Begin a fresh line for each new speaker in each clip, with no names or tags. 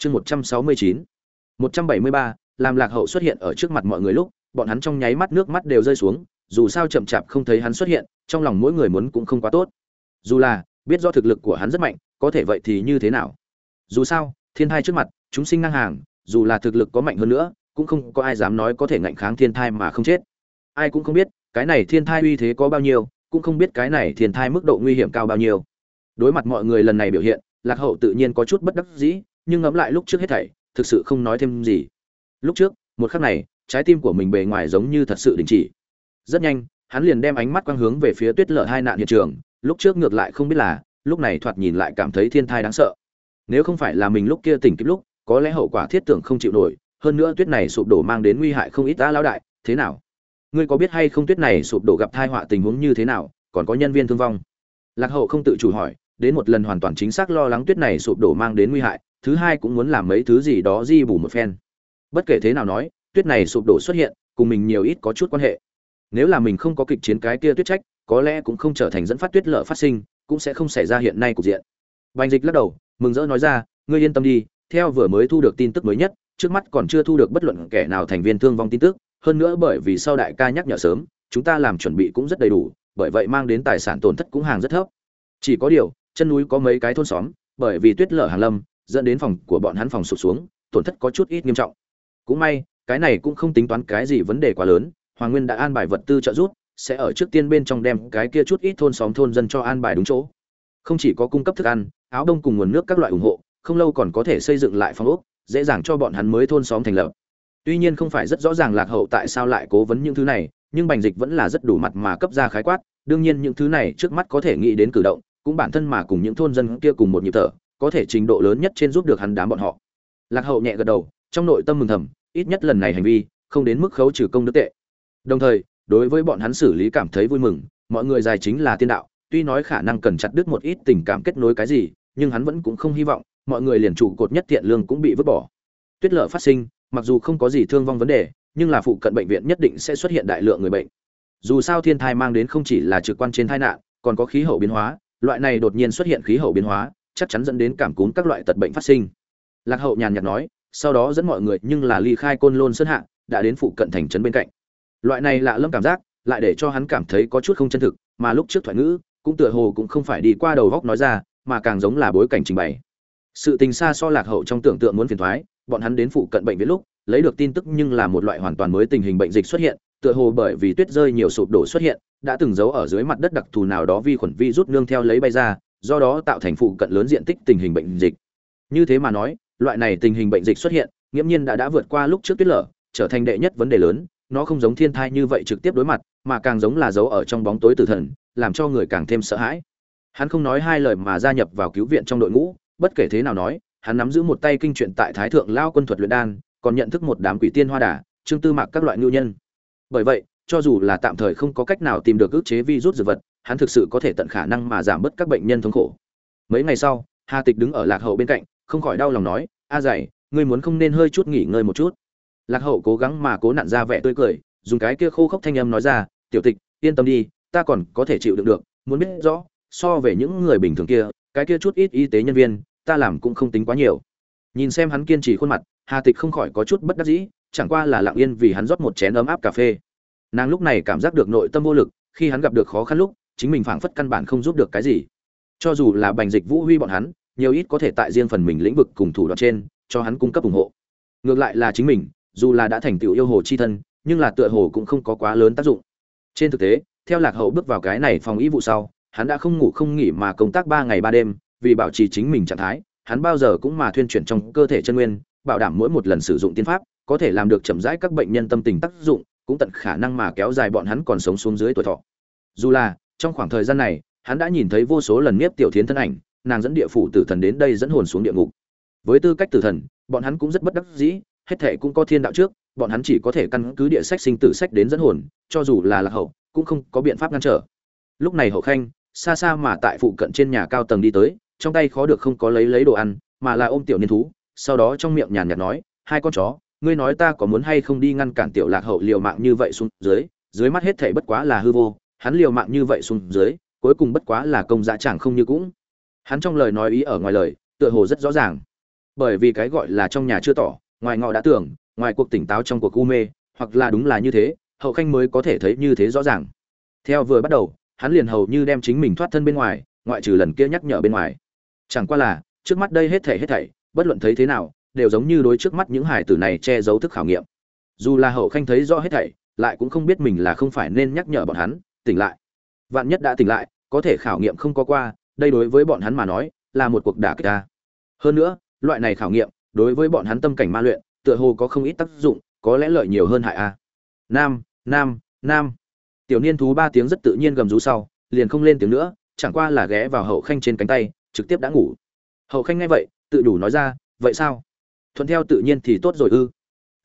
chương một trăm sáu mươi chín, một trăm bảy mươi ba, làm lạc hậu xuất hiện ở trước mặt mọi người lúc, bọn hắn trong nháy mắt nước mắt đều rơi xuống, dù sao chậm chạp không thấy hắn xuất hiện, trong lòng mỗi người muốn cũng không quá tốt. Dù là, biết do thực lực của hắn rất mạnh, có thể vậy thì như thế nào? Dù sao, thiên thai trước mặt, chúng sinh ngang hàng, dù là thực lực có mạnh hơn nữa, cũng không có ai dám nói có thể ngạnh kháng thiên thai mà không chết. Ai cũng không biết, cái này thiên thai uy thế có bao nhiêu, cũng không biết cái này thiên thai mức độ nguy hiểm cao bao nhiêu. Đối mặt mọi người lần này biểu hiện, lạc hậu tự nhiên có chút bất đắc dĩ nhưng ngẫm lại lúc trước hết thảy, thực sự không nói thêm gì. Lúc trước, một khắc này, trái tim của mình bề ngoài giống như thật sự đình chỉ. Rất nhanh, hắn liền đem ánh mắt quang hướng về phía tuyết lở hai nạn hiện trường, lúc trước ngược lại không biết là, lúc này thoạt nhìn lại cảm thấy thiên thai đáng sợ. Nếu không phải là mình lúc kia tỉnh kịp lúc, có lẽ hậu quả thiết tưởng không chịu nổi, hơn nữa tuyết này sụp đổ mang đến nguy hại không ít ta lão đại, thế nào? Ngươi có biết hay không tuyết này sụp đổ gặp tai họa tình huống như thế nào, còn có nhân viên thương vong? Lạc hậu không tự chủ hỏi, đến một lần hoàn toàn chính xác lo lắng tuyết này sụp đổ mang đến nguy hại thứ hai cũng muốn làm mấy thứ gì đó di bù một phen. Bất kể thế nào nói, tuyết này sụp đổ xuất hiện, cùng mình nhiều ít có chút quan hệ. Nếu là mình không có kịch chiến cái kia tuyết trách, có lẽ cũng không trở thành dẫn phát tuyết lở phát sinh, cũng sẽ không xảy ra hiện nay cục diện. Bành dịch lắc đầu, mừng rỡ nói ra, ngươi yên tâm đi, theo vừa mới thu được tin tức mới nhất, trước mắt còn chưa thu được bất luận kẻ nào thành viên thương vong tin tức, hơn nữa bởi vì sau đại ca nhắc nhở sớm, chúng ta làm chuẩn bị cũng rất đầy đủ, bởi vậy mang đến tài sản tổn thất cũng hàng rất thấp. Chỉ có điều, chân núi có mấy cái thôn xóm, bởi vì tuyết lở hàng lâm dẫn đến phòng của bọn hắn phòng sụp xuống, tổn thất có chút ít nghiêm trọng. Cũng may, cái này cũng không tính toán cái gì vấn đề quá lớn, hoàng nguyên đã an bài vật tư trợ giúp, sẽ ở trước tiên bên trong đem cái kia chút ít thôn xóm thôn dân cho an bài đúng chỗ. Không chỉ có cung cấp thức ăn, áo đông cùng nguồn nước các loại ủng hộ, không lâu còn có thể xây dựng lại phòng ốc, dễ dàng cho bọn hắn mới thôn xóm thành lập. Tuy nhiên không phải rất rõ ràng lạc hậu tại sao lại cố vấn những thứ này, nhưng bành dịch vẫn là rất đủ mặt mà cấp ra khái quát, đương nhiên những thứ này trước mắt có thể nghĩ đến cử động, cũng bản thân mà cùng những thôn dân kia cùng một nhịp thở có thể trình độ lớn nhất trên giúp được hắn đám bọn họ. Lạc hậu nhẹ gật đầu, trong nội tâm mừng thầm, ít nhất lần này hành vi, không đến mức khấu trừ công đức tệ. Đồng thời, đối với bọn hắn xử lý cảm thấy vui mừng, mọi người dài chính là tiên đạo, tuy nói khả năng cần chặt đứt một ít tình cảm kết nối cái gì, nhưng hắn vẫn cũng không hy vọng, mọi người liền trụ cột nhất thiện lương cũng bị vứt bỏ. Tuyết lở phát sinh, mặc dù không có gì thương vong vấn đề, nhưng là phụ cận bệnh viện nhất định sẽ xuất hiện đại lượng người bệnh. Dù sao thiên thai mang đến không chỉ là trực quan trên tai nạn, còn có khí hậu biến hóa, loại này đột nhiên xuất hiện khí hậu biến hóa chắc chắn dẫn đến cảm cúm các loại tật bệnh phát sinh. Lạc hậu nhàn nhạt nói, sau đó dẫn mọi người nhưng là ly khai côn lôn sơn hạ, đã đến phụ cận thành trấn bên cạnh. Loại này lạ lẫm cảm giác, lại để cho hắn cảm thấy có chút không chân thực, mà lúc trước thoại ngữ, cũng tựa hồ cũng không phải đi qua đầu góc nói ra, mà càng giống là bối cảnh trình bày. Sự tình xa so lạc hậu trong tưởng tượng muốn phiền thoái bọn hắn đến phụ cận bệnh viện lúc, lấy được tin tức nhưng là một loại hoàn toàn mới tình hình bệnh dịch xuất hiện, tựa hồ bởi vì tuyết rơi nhiều sụp đổ xuất hiện, đã từng giấu ở dưới mặt đất đặc thù nào đó vi khuẩn vi rút nương theo lấy bay ra do đó tạo thành phụ cận lớn diện tích tình hình bệnh dịch. Như thế mà nói, loại này tình hình bệnh dịch xuất hiện, nghiễm nhiên đã đã vượt qua lúc trước tuyết lở, trở thành đệ nhất vấn đề lớn, nó không giống thiên thai như vậy trực tiếp đối mặt, mà càng giống là giấu ở trong bóng tối tử thần, làm cho người càng thêm sợ hãi. Hắn không nói hai lời mà gia nhập vào cứu viện trong đội ngũ, bất kể thế nào nói, hắn nắm giữ một tay kinh truyện tại thái thượng lao quân thuật luyện đan, còn nhận thức một đám quỷ tiên hoa đà, trương tư mạc các loại nhu nhân. Bởi vậy, cho dù là tạm thời không có cách nào tìm được ức chế virus dược vật hắn thực sự có thể tận khả năng mà giảm bớt các bệnh nhân thống khổ. Mấy ngày sau, hà tịch đứng ở lạc hậu bên cạnh, không khỏi đau lòng nói, a dày, ngươi muốn không nên hơi chút nghỉ ngơi một chút. Lạc hậu cố gắng mà cố nặn ra vẻ tươi cười, dùng cái kia khô khốc thanh âm nói ra, tiểu tịch, yên tâm đi, ta còn có thể chịu đựng được, muốn biết rõ, so về những người bình thường kia, cái kia chút ít y tế nhân viên, ta làm cũng không tính quá nhiều. Nhìn xem hắn kiên trì khuôn mặt, hà tịch không khỏi có chút bất đắc dĩ, chẳng qua là lặng yên vì hắn rót một chén ấm áp cà phê. Nàng lúc này cảm giác được nội tâm vô lực, khi hắn gặp được khó khăn lúc chính mình phảng phất căn bản không giúp được cái gì. Cho dù là bành dịch vũ huy bọn hắn, nhiều ít có thể tại riêng phần mình lĩnh vực cùng thủ đoạn trên, cho hắn cung cấp ủng hộ. Ngược lại là chính mình, dù là đã thành tựu yêu hồ chi thân, nhưng là tựa hồ cũng không có quá lớn tác dụng. Trên thực tế, theo lạc hậu bước vào cái này phòng y vụ sau, hắn đã không ngủ không nghỉ mà công tác ba ngày ba đêm, vì bảo trì chính mình trạng thái, hắn bao giờ cũng mà thuyên chuyển trong cơ thể chân nguyên, bảo đảm mỗi một lần sử dụng tiên pháp, có thể làm được chậm rãi các bệnh nhân tâm tình tác dụng, cũng tận khả năng mà kéo dài bọn hắn còn sống xuống dưới tuổi thọ. Dù là trong khoảng thời gian này, hắn đã nhìn thấy vô số lần nhiếp tiểu thiến thân ảnh, nàng dẫn địa phủ tử thần đến đây dẫn hồn xuống địa ngục. Với tư cách tử thần, bọn hắn cũng rất bất đắc dĩ, hết thệ cũng có thiên đạo trước, bọn hắn chỉ có thể căn cứ địa sách sinh tử sách đến dẫn hồn, cho dù là lạc hậu, cũng không có biện pháp ngăn trở. Lúc này hậu khanh, xa xa mà tại phụ cận trên nhà cao tầng đi tới, trong tay khó được không có lấy lấy đồ ăn, mà là ôm tiểu niên thú, sau đó trong miệng nhàn nhạt nói, hai con chó, ngươi nói ta có muốn hay không đi ngăn cản tiểu lạc hậu liều mạng như vậy xuống dưới dưới mắt hết thảy bất quá là hư vô hắn liều mạng như vậy xuống dưới, cuối cùng bất quá là công dạ chẳng không như cũng. Hắn trong lời nói ý ở ngoài lời, tựa hồ rất rõ ràng. Bởi vì cái gọi là trong nhà chưa tỏ, ngoài ngọ đã tưởng, ngoài cuộc tỉnh táo trong cuộc u mê, hoặc là đúng là như thế, hậu khanh mới có thể thấy như thế rõ ràng. Theo vừa bắt đầu, hắn liền hầu như đem chính mình thoát thân bên ngoài, ngoại trừ lần kia nhắc nhở bên ngoài. Chẳng qua là, trước mắt đây hết thảy hết thảy, bất luận thấy thế nào, đều giống như đối trước mắt những hải tử này che giấu thức khảo nghiệm. Dù là hậu khanh thấy rõ hết thảy, lại cũng không biết mình là không phải nên nhắc nhở bọn hắn tỉnh lại. Vạn nhất đã tỉnh lại, có thể khảo nghiệm không có qua, đây đối với bọn hắn mà nói, là một cuộc đả kích ta. Hơn nữa, loại này khảo nghiệm, đối với bọn hắn tâm cảnh ma luyện, tựa hồ có không ít tác dụng, có lẽ lợi nhiều hơn hại a. Nam nam nam. Tiểu niên thú ba tiếng rất tự nhiên gầm rú sau, liền không lên tiếng nữa, chẳng qua là ghé vào hậu khanh trên cánh tay, trực tiếp đã ngủ. Hậu khanh nghe vậy, tự đủ nói ra, vậy sao? Thuận theo tự nhiên thì tốt rồi ư.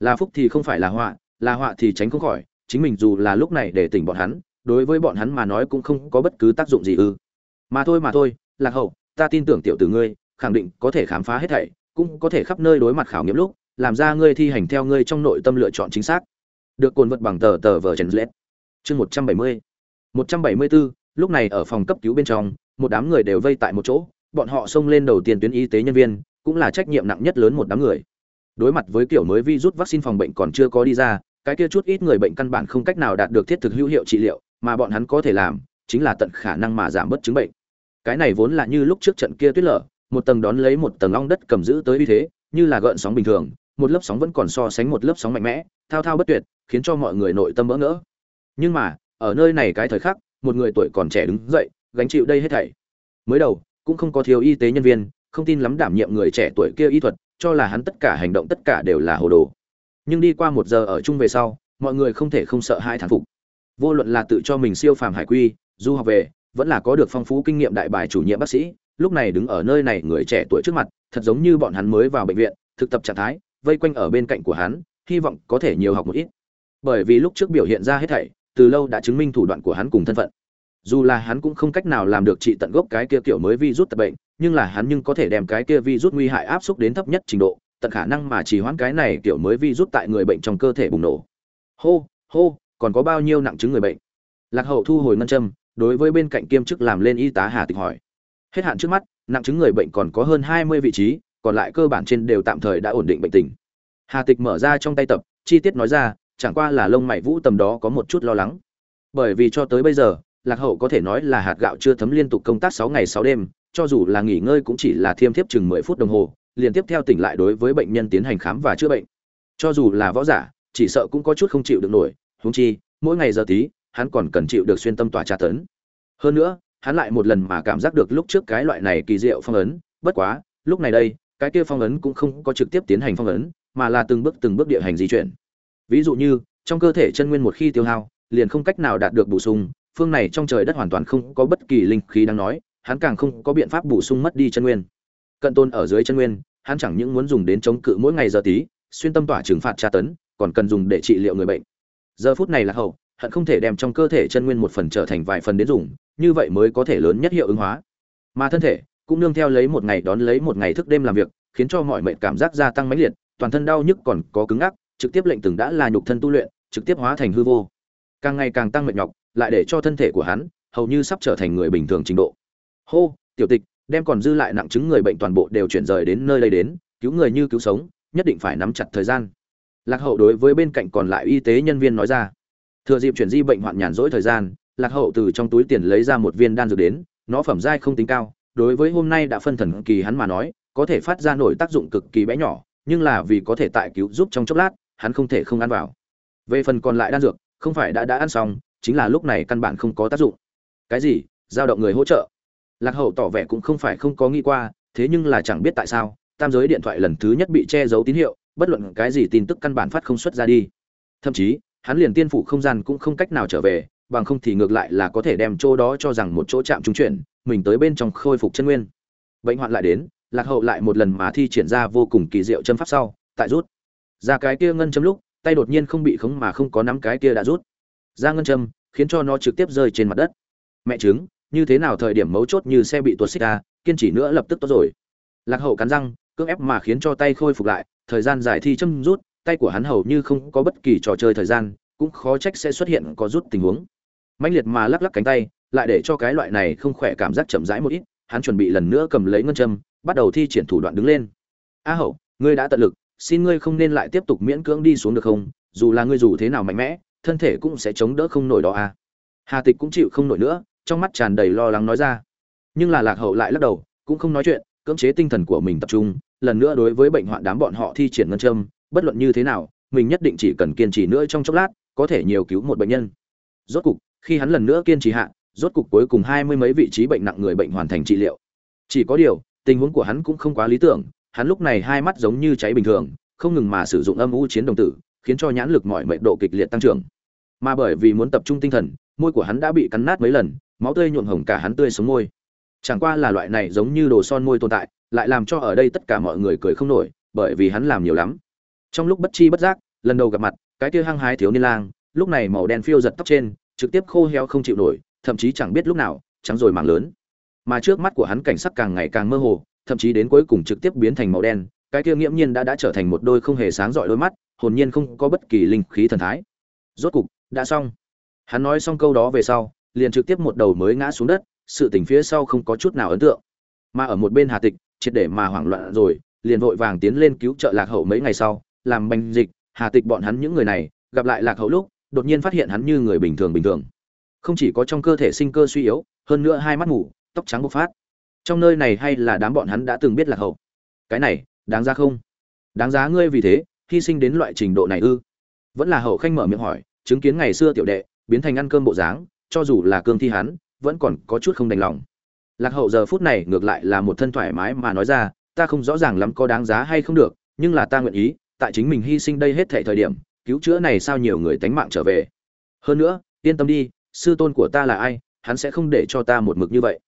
Là phúc thì không phải là họa là họa thì tránh không khỏi, chính mình dù là lúc này để tỉnh bọn hắn đối với bọn hắn mà nói cũng không có bất cứ tác dụng gì ư. Mà thôi mà thôi, lạc hậu, ta tin tưởng tiểu tử ngươi, khẳng định có thể khám phá hết thảy, cũng có thể khắp nơi đối mặt khảo nghiệm lúc, làm ra ngươi thi hành theo ngươi trong nội tâm lựa chọn chính xác. Được cồn vật bằng tờ tờ vờ trần lết chương một trăm bảy mươi. một trăm bảy mươi bốn lúc này ở phòng cấp cứu bên trong, một đám người đều vây tại một chỗ, bọn họ xông lên đầu tiên tuyến y tế nhân viên, cũng là trách nhiệm nặng nhất lớn một đám người. Đối mặt với kiểu mới virus vaccine phòng bệnh còn chưa có đi ra, cái kia chút ít người bệnh căn bản không cách nào đạt được thiết thực hữu hiệu trị liệu mà bọn hắn có thể làm chính là tận khả năng mà giảm bớt chứng bệnh. Cái này vốn là như lúc trước trận kia tuyết lở, một tầng đón lấy một tầng long đất cầm giữ tới uy thế, như là gợn sóng bình thường, một lớp sóng vẫn còn so sánh một lớp sóng mạnh mẽ, thao thao bất tuyệt, khiến cho mọi người nội tâm bỡ ngỡ. Nhưng mà, ở nơi này cái thời khắc, một người tuổi còn trẻ đứng dậy, gánh chịu đây hết thảy. Mới đầu, cũng không có thiếu y tế nhân viên, không tin lắm đảm nhiệm người trẻ tuổi kia y thuật, cho là hắn tất cả hành động tất cả đều là hồ đồ. Nhưng đi qua một giờ ở chung về sau, mọi người không thể không sợ hai thán phục vô luận là tự cho mình siêu phàm hải quy, du học về, vẫn là có được phong phú kinh nghiệm đại bài chủ nhiệm bác sĩ, lúc này đứng ở nơi này người trẻ tuổi trước mặt, thật giống như bọn hắn mới vào bệnh viện, thực tập trạng thái, vây quanh ở bên cạnh của hắn, hy vọng có thể nhiều học một ít. Bởi vì lúc trước biểu hiện ra hết thảy, từ lâu đã chứng minh thủ đoạn của hắn cùng thân phận. Dù là hắn cũng không cách nào làm được trị tận gốc cái kia kiểu mới vi rút tập bệnh, nhưng là hắn nhưng có thể đem cái kia vi rút nguy hại áp xúc đến thấp nhất trình độ, tận khả năng mà chỉ hoãn cái này kiểu mới vi rút tại người bệnh trong cơ thể bùng nổ. Hô hô còn có bao nhiêu nặng chứng người bệnh? Lạc hậu thu hồi ngân châm, đối với bên cạnh kiêm chức làm lên y tá hà tịch hỏi. Hết hạn trước mắt, nặng chứng người bệnh còn có hơn hai mươi vị trí, còn lại cơ bản trên đều tạm thời đã ổn định bệnh tình. Hà tịch mở ra trong tay tập, chi tiết nói ra, chẳng qua là lông mày vũ tầm đó có một chút lo lắng. Bởi vì cho tới bây giờ, lạc hậu có thể nói là hạt gạo chưa thấm liên tục công tác sáu ngày sáu đêm, cho dù là nghỉ ngơi cũng chỉ là thiêm thiếp chừng mười phút đồng hồ, liền tiếp theo tỉnh lại đối với bệnh nhân tiến hành khám và chữa bệnh. Cho dù là võ giả, chỉ sợ cũng có chút không chịu được nổi huống chi, mỗi ngày giờ tí, hắn còn cần chịu được xuyên tâm tỏa tra tấn. Hơn nữa, hắn lại một lần mà cảm giác được lúc trước cái loại này kỳ diệu phong ấn, bất quá, lúc này đây, cái kia phong ấn cũng không có trực tiếp tiến hành phong ấn, mà là từng bước từng bước địa hành di chuyển. Ví dụ như, trong cơ thể chân nguyên một khi tiêu hao, liền không cách nào đạt được bổ sung, phương này trong trời đất hoàn toàn không có bất kỳ linh khí đang nói, hắn càng không có biện pháp bổ sung mất đi chân nguyên. Cận tôn ở dưới chân nguyên, hắn chẳng những muốn dùng đến chống cự mỗi ngày giờ tí, xuyên tâm tỏa trừng phạt tra tấn, còn cần dùng để trị liệu người bệnh giờ phút này là hậu, hận không thể đem trong cơ thể chân nguyên một phần trở thành vài phần đến dùng, như vậy mới có thể lớn nhất hiệu ứng hóa. Mà thân thể cũng nương theo lấy một ngày đón lấy một ngày thức đêm làm việc, khiến cho mọi mệnh cảm giác gia tăng mãnh liệt, toàn thân đau nhức còn có cứng ngắc, trực tiếp lệnh từng đã là nhục thân tu luyện, trực tiếp hóa thành hư vô. Càng ngày càng tăng mệt nhọc, lại để cho thân thể của hắn hầu như sắp trở thành người bình thường trình độ. Hô, tiểu tịch, đem còn dư lại nặng chứng người bệnh toàn bộ đều chuyển rời đến nơi đây đến, cứu người như cứu sống, nhất định phải nắm chặt thời gian lạc hậu đối với bên cạnh còn lại y tế nhân viên nói ra. Thừa dịp chuyển di bệnh hoạn nhàn rỗi thời gian, lạc hậu từ trong túi tiền lấy ra một viên đan dược đến, nó phẩm giai không tính cao, đối với hôm nay đã phân thần kỳ hắn mà nói, có thể phát ra nổi tác dụng cực kỳ bé nhỏ, nhưng là vì có thể tại cứu giúp trong chốc lát, hắn không thể không ăn vào. Về phần còn lại đan dược, không phải đã đã ăn xong, chính là lúc này căn bản không có tác dụng. Cái gì? Giao động người hỗ trợ. Lạc hậu tỏ vẻ cũng không phải không có nghĩ qua, thế nhưng là chẳng biết tại sao, tam giới điện thoại lần thứ nhất bị che giấu tín hiệu bất luận cái gì tin tức căn bản phát không xuất ra đi. Thậm chí, hắn liền tiên phủ không gian cũng không cách nào trở về, bằng không thì ngược lại là có thể đem chỗ đó cho rằng một chỗ chạm trung chuyển, mình tới bên trong khôi phục chân nguyên. Bệnh hoạn lại đến, lạc hậu lại một lần mà thi triển ra vô cùng kỳ diệu châm pháp sau, tại rút. Ra cái kia ngân châm lúc, tay đột nhiên không bị khống mà không có nắm cái kia đã rút. Ra ngân châm, khiến cho nó trực tiếp rơi trên mặt đất. Mẹ chứng như thế nào thời điểm mấu chốt như xe bị tuột xích ra kiên trì nữa lập tức tốt rồi. Lạc hậu cắn răng, cưỡng ép mà khiến cho tay khôi phục lại thời gian giải thi châm rút, tay của hắn hầu như không có bất kỳ trò chơi thời gian, cũng khó trách sẽ xuất hiện có rút tình huống. Mạnh liệt mà lắc lắc cánh tay, lại để cho cái loại này không khỏe cảm giác chậm rãi một ít, hắn chuẩn bị lần nữa cầm lấy ngân châm, bắt đầu thi triển thủ đoạn đứng lên. A hậu, ngươi đã tận lực, xin ngươi không nên lại tiếp tục miễn cưỡng đi xuống được không? Dù là ngươi dù thế nào mạnh mẽ, thân thể cũng sẽ chống đỡ không nổi đó à hà tịch cũng chịu không nổi nữa, trong mắt tràn đầy lo lắng nói ra. Nhưng là lạc hậu lại lắc đầu, cũng không nói chuyện, cưỡng chế tinh thần của mình tập trung lần nữa đối với bệnh hoạn đám bọn họ thi triển ngân châm, bất luận như thế nào, mình nhất định chỉ cần kiên trì nữa trong chốc lát, có thể nhiều cứu một bệnh nhân. Rốt cục, khi hắn lần nữa kiên trì hạ, rốt cục cuối cùng hai mươi mấy vị trí bệnh nặng người bệnh hoàn thành trị liệu. Chỉ có điều, tình huống của hắn cũng không quá lý tưởng, hắn lúc này hai mắt giống như cháy bình thường, không ngừng mà sử dụng âm u chiến đồng tử, khiến cho nhãn lực mọi mệnh độ kịch liệt tăng trưởng. Mà bởi vì muốn tập trung tinh thần, môi của hắn đã bị cắn nát mấy lần, máu tươi nhuộm hồng cả hắn tươi sống môi chẳng qua là loại này giống như đồ son môi tồn tại, lại làm cho ở đây tất cả mọi người cười không nổi, bởi vì hắn làm nhiều lắm. Trong lúc bất chi bất giác, lần đầu gặp mặt, cái kia hăng hái thiếu niên lang, lúc này màu đen phiêu giật tóc trên, trực tiếp khô heo không chịu nổi, thậm chí chẳng biết lúc nào, trắng rồi mảng lớn. Mà trước mắt của hắn cảnh sắc càng ngày càng mơ hồ, thậm chí đến cuối cùng trực tiếp biến thành màu đen, cái kia nghiễm nhiên đã đã trở thành một đôi không hề sáng rọi đôi mắt, hồn nhiên không có bất kỳ linh khí thần thái. Rốt cục, đã xong. Hắn nói xong câu đó về sau, liền trực tiếp một đầu mới ngã xuống đất sự tình phía sau không có chút nào ấn tượng. Mà ở một bên hà tịch, triệt để mà hoảng loạn rồi, liền vội vàng tiến lên cứu trợ lạc hậu mấy ngày sau, làm bành dịch, hà tịch bọn hắn những người này, gặp lại lạc hậu lúc, đột nhiên phát hiện hắn như người bình thường bình thường. Không chỉ có trong cơ thể sinh cơ suy yếu, hơn nữa hai mắt ngủ, tóc trắng bộc phát. Trong nơi này hay là đám bọn hắn đã từng biết lạc hậu? Cái này, đáng ra không? Đáng giá ngươi vì thế, hy sinh đến loại trình độ này ư? Vẫn là hậu khanh mở miệng hỏi, chứng kiến ngày xưa tiểu đệ, biến thành ăn cơm bộ dáng, cho dù là cương thi hắn vẫn còn có chút không đành lòng. Lạc hậu giờ phút này ngược lại là một thân thoải mái mà nói ra, ta không rõ ràng lắm có đáng giá hay không được, nhưng là ta nguyện ý, tại chính mình hy sinh đây hết thảy thời điểm, cứu chữa này sao nhiều người tánh mạng trở về. Hơn nữa, yên tâm đi, sư tôn của ta là ai, hắn sẽ không để cho ta một mực như vậy.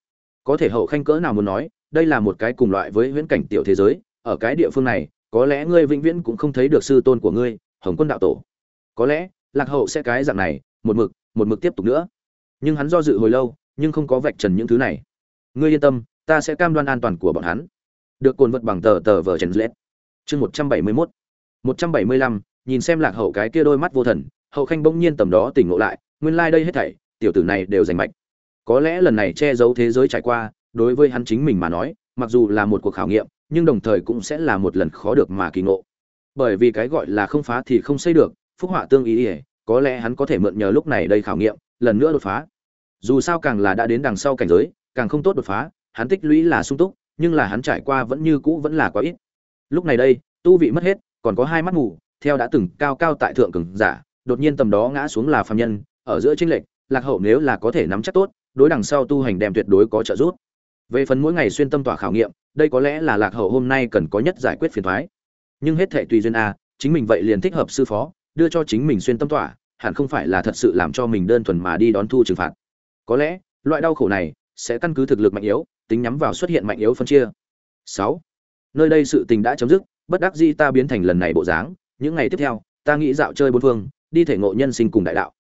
Có thể hậu khanh cỡ nào muốn nói, đây là một cái cùng loại với huyễn cảnh tiểu thế giới, ở cái địa phương này, có lẽ ngươi vĩnh viễn cũng không thấy được sư tôn của ngươi, hồng quân đạo tổ. Có lẽ, lạc hậu sẽ cái dạng này, một mực một mực tiếp tục nữa. Nhưng hắn do dự hồi lâu nhưng không có vạch trần những thứ này. Ngươi yên tâm, ta sẽ cam đoan an toàn của bọn hắn. Được cồn vật bằng tờ tờ vờ trần lết. Chương một trăm bảy mươi mốt. một trăm bảy mươi lăm, nhìn xem lạc hậu cái kia đôi mắt vô thần, hậu khanh bỗng nhiên tầm đó tỉnh ngộ lại, nguyên lai、like、đây hết thảy, tiểu tử này đều giành mạch. Có lẽ lần này che giấu thế giới trải qua, đối với hắn chính mình mà nói, mặc dù là một cuộc khảo nghiệm, nhưng đồng thời cũng sẽ là một lần khó được mà kỳ ngộ. Bởi vì cái gọi là không phá thì không xây được, phúc họa tương ý ỉa có lẽ hắn có thể mượn nhờ lúc này đây khảo nghiệm, lần nữa đột phá dù sao càng là đã đến đằng sau cảnh giới, càng không tốt đột phá, hắn tích lũy là sung túc, nhưng là hắn trải qua vẫn như cũ vẫn là quá ít. Lúc này đây, tu vị mất hết, còn có hai mắt mù, theo đã từng cao cao tại thượng cường giả, đột nhiên tầm đó ngã xuống là phàm nhân, ở giữa tranh lệch, lạc hậu nếu là có thể nắm chắc tốt, đối đằng sau tu hành đem tuyệt đối có trợ giúp. Về phần mỗi ngày xuyên tâm tỏa khảo nghiệm, đây có lẽ là lạc hậu hôm nay cần có nhất giải quyết phiền thoái nhưng hết thệ tùy duyên a, chính mình vậy liền thích hợp sư phó, đưa cho chính mình xuyên tâm tỏa, hẳn không phải là thật sự làm cho mình đơn thuần mà đi đón thu trừng phạt có lẽ, loại đau khổ này sẽ căn cứ thực lực mạnh yếu, tính nhắm vào xuất hiện mạnh yếu phân chia. Sáu. Nơi đây sự tình đã chấm dứt, bất đắc dĩ ta biến thành lần này bộ dáng, những ngày tiếp theo, ta nghĩ dạo chơi bốn phương, đi thể ngộ nhân sinh cùng đại đạo.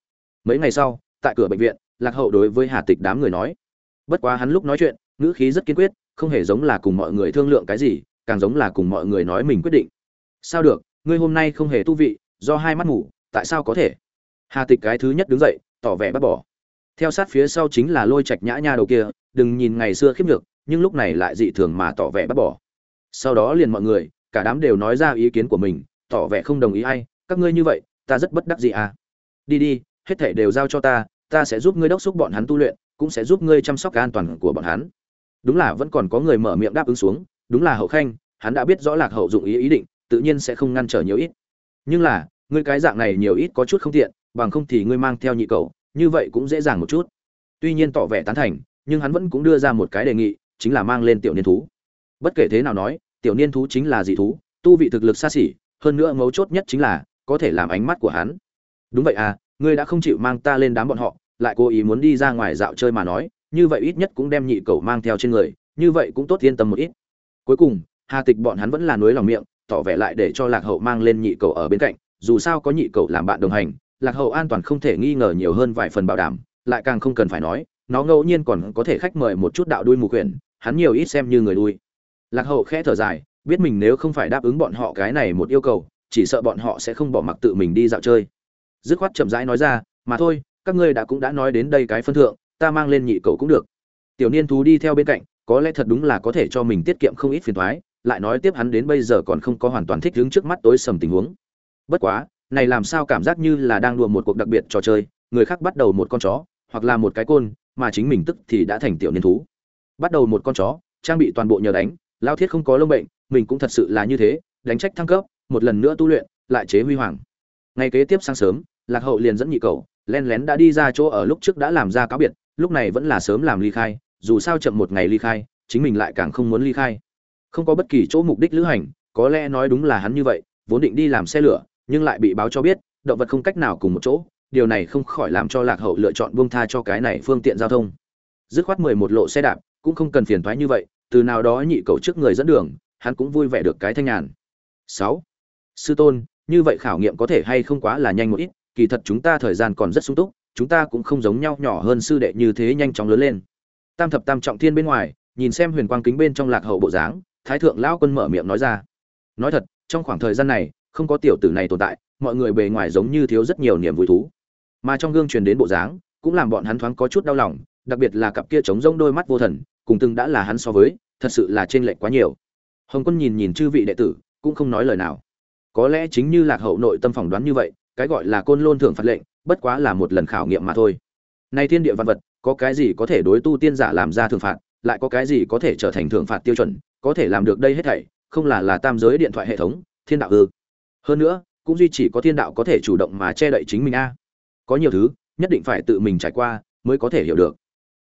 Mấy ngày sau, tại cửa bệnh viện, lạc hậu đối với hà tịch đám người nói. Bất quá hắn lúc nói chuyện, ngữ khí rất kiên quyết, không hề giống là cùng mọi người thương lượng cái gì, càng giống là cùng mọi người nói mình quyết định. Sao được, ngươi hôm nay không hề tu vị, do hai mắt ngủ, tại sao có thể? Hà tịch cái thứ nhất đứng dậy, tỏ vẻ bắt bỏ theo sát phía sau chính là lôi trạch nhã nha đầu kia, đừng nhìn ngày xưa khiếp nhược, nhưng lúc này lại dị thường mà tỏ vẻ bắt bỏ. Sau đó liền mọi người, cả đám đều nói ra ý kiến của mình, tỏ vẻ không đồng ý ai, các ngươi như vậy, ta rất bất đắc gì à. Đi đi, hết thể đều giao cho ta ta sẽ giúp ngươi đốc thúc bọn hắn tu luyện, cũng sẽ giúp ngươi chăm sóc cái an toàn của bọn hắn. Đúng là vẫn còn có người mở miệng đáp ứng xuống, đúng là hậu khanh, hắn đã biết rõ lạc hậu dụng ý ý định, tự nhiên sẽ không ngăn trở nhiều ít. Nhưng là, ngươi cái dạng này nhiều ít có chút không tiện, bằng không thì ngươi mang theo nhị cầu như vậy cũng dễ dàng một chút. Tuy nhiên tỏ vẻ tán thành, nhưng hắn vẫn cũng đưa ra một cái đề nghị, chính là mang lên tiểu niên thú. Bất kể thế nào nói, tiểu niên thú chính là dị thú, tu vị thực lực xa xỉ, hơn nữa mấu chốt nhất chính là, có thể làm ánh mắt của hắn. Đúng vậy à ngươi đã không chịu mang ta lên đám bọn họ, lại cố ý muốn đi ra ngoài dạo chơi mà nói, như vậy ít nhất cũng đem nhị cầu mang theo trên người, như vậy cũng tốt yên tâm một ít. Cuối cùng, hà tịch bọn hắn vẫn là nuối lòng miệng, tỏ vẻ lại để cho lạc hậu mang lên nhị cầu ở bên cạnh, dù sao có nhị cầu làm bạn đồng hành lạc hậu an toàn không thể nghi ngờ nhiều hơn vài phần bảo đảm, lại càng không cần phải nói, nó ngẫu nhiên còn có thể khách mời một chút đạo đuôi mù quyển, hắn nhiều ít xem như người đuôi. Lạc hậu khẽ thở dài, biết mình nếu không phải đáp ứng bọn họ cái này một yêu cầu, chỉ sợ bọn họ sẽ không bỏ mặc tự mình đi dạo chơi. Dứt khoát chậm rãi nói ra, mà thôi, các ngươi đã cũng đã nói đến đây cái phân thượng, ta mang lên nhị cầu cũng được. Tiểu niên thú đi theo bên cạnh, có lẽ thật đúng là có thể cho mình tiết kiệm không ít phiền thoái lại nói tiếp hắn đến bây giờ còn không có hoàn toàn thích ứng trước mắt tối sầm tình huống. Bất quá này làm sao cảm giác như là đang đùa một cuộc đặc biệt trò chơi, người khác bắt đầu một con chó, hoặc là một cái côn, mà chính mình tức thì đã thành tiểu niên thú. Bắt đầu một con chó, trang bị toàn bộ nhờ đánh, lao thiết không có lông bệnh, mình cũng thật sự là như thế, đánh trách thăng cấp, một lần nữa tu luyện, lại chế huy hoàng. Ngày kế tiếp sáng sớm, lạc hậu liền dẫn nhị cầu len lén đã đi ra chỗ ở lúc trước đã làm ra cáo biệt, lúc này vẫn là sớm làm ly khai, dù sao chậm một ngày ly khai, chính mình lại càng không muốn ly khai. Không có bất kỳ chỗ mục đích lữ hành, có lẽ nói đúng là hắn như vậy, vốn định đi làm xe lửa nhưng lại bị báo cho biết, động vật không cách nào cùng một chỗ, điều này không khỏi làm cho lạc hậu lựa chọn buông tha cho cái này phương tiện giao thông. Dứt khoát mười một lộ xe đạp, cũng không cần phiền thoái như vậy, từ nào đó nhị cầu trước người dẫn đường, hắn cũng vui vẻ được cái thanh nhàn. Sáu, sư tôn, như vậy khảo nghiệm có thể hay không quá là nhanh một ít, kỳ thật chúng ta thời gian còn rất sung túc, chúng ta cũng không giống nhau nhỏ hơn sư đệ như thế nhanh chóng lớn lên. Tam thập tam trọng thiên bên ngoài, nhìn xem huyền quang kính bên trong lạc hậu bộ dáng, thái thượng lão quân mở miệng nói ra. Nói thật, trong khoảng thời gian này không có tiểu tử này tồn tại, mọi người bề ngoài giống như thiếu rất nhiều niềm vui thú. Mà trong gương truyền đến bộ dáng, cũng làm bọn hắn thoáng có chút đau lòng, đặc biệt là cặp kia trống rỗng đôi mắt vô thần, cùng từng đã là hắn so với, thật sự là trên lệch quá nhiều. Hồng quân nhìn nhìn chư vị đệ tử, cũng không nói lời nào. Có lẽ chính như lạc hậu nội tâm phỏng đoán như vậy, cái gọi là côn lôn thưởng phạt lệnh, bất quá là một lần khảo nghiệm mà thôi. Nay thiên địa văn vật, có cái gì có thể đối tu tiên giả làm ra thưởng phạt, lại có cái gì có thể trở thành thưởng phạt tiêu chuẩn, có thể làm được đây hết thảy, không là là tam giới điện thoại hệ thống, thiên đạo ư? Hơn nữa, cũng duy chỉ có thiên đạo có thể chủ động mà che đậy chính mình a. Có nhiều thứ, nhất định phải tự mình trải qua mới có thể hiểu được.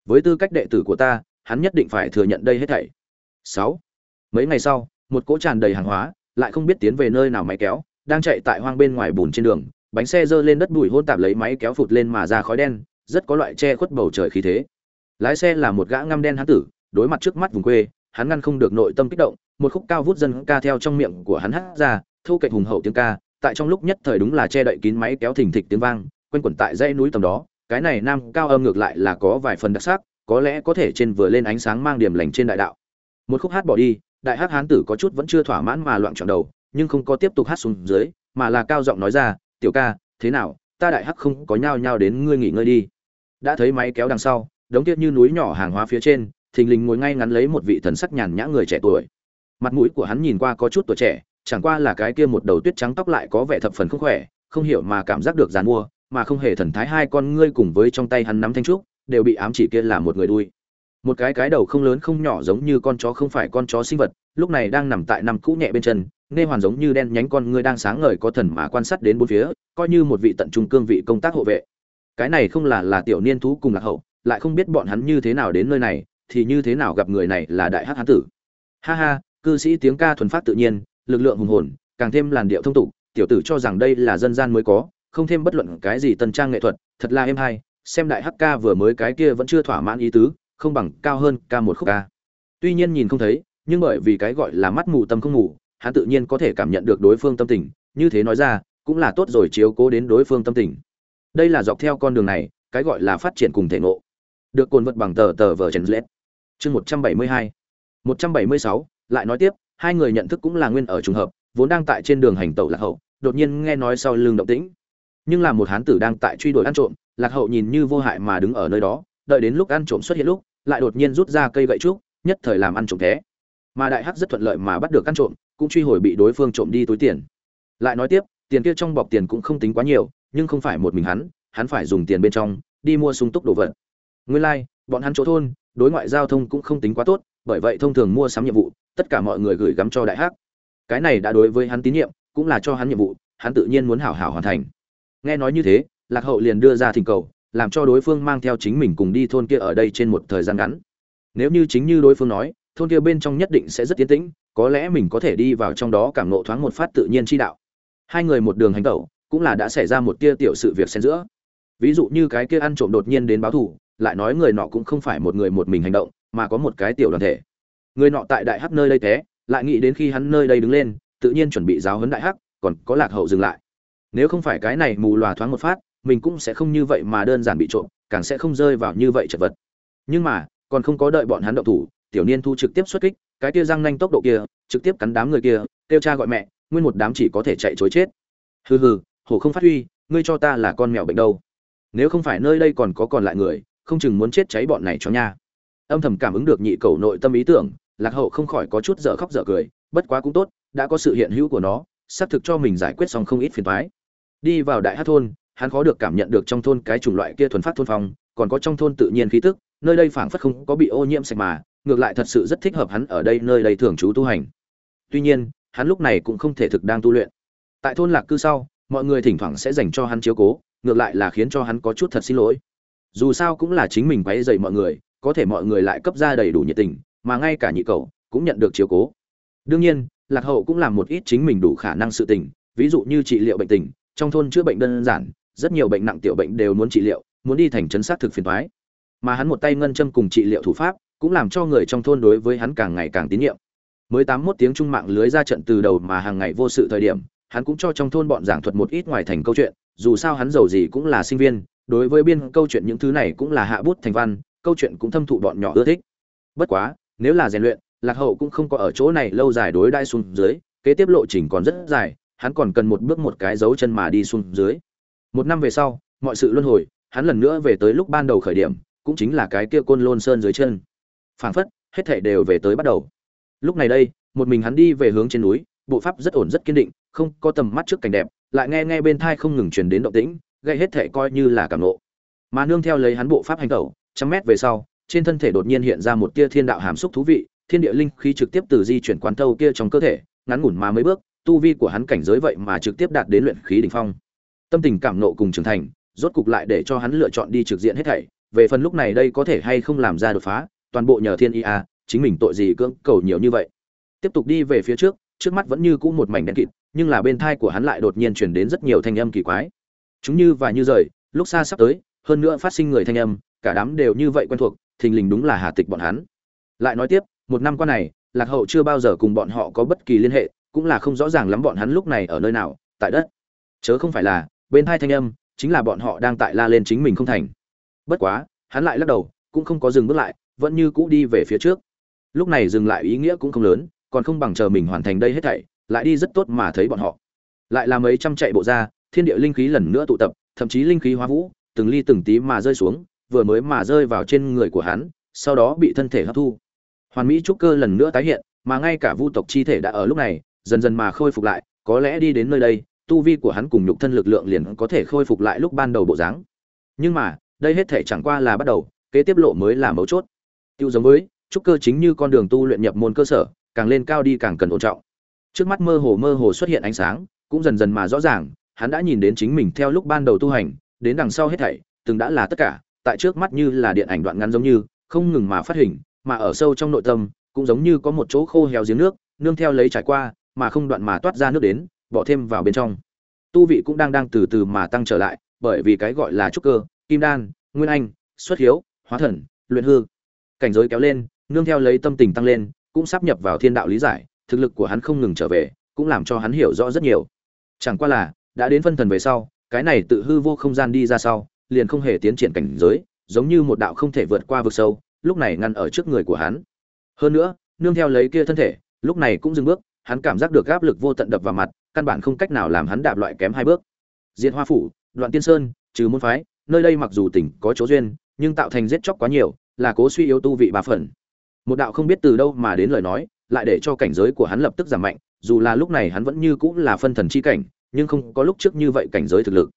Với tư cách đệ tử của ta, hắn nhất định phải thừa nhận đây hết thảy. Sáu. Mấy ngày sau, một cỗ tràn đầy hàng hóa, lại không biết tiến về nơi nào máy kéo, đang chạy tại hoang bên ngoài bùn trên đường, bánh xe giơ lên đất bụi hôn tạp lấy máy kéo phụt lên mà ra khói đen, rất có loại che khuất bầu trời khí thế. Lái xe là một gã ngăm đen hán tử, đối mặt trước mắt vùng quê, hắn ngăn không được nội tâm kích động, một khúc cao vút dân ca theo trong miệng của hắn hát ra thu kịch hùng hậu tiếng ca, tại trong lúc nhất thời đúng là che đậy kín máy kéo thình thịch tiếng vang, quanh quẩn tại dãy núi tầm đó. Cái này nam cao âm ngược lại là có vài phần đặc sắc, có lẽ có thể trên vừa lên ánh sáng mang điểm lành trên đại đạo. Một khúc hát bỏ đi, đại hát hán tử có chút vẫn chưa thỏa mãn mà loạn trọn đầu, nhưng không có tiếp tục hát xuống dưới, mà là cao giọng nói ra, tiểu ca, thế nào? Ta đại hắc không có nhao nhao đến ngươi nghỉ ngơi đi. Đã thấy máy kéo đằng sau, đống tiết như núi nhỏ hàng hóa phía trên, thình lình ngồi ngay ngắn lấy một vị thần sắc nhàn nhã người trẻ tuổi. Mặt mũi của hắn nhìn qua có chút tuổi trẻ chẳng qua là cái kia một đầu tuyết trắng tóc lại có vẻ thập phần không khỏe, không hiểu mà cảm giác được giàn mua, mà không hề thần thái hai con ngươi cùng với trong tay hắn nắm thanh trúc, đều bị ám chỉ kia là một người đuôi. Một cái cái đầu không lớn không nhỏ giống như con chó không phải con chó sinh vật, lúc này đang nằm tại nằm cũ nhẹ bên chân nên hoàn giống như đen nhánh con ngươi đang sáng ngời có thần mà quan sát đến bốn phía, coi như một vị tận trung cương vị công tác hộ vệ. Cái này không là là tiểu niên thú cùng là hậu, lại không biết bọn hắn như thế nào đến nơi này, thì như thế nào gặp người này là đại hắc hán tử. Ha ha, cư sĩ tiếng ca thuần phát tự nhiên lực lượng hùng hồn, càng thêm làn điệu thông tục, tiểu tử cho rằng đây là dân gian mới có, không thêm bất luận cái gì tân trang nghệ thuật, thật là êm hay, xem đại hắc ca vừa mới cái kia vẫn chưa thỏa mãn ý tứ, không bằng cao hơn ca một khúc ca. Tuy nhiên nhìn không thấy, nhưng bởi vì cái gọi là mắt mù tâm không ngủ hắn tự nhiên có thể cảm nhận được đối phương tâm tình, như thế nói ra, cũng là tốt rồi chiếu cố đến đối phương tâm tình. Đây là dọc theo con đường này, cái gọi là phát triển cùng thể ngộ. Được cuốn vật bằng tờ tờ vở Trần lết. Chương một trăm bảy mươi hai. Một trăm bảy mươi sáu, lại nói tiếp hai người nhận thức cũng là nguyên ở trùng hợp vốn đang tại trên đường hành tẩu lạc hậu đột nhiên nghe nói sau lưng động tĩnh. Nhưng là một hán tử đang tại truy đuổi ăn trộm lạc hậu nhìn như vô hại mà đứng ở nơi đó đợi đến lúc ăn trộm xuất hiện lúc lại đột nhiên rút ra cây gậy trúc nhất thời làm ăn trộm thế mà đại hắc rất thuận lợi mà bắt được ăn trộm cũng truy hồi bị đối phương trộm đi túi tiền. Lại nói tiếp tiền kia trong bọc tiền cũng không tính quá nhiều nhưng không phải một mình hắn hắn phải dùng tiền bên trong đi mua sung túc đồ vật. Nguyên lai、like, bọn hắn chỗ thôn đối ngoại giao thông cũng không tính quá tốt bởi vậy thông thường mua sắm nhiệm vụ tất cả mọi người gửi gắm cho đại hắc. Cái này đã đối với hắn tín nhiệm, cũng là cho hắn nhiệm vụ, hắn tự nhiên muốn hảo hảo hoàn thành. Nghe nói như thế, lạc hậu liền đưa ra thỉnh cầu, làm cho đối phương mang theo chính mình cùng đi thôn kia ở đây trên một thời gian ngắn. Nếu như chính như đối phương nói, thôn kia bên trong nhất định sẽ rất tiến tĩnh, có lẽ mình có thể đi vào trong đó cảm nộ thoáng một phát tự nhiên chi đạo. Hai người một đường hành tẩu, cũng là đã xảy ra một tia tiểu sự việc xen giữa. Ví dụ như cái kia ăn trộm đột nhiên đến báo thù, lại nói người nọ cũng không phải một người một mình hành động, mà có một cái tiểu đoàn thể người nọ tại đại hắc nơi đây té, lại nghĩ đến khi hắn nơi đây đứng lên tự nhiên chuẩn bị giáo huấn đại hắc còn có lạc hậu dừng lại. Nếu không phải cái này mù lòa thoáng một phát mình cũng sẽ không như vậy mà đơn giản bị trộm càng sẽ không rơi vào như vậy chật vật. Nhưng mà còn không có đợi bọn hắn động thủ tiểu niên thu trực tiếp xuất kích cái kia răng nanh tốc độ kia trực tiếp cắn đám người kia kêu cha gọi mẹ nguyên một đám chỉ có thể chạy chối chết. Hừ hừ hổ không phát huy ngươi cho ta là con mèo bệnh đâu. Nếu không phải nơi đây còn có còn lại người không chừng muốn chết cháy bọn này cho nha. Âm thầm cảm ứng được nhị cầu nội tâm ý tưởng lạc hậu không khỏi có chút dở khóc dở cười, bất quá cũng tốt, đã có sự hiện hữu của nó, xác thực cho mình giải quyết xong không ít phiền toái. Đi vào đại hát thôn, hắn khó được cảm nhận được trong thôn cái chủng loại kia thuần phát thôn phong, còn có trong thôn tự nhiên khí tức, nơi đây phảng phất không có bị ô nhiễm sạch mà, ngược lại thật sự rất thích hợp hắn ở đây nơi đây thường trú tu hành. Tuy nhiên, hắn lúc này cũng không thể thực đang tu luyện. Tại thôn lạc cư sau, mọi người thỉnh thoảng sẽ dành cho hắn chiếu cố, ngược lại là khiến cho hắn có chút thật xin lỗi. Dù sao cũng là chính mình quấy dậy mọi người, có thể mọi người lại cấp ra đầy đủ nhiệt tình mà ngay cả nhị cậu cũng nhận được chiếu cố. Đương nhiên, lạc hậu cũng làm một ít chính mình đủ khả năng sự tình, ví dụ như trị liệu bệnh tình, trong thôn chữa bệnh đơn giản, rất nhiều bệnh nặng tiểu bệnh đều muốn trị liệu, muốn đi thành trấn sát thực phiền thoái mà hắn một tay ngân châm cùng trị liệu thủ pháp, cũng làm cho người trong thôn đối với hắn càng ngày càng tín nhiệm. Mới tám mốt tiếng trung mạng lưới ra trận từ đầu mà hàng ngày vô sự thời điểm, hắn cũng cho trong thôn bọn giảng thuật một ít ngoài thành câu chuyện, dù sao hắn giàu gì cũng là sinh viên, đối với biên câu chuyện những thứ này cũng là hạ bút thành văn, câu chuyện cũng thâm thụ bọn nhỏ ưa thích. Bất quá nếu là rèn luyện, lạc hậu cũng không có ở chỗ này lâu dài đối đai xuống dưới, kế tiếp lộ trình còn rất dài, hắn còn cần một bước một cái dấu chân mà đi xuống dưới. Một năm về sau, mọi sự luân hồi, hắn lần nữa về tới lúc ban đầu khởi điểm, cũng chính là cái kia côn lôn sơn dưới chân. Phảng phất, hết thảy đều về tới bắt đầu. Lúc này đây, một mình hắn đi về hướng trên núi, bộ pháp rất ổn rất kiên định, không có tầm mắt trước cảnh đẹp, lại nghe nghe bên thai không ngừng truyền đến động tĩnh, gây hết thảy coi như là cảm nộ. Mà nương theo lấy hắn bộ pháp hành tẩu, trăm mét về sau trên thân thể đột nhiên hiện ra một tia thiên đạo hàm xúc thú vị, thiên địa linh khí trực tiếp từ di chuyển quán thâu kia trong cơ thể, ngắn ngủn mà mấy bước, tu vi của hắn cảnh giới vậy mà trực tiếp đạt đến luyện khí đỉnh phong. Tâm tình cảm nộ cùng trưởng thành, rốt cục lại để cho hắn lựa chọn đi trực diện hết thảy, về phần lúc này đây có thể hay không làm ra đột phá, toàn bộ nhờ thiên ia, chính mình tội gì cưỡng cầu nhiều như vậy. Tiếp tục đi về phía trước trước mắt vẫn như cũ một mảnh đen kịt, nhưng là bên thai của hắn lại đột nhiên truyền đến rất nhiều thanh âm kỳ quái. Chúng như và như rời, lúc xa sắp tới, hơn nữa phát sinh người thanh âm, cả đám đều như vậy quen thuộc thình lình đúng là hà tịch bọn hắn. Lại nói tiếp, một năm qua này, lạc hậu chưa bao giờ cùng bọn họ có bất kỳ liên hệ, cũng là không rõ ràng lắm bọn hắn lúc này ở nơi nào, tại đất. Chớ không phải là, bên hai thanh âm, chính là bọn họ đang tại la lên chính mình không thành. Bất quá, hắn lại lắc đầu, cũng không có dừng bước lại, vẫn như cũ đi về phía trước. Lúc này dừng lại ý nghĩa cũng không lớn, còn không bằng chờ mình hoàn thành đây hết thảy, lại đi rất tốt mà thấy bọn họ. Lại là mấy trăm chạy bộ ra, thiên địa linh khí lần nữa tụ tập, thậm chí linh khí hóa vũ, từng ly từng tí mà rơi xuống vừa mới mà rơi vào trên người của hắn, sau đó bị thân thể hấp thu. Hoàn mỹ trúc cơ lần nữa tái hiện, mà ngay cả vu tộc chi thể đã ở lúc này, dần dần mà khôi phục lại, có lẽ đi đến nơi đây, tu vi của hắn cùng nhục thân lực lượng liền có thể khôi phục lại lúc ban đầu bộ dáng. Nhưng mà, đây hết thể chẳng qua là bắt đầu, kế tiếp lộ mới là mấu chốt. Tiêu giống với, trúc cơ chính như con đường tu luyện nhập môn cơ sở, càng lên cao đi càng cần ổn trọng. Trước mắt mơ hồ mơ hồ xuất hiện ánh sáng, cũng dần dần mà rõ ràng, hắn đã nhìn đến chính mình theo lúc ban đầu tu hành, đến đằng sau hết thảy, từng đã là tất cả tại trước mắt như là điện ảnh đoạn ngắn giống như, không ngừng mà phát hình, mà ở sâu trong nội tâm, cũng giống như có một chỗ khô héo giếng nước, nương theo lấy trải qua, mà không đoạn mà toát ra nước đến, bỏ thêm vào bên trong. Tu vị cũng đang đang từ từ mà tăng trở lại, bởi vì cái gọi là trúc cơ, kim đan, nguyên anh, xuất hiếu, hóa thần, luyện hư. Cảnh giới kéo lên, nương theo lấy tâm tình tăng lên, cũng sắp nhập vào thiên đạo lý giải, thực lực của hắn không ngừng trở về, cũng làm cho hắn hiểu rõ rất nhiều. Chẳng qua là, đã đến phân thần về sau, cái này tự hư vô không gian đi ra sau liền không hề tiến triển cảnh giới, giống như một đạo không thể vượt qua vực sâu, lúc này ngăn ở trước người của hắn. Hơn nữa, nương theo lấy kia thân thể, lúc này cũng dừng bước, hắn cảm giác được áp lực vô tận đập vào mặt, căn bản không cách nào làm hắn đạp loại kém hai bước. Diệt hoa phủ, đoạn tiên sơn, trừ môn phái, nơi đây mặc dù tỉnh có chỗ duyên, nhưng tạo thành giết chóc quá nhiều, là cố suy yếu tu vị bà phần. Một đạo không biết từ đâu mà đến lời nói, lại để cho cảnh giới của hắn lập tức giảm mạnh, dù là lúc này hắn vẫn như cũng là phân thần chi cảnh, nhưng không có lúc trước như vậy cảnh giới thực lực.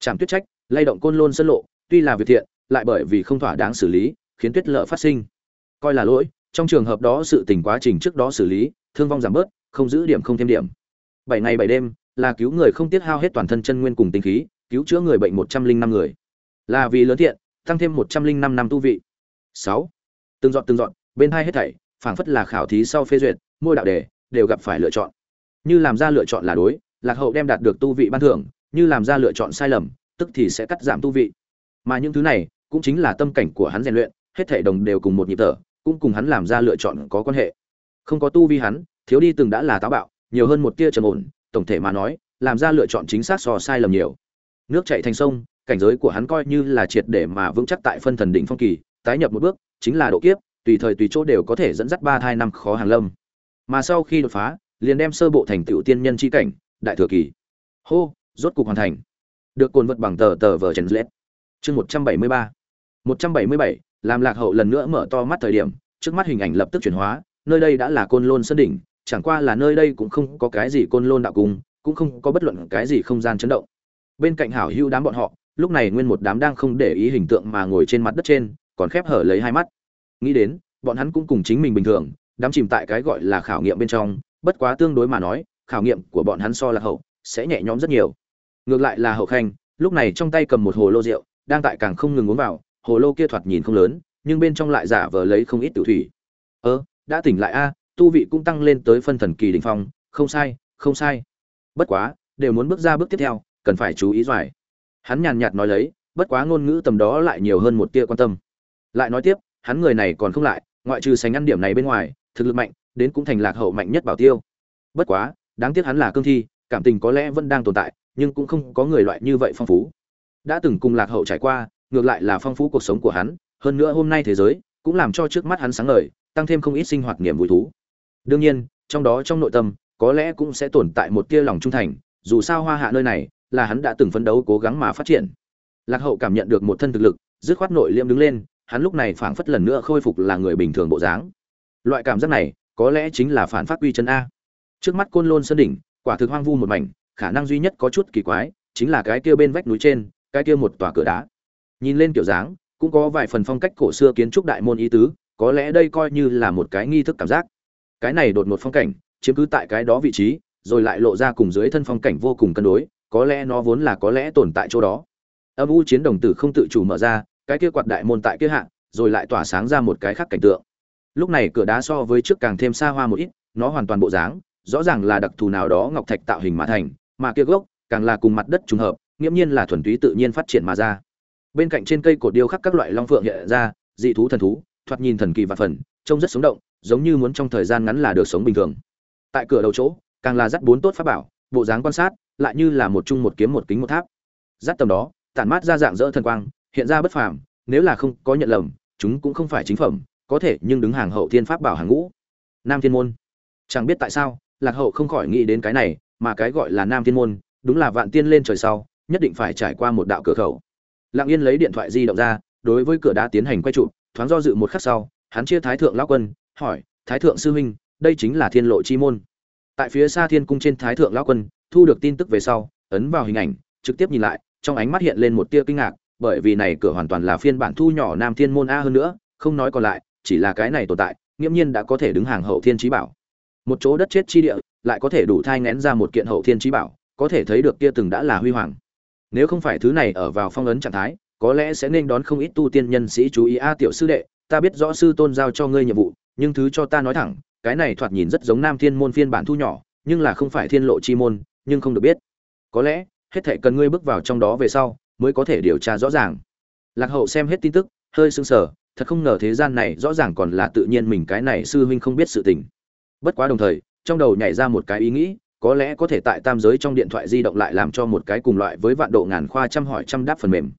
Trạm tuyết trách lay động côn lôn sân lộ, tuy là việc thiện, lại bởi vì không thỏa đáng xử lý, khiến tuyết lợ phát sinh. Coi là lỗi, trong trường hợp đó sự tình quá trình trước đó xử lý, thương vong giảm bớt, không giữ điểm không thêm điểm. Bảy ngày bảy đêm, là cứu người không tiết hao hết toàn thân chân nguyên cùng tinh khí, cứu chữa người bệnh một trăm linh năm người. Là vì lớn thiện, tăng thêm một trăm linh năm năm tu vị. Sáu. Từng dọn từng dọn, bên hai hết thảy, phảng phất là khảo thí sau phê duyệt môi đạo đề, đều gặp phải lựa chọn. Như làm ra lựa chọn là đối, lạc hậu đem đạt được tu vị ban thưởng, như làm ra lựa chọn sai lầm tức thì sẽ cắt giảm tu vị. Mà những thứ này cũng chính là tâm cảnh của hắn rèn luyện, hết thảy đồng đều cùng một nhịp thở, cũng cùng hắn làm ra lựa chọn có quan hệ. Không có tu vi hắn, thiếu đi từng đã là táo bạo, nhiều hơn một tia trầm ổn, tổng thể mà nói, làm ra lựa chọn chính xác so sai lầm nhiều. Nước chảy thành sông, cảnh giới của hắn coi như là triệt để mà vững chắc tại phân thần đỉnh phong kỳ, tái nhập một bước, chính là độ kiếp, tùy thời tùy chỗ đều có thể dẫn dắt ba thai năm khó hàng lâm. Mà sau khi đột phá, liền đem sơ bộ thành tựu tiên nhân chi cảnh, đại thừa kỳ. Hô, rốt cục hoàn thành được cồn vật bằng tờ tờ vờ trần lết chương một trăm bảy mươi ba. một trăm bảy mươi bảy, làm lạc hậu lần nữa mở to mắt thời điểm, trước mắt hình ảnh lập tức chuyển hóa, nơi đây đã là côn lôn sơn đỉnh, chẳng qua là nơi đây cũng không có cái gì côn lôn đạo cung, cũng không có bất luận cái gì không gian chấn động. Bên cạnh hảo hữu đám bọn họ, lúc này nguyên một đám đang không để ý hình tượng mà ngồi trên mặt đất trên, còn khép hở lấy hai mắt. Nghĩ đến, bọn hắn cũng cùng chính mình bình thường, đắm chìm tại cái gọi là khảo nghiệm bên trong, bất quá tương đối mà nói, khảo nghiệm của bọn hắn so là hậu sẽ nhẹ nhõm rất nhiều ngược lại là hậu khanh, lúc này trong tay cầm một hồ lô rượu, đang tại càng không ngừng uống vào, hồ lô kia thoạt nhìn không lớn, nhưng bên trong lại giả vờ lấy không ít tử thủy. Ơ, đã tỉnh lại a, tu vị cũng tăng lên tới phân thần kỳ đỉnh phong, không sai không sai. Bất quá, đều muốn bước ra bước tiếp theo, cần phải chú ý giỏi hắn nhàn nhạt nói lấy, bất quá ngôn ngữ tầm đó lại nhiều hơn một tia quan tâm. Lại nói tiếp, hắn người này còn không lại, ngoại trừ sánh ăn điểm này bên ngoài, thực lực mạnh, đến cũng thành lạc hậu mạnh nhất bảo tiêu. Bất quá, đáng tiếc hắn là cương thi, cảm tình có lẽ vẫn đang tồn tại nhưng cũng không có người loại như vậy phong phú. Đã từng cùng lạc hậu trải qua, ngược lại là phong phú cuộc sống của hắn, hơn nữa hôm nay thế giới cũng làm cho trước mắt hắn sáng ngời, tăng thêm không ít sinh hoạt niềm vui thú. Đương nhiên, trong đó trong nội tâm, có lẽ cũng sẽ tồn tại một tia lòng trung thành, dù sao hoa hạ nơi này là hắn đã từng phấn đấu cố gắng mà phát triển. Lạc hậu cảm nhận được một thân thực lực, dứt khoát nội liêm đứng lên, hắn lúc này phảng phất lần nữa khôi phục là người bình thường bộ dáng. Loại cảm giác này, có lẽ chính là phản phát quy chân a. Trước mắt côn lôn sơn đỉnh, quả thực hoang vu một mảnh khả năng duy nhất có chút kỳ quái, chính là cái kia bên vách núi trên, cái kia một tòa cửa đá. Nhìn lên kiểu dáng, cũng có vài phần phong cách cổ xưa kiến trúc đại môn ý tứ, có lẽ đây coi như là một cái nghi thức cảm giác. Cái này đột một phong cảnh, chiếm cứ tại cái đó vị trí, rồi lại lộ ra cùng dưới thân phong cảnh vô cùng cân đối, có lẽ nó vốn là có lẽ tồn tại chỗ đó. Âm u chiến đồng tử không tự chủ mở ra, cái kia quạt đại môn tại kia hạ, rồi lại tỏa sáng ra một cái khác cảnh tượng. Lúc này cửa đá so với trước càng thêm xa hoa một ít, nó hoàn toàn bộ dáng, rõ ràng là đặc thù nào đó ngọc thạch tạo hình mã thành mà kia gốc càng là cùng mặt đất trùng hợp nghiêm nhiên là thuần túy tự nhiên phát triển mà ra. Bên cạnh trên cây cột điêu khắc các loại long phượng hiện ra, dị thú thần thú, thoạt nhìn thần kỳ và phần, trông rất sống động, giống như muốn trong thời gian ngắn là được sống bình thường. Tại cửa đầu chỗ, càng là dắt bốn tốt pháp bảo, bộ dáng quan sát, lại như là một chung một kiếm một kính một tháp. Dắt tầm đó, tản mát ra dạng dỡ thần quang, hiện ra bất phàm, nếu là không có nhận lầm, chúng cũng không phải chính phẩm, có thể nhưng đứng hàng hậu thiên pháp bảo hàng ngũ. Nam thiên môn. Chẳng biết tại sao, lạc hậu không khỏi nghĩ đến cái này mà cái gọi là nam thiên môn, đúng là vạn tiên lên trời sau, nhất định phải trải qua một đạo cửa khẩu. Lặng yên lấy điện thoại di động ra, đối với cửa đá tiến hành quay trụ, thoáng do dự một khắc sau, hắn chia thái thượng lão quân, hỏi, thái thượng sư huynh, đây chính là thiên lộ chi môn. Tại phía xa thiên cung trên thái thượng lão quân, thu được tin tức về sau, ấn vào hình ảnh, trực tiếp nhìn lại, trong ánh mắt hiện lên một tia kinh ngạc, bởi vì này cửa hoàn toàn là phiên bản thu nhỏ nam thiên môn a hơn nữa, không nói còn lại, chỉ là cái này tồn tại, nghiễm nhiên đã có thể đứng hàng hậu thiên trí bảo. Một chỗ đất chết chi địa lại có thể đủ thai ngén ra một kiện hậu thiên trí bảo, có thể thấy được kia từng đã là huy hoàng. Nếu không phải thứ này ở vào phong ấn trạng thái, có lẽ sẽ nên đón không ít tu tiên nhân sĩ chú ý. A, tiểu sư đệ, ta biết rõ sư tôn giao cho ngươi nhiệm vụ, nhưng thứ cho ta nói thẳng, cái này thoạt nhìn rất giống nam thiên môn phiên bản thu nhỏ, nhưng là không phải thiên lộ chi môn, nhưng không được biết. Có lẽ, hết thệ cần ngươi bước vào trong đó về sau, mới có thể điều tra rõ ràng. Lạc hậu xem hết tin tức, hơi sưng sờ, thật không ngờ thế gian này rõ ràng còn là tự nhiên mình cái này sư huynh không biết sự tình. Bất quá đồng thời trong đầu nhảy ra một cái ý nghĩ, có lẽ có thể tại tam giới trong điện thoại di động lại làm cho một cái cùng loại với vạn độ ngàn khoa trăm hỏi trăm đáp phần mềm.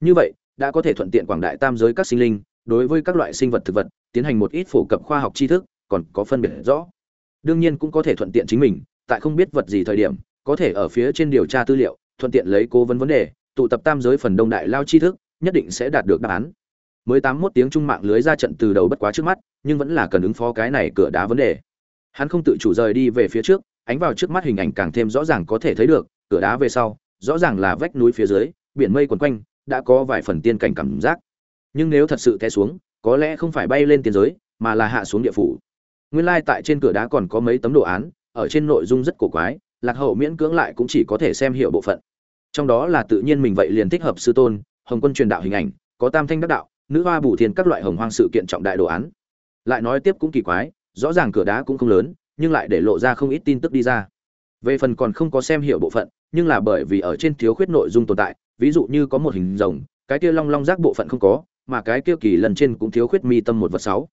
Như vậy, đã có thể thuận tiện quảng đại tam giới các sinh linh, đối với các loại sinh vật thực vật, tiến hành một ít phổ cập khoa học tri thức, còn có phân biệt rõ. Đương nhiên cũng có thể thuận tiện chính mình, tại không biết vật gì thời điểm, có thể ở phía trên điều tra tư liệu, thuận tiện lấy cố vấn vấn đề, tụ tập tam giới phần đông đại lao tri thức, nhất định sẽ đạt được đáp án. Mới tám mốt tiếng trung mạng lưới ra trận từ đầu bất quá trước mắt, nhưng vẫn là cần ứng phó cái này cửa đá vấn đề hắn không tự chủ rời đi về phía trước, ánh vào trước mắt hình ảnh càng thêm rõ ràng có thể thấy được, cửa đá về sau, rõ ràng là vách núi phía dưới, biển mây quần quanh, đã có vài phần tiên cảnh cảm giác. Nhưng nếu thật sự té xuống, có lẽ không phải bay lên tiên giới, mà là hạ xuống địa phủ. Nguyên lai tại trên cửa đá còn có mấy tấm đồ án, ở trên nội dung rất cổ quái, lạc hậu miễn cưỡng lại cũng chỉ có thể xem hiểu bộ phận. Trong đó là tự nhiên mình vậy liền thích hợp sư tôn, hồng quân truyền đạo hình ảnh, có tam thanh đắc đạo, nữ hoa bù thiên các loại hồng hoang sự kiện trọng đại đồ án. Lại nói tiếp cũng kỳ quái rõ ràng cửa đá cũng không lớn, nhưng lại để lộ ra không ít tin tức đi ra. Về phần còn không có xem hiểu bộ phận, nhưng là bởi vì ở trên thiếu khuyết nội dung tồn tại, ví dụ như có một hình rồng, cái kia long long rác bộ phận không có, mà cái kia kỳ lần trên cũng thiếu khuyết mi tâm một vật sáu.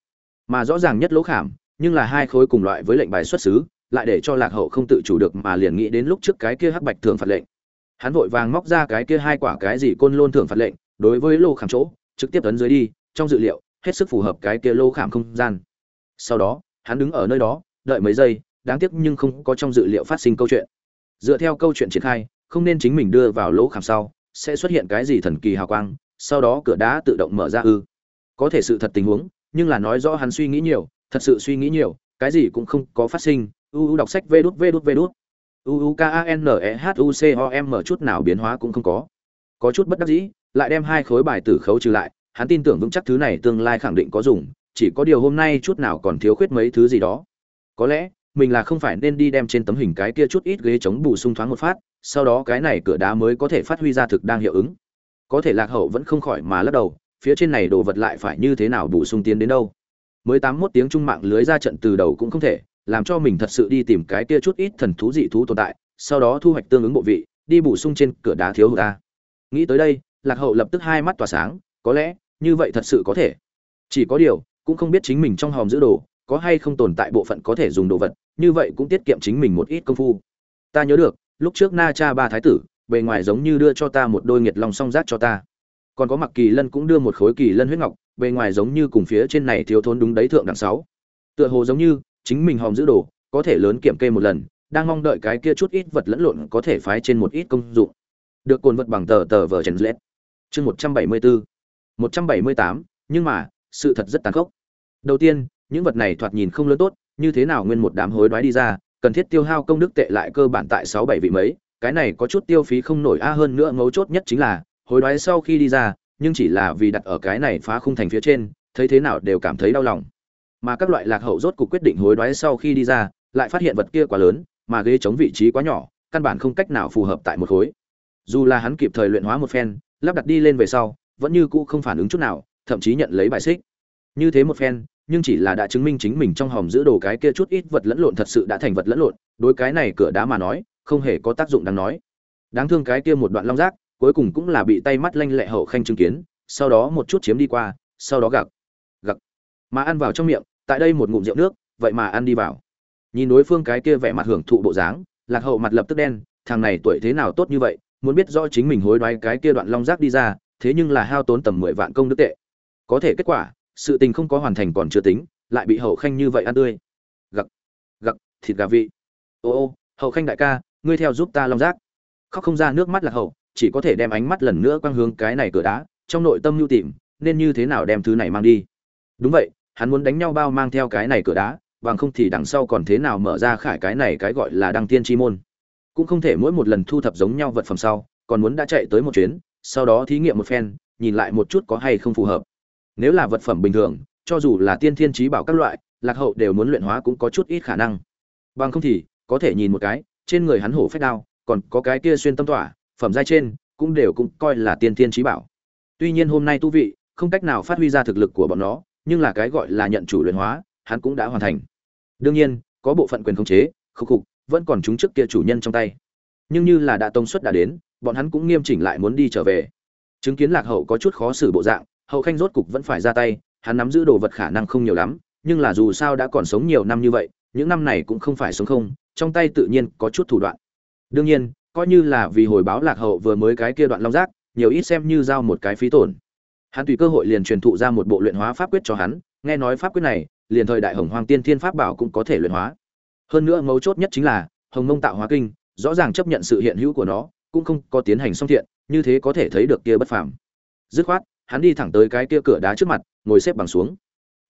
Mà rõ ràng nhất lỗ khảm, nhưng là hai khối cùng loại với lệnh bài xuất xứ, lại để cho lạc hậu không tự chủ được mà liền nghĩ đến lúc trước cái kia hắc bạch thường phạt lệnh. Hắn vội vàng móc ra cái kia hai quả cái gì côn lôn thường phạt lệnh, đối với lô khảm chỗ, trực tiếp tấn dưới đi, trong dự liệu, hết sức phù hợp cái kia lô khảm không gian. Sau đó hắn đứng ở nơi đó, đợi mấy giây, đáng tiếc nhưng không có trong dự liệu phát sinh câu chuyện. Dựa theo câu chuyện triển khai, không nên chính mình đưa vào lỗ khảm sau, sẽ xuất hiện cái gì thần kỳ hào quang, sau đó cửa đá tự động mở ra ư. Có thể sự thật tình huống, nhưng là nói rõ hắn suy nghĩ nhiều, thật sự suy nghĩ nhiều, cái gì cũng không có phát sinh uu đọc sách vê đút vê đút vê đút. Uu k a n e h u c o m chút nào biến hóa cũng không có. Có chút bất đắc dĩ, lại đem hai khối bài tử khấu trừ lại, hắn tin tưởng vững chắc thứ này tương lai khẳng định có dùng chỉ có điều hôm nay chút nào còn thiếu khuyết mấy thứ gì đó. Có lẽ, mình là không phải nên đi đem trên tấm hình cái kia chút ít ghế chống bù sung thoáng một phát, sau đó cái này cửa đá mới có thể phát huy ra thực đang hiệu ứng. Có thể lạc hậu vẫn không khỏi mà lắc đầu, phía trên này đồ vật lại phải như thế nào bù sung tiến đến đâu. Mới tám mốt tiếng trung mạng lưới ra trận từ đầu cũng không thể, làm cho mình thật sự đi tìm cái kia chút ít thần thú dị thú tồn tại, sau đó thu hoạch tương ứng bộ vị, đi bổ sung trên cửa đá thiếu hụt ta nghĩ tới đây, lạc hậu lập tức hai mắt tỏa sáng, có lẽ, như vậy thật sự có thể. Chỉ có điều cũng không biết chính mình trong hòm giữ đồ, có hay không tồn tại bộ phận có thể dùng đồ vật, như vậy cũng tiết kiệm chính mình một ít công phu. Ta nhớ được, lúc trước na cha ba thái tử, bề ngoài giống như đưa cho ta một đôi nghiệt lòng song giác cho ta. Còn có mặc kỳ lân cũng đưa một khối kỳ lân huyết ngọc, bề ngoài giống như cùng phía trên này thiếu thốn đúng đấy thượng đẳng sáu. Tựa hồ giống như, chính mình hòm giữ đồ, có thể lớn kiểm kê một lần, đang mong đợi cái kia chút ít vật lẫn lộn có thể phái trên một ít công dụng. Được cồn vật bằng tờ tờ vở trần lết chương một trăm bảy mươi bốn một trăm bảy mươi tám, nhưng mà, sự thật rất tàn khốc đầu tiên, những vật này thoạt nhìn không lớn tốt, như thế nào nguyên một đám hối đoái đi ra, cần thiết tiêu hao công đức tệ lại cơ bản tại sáu bảy vị mấy, cái này có chút tiêu phí không nổi, a, hơn nữa mấu chốt nhất chính là, hối đoái sau khi đi ra, nhưng chỉ là vì đặt ở cái này phá khung thành phía trên, thấy thế nào đều cảm thấy đau lòng. Mà các loại lạc hậu rốt cuộc quyết định hối đoái sau khi đi ra, lại phát hiện vật kia quá lớn, mà ghế chống vị trí quá nhỏ, căn bản không cách nào phù hợp tại một khối. Dù là hắn kịp thời luyện hóa một phen, lắp đặt đi lên về sau, vẫn như cũ không phản ứng chút nào, thậm chí nhận lấy bài xích như thế một phen, nhưng chỉ là đã chứng minh chính mình trong hòm giữ đồ cái kia chút ít vật lẫn lộn thật sự đã thành vật lẫn lộn, đối cái này cửa đá mà nói, không hề có tác dụng đáng nói. Đáng thương cái kia một đoạn long rác, cuối cùng cũng là bị tay mắt lanh lẹ hậu khanh chứng kiến, sau đó một chút chiếm đi qua, sau đó gặc gặc. Mà ăn vào trong miệng, tại đây một ngụm rượu nước, vậy mà ăn đi vào. Nhìn đối phương cái kia vẻ mặt hưởng thụ bộ dáng, lạc hậu mặt lập tức đen, thằng này tuổi thế nào tốt như vậy, muốn biết rõ chính mình hối đoái cái kia đoạn long rác đi ra, thế nhưng là hao tốn tầm mười vạn công đức tệ. Có thể kết quả sự tình không có hoàn thành còn chưa tính, lại bị hậu khanh như vậy ăn tươi. Gặc gặc, thịt gà vị. Ô ô, hậu khanh đại ca, ngươi theo giúp ta long rác. Khóc không ra nước mắt là hậu, chỉ có thể đem ánh mắt lần nữa quang hướng cái này cửa đá, trong nội tâm nhu tìm, nên như thế nào đem thứ này mang đi. Đúng vậy, hắn muốn đánh nhau bao mang theo cái này cửa đá, bằng không thì đằng sau còn thế nào mở ra khải cái này cái gọi là đăng tiên chi môn. Cũng không thể mỗi một lần thu thập giống nhau vật phẩm sau, còn muốn đã chạy tới một chuyến, sau đó thí nghiệm một phen, nhìn lại một chút có hay không phù hợp nếu là vật phẩm bình thường, cho dù là tiên thiên trí bảo các loại, lạc hậu đều muốn luyện hóa cũng có chút ít khả năng. Bằng không thì, có thể nhìn một cái, trên người hắn hổ phách đao, còn có cái kia xuyên tâm tỏa, phẩm giai trên, cũng đều cũng coi là tiên thiên trí bảo. Tuy nhiên hôm nay tu vị, không cách nào phát huy ra thực lực của bọn nó, nhưng là cái gọi là nhận chủ luyện hóa, hắn cũng đã hoàn thành. Đương nhiên, có bộ phận quyền khống chế khúc khục, vẫn còn chúng trước kia chủ nhân trong tay. Nhưng như là đã tông suất đã đến, bọn hắn cũng nghiêm chỉnh lại muốn đi trở về. Chứng kiến lạc hậu có chút khó xử bộ dạng hậu khanh rốt cục vẫn phải ra tay, hắn nắm giữ đồ vật khả năng không nhiều lắm, nhưng là dù sao đã còn sống nhiều năm như vậy, những năm này cũng không phải sống không, trong tay tự nhiên có chút thủ đoạn. Đương nhiên, coi như là vì hồi báo lạc hậu vừa mới cái kia đoạn long giác, nhiều ít xem như giao một cái phí tổn. Hắn tùy cơ hội liền truyền thụ ra một bộ luyện hóa pháp quyết cho hắn, nghe nói pháp quyết này, liền thời đại hồng hoàng tiên thiên pháp bảo cũng có thể luyện hóa. Hơn nữa mấu chốt nhất chính là, hồng mông tạo hóa kinh, rõ ràng chấp nhận sự hiện hữu của nó, cũng không có tiến hành song thiện, như thế có thể thấy được kia bất phàm. Dứt khoát hắn đi thẳng tới cái kia cửa đá trước mặt, ngồi xếp bằng xuống.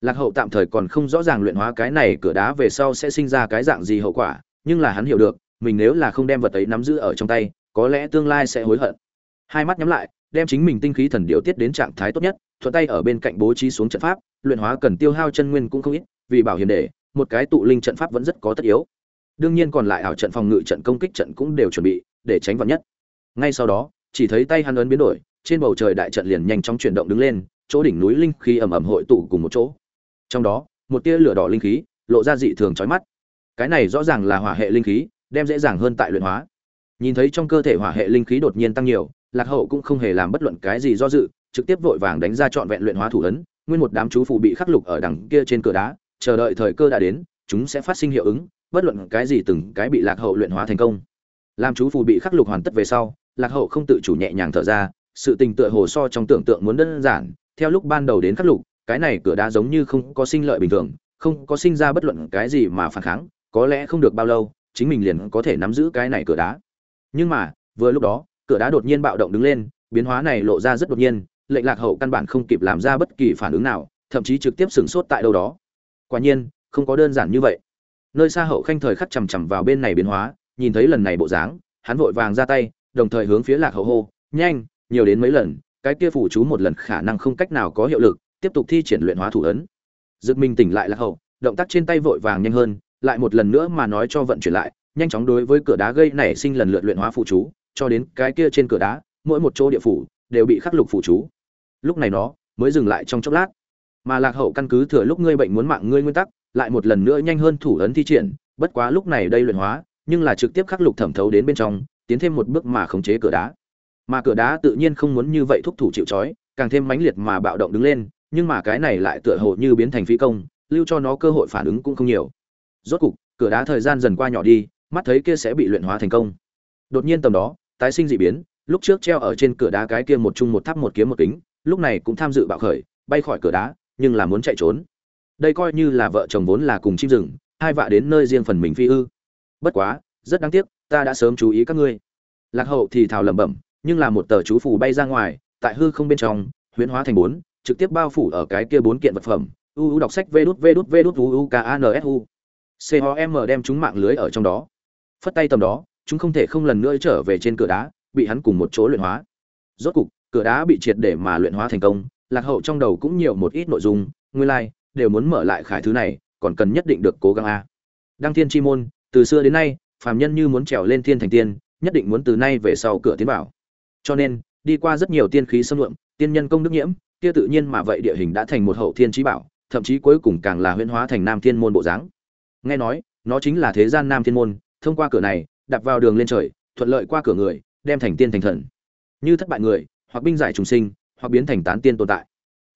Lạc hậu tạm thời còn không rõ ràng luyện hóa cái này cửa đá về sau sẽ sinh ra cái dạng gì hậu quả, nhưng là hắn hiểu được, mình nếu là không đem vật ấy nắm giữ ở trong tay, có lẽ tương lai sẽ hối hận. Hai mắt nhắm lại, đem chính mình tinh khí thần điều tiết đến trạng thái tốt nhất, thuận tay ở bên cạnh bố trí xuống trận pháp, luyện hóa cần tiêu hao chân nguyên cũng không ít, vì bảo hiểm để, một cái tụ linh trận pháp vẫn rất có tất yếu. Đương nhiên còn lại ảo trận phòng ngự trận công kích trận cũng đều chuẩn bị, để tránh vật nhất. Ngay sau đó, chỉ thấy tay hắn ấn biến đổi trên bầu trời đại trận liền nhanh chóng chuyển động đứng lên, chỗ đỉnh núi linh khí ầm ầm hội tụ cùng một chỗ. Trong đó, một tia lửa đỏ linh khí lộ ra dị thường chói mắt. Cái này rõ ràng là hỏa hệ linh khí, đem dễ dàng hơn tại luyện hóa. Nhìn thấy trong cơ thể hỏa hệ linh khí đột nhiên tăng nhiều, lạc hậu cũng không hề làm bất luận cái gì do dự, trực tiếp vội vàng đánh ra trọn vẹn luyện hóa thủ ấn, nguyên một đám chú phụ bị khắc lục ở đằng kia trên cửa đá, chờ đợi thời cơ đã đến, chúng sẽ phát sinh hiệu ứng, bất luận cái gì từng cái bị lạc hậu luyện hóa thành công. Làm chú phù bị khắc lục hoàn tất về sau, lạc hậu không tự chủ nhẹ nhàng thở ra sự tình tựa hồ so trong tưởng tượng muốn đơn giản, theo lúc ban đầu đến khắc lục, cái này cửa đá giống như không có sinh lợi bình thường, không có sinh ra bất luận cái gì mà phản kháng, có lẽ không được bao lâu, chính mình liền có thể nắm giữ cái này cửa đá. Nhưng mà, vừa lúc đó, cửa đá đột nhiên bạo động đứng lên, biến hóa này lộ ra rất đột nhiên, lệnh lạc hậu căn bản không kịp làm ra bất kỳ phản ứng nào, thậm chí trực tiếp sửng sốt tại đâu đó. Quả nhiên, không có đơn giản như vậy. Nơi xa hậu khanh thời khắc chằm chằm vào bên này biến hóa, nhìn thấy lần này bộ dáng, hắn vội vàng ra tay, đồng thời hướng phía lạc hậu hô, nhanh nhiều đến mấy lần, cái kia phủ chú một lần khả năng không cách nào có hiệu lực, tiếp tục thi triển luyện hóa thủ ấn. Dực minh tỉnh lại lạc hậu, động tác trên tay vội vàng nhanh hơn, lại một lần nữa mà nói cho vận chuyển lại, nhanh chóng đối với cửa đá gây nảy sinh lần lượt luyện hóa phụ chú, cho đến cái kia trên cửa đá, mỗi một chỗ địa phủ đều bị khắc lục phụ chú. Lúc này nó mới dừng lại trong chốc lát. Mà lạc hậu căn cứ thừa lúc ngươi bệnh muốn mạng ngươi nguyên tắc, lại một lần nữa nhanh hơn thủ ấn thi triển, bất quá lúc này đây luyện hóa, nhưng là trực tiếp khắc lục thẩm thấu đến bên trong, tiến thêm một bước mà khống chế cửa đá mà cửa đá tự nhiên không muốn như vậy thúc thủ chịu trói, càng thêm mãnh liệt mà bạo động đứng lên, nhưng mà cái này lại tựa hồ như biến thành phi công, lưu cho nó cơ hội phản ứng cũng không nhiều. Rốt cục, cửa đá thời gian dần qua nhỏ đi, mắt thấy kia sẽ bị luyện hóa thành công. Đột nhiên tầm đó, tái sinh dị biến, lúc trước treo ở trên cửa đá cái kia một chung một tháp một kiếm một kính, lúc này cũng tham dự bạo khởi, bay khỏi cửa đá, nhưng là muốn chạy trốn. Đây coi như là vợ chồng vốn là cùng chim rừng, hai vạ đến nơi riêng phần mình phi ư. Bất quá, rất đáng tiếc, ta đã sớm chú ý các ngươi. Lạc hậu thì thào lẩm bẩm nhưng là một tờ chú phù bay ra ngoài tại hư không bên trong huyễn hóa thành bốn trực tiếp bao phủ ở cái kia bốn kiện vật phẩm. U u đọc sách vút vút vút u u k a n s u. C o m đem chúng mạng lưới ở trong đó. Phất tay tầm đó chúng không thể không lần nữa trở về trên cửa đá bị hắn cùng một chỗ luyện hóa. Rốt cục cửa đá bị triệt để mà luyện hóa thành công lạc hậu trong đầu cũng nhiều một ít nội dung nguyên lai、like, đều muốn mở lại khải thứ này còn cần nhất định được cố gắng a. Đăng thiên chi môn từ xưa đến nay phàm nhân như muốn trèo lên thiên thành tiên nhất định muốn từ nay về sau cửa tiến vào cho nên, đi qua rất nhiều tiên khí xâm lượm tiên nhân công đức nhiễm, kia tự nhiên mà vậy địa hình đã thành một hậu thiên trí bảo, thậm chí cuối cùng càng là huyễn hóa thành nam thiên môn bộ dáng. Nghe nói, nó chính là thế gian nam thiên môn, thông qua cửa này đặt vào đường lên trời, thuận lợi qua cửa người, đem thành tiên thành thần. Như thất bại người, hoặc binh giải trùng sinh, hoặc biến thành tán tiên tồn tại.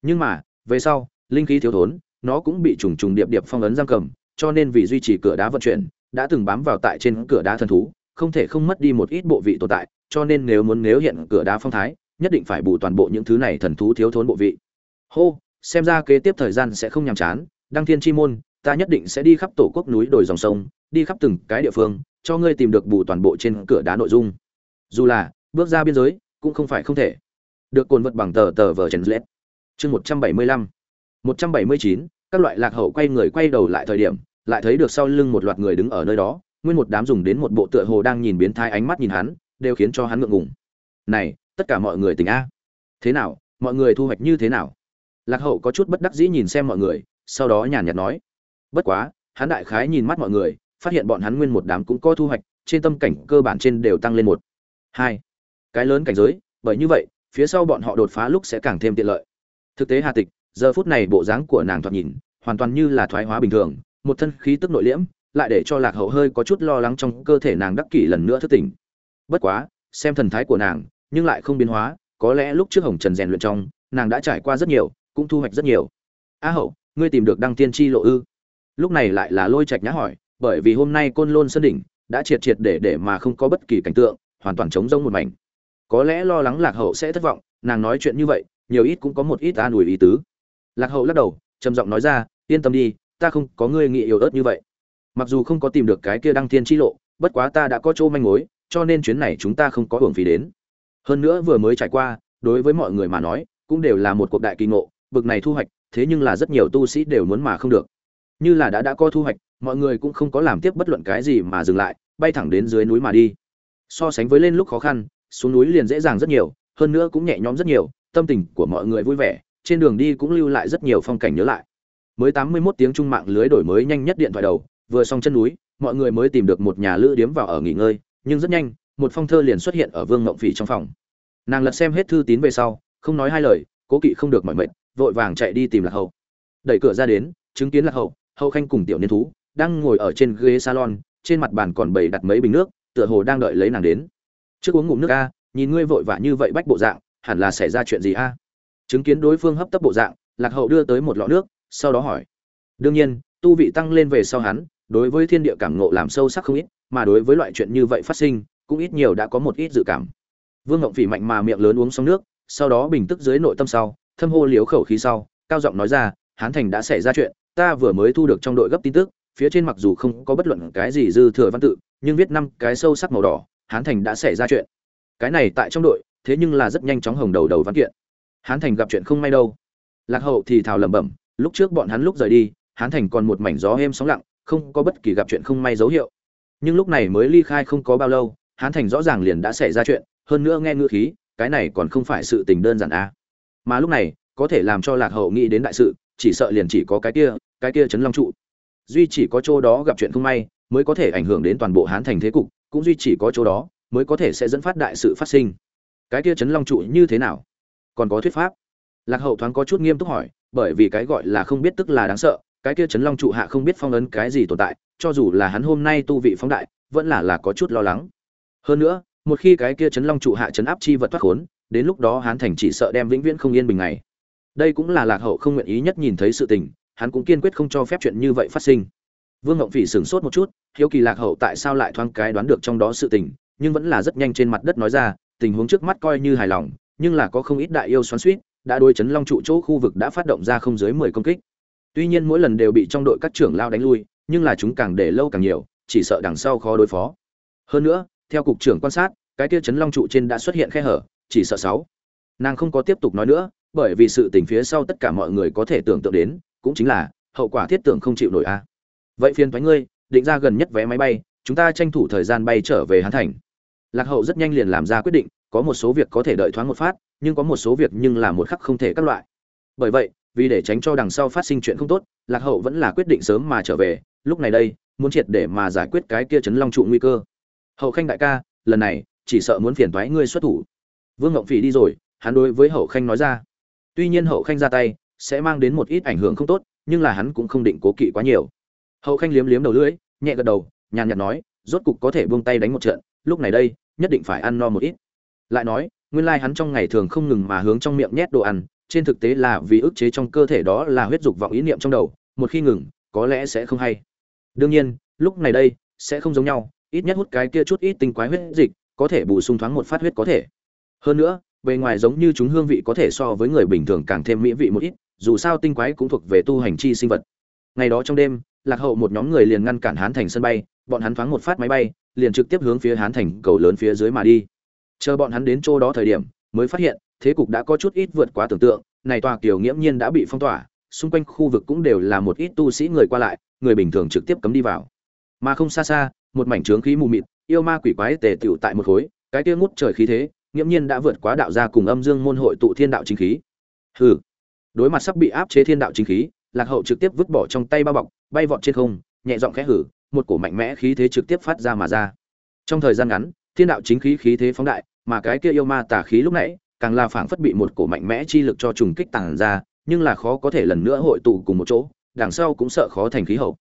Nhưng mà, về sau, linh khí thiếu thốn, nó cũng bị trùng trùng điệp điệp phong ấn giam cầm, cho nên vì duy trì cửa đá vận chuyển, đã từng bám vào tại trên cửa đá thần thú không thể không mất đi một ít bộ vị tồn tại, cho nên nếu muốn nếu hiện cửa đá phong thái, nhất định phải bù toàn bộ những thứ này thần thú thiếu thốn bộ vị. Hô, xem ra kế tiếp thời gian sẽ không nhàm chán. Đăng thiên chi môn, ta nhất định sẽ đi khắp tổ quốc núi đồi dòng sông, đi khắp từng cái địa phương, cho ngươi tìm được bù toàn bộ trên cửa đá nội dung. Dù là, bước ra biên giới, cũng không phải không thể. Được cồn vật bằng tờ tờ vở chèn lết chương một trăm bảy mươi lăm. Một trăm bảy mươi chín, các loại lạc hậu quay người quay đầu lại thời điểm, lại thấy được sau lưng một loạt người đứng ở nơi đó nguyên một đám dùng đến một bộ tựa hồ đang nhìn biến thái ánh mắt nhìn hắn, đều khiến cho hắn ngượng ngùng. Này, tất cả mọi người tỉnh a. Thế nào, mọi người thu hoạch như thế nào? Lạc hậu có chút bất đắc dĩ nhìn xem mọi người, sau đó nhàn nhạt nói. Bất quá, hắn đại khái nhìn mắt mọi người, phát hiện bọn hắn nguyên một đám cũng có thu hoạch, trên tâm cảnh cơ bản trên đều tăng lên một. Hai. Cái lớn cảnh giới, bởi như vậy, phía sau bọn họ đột phá lúc sẽ càng thêm tiện lợi. Thực tế hà tịch, giờ phút này bộ dáng của nàng thoạt nhìn, hoàn toàn như là thoái hóa bình thường, một thân khí tức nội liễm lại để cho lạc hậu hơi có chút lo lắng trong cơ thể nàng đắc kỷ lần nữa thức tỉnh. Bất quá, xem thần thái của nàng, nhưng lại không biến hóa, có lẽ lúc trước hồng trần rèn luyện trong, nàng đã trải qua rất nhiều, cũng thu hoạch rất nhiều. A hậu, ngươi tìm được đăng tiên tri lộ ư? Lúc này lại là lôi trạch nhã hỏi, bởi vì hôm nay côn lôn sơn đỉnh đã triệt triệt để để mà không có bất kỳ cảnh tượng, hoàn toàn trống rỗng một mảnh. Có lẽ lo lắng lạc hậu sẽ thất vọng, nàng nói chuyện như vậy, nhiều ít cũng có một ít an ủi ý tứ. Lạc hậu lắc đầu, trầm giọng nói ra, yên tâm đi, ta không có ngươi nghĩ yếu ớt như vậy mặc dù không có tìm được cái kia đăng thiên chi lộ, bất quá ta đã có chỗ manh mối, cho nên chuyến này chúng ta không có hưởng phí đến. Hơn nữa vừa mới trải qua, đối với mọi người mà nói, cũng đều là một cuộc đại kỳ ngộ, bực này thu hoạch, thế nhưng là rất nhiều tu sĩ đều muốn mà không được. Như là đã đã có thu hoạch, mọi người cũng không có làm tiếp bất luận cái gì mà dừng lại, bay thẳng đến dưới núi mà đi. So sánh với lên lúc khó khăn, xuống núi liền dễ dàng rất nhiều, hơn nữa cũng nhẹ nhõm rất nhiều, tâm tình của mọi người vui vẻ, trên đường đi cũng lưu lại rất nhiều phong cảnh nhớ lại. Mới tám mươi 81 tiếng trung mạng lưới đổi mới nhanh nhất điện thoại đầu vừa xong chân núi mọi người mới tìm được một nhà lữ điếm vào ở nghỉ ngơi nhưng rất nhanh một phong thơ liền xuất hiện ở vương ngộng phỉ trong phòng. Nàng lật xem hết thư tín về sau không nói hai lời cố kỵ không được mỏi mệt, vội vàng chạy đi tìm lạc hậu. Đẩy cửa ra đến chứng kiến lạc hậu hậu khanh cùng tiểu niên thú đang ngồi ở trên ghế salon trên mặt bàn còn bày đặt mấy bình nước tựa hồ đang đợi lấy nàng đến. Trước uống ngụm nước a nhìn ngươi vội vã như vậy bách bộ dạng hẳn là xảy ra chuyện gì a? Chứng kiến đối phương hấp tấp bộ dạng lạc hậu đưa tới một lọ nước sau đó hỏi. Đương nhiên tu vị tăng lên về sau hắn đối với thiên địa cảm ngộ làm sâu sắc không ít, mà đối với loại chuyện như vậy phát sinh, cũng ít nhiều đã có một ít dự cảm. Vương ngộng phỉ mạnh mà miệng lớn uống xong nước, sau đó bình tức dưới nội tâm sau, thâm hô liếu khẩu khí sau, cao giọng nói ra, hán thành đã xảy ra chuyện, ta vừa mới thu được trong đội gấp tin tức, phía trên mặc dù không có bất luận cái gì dư thừa văn tự, nhưng viết năm cái sâu sắc màu đỏ, hán thành đã xảy ra chuyện. Cái này tại trong đội, thế nhưng là rất nhanh chóng hồng đầu đầu văn kiện. Hán thành gặp chuyện không may đâu. Lạc hậu thì thào lẩm bẩm, lúc trước bọn hắn lúc rời đi, hán thành còn một mảnh gió êm sóng lặng không có bất kỳ gặp chuyện không may dấu hiệu. Nhưng lúc này mới ly khai không có bao lâu, hán thành rõ ràng liền đã xảy ra chuyện, hơn nữa nghe ngữ khí, cái này còn không phải sự tình đơn giản a à. mà lúc này, có thể làm cho lạc hậu nghĩ đến đại sự, chỉ sợ liền chỉ có cái kia cái kia chấn long trụ. Duy chỉ có chỗ đó gặp chuyện không may, mới có thể ảnh hưởng đến toàn bộ hán thành thế cục, cũng duy chỉ có chỗ đó, mới có thể sẽ dẫn phát đại sự phát sinh. Cái kia chấn long trụ như thế nào? Còn có thuyết pháp? Lạc hậu thoáng có chút nghiêm túc hỏi, bởi vì cái gọi là không biết tức là đáng sợ cái kia chấn long trụ hạ không biết phong ấn cái gì tồn tại, cho dù là hắn hôm nay tu vị phóng đại, vẫn là là có chút lo lắng. Hơn nữa, một khi cái kia chấn long trụ hạ chấn áp chi vật thoát khốn, đến lúc đó hắn thành chỉ sợ đem vĩnh viễn không yên bình ngày đây cũng là lạc hậu không nguyện ý nhất nhìn thấy sự tình, hắn cũng kiên quyết không cho phép chuyện như vậy phát sinh. Vương ngộng phỉ sửng sốt một chút, hiếu kỳ lạc hậu tại sao lại thoáng cái đoán được trong đó sự tình, nhưng vẫn là rất nhanh trên mặt đất nói ra, tình huống trước mắt coi như hài lòng, nhưng là có không ít đại yêu xoắn suýt đã đôi chấn long trụ chỗ khu vực đã phát động ra không dưới mười công kích tuy nhiên mỗi lần đều bị trong đội các trưởng lao đánh lui, nhưng là chúng càng để lâu càng nhiều, chỉ sợ đằng sau khó đối phó. Hơn nữa, theo cục trưởng quan sát, cái kia chấn long trụ trên đã xuất hiện khe hở, chỉ sợ sáu. Nàng không có tiếp tục nói nữa, bởi vì sự tình phía sau tất cả mọi người có thể tưởng tượng đến, cũng chính là, hậu quả thiết tưởng không chịu nổi a. Vậy phiền thoái ngươi, định ra gần nhất vé máy bay, chúng ta tranh thủ thời gian bay trở về hán thành. Lạc hậu rất nhanh liền làm ra quyết định, có một số việc có thể đợi thoáng một phát, nhưng có một số việc nhưng là một khắc không thể các loại. Bởi vậy vì để tránh cho đằng sau phát sinh chuyện không tốt, lạc hậu vẫn là quyết định sớm mà trở về, lúc này đây, muốn triệt để mà giải quyết cái kia chấn long trụ nguy cơ. Hậu khanh đại ca, lần này, chỉ sợ muốn phiền toái ngươi xuất thủ. Vương ngộng phỉ đi rồi, hắn đối với hậu khanh nói ra. Tuy nhiên hậu khanh ra tay, sẽ mang đến một ít ảnh hưởng không tốt, nhưng là hắn cũng không định cố kỵ quá nhiều. Hậu khanh liếm liếm đầu lưỡi, nhẹ gật đầu, nhàn nhạt nói, rốt cục có thể buông tay đánh một trận, lúc này đây, nhất định phải ăn no một ít. Lại nói, nguyên lai hắn trong ngày thường không ngừng mà hướng trong miệng nhét đồ ăn trên thực tế là vì ức chế trong cơ thể đó là huyết dục vọng ý niệm trong đầu, một khi ngừng, có lẽ sẽ không hay. Đương nhiên, lúc này đây, sẽ không giống nhau, ít nhất hút cái kia chút ít tinh quái huyết dịch, có thể bù sung thoáng một phát huyết có thể. Hơn nữa, bề ngoài giống như chúng hương vị có thể so với người bình thường càng thêm mỹ vị một ít, dù sao tinh quái cũng thuộc về tu hành chi sinh vật. Ngày đó trong đêm, lạc hậu một nhóm người liền ngăn cản hán thành sân bay, bọn hắn thoáng một phát máy bay, liền trực tiếp hướng phía hán thành cầu lớn phía dưới mà đi. Chờ bọn hắn đến chỗ đó thời điểm, mới phát hiện thế cục đã có chút ít vượt quá tưởng tượng, này tòa kiều nghiễm nhiên đã bị phong tỏa, xung quanh khu vực cũng đều là một ít tu sĩ người qua lại, người bình thường trực tiếp cấm đi vào. Mà không xa xa, một mảnh trướng khí mù mịt, yêu ma quỷ quái tề tựu tại một khối, cái kia ngút trời khí thế, nghiễm nhiên đã vượt quá đạo gia cùng âm dương môn hội tụ thiên đạo chính khí. Hừ. Đối mặt sắp bị áp chế thiên đạo chính khí, lạc hậu trực tiếp vứt bỏ trong tay bao bọc, bay vọt trên không, nhẹ giọng khẽ hử, một cổ mạnh mẽ khí thế trực tiếp phát ra mà ra. Trong thời gian ngắn, thiên đạo chính khí khí thế phóng đại, mà cái kia yêu ma tà khí lúc nãy càng là phảng phất bị một cổ mạnh mẽ chi lực cho trùng kích tàng ra, nhưng là khó có thể lần nữa hội tụ cùng một chỗ, đằng sau cũng sợ khó thành khí hậu.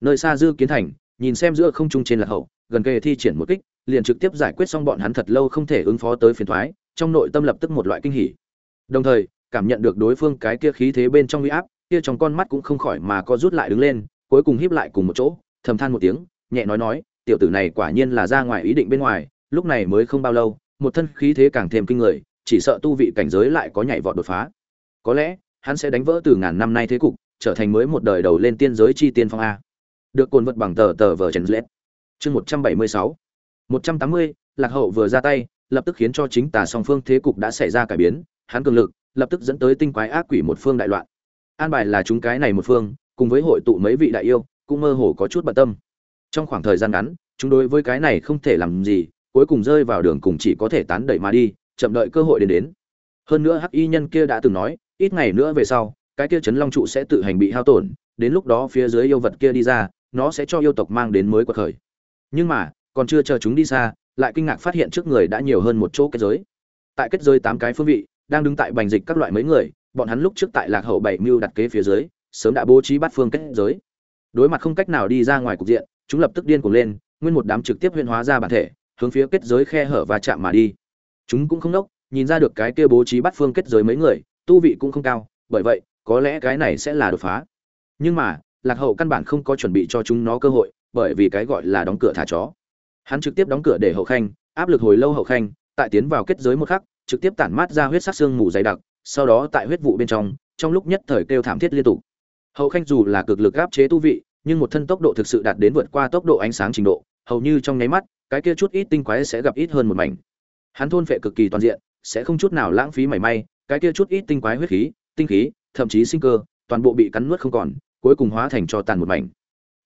Nơi xa dư kiến thành, nhìn xem giữa không trung trên lạc hậu, gần kề thi triển một kích, liền trực tiếp giải quyết xong bọn hắn thật lâu không thể ứng phó tới phiền thoái, trong nội tâm lập tức một loại kinh hỉ. Đồng thời, cảm nhận được đối phương cái kia khí thế bên trong uy áp, kia trong con mắt cũng không khỏi mà co rút lại đứng lên, cuối cùng híp lại cùng một chỗ, thầm than một tiếng, nhẹ nói nói, tiểu tử này quả nhiên là ra ngoài ý định bên ngoài, lúc này mới không bao lâu, một thân khí thế càng thêm kinh người chỉ sợ tu vị cảnh giới lại có nhảy vọt đột phá. Có lẽ, hắn sẽ đánh vỡ từ ngàn năm nay thế cục, trở thành mới một đời đầu lên tiên giới chi tiên phong a. Được cuộn vật bằng tờ tờ vở trần lết. Chương một trăm bảy mươi sáu. một trăm tám mươi, lạc hậu vừa ra tay, lập tức khiến cho chính tà song phương thế cục đã xảy ra cải biến, hắn cường lực, lập tức dẫn tới tinh quái ác quỷ một phương đại loạn. An bài là chúng cái này một phương, cùng với hội tụ mấy vị đại yêu, cũng mơ hồ có chút bận tâm. Trong khoảng thời gian ngắn, chúng đối với cái này không thể làm gì, cuối cùng rơi vào đường cùng chỉ có thể tán đẩy mà đi chậm đợi cơ hội đến đến. Hơn nữa hắc y nhân kia đã từng nói, ít ngày nữa về sau, cái kia chấn long trụ sẽ tự hành bị hao tổn, đến lúc đó phía dưới yêu vật kia đi ra, nó sẽ cho yêu tộc mang đến mới quật khởi. Nhưng mà, còn chưa chờ chúng đi xa, lại kinh ngạc phát hiện trước người đã nhiều hơn một chỗ kết giới. Tại kết giới tám cái phương vị, đang đứng tại bành dịch các loại mấy người, bọn hắn lúc trước tại lạc hậu bảy mưu đặt kế phía dưới, sớm đã bố trí bắt phương kết giới. Đối mặt không cách nào đi ra ngoài cục diện, chúng lập tức điên cuồng lên, nguyên một đám trực tiếp huyên hóa ra bản thể, hướng phía kết giới khe hở và chạm mà đi chúng cũng không đốc nhìn ra được cái kia bố trí bắt phương kết giới mấy người, tu vị cũng không cao, bởi vậy, có lẽ cái này sẽ là đột phá. Nhưng mà, lạc hậu căn bản không có chuẩn bị cho chúng nó cơ hội, bởi vì cái gọi là đóng cửa thả chó. Hắn trực tiếp đóng cửa để hậu khanh, áp lực hồi lâu hậu khanh, tại tiến vào kết giới một khắc, trực tiếp tản mát ra huyết sắc xương mù dày đặc, sau đó tại huyết vụ bên trong trong lúc nhất thời kêu thảm thiết liên tục. Hậu khanh dù là cực lực áp chế tu vị, nhưng một thân tốc độ thực sự đạt đến vượt qua tốc độ ánh sáng trình độ, hầu như trong nháy mắt, cái kia chút ít tinh quái sẽ gặp ít hơn một mảnh hắn thôn phệ cực kỳ toàn diện, sẽ không chút nào lãng phí mảy may, cái kia chút ít tinh quái huyết khí, tinh khí, thậm chí sinh cơ, toàn bộ bị cắn nuốt không còn, cuối cùng hóa thành cho tàn một mảnh.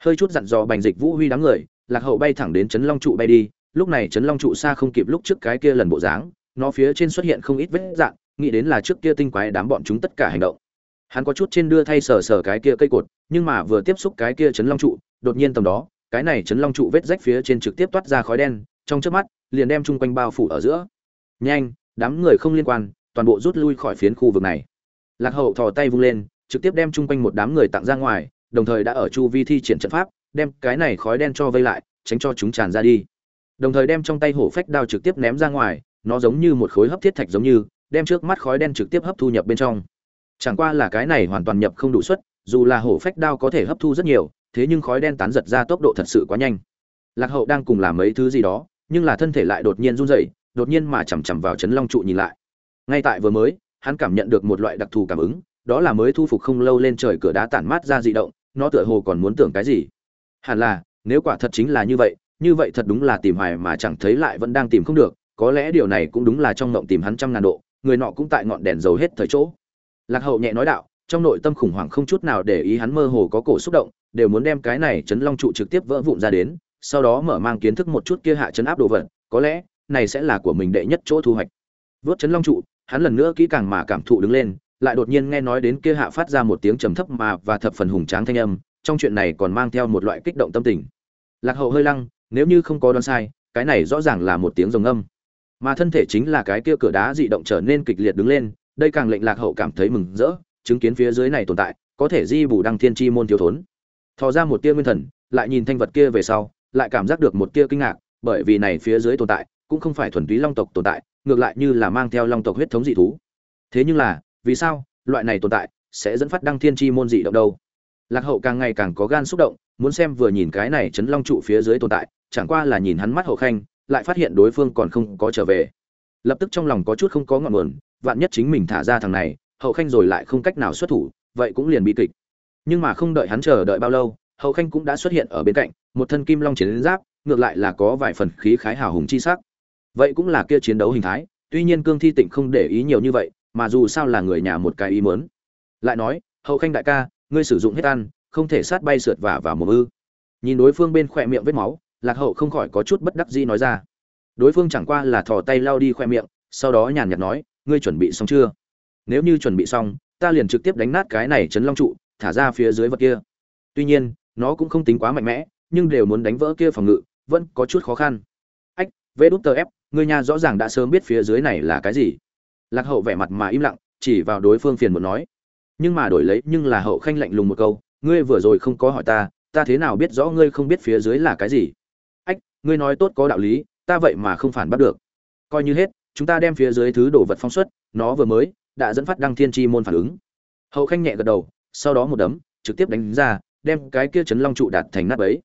Hơi chút dặn dò bành dịch vũ huy đám người, lạc hậu bay thẳng đến chấn long trụ bay đi, lúc này chấn long trụ xa không kịp lúc trước cái kia lần bộ dáng, nó phía trên xuất hiện không ít vết dạn nghĩ đến là trước kia tinh quái đám bọn chúng tất cả hành động. Hắn có chút trên đưa thay sờ sờ cái kia cây cột, nhưng mà vừa tiếp xúc cái kia chấn long trụ, đột nhiên tầm đó, cái này chấn long trụ vết rách phía trên trực tiếp toát ra khói đen trong chớp mắt, liền đem chung quanh bao phủ ở giữa. Nhanh, đám người không liên quan, toàn bộ rút lui khỏi phiến khu vực này. Lạc hậu thò tay vung lên, trực tiếp đem chung quanh một đám người tặng ra ngoài, đồng thời đã ở chu vi thi triển trận pháp, đem cái này khói đen cho vây lại, tránh cho chúng tràn ra đi. Đồng thời đem trong tay hổ phách đao trực tiếp ném ra ngoài, nó giống như một khối hấp thiết thạch giống như, đem trước mắt khói đen trực tiếp hấp thu nhập bên trong. Chẳng qua là cái này hoàn toàn nhập không đủ suất, dù là hổ phách đao có thể hấp thu rất nhiều, thế nhưng khói đen tán giật ra tốc độ thật sự quá nhanh lạc hậu đang cùng làm mấy thứ gì đó, nhưng là thân thể lại đột nhiên run rẩy, đột nhiên mà chằm chằm vào chấn long trụ nhìn lại. Ngay tại vừa mới, hắn cảm nhận được một loại đặc thù cảm ứng, đó là mới thu phục không lâu lên trời cửa đá tản mát ra dị động, nó tựa hồ còn muốn tưởng cái gì. Hẳn là, nếu quả thật chính là như vậy như vậy thật đúng là tìm hoài mà chẳng thấy lại vẫn đang tìm không được, có lẽ điều này cũng đúng là trong ngộng tìm hắn trăm ngàn độ, người nọ cũng tại ngọn đèn dầu hết thời chỗ. Lạc hậu nhẹ nói đạo, trong nội tâm khủng hoảng không chút nào để ý hắn mơ hồ có cổ xúc động, đều muốn đem cái này chấn long trụ trực tiếp vỡ vụn ra đến sau đó mở mang kiến thức một chút kia hạ chấn áp đồ vật, có lẽ, này sẽ là của mình đệ nhất chỗ thu hoạch. Vớt chấn long trụ, hắn lần nữa kỹ càng mà cảm thụ đứng lên, lại đột nhiên nghe nói đến kia hạ phát ra một tiếng trầm thấp mà và thập phần hùng tráng thanh âm, trong chuyện này còn mang theo một loại kích động tâm tình. Lạc hậu hơi lăng, nếu như không có đoán sai, cái này rõ ràng là một tiếng rồng âm mà thân thể chính là cái kia cửa đá dị động trở nên kịch liệt đứng lên, đây càng lệnh lạc hậu cảm thấy mừng rỡ, chứng kiến phía dưới này tồn tại, có thể di bù đăng thiên chi môn thiếu thốn. Thò ra một tia nguyên thần, lại nhìn thanh vật kia về sau lại cảm giác được một tia kinh ngạc, bởi vì này phía dưới tồn tại cũng không phải thuần túy long tộc tồn tại, ngược lại như là mang theo long tộc huyết thống dị thú. Thế nhưng là, vì sao loại này tồn tại sẽ dẫn phát đăng thiên chi môn dị động đâu? Lạc hậu càng ngày càng có gan xúc động, muốn xem vừa nhìn cái này chấn long trụ phía dưới tồn tại, chẳng qua là nhìn hắn mắt hậu khanh, lại phát hiện đối phương còn không có trở về. Lập tức trong lòng có chút không có ngọn nguồn, vạn nhất chính mình thả ra thằng này, hậu khanh rồi lại không cách nào xuất thủ, vậy cũng liền bị kịch. Nhưng mà không đợi hắn chờ đợi bao lâu, hậu khanh cũng đã xuất hiện ở bên cạnh một thân kim long chiến giáp, ngược lại là có vài phần khí khái hào hùng chi sắc. Vậy cũng là kia chiến đấu hình thái, tuy nhiên cương thi tịnh không để ý nhiều như vậy, mà dù sao là người nhà một cái ý mớn lại nói, hậu khanh đại ca, ngươi sử dụng hết ăn, không thể sát bay sượt vả vào mồm ư. Nhìn đối phương bên khỏe miệng vết máu, lạc hậu không khỏi có chút bất đắc dĩ nói ra. Đối phương chẳng qua là thò tay lau đi khoe miệng, sau đó nhàn nhạt nói, ngươi chuẩn bị xong chưa? Nếu như chuẩn bị xong, ta liền trực tiếp đánh nát cái này chấn long trụ, thả ra phía dưới vật kia. Tuy nhiên, nó cũng không tính quá mạnh mẽ nhưng đều muốn đánh vỡ kia phòng ngự, vẫn có chút khó khăn. Ách vệ đút tờ ép người nhà rõ ràng đã sớm biết phía dưới này là cái gì. Lạc hậu vẻ mặt mà im lặng, chỉ vào đối phương phiền một nói. Nhưng mà đổi lấy, nhưng là hậu khanh lạnh lùng một câu, ngươi vừa rồi không có hỏi ta ta thế nào biết rõ ngươi không biết phía dưới là cái gì? Ách, ngươi nói tốt có đạo lý, ta vậy mà không phản bắt được. Coi như hết, chúng ta đem phía dưới thứ đồ vật phong xuất, nó vừa mới, đã dẫn phát đăng thiên chi môn phản ứng. Hậu khanh nhẹ gật đầu, sau đó một đấm, trực tiếp đánh ra, đem cái kia chấn long trụ đạt thành nát bấy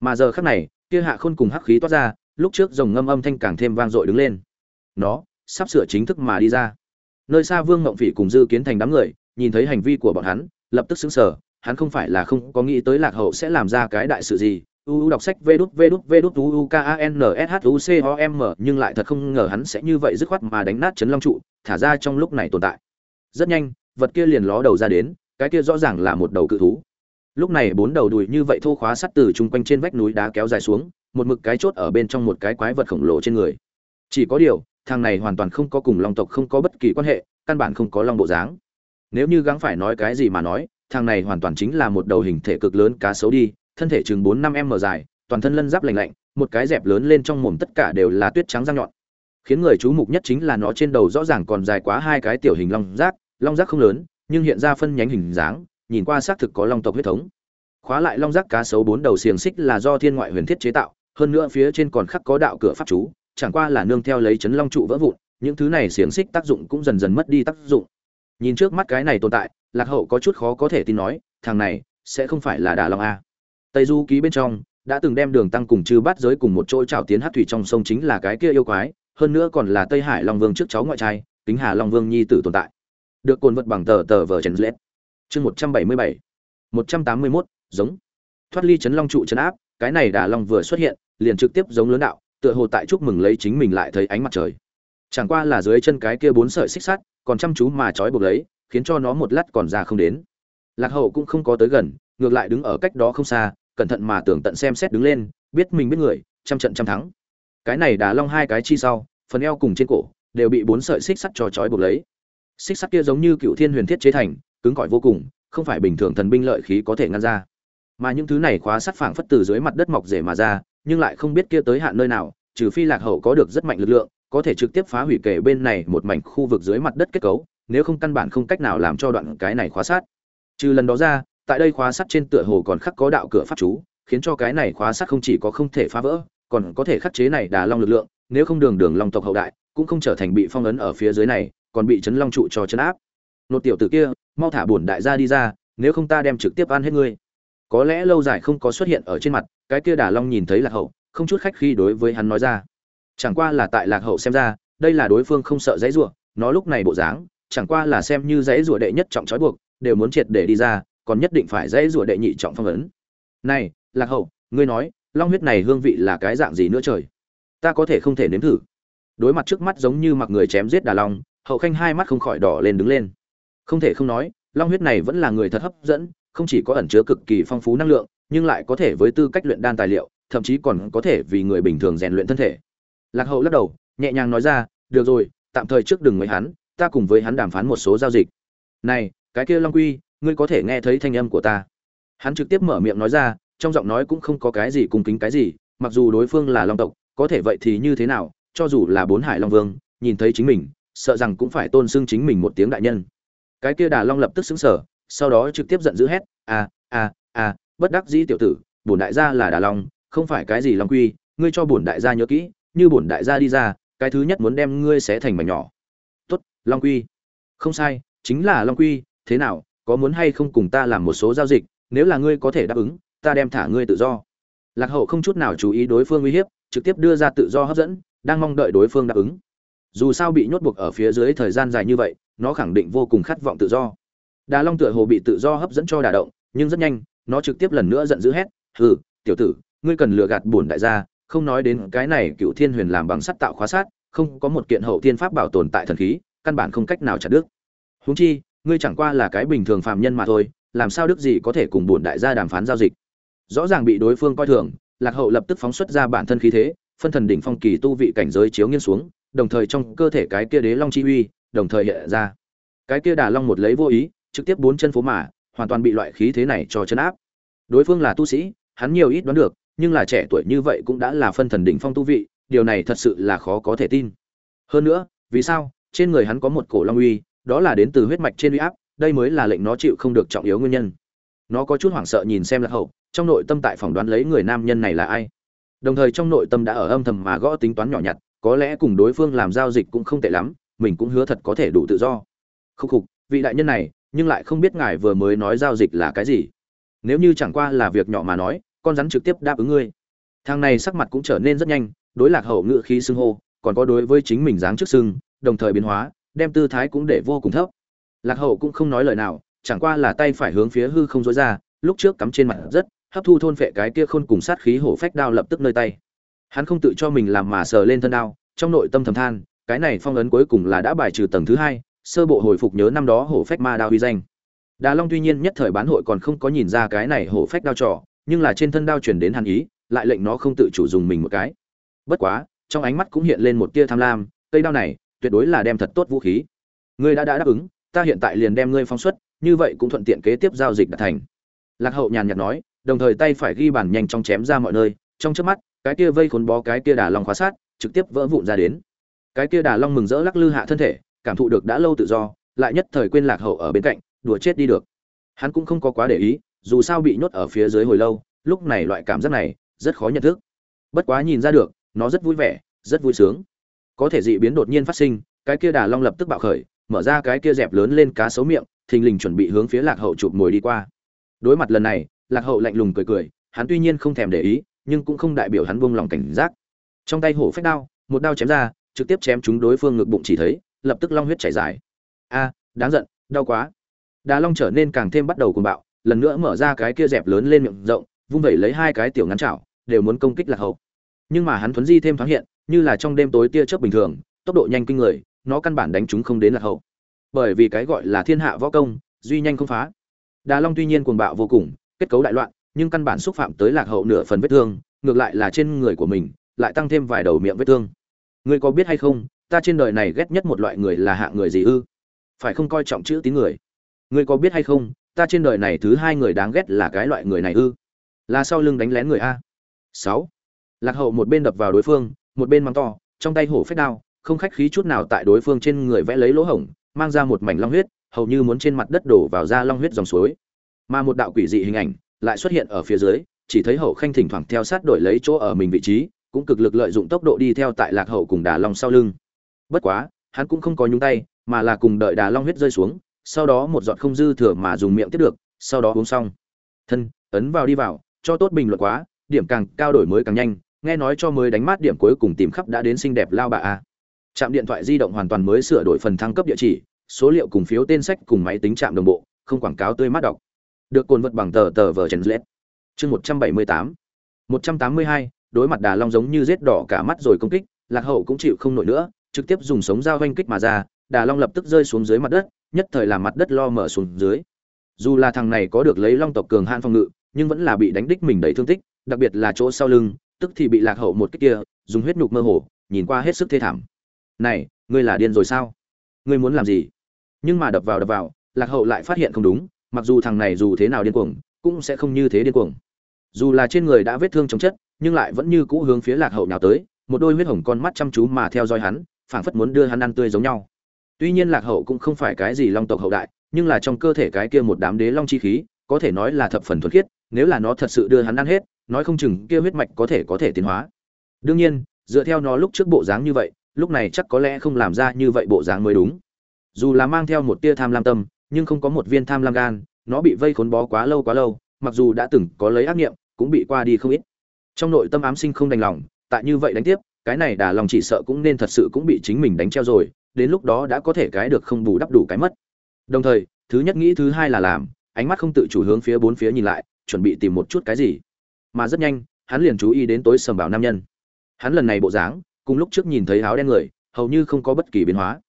mà giờ khắc này, kia hạ khôn cùng hắc khí toát ra, lúc trước dòng ngâm âm thanh càng thêm vang dội đứng lên. Nó, sắp sửa chính thức mà đi ra. Nơi xa vương ngộng phỉ cùng dư kiến thành đám người, nhìn thấy hành vi của bọn hắn, lập tức xứng sở hắn không phải là không có nghĩ tới lạc hậu sẽ làm ra cái đại sự gì. Uu đọc sách vê đút vê đút vê đút uu k a n s h u c o m nhưng lại thật không ngờ hắn sẽ như vậy dứt khoát mà đánh nát chấn long trụ, thả ra trong lúc này tồn tại. Rất nhanh, vật kia liền ló đầu ra đến, cái kia rõ ràng là một đầu cự thú lúc này bốn đầu đùi như vậy thô khóa sắt từ chung quanh trên vách núi đá kéo dài xuống, một mực cái chốt ở bên trong một cái quái vật khổng lồ trên người. Chỉ có điều, thằng này hoàn toàn không có cùng long tộc không có bất kỳ quan hệ, căn bản không có long bộ dáng. Nếu như gắng phải nói cái gì mà nói, thằng này hoàn toàn chính là một đầu hình thể cực lớn cá sấu đi, thân thể chừng bốn năm m dài, toàn thân lân giáp lành lạnh, một cái dẹp lớn lên trong mồm tất cả đều là tuyết trắng răng nhọn. Khiến người chú mục nhất chính là nó trên đầu rõ ràng còn dài quá hai cái tiểu hình long giác long giác không lớn, nhưng hiện ra phân nhánh hình dáng nhìn qua xác thực có long tộc huyết thống. Khóa lại long giác cá sấu bốn đầu xiềng xích là do thiên ngoại huyền thiết chế tạo, hơn nữa phía trên còn khắc có đạo cửa pháp chú, chẳng qua là nương theo lấy chấn long trụ vỡ vụn, những thứ này xiềng xích tác dụng cũng dần dần mất đi tác dụng. Nhìn trước mắt cái này tồn tại, lạc hậu có chút khó có thể tin nói, thằng này, sẽ không phải là đà long a. Tây du ký bên trong, đã từng đem đường tăng cùng chư bát giới cùng một chỗ trào tiến hát thủy trong sông chính là cái kia yêu quái, hơn nữa còn là tây hải long vương trước cháu ngoại trai, kính hà long vương nhi tử tồn tại. Được cồn vật bằng tờ tờ vờ trần lết chương một trăm bảy mươi bảy. một trăm tám mươi mốt, giống. Thoát ly chấn long trụ chấn áp, cái này đà long vừa xuất hiện, liền trực tiếp giống lớn đạo, tựa hồ tại chúc mừng lấy chính mình lại thấy ánh mặt trời. Chẳng qua là dưới chân cái kia bốn sợi xích sắt, còn chăm chú mà trói buộc lấy, khiến cho nó một lát còn ra không đến. Lạc hậu cũng không có tới gần, ngược lại đứng ở cách đó không xa, cẩn thận mà tưởng tận xem xét đứng lên, biết mình biết người, trăm trận trăm thắng. Cái này đà long hai cái chi sau, phần eo cùng trên cổ, đều bị bốn sợi xích sắt cho trói buộc lấy. Xích sắt kia giống như cựu thiên huyền thiết chế thành cứng cỏi vô cùng, không phải bình thường thần binh lợi khí có thể ngăn ra. Mà những thứ này khóa sắt phảng phất từ dưới mặt đất mọc rể mà ra, nhưng lại không biết kia tới hạn nơi nào, trừ phi lạc hậu có được rất mạnh lực lượng, có thể trực tiếp phá hủy kể bên này một mảnh khu vực dưới mặt đất kết cấu, nếu không căn bản không cách nào làm cho đoạn cái này khóa sát trừ lần đó ra, tại đây khóa sắt trên tựa hồ còn khắc có đạo cửa pháp chú, khiến cho cái này khóa sắt không chỉ có không thể phá vỡ, còn có thể khắc chế này đà long lực lượng, nếu không đường đường long tộc hậu đại, cũng không trở thành bị phong ấn ở phía dưới này, còn bị chấn long trụ cho chấn áp. Nột tiểu tử kia mau thả bổn đại gia đi ra, nếu không ta đem trực tiếp ăn hết ngươi. Có lẽ lâu dài không có xuất hiện ở trên mặt, cái kia đà long nhìn thấy lạc hậu, không chút khách khi đối với hắn nói ra. Chẳng qua là tại lạc hậu xem ra, đây là đối phương không sợ dãy rủa, nó lúc này bộ dáng, chẳng qua là xem như dãy rủa đệ nhất trọng trói buộc, đều muốn triệt để đi ra, còn nhất định phải dãy rủa đệ nhị trọng phong ấn. Này, lạc hậu, ngươi nói, long huyết này hương vị là cái dạng gì nữa trời? Ta có thể không thể nếm thử. Đối mặt trước mắt giống như mặc người chém giết đà long, hậu khanh hai mắt không khỏi đỏ lên đứng lên không thể không nói, long huyết này vẫn là người thật hấp dẫn, không chỉ có ẩn chứa cực kỳ phong phú năng lượng, nhưng lại có thể với tư cách luyện đan tài liệu, thậm chí còn có thể vì người bình thường rèn luyện thân thể. Lạc hậu lắc đầu, nhẹ nhàng nói ra, được rồi, tạm thời trước đừng mấy hắn, ta cùng với hắn đàm phán một số giao dịch. Này, cái kia long quy, ngươi có thể nghe thấy thanh âm của ta. Hắn trực tiếp mở miệng nói ra, trong giọng nói cũng không có cái gì cung kính cái gì, mặc dù đối phương là long tộc, có thể vậy thì như thế nào, cho dù là bốn hải long vương, nhìn thấy chính mình, sợ rằng cũng phải tôn xưng chính mình một tiếng đại nhân cái kia đà long lập tức xứng sở sau đó trực tiếp giận dữ hét a a a bất đắc dĩ tiểu tử, bổn đại gia là đà long, không phải cái gì long quy, ngươi cho bổn đại gia nhớ kỹ, như bổn đại gia đi ra, cái thứ nhất muốn đem ngươi xé thành mảnh nhỏ. Tốt, long quy. Không sai, chính là long quy, thế nào, có muốn hay không cùng ta làm một số giao dịch, nếu là ngươi có thể đáp ứng, ta đem thả ngươi tự do. Lạc hậu không chút nào chú ý đối phương uy hiếp, trực tiếp đưa ra tự do hấp dẫn, đang mong đợi đối phương đáp ứng. Dù sao bị nhốt buộc ở phía dưới thời gian dài như vậy nó khẳng định vô cùng khát vọng tự do. Đà long tựa hồ bị tự do hấp dẫn cho đả động, nhưng rất nhanh, nó trực tiếp lần nữa giận dữ hét, hừ, tiểu tử, ngươi cần lừa gạt bổn đại gia, không nói đến cái này cựu thiên huyền làm bằng sắt tạo khóa sát, không có một kiện hậu thiên pháp bảo tồn tại thần khí, căn bản không cách nào chặt đứt. Huống chi, ngươi chẳng qua là cái bình thường phàm nhân mà thôi, làm sao đức gì có thể cùng bổn đại gia đàm phán giao dịch? Rõ ràng bị đối phương coi thường, lạc hậu lập tức phóng xuất ra bản thân khí thế, phân thần đỉnh phong kỳ tu vị cảnh giới chiếu nghiêng xuống, đồng thời trong cơ thể cái kia đế long chi uy đồng thời hiện ra. Cái kia đà long một lấy vô ý, trực tiếp bốn chân phố mà, hoàn toàn bị loại khí thế này cho chấn áp. Đối phương là tu sĩ, hắn nhiều ít đoán được, nhưng là trẻ tuổi như vậy cũng đã là phân thần đỉnh phong tu vị, điều này thật sự là khó có thể tin. Hơn nữa, vì sao, trên người hắn có một cổ long uy, đó là đến từ huyết mạch trên uy áp, đây mới là lệnh nó chịu không được trọng yếu nguyên nhân. Nó có chút hoảng sợ nhìn xem lạc hậu, trong nội tâm tại phỏng đoán lấy người nam nhân này là ai. Đồng thời trong nội tâm đã ở âm thầm mà gõ tính toán nhỏ nhặt, có lẽ cùng đối phương làm giao dịch cũng không tệ lắm mình cũng hứa thật có thể đủ tự do. Khúc khục, vị đại nhân này, nhưng lại không biết ngài vừa mới nói giao dịch là cái gì. Nếu như chẳng qua là việc nhỏ mà nói, con rắn trực tiếp đáp ứng ngươi. Thằng này sắc mặt cũng trở nên rất nhanh, đối lạc hậu ngự khí xưng hô, còn có đối với chính mình dáng trước sưng đồng thời biến hóa, đem tư thái cũng để vô cùng thấp. Lạc hậu cũng không nói lời nào, chẳng qua là tay phải hướng phía hư không dối ra, lúc trước cắm trên mặt rất, hấp thu thôn phệ cái kia khôn cùng sát khí hổ phách đao lập tức nơi tay. Hắn không tự cho mình làm mà sờ lên thân đao, trong nội tâm thầm than cái này phong ấn cuối cùng là đã bài trừ tầng thứ hai, sơ bộ hồi phục nhớ năm đó hổ phách ma đao uy danh. Đà long tuy nhiên nhất thời bán hội còn không có nhìn ra cái này hổ phách đao trò, nhưng là trên thân đao chuyển đến hàn ý, lại lệnh nó không tự chủ dùng mình một cái. Bất quá, trong ánh mắt cũng hiện lên một tia tham lam, cây đao này tuyệt đối là đem thật tốt vũ khí. Ngươi đã đã đáp ứng, ta hiện tại liền đem ngươi phóng xuất, như vậy cũng thuận tiện kế tiếp giao dịch đạt thành. Lạc hậu nhàn nhạt nói, đồng thời tay phải ghi bàn nhanh trong chém ra mọi nơi, trong trước mắt, cái kia vây khốn bó cái kia đà long khóa sát, trực tiếp vỡ vụn ra đến cái kia đà long mừng rỡ lắc lư hạ thân thể, cảm thụ được đã lâu tự do, lại nhất thời quên lạc hậu ở bên cạnh, đùa chết đi được. Hắn cũng không có quá để ý, dù sao bị nhốt ở phía dưới hồi lâu, lúc này loại cảm giác này, rất khó nhận thức. Bất quá nhìn ra được, nó rất vui vẻ, rất vui sướng. Có thể dị biến đột nhiên phát sinh, cái kia đà long lập tức bạo khởi, mở ra cái kia dẹp lớn lên cá sấu miệng, thình lình chuẩn bị hướng phía lạc hậu chụp mồi đi qua. Đối mặt lần này, lạc hậu lạnh lùng cười cười, hắn tuy nhiên không thèm để ý, nhưng cũng không đại biểu hắn buông lòng cảnh giác. Trong tay hổ phách đao, một đao chém ra trực tiếp chém chúng đối phương ngực bụng chỉ thấy, lập tức long huyết chảy dài. A, đáng giận, đau quá. Đà long trở nên càng thêm bắt đầu cuồng bạo, lần nữa mở ra cái kia dẹp lớn lên miệng rộng, vung vẩy lấy hai cái tiểu ngắn chảo, đều muốn công kích lạc hậu nhưng mà hắn thuấn di thêm thoáng hiện, như là trong đêm tối tia chớp bình thường, tốc độ nhanh kinh người, nó căn bản đánh chúng không đến lạc hậu bởi vì cái gọi là thiên hạ võ công, duy nhanh không phá. Đà long tuy nhiên cuồng bạo vô cùng, kết cấu đại loạn, nhưng căn bản xúc phạm tới lạc hậu nửa phần vết thương, ngược lại là trên người của mình, lại tăng thêm vài đầu miệng vết thương ngươi có biết hay không, ta trên đời này ghét nhất một loại người là hạ người gì ư? Phải không coi trọng chữ tín người? Ngươi có biết hay không, ta trên đời này thứ hai người đáng ghét là cái loại người này ư? Là sau lưng đánh lén người a. Sáu. Lạc hậu một bên đập vào đối phương, một bên mắng to, trong tay hổ phách đao, không khách khí chút nào tại đối phương trên người vẽ lấy lỗ hổng, mang ra một mảnh long huyết, hầu như muốn trên mặt đất đổ vào ra long huyết dòng suối. Mà một đạo quỷ dị hình ảnh lại xuất hiện ở phía dưới, chỉ thấy hậu khanh thỉnh thoảng theo sát đổi lấy chỗ ở mình vị trí cũng cực lực lợi dụng tốc độ đi theo tại lạc hậu cùng đà long sau lưng. Bất quá, hắn cũng không có nhúng tay, mà là cùng đợi đà long huyết rơi xuống, sau đó một giọt không dư thừa mà dùng miệng tiếp được, sau đó uống xong. Thân, ấn vào đi vào, cho tốt bình luận quá, điểm càng cao đổi mới càng nhanh, nghe nói cho mới đánh mát điểm cuối cùng tìm khắp đã đến xinh đẹp lao bà a. Trạm điện thoại di động hoàn toàn mới sửa đổi phần thăng cấp địa chỉ, số liệu cùng phiếu tên sách cùng máy tính trạm đồng bộ, không quảng cáo tươi mát đọc. Được cồn vật bằng tờ tờ vờ trần lết chương một trăm bảy mươi tám. Một trăm tám mươi hai đối mặt đà long giống như rết đỏ cả mắt rồi công kích, lạc hậu cũng chịu không nổi nữa, trực tiếp dùng sống dao oanh kích mà ra, đà long lập tức rơi xuống dưới mặt đất, nhất thời làm mặt đất lo mở xuống dưới. Dù là thằng này có được lấy long tộc cường han phòng ngự, nhưng vẫn là bị đánh đích mình đầy thương tích, đặc biệt là chỗ sau lưng, tức thì bị lạc hậu một kích kia, dùng huyết nhục mơ hồ, nhìn qua hết sức thê thảm. Này, ngươi là điên rồi sao? Ngươi muốn làm gì? Nhưng mà đập vào đập vào, lạc hậu lại phát hiện không đúng, mặc dù thằng này dù thế nào điên cuồng, cũng sẽ không như thế điên cuồng dù là trên người đã vết thương chống chất, nhưng lại vẫn như cũ hướng phía lạc hậu nào tới, một đôi huyết hồng con mắt chăm chú mà theo dõi hắn, phảng phất muốn đưa hắn ăn tươi giống nhau. Tuy nhiên lạc hậu cũng không phải cái gì long tộc hậu đại, nhưng là trong cơ thể cái kia một đám đế long chi khí, có thể nói là thập phần thuần khiết, nếu là nó thật sự đưa hắn ăn hết, nói không chừng kia huyết mạch có thể có thể tiến hóa. Đương nhiên, dựa theo nó lúc trước bộ dáng như vậy, lúc này chắc có lẽ không làm ra như vậy bộ dáng mới đúng. Dù là mang theo một tia tham lam tâm, nhưng không có một viên tham lam gan, nó bị vây khốn bó quá lâu quá lâu, mặc dù đã từng có lấy ác nghiệm cũng bị qua đi không ít. Trong nội tâm ám sinh không đành lòng, tại như vậy đánh tiếp, cái này đà lòng chỉ sợ cũng nên thật sự cũng bị chính mình đánh treo rồi, đến lúc đó đã có thể cái được không bù đắp đủ cái mất. Đồng thời, thứ nhất nghĩ thứ hai là làm, ánh mắt không tự chủ hướng phía bốn phía nhìn lại, chuẩn bị tìm một chút cái gì. Mà rất nhanh, hắn liền chú ý đến tối sầm bảo nam nhân. Hắn lần này bộ dáng, cùng lúc trước nhìn thấy áo đen người, hầu như không có bất kỳ biến hóa.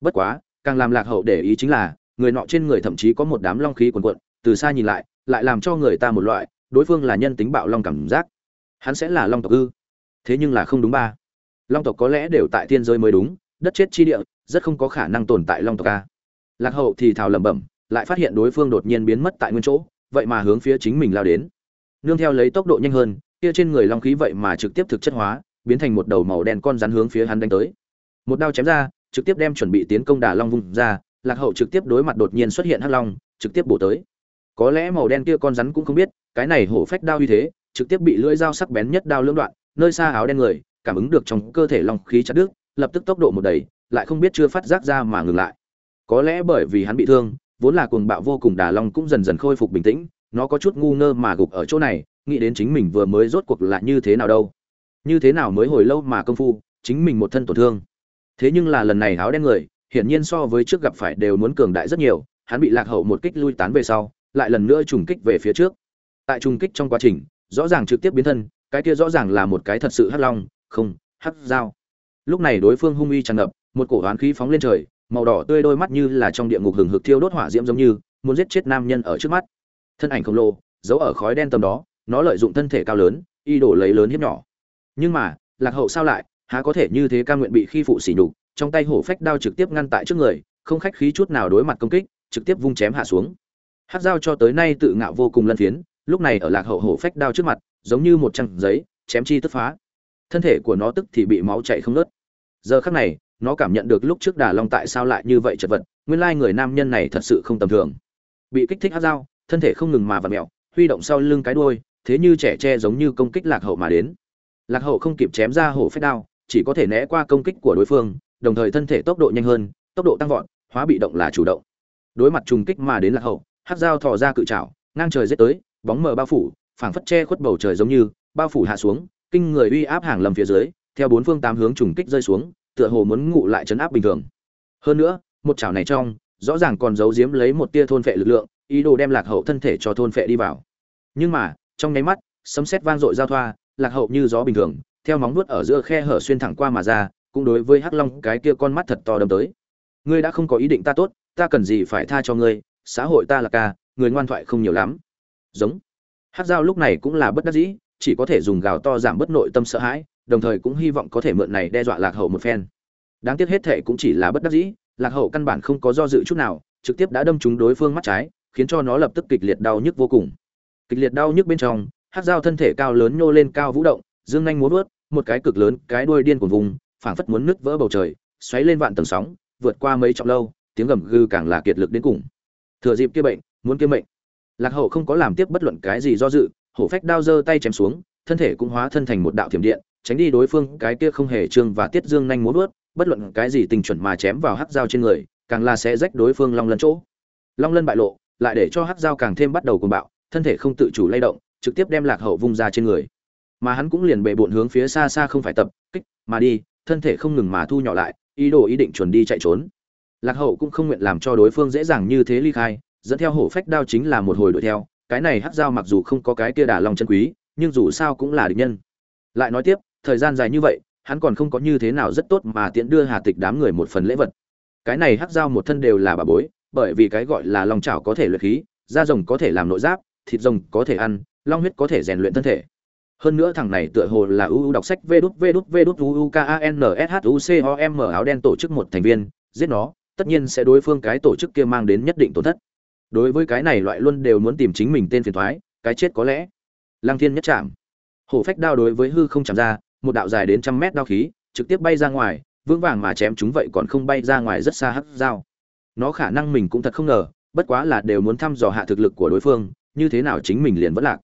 Bất quá, càng làm lạc hậu để ý chính là, người nọ trên người thậm chí có một đám long khí quần quận từ xa nhìn lại lại làm cho người ta một loại đối phương là nhân tính bạo long cảm giác. Hắn sẽ là long tộc ư? Thế nhưng là không đúng ba. Long tộc có lẽ đều tại thiên giới mới đúng, đất chết chi địa, rất không có khả năng tồn tại long tộc a. Lạc hậu thì thào lẩm bẩm, lại phát hiện đối phương đột nhiên biến mất tại nguyên chỗ, vậy mà hướng phía chính mình lao đến. Nương theo lấy tốc độ nhanh hơn, kia trên người long khí vậy mà trực tiếp thực chất hóa, biến thành một đầu màu đen con rắn hướng phía hắn đánh tới. Một đao chém ra, trực tiếp đem chuẩn bị tiến công đà long vung ra, lạc hậu trực tiếp đối mặt đột nhiên xuất hiện hắc long, trực tiếp bổ tới có lẽ màu đen kia con rắn cũng không biết, cái này hổ phách đao uy thế, trực tiếp bị lưỡi dao sắc bén nhất đao lưỡng đoạn, nơi xa áo đen người, cảm ứng được trong cơ thể long khí chặt đứt, lập tức tốc độ một đầy, lại không biết chưa phát giác ra mà ngừng lại. Có lẽ bởi vì hắn bị thương, vốn là cuồng bạo vô cùng đà long cũng dần dần khôi phục bình tĩnh, nó có chút ngu ngơ mà gục ở chỗ này, nghĩ đến chính mình vừa mới rốt cuộc là như thế nào đâu. Như thế nào mới hồi lâu mà công phu, chính mình một thân tổn thương. Thế nhưng là lần này áo đen người, hiển nhiên so với trước gặp phải đều muốn cường đại rất nhiều, hắn bị lạc hậu một kích lui tán về sau lại lần nữa trùng kích về phía trước. Tại trùng kích trong quá trình, rõ ràng trực tiếp biến thân, cái kia rõ ràng là một cái thật sự hắc long, không, hắc dao. Lúc này đối phương hung uy tràn ngập, một cổ hoán khí phóng lên trời, màu đỏ tươi đôi mắt như là trong địa ngục hừng hực thiêu đốt hỏa diễm giống như, muốn giết chết nam nhân ở trước mắt. Thân ảnh khổng lồ, giấu ở khói đen tầm đó, nó lợi dụng thân thể cao lớn, y đổ lấy lớn hiếp nhỏ. Nhưng mà, lạc hậu sao lại, há có thể như thế ca nguyện bị khi phụ sỉ nhục, trong tay hổ phách đao trực tiếp ngăn tại trước người, không khách khí chút nào đối mặt công kích, trực tiếp vung chém hạ xuống hát dao cho tới nay tự ngạo vô cùng lân phiến, lúc này ở lạc hậu hổ phách đao trước mặt, giống như một trang giấy, chém chi tức phá. Thân thể của nó tức thì bị máu chảy không nớt giờ khắc này, nó cảm nhận được lúc trước đà long tại sao lại như vậy chật vật, nguyên lai người nam nhân này thật sự không tầm thường. Bị kích thích hát dao, thân thể không ngừng mà vặt mẹo, huy động sau lưng cái đuôi, thế như trẻ tre giống như công kích lạc hậu mà đến. Lạc hậu không kịp chém ra hổ phách đao, chỉ có thể né qua công kích của đối phương, đồng thời thân thể tốc độ nhanh hơn, tốc độ tăng vọt, hóa bị động là chủ động. Đối mặt trùng kích mà đến lạc hậu hát dao thò ra cự trảo, ngang trời giết tới, bóng mờ bao phủ, phảng phất che khuất bầu trời giống như, bao phủ hạ xuống, kinh người uy áp hàng lầm phía dưới, theo bốn phương tám hướng trùng kích rơi xuống, tựa hồ muốn ngụ lại chấn áp bình thường. Hơn nữa, một chảo này trong, rõ ràng còn giấu giếm lấy một tia thôn phệ lực lượng, ý đồ đem lạc hậu thân thể cho thôn phệ đi vào. Nhưng mà, trong nháy mắt, sấm sét vang dội giao thoa, lạc hậu như gió bình thường, theo móng nuốt ở giữa khe hở xuyên thẳng qua mà ra, cũng đối với hắc long cái kia con mắt thật to đâm tới. Ngươi đã không có ý định ta tốt, ta cần gì phải tha cho ngươi xã hội ta là ca, người ngoan thoại không nhiều lắm. Giống. Hát dao lúc này cũng là bất đắc dĩ, chỉ có thể dùng gào to giảm bất nội tâm sợ hãi, đồng thời cũng hy vọng có thể mượn này đe dọa lạc hậu một phen. Đáng tiếc hết thệ cũng chỉ là bất đắc dĩ, lạc hậu căn bản không có do dự chút nào, trực tiếp đã đâm trúng đối phương mắt trái, khiến cho nó lập tức kịch liệt đau nhức vô cùng. Kịch liệt đau nhức bên trong, hát dao thân thể cao lớn nhô lên cao vũ động, dương nhanh muốn vớt, một cái cực lớn, cái đuôi điên của vùng, phảng phất muốn nứt vỡ bầu trời, xoáy lên vạn tầng sóng, vượt qua mấy trọng lâu, tiếng gầm gừ càng là kiệt lực đến cùng thừa dịp kia bệnh, muốn kia mệnh. Lạc hậu không có làm tiếp bất luận cái gì do dự, hổ phách đao giơ tay chém xuống, thân thể cũng hóa thân thành một đạo thiểm điện, tránh đi đối phương, cái kia không hề trương và tiết dương nhanh muốn vớt bất luận cái gì tình chuẩn mà chém vào hắc dao trên người, càng là sẽ rách đối phương long lân chỗ. Long lân bại lộ, lại để cho hắc dao càng thêm bắt đầu cuồng bạo, thân thể không tự chủ lay động, trực tiếp đem lạc hậu vung ra trên người. Mà hắn cũng liền bệ bộn hướng phía xa xa không phải tập, kích, mà đi, thân thể không ngừng mà thu nhỏ lại, ý đồ ý định chuẩn đi chạy trốn lạc hậu cũng không nguyện làm cho đối phương dễ dàng như thế ly khai, dẫn theo hổ phách đao chính là một hồi đuổi theo, cái này hắc dao mặc dù không có cái kia đà long chân quý, nhưng dù sao cũng là địch nhân. Lại nói tiếp, thời gian dài như vậy, hắn còn không có như thế nào rất tốt mà tiện đưa hà tịch đám người một phần lễ vật. Cái này hắc dao một thân đều là bà bối, bởi vì cái gọi là long chảo có thể luyện khí, da rồng có thể làm nội giáp, thịt rồng có thể ăn, long huyết có thể rèn luyện thân thể. Hơn nữa thằng này tựa hồ là uu đọc sách vê đút vê đút vê đút uu k a n s h u c o m áo đen tổ chức một thành viên, giết nó tất nhiên sẽ đối phương cái tổ chức kia mang đến nhất định tổn thất. Đối với cái này loại luôn đều muốn tìm chính mình tên phiền thoái, cái chết có lẽ. Lăng thiên nhất chạm. Hổ phách đao đối với hư không chạm ra, một đạo dài đến trăm mét đao khí, trực tiếp bay ra ngoài, vững vàng mà chém chúng vậy còn không bay ra ngoài rất xa hắc dao nó khả năng mình cũng thật không ngờ, bất quá là đều muốn thăm dò hạ thực lực của đối phương, như thế nào chính mình liền vẫn lạc.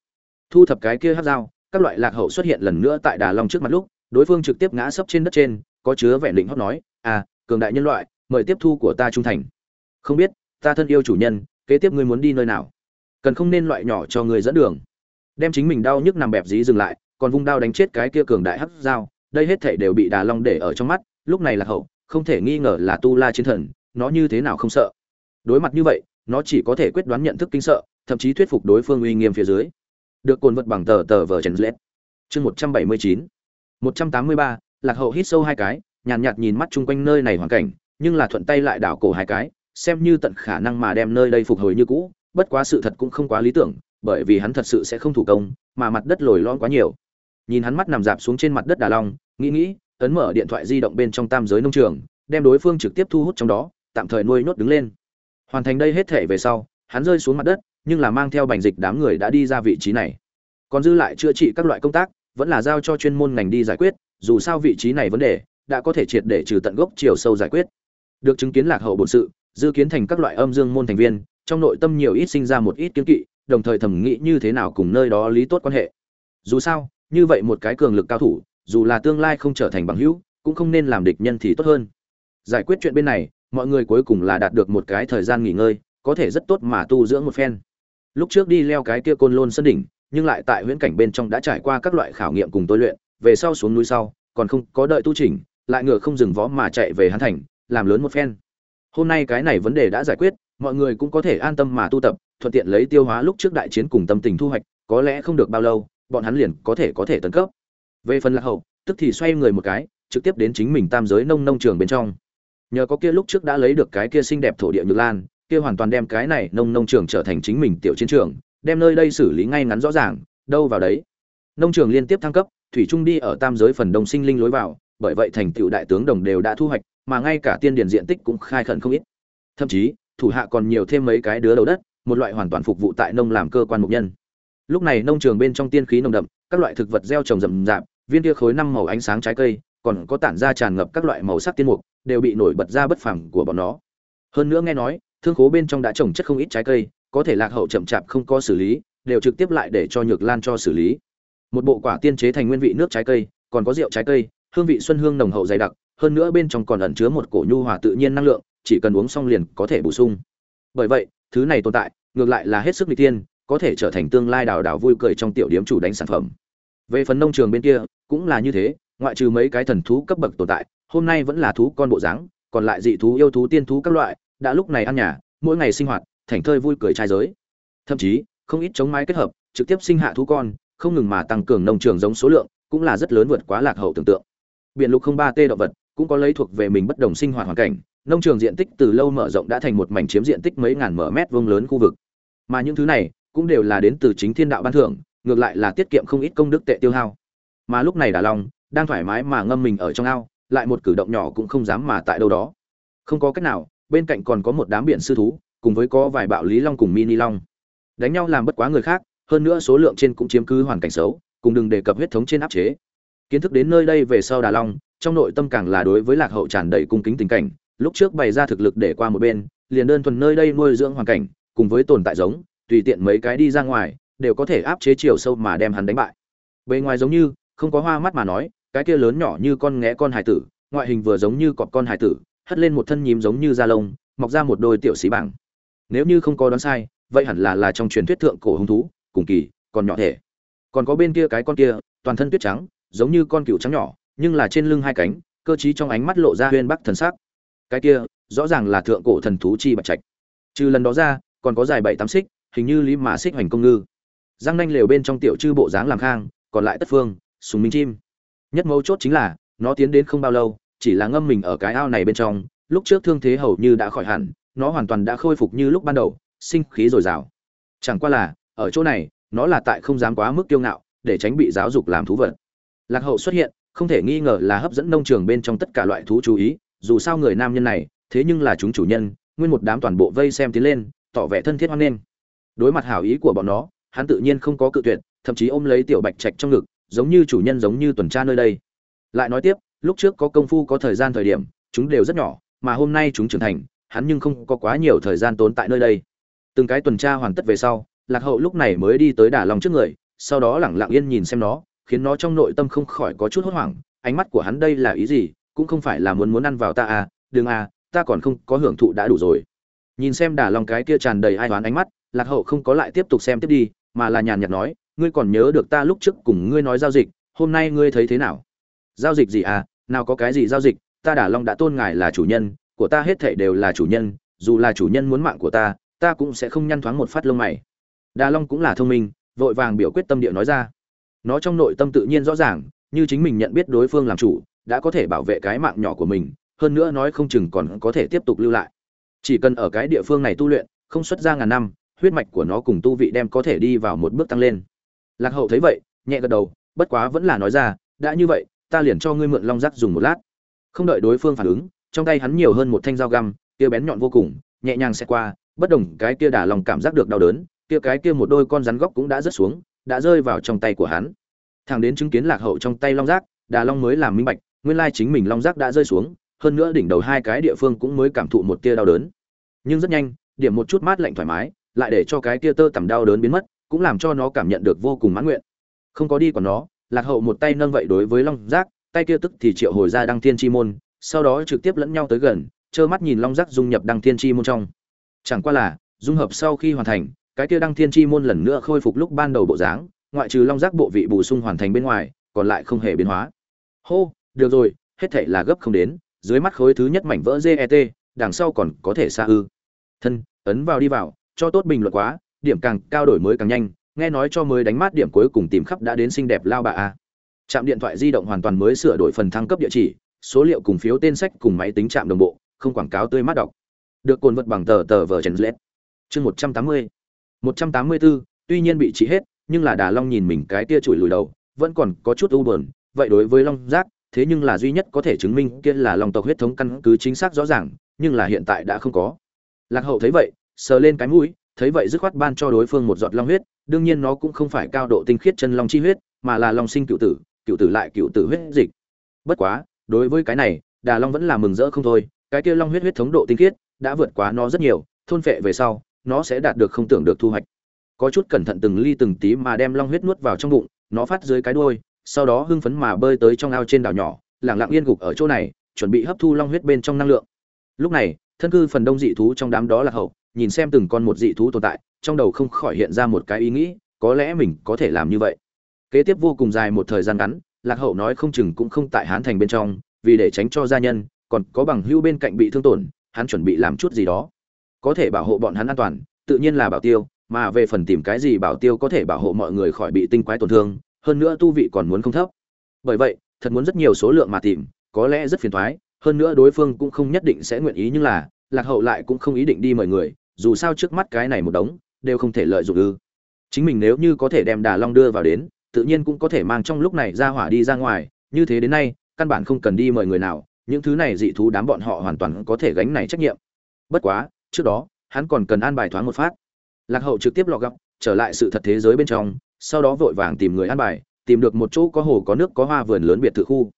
Thu thập cái kia hắc dao các loại lạc hậu xuất hiện lần nữa tại đà long trước mặt lúc, đối phương trực tiếp ngã sấp trên đất trên, có chứa vẻ định hót nói à cường đại nhân loại mời tiếp thu của ta trung thành. Không biết ta thân yêu chủ nhân kế tiếp ngươi muốn đi nơi nào? Cần không nên loại nhỏ cho người dẫn đường. Đem chính mình đau nhức nằm bẹp dí dừng lại còn vung đao đánh chết cái kia cường đại hắc dao đây hết thảy đều bị đà long để ở trong mắt lúc này là hậu không thể nghi ngờ là tu la chiến thần nó như thế nào không sợ. Đối mặt như vậy nó chỉ có thể quyết đoán nhận thức kinh sợ thậm chí thuyết phục đối phương uy nghiêm phía dưới. Được cồn vật bằng tờ tờ vờ trần lết. Chương một trăm bảy mươi chín một trăm tám mươi ba lạc hậu hít sâu hai cái nhàn nhạt, nhạt nhìn mắt chung quanh nơi này hoàn cảnh nhưng là thuận tay lại đảo cổ hai cái, xem như tận khả năng mà đem nơi đây phục hồi như cũ, bất quá sự thật cũng không quá lý tưởng, bởi vì hắn thật sự sẽ không thủ công, mà mặt đất lồi lon quá nhiều. Nhìn hắn mắt nằm dạp xuống trên mặt đất đà long, nghĩ nghĩ, ấn mở điện thoại di động bên trong tam giới nông trường, đem đối phương trực tiếp thu hút trong đó, tạm thời nuôi nhốt đứng lên. Hoàn thành đây hết thể về sau, hắn rơi xuống mặt đất, nhưng là mang theo bành dịch đám người đã đi ra vị trí này. Còn dư lại chữa trị các loại công tác, vẫn là giao cho chuyên môn ngành đi giải quyết, dù sao vị trí này vấn đề, đã có thể triệt để trừ tận gốc chiều sâu giải quyết được chứng kiến lạc hậu bổn sự dư kiến thành các loại âm dương môn thành viên, trong nội tâm nhiều ít sinh ra một ít kiến kỵ, đồng thời thẩm nghĩ như thế nào cùng nơi đó lý tốt quan hệ. Dù sao, như vậy một cái cường lực cao thủ, dù là tương lai không trở thành bằng hữu, cũng không nên làm địch nhân thì tốt hơn. Giải quyết chuyện bên này, mọi người cuối cùng là đạt được một cái thời gian nghỉ ngơi, có thể rất tốt mà tu dưỡng một phen. Lúc trước đi leo cái kia côn lôn sân đỉnh, nhưng lại tại huyễn cảnh bên trong đã trải qua các loại khảo nghiệm cùng tôi luyện, về sau xuống núi sau, còn không có đợi tu chỉnh, lại ngựa không dừng vó mà chạy về hán thành làm lớn một phen. Hôm nay cái này vấn đề đã giải quyết, mọi người cũng có thể an tâm mà tu tập, thuận tiện lấy tiêu hóa lúc trước đại chiến cùng tâm tình thu hoạch, có lẽ không được bao lâu, bọn hắn liền có thể có thể tấn cấp. Về phần lạc hậu, tức thì xoay người một cái, trực tiếp đến chính mình tam giới nông nông trường bên trong. Nhờ có kia lúc trước đã lấy được cái kia xinh đẹp thổ địa nhược lan, kia hoàn toàn đem cái này nông nông trường trở thành chính mình tiểu chiến trường, đem nơi đây xử lý ngay ngắn rõ ràng, đâu vào đấy. Nông trường liên tiếp thăng cấp, thủy trung đi ở tam giới phần đông sinh linh lối vào, bởi vậy thành tựu đại tướng đồng đều đã thu hoạch mà ngay cả tiên điển diện tích cũng khai khẩn không ít. Thậm chí, thủ hạ còn nhiều thêm mấy cái đứa đầu đất, một loại hoàn toàn phục vụ tại nông làm cơ quan mục nhân. Lúc này nông trường bên trong tiên khí nồng đậm, các loại thực vật gieo trồng rậm rạp, viên kia khối năm màu ánh sáng trái cây, còn có tản ra tràn ngập các loại màu sắc tiên mục, đều bị nổi bật ra bất phẳng của bọn nó. Hơn nữa nghe nói, thương khố bên trong đã trồng chất không ít trái cây, có thể lạc hậu chậm chạp không có xử lý, đều trực tiếp lại để cho nhược lan cho xử lý. Một bộ quả tiên chế thành nguyên vị nước trái cây, còn có rượu trái cây, hương vị xuân hương nồng hậu dày đặc hơn nữa bên trong còn ẩn chứa một cổ nhu hòa tự nhiên năng lượng, chỉ cần uống xong liền có thể bổ sung. Bởi vậy, thứ này tồn tại, ngược lại là hết sức mỹ tiên có thể trở thành tương lai đào đào vui cười trong tiểu điểm chủ đánh sản phẩm. Về phần nông trường bên kia, cũng là như thế, ngoại trừ mấy cái thần thú cấp bậc tồn tại, hôm nay vẫn là thú con bộ dáng, còn lại dị thú, yêu thú, tiên thú các loại, đã lúc này ăn nhà, mỗi ngày sinh hoạt, thành thơi vui cười trai giới. Thậm chí, không ít chống mái kết hợp, trực tiếp sinh hạ thú con, không ngừng mà tăng cường nông trường giống số lượng, cũng là rất lớn vượt quá lạc hậu tưởng tượng. Biển lục không ba t động vật cũng có lấy thuộc về mình bất đồng sinh hoạt hoàn cảnh, nông trường diện tích từ lâu mở rộng đã thành một mảnh chiếm diện tích mấy ngàn mở mét vuông lớn khu vực. Mà những thứ này cũng đều là đến từ chính thiên đạo ban thưởng, ngược lại là tiết kiệm không ít công đức tệ tiêu hao. Mà lúc này đà long đang thoải mái mà ngâm mình ở trong ao, lại một cử động nhỏ cũng không dám mà tại đâu đó. Không có cách nào, bên cạnh còn có một đám biển sư thú, cùng với có vài bạo lý long cùng mini long. Đánh nhau làm bất quá người khác, hơn nữa số lượng trên cũng chiếm cứ hoàn cảnh xấu, cùng đừng đề cập huyết thống trên áp chế kiến thức đến nơi đây về sau đà long, trong nội tâm càng là đối với lạc hậu tràn đầy cung kính tình cảnh. Lúc trước bày ra thực lực để qua một bên, liền đơn thuần nơi đây nuôi dưỡng hoàn cảnh, cùng với tồn tại giống, tùy tiện mấy cái đi ra ngoài, đều có thể áp chế chiều sâu mà đem hắn đánh bại. Bề ngoài giống như, không có hoa mắt mà nói, cái kia lớn nhỏ như con nghé con hải tử, ngoại hình vừa giống như cọp con hải tử, hất lên một thân nhím giống như da lông, mọc ra một đôi tiểu xí bảng. Nếu như không có đoán sai, vậy hẳn là là trong truyền thuyết thượng cổ hung thú, cùng kỳ, còn nhỏ thể. Còn có bên kia cái con kia, toàn thân tuyết trắng giống như con cựu trắng nhỏ, nhưng là trên lưng hai cánh, cơ trí trong ánh mắt lộ ra huyên bắc thần sắc. Cái kia, rõ ràng là thượng cổ thần thú chi bạch trạch. Trừ lần đó ra, còn có dài bảy tám xích, hình như lý mã xích hoành công ngư. Giang nanh lều bên trong tiểu chư bộ dáng làm khang, còn lại tất phương súng minh chim. Nhất mấu chốt chính là, nó tiến đến không bao lâu, chỉ là ngâm mình ở cái ao này bên trong, lúc trước thương thế hầu như đã khỏi hẳn, nó hoàn toàn đã khôi phục như lúc ban đầu, sinh khí dồi dào. Chẳng qua là, ở chỗ này, nó là tại không dám quá mức kiêu ngạo, để tránh bị giáo dục làm thú vật lạc hậu xuất hiện, không thể nghi ngờ là hấp dẫn nông trường bên trong tất cả loại thú chú ý, dù sao người nam nhân này, thế nhưng là chúng chủ nhân, nguyên một đám toàn bộ vây xem tiến lên, tỏ vẻ thân thiết hoan nghênh. Đối mặt hảo ý của bọn nó, hắn tự nhiên không có cự tuyệt, thậm chí ôm lấy tiểu bạch trạch trong ngực, giống như chủ nhân giống như tuần tra nơi đây. Lại nói tiếp, lúc trước có công phu có thời gian thời điểm, chúng đều rất nhỏ, mà hôm nay chúng trưởng thành, hắn nhưng không có quá nhiều thời gian tốn tại nơi đây. Từng cái tuần tra hoàn tất về sau, lạc hậu lúc này mới đi tới đả lòng trước người, sau đó lẳng lặng yên nhìn xem nó khiến nó trong nội tâm không khỏi có chút hốt hoảng, ánh mắt của hắn đây là ý gì, cũng không phải là muốn muốn ăn vào ta à đừng à ta còn không có hưởng thụ đã đủ rồi. Nhìn xem đà lòng cái kia tràn đầy ai toán ánh mắt, lạc hậu không có lại tiếp tục xem tiếp đi, mà là nhàn nhạt nói, ngươi còn nhớ được ta lúc trước cùng ngươi nói giao dịch, hôm nay ngươi thấy thế nào? Giao dịch gì à nào có cái gì giao dịch, ta đà long đã tôn ngài là chủ nhân, của ta hết thảy đều là chủ nhân, dù là chủ nhân muốn mạng của ta ta cũng sẽ không nhăn thoáng một phát lông mày. Đà long cũng là thông minh, vội vàng biểu quyết tâm địa nói ra nó trong nội tâm tự nhiên rõ ràng, như chính mình nhận biết đối phương làm chủ, đã có thể bảo vệ cái mạng nhỏ của mình, hơn nữa nói không chừng còn có thể tiếp tục lưu lại. Chỉ cần ở cái địa phương này tu luyện, không xuất ra ngàn năm, huyết mạch của nó cùng tu vị đem có thể đi vào một bước tăng lên. Lạc hậu thấy vậy, nhẹ gật đầu, bất quá vẫn là nói ra, đã như vậy, ta liền cho ngươi mượn long giác dùng một lát. Không đợi đối phương phản ứng, trong tay hắn nhiều hơn một thanh dao găm, kia bén nhọn vô cùng, nhẹ nhàng xẹt qua, bất đồng cái kia đả lòng cảm giác được đau đớn, kia cái kia một đôi con rắn góc cũng đã rớt xuống đã rơi vào trong tay của hắn. Thằng đến chứng kiến lạc hậu trong tay long giác, đà long mới làm minh bạch, nguyên lai chính mình long giác đã rơi xuống, hơn nữa đỉnh đầu hai cái địa phương cũng mới cảm thụ một tia đau đớn. Nhưng rất nhanh, điểm một chút mát lạnh thoải mái, lại để cho cái kia tơ tằm đau đớn biến mất, cũng làm cho nó cảm nhận được vô cùng mãn nguyện. Không có đi còn nó, lạc hậu một tay nâng vậy đối với long giác, tay kia tức thì triệu hồi ra đăng thiên chi môn, sau đó trực tiếp lẫn nhau tới gần, trơ mắt nhìn long giác dung nhập đăng thiên chi môn trong. Chẳng qua là, dung hợp sau khi hoàn thành cái kia đăng thiên chi môn lần nữa khôi phục lúc ban đầu bộ dáng, ngoại trừ long giác bộ vị bù sung hoàn thành bên ngoài, còn lại không hề biến hóa. Hô, được rồi, hết thảy là gấp không đến, dưới mắt khối thứ nhất mảnh vỡ get đằng sau còn có thể xa ư. Thân, ấn vào đi vào, cho tốt bình luận quá, điểm càng cao đổi mới càng nhanh, nghe nói cho mới đánh mát điểm cuối cùng tìm khắp đã đến xinh đẹp lao bà a. Trạm điện thoại di động hoàn toàn mới sửa đổi phần thăng cấp địa chỉ, số liệu cùng phiếu tên sách cùng máy tính trạm đồng bộ, không quảng cáo tươi mát đọc. Được cồn vật bằng tờ tờ vờ trần lết chương một trăm tám mươi một trăm tám mươi bốn tuy nhiên bị trị hết, nhưng là đà long nhìn mình cái tia chùi lùi đầu, vẫn còn có chút u buồn. Vậy đối với long giác, thế nhưng là duy nhất có thể chứng minh kia là long tộc huyết thống căn cứ chính xác rõ ràng, nhưng là hiện tại đã không có. Lạc hậu thấy vậy, sờ lên cái mũi, thấy vậy dứt khoát ban cho đối phương một giọt long huyết, đương nhiên nó cũng không phải cao độ tinh khiết chân long chi huyết, mà là long sinh cựu tử cựu tử lại cựu tử huyết dịch. Bất quá, đối với cái này, đà long vẫn là mừng rỡ không thôi, cái kia long huyết huyết thống độ tinh khiết, đã vượt quá nó rất nhiều, thôn phệ về sau nó sẽ đạt được không tưởng được thu hoạch. Có chút cẩn thận từng ly từng tí mà đem long huyết nuốt vào trong bụng, nó phát dưới cái đuôi, sau đó hưng phấn mà bơi tới trong ao trên đảo nhỏ lẳng lặng yên gục ở chỗ này, chuẩn bị hấp thu long huyết bên trong năng lượng. Lúc này, thân cư phần đông dị thú trong đám đó là hậu, nhìn xem từng con một dị thú tồn tại, trong đầu không khỏi hiện ra một cái ý nghĩ, có lẽ mình có thể làm như vậy. Kế tiếp vô cùng dài một thời gian ngắn, lạc hậu nói không chừng cũng không tại hán thành bên trong, vì để tránh cho gia nhân, còn có bằng hữu bên cạnh bị thương tổn, hắn chuẩn bị làm chút gì đó có thể bảo hộ bọn hắn an toàn, tự nhiên là bảo tiêu, mà về phần tìm cái gì bảo tiêu có thể bảo hộ mọi người khỏi bị tinh quái tổn thương, hơn nữa tu vị còn muốn không thấp. Bởi vậy, thật muốn rất nhiều số lượng mà tìm, có lẽ rất phiền thoái hơn nữa đối phương cũng không nhất định sẽ nguyện ý nhưng là, lạc hậu lại cũng không ý định đi mời người, dù sao trước mắt cái này một đống, đều không thể lợi dụng ư. Chính mình nếu như có thể đem đà long đưa vào đến, tự nhiên cũng có thể mang trong lúc này ra hỏa đi ra ngoài, như thế đến nay, căn bản không cần đi mời người nào, những thứ này dị thú đám bọn họ hoàn toàn có thể gánh này trách nhiệm. Bất quá trước đó, hắn còn cần an bài thoáng một phát. Lạc hậu trực tiếp lọ gọc trở lại sự thật thế giới bên trong, sau đó vội vàng tìm người an bài, tìm được một chỗ có hồ, có nước, có hoa vườn lớn biệt thự khu.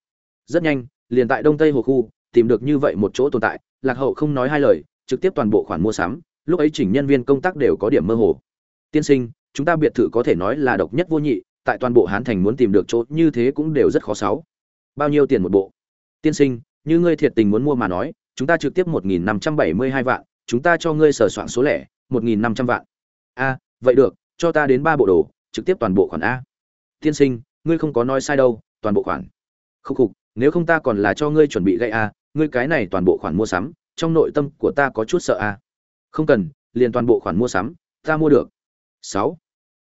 Rất nhanh, liền tại đông tây hồ khu, tìm được như vậy một chỗ tồn tại, lạc hậu không nói hai lời, trực tiếp toàn bộ khoản mua sắm, lúc ấy chỉnh nhân viên công tác đều có điểm mơ hồ. Tiên sinh, chúng ta biệt thự có thể nói là độc nhất vô nhị, tại toàn bộ hán thành muốn tìm được chỗ như thế cũng đều rất khó sáu. Bao nhiêu tiền một bộ? Tiên sinh, như ngươi thiệt tình muốn mua mà nói, chúng ta trực tiếp một nghìn năm trăm bảy mươi hai vạn chúng ta cho ngươi sở soạn số lẻ, một nghìn năm trăm vạn. A, vậy được, cho ta đến ba bộ đồ, trực tiếp toàn bộ khoản a. Tiên sinh, ngươi không có nói sai đâu, toàn bộ khoản. Khúc khục, nếu không ta còn là cho ngươi chuẩn bị gây a, ngươi cái này toàn bộ khoản mua sắm, trong nội tâm của ta có chút sợ a. Không cần, liền toàn bộ khoản mua sắm, ta mua được. Sáu,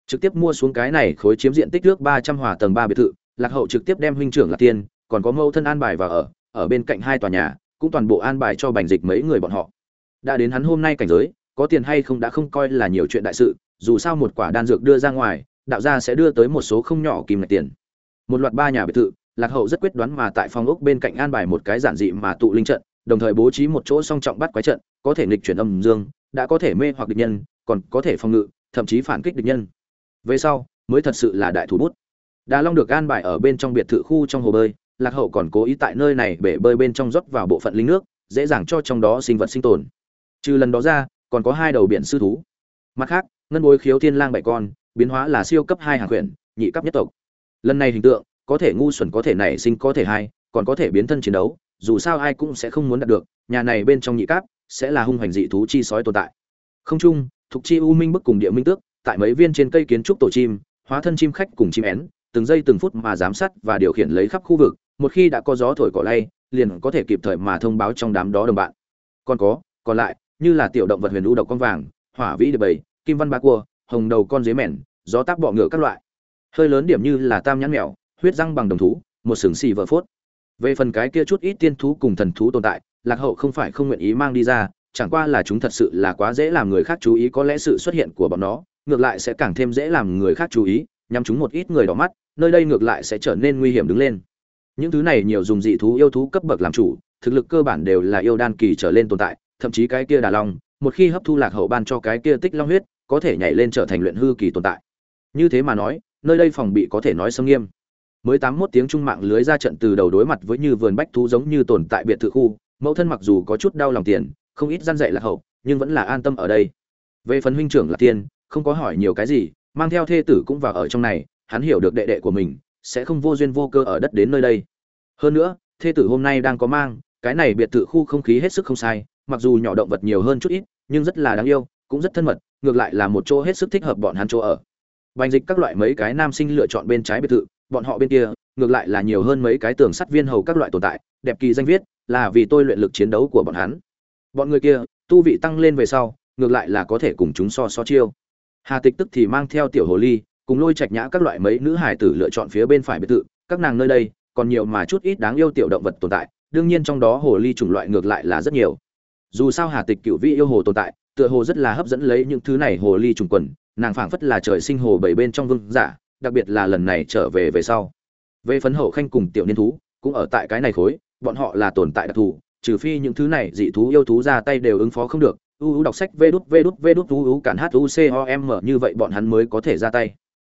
trực tiếp mua xuống cái này khối chiếm diện tích nước ba trăm hòa tầng ba biệt thự, lạc hậu trực tiếp đem huynh trưởng là tiền còn có mâu thân an bài vào ở ở bên cạnh hai tòa nhà, cũng toàn bộ an bài cho bành dịch mấy người bọn họ đã đến hắn hôm nay cảnh giới, có tiền hay không đã không coi là nhiều chuyện đại sự, dù sao một quả đan dược đưa ra ngoài, đạo gia sẽ đưa tới một số không nhỏ kìm ngạch tiền. Một loạt ba nhà biệt thự, lạc hậu rất quyết đoán mà tại phòng ốc bên cạnh an bài một cái giản dị mà tụ linh trận, đồng thời bố trí một chỗ song trọng bắt quái trận, có thể nghịch chuyển âm dương, đã có thể mê hoặc địch nhân, còn có thể phòng ngự, thậm chí phản kích địch nhân. Về sau, mới thật sự là đại thủ bút. Đà long được an bài ở bên trong biệt thự khu trong hồ bơi, lạc hậu còn cố ý tại nơi này bể bơi bên trong rót vào bộ phận linh nước, dễ dàng cho trong đó sinh vật sinh tồn trừ lần đó ra, còn có hai đầu biển sư thú. Mặt khác, ngân bối khiếu thiên lang bảy con, biến hóa là siêu cấp hai hàng quyển, nhị cấp nhất tộc. Lần này hình tượng, có thể ngu xuẩn, có thể nảy sinh, có thể hai còn có thể biến thân chiến đấu, dù sao ai cũng sẽ không muốn đạt được, nhà này bên trong nhị cấp sẽ là hung hành dị thú chi sói tồn tại. Không chung, thuộc chi u minh bức cùng địa minh tước, tại mấy viên trên cây kiến trúc tổ chim, hóa thân chim khách cùng chim én, từng giây từng phút mà giám sát và điều khiển lấy khắp khu vực, một khi đã có gió thổi cỏ lay, liền có thể kịp thời mà thông báo trong đám đó đồng bạn. Còn có, còn lại như là tiểu động vật huyền u độc con vàng, hỏa vĩ địa bầy, kim văn ba cua, hồng đầu con dế mèn, gió tác bọ ngựa các loại. Hơi lớn điểm như là tam nhãn mèo, huyết răng bằng đồng thú, một sừng xì vợ phốt. Về phần cái kia chút ít tiên thú cùng thần thú tồn tại, lạc hậu không phải không nguyện ý mang đi ra, chẳng qua là chúng thật sự là quá dễ làm người khác chú ý, có lẽ sự xuất hiện của bọn nó, ngược lại sẽ càng thêm dễ làm người khác chú ý nhằm chúng một ít người đỏ mắt, nơi đây ngược lại sẽ trở nên nguy hiểm đứng lên. Những thứ này nhiều dùng dị thú yêu thú cấp bậc làm chủ, thực lực cơ bản đều là yêu đan kỳ trở lên tồn tại thậm chí cái kia đà long, một khi hấp thu lạc hậu ban cho cái kia tích long huyết, có thể nhảy lên trở thành luyện hư kỳ tồn tại. Như thế mà nói, nơi đây phòng bị có thể nói sâm nghiêm. Mới tám mốt tiếng trung mạng lưới ra trận từ đầu đối mặt với như vườn bách thú giống như tồn tại biệt thự khu, mẫu thân mặc dù có chút đau lòng tiền, không ít gian dạy lạc hậu, nhưng vẫn là an tâm ở đây. Về phần huynh trưởng là tiên, không có hỏi nhiều cái gì, mang theo thê tử cũng vào ở trong này, hắn hiểu được đệ đệ của mình, sẽ không vô duyên vô cơ ở đất đến nơi đây. Hơn nữa, thê tử hôm nay đang có mang, cái này biệt thự khu không khí hết sức không sai mặc dù nhỏ động vật nhiều hơn chút ít, nhưng rất là đáng yêu, cũng rất thân mật, ngược lại là một chỗ hết sức thích hợp bọn hắn chỗ ở. Bành dịch các loại mấy cái nam sinh lựa chọn bên trái biệt thự, bọn họ bên kia, ngược lại là nhiều hơn mấy cái tường sắt viên hầu các loại tồn tại, đẹp kỳ danh viết, là vì tôi luyện lực chiến đấu của bọn hắn. Bọn người kia, tu vị tăng lên về sau, ngược lại là có thể cùng chúng so so chiêu. Hà tịch tức thì mang theo tiểu hồ ly, cùng lôi trạch nhã các loại mấy nữ hải tử lựa chọn phía bên phải biệt thự, các nàng nơi đây, còn nhiều mà chút ít đáng yêu tiểu động vật tồn tại, đương nhiên trong đó hồ ly chủng loại ngược lại là rất nhiều dù sao hà tịch cựu vị yêu hồ tồn tại, tựa hồ rất là hấp dẫn lấy những thứ này hồ ly trùng quần, nàng phảng phất là trời sinh hồ bảy bên trong vương giả, đặc biệt là lần này trở về về sau. Về phấn hậu khanh cùng tiểu niên thú, cũng ở tại cái này khối, bọn họ là tồn tại đặc thù, trừ phi những thứ này dị thú yêu thú ra tay đều ứng phó không được. U u đọc sách vê đút vê đút vê đút u u cản h u c o m như vậy bọn hắn mới có thể ra tay.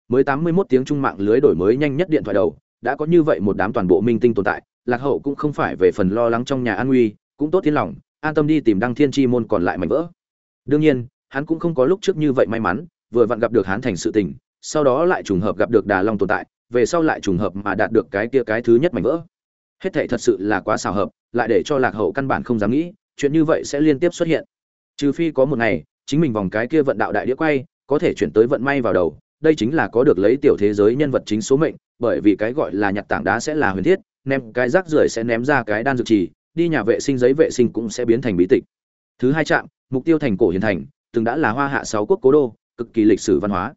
Mới tám mươi 81 tiếng trung mạng lưới đổi mới nhanh nhất điện thoại đầu, đã có như vậy một đám toàn bộ minh tinh tồn tại, lạc hậu cũng không phải về phần lo lắng trong nhà an nguy, cũng tốt thiên lòng an tâm đi tìm đăng thiên chi môn còn lại mảnh vỡ. Đương nhiên, hắn cũng không có lúc trước như vậy may mắn, vừa vặn gặp được hắn thành sự tình, sau đó lại trùng hợp gặp được đà long tồn tại, về sau lại trùng hợp mà đạt được cái kia cái thứ nhất mảnh vỡ. Hết thảy thật sự là quá xảo hợp, lại để cho lạc hậu căn bản không dám nghĩ, chuyện như vậy sẽ liên tiếp xuất hiện. Trừ phi có một ngày, chính mình vòng cái kia vận đạo đại đĩa quay, có thể chuyển tới vận may vào đầu, đây chính là có được lấy tiểu thế giới nhân vật chính số mệnh, bởi vì cái gọi là nhặt tảng đá sẽ là huyền thiết, ném cái rác rưởi sẽ ném ra cái đan dược trì đi nhà vệ sinh giấy vệ sinh cũng sẽ biến thành bí tịch. Thứ hai trạm, mục tiêu thành cổ hiền thành, từng đã là hoa hạ sáu quốc cố đô, cực kỳ lịch sử văn hóa.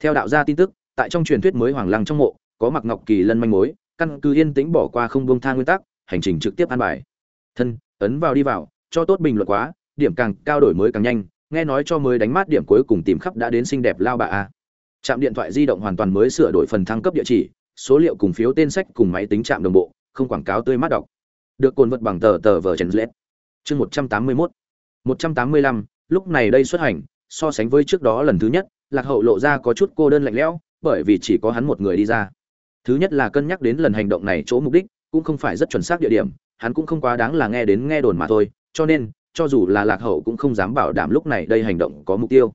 Theo đạo gia tin tức, tại trong truyền thuyết mới hoàng lăng trong mộ, có mặc ngọc kỳ lân manh mối, căn cứ yên tĩnh bỏ qua không buông tha nguyên tắc, hành trình trực tiếp an bài. Thân, ấn vào đi vào, cho tốt bình luận quá, điểm càng cao đổi mới càng nhanh, nghe nói cho mới đánh mát điểm cuối cùng tìm khắp đã đến xinh đẹp lao bà a. Trạm điện thoại di động hoàn toàn mới sửa đổi phần thăng cấp địa chỉ, số liệu cùng phiếu tên sách cùng máy tính trạm đồng bộ, không quảng cáo tươi mát đọc được cồn vật bằng tờ tờ vở trần lết chương một trăm tám mươi mốt. một trăm tám mươi lăm, lúc này đây xuất hành, so sánh với trước đó lần thứ nhất, lạc hậu lộ ra có chút cô đơn lạnh lẽo, bởi vì chỉ có hắn một người đi ra. Thứ nhất là cân nhắc đến lần hành động này chỗ mục đích, cũng không phải rất chuẩn xác địa điểm, hắn cũng không quá đáng là nghe đến nghe đồn mà thôi, cho nên, cho dù là lạc hậu cũng không dám bảo đảm lúc này đây hành động có mục tiêu.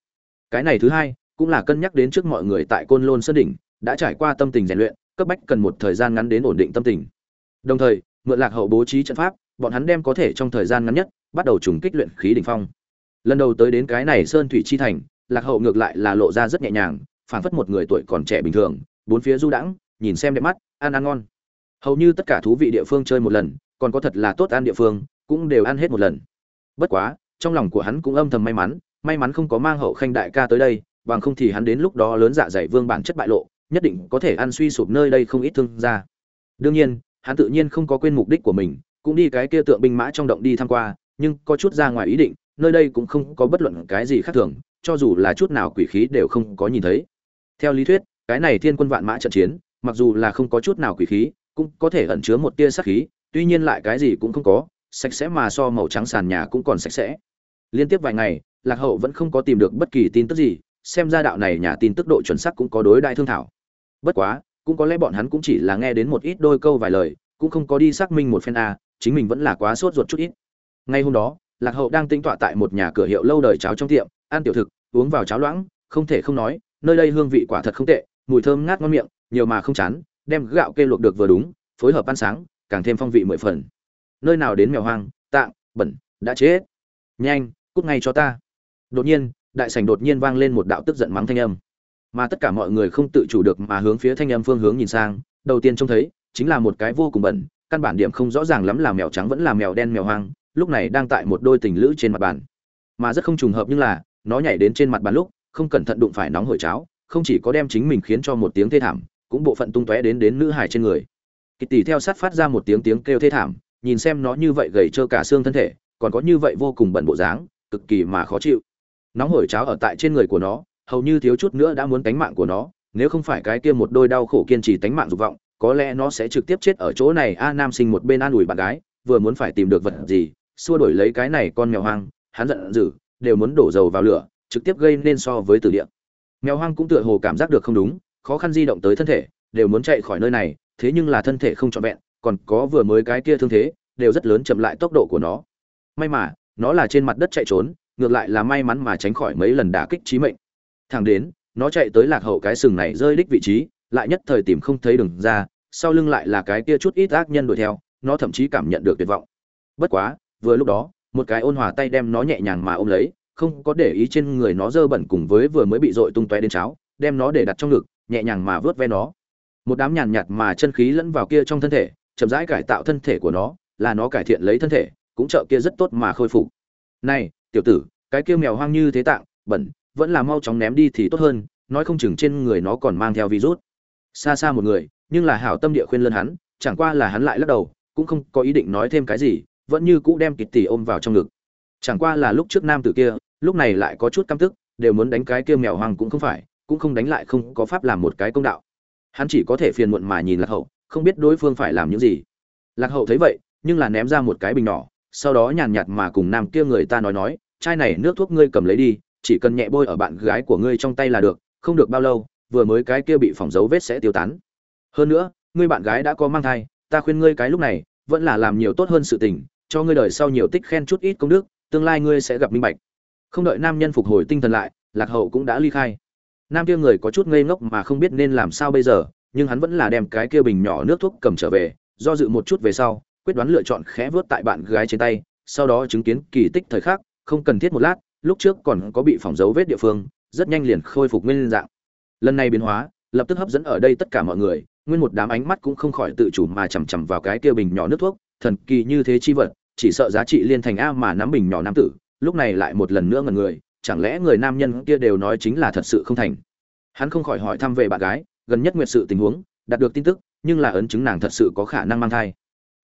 Cái này thứ hai, cũng là cân nhắc đến trước mọi người tại côn lôn sơn đỉnh, đã trải qua tâm tình rèn luyện, cấp bách cần một thời gian ngắn đến ổn định tâm tình. Đồng thời mượn lạc hậu bố trí trận pháp, bọn hắn đem có thể trong thời gian ngắn nhất bắt đầu trùng kích luyện khí đỉnh phong. Lần đầu tới đến cái này sơn thủy chi thành, lạc hậu ngược lại là lộ ra rất nhẹ nhàng, phảng phất một người tuổi còn trẻ bình thường, bốn phía du đãng, nhìn xem đẹp mắt, ăn ăn ngon. Hầu như tất cả thú vị địa phương chơi một lần, còn có thật là tốt ăn địa phương, cũng đều ăn hết một lần. Bất quá, trong lòng của hắn cũng âm thầm may mắn may mắn không có mang hậu khanh đại ca tới đây, bằng không thì hắn đến lúc đó lớn dạ dày vương bản chất bại lộ, nhất định có thể ăn suy sụp nơi đây không ít thương ra đương nhiên hắn tự nhiên không có quên mục đích của mình, cũng đi cái kia tượng binh mã trong động đi tham qua, nhưng có chút ra ngoài ý định, nơi đây cũng không có bất luận cái gì khác thường, cho dù là chút nào quỷ khí đều không có nhìn thấy. Theo lý thuyết, cái này thiên quân vạn mã trận chiến, mặc dù là không có chút nào quỷ khí, cũng có thể ẩn chứa một tia sát khí, tuy nhiên lại cái gì cũng không có, sạch sẽ mà so màu trắng sàn nhà cũng còn sạch sẽ. Liên tiếp vài ngày, lạc hậu vẫn không có tìm được bất kỳ tin tức gì, xem ra đạo này nhà tin tức độ chuẩn xác cũng có đối đại thương thảo. Bất quá cũng có lẽ bọn hắn cũng chỉ là nghe đến một ít đôi câu vài lời, cũng không có đi xác minh một phen a, chính mình vẫn là quá sốt ruột chút ít. Ngay hôm đó, lạc hậu đang tinh tọa tại một nhà cửa hiệu lâu đời cháo trong tiệm, ăn tiểu thực, uống vào cháo loãng, không thể không nói, nơi đây hương vị quả thật không tệ, mùi thơm ngát ngon miệng, nhiều mà không chán, đem gạo kê luộc được vừa đúng, phối hợp ăn sáng, càng thêm phong vị mười phần. Nơi nào đến mèo hoang, tạng, bẩn, đã chết nhanh, cút ngay cho ta. Đột nhiên, đại sảnh đột nhiên vang lên một đạo tức giận mắng thanh âm mà tất cả mọi người không tự chủ được mà hướng phía thanh âm phương hướng nhìn sang, đầu tiên trông thấy, chính là một cái vô cùng bẩn, căn bản điểm không rõ ràng lắm là mèo trắng vẫn là mèo đen mèo hoang, lúc này đang tại một đôi tình lữ trên mặt bàn. Mà rất không trùng hợp nhưng là, nó nhảy đến trên mặt bàn lúc, không cẩn thận đụng phải nóng hổi cháo, không chỉ có đem chính mình khiến cho một tiếng thê thảm, cũng bộ phận tung tóe đến đến nữ hải trên người. Kỳ theo sát phát ra một tiếng tiếng kêu thê thảm, nhìn xem nó như vậy gầy trơ cả xương thân thể, còn có như vậy vô cùng bẩn bộ dáng, cực kỳ mà khó chịu. Nóng hổi cháo ở tại trên người của nó hầu như thiếu chút nữa đã muốn tánh mạng của nó, nếu không phải cái kia một đôi đau khổ kiên trì tánh mạng dục vọng, có lẽ nó sẽ trực tiếp chết ở chỗ này. A nam sinh một bên an ủi bạn gái, vừa muốn phải tìm được vật gì, xua đổi lấy cái này con mèo hoang, hắn giận dữ, đều muốn đổ dầu vào lửa, trực tiếp gây nên so với tử địa. Mèo hoang cũng tựa hồ cảm giác được không đúng, khó khăn di động tới thân thể, đều muốn chạy khỏi nơi này, thế nhưng là thân thể không trọn vẹn, còn có vừa mới cái kia thương thế, đều rất lớn chậm lại tốc độ của nó. May mà, nó là trên mặt đất chạy trốn, ngược lại là may mắn mà tránh khỏi mấy lần đả kích chí mệnh thẳng đến, nó chạy tới lạc hậu cái sừng này rơi đích vị trí, lại nhất thời tìm không thấy đường ra, sau lưng lại là cái kia chút ít ác nhân đuổi theo, nó thậm chí cảm nhận được tuyệt vọng. Bất quá, vừa lúc đó, một cái ôn hòa tay đem nó nhẹ nhàng mà ôm lấy, không có để ý trên người nó dơ bẩn cùng với vừa mới bị dội tung tóe đến cháo, đem nó để đặt trong ngực, nhẹ nhàng mà vớt ve nó. Một đám nhàn nhạt mà chân khí lẫn vào kia trong thân thể, chậm rãi cải tạo thân thể của nó, là nó cải thiện lấy thân thể, cũng trợ kia rất tốt mà khôi phục. Này, tiểu tử, cái kia mèo hoang như thế tạng, bẩn vẫn là mau chóng ném đi thì tốt hơn, nói không chừng trên người nó còn mang theo virus. Xa xa một người, nhưng là hảo tâm địa khuyên lân hắn, chẳng qua là hắn lại lắc đầu, cũng không có ý định nói thêm cái gì, vẫn như cũ đem kịch tỷ ôm vào trong ngực. Chẳng qua là lúc trước nam tử kia, lúc này lại có chút căm tức, đều muốn đánh cái kia mèo hoang cũng không phải, cũng không đánh lại không có pháp làm một cái công đạo. Hắn chỉ có thể phiền muộn mà nhìn lạc hậu, không biết đối phương phải làm những gì. Lạc hậu thấy vậy, nhưng là ném ra một cái bình nhỏ, sau đó nhàn nhạt mà cùng nam kia người ta nói nói, chai này nước thuốc ngươi cầm lấy đi chỉ cần nhẹ bôi ở bạn gái của ngươi trong tay là được, không được bao lâu, vừa mới cái kia bị phỏng dấu vết sẽ tiêu tán. Hơn nữa, ngươi bạn gái đã có mang thai, ta khuyên ngươi cái lúc này, vẫn là làm nhiều tốt hơn sự tình, cho ngươi đời sau nhiều tích khen chút ít công đức, tương lai ngươi sẽ gặp minh bạch. Không đợi nam nhân phục hồi tinh thần lại, lạc hậu cũng đã ly khai. Nam kia người có chút ngây ngốc mà không biết nên làm sao bây giờ, nhưng hắn vẫn là đem cái kia bình nhỏ nước thuốc cầm trở về, do dự một chút về sau, quyết đoán lựa chọn khẽ vớt tại bạn gái trên tay, sau đó chứng kiến kỳ tích thời khắc, không cần thiết một lát lúc trước còn có bị phỏng dấu vết địa phương, rất nhanh liền khôi phục nguyên dạng. Lần này biến hóa, lập tức hấp dẫn ở đây tất cả mọi người, nguyên một đám ánh mắt cũng không khỏi tự chủ mà chằm chằm vào cái kia bình nhỏ nước thuốc, thần kỳ như thế chi vật, chỉ sợ giá trị liên thành a mà nắm bình nhỏ nam tử, lúc này lại một lần nữa ngần người, chẳng lẽ người nam nhân kia đều nói chính là thật sự không thành? Hắn không khỏi hỏi thăm về bạn gái, gần nhất nguyệt sự tình huống, đạt được tin tức, nhưng là ấn chứng nàng thật sự có khả năng mang thai.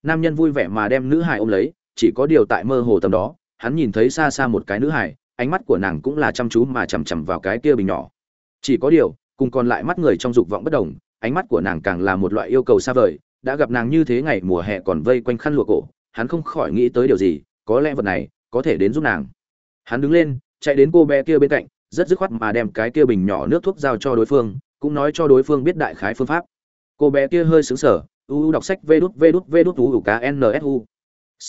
Nam nhân vui vẻ mà đem nữ hài ôm lấy, chỉ có điều tại mơ hồ tầm đó, hắn nhìn thấy xa xa một cái nữ hài ánh mắt của nàng cũng là chăm chú mà chằm chằm vào cái kia bình nhỏ. Chỉ có điều, cùng còn lại mắt người trong dục vọng bất đồng, ánh mắt của nàng càng là một loại yêu cầu xa vời, đã gặp nàng như thế ngày mùa hè còn vây quanh khăn lụa cổ, hắn không khỏi nghĩ tới điều gì, có lẽ vật này có thể đến giúp nàng. Hắn đứng lên, chạy đến cô bé kia bên cạnh, rất dứt khoát mà đem cái kia bình nhỏ nước thuốc giao cho đối phương, cũng nói cho đối phương biết đại khái phương pháp. Cô bé kia hơi sững sờ, u đọc sách vê đút vê đút vê đút u cá n s u.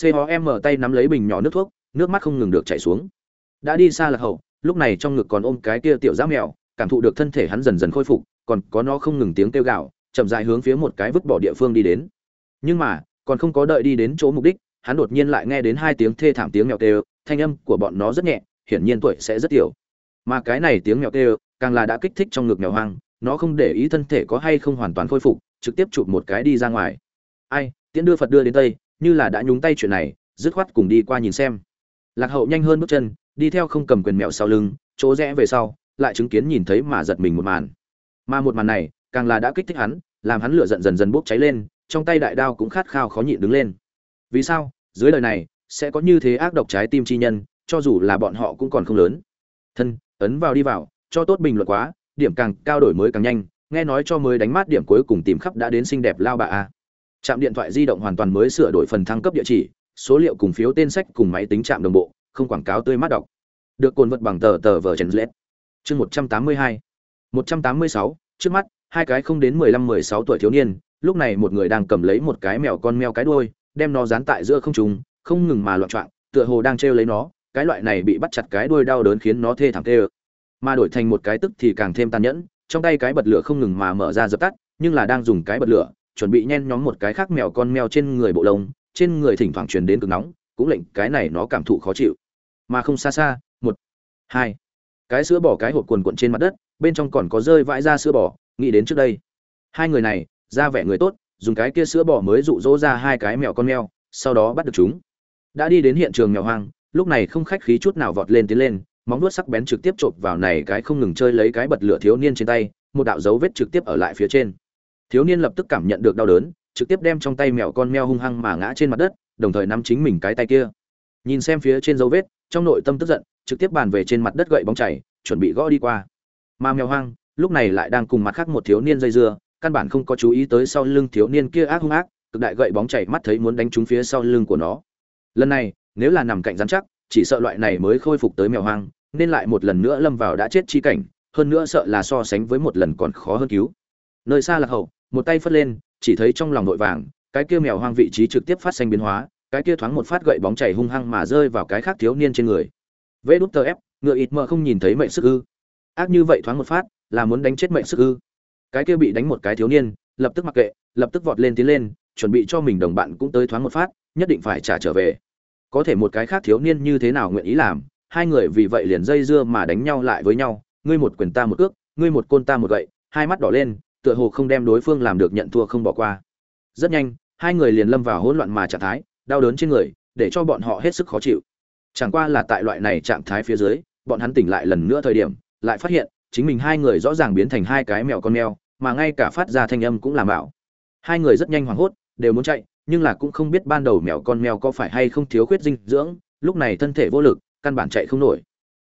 C ho tay nắm lấy bình nhỏ nước thuốc, nước mắt không ngừng được chảy xuống đã đi xa lạc hậu lúc này trong ngực còn ôm cái kia tiểu giáp mèo cảm thụ được thân thể hắn dần dần khôi phục còn có nó không ngừng tiếng kêu gào, chậm dài hướng phía một cái vứt bỏ địa phương đi đến. Nhưng mà còn không có đợi đi đến chỗ mục đích hắn đột nhiên lại nghe đến hai tiếng thê thảm tiếng mèo kêu thanh âm của bọn nó rất nhẹ hiển nhiên tuổi sẽ rất tiểu. Mà cái này tiếng mèo kêu càng là đã kích thích trong ngực mèo hoang nó không để ý thân thể có hay không hoàn toàn khôi phục trực tiếp chụp một cái đi ra ngoài. Ai tiễn đưa phật đưa đến tây như là đã nhúng tay chuyện này dứt khoát cùng đi qua nhìn xem. Lạc hậu nhanh hơn bước chân đi theo không cầm quyền mèo sau lưng, chỗ rẽ về sau, lại chứng kiến nhìn thấy mà giật mình một màn. Mà một màn này, càng là đã kích thích hắn, làm hắn lửa giận dần dần bốc cháy lên, trong tay đại đao cũng khát khao khó nhịn đứng lên. Vì sao? Dưới lời này, sẽ có như thế ác độc trái tim chi nhân, cho dù là bọn họ cũng còn không lớn. Thân, ấn vào đi vào, cho tốt bình luận quá, điểm càng cao đổi mới càng nhanh, nghe nói cho mới đánh mát điểm cuối cùng tìm khắp đã đến xinh đẹp lao bà a. Trạm điện thoại di động hoàn toàn mới sửa đổi phần thăng cấp địa chỉ, số liệu cùng phiếu tên sách cùng máy tính trạm đồng bộ không quảng cáo tươi mát đọc. Được cồn vật bằng tờ tờ vở trần lết chương một trăm tám mươi hai. một trăm tám mươi sáu, trước mắt, hai cái không đến mười lăm mười sáu tuổi thiếu niên, lúc này một người đang cầm lấy một cái mèo con meo cái đuôi, đem nó dán tại giữa không trung, không ngừng mà loạn trọng tựa hồ đang trêu lấy nó, cái loại này bị bắt chặt cái đuôi đau đớn khiến nó thê thảm tê ơ. Mà đổi thành một cái tức thì càng thêm tàn nhẫn, trong tay cái bật lửa không ngừng mà mở ra dập tắt, nhưng là đang dùng cái bật lửa, chuẩn bị nhen nhóm một cái khác mèo con mèo trên người bộ lông, trên người thỉnh thoảng truyền đến cực nóng, cũng lệnh cái này nó cảm thụ khó chịu mà không xa xa, một, hai. Cái sữa bò cái hộp cuồn cuộn trên mặt đất, bên trong còn có rơi vãi ra sữa bò, nghĩ đến trước đây. Hai người này, ra vẻ người tốt, dùng cái kia sữa bò mới dụ dỗ ra hai cái mèo con mèo, sau đó bắt được chúng. Đã đi đến hiện trường mèo hoang, lúc này không khách khí chút nào vọt lên tiến lên, móng vuốt sắc bén trực tiếp chộp vào này cái không ngừng chơi lấy cái bật lửa thiếu niên trên tay, một đạo dấu vết trực tiếp ở lại phía trên. Thiếu niên lập tức cảm nhận được đau đớn, trực tiếp đem trong tay mèo con mèo hung hăng mà ngã trên mặt đất, đồng thời nắm chính mình cái tay kia. Nhìn xem phía trên dấu vết trong nội tâm tức giận, trực tiếp bàn về trên mặt đất gậy bóng chảy, chuẩn bị gõ đi qua. Mà mèo hoang, lúc này lại đang cùng mặt khác một thiếu niên dây dưa, căn bản không có chú ý tới sau lưng thiếu niên kia ác hung ác, cực đại gậy bóng chảy mắt thấy muốn đánh trúng phía sau lưng của nó. Lần này, nếu là nằm cạnh rắn chắc, chỉ sợ loại này mới khôi phục tới mèo hoang, nên lại một lần nữa lâm vào đã chết chi cảnh, hơn nữa sợ là so sánh với một lần còn khó hơn cứu. Nơi xa lạc hậu, một tay phất lên, chỉ thấy trong lòng nội vàng, cái kia mèo hoang vị trí trực tiếp phát sinh biến hóa cái kia thoáng một phát gậy bóng chảy hung hăng mà rơi vào cái khác thiếu niên trên người. Vê đút tờ ép, ngựa ít mờ không nhìn thấy mệnh sức ư. Ác như vậy thoáng một phát, là muốn đánh chết mệnh sức ư. Cái kia bị đánh một cái thiếu niên, lập tức mặc kệ, lập tức vọt lên tiến lên, chuẩn bị cho mình đồng bạn cũng tới thoáng một phát, nhất định phải trả trở về. Có thể một cái khác thiếu niên như thế nào nguyện ý làm, hai người vì vậy liền dây dưa mà đánh nhau lại với nhau, ngươi một quyền ta một cước, ngươi một côn ta một gậy, hai mắt đỏ lên, tựa hồ không đem đối phương làm được nhận thua không bỏ qua. Rất nhanh, hai người liền lâm vào hỗn loạn mà trạng thái đau đớn trên người, để cho bọn họ hết sức khó chịu. Chẳng qua là tại loại này trạng thái phía dưới, bọn hắn tỉnh lại lần nữa thời điểm, lại phát hiện, chính mình hai người rõ ràng biến thành hai cái mèo con mèo, mà ngay cả phát ra thanh âm cũng làm bảo hai người rất nhanh hoảng hốt, đều muốn chạy, nhưng là cũng không biết ban đầu mèo con mèo có phải hay không thiếu khuyết dinh dưỡng, lúc này thân thể vô lực, căn bản chạy không nổi.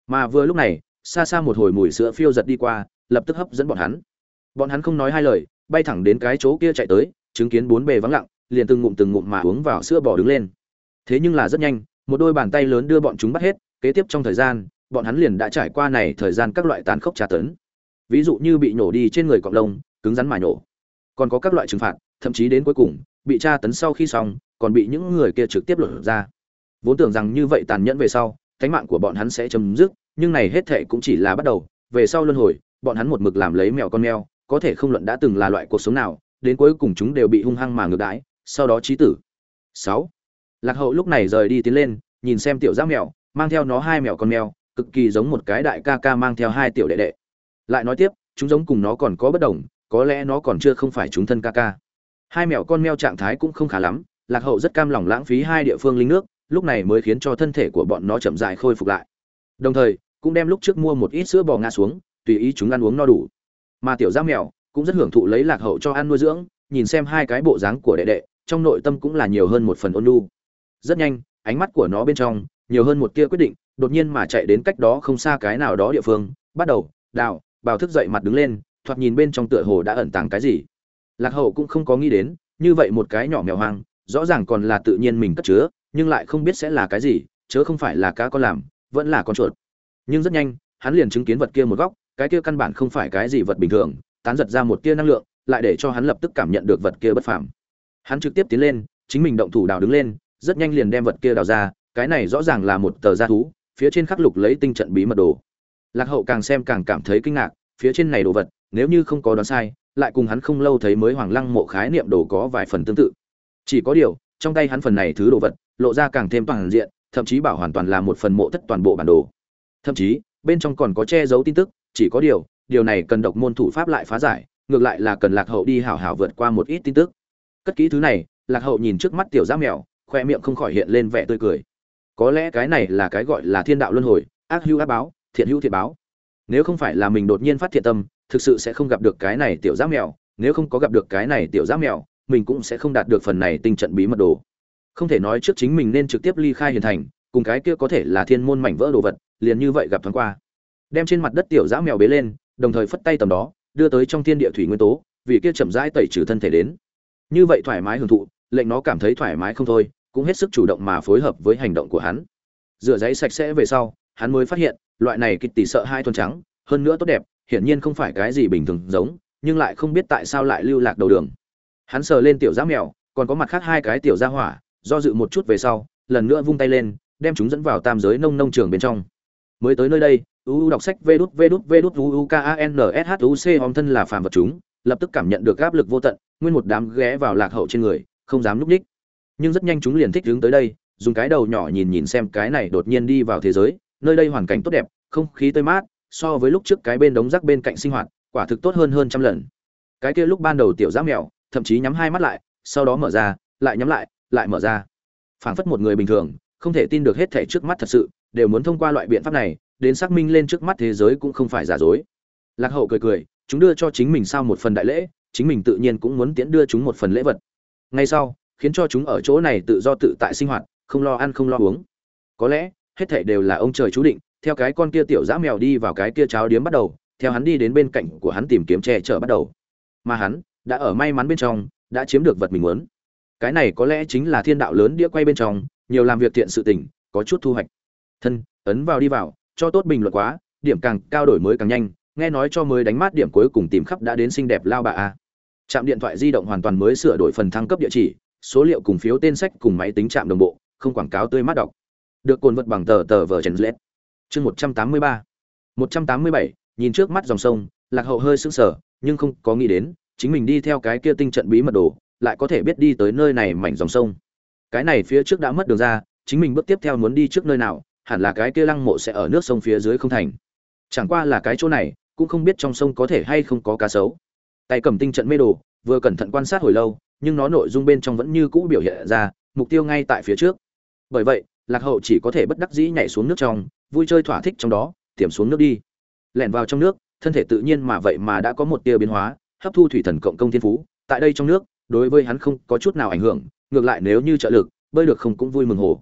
Mà vừa lúc này, xa xa một hồi mùi sữa phiêu giật đi qua, lập tức hấp dẫn bọn hắn. Bọn hắn không nói hai lời, bay thẳng đến cái chỗ kia chạy tới, chứng kiến bốn bề vắng lặng liền từng ngụm từng ngụm mà uống vào sữa bò đứng lên. Thế nhưng là rất nhanh, một đôi bàn tay lớn đưa bọn chúng bắt hết, kế tiếp trong thời gian, bọn hắn liền đã trải qua này thời gian các loại tàn khốc tra tấn. Ví dụ như bị nổ đi trên người cọp lông, cứng rắn mà nổ còn có các loại trừng phạt, thậm chí đến cuối cùng, bị tra tấn sau khi xong, còn bị những người kia trực tiếp lột ra. Vốn tưởng rằng như vậy tàn nhẫn về sau, thánh mạng của bọn hắn sẽ chấm dứt, nhưng này hết thệ cũng chỉ là bắt đầu. Về sau luân hồi, bọn hắn một mực làm lấy mèo con mèo, có thể không luận đã từng là loại cuộc sống nào, đến cuối cùng chúng đều bị hung hăng mà ngược đãi sau đó trí tử. Sáu. Lạc hậu lúc này rời đi tiến lên, nhìn xem tiểu giáp mèo, mang theo nó hai mèo con mèo, cực kỳ giống một cái đại ca ca mang theo hai tiểu đệ đệ. Lại nói tiếp, chúng giống cùng nó còn có bất đồng, có lẽ nó còn chưa không phải chúng thân ca ca. Hai mèo con mèo trạng thái cũng không khá lắm, lạc hậu rất cam lòng lãng phí hai địa phương linh nước, lúc này mới khiến cho thân thể của bọn nó chậm rãi khôi phục lại. Đồng thời, cũng đem lúc trước mua một ít sữa bò ngã xuống, tùy ý chúng ăn uống no đủ. Mà tiểu giáp mèo cũng rất hưởng thụ lấy lạc hậu cho ăn nuôi dưỡng, nhìn xem hai cái bộ dáng của đệ đệ trong nội tâm cũng là nhiều hơn một phần ôn nhu. Rất nhanh, ánh mắt của nó bên trong, nhiều hơn một tia quyết định, đột nhiên mà chạy đến cách đó không xa cái nào đó địa phương, bắt đầu, đào, bào thức dậy mặt đứng lên, thoạt nhìn bên trong tựa hồ đã ẩn tàng cái gì. Lạc hậu cũng không có nghĩ đến, như vậy một cái nhỏ mèo hoang, rõ ràng còn là tự nhiên mình cất chứa, nhưng lại không biết sẽ là cái gì, chớ không phải là cá con làm, vẫn là con chuột. Nhưng rất nhanh, hắn liền chứng kiến vật kia một góc, cái kia căn bản không phải cái gì vật bình thường, tán giật ra một tia năng lượng, lại để cho hắn lập tức cảm nhận được vật kia bất phàm hắn trực tiếp tiến lên, chính mình động thủ đào đứng lên, rất nhanh liền đem vật kia đào ra, cái này rõ ràng là một tờ gia thú, phía trên khắc lục lấy tinh trận bí mật đồ. Lạc hậu càng xem càng cảm thấy kinh ngạc, phía trên này đồ vật, nếu như không có đoán sai, lại cùng hắn không lâu thấy mới hoàng lăng mộ khái niệm đồ có vài phần tương tự. Chỉ có điều, trong tay hắn phần này thứ đồ vật, lộ ra càng thêm toàn diện, thậm chí bảo hoàn toàn là một phần mộ thất toàn bộ bản đồ. Thậm chí, bên trong còn có che giấu tin tức, chỉ có điều điều này cần độc môn thủ pháp lại phá giải, ngược lại là cần lạc hậu đi hảo hảo vượt qua một ít tin tức cất kỹ thứ này, lạc hậu nhìn trước mắt tiểu giã mèo, khoe miệng không khỏi hiện lên vẻ tươi cười. Có lẽ cái này là cái gọi là thiên đạo luân hồi, ác hữu ác báo, thiện hữu thiện báo. Nếu không phải là mình đột nhiên phát thiện tâm, thực sự sẽ không gặp được cái này tiểu giã mèo, nếu không có gặp được cái này tiểu giã mèo, mình cũng sẽ không đạt được phần này tinh trận bí mật đồ. Không thể nói trước chính mình nên trực tiếp ly khai hiền thành, cùng cái kia có thể là thiên môn mảnh vỡ đồ vật, liền như vậy gặp thoáng qua. Đem trên mặt đất tiểu giã mèo bế lên, đồng thời phất tay tầm đó, đưa tới trong thiên địa thủy nguyên tố, vì kia chậm rãi tẩy trừ thân thể đến như vậy thoải mái hưởng thụ, lệnh nó cảm thấy thoải mái không thôi, cũng hết sức chủ động mà phối hợp với hành động của hắn. Rửa giấy sạch sẽ về sau, hắn mới phát hiện, loại này kịch tỷ sợ hai thuần trắng, hơn nữa tốt đẹp, hiển nhiên không phải cái gì bình thường giống, nhưng lại không biết tại sao lại lưu lạc đầu đường. Hắn sờ lên tiểu giá mèo, còn có mặt khác hai cái tiểu gia hỏa, do dự một chút về sau, lần nữa vung tay lên, đem chúng dẫn vào tam giới nông nông trường bên trong. Mới tới nơi đây uu đọc sách vê đút vê đút vê đút uu k a n s h u c, hòm thân là phàm vật chúng lập tức cảm nhận được áp lực vô tận, nguyên một đám ghé vào lạc hậu trên người, không dám núp ních nhưng rất nhanh chúng liền thích đứng tới đây, dùng cái đầu nhỏ nhìn nhìn xem cái này đột nhiên đi vào thế giới, nơi đây hoàn cảnh tốt đẹp, không khí tươi mát, so với lúc trước cái bên đống rác bên cạnh sinh hoạt, quả thực tốt hơn hơn trăm lần. Cái kia lúc ban đầu tiểu giáp mèo, thậm chí nhắm hai mắt lại, sau đó mở ra, lại nhắm lại lại mở ra. Phảng phất một người bình thường, không thể tin được hết thể trước mắt thật sự, đều muốn thông qua loại biện pháp này, đến xác minh lên trước mắt thế giới cũng không phải giả dối. Lạc hậu cười cười chúng đưa cho chính mình sao một phần đại lễ, chính mình tự nhiên cũng muốn tiễn đưa chúng một phần lễ vật. Ngay sau, khiến cho chúng ở chỗ này tự do tự tại sinh hoạt, không lo ăn không lo uống. Có lẽ, hết thảy đều là ông trời chú định, theo cái con kia tiểu dã mèo đi vào cái kia cháo điếm bắt đầu, theo hắn đi đến bên cạnh của hắn tìm kiếm che chở bắt đầu. Mà hắn, đã ở may mắn bên trong, đã chiếm được vật mình muốn. Cái này có lẽ chính là thiên đạo lớn đĩa quay bên trong, nhiều làm việc thiện sự tình, có chút thu hoạch. Thân, ấn vào đi vào, cho tốt bình luận quá, điểm càng cao đổi mới càng nhanh nghe nói cho mới đánh mát điểm cuối cùng tìm khắp đã đến xinh đẹp lao bà a. Trạm điện thoại di động hoàn toàn mới sửa đổi phần thăng cấp địa chỉ, số liệu cùng phiếu tên sách cùng máy tính trạm đồng bộ, không quảng cáo tươi mát đọc. Được cồn vật bằng tờ tờ vờ chèn lết chương một trăm tám mươi ba. một trăm tám mươi bảy, nhìn trước mắt dòng sông, lạc hậu hơi sững sờ, nhưng không có nghĩ đến, chính mình đi theo cái kia tinh trận bí mật đồ, lại có thể biết đi tới nơi này mảnh dòng sông. Cái này phía trước đã mất đường ra, chính mình bước tiếp theo muốn đi trước nơi nào, hẳn là cái kia lăng mộ sẽ ở nước sông phía dưới không thành. Chẳng qua là cái chỗ này cũng không biết trong sông có thể hay không có cá sấu. Tay cầm tinh trận mê đồ, vừa cẩn thận quan sát hồi lâu, nhưng nó nội dung bên trong vẫn như cũ biểu hiện ra, mục tiêu ngay tại phía trước. Bởi vậy, lạc hậu chỉ có thể bất đắc dĩ nhảy xuống nước trong, vui chơi thỏa thích trong đó, tiềm xuống nước đi. Lẻn vào trong nước, thân thể tự nhiên mà vậy mà đã có một tia biến hóa, hấp thu thủy thần cộng công thiên phú, tại đây trong nước, đối với hắn không có chút nào ảnh hưởng, ngược lại nếu như trợ lực, bơi được không cũng vui mừng hồ.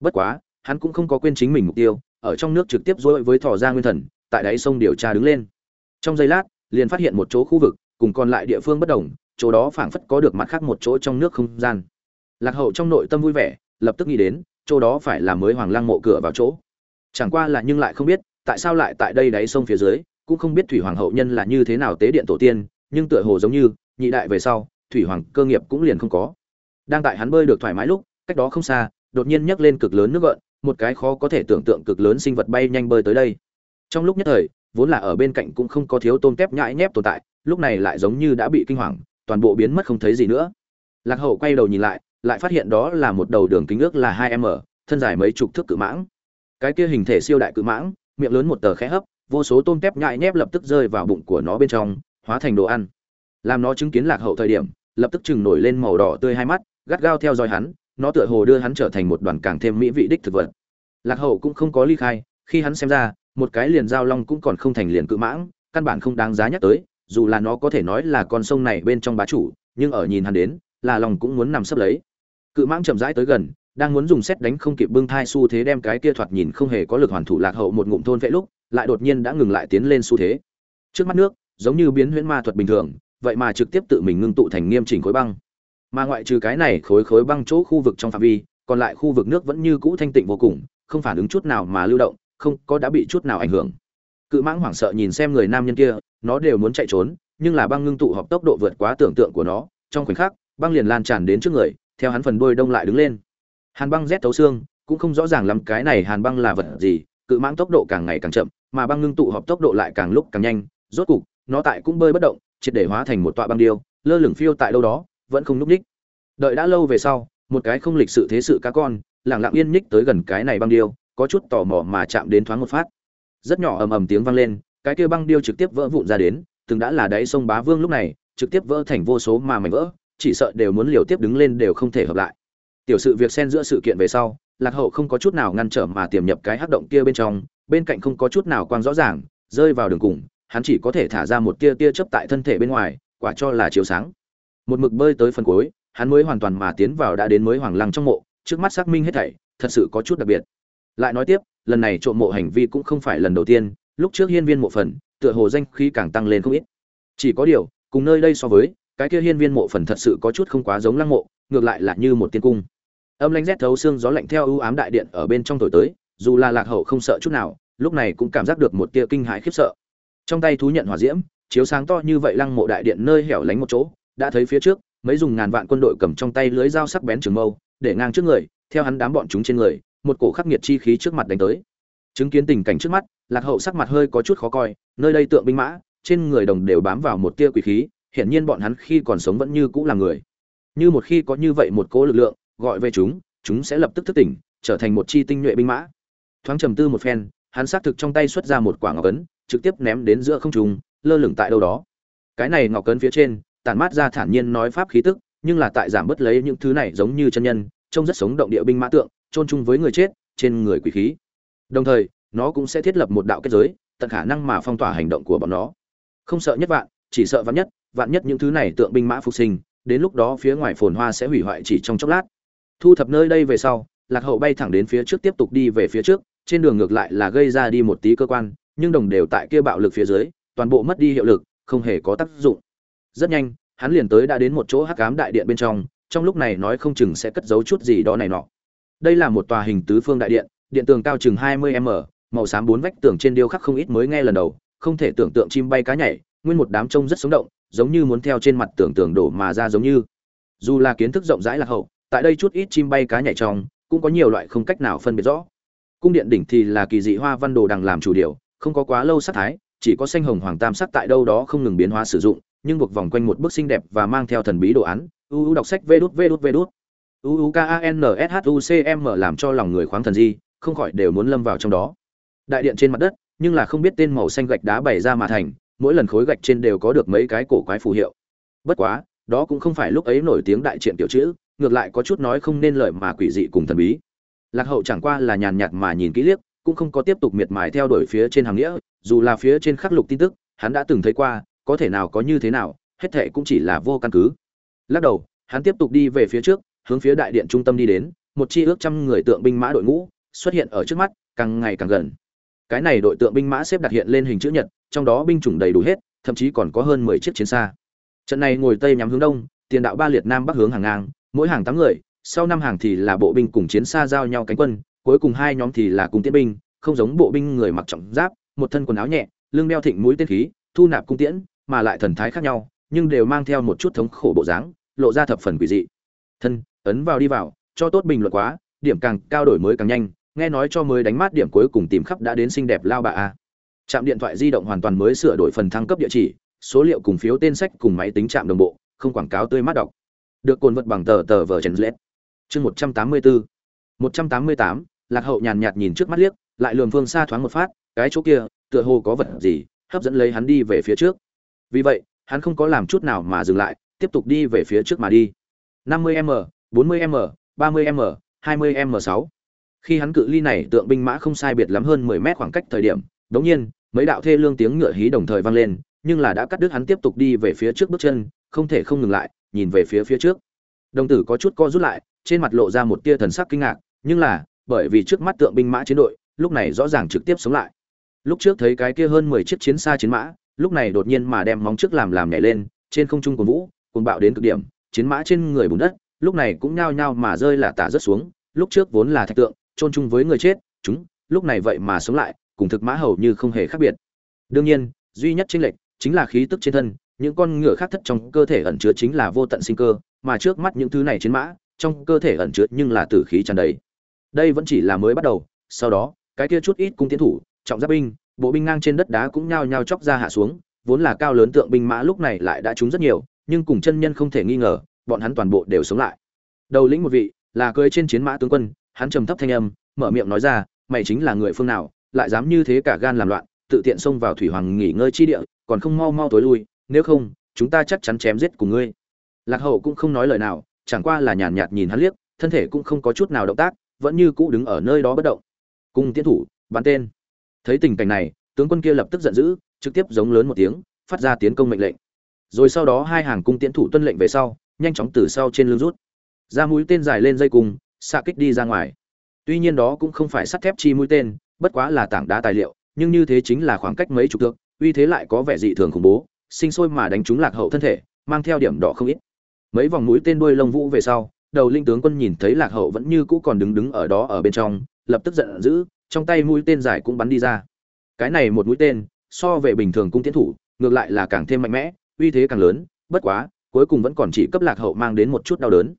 Bất quá, hắn cũng không có quên chính mình mục tiêu, ở trong nước trực tiếp dối với thỏ ra nguyên thần, tại đáy sông điều tra đứng lên trong giây lát, liền phát hiện một chỗ khu vực, cùng còn lại địa phương bất đồng, chỗ đó phảng phất có được mặt khác một chỗ trong nước không gian. Lạc hậu trong nội tâm vui vẻ, lập tức nghĩ đến, chỗ đó phải là mới hoàng lang mộ cửa vào chỗ. Chẳng qua là nhưng lại không biết, tại sao lại tại đây đáy sông phía dưới, cũng không biết thủy hoàng hậu nhân là như thế nào tế điện tổ tiên, nhưng tựa hồ giống như, nhị đại về sau, thủy hoàng cơ nghiệp cũng liền không có. Đang tại hắn bơi được thoải mái lúc, cách đó không xa, đột nhiên nhấc lên cực lớn nước gợn, một cái khó có thể tưởng tượng cực lớn sinh vật bay nhanh bơi tới đây. Trong lúc nhất thời vốn là ở bên cạnh cũng không có thiếu tôm tép nhãi nhép tồn tại, lúc này lại giống như đã bị kinh hoàng, toàn bộ biến mất không thấy gì nữa. Lạc hậu quay đầu nhìn lại lại phát hiện đó là một đầu đường kính ước là hai m, thân dài mấy chục thước cự mãng. Cái kia hình thể siêu đại cự mãng, miệng lớn một tờ khẽ hấp, vô số tôm tép nhãi nhép lập tức rơi vào bụng của nó bên trong, hóa thành đồ ăn. Làm nó chứng kiến lạc hậu thời điểm, lập tức chừng nổi lên màu đỏ tươi hai mắt, gắt gao theo dõi hắn, nó tựa hồ đưa hắn trở thành một đoàn càng thêm mỹ vị đích thực vật. Lạc hậu cũng không có ly khai, khi hắn xem ra một cái liền giao long cũng còn không thành liền cự mãng, căn bản không đáng giá nhắc tới, dù là nó có thể nói là con sông này bên trong bá chủ, nhưng ở nhìn hắn đến, là lòng cũng muốn nằm sấp lấy. Cự mãng chậm rãi tới gần, đang muốn dùng xét đánh không kịp bưng thai xu thế đem cái kia thoạt nhìn không hề có lực hoàn thủ lạc hậu một ngụm thôn vệ lúc, lại đột nhiên đã ngừng lại tiến lên xu thế. Trước mắt nước, giống như biến huyễn ma thuật bình thường, vậy mà trực tiếp tự mình ngưng tụ thành nghiêm chỉnh khối băng. Mà ngoại trừ cái này khối khối băng chỗ khu vực trong phạm vi, còn lại khu vực nước vẫn như cũ thanh tịnh vô cùng, không phản ứng chút nào mà lưu động không có đã bị chút nào ảnh hưởng. Cự mãng hoảng sợ nhìn xem người nam nhân kia, nó đều muốn chạy trốn, nhưng là băng ngưng tụ họp tốc độ vượt quá tưởng tượng của nó, trong khoảnh khắc, băng liền lan tràn đến trước người, theo hắn phần đuôi đông lại đứng lên. Hàn băng rét thấu xương, cũng không rõ ràng lắm cái này hàn băng là vật gì, cự mãng tốc độ càng ngày càng chậm, mà băng ngưng tụ họp tốc độ lại càng lúc càng nhanh, rốt cục, nó tại cũng bơi bất động, triệt để hóa thành một tọa băng điêu, lơ lửng phiêu tại đâu đó, vẫn không núp ních. Đợi đã lâu về sau, một cái không lịch sự thế sự cá con lẳng lặng yên nhích tới gần cái này băng điêu có chút tò mò mà chạm đến thoáng một phát. Rất nhỏ ầm ầm tiếng vang lên, cái kia băng điêu trực tiếp vỡ vụn ra đến, từng đã là đáy sông bá vương lúc này, trực tiếp vỡ thành vô số mà mảnh vỡ, chỉ sợ đều muốn liều tiếp đứng lên đều không thể hợp lại. Tiểu sự việc xen giữa sự kiện về sau, lạc hậu không có chút nào ngăn trở mà tiềm nhập cái hắc động kia bên trong, bên cạnh không có chút nào quang rõ ràng, rơi vào đường cùng, hắn chỉ có thể thả ra một tia tia chớp tại thân thể bên ngoài, quả cho là chiếu sáng. Một mực bơi tới phần cuối, hắn mới hoàn toàn mà tiến vào đã đến mới hoàng lăng trong mộ, trước mắt xác minh hết thảy, thật sự có chút đặc biệt lại nói tiếp, lần này trộm mộ hành vi cũng không phải lần đầu tiên, lúc trước hiên viên mộ phần, tựa hồ danh khí càng tăng lên không ít. Chỉ có điều, cùng nơi đây so với, cái kia hiên viên mộ phần thật sự có chút không quá giống lăng mộ, ngược lại là như một tiên cung. Âm lãnh rét thấu xương gió lạnh theo ưu ám đại điện ở bên trong thổi tới, dù là lạc hậu không sợ chút nào, lúc này cũng cảm giác được một tia kinh hãi khiếp sợ. Trong tay thú nhận hỏa diễm, chiếu sáng to như vậy lăng mộ đại điện nơi hẻo lánh một chỗ, đã thấy phía trước, mấy dùng ngàn vạn quân đội cầm trong tay lưới dao sắc bén trường mâu, để ngang trước người, theo hắn đám bọn chúng trên người một cổ khắc nghiệt chi khí trước mặt đánh tới. Chứng kiến tình cảnh trước mắt, lạc hậu sắc mặt hơi có chút khó coi, nơi đây tượng binh mã, trên người đồng đều bám vào một tia quỷ khí, hiển nhiên bọn hắn khi còn sống vẫn như cũ là người. Như một khi có như vậy một cỗ lực lượng, gọi về chúng chúng sẽ lập tức thức tỉnh, trở thành một chi tinh nhuệ binh mã. Thoáng trầm tư một phen, hắn xác thực trong tay xuất ra một quả ngọc ấn, trực tiếp ném đến giữa không trung, lơ lửng tại đâu đó. Cái này ngọc ấn phía trên, tản mát ra thản nhiên nói pháp khí tức, nhưng là tại giảm bớt lấy những thứ này giống như chân nhân, trông rất sống động địa binh mã tượng chôn chung với người chết, trên người quỷ khí. Đồng thời, nó cũng sẽ thiết lập một đạo kết giới, tận khả năng mà phong tỏa hành động của bọn nó. Không sợ nhất vạn, chỉ sợ vạn nhất vạn nhất những thứ này tượng binh mã phục sinh, đến lúc đó phía ngoài phồn hoa sẽ hủy hoại chỉ trong chốc lát. Thu thập nơi đây về sau, lạc hậu bay thẳng đến phía trước tiếp tục đi về phía trước, trên đường ngược lại là gây ra đi một tí cơ quan, nhưng đồng đều tại kia bạo lực phía dưới, toàn bộ mất đi hiệu lực, không hề có tác dụng. Rất nhanh, hắn liền tới đã đến một chỗ hắc ám đại điện bên trong trong lúc này nói không chừng sẽ cất giấu chút gì đó này nọ đây là một tòa hình tứ phương đại điện điện tường cao chừng 20 m, màu xám bốn vách tường trên điêu khắc không ít mới nghe lần đầu, không thể tưởng tượng chim bay cá nhảy, nguyên một đám trông rất sống động, giống như muốn theo trên mặt tường tường đổ mà ra giống như. Dù là kiến thức rộng rãi là hậu, tại đây chút ít chim bay cá nhảy trong, cũng có nhiều loại không cách nào phân biệt rõ. Cung điện đỉnh thì là kỳ dị hoa văn đồ đằng làm chủ điều, không có quá lâu sắc thái, chỉ có xanh hồng hoàng tam sắc tại đâu đó không ngừng biến hóa sử dụng, nhưng buộc vòng quanh một bức xinh đẹp và mang theo thần bí đồ án. Uu đọc sách vê đút vê đút vê đút uu k a n s h u c m làm cho lòng người khoáng thần di, không khỏi đều muốn lâm vào trong đó. Đại điện trên mặt đất, nhưng là không biết tên màu xanh gạch đá bày ra mà thành, mỗi lần khối gạch trên đều có được mấy cái cổ quái phù hiệu. Bất quá, đó cũng không phải lúc ấy nổi tiếng đại truyện tiểu chữ, ngược lại có chút nói không nên lời mà quỷ dị cùng thần bí. Lạc hậu chẳng qua là nhàn nhạt mà nhìn kỹ liếc, cũng không có tiếp tục miệt mài theo đuổi phía trên hàng nghĩa, dù là phía trên khắc lục tin tức, hắn đã từng thấy qua, có thể nào có như thế nào, hết thệ cũng chỉ là vô căn cứ. Lắc đầu, hắn tiếp tục đi về phía trước hướng phía đại điện trung tâm đi đến, một chi ước trăm người tượng binh mã đội ngũ xuất hiện ở trước mắt, càng ngày càng gần. Cái này đội tượng binh mã xếp đặt hiện lên hình chữ nhật, trong đó binh chủng đầy đủ hết, thậm chí còn có hơn mười chiếc chiến xa. Trận này ngồi tây nhắm hướng đông, tiền đạo ba liệt nam bắc hướng hàng ngang, mỗi hàng tám người, sau năm hàng thì là bộ binh cùng chiến xa giao nhau cánh quân, cuối cùng hai nhóm thì là cùng tiễn binh, không giống bộ binh người mặc trọng giáp, một thân quần áo nhẹ, lưng đeo thịnh mũi tên khí, thu nạp cung tiễn, mà lại thần thái khác nhau, nhưng đều mang theo một chút thống khổ bộ dáng, lộ ra thập phần quỷ dị. Thân ấn vào đi vào, cho tốt bình luận quá, điểm càng cao đổi mới càng nhanh, nghe nói cho mới đánh mát điểm cuối cùng tìm khắp đã đến xinh đẹp lao bà a. Trạm điện thoại di động hoàn toàn mới sửa đổi phần thăng cấp địa chỉ, số liệu cùng phiếu tên sách cùng máy tính trạm đồng bộ, không quảng cáo tươi mát đọc. Được cồn vật bằng tờ tờ vờ chèn lết. Chương một trăm tám mươi bốn một trăm tám mươi tám, lạc hậu nhàn nhạt nhìn trước mắt liếc, lại lườm phương xa thoáng một phát, cái chỗ kia, tựa hồ có vật gì, hấp dẫn lấy hắn đi về phía trước. Vì vậy, hắn không có làm chút nào mà dừng lại, tiếp tục đi về phía trước mà đi. Năm mươi m 40m, 30 m 20 m 6 khi hắn cự ly này tượng binh mã không sai biệt lắm hơn 10 mét khoảng cách thời điểm đống nhiên mấy đạo thê lương tiếng ngựa hí đồng thời vang lên nhưng là đã cắt đứt hắn tiếp tục đi về phía trước bước chân không thể không ngừng lại nhìn về phía phía trước. Đồng tử có chút co rút lại trên mặt lộ ra một tia thần sắc kinh ngạc nhưng là bởi vì trước mắt tượng binh mã chiến đội lúc này rõ ràng trực tiếp sống lại. Lúc trước thấy cái kia hơn mười chiếc chiến xa chiến mã lúc này đột nhiên mà đem móng trước làm làm nhảy lên trên không trung của vũ cuồng bạo đến cực điểm chiến mã trên người bùn đất lúc này cũng nhao nhao mà rơi là tả rất xuống, lúc trước vốn là thạch tượng, chôn chung với người chết, chúng, lúc này vậy mà sống lại, cùng thực mã hầu như không hề khác biệt. Đương nhiên, duy nhất chênh lệch chính là khí tức trên thân, những con ngựa khác thất trong cơ thể ẩn chứa chính là vô tận sinh cơ, mà trước mắt những thứ này chiến mã, trong cơ thể ẩn chứa nhưng là tử khí tràn đầy. Đây vẫn chỉ là mới bắt đầu, sau đó, cái kia chút ít cung tiến thủ, trọng giáp binh, bộ binh ngang trên đất đá cũng nhao nhao chóc ra hạ xuống, vốn là cao lớn tượng binh mã lúc này lại đã trúng rất nhiều, nhưng cùng chân nhân không thể nghi ngờ bọn hắn toàn bộ đều sống lại. Đầu lĩnh một vị, là cưỡi trên chiến mã tướng quân, hắn trầm thấp thanh âm, mở miệng nói ra, mày chính là người phương nào, lại dám như thế cả gan làm loạn, tự tiện xông vào thủy hoàng nghỉ ngơi chi địa, còn không mau mau tối lui, nếu không, chúng ta chắc chắn chém giết cùng ngươi. Lạc hậu cũng không nói lời nào, chẳng qua là nhàn nhạt nhìn hắn liếc, thân thể cũng không có chút nào động tác, vẫn như cũ đứng ở nơi đó bất động. Cung tiến thủ, bắn tên. Thấy tình cảnh này, tướng quân kia lập tức giận dữ, trực tiếp giống lớn một tiếng, phát ra tiến công mệnh lệnh. Rồi sau đó hai hàng cung tiến thủ tuân lệnh về sau nhanh chóng từ sau trên lưng rút. Ra mũi tên dài lên dây cung, xạ kích đi ra ngoài. Tuy nhiên đó cũng không phải sắt thép chi mũi tên, bất quá là tảng đá tài liệu, nhưng như thế chính là khoảng cách mấy chục thước, uy thế lại có vẻ dị thường khủng bố, sinh sôi mà đánh trúng lạc hậu thân thể, mang theo điểm đỏ không ít. Mấy vòng mũi tên đuôi lông vũ về sau, đầu linh tướng quân nhìn thấy lạc hậu vẫn như cũ còn đứng đứng ở đó ở bên trong, lập tức giận dữ, trong tay mũi tên dài cũng bắn đi ra. Cái này một mũi tên, so về bình thường cung tiến thủ, ngược lại là càng thêm mạnh mẽ, uy thế càng lớn, bất quá cuối cùng vẫn còn chỉ cấp lạc hậu mang đến một chút đau đớn.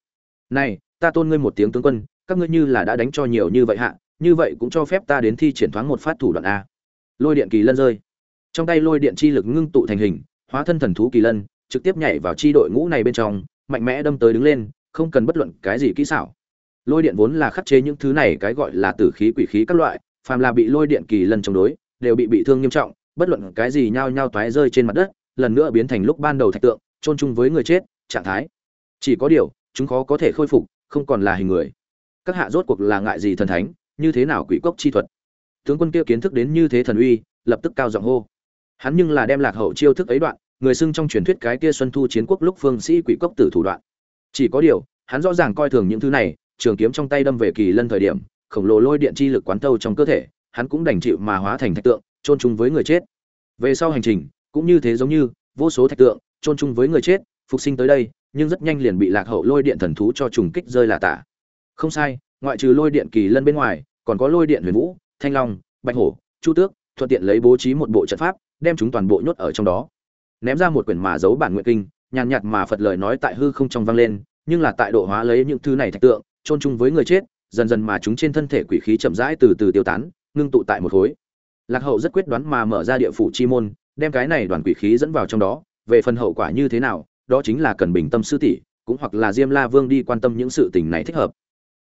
Này, ta tôn ngươi một tiếng tướng quân, các ngươi như là đã đánh cho nhiều như vậy hạ, như vậy cũng cho phép ta đến thi triển thoáng một phát thủ đoạn a. Lôi điện kỳ lân rơi. Trong tay lôi điện chi lực ngưng tụ thành hình, hóa thân thần thú kỳ lân, trực tiếp nhảy vào chi đội ngũ này bên trong, mạnh mẽ đâm tới đứng lên, không cần bất luận cái gì kỹ xảo. Lôi điện vốn là khắc chế những thứ này cái gọi là tử khí quỷ khí các loại, phàm là bị lôi điện kỳ lân chống đối, đều bị bị thương nghiêm trọng, bất luận cái gì nhao nhao toái rơi trên mặt đất, lần nữa biến thành lúc ban đầu thạch tượng chôn chung với người chết, trạng thái. Chỉ có điều, chúng khó có thể khôi phục, không còn là hình người. Các hạ rốt cuộc là ngại gì thần thánh, như thế nào quỷ cốc chi thuật? Tướng quân kia kiến thức đến như thế thần uy, lập tức cao giọng hô. Hắn nhưng là đem lạc hậu chiêu thức ấy đoạn, người xưng trong truyền thuyết cái kia xuân thu chiến quốc lúc phương sĩ quỷ cốc tử thủ đoạn. Chỉ có điều, hắn rõ ràng coi thường những thứ này, trường kiếm trong tay đâm về kỳ lân thời điểm, khổng lồ lôi điện chi lực quán thâu trong cơ thể, hắn cũng đành chịu mà hóa thành thạch tượng, chôn chung với người chết. Về sau hành trình, cũng như thế giống như, vô số thạch tượng chôn chung với người chết, phục sinh tới đây, nhưng rất nhanh liền bị lạc hậu lôi điện thần thú cho trùng kích rơi là tả. Không sai, ngoại trừ lôi điện kỳ lân bên ngoài, còn có lôi điện huyền vũ, thanh long, bạch hổ, chu tước, thuận tiện lấy bố trí một bộ trận pháp, đem chúng toàn bộ nhốt ở trong đó. Ném ra một quyển mà giấu bản nguyện kinh, nhàn nhạt mà phật lời nói tại hư không trong vang lên, nhưng là tại độ hóa lấy những thứ này thạch tượng, chôn chung với người chết, dần dần mà chúng trên thân thể quỷ khí chậm rãi từ từ tiêu tán, ngưng tụ tại một khối. Lạc hậu rất quyết đoán mà mở ra địa phủ chi môn, đem cái này đoàn quỷ khí dẫn vào trong đó về phần hậu quả như thế nào, đó chính là cần bình tâm sư tỷ, cũng hoặc là diêm la vương đi quan tâm những sự tình này thích hợp.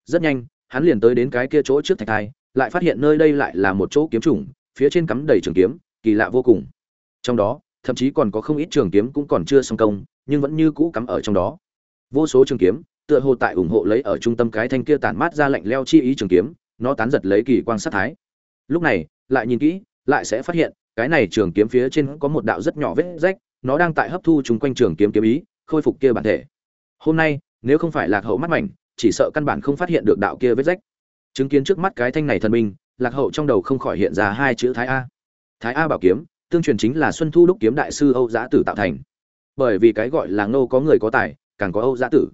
Rất nhanh, hắn liền tới đến cái kia chỗ trước thạch thai, lại phát hiện nơi đây lại là một chỗ kiếm trùng, phía trên cắm đầy trường kiếm, kỳ lạ vô cùng. Trong đó, thậm chí còn có không ít trường kiếm cũng còn chưa xong công, nhưng vẫn như cũ cắm ở trong đó. Vô số trường kiếm, tựa hồ tại ủng hộ lấy ở trung tâm cái thanh kia tản mát ra lạnh leo chi ý trường kiếm, nó tán giật lấy kỳ quang sát thái. Lúc này, lại nhìn kỹ, lại sẽ phát hiện, cái này trường kiếm phía trên có một đạo rất nhỏ vết rách nó đang tại hấp thu chúng quanh trường kiếm kiếm ý, khôi phục kia bản thể. Hôm nay, nếu không phải lạc hậu mắt mảnh, chỉ sợ căn bản không phát hiện được đạo kia vết rách. Chứng kiến trước mắt cái thanh này thần minh, lạc hậu trong đầu không khỏi hiện ra hai chữ thái a. Thái a bảo kiếm, tương truyền chính là xuân thu đúc kiếm đại sư âu giã tử tạo thành. Bởi vì cái gọi là ngô có người có tài, càng có âu giã tử.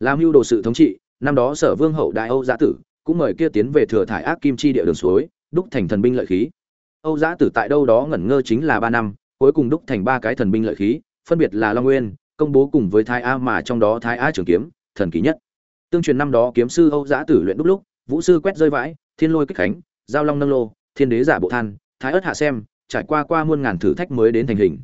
Làm mưu đồ sự thống trị, năm đó sở vương hậu đại âu giã tử, cũng mời kia tiến về thừa thải ác kim chi địa đường suối, đúc thành thần binh lợi khí. Âu giã tử tại đâu đó ngẩn ngơ chính là ba năm cuối cùng đúc thành ba cái thần binh lợi khí, phân biệt là long nguyên, công bố cùng với thái a mà trong đó thái a trường kiếm, thần ký nhất. Tương truyền năm đó kiếm sư âu giã tử luyện đúc lúc, vũ sư quét rơi vãi, thiên lôi kích khánh, giao long nâng lô, thiên đế giả bộ than, thái ớt hạ xem, trải qua qua muôn ngàn thử thách mới đến thành hình.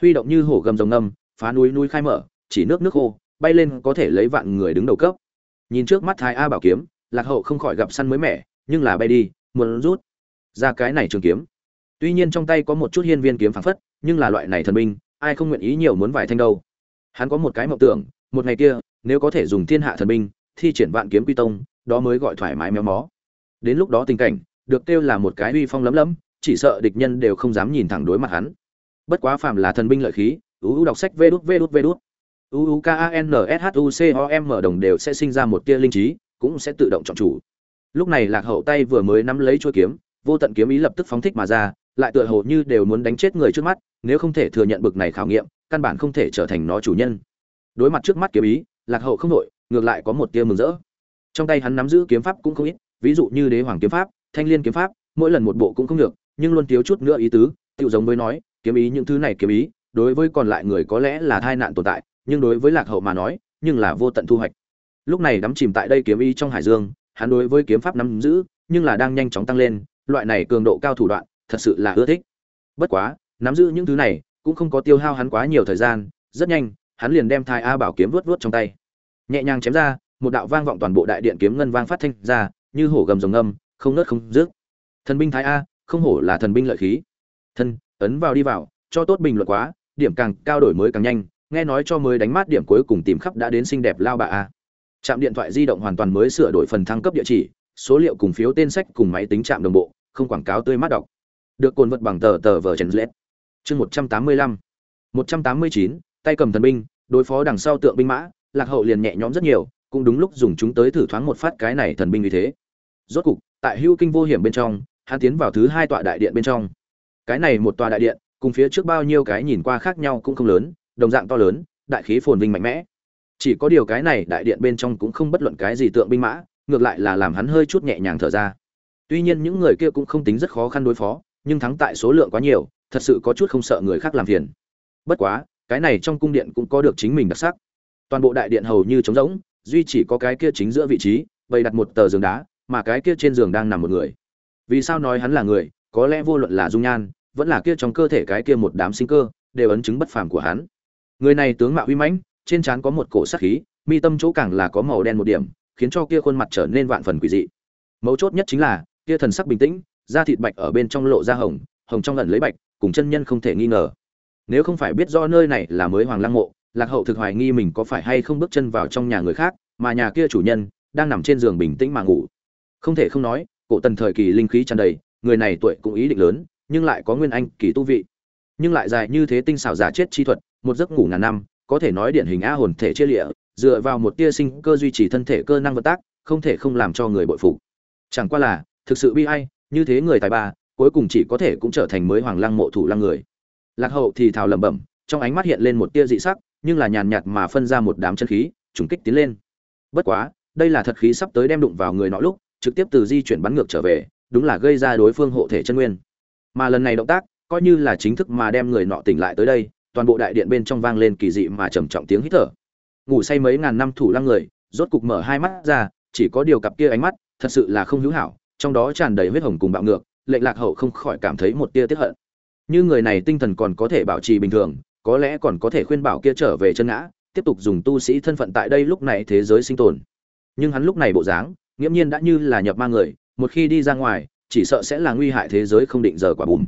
Huy động như hổ gầm rồng ngâm, phá núi núi khai mở, chỉ nước nước khô, bay lên có thể lấy vạn người đứng đầu cấp. Nhìn trước mắt thái a bảo kiếm, lạc hậu không khỏi gặp săn mới mẻ, nhưng là bay đi, muốn rút ra cái này trường kiếm. Tuy nhiên trong tay có một chút hiên viên kiếm phảng phất nhưng là loại này thần binh, ai không nguyện ý nhiều muốn vài thanh đâu. Hắn có một cái mộng tưởng, một ngày kia, nếu có thể dùng thiên hạ thần binh, thi triển vạn kiếm quy tông, đó mới gọi thoải mái méo mó. Đến lúc đó tình cảnh, được kêu là một cái uy phong lấm lấm, chỉ sợ địch nhân đều không dám nhìn thẳng đối mặt hắn. Bất quá phàm là thần binh lợi khí uu đọc sách vê đút vê đút vê đút. U k a n s h u c o m đồng đều sẽ sinh ra một tia linh trí, cũng sẽ tự động chọn chủ. Lúc này lạc hậu tay vừa mới nắm lấy chuôi kiếm, vô tận kiếm ý lập tức phóng thích mà ra lại tựa hồ như đều muốn đánh chết người trước mắt nếu không thể thừa nhận bực này khảo nghiệm căn bản không thể trở thành nó chủ nhân. Đối mặt trước mắt kiếm ý lạc hậu không nổi, ngược lại có một tia mừng rỡ. Trong tay hắn nắm giữ kiếm pháp cũng không ít ví dụ như đế hoàng kiếm pháp thanh liên kiếm pháp mỗi lần một bộ cũng không được nhưng luôn thiếu chút nữa ý tứ tự giống với nói kiếm ý những thứ này kiếm ý đối với còn lại người có lẽ là tai nạn tồn tại nhưng đối với lạc hậu mà nói nhưng là vô tận thu hoạch. Lúc này đắm chìm tại đây kiếm ý trong hải dương hắn đối với kiếm pháp nắm giữ nhưng là đang nhanh chóng tăng lên loại này cường độ cao thủ đoạn thật sự là ưa thích. Bất quá, nắm giữ những thứ này, cũng không có tiêu hao hắn quá nhiều thời gian, rất nhanh, hắn liền đem Thái a bảo kiếm vuốt vuốt trong tay. Nhẹ nhàng chém ra, một đạo vang vọng toàn bộ đại điện kiếm ngân vang phát thanh ra, như hổ gầm rồng âm không nớt không rước thần binh thái a, không hổ là thần binh lợi khí. Thân, ấn vào đi vào, cho tốt bình luận quá, điểm càng cao đổi mới càng nhanh, nghe nói cho mới đánh mát điểm cuối cùng tìm khắp đã đến xinh đẹp lao bà a. Trạm điện thoại di động hoàn toàn mới sửa đổi phần thăng cấp địa chỉ, số liệu cùng phiếu tên sách cùng máy tính trạm đồng bộ, không quảng cáo tươi mát đọc được cồn vật bằng tờ tờ vở chèn lết. Chương một trăm tám mươi lăm. một trăm tám mươi chín, tay cầm thần binh, đối phó đằng sau tượng binh mã, lạc hậu liền nhẹ nhõm rất nhiều, cũng đúng lúc dùng chúng tới thử thoáng một phát cái này thần binh như thế. Rốt cục, tại hưu kinh vô hiểm bên trong, hắn tiến vào thứ hai tọa đại điện bên trong. Cái này một tòa đại điện, cùng phía trước bao nhiêu cái nhìn qua khác nhau cũng không lớn, đồng dạng to lớn, đại khí phồn vinh mạnh mẽ. Chỉ có điều cái này đại điện bên trong cũng không bất luận cái gì tượng binh mã, ngược lại là làm hắn hơi chút nhẹ nhàng thở ra. Tuy nhiên những người kia cũng không tính rất khó khăn đối phó nhưng thắng tại số lượng quá nhiều, thật sự có chút không sợ người khác làm phiền. Bất quá, cái này trong cung điện cũng có được chính mình đặc sắc. Toàn bộ đại điện hầu như trống rỗng, duy chỉ có cái kia chính giữa vị trí, bày đặt một tờ giường đá, mà cái kia trên giường đang nằm một người. Vì sao nói hắn là người, có lẽ vô luận là dung nhan, vẫn là kia trong cơ thể cái kia một đám sinh cơ, đều ấn chứng bất phàm của hắn. Người này tướng mạo uy mãnh, trên trán có một cổ sắc khí, mi tâm chỗ càng là có màu đen một điểm, khiến cho kia khuôn mặt trở nên vạn phần quỷ dị. Mấu chốt nhất chính là, kia thần sắc bình tĩnh da thịt bạch ở bên trong lộ ra hồng hồng trong lần lấy bạch, cùng chân nhân không thể nghi ngờ. Nếu không phải biết do nơi này là mới hoàng lăng mộ, lạc hậu thực hoài nghi mình có phải hay không bước chân vào trong nhà người khác, mà nhà kia chủ nhân đang nằm trên giường bình tĩnh mà ngủ. Không thể không nói, cổ tần thời kỳ linh khí tràn đầy, người này tuổi cũng ý định lớn, nhưng lại có nguyên anh, kỳ tu vị. Nhưng lại dài như thế tinh xảo giả chết chi thuật, một giấc ngủ ngàn năm, có thể nói điển hình a hồn thể chia lịa, dựa vào một tia sinh cơ duy trì thân thể cơ năng vận tác, không thể không làm cho người bội phục. Chẳng qua là, thực sự bi ai như thế người tài ba, cuối cùng chỉ có thể cũng trở thành mới hoàng lăng mộ thủ lăng người. Lạc hậu thì thào lẩm bẩm, trong ánh mắt hiện lên một tia dị sắc, nhưng là nhàn nhạt mà phân ra một đám chân khí, trùng kích tiến lên. Bất quá, đây là thật khí sắp tới đem đụng vào người nọ lúc, trực tiếp từ di chuyển bắn ngược trở về, đúng là gây ra đối phương hộ thể chân nguyên. Mà lần này động tác, coi như là chính thức mà đem người nọ tỉnh lại tới đây, toàn bộ đại điện bên trong vang lên kỳ dị mà trầm trọng tiếng hít thở. Ngủ say mấy ngàn năm thủ lăng người, rốt cục mở hai mắt ra, chỉ có điều cặp kia ánh mắt, thật sự là không hữu hảo trong đó tràn đầy huyết hồng cùng bạo ngược, lệnh lạc hậu không khỏi cảm thấy một tia tiếc hận. Như người này tinh thần còn có thể bảo trì bình thường, có lẽ còn có thể khuyên bảo kia trở về chân ngã, tiếp tục dùng tu sĩ thân phận tại đây lúc này thế giới sinh tồn. Nhưng hắn lúc này bộ dáng, nghiễm nhiên đã như là nhập ma người, một khi đi ra ngoài, chỉ sợ sẽ là nguy hại thế giới không định giờ quả bùm.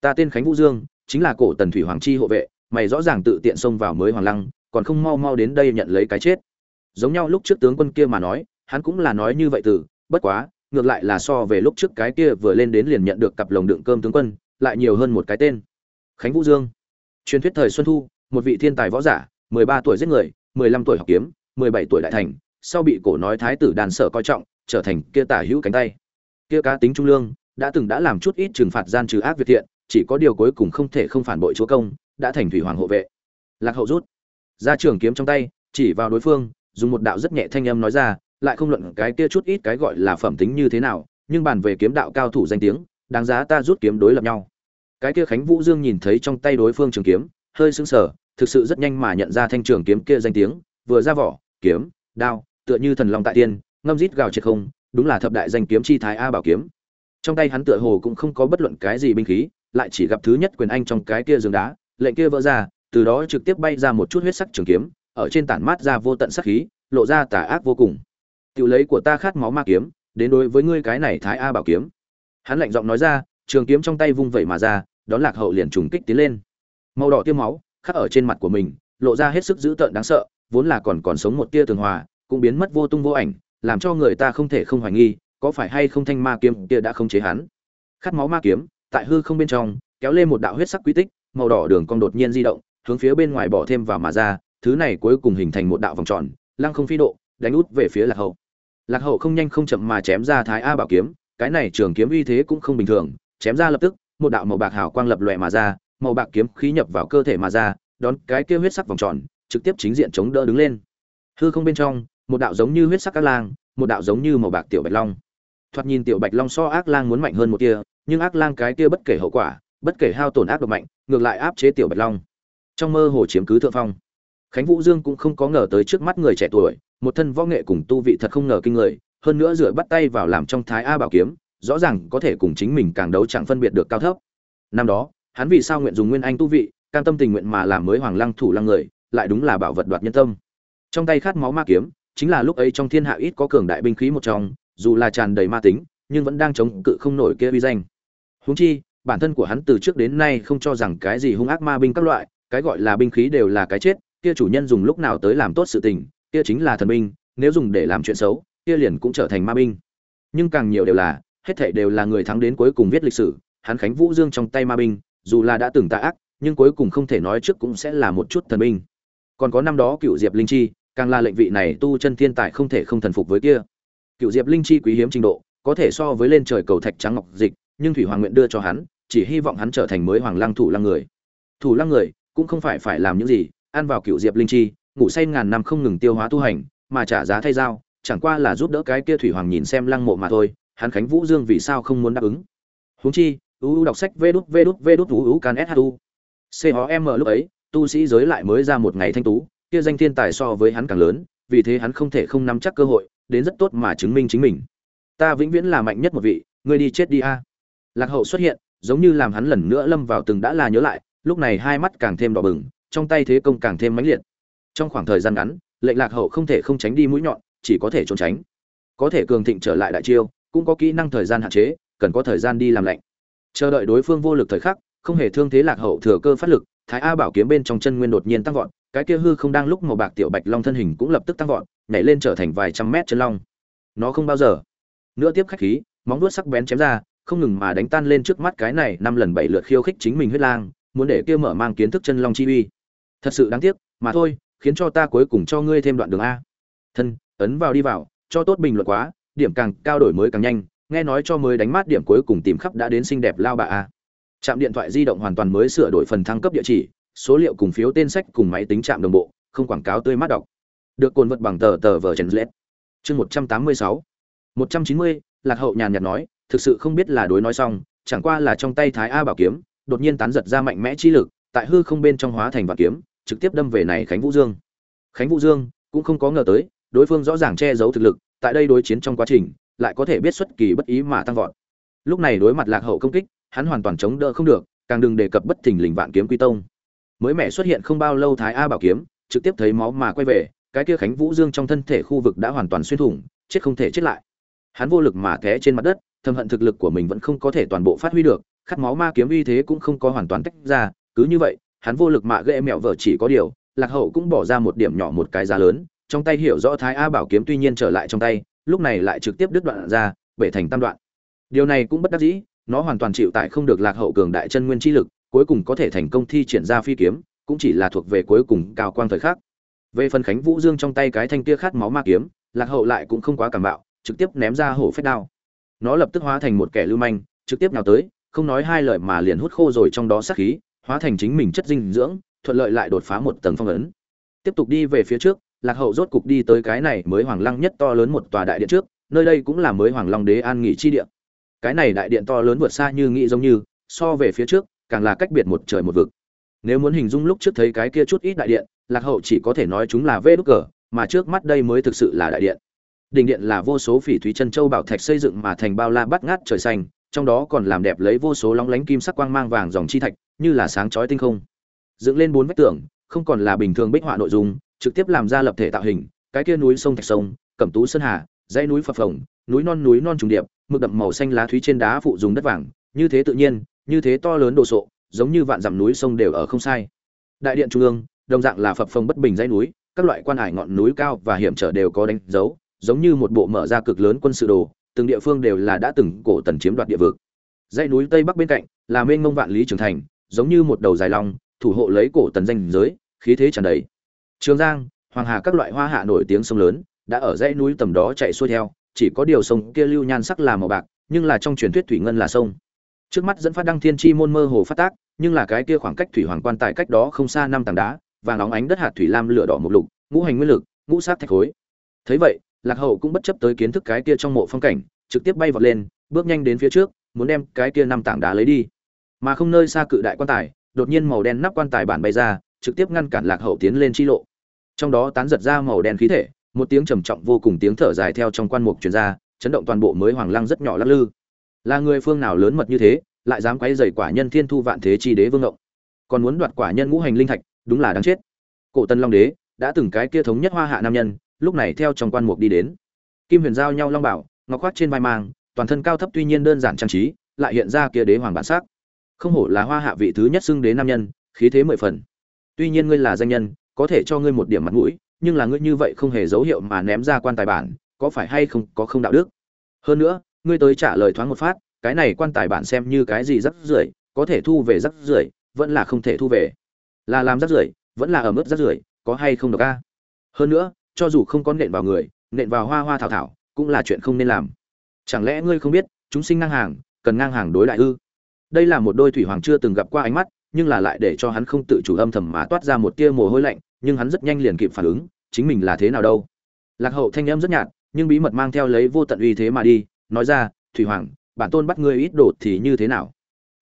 Ta tên khánh vũ dương, chính là cổ tần thủy hoàng chi hộ vệ, mày rõ ràng tự tiện xông vào mới hoàng lăng, còn không mau mau đến đây nhận lấy cái chết. Giống nhau lúc trước tướng quân kia mà nói, hắn cũng là nói như vậy từ, bất quá ngược lại là so về lúc trước cái kia vừa lên đến liền nhận được cặp lồng đựng cơm tướng quân, lại nhiều hơn một cái tên. Khánh vũ dương. Truyền thuyết thời xuân thu, một vị thiên tài võ giả, mười ba tuổi giết người, mười lăm tuổi học kiếm, mười bảy tuổi đại thành, sau bị cổ nói thái tử đàn sở coi trọng, trở thành kia tả hữu cánh tay. Kia cá tính trung lương, đã từng đã làm chút ít trừng phạt gian trừ ác việt thiện, chỉ có điều cuối cùng không thể không phản bội chúa công, đã thành thủy hoàng hộ vệ. Lạc hậu rút. Ra trường kiếm trong tay, chỉ vào đối phương, dùng một đạo rất nhẹ thanh âm nói ra lại không luận cái kia chút ít cái gọi là phẩm tính như thế nào, nhưng bàn về kiếm đạo cao thủ danh tiếng, đáng giá ta rút kiếm đối lập nhau. Cái kia khánh vũ dương nhìn thấy trong tay đối phương trường kiếm, hơi sững sờ, thực sự rất nhanh mà nhận ra thanh trường kiếm kia danh tiếng, vừa ra vỏ, kiếm, đao, tựa như thần long tại tiên, ngâm rít gào triệt không, đúng là thập đại danh kiếm chi thái a bảo kiếm. Trong tay hắn tựa hồ cũng không có bất luận cái gì binh khí, lại chỉ gặp thứ nhất quyền anh trong cái kia giường đá, lệnh kia vỡ ra, từ đó trực tiếp bay ra một chút huyết sắc trường kiếm, ở trên tản mát ra vô tận sắc khí, lộ ra tà ác vô cùng tiểu lấy của ta khát máu ma kiếm, đến đối với ngươi cái này thái a bảo kiếm. Hắn lạnh giọng nói ra, trường kiếm trong tay vung vẩy mà ra, đón lạc hậu liền trùng kích tiến lên. Màu đỏ tiêm máu, khắc ở trên mặt của mình, lộ ra hết sức dữ tợn đáng sợ, vốn là còn còn sống một tia tường hòa, cũng biến mất vô tung vô ảnh, làm cho người ta không thể không hoài nghi, có phải hay không thanh ma kiếm kia đã không chế hắn. Khát máu ma kiếm, tại hư không bên trong, kéo lên một đạo huyết sắc quy tích, màu đỏ đường cong đột nhiên di động, hướng phía bên ngoài bỏ thêm vào mà ra, thứ này cuối cùng hình thành một đạo vòng tròn, lăng không phi độ, đánh út về phía lạc hậu lạc hậu không nhanh không chậm mà chém ra thái a bảo kiếm, cái này trường kiếm uy thế cũng không bình thường, chém ra lập tức, một đạo màu bạc hào quang lập lòe mà ra, màu bạc kiếm khí nhập vào cơ thể mà ra, đón cái kia huyết sắc vòng tròn, trực tiếp chính diện chống đỡ đứng lên. Hư không bên trong, một đạo giống như huyết sắc các lang, một đạo giống như màu bạc tiểu bạch long. Thoạt nhìn tiểu bạch long so ác lang muốn mạnh hơn một tia, nhưng ác lang cái kia bất kể hậu quả, bất kể hao tổn ác độc mạnh, ngược lại áp chế tiểu bạch long. Trong mơ hồ chiếm cứ thượng phong khánh vũ dương cũng không có ngờ tới trước mắt người trẻ tuổi, một thân võ nghệ cùng tu vị thật không ngờ kinh người, hơn nữa rửa bắt tay vào làm trong thái a bảo kiếm, rõ ràng có thể cùng chính mình càng đấu chẳng phân biệt được cao thấp. Năm đó, hắn vì sao nguyện dùng nguyên anh tu vị, cam tâm tình nguyện mà làm mới hoàng lăng thủ lăng người, lại đúng là bảo vật đoạt nhân tâm. Trong tay khát máu ma kiếm, chính là lúc ấy trong thiên hạ ít có cường đại binh khí một trong, dù là tràn đầy ma tính, nhưng vẫn đang chống cự không nổi kia uy danh. Huống chi, bản thân của hắn từ trước đến nay không cho rằng cái gì hung ác ma binh các loại, cái gọi là binh khí đều là cái chết kia chủ nhân dùng lúc nào tới làm tốt sự tình, kia chính là thần binh, nếu dùng để làm chuyện xấu, kia liền cũng trở thành ma binh. Nhưng càng nhiều đều là, hết thảy đều là người thắng đến cuối cùng viết lịch sử, hắn khánh vũ dương trong tay ma binh, dù là đã từng tà ác, nhưng cuối cùng không thể nói trước cũng sẽ là một chút thần binh. Còn có năm đó cựu diệp linh chi, càng là lệnh vị này tu chân thiên tài không thể không thần phục với kia. Cựu diệp linh chi quý hiếm trình độ, có thể so với lên trời cầu thạch trắng ngọc dịch, nhưng thủy hoàng nguyện đưa cho hắn, chỉ hy vọng hắn trở thành mới hoàng lăng thủ lăng người. Thủ lăng người cũng không phải phải làm những gì ăn vào cựu diệp linh chi, ngủ say ngàn năm không ngừng tiêu hóa tu hành, mà trả giá thay dao chẳng qua là giúp đỡ cái kia thủy hoàng nhìn xem lăng mộ mà thôi, hắn khánh vũ dương vì sao không muốn đáp ứng? Huống chi uu đọc sách vê đút vê đút vê đút uu can shu com lúc ấy, tu sĩ giới lại mới ra một ngày thanh tú, kia danh thiên tài so với hắn càng lớn, vì thế hắn không thể không nắm chắc cơ hội, đến rất tốt mà chứng minh chính mình. Ta vĩnh viễn là mạnh nhất một vị, ngươi đi chết đi a. Lạc hậu xuất hiện, giống như làm hắn lần nữa lâm vào từng đã là nhớ lại, lúc này hai mắt càng thêm đỏ bừng trong tay thế công càng thêm mãnh liệt. Trong khoảng thời gian ngắn, lệnh lạc hậu không thể không tránh đi mũi nhọn, chỉ có thể trốn tránh. Có thể cường thịnh trở lại đại chiêu, cũng có kỹ năng thời gian hạn chế, cần có thời gian đi làm lạnh. Chờ đợi đối phương vô lực thời khắc, không hề thương thế lạc hậu thừa cơ phát lực, thái a bảo kiếm bên trong chân nguyên đột nhiên tăng vọt, cái kia hư không đang lúc màu bạc tiểu bạch long thân hình cũng lập tức tăng vọt, nhảy lên trở thành vài trăm mét chân long. Nó không bao giờ. Nữa tiếp khách khí, móng vuốt sắc bén chém ra, không ngừng mà đánh tan lên trước mắt cái này năm lần bảy lượt khiêu khích chính mình huyết lang, muốn để kia mở mang kiến thức chân long chi uy thật sự đáng tiếc, mà thôi, khiến cho ta cuối cùng cho ngươi thêm đoạn đường a. Thân, ấn vào đi vào, cho tốt bình luận quá, điểm càng cao đổi mới càng nhanh, nghe nói cho mới đánh mát điểm cuối cùng tìm khắp đã đến xinh đẹp lao bà a. Trạm điện thoại di động hoàn toàn mới sửa đổi phần thăng cấp địa chỉ, số liệu cùng phiếu tên sách cùng máy tính trạm đồng bộ, không quảng cáo tươi mát đọc. Được cồn vật bằng tờ tờ vờ trần lết. Chương một trăm tám mươi sáu. một trăm chín mươi, lạc hậu nhàn nhạt nói, thực sự không biết là đối nói xong, chẳng qua là trong tay thái a bảo kiếm, đột nhiên tán giật ra mạnh mẽ chi lực tại hư không bên trong hóa thành vạn kiếm, trực tiếp đâm về này khánh vũ dương. Khánh vũ dương cũng không có ngờ tới, đối phương rõ ràng che giấu thực lực, tại đây đối chiến trong quá trình, lại có thể biết xuất kỳ bất ý mà tăng vọt. Lúc này đối mặt lạc hậu công kích, hắn hoàn toàn chống đỡ không được, càng đừng đề cập bất thình lình vạn kiếm quy tông. Mới mẻ xuất hiện không bao lâu thái a bảo kiếm, trực tiếp thấy máu mà quay về, cái kia khánh vũ dương trong thân thể khu vực đã hoàn toàn xuyên thủng, chết không thể chết lại. Hắn vô lực mà té trên mặt đất, thầm hận thực lực của mình vẫn không có thể toàn bộ phát huy được, khát máu ma kiếm uy thế cũng không có hoàn toàn tách ra cứ như vậy, hắn vô lực mạ ghệ mẹo vợ chỉ có điều, lạc hậu cũng bỏ ra một điểm nhỏ một cái giá lớn, trong tay hiểu rõ thái a bảo kiếm tuy nhiên trở lại trong tay, lúc này lại trực tiếp đứt đoạn ra, bể thành tam đoạn. Điều này cũng bất đắc dĩ, nó hoàn toàn chịu tại không được lạc hậu cường đại chân nguyên chi lực, cuối cùng có thể thành công thi triển ra phi kiếm, cũng chỉ là thuộc về cuối cùng cao quang thời khắc. Về phần khánh vũ dương trong tay cái thanh kia khát máu ma kiếm, lạc hậu lại cũng không quá cảm bạo, trực tiếp ném ra hổ phách đao. Nó lập tức hóa thành một kẻ lưu manh, trực tiếp nào tới, không nói hai lời mà liền hút khô rồi trong đó sát khí hóa thành chính mình chất dinh dưỡng, thuận lợi lại đột phá một tầng phong ấn. Tiếp tục đi về phía trước, lạc hậu rốt cục đi tới cái này mới hoàng lăng nhất to lớn một tòa đại điện trước, nơi đây cũng là mới hoàng long đế an nghỉ chi điện cái này đại điện to lớn vượt xa như nghĩ giống như, so về phía trước, càng là cách biệt một trời một vực. Nếu muốn hình dung lúc trước thấy cái kia chút ít đại điện, lạc hậu chỉ có thể nói chúng là vê đúc cờ, mà trước mắt đây mới thực sự là đại điện. Đình điện là vô số phỉ thúy chân châu bảo thạch xây dựng mà thành bao la bắt ngát trời xanh, trong đó còn làm đẹp lấy vô số lóng lánh kim sắc quang mang vàng dòng chi thạch như là sáng chói tinh không. Dựng lên bốn vách tường, không còn là bình thường bích họa nội dung, trực tiếp làm ra lập thể tạo hình, cái kia núi sông thạch sông, cẩm tú sơn hà, dãy núi phập phồng, núi non núi non trùng điệp, mực đậm màu xanh lá thúy trên đá phụ dùng đất vàng, như thế tự nhiên, như thế to lớn đồ sộ, giống như vạn dặm núi sông đều ở không sai. Đại điện trung ương, đồng dạng là phập phồng bất bình dãy núi, các loại quan hải ngọn núi cao và hiểm trở đều có đánh dấu, giống như một bộ mở ra cực lớn quân sự đồ, từng địa phương đều là đã từng cổ tần chiếm đoạt địa vực. Dãy núi tây bắc bên cạnh, là mênh mông vạn lý trường thành giống như một đầu dài long, thủ hộ lấy cổ tần danh giới, khí thế tràn đầy. Trường giang, hoàng hà các loại hoa hạ nổi tiếng sông lớn, đã ở dãy núi tầm đó chạy xuôi theo, chỉ có điều sông kia lưu nhan sắc là màu bạc, nhưng là trong truyền thuyết thủy ngân là sông. Trước mắt dẫn phát đăng thiên chi môn mơ hồ phát tác, nhưng là cái kia khoảng cách thủy hoàng quan tại cách đó không xa năm tảng đá, vàng óng ánh đất hạt thủy lam lửa đỏ một lục, ngũ hành nguyên lực, ngũ sát thạch khối. Thấy vậy, lạc hậu cũng bất chấp tới kiến thức cái kia trong mộ phong cảnh, trực tiếp bay vọt lên, bước nhanh đến phía trước, muốn đem cái kia năm tảng đá lấy đi mà không nơi xa cự đại quan tài, đột nhiên màu đen nắp quan tài bản bay ra, trực tiếp ngăn cản lạc hậu tiến lên chi lộ. Trong đó tán giật ra màu đen khí thể, một tiếng trầm trọng vô cùng tiếng thở dài theo trong quan mục truyền ra, chấn động toàn bộ mới hoàng lăng rất nhỏ lắc lư. Là người phương nào lớn mật như thế, lại dám quấy rầy quả nhân thiên thu vạn thế chi đế vương ngộng? Còn muốn đoạt quả nhân ngũ hành linh thạch, đúng là đáng chết. Cổ tân long đế đã từng cái kia thống nhất hoa hạ nam nhân, lúc này theo trong quan mục đi đến. Kim huyền giao nhau long bảo, ngọc khoác trên vai mang, toàn thân cao thấp tuy nhiên đơn giản trang trí, lại hiện ra kia đế hoàng bản sắc không hổ là hoa hạ vị thứ nhất xưng đế nam nhân, khí thế mười phần. Tuy nhiên ngươi là danh nhân, có thể cho ngươi một điểm mặt mũi, nhưng là ngươi như vậy không hề dấu hiệu mà ném ra quan tài bản, có phải hay không có không đạo đức? Hơn nữa, ngươi tới trả lời thoáng một phát, cái này quan tài bản xem như cái gì rắc rưởi, có thể thu về rắc rưởi, vẫn là không thể thu về. Là làm rắc rưởi, vẫn là ở mức rắc rưởi, có hay không được a? Hơn nữa, cho dù không có nện vào người, nện vào hoa hoa thảo thảo, cũng là chuyện không nên làm. Chẳng lẽ ngươi không biết, chúng sinh ngang hàng, cần ngang hàng đối đại ư? Đây là một đôi thủy hoàng chưa từng gặp qua ánh mắt, nhưng là lại để cho hắn không tự chủ âm thầm mà toát ra một tia mồ hôi lạnh, nhưng hắn rất nhanh liền kịp phản ứng, chính mình là thế nào đâu. Lạc hậu thanh âm rất nhạt, nhưng bí mật mang theo lấy vô tận uy thế mà đi, nói ra, thủy hoàng, bản tôn bắt ngươi ít đột thì như thế nào?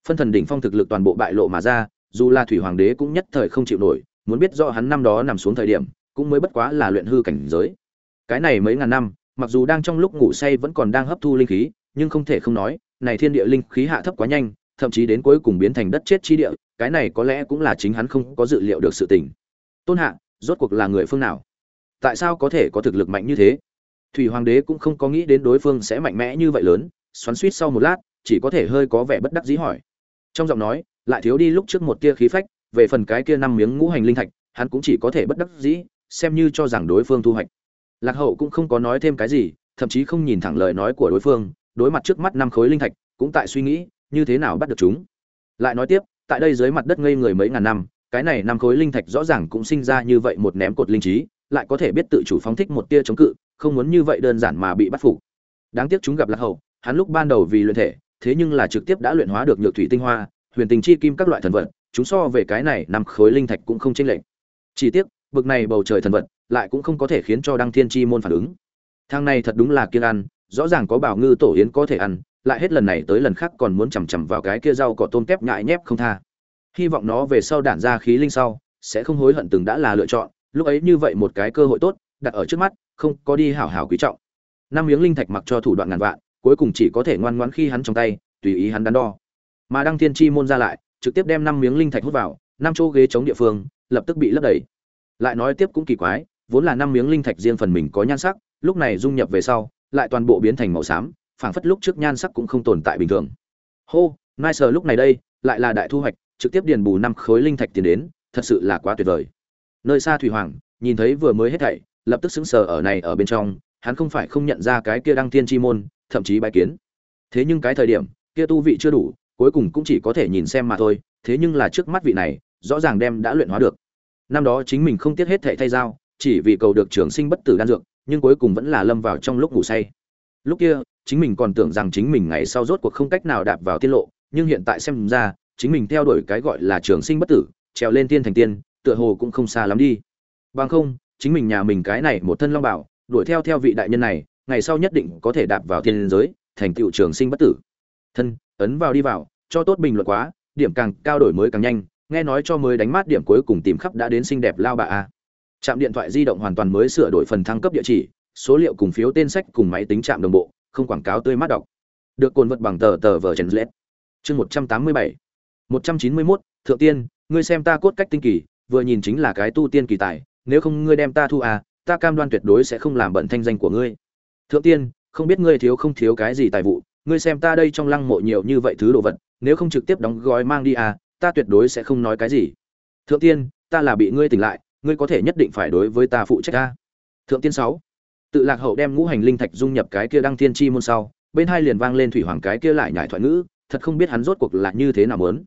Phân thần đỉnh phong thực lực toàn bộ bại lộ mà ra, dù là thủy hoàng đế cũng nhất thời không chịu nổi, muốn biết rõ hắn năm đó nằm xuống thời điểm, cũng mới bất quá là luyện hư cảnh giới. Cái này mấy ngàn năm, mặc dù đang trong lúc ngủ say vẫn còn đang hấp thu linh khí, nhưng không thể không nói, này thiên địa linh khí hạ thấp quá nhanh thậm chí đến cuối cùng biến thành đất chết chi địa, cái này có lẽ cũng là chính hắn không có dự liệu được sự tình. Tôn hạ, rốt cuộc là người phương nào? Tại sao có thể có thực lực mạnh như thế? Thủy hoàng đế cũng không có nghĩ đến đối phương sẽ mạnh mẽ như vậy lớn, xoắn xuýt sau một lát, chỉ có thể hơi có vẻ bất đắc dĩ hỏi. Trong giọng nói, lại thiếu đi lúc trước một tia khí phách, về phần cái kia năm miếng ngũ hành linh thạch, hắn cũng chỉ có thể bất đắc dĩ, xem như cho rằng đối phương thu hoạch. Lạc hậu cũng không có nói thêm cái gì, thậm chí không nhìn thẳng lời nói của đối phương, đối mặt trước mắt năm khối linh thạch, cũng tại suy nghĩ như thế nào bắt được chúng? Lại nói tiếp, tại đây dưới mặt đất ngây người mấy ngàn năm, cái này năm khối linh thạch rõ ràng cũng sinh ra như vậy một ném cột linh trí, lại có thể biết tự chủ phóng thích một tia chống cự, không muốn như vậy đơn giản mà bị bắt phục. Đáng tiếc chúng gặp lạc hậu, hắn lúc ban đầu vì luyện thể, thế nhưng là trực tiếp đã luyện hóa được nhược thủy tinh hoa, huyền tình chi kim các loại thần vật, chúng so về cái này năm khối linh thạch cũng không chênh lệch. Chỉ tiếc, bực này bầu trời thần vật, lại cũng không có thể khiến cho đăng thiên chi môn phản ứng. Thang này thật đúng là kiên ăn, rõ ràng có bảo ngư tổ yến có thể ăn lại hết lần này tới lần khác còn muốn chằm chằm vào cái kia rau cỏ tôm tép nhại nhép không tha. Hy vọng nó về sau đản ra khí linh sau, sẽ không hối hận từng đã là lựa chọn, lúc ấy như vậy một cái cơ hội tốt, đặt ở trước mắt, không có đi hảo hảo quý trọng. Năm miếng linh thạch mặc cho thủ đoạn ngàn vạn, cuối cùng chỉ có thể ngoan ngoãn khi hắn trong tay, tùy ý hắn đắn đo. Mà đăng thiên chi môn ra lại, trực tiếp đem năm miếng linh thạch hút vào, năm chỗ ghế chống địa phương, lập tức bị lấp đầy. Lại nói tiếp cũng kỳ quái, vốn là năm miếng linh thạch riêng phần mình có nhan sắc, lúc này dung nhập về sau, lại toàn bộ biến thành màu xám phảng phất lúc trước nhan sắc cũng không tồn tại bình thường. Hô nai sờ lúc này đây, lại là đại thu hoạch, trực tiếp điền bù năm khối linh thạch tiền đến, thật sự là quá tuyệt vời. Nơi xa thủy hoàng, nhìn thấy vừa mới hết thảy, lập tức sững sờ ở này ở bên trong, hắn không phải không nhận ra cái kia đăng thiên chi môn, thậm chí bái kiến. Thế nhưng cái thời điểm, kia tu vị chưa đủ, cuối cùng cũng chỉ có thể nhìn xem mà thôi, thế nhưng là trước mắt vị này, rõ ràng đem đã luyện hóa được. Năm đó chính mình không tiếc hết thảy thay dao chỉ vì cầu được trường sinh bất tử đan dược, nhưng cuối cùng vẫn là lâm vào trong lúc ngủ say lúc kia, chính mình còn tưởng rằng chính mình ngày sau rốt cuộc không cách nào đạp vào tiên lộ, nhưng hiện tại xem ra, chính mình theo đuổi cái gọi là trường sinh bất tử, trèo lên tiên thành tiên, tựa hồ cũng không xa lắm đi. Bằng không, chính mình nhà mình cái này một thân long bảo, đuổi theo theo vị đại nhân này, ngày sau nhất định có thể đạp vào thiên giới, thành tựu trường sinh bất tử. Thân, ấn vào đi vào, cho tốt bình luận quá, điểm càng cao đổi mới càng nhanh, nghe nói cho mới đánh mát điểm cuối cùng tìm khắp đã đến xinh đẹp lao bà a. Trạm điện thoại di động hoàn toàn mới sửa đổi phần thăng cấp địa chỉ số liệu cùng phiếu tên sách cùng máy tính trạm đồng bộ, không quảng cáo tươi mát đọc. Được cồn vật bằng tờ tờ vở trần lết chương một trăm tám mươi bảy. một trăm chín mươi mốt, thượng tiên, ngươi xem ta cốt cách tinh kỳ, vừa nhìn chính là cái tu tiên kỳ tài, nếu không ngươi đem ta thu à ta cam đoan tuyệt đối sẽ không làm bận thanh danh của ngươi. Thượng tiên, không biết ngươi thiếu không thiếu cái gì tài vụ, ngươi xem ta đây trong lăng mộ nhiều như vậy thứ đồ vật, nếu không trực tiếp đóng gói mang đi à ta tuyệt đối sẽ không nói cái gì. Thượng tiên, ta là bị ngươi tỉnh lại, ngươi có thể nhất định phải đối với ta phụ trách a. thượng tiên sáu tự lạc hậu đem ngũ hành linh thạch dung nhập cái kia đăng thiên chi môn sau, bên hai liền vang lên thủy hoàng cái kia lại nhải thoại ngữ, thật không biết hắn rốt cuộc là như thế nào muốn.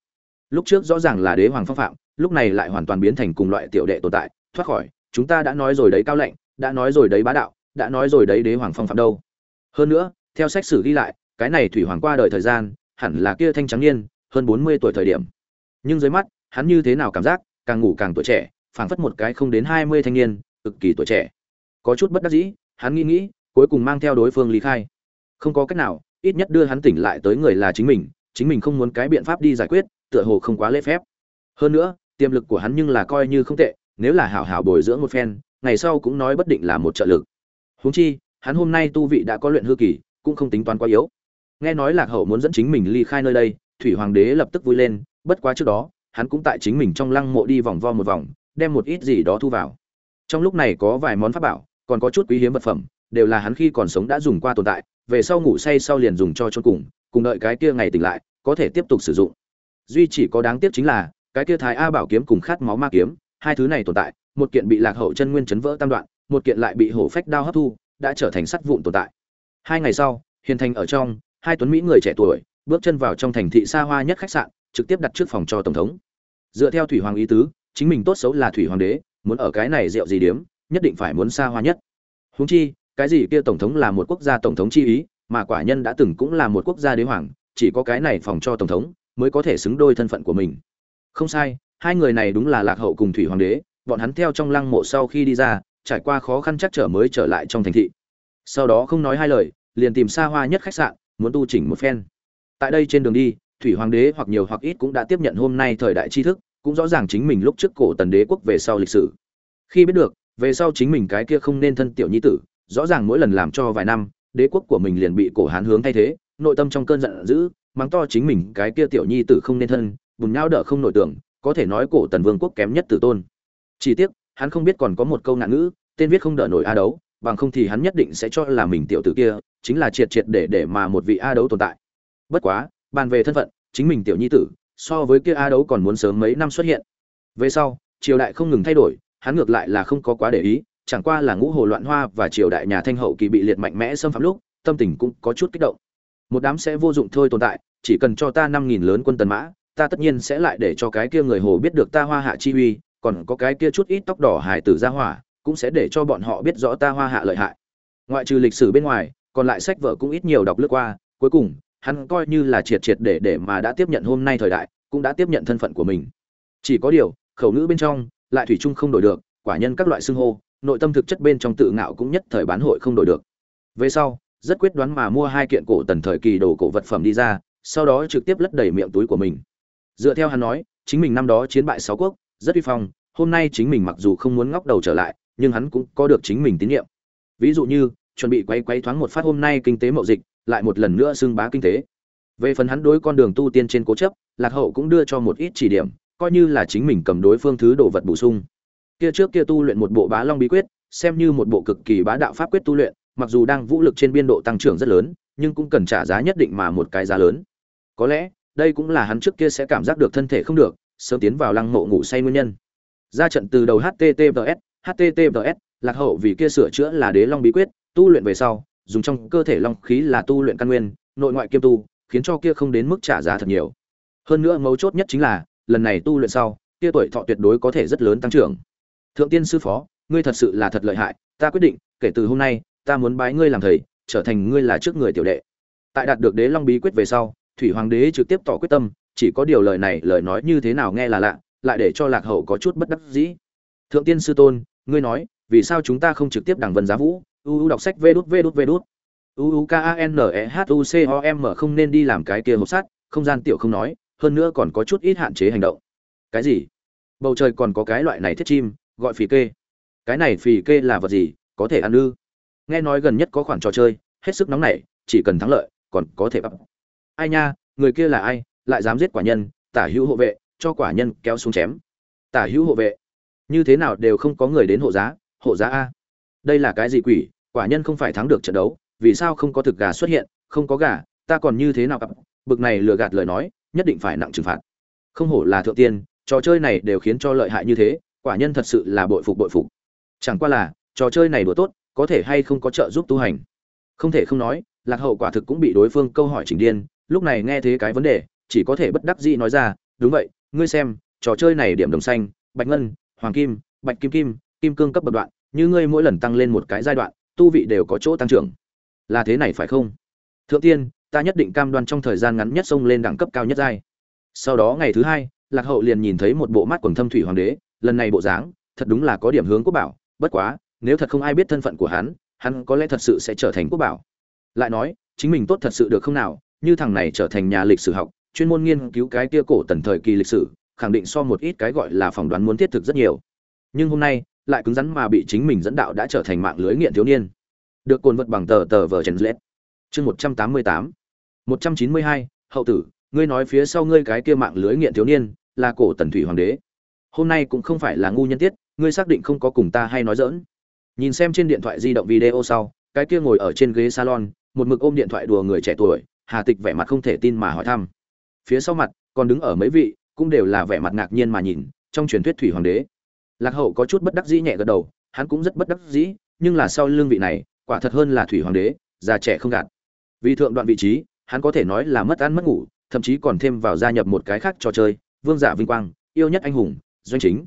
Lúc trước rõ ràng là đế hoàng phong phạm, lúc này lại hoàn toàn biến thành cùng loại tiểu đệ tồn tại, thoát khỏi, chúng ta đã nói rồi đấy cao lệnh, đã nói rồi đấy bá đạo, đã nói rồi đấy đế hoàng phong phạm đâu. Hơn nữa, theo sách sử ghi lại, cái này thủy hoàng qua đời thời gian, hẳn là kia thanh trắng niên, hơn bốn mươi tuổi thời điểm. Nhưng dưới mắt, hắn như thế nào cảm giác, càng ngủ càng tuổi trẻ, phảng phất một cái không đến hai mươi thanh niên, cực kỳ tuổi trẻ. Có chút bất đắc dĩ hắn nghĩ nghĩ, cuối cùng mang theo đối phương lý khai. Không có cách nào, ít nhất đưa hắn tỉnh lại tới người là chính mình chính mình không muốn cái biện pháp đi giải quyết, tựa hồ không quá lễ phép. Hơn nữa, tiềm lực của hắn nhưng là coi như không tệ, nếu là hảo hảo bồi dưỡng một phen, ngày sau cũng nói bất định là một trợ lực. Huống chi, hắn hôm nay tu vị đã có luyện hư kỳ, cũng không tính toán quá yếu. Nghe nói lạc hậu muốn dẫn chính mình ly khai nơi đây, thủy hoàng đế lập tức vui lên, bất quá trước đó, hắn cũng tại chính mình trong lăng mộ đi vòng vo một vòng, đem một ít gì đó thu vào. Trong lúc này có vài món pháp bảo còn có chút quý hiếm vật phẩm, đều là hắn khi còn sống đã dùng qua tồn tại, về sau ngủ say sau liền dùng cho chôn cùng cùng đợi cái kia ngày tỉnh lại, có thể tiếp tục sử dụng. Duy chỉ có đáng tiếc chính là, cái kia thái a bảo kiếm cùng khát máu ma kiếm, hai thứ này tồn tại, một kiện bị lạc hậu chân nguyên chấn vỡ tam đoạn, một kiện lại bị hổ phách đao hấp thu, đã trở thành sắt vụn tồn tại. Hai ngày sau, hiền thành ở trong, hai tuấn mỹ người trẻ tuổi, bước chân vào trong thành thị xa hoa nhất khách sạn, trực tiếp đặt trước phòng cho tổng thống. Dựa theo thủy hoàng ý tứ, chính mình tốt xấu là thủy hoàng đế, muốn ở cái này rượu gì điếm nhất định phải muốn xa hoa nhất. Huống chi, cái gì kia tổng thống là một quốc gia tổng thống chi ý, mà quả nhân đã từng cũng là một quốc gia đế hoàng, chỉ có cái này phòng cho tổng thống mới có thể xứng đôi thân phận của mình. Không sai, hai người này đúng là lạc hậu cùng thủy hoàng đế, bọn hắn theo trong lăng mộ sau khi đi ra, trải qua khó khăn chắc trở mới trở lại trong thành thị. Sau đó không nói hai lời, liền tìm xa hoa nhất khách sạn, muốn tu chỉnh một phen. Tại đây trên đường đi, thủy hoàng đế hoặc nhiều hoặc ít cũng đã tiếp nhận hôm nay thời đại tri thức, cũng rõ ràng chính mình lúc trước cổ tần đế quốc về sau lịch sử. Khi biết được về sau chính mình cái kia không nên thân tiểu nhi tử, rõ ràng mỗi lần làm cho vài năm, đế quốc của mình liền bị cổ hán hướng thay thế, nội tâm trong cơn giận dữ, mắng to chính mình cái kia tiểu nhi tử không nên thân, bùn nhau đỡ không nổi tưởng, có thể nói cổ tần vương quốc kém nhất tử tôn. Chỉ tiếc, hắn không biết còn có một câu nạn ngữ, tên viết không đỡ nổi a đấu, bằng không thì hắn nhất định sẽ cho là mình tiểu tử kia, chính là triệt triệt để để mà một vị a đấu tồn tại. Bất quá, bàn về thân phận, chính mình tiểu nhi tử, so với kia a đấu còn muốn sớm mấy năm xuất hiện. Về sau, triều đại không ngừng thay đổi hắn ngược lại là không có quá để ý, chẳng qua là ngũ hồ loạn hoa và triều đại nhà thanh hậu kỳ bị liệt mạnh mẽ xâm phạm lúc, tâm tình cũng có chút kích động. Một đám sẽ vô dụng thôi tồn tại, chỉ cần cho ta năm nghìn lớn quân tần mã, ta tất nhiên sẽ lại để cho cái kia người hồ biết được ta hoa hạ chi uy, còn có cái kia chút ít tóc đỏ hải tử ra hỏa, cũng sẽ để cho bọn họ biết rõ ta hoa hạ lợi hại. Ngoại trừ lịch sử bên ngoài, còn lại sách vở cũng ít nhiều đọc lướt qua, cuối cùng, hắn coi như là triệt triệt để để mà đã tiếp nhận hôm nay thời đại, cũng đã tiếp nhận thân phận của mình. Chỉ có điều, khẩu ngữ bên trong lại thủy chung không đổi được, quả nhân các loại xưng hô, nội tâm thực chất bên trong tự ngạo cũng nhất thời bán hội không đổi được. Về sau, rất quyết đoán mà mua hai kiện cổ tần thời kỳ đồ cổ vật phẩm đi ra, sau đó trực tiếp lấp đầy miệng túi của mình. Dựa theo hắn nói, chính mình năm đó chiến bại sáu quốc, rất uy phong, hôm nay chính mình mặc dù không muốn ngóc đầu trở lại, nhưng hắn cũng có được chính mình tín nhiệm. Ví dụ như, chuẩn bị quay quay thoáng một phát hôm nay kinh tế mậu dịch, lại một lần nữa xưng bá kinh tế. Về phần hắn đối con đường tu tiên trên cố chấp, lạc hậu cũng đưa cho một ít chỉ điểm coi như là chính mình cầm đối phương thứ đồ vật bổ sung. Kia trước kia tu luyện một bộ bá long bí quyết, xem như một bộ cực kỳ bá đạo pháp quyết tu luyện, mặc dù đang vũ lực trên biên độ tăng trưởng rất lớn, nhưng cũng cần trả giá nhất định mà một cái giá lớn. Có lẽ, đây cũng là hắn trước kia sẽ cảm giác được thân thể không được, sớm tiến vào lăng mộ ngủ say nguyên nhân. Ra trận từ đầu https https lạc hậu vì kia sửa chữa là đế long bí quyết, tu luyện về sau, dùng trong cơ thể long khí là tu luyện căn nguyên, nội ngoại kiêm tu, khiến cho kia không đến mức trả giá thật nhiều. Hơn nữa mấu chốt nhất chính là lần này tu luyện sau kia tuổi thọ tuyệt đối có thể rất lớn tăng trưởng. Thượng tiên sư phó, ngươi thật sự là thật lợi hại, ta quyết định, kể từ hôm nay, ta muốn bái ngươi làm thầy, trở thành ngươi là trước người tiểu đệ. Tại đạt được đế long bí quyết về sau, thủy hoàng đế trực tiếp tỏ quyết tâm, chỉ có điều lời này, lời nói như thế nào nghe là lạ, lại để cho lạc hậu có chút bất đắc dĩ. Thượng tiên sư tôn, ngươi nói, vì sao chúng ta không trực tiếp đằng vân giá vũ? U u đọc sách vê đút vê đút vê đút. U k a n e h u c o m không nên đi làm cái kia hộp sắt, không gian tiểu không nói hơn nữa còn có chút ít hạn chế hành động. Cái gì? Bầu trời còn có cái loại này thiết chim, gọi phì kê. Cái này phì kê là vật gì? Có thể ăn ư? Nghe nói gần nhất có khoản trò chơi, hết sức nóng nảy, chỉ cần thắng lợi, còn có thể bắp ai nha, người kia là ai? Lại dám giết quả nhân, tả hữu hộ vệ, cho quả nhân kéo xuống chém. Tả hữu hộ vệ. Như thế nào đều không có người đến hộ giá hộ giá a. Đây là cái gì quỷ? Quả nhân không phải thắng được trận đấu, vì sao không có thực gà xuất hiện, không có gà, ta còn như thế nào cặp bực này lừa gạt lời nói nhất định phải nặng trừng phạt. Không hổ là thượng tiên, trò chơi này đều khiến cho lợi hại như thế, quả nhân thật sự là bội phục bội phục. Chẳng qua là, trò chơi này đùa tốt, có thể hay không có trợ giúp tu hành. Không thể không nói, lạc hậu quả thực cũng bị đối phương câu hỏi chỉnh điên, lúc này nghe thế cái vấn đề, chỉ có thể bất đắc dĩ nói ra, đúng vậy, ngươi xem, trò chơi này điểm đồng xanh, bạch ngân, hoàng kim, bạch kim kim kim cương cấp bậc đoạn, như ngươi mỗi lần tăng lên một cái giai đoạn, tu vị đều có chỗ tăng trưởng. Là thế này phải không? Thượng tiên ta nhất định cam đoan trong thời gian ngắn nhất xông lên đẳng cấp cao nhất giai. Sau đó ngày thứ hai, lạc hậu liền nhìn thấy một bộ mắt quần thâm thủy hoàng đế, lần này bộ dáng, thật đúng là có điểm hướng quốc bảo, bất quá, nếu thật không ai biết thân phận của hắn hắn có lẽ thật sự sẽ trở thành quốc bảo. Lại nói, chính mình tốt thật sự được không nào, như thằng này trở thành nhà lịch sử học, chuyên môn nghiên cứu cái kia cổ tần thời kỳ lịch sử, khẳng định so một ít cái gọi là phỏng đoán muốn thiết thực rất nhiều. Nhưng hôm nay, lại cứng rắn mà bị chính mình dẫn đạo đã trở thành mạng lưới nghiện thiếu niên. Được cồn vật bằng tờ tờ vờ chèn lết chương một trăm tám mươi tám một trăm chín mươi hai, hậu tử, ngươi nói phía sau ngươi cái kia mạng lưới nghiện thiếu niên, là cổ tần thủy hoàng đế. Hôm nay cũng không phải là ngu nhân tiết, ngươi xác định không có cùng ta hay nói dỡn nhìn xem trên điện thoại di động video sau, cái kia ngồi ở trên ghế salon, một mực ôm điện thoại đùa người trẻ tuổi, hà tịch vẻ mặt không thể tin mà hỏi thăm. Phía sau mặt, còn đứng ở mấy vị, cũng đều là vẻ mặt ngạc nhiên mà nhìn, trong truyền thuyết thủy hoàng đế. Lạc hậu có chút bất đắc dĩ nhẹ gật đầu, hắn cũng rất bất đắc dĩ, nhưng là sau lương vị này, quả thật hơn là thủy hoàng đế, già trẻ không gạt. Vì thượng đoạn vị trí hắn có thể nói là mất ăn mất ngủ, thậm chí còn thêm vào gia nhập một cái khác trò chơi, vương giả vinh quang, yêu nhất anh hùng, doanh chính.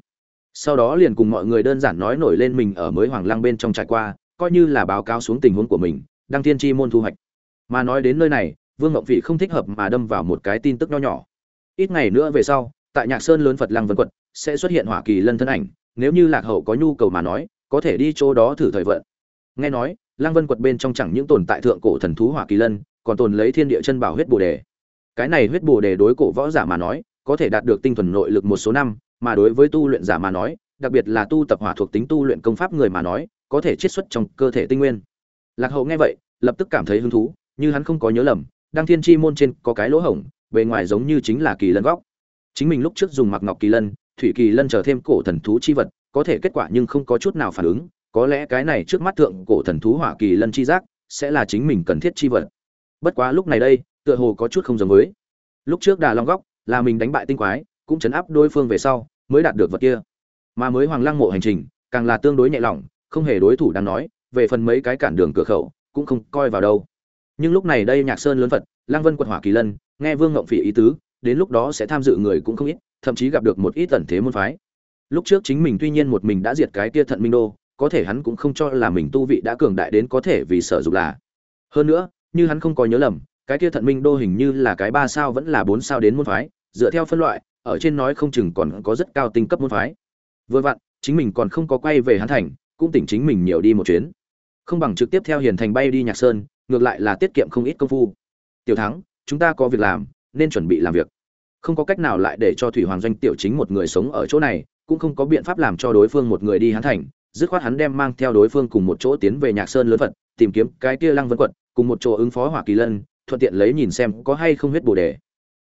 Sau đó liền cùng mọi người đơn giản nói nổi lên mình ở mới hoàng lang bên trong trải qua, coi như là báo cáo xuống tình huống của mình, đăng tiên tri môn thu hoạch. Mà nói đến nơi này, vương ngộng vị không thích hợp mà đâm vào một cái tin tức nho nhỏ. Ít ngày nữa về sau, tại nhạc sơn lớn phật lăng vân quật sẽ xuất hiện hỏa kỳ lân thân ảnh, nếu như lạc hậu có nhu cầu mà nói, có thể đi chỗ đó thử thời vận. Nghe nói, lăng vân quật bên trong chẳng những tồn tại thượng cổ thần thú hỏa kỳ lân còn tồn lấy thiên địa chân bảo huyết bồ đề. Cái này huyết bồ đề đối cổ võ giả mà nói, có thể đạt được tinh thuần nội lực một số năm, mà đối với tu luyện giả mà nói, đặc biệt là tu tập hỏa thuộc tính tu luyện công pháp người mà nói, có thể chiết xuất trong cơ thể tinh nguyên. Lạc hậu nghe vậy, lập tức cảm thấy hứng thú, như hắn không có nhớ lầm, đăng thiên chi môn trên có cái lỗ hổng, bề ngoài giống như chính là kỳ lân góc. Chính mình lúc trước dùng mặc ngọc kỳ lân, thủy kỳ lân chờ thêm cổ thần thú chi vật, có thể kết quả nhưng không có chút nào phản ứng, có lẽ cái này trước mắt thượng cổ thần thú hỏa kỳ lân chi giác, sẽ là chính mình cần thiết chi vật bất quá lúc này đây, tựa hồ có chút không giống với. Lúc trước đà long góc, là mình đánh bại tinh quái, cũng chấn áp đối phương về sau, mới đạt được vật kia. Mà mới hoàng lăng mộ hành trình, càng là tương đối nhẹ lòng, không hề đối thủ đáng nói, về phần mấy cái cản đường cửa khẩu, cũng không coi vào đâu. Nhưng lúc này đây nhạc sơn lớn phật lang vân quật hỏa kỳ lân, nghe vương ngộng phỉ ý tứ, đến lúc đó sẽ tham dự người cũng không ít, thậm chí gặp được một ít tần thế môn phái. Lúc trước chính mình tuy nhiên một mình đã diệt cái kia thận minh đô, có thể hắn cũng không cho là mình tu vị đã cường đại đến có thể vì sở dục là. Hơn nữa như hắn không có nhớ lầm, cái kia thận minh đô hình như là cái ba sao vẫn là bốn sao đến môn phái, dựa theo phân loại, ở trên nói không chừng còn có rất cao tinh cấp môn phái. Vừa vặn, chính mình còn không có quay về Hán thành, cũng tỉnh chính mình nhiều đi một chuyến. Không bằng trực tiếp theo hiền thành bay đi nhạc sơn, ngược lại là tiết kiệm không ít công phu. Tiểu thắng, chúng ta có việc làm, nên chuẩn bị làm việc. Không có cách nào lại để cho thủy hoàng doanh tiểu chính một người sống ở chỗ này, cũng không có biện pháp làm cho đối phương một người đi Hán thành, dứt khoát hắn đem mang theo đối phương cùng một chỗ tiến về nhạc sơn lớn vật tìm kiếm cái kia lăng vân quận cùng một chỗ ứng phó hỏa kỳ lân, thuận tiện lấy nhìn xem có hay không huyết bồ đề.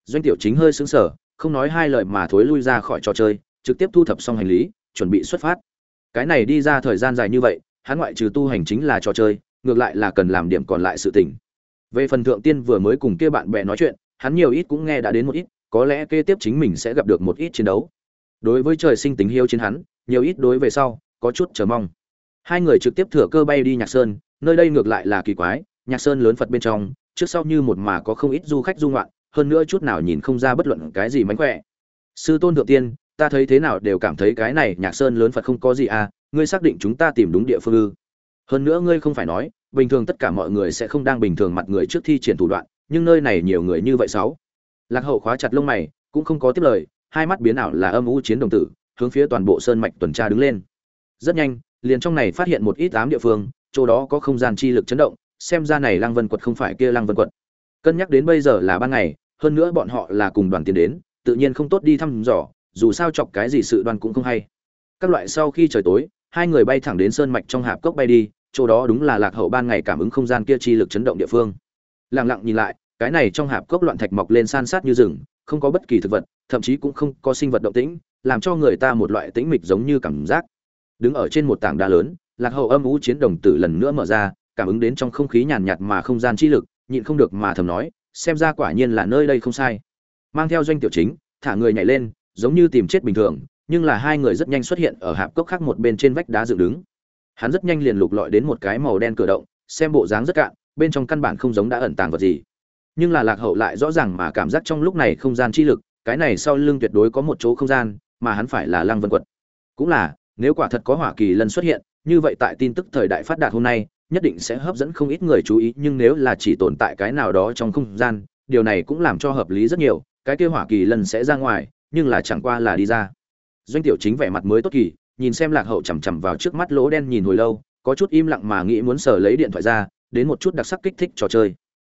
Doanh tiểu chính hơi sững sờ, không nói hai lời mà thối lui ra khỏi trò chơi, trực tiếp thu thập xong hành lý, chuẩn bị xuất phát. Cái này đi ra thời gian dài như vậy, hắn ngoại trừ tu hành chính là trò chơi, ngược lại là cần làm điểm còn lại sự tình. Về phần thượng tiên vừa mới cùng kia bạn bè nói chuyện, hắn nhiều ít cũng nghe đã đến một ít, có lẽ kế tiếp chính mình sẽ gặp được một ít chiến đấu. Đối với trời sinh tính hiếu chiến hắn, nhiều ít đối về sau, có chút chờ mong. Hai người trực tiếp thừa cơ bay đi nhạc sơn nơi đây ngược lại là kỳ quái, nhạc sơn lớn phật bên trong, trước sau như một mà có không ít du khách du ngoạn, hơn nữa chút nào nhìn không ra bất luận cái gì mánh khỏe. Sư tôn thượng tiên, ta thấy thế nào đều cảm thấy cái này nhạc sơn lớn phật không có gì à ngươi xác định chúng ta tìm đúng địa phương ư. Hơn nữa ngươi không phải nói, bình thường tất cả mọi người sẽ không đang bình thường mặt người trước thi triển thủ đoạn, nhưng nơi này nhiều người như vậy sáu. Lạc hậu khóa chặt lông mày, cũng không có tiếp lời, hai mắt biến ảo là âm u chiến đồng tử, hướng phía toàn bộ sơn mạch tuần tra đứng lên. Rất nhanh, liền trong này phát hiện một ít ám địa phương chỗ đó có không gian chi lực chấn động, xem ra này lăng vân quật không phải kia lăng vân quật. Cân nhắc đến bây giờ là ban ngày, hơn nữa bọn họ là cùng đoàn tiến đến, tự nhiên không tốt đi thăm dò, dù sao chọc cái gì sự đoàn cũng không hay. Các loại sau khi trời tối, hai người bay thẳng đến sơn mạch trong hạp cốc bay đi, chỗ đó đúng là lạc hậu ban ngày cảm ứng không gian kia chi lực chấn động địa phương. Lặng lặng nhìn lại, cái này trong hạp cốc loạn thạch mọc lên san sát như rừng, không có bất kỳ thực vật, thậm chí cũng không có sinh vật động tĩnh, làm cho người ta một loại tĩnh mịch giống như cảm giác. Đứng ở trên một tảng đá lớn lạc hậu âm u chiến đồng tử lần nữa mở ra, cảm ứng đến trong không khí nhàn nhạt mà không gian chi lực, nhịn không được mà thầm nói, xem ra quả nhiên là nơi đây không sai. Mang theo doanh tiểu chính, thả người nhảy lên, giống như tìm chết bình thường, nhưng là hai người rất nhanh xuất hiện ở hạp cốc khác một bên trên vách đá dựng đứng. Hắn rất nhanh liền lục lọi đến một cái màu đen cửa động, xem bộ dáng rất cạn, bên trong căn bản không giống đã ẩn tàng vật gì. Nhưng là lạc hậu lại rõ ràng mà cảm giác trong lúc này không gian chi lực, cái này sau lưng tuyệt đối có một chỗ không gian, mà hắn phải là lăng vân quật. Cũng là, nếu quả thật có hỏa kỳ lân xuất hiện như vậy tại tin tức thời đại phát đạt hôm nay, nhất định sẽ hấp dẫn không ít người chú ý, nhưng nếu là chỉ tồn tại cái nào đó trong không gian, điều này cũng làm cho hợp lý rất nhiều, cái kia hỏa kỳ lần sẽ ra ngoài, nhưng là chẳng qua là đi ra. Doanh tiểu chính vẻ mặt mới tốt kỳ, nhìn xem lạc hậu chằm chằm vào trước mắt lỗ đen nhìn hồi lâu, có chút im lặng mà nghĩ muốn sờ lấy điện thoại ra, đến một chút đặc sắc kích thích trò chơi.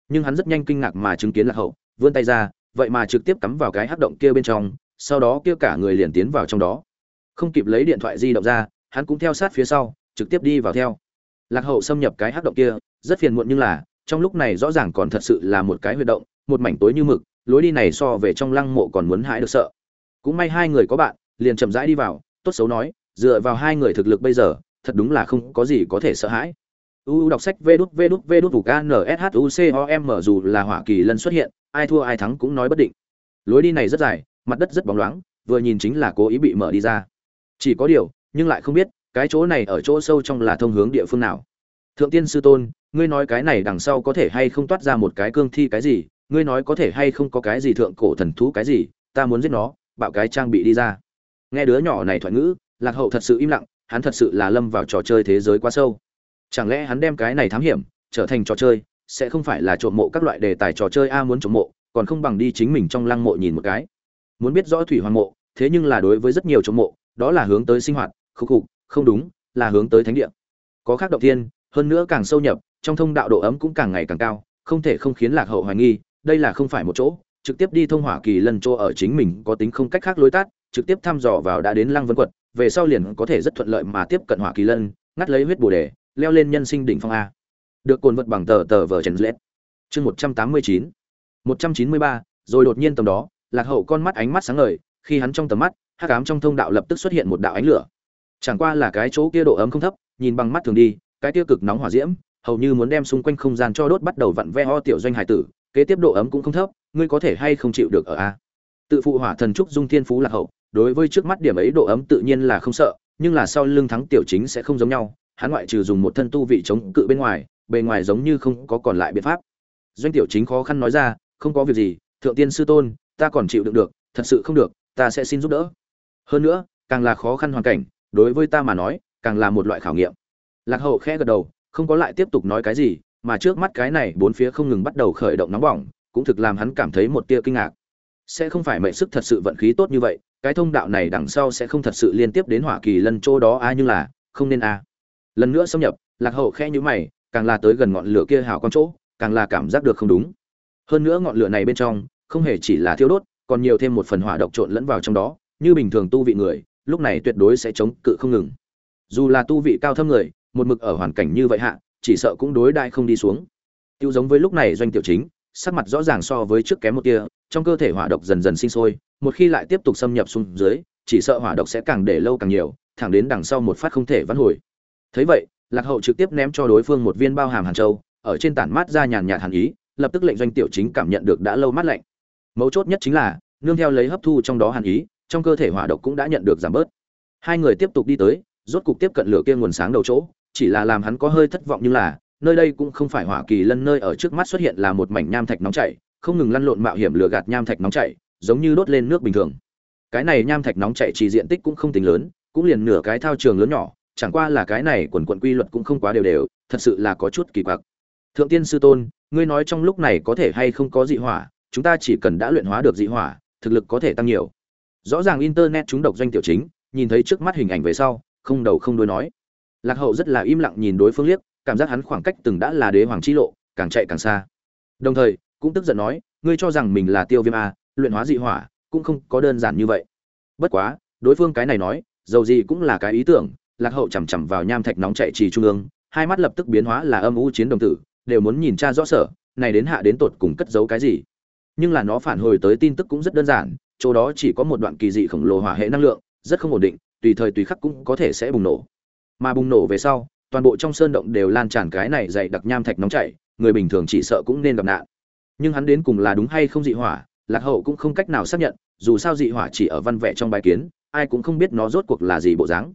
Nhưng hắn rất nhanh kinh ngạc mà chứng kiến lạc hậu, vươn tay ra, vậy mà trực tiếp cắm vào cái hắc động kia bên trong, sau đó kia cả người liền tiến vào trong đó. Không kịp lấy điện thoại di động ra hắn cũng theo sát phía sau, trực tiếp đi vào theo. Lạc hậu xâm nhập cái hắc động kia, rất phiền muộn nhưng là, trong lúc này rõ ràng còn thật sự là một cái huy động, một mảnh tối như mực, lối đi này so về trong lăng mộ còn muốn hãi được sợ. Cũng may hai người có bạn, liền chậm rãi đi vào, tốt xấu nói, dựa vào hai người thực lực bây giờ, thật đúng là không có gì có thể sợ hãi. U đọc sách vê đút vê đút vê đút vụ knshum dù là hỏa kỳ lần xuất hiện, ai thua ai thắng cũng nói bất định. Lối đi này rất dài, mặt đất rất bóng loáng, vừa nhìn chính là cố ý bị mở đi ra. Chỉ có điều nhưng lại không biết, cái chỗ này ở chỗ sâu trong là thông hướng địa phương nào. Thượng tiên sư tôn, ngươi nói cái này đằng sau có thể hay không toát ra một cái cương thi cái gì? Ngươi nói có thể hay không có cái gì thượng cổ thần thú cái gì? Ta muốn giết nó, bạo cái trang bị đi ra. Nghe đứa nhỏ này thoại ngữ, lạc hậu thật sự im lặng, hắn thật sự là lâm vào trò chơi thế giới quá sâu. Chẳng lẽ hắn đem cái này thám hiểm trở thành trò chơi, sẽ không phải là trộm mộ các loại đề tài trò chơi a muốn trộm mộ, còn không bằng đi chính mình trong lăng mộ nhìn một cái. Muốn biết rõ thủy hoàng mộ, thế nhưng là đối với rất nhiều trộm mộ, đó là hướng tới sinh hoạt khúc khục, không đúng, là hướng tới thánh địa. Có khác động thiên, hơn nữa càng sâu nhập, trong thông đạo độ ấm cũng càng ngày càng cao, không thể không khiến lạc hậu hoài nghi, đây là không phải một chỗ, trực tiếp đi thông hỏa kỳ lần chỗ ở chính mình có tính không cách khác lối tắt, trực tiếp thăm dò vào đã đến lăng vân quật về sau liền có thể rất thuận lợi mà tiếp cận hỏa kỳ lân ngắt lấy huyết bổ đề, leo lên nhân sinh đỉnh phong a. Được cuộn vật bằng tờ tờ vở trần lết. Chương một trăm tám mươi chín. một trăm chín mươi ba, rồi đột nhiên tầm đó, lạc hậu con mắt ánh mắt sáng ngời, khi hắn trong tầm mắt, hắc ám trong thông đạo lập tức xuất hiện một đạo ánh lửa chẳng qua là cái chỗ kia độ ấm không thấp, nhìn bằng mắt thường đi, cái tiêu cực nóng hỏa diễm, hầu như muốn đem xung quanh không gian cho đốt bắt đầu vặn ve ho tiểu doanh hải tử, kế tiếp độ ấm cũng không thấp, ngươi có thể hay không chịu được ở a? Tự phụ hỏa thần trúc dung thiên phú lạc hậu, đối với trước mắt điểm ấy độ ấm tự nhiên là không sợ, nhưng là sau lưng thắng tiểu chính sẽ không giống nhau, hắn ngoại trừ dùng một thân tu vị chống cự bên ngoài, bề ngoài giống như không có còn lại biện pháp. Doanh tiểu chính khó khăn nói ra, không có việc gì, thượng tiên sư tôn, ta còn chịu đựng được, thật sự không được, ta sẽ xin giúp đỡ. Hơn nữa, càng là khó khăn hoàn cảnh đối với ta mà nói, càng là một loại khảo nghiệm. Lạc hậu khẽ gật đầu, không có lại tiếp tục nói cái gì, mà trước mắt cái này bốn phía không ngừng bắt đầu khởi động nóng bỏng, cũng thực làm hắn cảm thấy một tia kinh ngạc. Sẽ không phải mệnh sức thật sự vận khí tốt như vậy, cái thông đạo này đằng sau sẽ không thật sự liên tiếp đến hỏa kỳ lần chỗ đó a, nhưng là, không nên a. Lần nữa xâm nhập, lạc hậu khẽ nhíu mày, càng là tới gần ngọn lửa kia hào con chỗ, càng là cảm giác được không đúng. Hơn nữa ngọn lửa này bên trong, không hề chỉ là thiêu đốt, còn nhiều thêm một phần hỏa độc trộn lẫn vào trong đó, như bình thường tu vị người lúc này tuyệt đối sẽ chống cự không ngừng. Dù là tu vị cao thâm người, một mực ở hoàn cảnh như vậy hạ, chỉ sợ cũng đối đại không đi xuống. Tiêu giống với lúc này doanh tiểu chính, sắc mặt rõ ràng so với trước kém một tia, trong cơ thể hỏa độc dần dần sinh sôi, một khi lại tiếp tục xâm nhập xuống dưới, chỉ sợ hỏa độc sẽ càng để lâu càng nhiều, thẳng đến đằng sau một phát không thể vãn hồi. Thấy vậy, lạc hậu trực tiếp ném cho đối phương một viên bao hàm hàn châu, ở trên tản mát ra nhàn nhạt hàn ý, lập tức lệnh doanh tiểu chính cảm nhận được đã lâu mát lạnh. Mấu chốt nhất chính là, nương theo lấy hấp thu trong đó hàn ý trong cơ thể hỏa độc cũng đã nhận được giảm bớt. Hai người tiếp tục đi tới, rốt cục tiếp cận lửa kia nguồn sáng đầu chỗ, chỉ là làm hắn có hơi thất vọng như là, nơi đây cũng không phải hỏa kỳ lân nơi ở trước mắt xuất hiện là một mảnh nham thạch nóng chảy, không ngừng lăn lộn mạo hiểm lửa gạt nham thạch nóng chảy, giống như đốt lên nước bình thường. Cái này nham thạch nóng chảy chỉ diện tích cũng không tính lớn, cũng liền nửa cái thao trường lớn nhỏ, chẳng qua là cái này quần quận quy luật cũng không quá đều đều, thật sự là có chút kỳ quặc. Thượng tiên sư tôn, ngươi nói trong lúc này có thể hay không có dị hỏa, chúng ta chỉ cần đã luyện hóa được dị hỏa, thực lực có thể tăng nhiều rõ ràng internet chúng độc doanh tiểu chính, nhìn thấy trước mắt hình ảnh về sau, không đầu không đuôi nói. Lạc hậu rất là im lặng nhìn đối phương liếc, cảm giác hắn khoảng cách từng đã là đế hoàng chi lộ, càng chạy càng xa. Đồng thời, cũng tức giận nói, ngươi cho rằng mình là tiêu viêm a luyện hóa dị hỏa, cũng không có đơn giản như vậy. Bất quá, đối phương cái này nói, dầu gì cũng là cái ý tưởng, lạc hậu chằm chằm vào nham thạch nóng chạy trì trung ương, hai mắt lập tức biến hóa là âm u chiến đồng tử, đều muốn nhìn cha rõ sở, này đến hạ đến tột cùng cất giấu cái gì. Nhưng là nó phản hồi tới tin tức cũng rất đơn giản chỗ đó chỉ có một đoạn kỳ dị khổng lồ hỏa hệ năng lượng, rất không ổn định, tùy thời tùy khắc cũng có thể sẽ bùng nổ. Mà bùng nổ về sau, toàn bộ trong sơn động đều lan tràn cái này dày đặc nham thạch nóng chảy, người bình thường chỉ sợ cũng nên gặp nạn. Nhưng hắn đến cùng là đúng hay không dị hỏa, lạc hậu cũng không cách nào xác nhận, dù sao dị hỏa chỉ ở văn vẽ trong bài kiến, ai cũng không biết nó rốt cuộc là gì bộ dáng.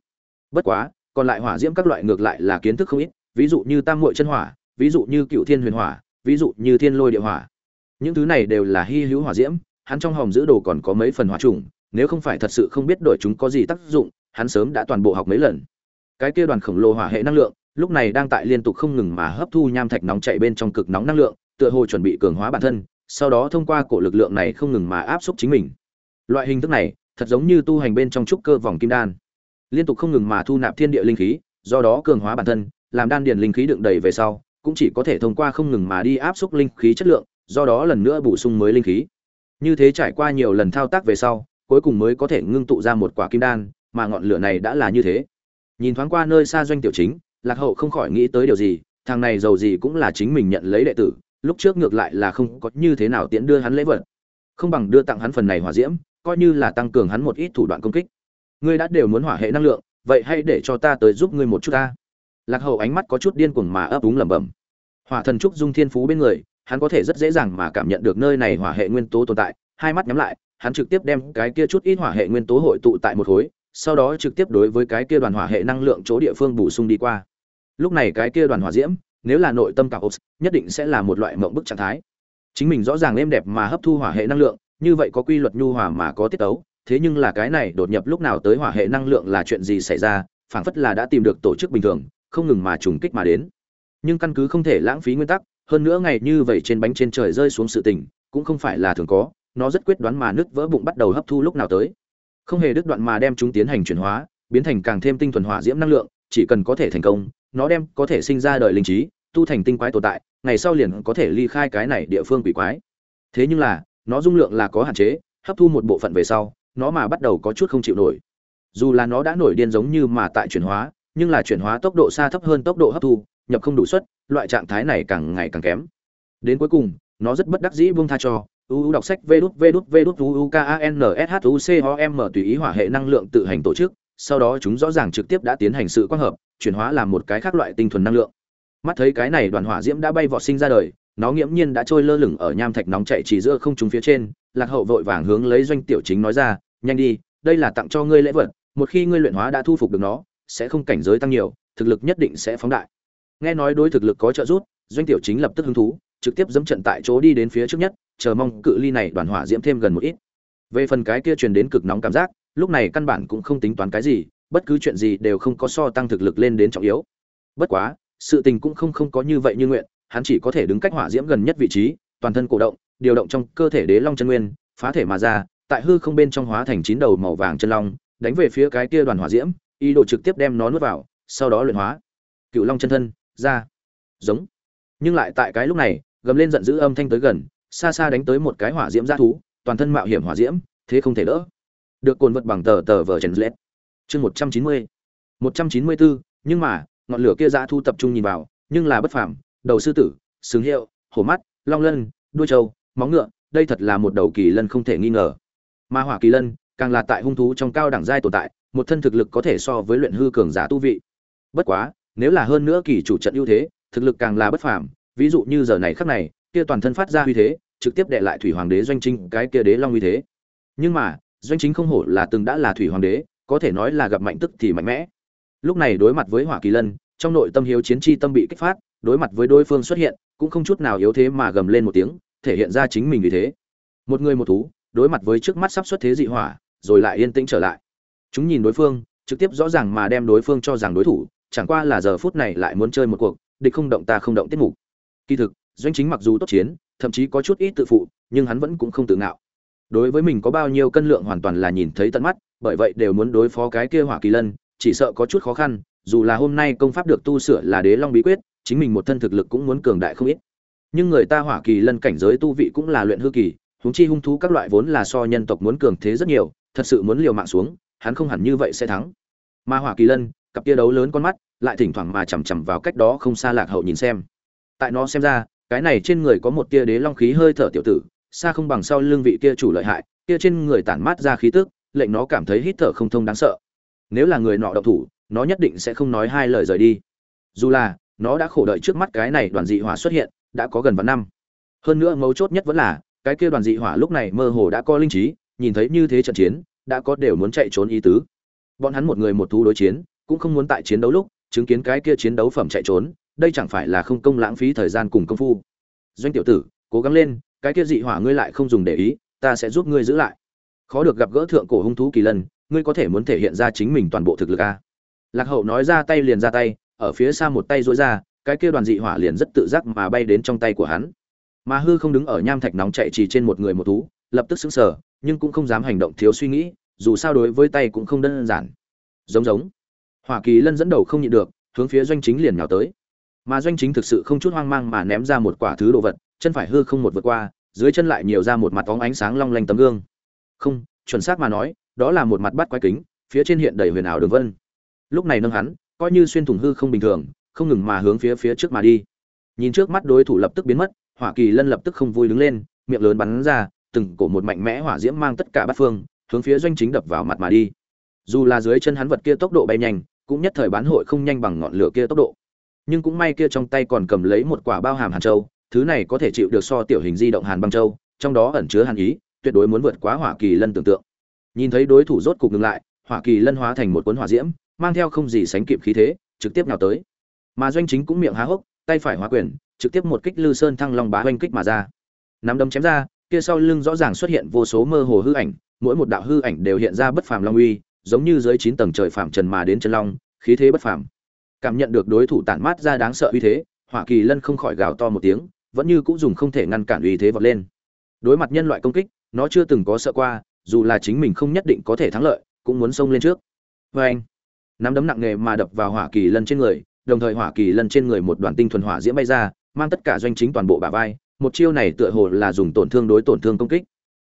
Bất quá, còn lại hỏa diễm các loại ngược lại là kiến thức không ít, ví dụ như tam muội chân hỏa, ví dụ như cựu thiên huyền hỏa, ví dụ như thiên lôi địa hỏa. Những thứ này đều là hy hữu hỏa diễm hắn trong hòm giữ đồ còn có mấy phần hỏa trùng, nếu không phải thật sự không biết đổi chúng có gì tác dụng, hắn sớm đã toàn bộ học mấy lần. Cái kia đoàn khổng lồ hỏa hệ năng lượng, lúc này đang tại liên tục không ngừng mà hấp thu nham thạch nóng chảy bên trong cực nóng năng lượng, tựa hồ chuẩn bị cường hóa bản thân, sau đó thông qua cổ lực lượng này không ngừng mà áp xúc chính mình. Loại hình thức này, thật giống như tu hành bên trong trúc cơ vòng kim đan. Liên tục không ngừng mà thu nạp thiên địa linh khí, do đó cường hóa bản thân, làm đan điền linh khí đựng đầy về sau, cũng chỉ có thể thông qua không ngừng mà đi áp xúc linh khí chất lượng, do đó lần nữa bổ sung mới linh khí như thế trải qua nhiều lần thao tác về sau, cuối cùng mới có thể ngưng tụ ra một quả kim đan, mà ngọn lửa này đã là như thế. Nhìn thoáng qua nơi xa doanh tiểu chính, lạc hậu không khỏi nghĩ tới điều gì, thằng này giàu gì cũng là chính mình nhận lấy đệ tử, lúc trước ngược lại là không có như thế nào tiễn đưa hắn lễ vật. Không bằng đưa tặng hắn phần này hỏa diễm, coi như là tăng cường hắn một ít thủ đoạn công kích. Ngươi đã đều muốn hỏa hệ năng lượng, vậy hãy để cho ta tới giúp ngươi một chút ta. Lạc hậu ánh mắt có chút điên cuồng mà ấp úng lẩm bẩm. Hỏa thần trúc dung thiên phú bên người hắn có thể rất dễ dàng mà cảm nhận được nơi này hỏa hệ nguyên tố tồn tại. Hai mắt nhắm lại, hắn trực tiếp đem cái kia chút ít hỏa hệ nguyên tố hội tụ tại một khối, sau đó trực tiếp đối với cái kia đoàn hỏa hệ năng lượng chỗ địa phương bổ sung đi qua. Lúc này cái kia đoàn hỏa diễm, nếu là nội tâm cạo nhất định sẽ là một loại mộng bức trạng thái. Chính mình rõ ràng êm đẹp mà hấp thu hỏa hệ năng lượng, như vậy có quy luật nhu hòa mà có tiết tấu, thế nhưng là cái này đột nhập lúc nào tới hỏa hệ năng lượng là chuyện gì xảy ra, phảng phất là đã tìm được tổ chức bình thường, không ngừng mà trùng kích mà đến. Nhưng căn cứ không thể lãng phí nguyên tắc hơn nữa ngày như vậy trên bánh trên trời rơi xuống sự tình, cũng không phải là thường có, nó rất quyết đoán mà nứt vỡ bụng bắt đầu hấp thu lúc nào tới. Không hề đứt đoạn mà đem chúng tiến hành chuyển hóa, biến thành càng thêm tinh thuần hỏa diễm năng lượng, chỉ cần có thể thành công, nó đem có thể sinh ra đời linh trí, tu thành tinh quái tồn tại, ngày sau liền có thể ly khai cái này địa phương quỷ quái. Thế nhưng là, nó dung lượng là có hạn chế, hấp thu một bộ phận về sau, nó mà bắt đầu có chút không chịu nổi. Dù là nó đã nổi điên giống như mà tại chuyển hóa, nhưng là chuyển hóa tốc độ xa thấp hơn tốc độ hấp thu, nhập không đủ suất loại trạng thái này càng ngày càng kém. Đến cuối cùng, nó rất bất đắc dĩ buông tha cho uu đọc sách vê đút vê đút vê đút uu k a n s h u c o m tùy ý hỏa hệ năng lượng tự hành tổ chức, sau đó chúng rõ ràng trực tiếp đã tiến hành sự quang hợp, chuyển hóa làm một cái khác loại tinh thuần năng lượng. Mắt thấy cái này đoàn hỏa diễm đã bay vọt sinh ra đời, nó nghiễm nhiên đã trôi lơ lửng ở nham thạch nóng chạy chỉ giữa không trung phía trên, lạc hậu vội vàng hướng lấy doanh tiểu chính nói ra, nhanh đi, đây là tặng cho ngươi lễ vật, một khi ngươi luyện hóa đã thu phục được nó, sẽ không cảnh giới tăng nhiều, thực lực nhất định sẽ phóng đại nghe nói đối thực lực có trợ giúp, doanh tiểu chính lập tức hứng thú, trực tiếp dẫm trận tại chỗ đi đến phía trước nhất, chờ mong cự ly này đoàn hỏa diễm thêm gần một ít. Về phần cái kia truyền đến cực nóng cảm giác, lúc này căn bản cũng không tính toán cái gì, bất cứ chuyện gì đều không có so tăng thực lực lên đến trọng yếu. Bất quá, sự tình cũng không không có như vậy như nguyện, hắn chỉ có thể đứng cách hỏa diễm gần nhất vị trí, toàn thân cổ động, điều động trong cơ thể đế long chân nguyên, phá thể mà ra, tại hư không bên trong hóa thành chín đầu màu vàng chân long, đánh về phía cái kia đoàn hỏa diễm, ý đồ trực tiếp đem nó nuốt vào, sau đó luyện hóa. Cựu long chân thân ra. Giống. Nhưng lại tại cái lúc này, gầm lên giận dữ âm thanh tới gần, xa xa đánh tới một cái hỏa diễm g thú, toàn thân mạo hiểm hỏa diễm, thế không thể đỡ. Được cồn vật bằng tờ tờ vờ trần lết. Chương một trăm chín mươi. một trăm chín mươi bốn nhưng mà, ngọn lửa kia g thu tập trung nhìn vào, nhưng là bất phàm, đầu sư tử, sừng hiệu, hổ mắt, long lân, đuôi trâu, móng ngựa, đây thật là một đầu kỳ lân không thể nghi ngờ. Mà hỏa kỳ lân, càng là tại hung thú trong cao đẳng giai tồn tại, một thân thực lực có thể so với luyện hư cường giả tu vị. Bất quá nếu là hơn nữa kỳ chủ trận ưu thế, thực lực càng là bất phàm. Ví dụ như giờ này khắc này, kia toàn thân phát ra uy thế, trực tiếp đệ lại thủy hoàng đế doanh chính, cái kia đế long uy thế. Nhưng mà, doanh chính không hổ là từng đã là thủy hoàng đế, có thể nói là gặp mạnh tức thì mạnh mẽ. Lúc này đối mặt với hỏa kỳ lân, trong nội tâm hiếu chiến chi tâm bị kích phát, đối mặt với đối phương xuất hiện, cũng không chút nào yếu thế mà gầm lên một tiếng, thể hiện ra chính mình vì thế. Một người một thú, đối mặt với trước mắt sắp xuất thế dị hỏa, rồi lại yên tĩnh trở lại. Chúng nhìn đối phương, trực tiếp rõ ràng mà đem đối phương cho rằng đối thủ chẳng qua là giờ phút này lại muốn chơi một cuộc, địch không động ta không động tiết mục. Kỳ thực, doanh chính mặc dù tốt chiến, thậm chí có chút ít tự phụ, nhưng hắn vẫn cũng không tự ngạo. Đối với mình có bao nhiêu cân lượng hoàn toàn là nhìn thấy tận mắt, bởi vậy đều muốn đối phó cái kia hỏa kỳ lân, chỉ sợ có chút khó khăn, dù là hôm nay công pháp được tu sửa là đế long bí quyết, chính mình một thân thực lực cũng muốn cường đại không ít. Nhưng người ta hỏa kỳ lân cảnh giới tu vị cũng là luyện hư kỳ, huống chi hung thú các loại vốn là so nhân tộc muốn cường thế rất nhiều, thật sự muốn liều mạng xuống, hắn không hẳn như vậy sẽ thắng. Mà hỏa kỳ lân cặp kia đấu lớn con mắt lại thỉnh thoảng mà chằm chằm vào cách đó không xa lạc hậu nhìn xem. Tại nó xem ra, cái này trên người có một tia đế long khí hơi thở tiểu tử, xa không bằng sau lưng vị kia chủ lợi hại, kia trên người tản mát ra khí tức, lệnh nó cảm thấy hít thở không thông đáng sợ. Nếu là người nọ độc thủ, nó nhất định sẽ không nói hai lời rời đi. Dù là, nó đã khổ đợi trước mắt cái này đoàn dị hỏa xuất hiện, đã có gần vạn năm. Hơn nữa mấu chốt nhất vẫn là, cái kia đoàn dị hỏa lúc này mơ hồ đã có linh trí, nhìn thấy như thế trận chiến, đã có đều muốn chạy trốn ý tứ. Bọn hắn một người một thú đối chiến cũng không muốn tại chiến đấu lúc chứng kiến cái kia chiến đấu phẩm chạy trốn, đây chẳng phải là không công lãng phí thời gian cùng công phu. Doanh tiểu tử, cố gắng lên, cái kia dị hỏa ngươi lại không dùng để ý, ta sẽ giúp ngươi giữ lại. Khó được gặp gỡ thượng cổ hung thú kỳ lân, ngươi có thể muốn thể hiện ra chính mình toàn bộ thực lực a lạc hậu nói ra tay liền ra tay, ở phía xa một tay duỗi ra, cái kia đoàn dị hỏa liền rất tự giác mà bay đến trong tay của hắn. Mà hư không đứng ở nham thạch nóng chạy chỉ trên một người một thú, lập tức sững sờ, nhưng cũng không dám hành động thiếu suy nghĩ, dù sao đối với tay cũng không đơn giản. Giống giống hoa kỳ lân dẫn đầu không nhịn được, hướng phía doanh chính liền nhào tới. Mà doanh chính thực sự không chút hoang mang mà ném ra một quả thứ đồ vật, chân phải hư không một vượt qua, dưới chân lại nhiều ra một mặt óng ánh sáng long lanh tấm gương. Không, chuẩn xác mà nói, đó là một mặt bắt quái kính, phía trên hiện đầy huyền ảo đường vân. Lúc này nâng hắn, coi như xuyên thủng hư không bình thường, không ngừng mà hướng phía phía trước mà đi. Nhìn trước mắt đối thủ lập tức biến mất hỏa kỳ lân lập tức không vui đứng lên, miệng lớn bắn ra, từng cổ một mạnh mẽ hỏa diễm mang tất cả bát phương, hướng phía doanh chính đập vào mặt mà đi. Dù là dưới chân hắn vật kia tốc độ bay nhanh cũng nhất thời bán hội không nhanh bằng ngọn lửa kia tốc độ. Nhưng cũng may kia trong tay còn cầm lấy một quả bao hàm hàn châu, thứ này có thể chịu được so tiểu hình di động hàn băng châu, trong đó ẩn chứa hàn ý, tuyệt đối muốn vượt quá hỏa kỳ lân tưởng tượng. Nhìn thấy đối thủ rốt cục ngừng lại, hỏa kỳ lân hóa thành một cuốn hỏa diễm, mang theo không gì sánh kịp khí thế, trực tiếp nào tới. Mà doanh chính cũng miệng há hốc, tay phải hóa quyền, trực tiếp một kích lư sơn thăng long bá oanh kích mà ra. Nắm đấm chém ra, kia sau lưng rõ ràng xuất hiện vô số mơ hồ hư ảnh, mỗi một đạo hư ảnh đều hiện ra bất phàm long uy giống như dưới chín tầng trời phạm trần mà đến chân long, khí thế bất phàm. Cảm nhận được đối thủ tản mát ra đáng sợ uy thế, hỏa kỳ lân không khỏi gào to một tiếng, vẫn như cũng dùng không thể ngăn cản uy thế vọt lên. Đối mặt nhân loại công kích, nó chưa từng có sợ qua, dù là chính mình không nhất định có thể thắng lợi, cũng muốn xông lên trước. Vê anh, nắm đấm nặng nề mà đập vào hỏa kỳ lân trên người, đồng thời hỏa kỳ lân trên người một đoàn tinh thuần hỏa diễm bay ra, mang tất cả doanh chính toàn bộ bả vai, một chiêu này tựa hồ là dùng tổn thương đối tổn thương công kích.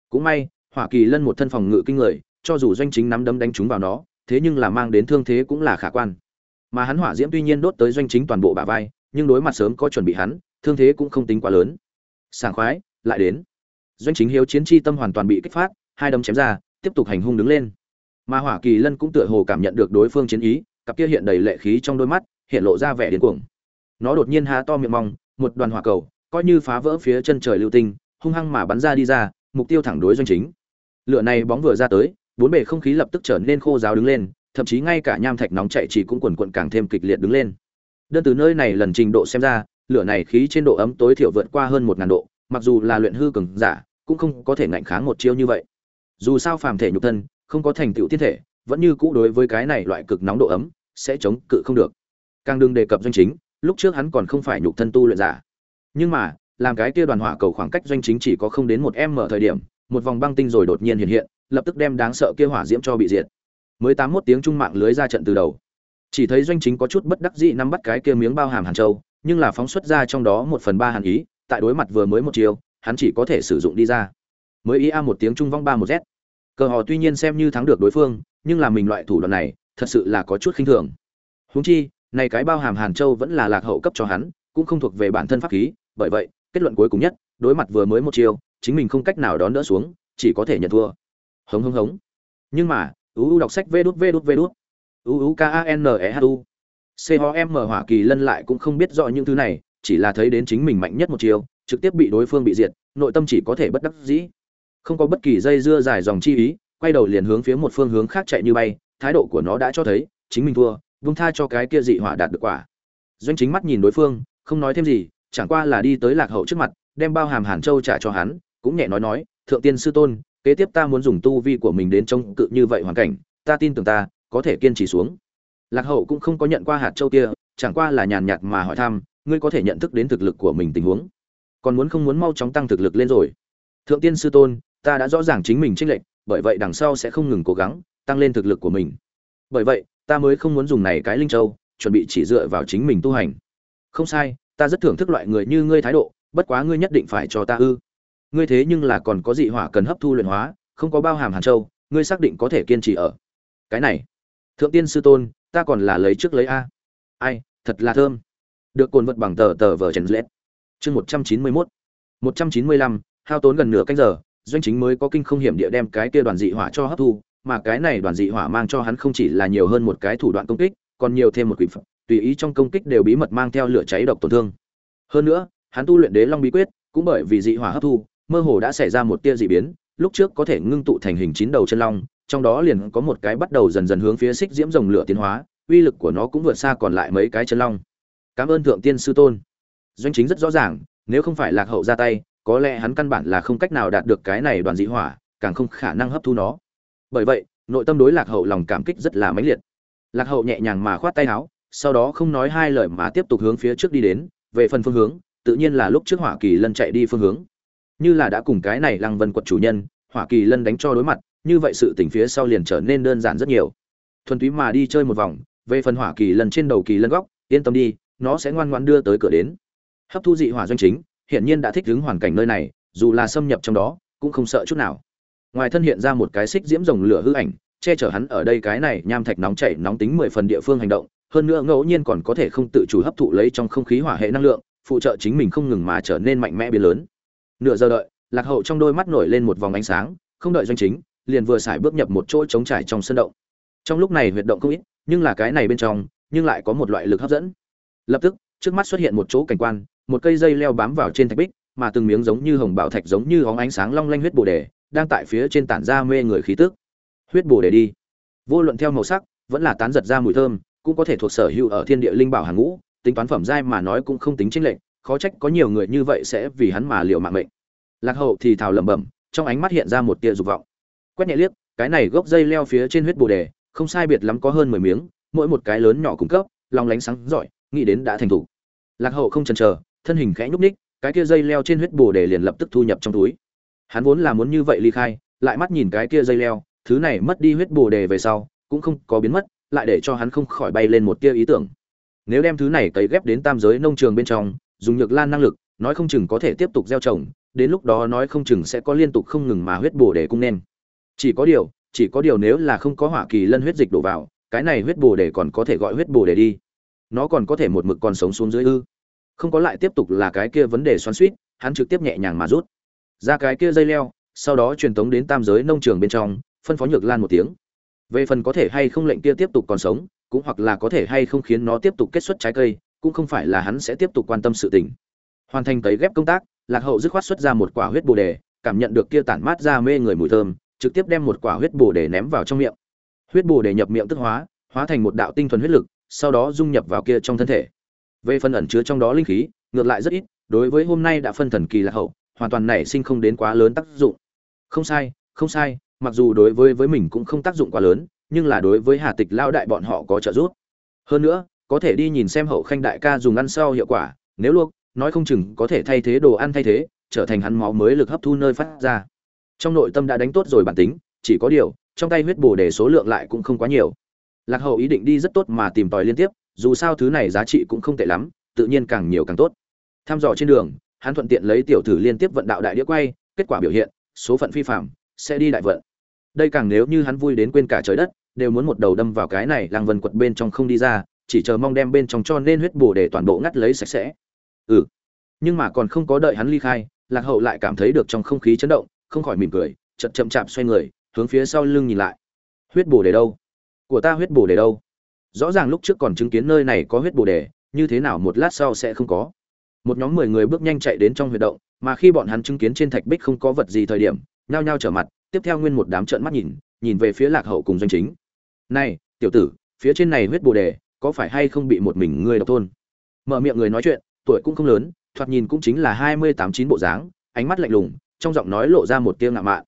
Cũng may, hỏa kỳ lân một thân phòng ngự kinh người cho dù doanh chính nắm đấm đánh trúng vào nó, thế nhưng là mang đến thương thế cũng là khả quan. Mà hắn hỏa diễm tuy nhiên đốt tới doanh chính toàn bộ bả vai, nhưng đối mặt sớm có chuẩn bị hắn, thương thế cũng không tính quá lớn. Sảng khoái, lại đến. Doanh chính hiếu chiến chi tâm hoàn toàn bị kích phát, hai đấm chém ra, tiếp tục hành hung đứng lên. Mà hỏa kỳ lân cũng tựa hồ cảm nhận được đối phương chiến ý, cặp kia hiện đầy lệ khí trong đôi mắt, hiện lộ ra vẻ điên cuồng. Nó đột nhiên há to miệng mong, một đoàn hỏa cầu, coi như phá vỡ phía chân trời lưu tinh, hung hăng mà bắn ra đi ra, mục tiêu thẳng đối doanh chính. Lửa này bóng vừa ra tới bốn bề không khí lập tức trở nên khô ráo đứng lên, thậm chí ngay cả nham thạch nóng chạy chỉ cũng quần quận càng thêm kịch liệt đứng lên. Đơn từ nơi này lần trình độ xem ra, lửa này khí trên độ ấm tối thiểu vượt qua hơn một ngàn độ, mặc dù là luyện hư cường giả, cũng không có thể ngạnh kháng một chiêu như vậy. Dù sao phàm thể nhục thân, không có thành tựu thiên thể, vẫn như cũ đối với cái này loại cực nóng độ ấm, sẽ chống cự không được. Càng đừng đề cập doanh chính, lúc trước hắn còn không phải nhục thân tu luyện giả. Nhưng mà, làm cái kia đoàn hỏa cầu khoảng cách doanh chính chỉ có không đến một m thời điểm, một vòng băng tinh rồi đột nhiên hiện hiện lập tức đem đáng sợ kia hỏa diễm cho bị diệt. Mới tám mốt tiếng trung mạng lưới ra trận từ đầu. Chỉ thấy doanh chính có chút bất đắc dĩ nắm bắt cái kia miếng bao hàm hàn châu nhưng là phóng xuất ra trong đó một phần ba hàn ý tại đối mặt vừa mới một chiều hắn chỉ có thể sử dụng đi ra. Mới ý a một tiếng trung vong ba một z. Cờ họ tuy nhiên xem như thắng được đối phương nhưng là mình loại thủ đoạn này thật sự là có chút khinh thường. Huống chi này cái bao hàm hàn châu vẫn là lạc hậu cấp cho hắn cũng không thuộc về bản thân pháp khí bởi vậy kết luận cuối cùng nhất đối mặt vừa mới một chiều, chính mình không cách nào đón đỡ xuống chỉ có thể nhận thua hống hống hống. Nhưng mà uu đọc sách vê đút vê đút vê đút. Uu k a n e h u. C h m hỏa kỳ lân lại cũng không biết rõ những thứ này, chỉ là thấy đến chính mình mạnh nhất một chiều, trực tiếp bị đối phương bị diệt, nội tâm chỉ có thể bất đắc dĩ. Không có bất kỳ dây dưa dài dòng chi ý, quay đầu liền hướng phía một phương hướng khác chạy như bay, thái độ của nó đã cho thấy, chính mình thua, vung tha cho cái kia dị hỏa đạt được quả. Doanh chính mắt nhìn đối phương, không nói thêm gì, chẳng qua là đi tới lạc hậu trước mặt, đem bao hàm hàn châu trả cho hắn, cũng nhẹ nói nói, thượng tiên sư tôn kế tiếp ta muốn dùng tu vi của mình đến trông cự như vậy hoàn cảnh, ta tin tưởng ta có thể kiên trì xuống. Lạc hậu cũng không có nhận qua hạt châu kia, chẳng qua là nhàn nhạt mà hỏi thăm, ngươi có thể nhận thức đến thực lực của mình tình huống. Còn muốn không muốn mau chóng tăng thực lực lên rồi. Thượng tiên sư tôn, ta đã rõ ràng chính mình trinh lệnh bởi vậy đằng sau sẽ không ngừng cố gắng, tăng lên thực lực của mình. Bởi vậy, ta mới không muốn dùng này cái linh châu, chuẩn bị chỉ dựa vào chính mình tu hành. Không sai, ta rất thưởng thức loại người như ngươi thái độ, bất quá ngươi nhất định phải cho ta ư ngươi thế nhưng là còn có dị hỏa cần hấp thu luyện hóa, không có bao hàm hàn châu, ngươi xác định có thể kiên trì ở. Cái này, thượng tiên sư tôn, ta còn là lấy trước lấy a. Ai, thật là thơm. Được cồn vật bằng tờ tờ vờ chèn lết chương một trăm chín mươi mốt. một trăm chín mươi lăm, hao tốn gần nửa canh giờ, doanh chính mới có kinh không hiểm địa đem cái kia đoàn dị hỏa cho hấp thu, mà cái này đoàn dị hỏa mang cho hắn không chỉ là nhiều hơn một cái thủ đoạn công kích, còn nhiều thêm một quỷ phẩm tùy ý trong công kích đều bí mật mang theo lửa cháy độc tổn thương. Hơn nữa, hắn tu luyện đế long bí quyết, cũng bởi vì dị hỏa hấp thu mơ hồ đã xảy ra một tia dị biến, lúc trước có thể ngưng tụ thành hình chín đầu chân long, trong đó liền có một cái bắt đầu dần dần hướng phía xích diễm rồng lửa tiến hóa, uy lực của nó cũng vượt xa còn lại mấy cái chân long. Cảm ơn thượng tiên sư tôn. Doanh chính rất rõ ràng, nếu không phải lạc hậu ra tay, có lẽ hắn căn bản là không cách nào đạt được cái này đoàn dị hỏa, càng không khả năng hấp thu nó. Bởi vậy, nội tâm đối lạc hậu lòng cảm kích rất là mãnh liệt. Lạc hậu nhẹ nhàng mà khoát tay áo, sau đó không nói hai lời mà tiếp tục hướng phía trước đi đến, về phần phương hướng, tự nhiên là lúc trước hỏa kỳ lân chạy đi phương hướng như là đã cùng cái này lăng vân quật chủ nhân, hỏa kỳ lân đánh cho đối mặt, như vậy sự tình phía sau liền trở nên đơn giản rất nhiều. Thuần túy mà đi chơi một vòng, về phần hỏa kỳ lân trên đầu kỳ lân góc, yên tâm đi, nó sẽ ngoan ngoan đưa tới cửa đến. Hấp thu dị hỏa doanh chính hiện nhiên đã thích ứng hoàn cảnh nơi này, dù là xâm nhập trong đó, cũng không sợ chút nào. Ngoài thân hiện ra một cái xích diễm rồng lửa hư ảnh, che chở hắn ở đây cái này nham thạch nóng chảy nóng tính mười phần địa phương hành động, hơn nữa ngẫu nhiên còn có thể không tự chủ hấp thụ lấy trong không khí hỏa hệ năng lượng, phụ trợ chính mình không ngừng mà trở nên mạnh mẽ biến lớn nửa giờ đợi, lạc hậu trong đôi mắt nổi lên một vòng ánh sáng, không đợi doanh chính, liền vừa xài bước nhập một chỗ trống trải trong sân động. Trong lúc này huyệt động không ít, nhưng là cái này bên trong, nhưng lại có một loại lực hấp dẫn. Lập tức, trước mắt xuất hiện một chỗ cảnh quan, một cây dây leo bám vào trên thạch bích, mà từng miếng giống như hồng bảo thạch giống như hóng ánh sáng long lanh huyết bồ đề, đang tại phía trên tản ra mê người khí tức. Huyết bồ đề đi. Vô luận theo màu sắc, vẫn là tán giật ra mùi thơm, cũng có thể thuộc sở hữu ở thiên địa linh bảo hàng ngũ, tính toán phẩm giai mà nói cũng không tính chính lệnh khó trách có nhiều người như vậy sẽ vì hắn mà liều mạng mệnh. Lạc hậu thì thào lẩm bẩm, trong ánh mắt hiện ra một tia dục vọng. Quét nhẹ liếc, cái này gốc dây leo phía trên huyết bồ đề, không sai biệt lắm có hơn mười miếng, mỗi một cái lớn nhỏ cung cấp, lòng lánh sáng giỏi, nghĩ đến đã thành thủ lạc hậu không chần chờ, thân hình khẽ nhúc ních cái kia dây leo trên huyết bồ đề liền lập tức thu nhập trong túi. Hắn vốn là muốn như vậy ly khai, lại mắt nhìn cái kia dây leo, thứ này mất đi huyết bồ đề về sau, cũng không có biến mất, lại để cho hắn không khỏi bay lên một tia ý tưởng. Nếu đem thứ này cấy ghép đến tam giới nông trường bên trong dùng nhược lan năng lực, nói không chừng có thể tiếp tục gieo trồng, đến lúc đó nói không chừng sẽ có liên tục không ngừng mà huyết bổ để cung nên. Chỉ có điều, chỉ có điều nếu là không có hỏa kỳ lân huyết dịch đổ vào, cái này huyết bổ để còn có thể gọi huyết bổ để đi. Nó còn có thể một mực còn sống xuống dưới ư. Không có lại tiếp tục là cái kia vấn đề xoắn suýt hắn trực tiếp nhẹ nhàng mà rút. Ra cái kia dây leo, sau đó truyền tống đến tam giới nông trường bên trong, phân phó nhược lan một tiếng. Về phần có thể hay không lệnh kia tiếp tục còn sống, cũng hoặc là có thể hay không khiến nó tiếp tục kết xuất trái cây cũng không phải là hắn sẽ tiếp tục quan tâm sự tình. Hoàn thành tấy ghép công tác, lạc hậu dứt khoát xuất ra một quả huyết bồ đề, cảm nhận được kia tản mát ra mê người mùi thơm, trực tiếp đem một quả huyết bồ đề ném vào trong miệng. Huyết bồ đề nhập miệng tức hóa hóa thành một đạo tinh thuần huyết lực, sau đó dung nhập vào kia trong thân thể. Về phần ẩn chứa trong đó linh khí, ngược lại rất ít, đối với hôm nay đã phân thần kỳ lạc hậu, hoàn toàn nảy sinh không đến quá lớn tác dụng. Không sai không sai, mặc dù đối với với mình cũng không tác dụng quá lớn, nhưng là đối với hà tịch lao đại bọn họ có trợ giúp. Hơn nữa có thể đi nhìn xem hậu khanh đại ca dùng ăn sau hiệu quả, nếu luộc, nói không chừng có thể thay thế đồ ăn thay thế, trở thành hắn máu mới lực hấp thu nơi phát ra. Trong nội tâm đã đánh tốt rồi bản tính, chỉ có điều, trong tay huyết bổ để số lượng lại cũng không quá nhiều. Lạc hậu ý định đi rất tốt mà tìm tòi liên tiếp, dù sao thứ này giá trị cũng không tệ lắm, tự nhiên càng nhiều càng tốt. Tham dò trên đường, hắn thuận tiện lấy tiểu thử liên tiếp vận đạo đại đĩa quay, kết quả biểu hiện, số phận phi phạm sẽ đi đại vận. Đây càng nếu như hắn vui đến quên cả trời đất, đều muốn một đầu đâm vào cái này làng vân quật bên trong không đi ra chỉ chờ mong đem bên trong cho nên huyết bổ để toàn bộ ngắt lấy sạch sẽ. Ừ. Nhưng mà còn không có đợi hắn ly khai lạc hậu lại cảm thấy được trong không khí chấn động không khỏi mỉm cười chậm chậm chạp xoay người hướng phía sau lưng nhìn lại. Huyết bổ để đâu? Của ta huyết bổ để đâu? Rõ ràng lúc trước còn chứng kiến nơi này có huyết bổ để, như thế nào một lát sau sẽ không có? Một nhóm mười người bước nhanh chạy đến trong huyệt động mà khi bọn hắn chứng kiến trên thạch bích không có vật gì thời điểm nhao nhao trở mặt tiếp theo nguyên một đám trợn mắt nhìn nhìn về phía lạc hậu cùng doanh chính. Này tiểu tử phía trên này huyết bồ đề có phải hay không bị một mình ngươi độc thôn mở miệng người nói chuyện, tuổi cũng không lớn, thoạt nhìn cũng chính là hai mươi tám chín bộ dáng, ánh mắt lạnh lùng, trong giọng nói lộ ra một tiếng ngạo mạn.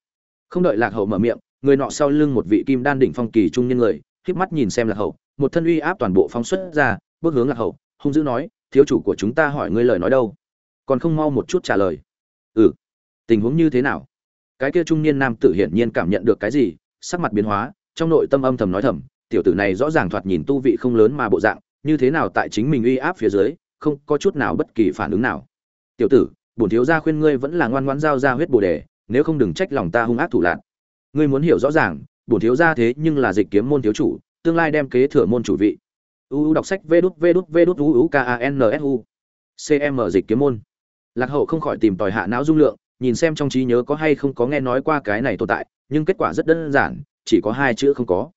Không đợi lạc hậu mở miệng, người nọ sau lưng một vị kim đan đỉnh phong kỳ trung nhân người híp mắt nhìn xem lạc hậu, một thân uy áp toàn bộ phóng xuất ra, bước hướng lạc hậu, hung dữ nói, thiếu chủ của chúng ta hỏi ngươi lời nói đâu? Còn không mau một chút trả lời. Ừ tình huống như thế nào? Cái kia trung niên nam tử hiển nhiên cảm nhận được cái gì, sắc mặt biến hóa, trong nội tâm âm thầm nói thầm tiểu tử này rõ ràng thoạt nhìn tu vị không lớn mà bộ dạng, như thế nào tại chính mình uy áp phía dưới, không có chút nào bất kỳ phản ứng nào. Tiểu tử, bổn thiếu gia khuyên ngươi vẫn là ngoan ngoãn giao ra huyết bồ đề, nếu không đừng trách lòng ta hung ác thủ lạn. ngươi muốn hiểu rõ ràng, bổn thiếu gia thế nhưng là dịch kiếm môn thiếu chủ, tương lai đem kế thừa môn chủ vị. U đọc sách vê đút vê đút vê đút k a n s u. Cm dịch kiếm môn. Lạc hậu không khỏi tìm tòi hạ não dung lượng, nhìn xem trong trí nhớ có hay không có nghe nói qua cái này tồn tại, nhưng kết quả rất đơn giản, chỉ có hai chữ không có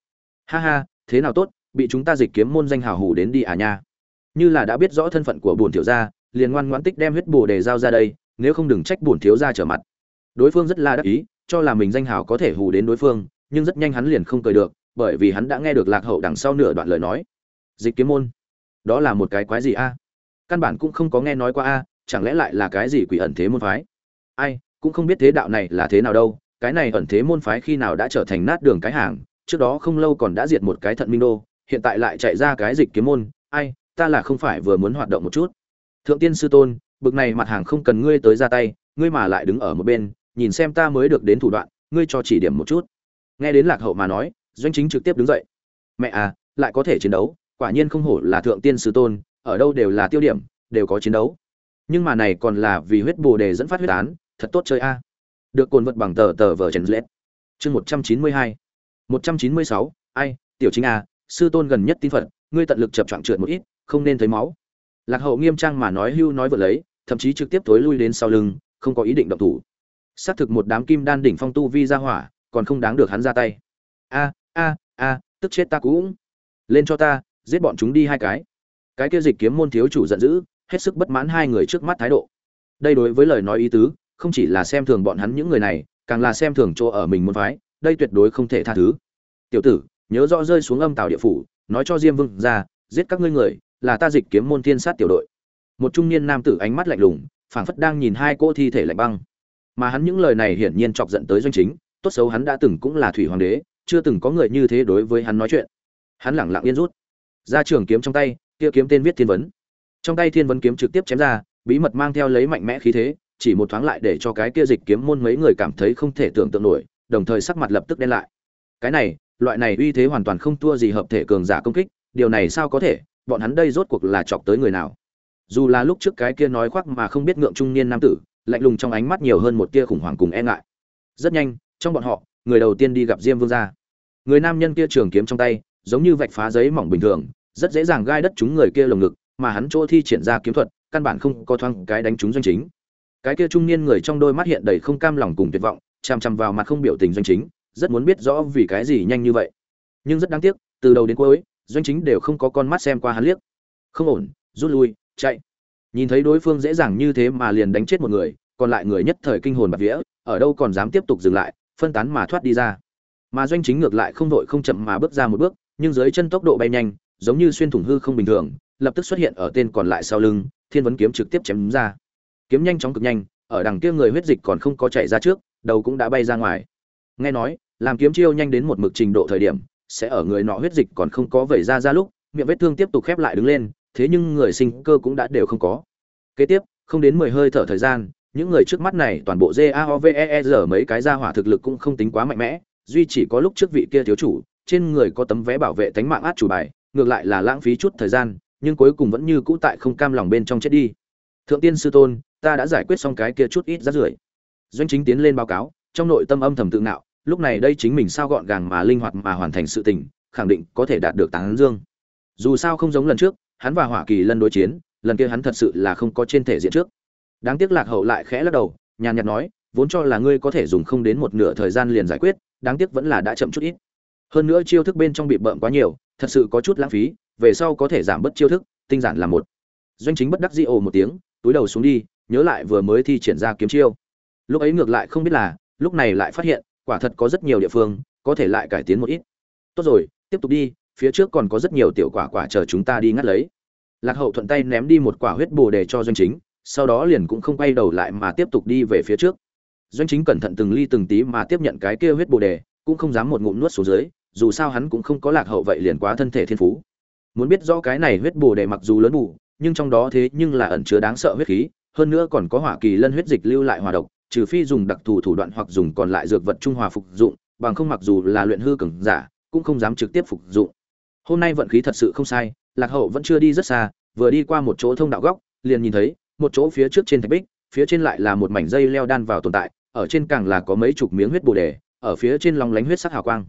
ha ha, thế nào tốt, bị chúng ta dịch kiếm môn danh hào hủ đến đi à nha. Như là đã biết rõ thân phận của bổn thiếu gia, liền ngoan ngoãn tích đem huyết bồ để giao ra đây, nếu không đừng trách bổn thiếu gia trở mặt. Đối phương rất là đắc ý, cho là mình danh hào có thể hù đến đối phương, nhưng rất nhanh hắn liền không cười được, bởi vì hắn đã nghe được lạc hậu đằng sau nửa đoạn lời nói. Dịch kiếm môn, đó là một cái quái gì a? Căn bản cũng không có nghe nói qua a, chẳng lẽ lại là cái gì quỷ ẩn thế môn phái? Ai, cũng không biết thế đạo này là thế nào đâu, cái này ẩn thế môn phái khi nào đã trở thành nát đường cái hàng trước đó không lâu còn đã diệt một cái thận minh đô, hiện tại lại chạy ra cái dịch kiếm môn, ai, ta là không phải vừa muốn hoạt động một chút. Thượng tiên sư tôn, bực này mặt hàng không cần ngươi tới ra tay, ngươi mà lại đứng ở một bên, nhìn xem ta mới được đến thủ đoạn, ngươi cho chỉ điểm một chút. Nghe đến lạc hậu mà nói, doanh chính trực tiếp đứng dậy. Mẹ à lại có thể chiến đấu, quả nhiên không hổ là thượng tiên sư tôn, ở đâu đều là tiêu điểm, đều có chiến đấu. Nhưng mà này còn là vì huyết bồ đề dẫn phát huyết án, thật tốt chơi a. Được cồn vật bằng tờ tờ vở chèn lết. Chương một trăm chín mươi hai một trăm chín mươi sáu, ai, tiểu chính a, sư tôn gần nhất tin phật, ngươi tận lực chập choạng trượt một ít, không nên thấy máu. Lạc hậu nghiêm trang mà nói hưu nói vừa lấy, thậm chí trực tiếp tối lui đến sau lưng, không có ý định động thủ. Xác thực một đám kim đan đỉnh phong tu vi ra hỏa, còn không đáng được hắn ra tay. A a a, tức chết ta cũng. Lên cho ta, giết bọn chúng đi hai cái. Cái kia dịch kiếm môn thiếu chủ giận dữ, hết sức bất mãn hai người trước mắt thái độ. Đây đối với lời nói ý tứ, không chỉ là xem thường bọn hắn những người này, càng là xem thường chỗ ở mình môn phái đây tuyệt đối không thể tha thứ. Tiểu tử, nhớ rõ rơi xuống âm tào địa phủ, nói cho diêm vương ra, giết các ngươi người, là ta dịch kiếm môn thiên sát tiểu đội. Một trung niên nam tử ánh mắt lạnh lùng, phảng phất đang nhìn hai cỗ thi thể lạnh băng. Mà hắn những lời này hiển nhiên chọc giận tới doanh chính, tốt xấu hắn đã từng cũng là thủy hoàng đế, chưa từng có người như thế đối với hắn nói chuyện. Hắn lẳng lặng yên rút. Ra trường kiếm trong tay, kia kiếm tên viết thiên vấn. Trong tay thiên vấn kiếm trực tiếp chém ra, bí mật mang theo lấy mạnh mẽ khí thế, chỉ một thoáng lại để cho cái kia dịch kiếm môn mấy người cảm thấy không thể tưởng tượng nổi đồng thời sắc mặt lập tức đen lại. Cái này, loại này uy thế hoàn toàn không thua gì hợp thể cường giả công kích, điều này sao có thể, bọn hắn đây rốt cuộc là chọc tới người nào? Dù là lúc trước cái kia nói khoác mà không biết ngượng trung niên nam tử, lạnh lùng trong ánh mắt nhiều hơn một tia khủng hoảng cùng e ngại. Rất nhanh, trong bọn họ, người đầu tiên đi gặp diêm vương gia. Người nam nhân kia trường kiếm trong tay, giống như vạch phá giấy mỏng bình thường, rất dễ dàng gai đất chúng người kia lồng ngực, mà hắn chỗ thi triển ra kiếm thuật, căn bản không có thoáng cái đánh trúng doanh chính. Cái kia trung niên người trong đôi mắt hiện đầy không cam lòng cùng tuyệt vọng chằm chằm vào mặt không biểu tình doanh chính, rất muốn biết rõ vì cái gì nhanh như vậy. Nhưng rất đáng tiếc, từ đầu đến cuối, doanh chính đều không có con mắt xem qua hắn liếc. Không ổn, rút lui, chạy. Nhìn thấy đối phương dễ dàng như thế mà liền đánh chết một người, còn lại người nhất thời kinh hồn bạt vía, ở đâu còn dám tiếp tục dừng lại, phân tán mà thoát đi ra. Mà doanh chính ngược lại không vội không chậm mà bước ra một bước, nhưng dưới chân tốc độ bay nhanh, giống như xuyên thủng hư không bình thường, lập tức xuất hiện ở tên còn lại sau lưng, thiên vấn kiếm trực tiếp chém ra. Kiếm nhanh chóng cực nhanh, ở đằng kia người huyết dịch còn không có chạy ra trước đầu cũng đã bay ra ngoài. Nghe nói, làm kiếm chiêu nhanh đến một mực trình độ thời điểm, sẽ ở người nọ huyết dịch còn không có vẩy ra ra lúc, miệng vết thương tiếp tục khép lại đứng lên, thế nhưng người sinh cơ cũng đã đều không có. Kế tiếp, không đến mười hơi thở thời gian, những người trước mắt này toàn bộ JAOVER mấy cái gia hỏa thực lực cũng không tính quá mạnh mẽ, duy chỉ có lúc trước vị kia thiếu chủ, trên người có tấm vé bảo vệ tánh mạng át chủ bài, ngược lại là lãng phí chút thời gian, nhưng cuối cùng vẫn như cũ tại không cam lòng bên trong chết đi. Thượng tiên sư tôn, ta đã giải quyết xong cái kia chút ít rát rưởi doanh chính tiến lên báo cáo, trong nội tâm âm thầm tự ngạo, lúc này đây chính mình sao gọn gàng mà linh hoạt mà hoàn thành sự tình, khẳng định có thể đạt được tán dương. Dù sao không giống lần trước, hắn và hỏa kỳ lần đối chiến, lần kia hắn thật sự là không có trên thể diện trước. Đáng tiếc lạc hậu lại khẽ lắc đầu, nhàn nhạt nói, vốn cho là ngươi có thể dùng không đến một nửa thời gian liền giải quyết, đáng tiếc vẫn là đã chậm chút ít. Hơn nữa chiêu thức bên trong bị bợm quá nhiều, thật sự có chút lãng phí, về sau có thể giảm bớt chiêu thức, tinh giản là một. Doanh chính bất đắc dĩ ồ một tiếng, túi đầu xuống đi, nhớ lại vừa mới thi triển ra kiếm chiêu lúc ấy ngược lại không biết là, lúc này lại phát hiện, quả thật có rất nhiều địa phương, có thể lại cải tiến một ít. Tốt rồi, tiếp tục đi, phía trước còn có rất nhiều tiểu quả quả chờ chúng ta đi ngắt lấy. Lạc hậu thuận tay ném đi một quả huyết bồ đề cho doanh chính, sau đó liền cũng không quay đầu lại mà tiếp tục đi về phía trước. Doanh chính cẩn thận từng ly từng tí mà tiếp nhận cái kia huyết bồ đề, cũng không dám một ngụm nuốt xuống dưới, dù sao hắn cũng không có lạc hậu vậy liền quá thân thể thiên phú. Muốn biết rõ cái này huyết bồ đề mặc dù lớn bù, nhưng trong đó thế nhưng là ẩn chứa đáng sợ huyết khí, hơn nữa còn có hỏa kỳ lân huyết dịch lưu lại hòa độc trừ phi dùng đặc thù thủ đoạn hoặc dùng còn lại dược vật trung hòa phục dụng, bằng không mặc dù là luyện hư cường giả, cũng không dám trực tiếp phục dụng. Hôm nay vận khí thật sự không sai, lạc hậu vẫn chưa đi rất xa, vừa đi qua một chỗ thông đạo góc, liền nhìn thấy, một chỗ phía trước trên thạch bích, phía trên lại là một mảnh dây leo đan vào tồn tại, ở trên càng là có mấy chục miếng huyết bồ đề, ở phía trên long lánh huyết sắc hào quang.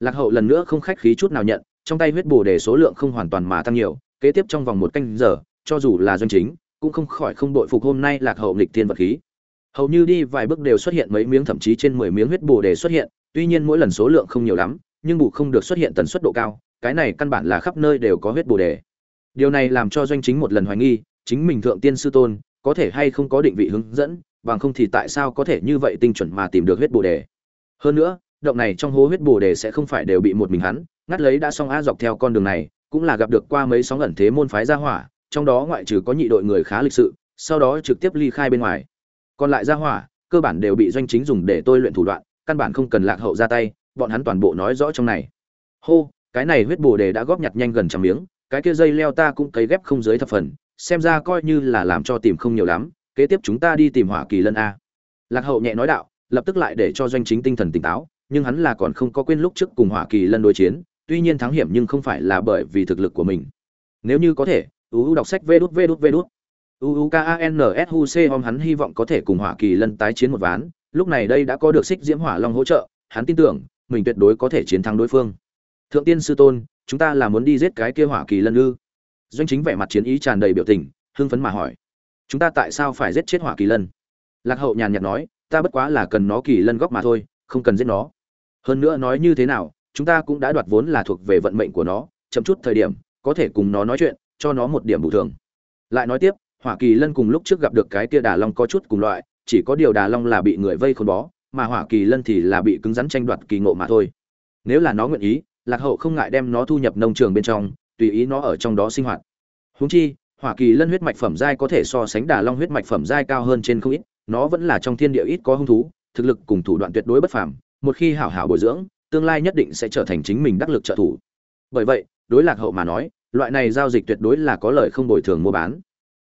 Lạc hậu lần nữa không khách khí chút nào nhận, trong tay huyết bồ đề số lượng không hoàn toàn mà tăng nhiều, kế tiếp trong vòng một canh giờ, cho dù là doanh chính, cũng không khỏi không đội phục hôm nay lạc hậu nghịch thiên vật khí hầu như đi vài bước đều xuất hiện mấy miếng thậm chí trên mười miếng huyết bồ đề xuất hiện, tuy nhiên mỗi lần số lượng không nhiều lắm, nhưng bù không được xuất hiện tần suất độ cao, cái này căn bản là khắp nơi đều có huyết bồ đề. Điều này làm cho doanh chính một lần hoài nghi, chính mình thượng tiên sư tôn có thể hay không có định vị hướng dẫn, bằng không thì tại sao có thể như vậy tinh chuẩn mà tìm được huyết bồ đề? Hơn nữa, động này trong hố huyết bồ đề sẽ không phải đều bị một mình hắn, ngắt lấy đã xong a dọc theo con đường này, cũng là gặp được qua mấy sóng ẩn thế môn phái gia hỏa, trong đó ngoại trừ có nhị đội người khá lịch sự, sau đó trực tiếp ly khai bên ngoài còn lại gia hỏa, cơ bản đều bị doanh chính dùng để tôi luyện thủ đoạn, căn bản không cần lạc hậu ra tay, bọn hắn toàn bộ nói rõ trong này. Hô, cái này huyết bồ đề đã góp nhặt nhanh gần trăm miếng, cái kia dây leo ta cũng cấy ghép không dưới thập phần, xem ra coi như là làm cho tìm không nhiều lắm, kế tiếp chúng ta đi tìm hỏa kỳ lân a. Lạc hậu nhẹ nói đạo, lập tức lại để cho doanh chính tinh thần tỉnh táo, nhưng hắn là còn không có quên lúc trước cùng hỏa kỳ lân đối chiến, tuy nhiên thắng hiểm nhưng không phải là bởi vì thực lực của mình. Nếu như có thể uu đọc sách vê đút vê đút vê đút uukansuc om hắn hy vọng có thể cùng hỏa kỳ lân tái chiến một ván. Lúc này đây đã có được xích diễm hỏa long hỗ trợ, hắn tin tưởng, mình tuyệt đối có thể chiến thắng đối phương. Thượng tiên sư tôn, chúng ta là muốn đi giết cái kia hỏa kỳ lân ư? Doanh chính vẻ mặt chiến ý tràn đầy biểu tình, hưng phấn mà hỏi. Chúng ta tại sao phải giết chết hỏa kỳ lân? Lạc hậu nhàn nhạt nói, ta bất quá là cần nó kỳ lân góc mà thôi, không cần giết nó. Hơn nữa nói như thế nào, chúng ta cũng đã đoạt vốn là thuộc về vận mệnh của nó, chậm chút thời điểm, có thể cùng nó nói chuyện, cho nó một điểm bù thường. Lại nói tiếp hỏa kỳ lân cùng lúc trước gặp được cái kia đà long có chút cùng loại, chỉ có điều đà long là bị người vây khốn bó, mà hỏa kỳ lân thì là bị cứng rắn tranh đoạt kỳ ngộ mà thôi. Nếu là nó nguyện ý, lạc hậu không ngại đem nó thu nhập nông trường bên trong, tùy ý nó ở trong đó sinh hoạt. Húng chi, hỏa kỳ lân huyết mạch phẩm giai có thể so sánh đà long huyết mạch phẩm giai cao hơn trên không ít, nó vẫn là trong thiên địa ít có hung thú, thực lực cùng thủ đoạn tuyệt đối bất phàm, một khi hảo hảo bồi dưỡng, tương lai nhất định sẽ trở thành chính mình đắc lực trợ thủ. Bởi vậy, đối lạc hậu mà nói, loại này giao dịch tuyệt đối là có lợi không bồi thường mua bán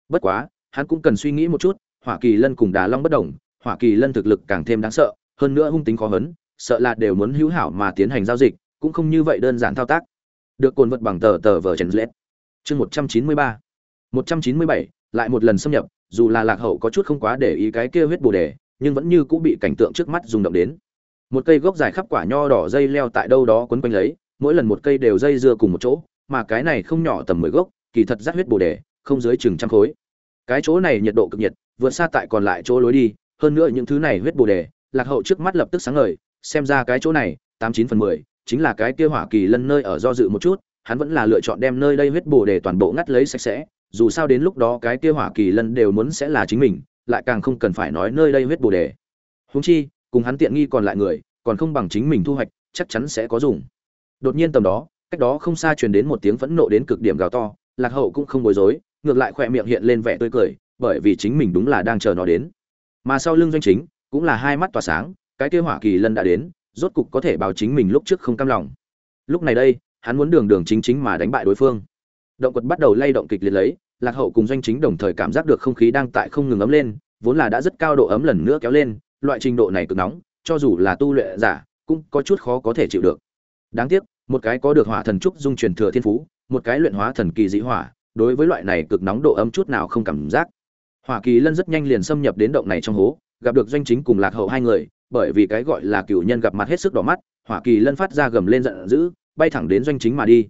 bất quá, hắn cũng cần suy nghĩ một chút, hỏa kỳ lân cùng đà long bất đồng, hỏa kỳ lân thực lực càng thêm đáng sợ, hơn nữa hung tính khó hấn, sợ là đều muốn hữu hảo mà tiến hành giao dịch, cũng không như vậy đơn giản thao tác. Được cồn vật bằng tờ tờ vờ chèn lết. Chương một trăm chín mươi ba. Một trăm chín mươi bảy, lại một lần xâm nhập, dù là lạc hậu có chút không quá để ý cái kia huyết bồ đề, nhưng vẫn như cũng bị cảnh tượng trước mắt rung động đến. Một cây gốc dài khắp quả nho đỏ dây leo tại đâu đó quấn quanh lấy, mỗi lần một cây đều dây dưa cùng một chỗ, mà cái này không nhỏ tầm mười gốc, kỳ thật rát huyết bồ đề không dưới chừng trăm khối. Cái chỗ này nhiệt độ cực nhiệt, vượt xa tại còn lại chỗ lối đi, hơn nữa những thứ này huyết bồ đề, lạc hậu trước mắt lập tức sáng ngời, xem ra cái chỗ này, tám chín phần mười, chính là cái kia hỏa kỳ lân nơi ở do dự một chút, hắn vẫn là lựa chọn đem nơi đây huyết bồ đề toàn bộ ngắt lấy sạch sẽ, dù sao đến lúc đó cái kia hỏa kỳ lân đều muốn sẽ là chính mình, lại càng không cần phải nói nơi đây huyết bồ đề. Húng chi, cùng hắn tiện nghi còn lại người, còn không bằng chính mình thu hoạch, chắc chắn sẽ có dùng. Đột nhiên tầm đó, cách đó không xa truyền đến một tiếng phẫn nộ đến cực điểm gào to, lạc hậu cũng không bối rối ngược lại khỏe miệng hiện lên vẻ tươi cười, bởi vì chính mình đúng là đang chờ nó đến. Mà sau lưng doanh chính, cũng là hai mắt tỏa sáng, cái kia hỏa kỳ lân đã đến, rốt cục có thể báo chính mình lúc trước không cam lòng. Lúc này đây, hắn muốn đường đường chính chính mà đánh bại đối phương. Động quật bắt đầu lay động kịch liệt lấy, lạc hậu cùng doanh chính đồng thời cảm giác được không khí đang tại không ngừng ấm lên, vốn là đã rất cao độ ấm lần nữa kéo lên, loại trình độ này cực nóng, cho dù là tu luyện giả, cũng có chút khó có thể chịu được. Đáng tiếc, một cái có được hỏa thần trúc dung truyền thừa thiên phú, một cái luyện hóa thần kỳ dĩ hỏa đối với loại này cực nóng độ ấm chút nào không cảm giác. Hỏa kỳ lân rất nhanh liền xâm nhập đến động này trong hố, gặp được doanh chính cùng lạc hậu hai người, bởi vì cái gọi là cựu nhân gặp mặt hết sức đỏ mắt, hỏa kỳ lân phát ra gầm lên giận dữ, bay thẳng đến doanh chính mà đi.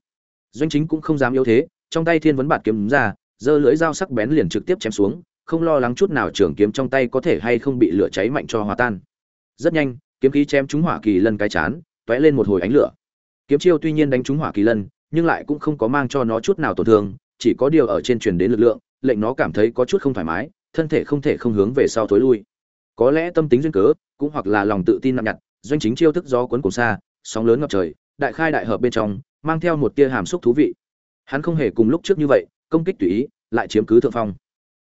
Doanh chính cũng không dám yếu thế, trong tay thiên vấn bạt kiếm ra, giơ lưỡi dao sắc bén liền trực tiếp chém xuống, không lo lắng chút nào trường kiếm trong tay có thể hay không bị lửa cháy mạnh cho hòa tan. Rất nhanh, kiếm khí chém trúng hỏa kỳ lân cái chán, tóe lên một hồi ánh lửa. Kiếm chiêu tuy nhiên đánh trúng hỏa kỳ lân, nhưng lại cũng không có mang cho nó chút nào tổn thương chỉ có điều ở trên truyền đến lực lượng, lệnh nó cảm thấy có chút không thoải mái, thân thể không thể không hướng về sau tối lui. Có lẽ tâm tính duyên cớ, cũng hoặc là lòng tự tin nặng nhặt, doanh chính chiêu thức gió cuốn cùng xa, sóng lớn ngập trời, đại khai đại hợp bên trong, mang theo một tia hàm xúc thú vị. Hắn không hề cùng lúc trước như vậy, công kích tùy ý, lại chiếm cứ thượng phong.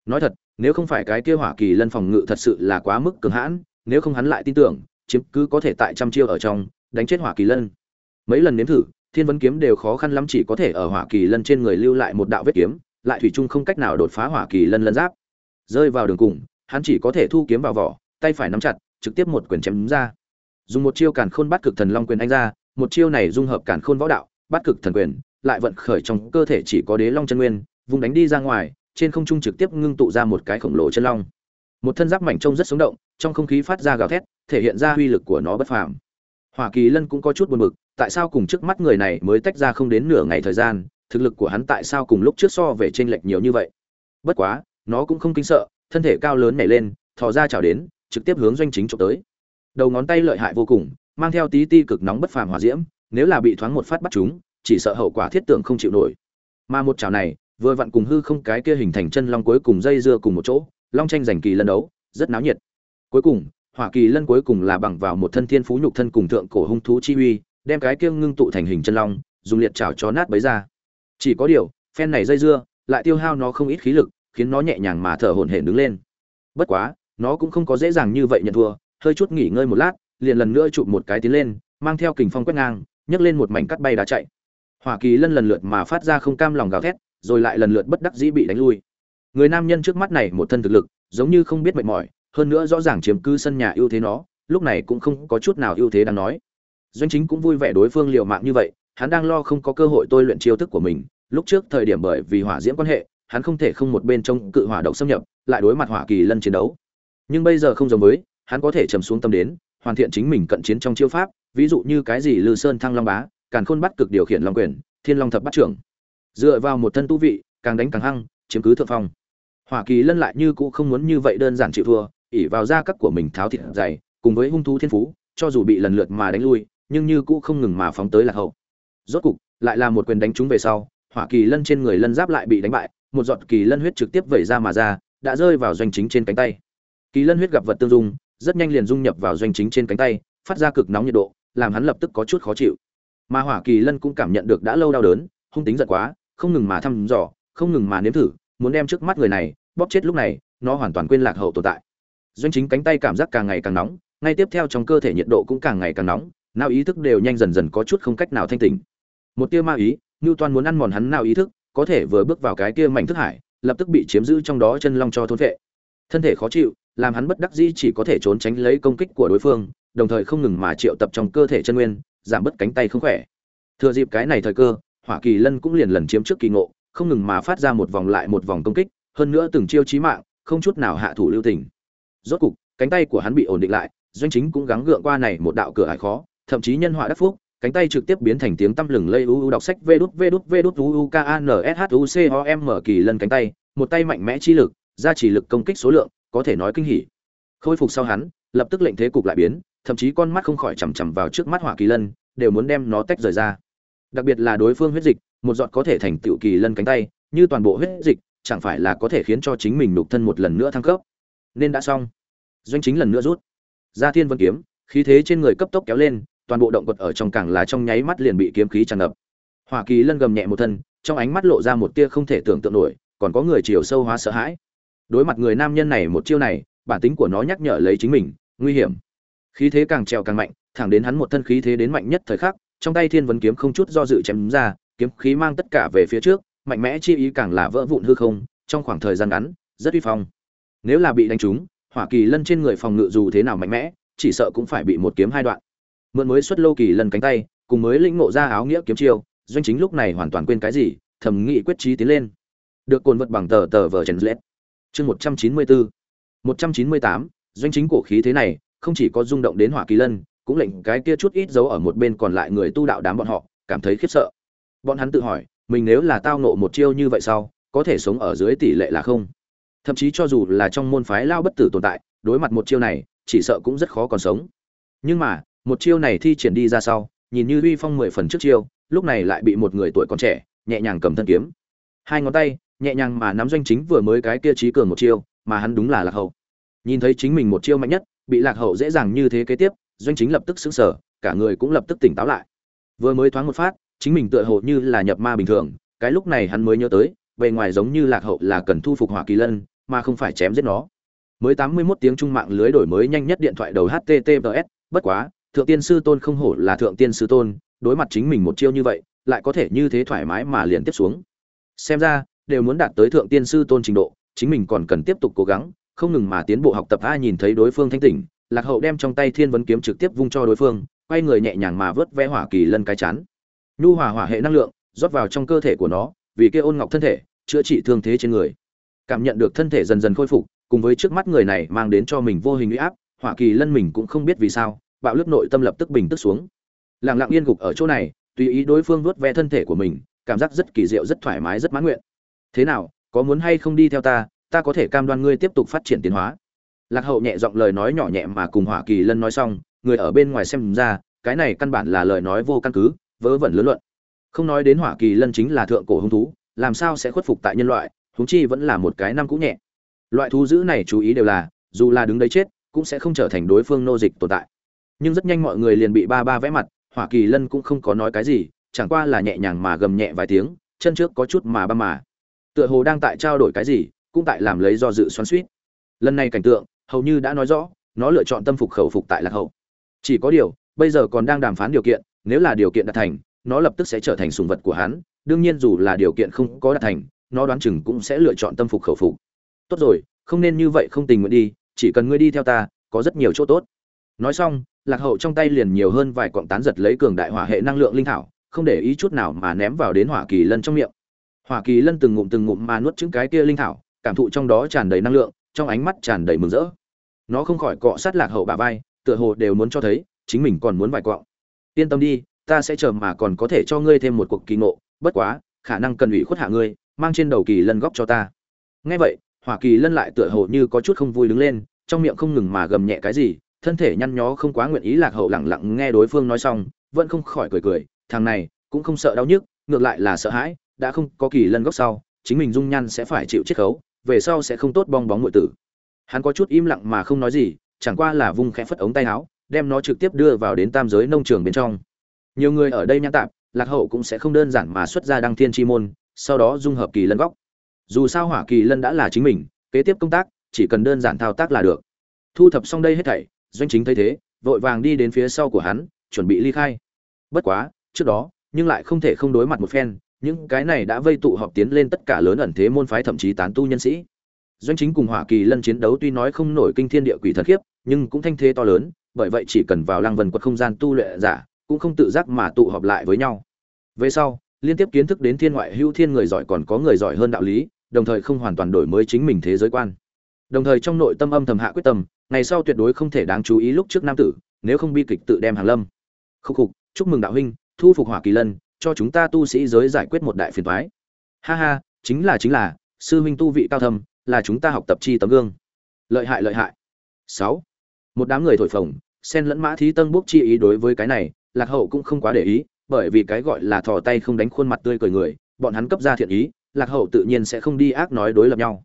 Nói thật, nếu không phải cái kia hỏa kỳ lân phòng ngự thật sự là quá mức cường hãn, nếu không hắn lại tin tưởng, chiếm cứ có thể tại trăm chiêu ở trong, đánh chết hỏa kỳ lân. Mấy lần nếm thử thiên vấn kiếm đều khó khăn lắm chỉ có thể ở hỏa kỳ lân trên người lưu lại một đạo vết kiếm, lại thủy chung không cách nào đột phá hỏa kỳ lân lân giáp. Rơi vào đường cùng, hắn chỉ có thể thu kiếm vào vỏ, tay phải nắm chặt, trực tiếp một quyền chém ra. Dùng một chiêu càn khôn bắt cực thần long quyền anh ra, một chiêu này dung hợp càn khôn võ đạo, bắt cực thần quyền, lại vận khởi trong cơ thể chỉ có đế long chân nguyên vùng đánh đi ra ngoài, trên không trung trực tiếp ngưng tụ ra một cái khổng lồ chân long. Một thân giáp mảnh trông rất sống động, trong không khí phát ra gào thét, thể hiện ra uy lực của nó bất phàm. Hỏa kỳ lân cũng có chút buồn bực tại sao cùng trước mắt người này mới tách ra không đến nửa ngày thời gian, thực lực của hắn tại sao cùng lúc trước so về t r ê n lệch nhiều như vậy? Bất quá, nó cũng không kinh sợ, thân thể cao lớn nhảy lên, thò ra chào đến, trực tiếp hướng doanh chính trộm tới. Đầu ngón tay lợi hại vô cùng, mang theo tí ti cực nóng bất phàm hỏa diễm, nếu là bị thoáng một phát bắt chúng, chỉ sợ hậu quả thiết tưởng không chịu nổi. Mà một chảo này, vừa vặn cùng hư không cái kia hình thành chân long cuối cùng dây dưa cùng một chỗ, long tranh giành kỳ lân đấu, rất náo nhiệt. Cuối cùng, hỏa kỳ lân cuối cùng là bằng vào một thân thiên phú nhục thân cùng thượng cổ hung thú chi uy đem cái kiêng ngưng tụ thành hình chân long dùng liệt chảo cho nát bấy ra chỉ có điều phen này dây dưa lại tiêu hao nó không ít khí lực khiến nó nhẹ nhàng mà thở hổn hển đứng lên bất quá nó cũng không có dễ dàng như vậy nhận thua hơi chút nghỉ ngơi một lát liền lần nữa chụp một cái tiến lên mang theo kình phong quét ngang nhấc lên một mảnh cắt bay đá chạy Hỏa Kỳ Lân lần lượt mà phát ra không cam lòng gào thét, rồi lại lần lượt bất đắc dĩ bị đánh lui. Người nam nhân trước mắt này một thân thực lực, giống như không biết mệt mỏi, hơn nữa rõ ràng chiếm cứ sân nhà ưu thế nó, lúc này cũng không có chút nào ưu thế đang nói. Doanh Chính cũng vui vẻ đối phương liều mạng như vậy, hắn đang lo không có cơ hội tôi luyện chiêu thức của mình, lúc trước thời điểm bởi vì hỏa diễm quan hệ, hắn không thể không một bên trong cự hỏa độc xâm nhập, lại đối mặt hỏa kỳ lân chiến đấu. Nhưng bây giờ không giống với, hắn có thể trầm xuống tâm đến, hoàn thiện chính mình cận chiến trong chiêu pháp, ví dụ như cái gì Lư Sơn Thăng Long Bá, Càn Khôn bắt cực điều khiển long quyền, Thiên Long thập bắt trưởng. Dựa vào một thân tu vị, càng đánh càng hăng, chiếm cứ thượng phong. Hỏa Kỳ Lân lại như cũ không muốn như vậy đơn giản chịu thua, ỉ vào gia cấp của mình tháo thịt dày, cùng với hung thú thiên phú, cho dù bị lần lượt mà đánh lui, nhưng như cũ không ngừng mà phóng tới lạc hậu. Rốt cục, lại là một quyền đánh trúng về sau, Hỏa Kỳ Lân trên người lân giáp lại bị đánh bại, một giọt kỳ lân huyết trực tiếp vẩy ra mà ra, đã rơi vào doanh chính trên cánh tay. Kỳ lân huyết gặp vật tương dung, rất nhanh liền dung nhập vào doanh chính trên cánh tay, phát ra cực nóng nhiệt độ, làm hắn lập tức có chút khó chịu. Mà Hỏa Kỳ Lân cũng cảm nhận được đã lâu đau đớn, hung tính giận quá, không ngừng mà thăm dò, không ngừng mà nếm thử, muốn đem trước mắt người này bóp chết lúc này, nó hoàn toàn quên lạc hậu tồn tại. Doanh chính cánh tay cảm giác càng ngày càng nóng, ngay tiếp theo trong cơ thể nhiệt độ cũng càng ngày càng nóng, nào ý thức đều nhanh dần dần có chút không cách nào thanh tỉnh. Một tia ma ý, Newton muốn ăn mòn hắn não ý thức, có thể vừa bước vào cái kia mảnh thức hải, lập tức bị chiếm giữ trong đó chân long cho thôn vệ. Thân thể khó chịu, làm hắn bất đắc dĩ chỉ có thể trốn tránh lấy công kích của đối phương, đồng thời không ngừng mà triệu tập trong cơ thể chân nguyên, giảm bớt cánh tay không khỏe. Thừa dịp cái này thời cơ, Hỏa Kỳ Lân cũng liền lần chiếm trước kỳ ngộ, không ngừng mà phát ra một vòng lại một vòng công kích, hơn nữa từng chiêu chí mạng, không chút nào hạ thủ lưu tình. Rốt cục, cánh tay của hắn bị ổn định lại, doanh chính cũng gắng gượng qua này một đạo cửa ải khó, thậm chí nhân họa đắc phúc, cánh tay trực tiếp biến thành tiếng tăm lừng lây u u đọc sách vê đút vê đút vê đút u u k a n s h u c o m kỳ lân cánh tay một tay mạnh mẽ chi lực ra chỉ lực công kích số lượng có thể nói kinh hỉ. Khôi phục sau hắn lập tức lệnh thế cục lại biến thậm chí con mắt không khỏi chằm chằm vào trước mắt hỏa kỳ lân đều muốn đem nó tách rời ra. Đặc biệt là đối phương huyết dịch một giọt có thể thành tựu kỳ lân cánh tay như toàn bộ huyết dịch chẳng phải là có thể khiến cho chính mình nục thân một lần nữa thăng cấp. Nên đã xong. Doanh chính lần nữa rút. Ra thiên vân kiếm khí thế trên người cấp tốc kéo lên toàn bộ động vật ở trong càng là trong nháy mắt liền bị kiếm khí tràn ngập. Hỏa Kỳ Lân gầm nhẹ một thân, trong ánh mắt lộ ra một tia không thể tưởng tượng nổi, còn có người chiều sâu hóa sợ hãi. Đối mặt người nam nhân này một chiêu này, bản tính của nó nhắc nhở lấy chính mình, nguy hiểm. Khí thế càng trèo càng mạnh, thẳng đến hắn một thân khí thế đến mạnh nhất thời khắc, trong tay Thiên Vấn kiếm không chút do dự chém ra, kiếm khí mang tất cả về phía trước, mạnh mẽ chi ý càng là vỡ vụn hư không, trong khoảng thời gian ngắn, rất uy phong. Nếu là bị đánh trúng, Hỏa Kỳ Lân trên người phòng ngự dù thế nào mạnh mẽ, chỉ sợ cũng phải bị một kiếm hai đoạn mượn mới xuất lô kỳ lần cánh tay, cùng mới lĩnh ngộ ra áo nghĩa kiếm chiêu, doanh chính lúc này hoàn toàn quên cái gì thẩm nghị quyết trí tiến lên. Được cồn vật bằng tờ tờ vờ trần lết chương một trăm chín mươi bốn. một trăm chín mươi tám, doanh chính cổ khí thế này, không chỉ có rung động đến hỏa kỳ lân, cũng lệnh cái kia chút ít giấu ở một bên còn lại người tu đạo đám bọn họ, cảm thấy khiếp sợ. Bọn hắn tự hỏi, mình nếu là tao nộ một chiêu như vậy sau, có thể sống ở dưới tỷ lệ là không? Thậm chí cho dù là trong môn phái lao bất tử tồn tại, đối mặt một chiêu này, chỉ sợ cũng rất khó còn sống. Nhưng mà một chiêu này thi triển đi ra sau, nhìn như uy phong mười phần trước chiêu, lúc này lại bị một người tuổi còn trẻ, nhẹ nhàng cầm thân kiếm. Hai ngón tay, nhẹ nhàng mà nắm doanh chính vừa mới cái kia trí cường một chiêu, mà hắn đúng là lạc hậu. Nhìn thấy chính mình một chiêu mạnh nhất, bị lạc hậu dễ dàng như thế kế tiếp, doanh chính lập tức xứng sở cả người cũng lập tức tỉnh táo lại. Vừa mới thoáng một phát, chính mình tựa hồ như là nhập ma bình thường, cái lúc này hắn mới nhớ tới, bề ngoài giống như lạc hậu là cần thu phục hỏa kỳ lân, mà không phải chém giết nó. Mới tám mươi 81 tiếng trung mạng lưới đổi mới nhanh nhất điện thoại đầu https bất quá thượng tiên sư tôn không hổ là thượng tiên sư tôn, đối mặt chính mình một chiêu như vậy, lại có thể như thế thoải mái mà liền tiếp xuống. Xem ra, đều muốn đạt tới thượng tiên sư tôn trình độ, chính mình còn cần tiếp tục cố gắng, không ngừng mà tiến bộ học tập a nhìn thấy đối phương thanh tỉnh, lạc hậu đem trong tay thiên vấn kiếm trực tiếp vung cho đối phương, quay người nhẹ nhàng mà vớt vẽ hỏa kỳ lân cái chán. Nhu hỏa hỏa hệ năng lượng, rót vào trong cơ thể của nó, vì kia ôn ngọc thân thể, chữa trị thương thế trên người. Cảm nhận được thân thể dần dần khôi phục, cùng với trước mắt người này mang đến cho mình vô hình uy áp, hỏa kỳ lân mình cũng không biết vì sao bạo lực nội tâm lập tức bình tức xuống. Lặng lặng yên gục ở chỗ này, tùy ý đối phương vuốt ve thân thể của mình, cảm giác rất kỳ diệu, rất thoải mái, rất mãn nguyện. Thế nào, có muốn hay không đi theo ta ta có thể cam đoan ngươi tiếp tục phát triển tiến hóa. Lạc hậu nhẹ giọng lời nói nhỏ nhẹ mà cùng hỏa kỳ lân nói xong, người ở bên ngoài xem ra, cái này căn bản là lời nói vô căn cứ, vớ vẩn lớn luận. Không nói đến hỏa kỳ lân chính là thượng cổ hung thú, làm sao sẽ khuất phục tại nhân loại húng chi vẫn là một cái năm cũ nhẹ. Loại thú dữ này chú ý đều là, dù là đứng đấy chết, cũng sẽ không trở thành đối phương nô dịch tồn tại nhưng rất nhanh mọi người liền bị ba ba vẽ mặt, hỏa kỳ lân cũng không có nói cái gì, chẳng qua là nhẹ nhàng mà gầm nhẹ vài tiếng, chân trước có chút mà ba mà. Tựa hồ đang tại trao đổi cái gì, cũng tại làm lấy do dự xoắn suýt lần này cảnh tượng, hầu như đã nói rõ, nó lựa chọn tâm phục khẩu phục tại lạc hậu. Chỉ có điều, bây giờ còn đang đàm phán điều kiện, nếu là điều kiện đạt thành, nó lập tức sẽ trở thành sùng vật của hắn, đương nhiên dù là điều kiện không có đạt thành, nó đoán chừng cũng sẽ lựa chọn tâm phục khẩu phục. Tốt rồi, không nên như vậy không tình nguyện đi, chỉ cần ngươi đi theo ta, có rất nhiều chỗ tốt. Nói xong lạc hậu trong tay liền nhiều hơn vài quặng tán giật lấy cường đại hỏa hệ năng lượng linh thảo, không để ý chút nào mà ném vào đến hỏa kỳ lân trong miệng. Hỏa kỳ lân từng ngụm từng ngụm mà nuốt những cái kia linh thảo, cảm thụ trong đó tràn đầy năng lượng, trong ánh mắt tràn đầy mừng rỡ. Nó không khỏi cọ sát lạc hậu bà vai, tựa hồ đều muốn cho thấy, chính mình còn muốn vài quặng. Yên tâm đi, ta sẽ chờ mà còn có thể cho ngươi thêm một cuộc kỳ ngộ, bất quá, khả năng cần ủy khuất hạ ngươi, mang trên đầu kỳ lân góc cho ta. Nghe vậy, hỏa kỳ lân lại tựa hồ như có chút không vui đứng lên, trong miệng không ngừng mà gầm nhẹ cái gì thân thể nhăn nhó không quá nguyện ý lạc hậu lẳng lặng nghe đối phương nói xong, vẫn không khỏi cười cười, thằng này, cũng không sợ đau nhức, ngược lại là sợ hãi, đã không có kỳ lân góc sau, chính mình dung nhan sẽ phải chịu chiết khấu, về sau sẽ không tốt bong bóng ngụy tử. Hắn có chút im lặng mà không nói gì, chẳng qua là vung khẽ phất ống tay áo, đem nó trực tiếp đưa vào đến tam giới nông trường bên trong. Nhiều người ở đây nhãn tạp, lạc hậu cũng sẽ không đơn giản mà xuất ra đăng thiên chi môn, sau đó dung hợp kỳ lân góc. Dù sao hỏa kỳ lân đã là chính mình, kế tiếp công tác, chỉ cần đơn giản thao tác là được. Thu thập xong đây hết thảy doanh chính thấy thế, vội vàng đi đến phía sau của hắn, chuẩn bị ly khai. Bất quá, trước đó, nhưng lại không thể không đối mặt một phen, những cái này đã vây tụ họp tiến lên tất cả lớn ẩn thế môn phái thậm chí tán tu nhân sĩ. Doanh chính cùng hỏa kỳ lân chiến đấu tuy nói không nổi kinh thiên địa quỷ thần khiếp, nhưng cũng thanh thế to lớn, bởi vậy chỉ cần vào lăng vân quật không gian tu luyện giả, cũng không tự giác mà tụ họp lại với nhau. Về sau, liên tiếp kiến thức đến thiên ngoại hữu thiên người giỏi còn có người giỏi hơn đạo lý, đồng thời không hoàn toàn đổi mới chính mình thế giới quan. Đồng thời trong nội tâm âm thầm hạ quyết tâm ngày sau tuyệt đối không thể đáng chú ý lúc trước nam tử, nếu không bi kịch tự đem hàng lâm. Khúc khục, chúc mừng đạo huynh, thu phục hỏa kỳ lân, cho chúng ta tu sĩ giới giải quyết một đại phiền toái. Ha ha, chính là chính là, sư huynh tu vị cao thâm, là chúng ta học tập chi tấm gương. Lợi hại lợi hại. Sáu. Một đám người thổi phồng, xen lẫn mã thí tân bốc chi ý đối với cái này, lạc hậu cũng không quá để ý, bởi vì cái gọi là thò tay không đánh khuôn mặt tươi cười người, bọn hắn cấp ra thiện ý, lạc hậu tự nhiên sẽ không đi ác nói đối lập nhau.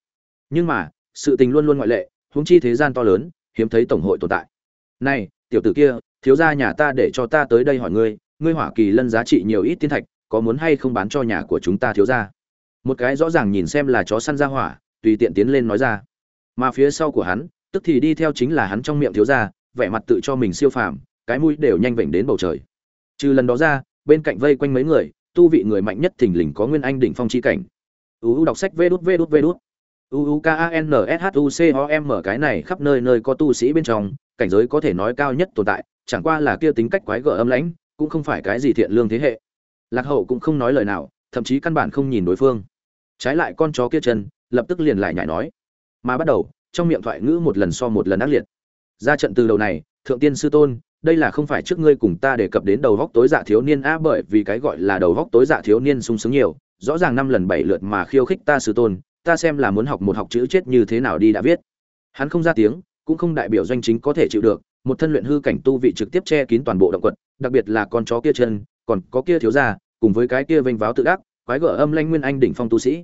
Nhưng mà, sự tình luôn luôn ngoại lệ, huống chi thế gian to lớn hiếm thấy tổng hội tồn tại. Này, tiểu tử kia, thiếu gia nhà ta để cho ta tới đây hỏi ngươi ngươi hỏa kỳ lân giá trị nhiều ít tiên thạch, có muốn hay không bán cho nhà của chúng ta thiếu gia? Một cái rõ ràng nhìn xem là chó săn ra hỏa, tùy tiện tiến lên nói ra. Mà phía sau của hắn, tức thì đi theo chính là hắn trong miệng thiếu gia, vẻ mặt tự cho mình siêu phàm, cái mũi đều nhanh vểnh đến bầu trời. Trừ lần đó ra, bên cạnh vây quanh mấy người, tu vị người mạnh nhất thình lình có nguyên anh đỉnh phong chi cảnh. Uu đọc sách vê đút vê đút vê đút. UUKANSHUCOM k a n s h u c o m cái này khắp nơi nơi có tu sĩ bên trong, cảnh giới có thể nói cao nhất tồn tại, chẳng qua là kia tính cách quái gở âm lãnh, cũng không phải cái gì thiện lương thế hệ. Lạc hậu cũng không nói lời nào, thậm chí căn bản không nhìn đối phương. Trái lại con chó kia chân, lập tức liền lại nhảy nói. Mà bắt đầu, trong miệng thoại ngữ một lần so một lần ác liệt. Ra trận từ đầu này, thượng tiên sư tôn, đây là không phải trước ngươi cùng ta đề cập đến đầu góc tối dạ thiếu niên a bởi vì cái gọi là đầu góc tối dạ thiếu niên sung sướng nhiều, rõ ràng năm lần bảy lượt mà khiêu khích ta sư tôn ta xem là muốn học một học chữ chết như thế nào đi đã viết. Hắn không ra tiếng, cũng không đại biểu doanh chính có thể chịu được, một thân luyện hư cảnh tu vị trực tiếp che kín toàn bộ động quật, đặc biệt là con chó kia chân, còn có kia thiếu gia, cùng với cái kia vênh váo tự đắc, quái gở âm lanh nguyên anh đỉnh phong tu sĩ.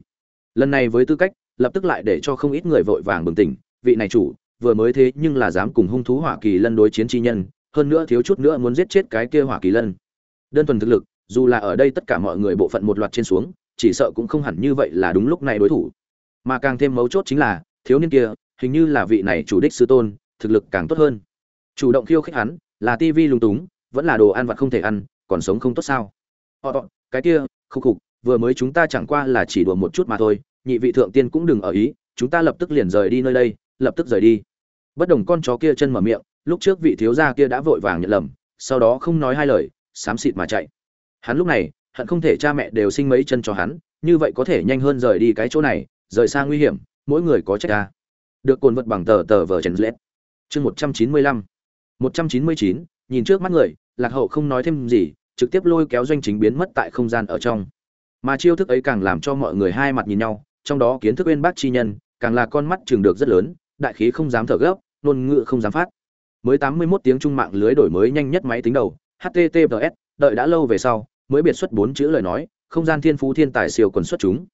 Lần này với tư cách, lập tức lại để cho không ít người vội vàng bừng tỉnh, vị này chủ, vừa mới thế nhưng là dám cùng hung thú hỏa kỳ lân đối chiến chi nhân, hơn nữa thiếu chút nữa muốn giết chết cái kia hỏa kỳ lân. Đơn thuần thực lực, dù là ở đây tất cả mọi người bộ phận một loạt trên xuống, chỉ sợ cũng không hẳn như vậy là đúng lúc này đối thủ mà càng thêm mấu chốt chính là, thiếu niên kia, hình như là vị này chủ đích sư tôn, thực lực càng tốt hơn. Chủ động khiêu khích hắn, là tivi lung túng, vẫn là đồ ăn vặt không thể ăn, còn sống không tốt sao? Họ cái kia khúc khục, vừa mới chúng ta chẳng qua là chỉ đùa một chút mà thôi, nhị vị thượng tiên cũng đừng ở ý, chúng ta lập tức liền rời đi nơi đây, lập tức rời đi. Bất đồng con chó kia chân mở miệng, lúc trước vị thiếu gia kia đã vội vàng nhận lầm, sau đó không nói hai lời, xám xịt mà chạy. Hắn lúc này, hận không thể cha mẹ đều sinh mấy chân cho hắn, như vậy có thể nhanh hơn rời đi cái chỗ này rời xa nguy hiểm, mỗi người có trách ta. Được cồn vật bằng tờ tờ vờ trần lết. Chương một trăm chín mươi lăm. Một trăm chín mươi chín, nhìn trước mắt người, lạc hậu không nói thêm gì, trực tiếp lôi kéo doanh chính biến mất tại không gian ở trong. Mà chiêu thức ấy càng làm cho mọi người hai mặt nhìn nhau, trong đó kiến thức uyên bác chi nhân, càng là con mắt trường được rất lớn, đại khí không dám thở gấp, ngôn ngữ không dám phát. Mới tám mươi 81 tiếng trung mạng lưới đổi mới nhanh nhất máy tính đầu https đợi đã lâu về sau, mới biệt xuất bốn chữ lời nói, không gian thiên phú thiên tài siêu quần xuất chúng.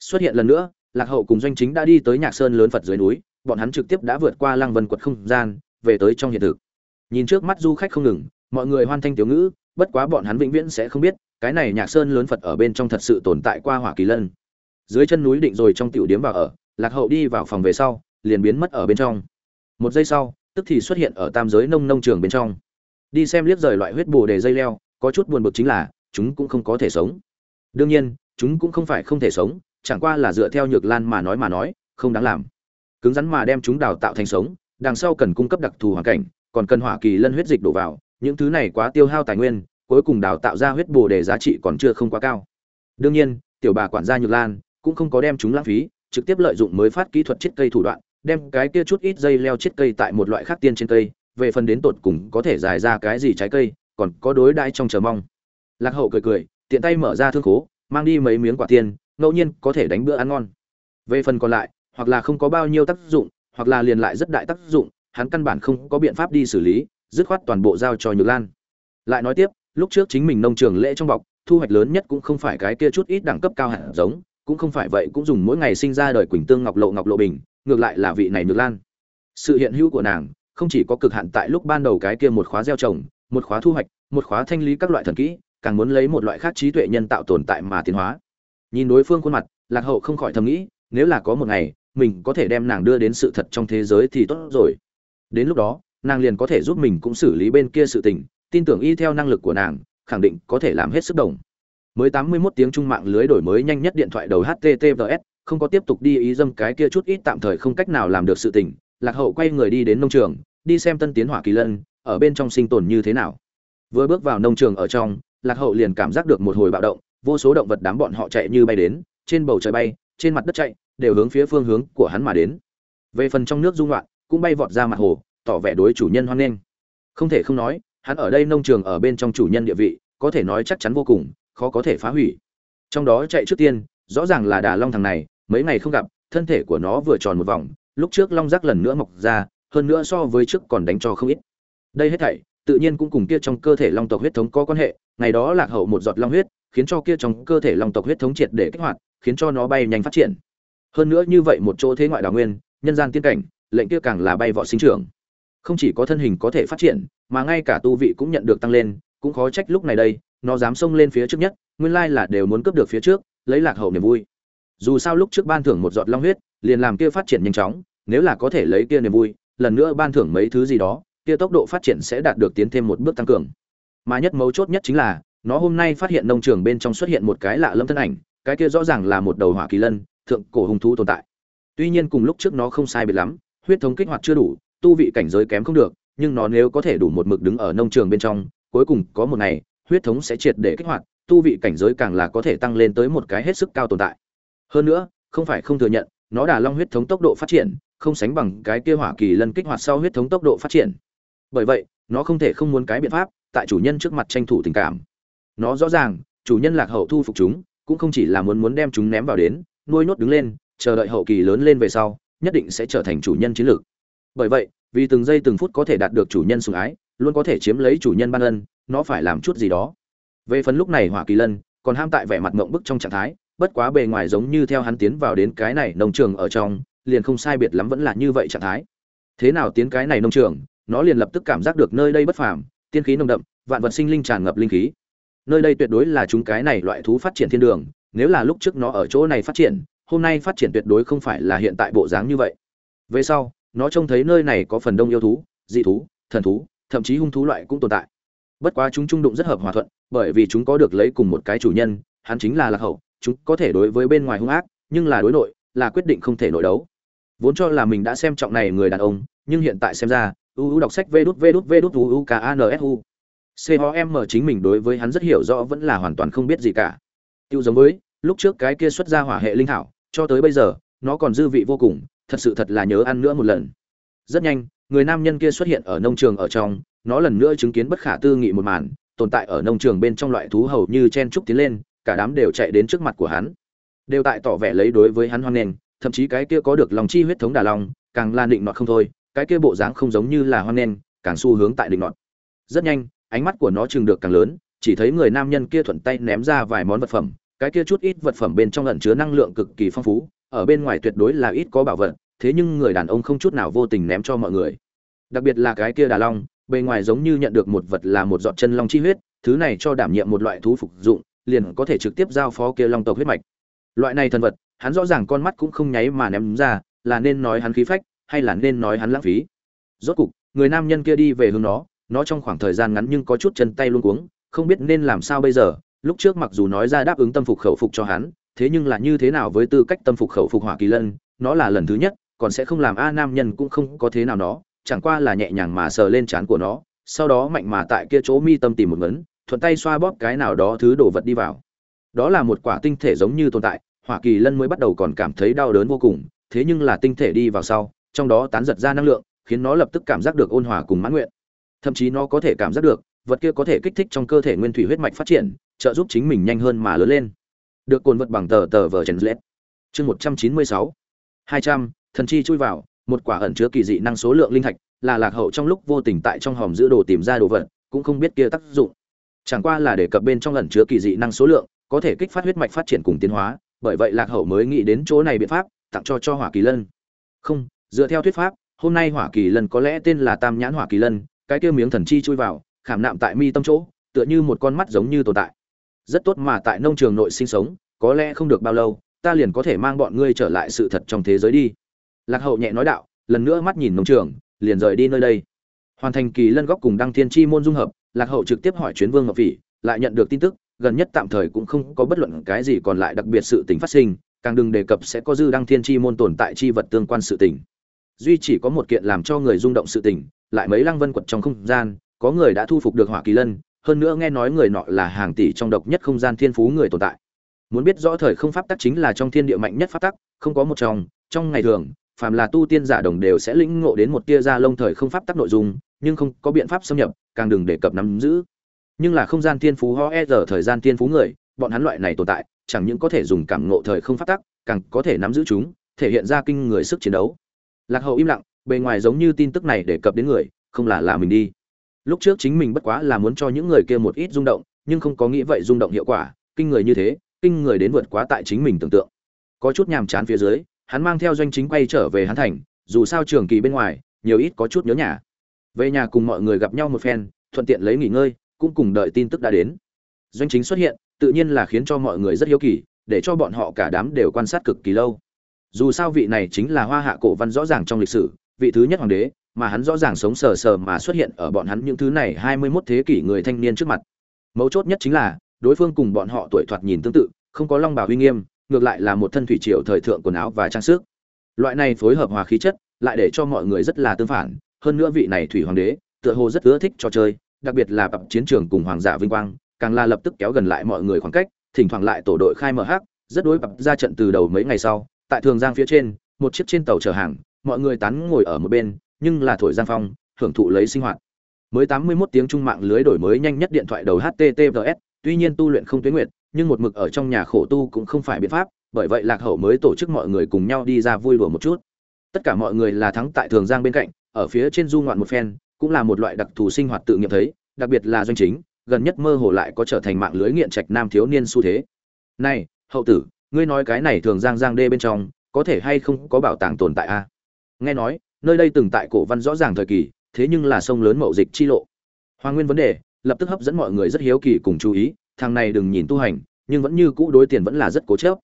Xuất hiện lần nữa lạc hậu cùng doanh chính đã đi tới nhạc sơn lớn phật dưới núi, bọn hắn trực tiếp đã vượt qua lăng vân quật không gian, về tới trong hiện thực. Nhìn trước mắt du khách không ngừng, mọi người hoan thanh tiểu ngữ, bất quá bọn hắn vĩnh viễn sẽ không biết, cái này nhạc sơn lớn phật ở bên trong thật sự tồn tại qua hỏa kỳ lân. Dưới chân núi định rồi trong tiểu điếm vào ở, lạc hậu đi vào phòng về sau, liền biến mất ở bên trong. Một giây sau, tức thì xuất hiện ở tam giới nông nông trường bên trong. Đi xem liếc rời loại huyết bồ đề dây leo, có chút buồn bực chính là, chúng cũng không có thể sống. Đương nhiên, chúng cũng không phải không thể sống chẳng qua là dựa theo nhược lan mà nói mà nói, không đáng làm. Cứng rắn mà đem chúng đào tạo thành sống, đằng sau cần cung cấp đặc thù hoàn cảnh, còn cần hỏa kỳ lân huyết dịch đổ vào, những thứ này quá tiêu hao tài nguyên, cuối cùng đào tạo ra huyết bồ đề giá trị còn chưa không quá cao. Đương nhiên, tiểu bà quản gia nhược lan cũng không có đem chúng lãng phí, trực tiếp lợi dụng mới phát kỹ thuật chiết cây thủ đoạn, đem cái kia chút ít dây leo chiết cây tại một loại khác tiên trên cây, về phần đến tột cùng có thể dài ra cái gì trái cây, còn có đối đãi trong chờ mong. Lạc hậu cười cười, tiện tay mở ra thương khố, mang đi mấy miếng quả tiên ngẫu nhiên có thể đánh bữa ăn ngon. Về phần còn lại, hoặc là không có bao nhiêu tác dụng, hoặc là liền lại rất đại tác dụng, hắn căn bản không có biện pháp đi xử lý, dứt khoát toàn bộ giao cho nhược lan. Lại nói tiếp, lúc trước chính mình nông trường lễ trong bọc, thu hoạch lớn nhất cũng không phải cái kia chút ít đẳng cấp cao hạt giống, cũng không phải vậy cũng dùng mỗi ngày sinh ra đời quỳnh tương ngọc lộ ngọc lộ bình, ngược lại là vị này nhược lan. Sự hiện hữu của nàng, không chỉ có cực hạn tại lúc ban đầu cái kia một khóa gieo trồng, một khóa thu hoạch, một khóa thanh lý các loại thần kỹ, càng muốn lấy một loại khác trí tuệ nhân tạo tồn tại mà tiến hóa nhìn đối phương khuôn mặt, lạc hậu không khỏi thầm nghĩ, nếu là có một ngày, mình có thể đem nàng đưa đến sự thật trong thế giới thì tốt rồi. Đến lúc đó, nàng liền có thể giúp mình cũng xử lý bên kia sự tình, tin tưởng y theo năng lực của nàng, khẳng định có thể làm hết sức đồng. Mới 81 tiếng trung mạng lưới đổi mới nhanh nhất điện thoại đầu https không có tiếp tục đi ý dâm cái kia chút ít tạm thời không cách nào làm được sự tình, lạc hậu quay người đi đến nông trường, đi xem tân tiến hỏa kỳ lân, ở bên trong sinh tồn như thế nào. Vừa bước vào nông trường ở trong, lạc hậu liền cảm giác được một hồi bạo động vô số động vật đám bọn họ chạy như bay đến, trên bầu trời bay, trên mặt đất chạy, đều hướng phía phương hướng của hắn mà đến. Về phần trong nước dung loạn, cũng bay vọt ra mặt hồ, tỏ vẻ đối chủ nhân hoan nghênh. Không thể không nói, hắn ở đây nông trường ở bên trong chủ nhân địa vị, có thể nói chắc chắn vô cùng, khó có thể phá hủy. Trong đó chạy trước tiên, rõ ràng là đà long thằng này, mấy ngày không gặp, thân thể của nó vừa tròn một vòng, lúc trước long rác lần nữa mọc ra, hơn nữa so với trước còn đánh cho không ít. Đây hết thảy, tự nhiên cũng cùng kia trong cơ thể long tộc huyết thống có quan hệ, ngày đó lạc hậu một giọt long huyết khiến cho kia trong cơ thể long tộc huyết thống triệt để kích hoạt, khiến cho nó bay nhanh phát triển. Hơn nữa như vậy một chỗ thế ngoại đảo nguyên, nhân gian tiên cảnh, lệnh kia càng là bay vọt sinh trưởng. Không chỉ có thân hình có thể phát triển, mà ngay cả tu vị cũng nhận được tăng lên, cũng khó trách lúc này đây, nó dám xông lên phía trước nhất, nguyên lai là đều muốn cướp được phía trước, lấy lạc hậu niềm vui. Dù sao lúc trước ban thưởng một giọt long huyết, liền làm kia phát triển nhanh chóng, nếu là có thể lấy kia niềm vui, lần nữa ban thưởng mấy thứ gì đó, kia tốc độ phát triển sẽ đạt được tiến thêm một bước tăng cường. Mà nhất mấu chốt nhất chính là nó hôm nay phát hiện nông trường bên trong xuất hiện một cái lạ lâm thân ảnh, cái kia rõ ràng là một đầu hỏa kỳ lân, thượng cổ hung thú tồn tại. Tuy nhiên cùng lúc trước nó không sai biệt lắm, huyết thống kích hoạt chưa đủ, tu vị cảnh giới kém không được, nhưng nó nếu có thể đủ một mực đứng ở nông trường bên trong, cuối cùng có một ngày, huyết thống sẽ triệt để kích hoạt, tu vị cảnh giới càng là có thể tăng lên tới một cái hết sức cao tồn tại. Hơn nữa, không phải không thừa nhận, nó đà long huyết thống tốc độ phát triển, không sánh bằng cái kia hỏa kỳ lân kích hoạt sau huyết thống tốc độ phát triển. Bởi vậy, nó không thể không muốn cái biện pháp, tại chủ nhân trước mặt tranh thủ tình cảm nó rõ ràng, chủ nhân lạc hậu thu phục chúng, cũng không chỉ là muốn muốn đem chúng ném vào đến, nuôi nhốt đứng lên, chờ đợi hậu kỳ lớn lên về sau, nhất định sẽ trở thành chủ nhân chiến lược. Bởi vậy, vì từng giây từng phút có thể đạt được chủ nhân sủng ái, luôn có thể chiếm lấy chủ nhân ban ân, nó phải làm chút gì đó. Về phần lúc này hỏa kỳ lân còn ham tại vẻ mặt mộng bức trong trạng thái, bất quá bề ngoài giống như theo hắn tiến vào đến cái này nông trường ở trong, liền không sai biệt lắm vẫn là như vậy trạng thái. Thế nào tiến cái này nông trường, nó liền lập tức cảm giác được nơi đây bất phàm, tiên khí nồng đậm, vạn vật sinh linh tràn ngập linh khí nơi đây tuyệt đối là chúng cái này loại thú phát triển thiên đường, nếu là lúc trước nó ở chỗ này phát triển, hôm nay phát triển tuyệt đối không phải là hiện tại bộ dáng như vậy. Về sau, nó trông thấy nơi này có phần đông yêu thú, dị thú, thần thú, thậm chí hung thú loại cũng tồn tại. Bất quá chúng trung đụng rất hợp hòa thuận, bởi vì chúng có được lấy cùng một cái chủ nhân, hắn chính là lạc hậu, chúng có thể đối với bên ngoài hung ác, nhưng là đối nội, là quyết định không thể nội đấu. Vốn cho là mình đã xem trọng này người đàn ông, nhưng hiện tại xem ra uu đọc sách vê đút vê đút vê đút uu k a n s u com chính mình đối với hắn rất hiểu rõ vẫn là hoàn toàn không biết gì cả. Tiêu giống với, lúc trước cái kia xuất ra hỏa hệ linh thảo, cho tới bây giờ, nó còn dư vị vô cùng, thật sự thật là nhớ ăn nữa một lần. Rất nhanh, người nam nhân kia xuất hiện ở nông trường ở trong, nó lần nữa chứng kiến bất khả tư nghị một màn, tồn tại ở nông trường bên trong loại thú hầu như chen trúc tiến lên, cả đám đều chạy đến trước mặt của hắn. Đều tại tỏ vẻ lấy đối với hắn hoan nghênh, thậm chí cái kia có được lòng chi huyết thống đà long, càng là định nọt không thôi, cái kia bộ dáng không giống như là hoan nghênh, càng xu hướng tại định nọt. Rất nhanh ánh mắt của nó chừng được càng lớn, chỉ thấy người nam nhân kia thuận tay ném ra vài món vật phẩm, cái kia chút ít vật phẩm bên trong ẩn chứa năng lượng cực kỳ phong phú, ở bên ngoài tuyệt đối là ít có bảo vật, thế nhưng người đàn ông không chút nào vô tình ném cho mọi người. Đặc biệt là cái kia đà long, bề ngoài giống như nhận được một vật là một giọt chân long chi huyết, thứ này cho đảm nhiệm một loại thú phục dụng, liền có thể trực tiếp giao phó kia long tộc huyết mạch. Loại này thần vật, hắn rõ ràng con mắt cũng không nháy mà ném ra, là nên nói hắn khí phách, hay là nên nói hắn lãng phí. Rốt cục, người nam nhân kia đi về hướng nó nó trong khoảng thời gian ngắn nhưng có chút chân tay luôn cuống, không biết nên làm sao bây giờ. Lúc trước mặc dù nói ra đáp ứng tâm phục khẩu phục cho hắn, thế nhưng là như thế nào với tư cách tâm phục khẩu phục hỏa kỳ lân, nó là lần thứ nhất, còn sẽ không làm a nam nhân cũng không có thế nào nó, chẳng qua là nhẹ nhàng mà sờ lên trán của nó, sau đó mạnh mà tại kia chỗ mi tâm tìm một ngấn, thuận tay xoa bóp cái nào đó thứ đồ vật đi vào. Đó là một quả tinh thể giống như tồn tại, hỏa kỳ lân mới bắt đầu còn cảm thấy đau đớn vô cùng, thế nhưng là tinh thể đi vào sau, trong đó tán giật ra năng lượng, khiến nó lập tức cảm giác được ôn hòa cùng mãn nguyện thậm chí nó có thể cảm giác được, vật kia có thể kích thích trong cơ thể nguyên thủy huyết mạch phát triển, trợ giúp chính mình nhanh hơn mà lớn lên. Được cồn vật bằng tờ tờ vờ chèn lết chương một trăm chín mươi sáu. hai trăm, thần chi chui vào, một quả ẩn chứa kỳ dị năng số lượng linh thạch, là lạc hậu trong lúc vô tình tại trong hòm giữ đồ tìm ra đồ vật, cũng không biết kia tác dụng. Chẳng qua là để cập bên trong ẩn chứa kỳ dị năng số lượng, có thể kích phát huyết mạch phát triển cùng tiến hóa, bởi vậy lạc hậu mới nghĩ đến chỗ này biện pháp, tặng cho cho hỏa kỳ lân. Không, dựa theo thuyết pháp, hôm nay hỏa kỳ lân có lẽ tên là tam nhãn hỏa kỳ lân cái kia miếng thần chi chui vào, khảm nạm tại mi tâm chỗ, tựa như một con mắt giống như tồn tại. Rất tốt mà tại nông trường nội sinh sống, có lẽ không được bao lâu, ta liền có thể mang bọn ngươi trở lại sự thật trong thế giới đi. Lạc hậu nhẹ nói đạo, lần nữa mắt nhìn nông trường, liền rời đi nơi đây. Hoàn thành kỳ lân góc cùng đăng thiên chi môn dung hợp, lạc hậu trực tiếp hỏi chuyến vương ngọc phỉ, lại nhận được tin tức, gần nhất tạm thời cũng không có bất luận cái gì còn lại đặc biệt sự tình phát sinh, càng đừng đề cập sẽ có dư đăng thiên chi môn tồn tại chi vật tương quan sự tình. Duy chỉ có một kiện làm cho người rung động sự tình lại mấy lăng vân quật trong không gian, có người đã thu phục được hỏa kỳ lân, hơn nữa nghe nói người nọ là hàng tỷ trong độc nhất không gian thiên phú người tồn tại. Muốn biết rõ thời không pháp tắc chính là trong thiên địa mạnh nhất pháp tắc, không có một trong trong ngày thường, phàm là tu tiên giả đồng đều sẽ lĩnh ngộ đến một tia ra lông thời không pháp tắc nội dung, nhưng không có biện pháp xâm nhập, càng đừng đề cập nắm giữ. Nhưng là không gian thiên phú ho e giờ thời gian thiên phú người, bọn hắn loại này tồn tại, chẳng những có thể dùng cảm ngộ thời không pháp tắc, càng có thể nắm giữ chúng, thể hiện ra kinh người sức chiến đấu. Lạc hậu im lặng bề ngoài giống như tin tức này đề cập đến người, không là là mình đi. Lúc trước chính mình bất quá là muốn cho những người kia một ít rung động, nhưng không có nghĩ vậy rung động hiệu quả, kinh người như thế, kinh người đến vượt quá tại chính mình tưởng tượng. Có chút nhàm chán phía dưới, hắn mang theo doanh chính quay trở về hắn thành, dù sao trường kỳ bên ngoài, nhiều ít có chút nhớ nhà. Về nhà cùng mọi người gặp nhau một phen, thuận tiện lấy nghỉ ngơi, cũng cùng đợi tin tức đã đến. Doanh chính xuất hiện, tự nhiên là khiến cho mọi người rất hiếu kỳ, để cho bọn họ cả đám đều quan sát cực kỳ lâu. Dù sao vị này chính là hoa hạ cổ văn rõ ràng trong lịch sử vị thứ nhất hoàng đế, mà hắn rõ ràng sống sờ sờ mà xuất hiện ở bọn hắn những thứ này hai mươi 21 thế kỷ người thanh niên trước mặt. Mấu chốt nhất chính là, đối phương cùng bọn họ tuổi thoạt nhìn tương tự, không có long bào uy nghiêm, ngược lại là một thân thủy triều thời thượng quần áo và trang sức. Loại này phối hợp hòa khí chất, lại để cho mọi người rất là tương phản, hơn nữa vị này thủy hoàng đế, tựa hồ rất ưa thích trò chơi, đặc biệt là bập chiến trường cùng hoàng giả vinh quang, càng là lập tức kéo gần lại mọi người khoảng cách, thỉnh thoảng lại tổ đội khai mở hát rất đối bập ra trận từ đầu mấy ngày sau, tại thường giang phía trên, một chiếc trên tàu chở hàng mọi người tán ngồi ở một bên, nhưng là thổi giang phong, hưởng thụ lấy sinh hoạt. Mới 81 tiếng trung mạng lưới đổi mới nhanh nhất điện thoại đầu https tuy nhiên tu luyện không tuyến nguyệt, nhưng một mực ở trong nhà khổ tu cũng không phải biện pháp, bởi vậy lạc hậu mới tổ chức mọi người cùng nhau đi ra vui đùa một chút. Tất cả mọi người là thắng tại thường giang bên cạnh, ở phía trên du ngoạn một phen, cũng là một loại đặc thù sinh hoạt tự nghiệm thấy, đặc biệt là doanh chính, gần nhất mơ hồ lại có trở thành mạng lưới nghiện trạch nam thiếu niên xu thế. Này, hậu tử, ngươi nói cái này thường giang giang đê bên trong, có thể hay không có bảo tàng tồn tại a? Nghe nói, nơi đây từng tại cổ văn rõ ràng thời kỳ, thế nhưng là sông lớn mậu dịch chi lộ. Hoàng nguyên vấn đề, lập tức hấp dẫn mọi người rất hiếu kỳ cùng chú ý, thằng này đừng nhìn tu hành, nhưng vẫn như cũ đối tiền vẫn là rất cố chấp.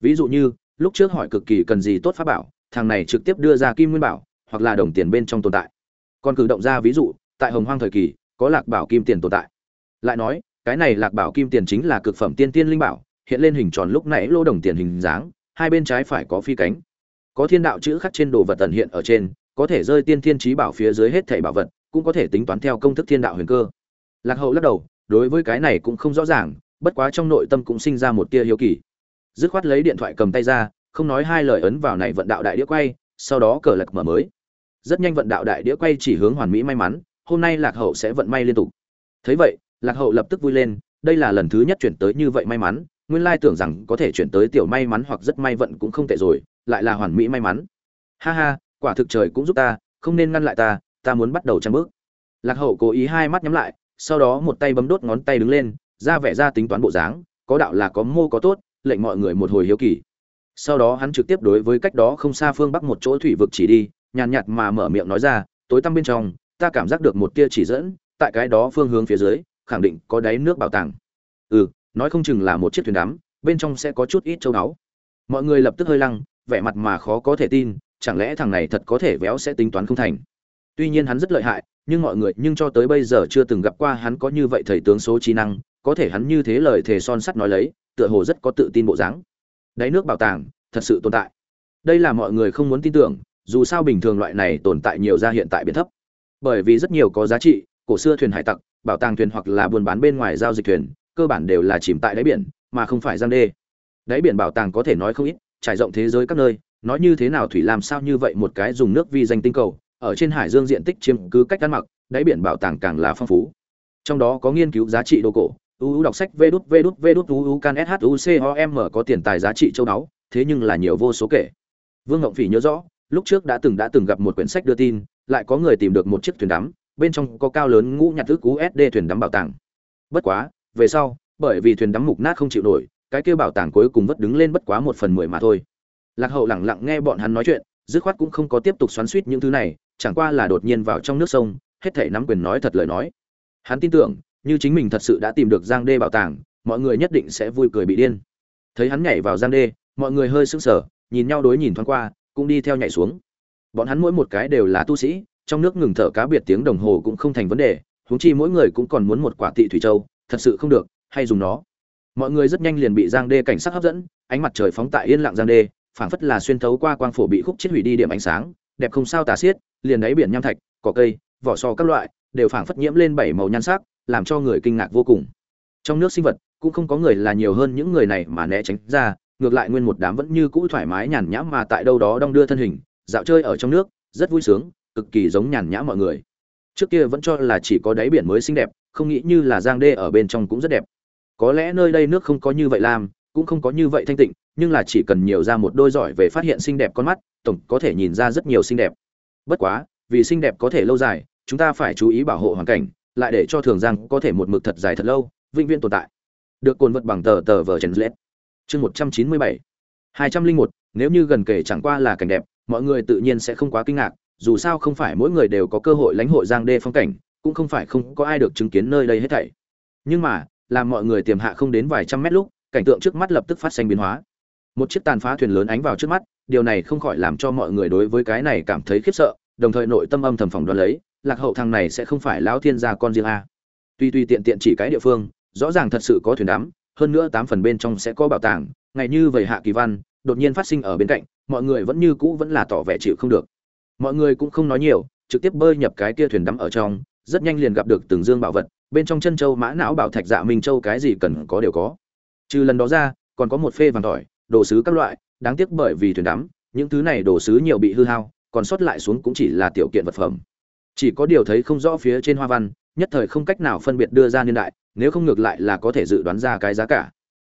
Ví dụ như, lúc trước hỏi cực kỳ cần gì tốt pháp bảo, thằng này trực tiếp đưa ra kim nguyên bảo, hoặc là đồng tiền bên trong tồn tại. Còn cử động ra ví dụ, tại hồng hoang thời kỳ, có lạc bảo kim tiền tồn tại. Lại nói, cái này lạc bảo kim tiền chính là cực phẩm tiên tiên linh bảo, hiện lên hình tròn lúc nãy lô đồng tiền hình dáng, hai bên trái phải có phi cánh có thiên đạo chữ khắc trên đồ vật tần hiện ở trên, có thể rơi tiên thiên trí bảo phía dưới hết thảy bảo vật, cũng có thể tính toán theo công thức thiên đạo huyền cơ. Lạc hậu lắc đầu, đối với cái này cũng không rõ ràng, bất quá trong nội tâm cũng sinh ra một tia hiếu kỳ. Dứt khoát lấy điện thoại cầm tay ra, không nói hai lời ấn vào này vận đạo đại đĩa quay, sau đó cờ lạc mở mới. Rất nhanh vận đạo đại đĩa quay chỉ hướng hoàn mỹ may mắn, hôm nay lạc hậu sẽ vận may liên tục. Thấy vậy, lạc hậu lập tức vui lên, đây là lần thứ nhất chuyển tới như vậy may mắn, nguyên lai tưởng rằng có thể chuyển tới tiểu may mắn hoặc rất may vận cũng không tệ rồi lại là hoàn mỹ may mắn. Ha ha, quả thực trời cũng giúp ta, không nên ngăn lại ta ta muốn bắt đầu trang bước. Lạc hậu cố ý hai mắt nhắm lại, sau đó một tay bấm đốt ngón tay đứng lên, ra vẻ ra tính toán bộ dáng, có đạo là có mô có tốt, lệnh mọi người một hồi hiếu kỳ. Sau đó hắn trực tiếp đối với cách đó không xa phương bắc một chỗ thủy vực chỉ đi, nhàn nhạt mà mở miệng nói ra, tối tăm bên trong, ta cảm giác được một tia chỉ dẫn, tại cái đó phương hướng phía dưới, khẳng định có đáy nước bảo tàng. Ừ nói không chừng là một chiếc thuyền đắm, bên trong sẽ có chút ít châu báu. Mọi người lập tức hơi lăng vẻ mặt mà khó có thể tin, chẳng lẽ thằng này thật có thể véo sẽ tính toán không thành? Tuy nhiên hắn rất lợi hại, nhưng mọi người nhưng cho tới bây giờ chưa từng gặp qua hắn có như vậy thầy tướng số trí năng, có thể hắn như thế lời thề son sắt nói lấy, tựa hồ rất có tự tin bộ dáng. Đáy nước bảo tàng, thật sự tồn tại. Đây là mọi người không muốn tin tưởng, dù sao bình thường loại này tồn tại nhiều ra hiện tại biến thấp. Bởi vì rất nhiều có giá trị, cổ xưa thuyền hải tặc, bảo tàng thuyền hoặc là buôn bán bên ngoài giao dịch thuyền, cơ bản đều là chìm tại đáy biển, mà không phải giang đê. Đáy biển bảo tàng có thể nói không ít trải rộng thế giới các nơi, nói như thế nào thủy làm sao như vậy một cái dùng nước vi danh tinh cầu, ở trên hải dương diện tích chiếm cứ cách ăn mặc, đáy biển bảo tàng càng là phong phú. Trong đó có nghiên cứu giá trị đồ cổ uu đọc sách vê đút vê đút vê đút uu can shucom có tiền tài giá trị châu đáo thế nhưng là nhiều vô số kể. Vương ngộng phỉ nhớ rõ, lúc trước đã từng đã từng gặp một quyển sách đưa tin, lại có người tìm được một chiếc thuyền đắm, bên trong có cao lớn ngũ nhặt thức usd thuyền đắm bảo tàng. Bất quá, về sau, bởi vì thuyền đắm mục nát không chịu nổi cái kêu bảo tàng cuối cùng vất đứng lên bất quá một phần mười mà thôi. Lạc hậu lẳng lặng nghe bọn hắn nói chuyện, dứt khoát cũng không có tiếp tục xoắn suýt những thứ này, chẳng qua là đột nhiên vào trong nước sông, hết thể nắm quyền nói thật lời nói. Hắn tin tưởng, như chính mình thật sự đã tìm được giang đê bảo tàng, mọi người nhất định sẽ vui cười bị điên. Thấy hắn nhảy vào giang đê, mọi người hơi sững sờ, nhìn nhau đối nhìn thoáng qua, cũng đi theo nhảy xuống. Bọn hắn mỗi một cái đều là tu sĩ, trong nước ngừng thở cá biệt tiếng đồng hồ cũng không thành vấn đề, huống chi mỗi người cũng còn muốn một quả tị thủy châu, thật sự không được, hay dùng nó mọi người rất nhanh liền bị giang đê cảnh sắc hấp dẫn, ánh mặt trời phóng tại yên lặng giang đê, phảng phất là xuyên thấu qua quang phổ bị khúc chết hủy đi điểm ánh sáng, đẹp không sao tả xiết, liền đáy biển nham thạch, cỏ cây, vỏ sò các loại, đều phảng phất nhiễm lên bảy màu nhan sắc, làm cho người kinh ngạc vô cùng. Trong nước sinh vật, cũng không có người là nhiều hơn những người này mà né tránh ra, ngược lại nguyên một đám vẫn như cũ thoải mái nhàn nhã mà tại đâu đó đong đưa thân hình, dạo chơi ở trong nước, rất vui sướng, cực kỳ giống nhàn nhã mọi người. Trước kia vẫn cho là chỉ có đáy biển mới xinh đẹp, không nghĩ như là giang đê ở bên trong cũng rất đẹp có lẽ nơi đây nước không có như vậy làm cũng không có như vậy thanh tịnh, nhưng là chỉ cần nhiều ra một đôi giỏi về phát hiện xinh đẹp con mắt, tổng có thể nhìn ra rất nhiều xinh đẹp. Bất quá, vì xinh đẹp có thể lâu dài, chúng ta phải chú ý bảo hộ hoàn cảnh, lại để cho thường giang có thể một mực thật dài thật lâu, vĩnh viễn tồn tại. Được cồn vật bằng tờ tờ vờ trần lết. Chương một trăm chín mươi bảy. hai trăm linh một, nếu như gần kể chẳng qua là cảnh đẹp, mọi người tự nhiên sẽ không quá kinh ngạc, dù sao không phải mỗi người đều có cơ hội lãnh hội giang đê phong cảnh, cũng không phải không có ai được chứng kiến nơi đây hết thảy. Nhưng mà làm mọi người tiềm hạ không đến vài trăm mét lúc, cảnh tượng trước mắt lập tức phát sinh biến hóa. Một chiếc tàn phá thuyền lớn ánh vào trước mắt, điều này không khỏi làm cho mọi người đối với cái này cảm thấy khiếp sợ, đồng thời nội tâm âm thầm phỏng đoán lấy, lạc hậu thằng này sẽ không phải lão thiên gia con riêng a. Tuy tuy tiện tiện chỉ cái địa phương, rõ ràng thật sự có thuyền đắm, hơn nữa tám phần bên trong sẽ có bảo tàng, ngày như vậy hạ kỳ văn, đột nhiên phát sinh ở bên cạnh, mọi người vẫn như cũ vẫn là tỏ vẻ chịu không được. Mọi người cũng không nói nhiều, trực tiếp bơi nhập cái kia thuyền đắm ở trong, rất nhanh liền gặp được từng dương bảo vật bên trong chân châu mã não bảo thạch dạ minh châu cái gì cần có đều có. Trừ lần đó ra, còn có một phê vàng tỏi, đồ sứ các loại, đáng tiếc bởi vì thuyền đắm, những thứ này đồ sứ nhiều bị hư hao, còn sót lại xuống cũng chỉ là tiểu kiện vật phẩm. Chỉ có điều thấy không rõ phía trên hoa văn, nhất thời không cách nào phân biệt đưa ra niên đại, nếu không ngược lại là có thể dự đoán ra cái giá cả.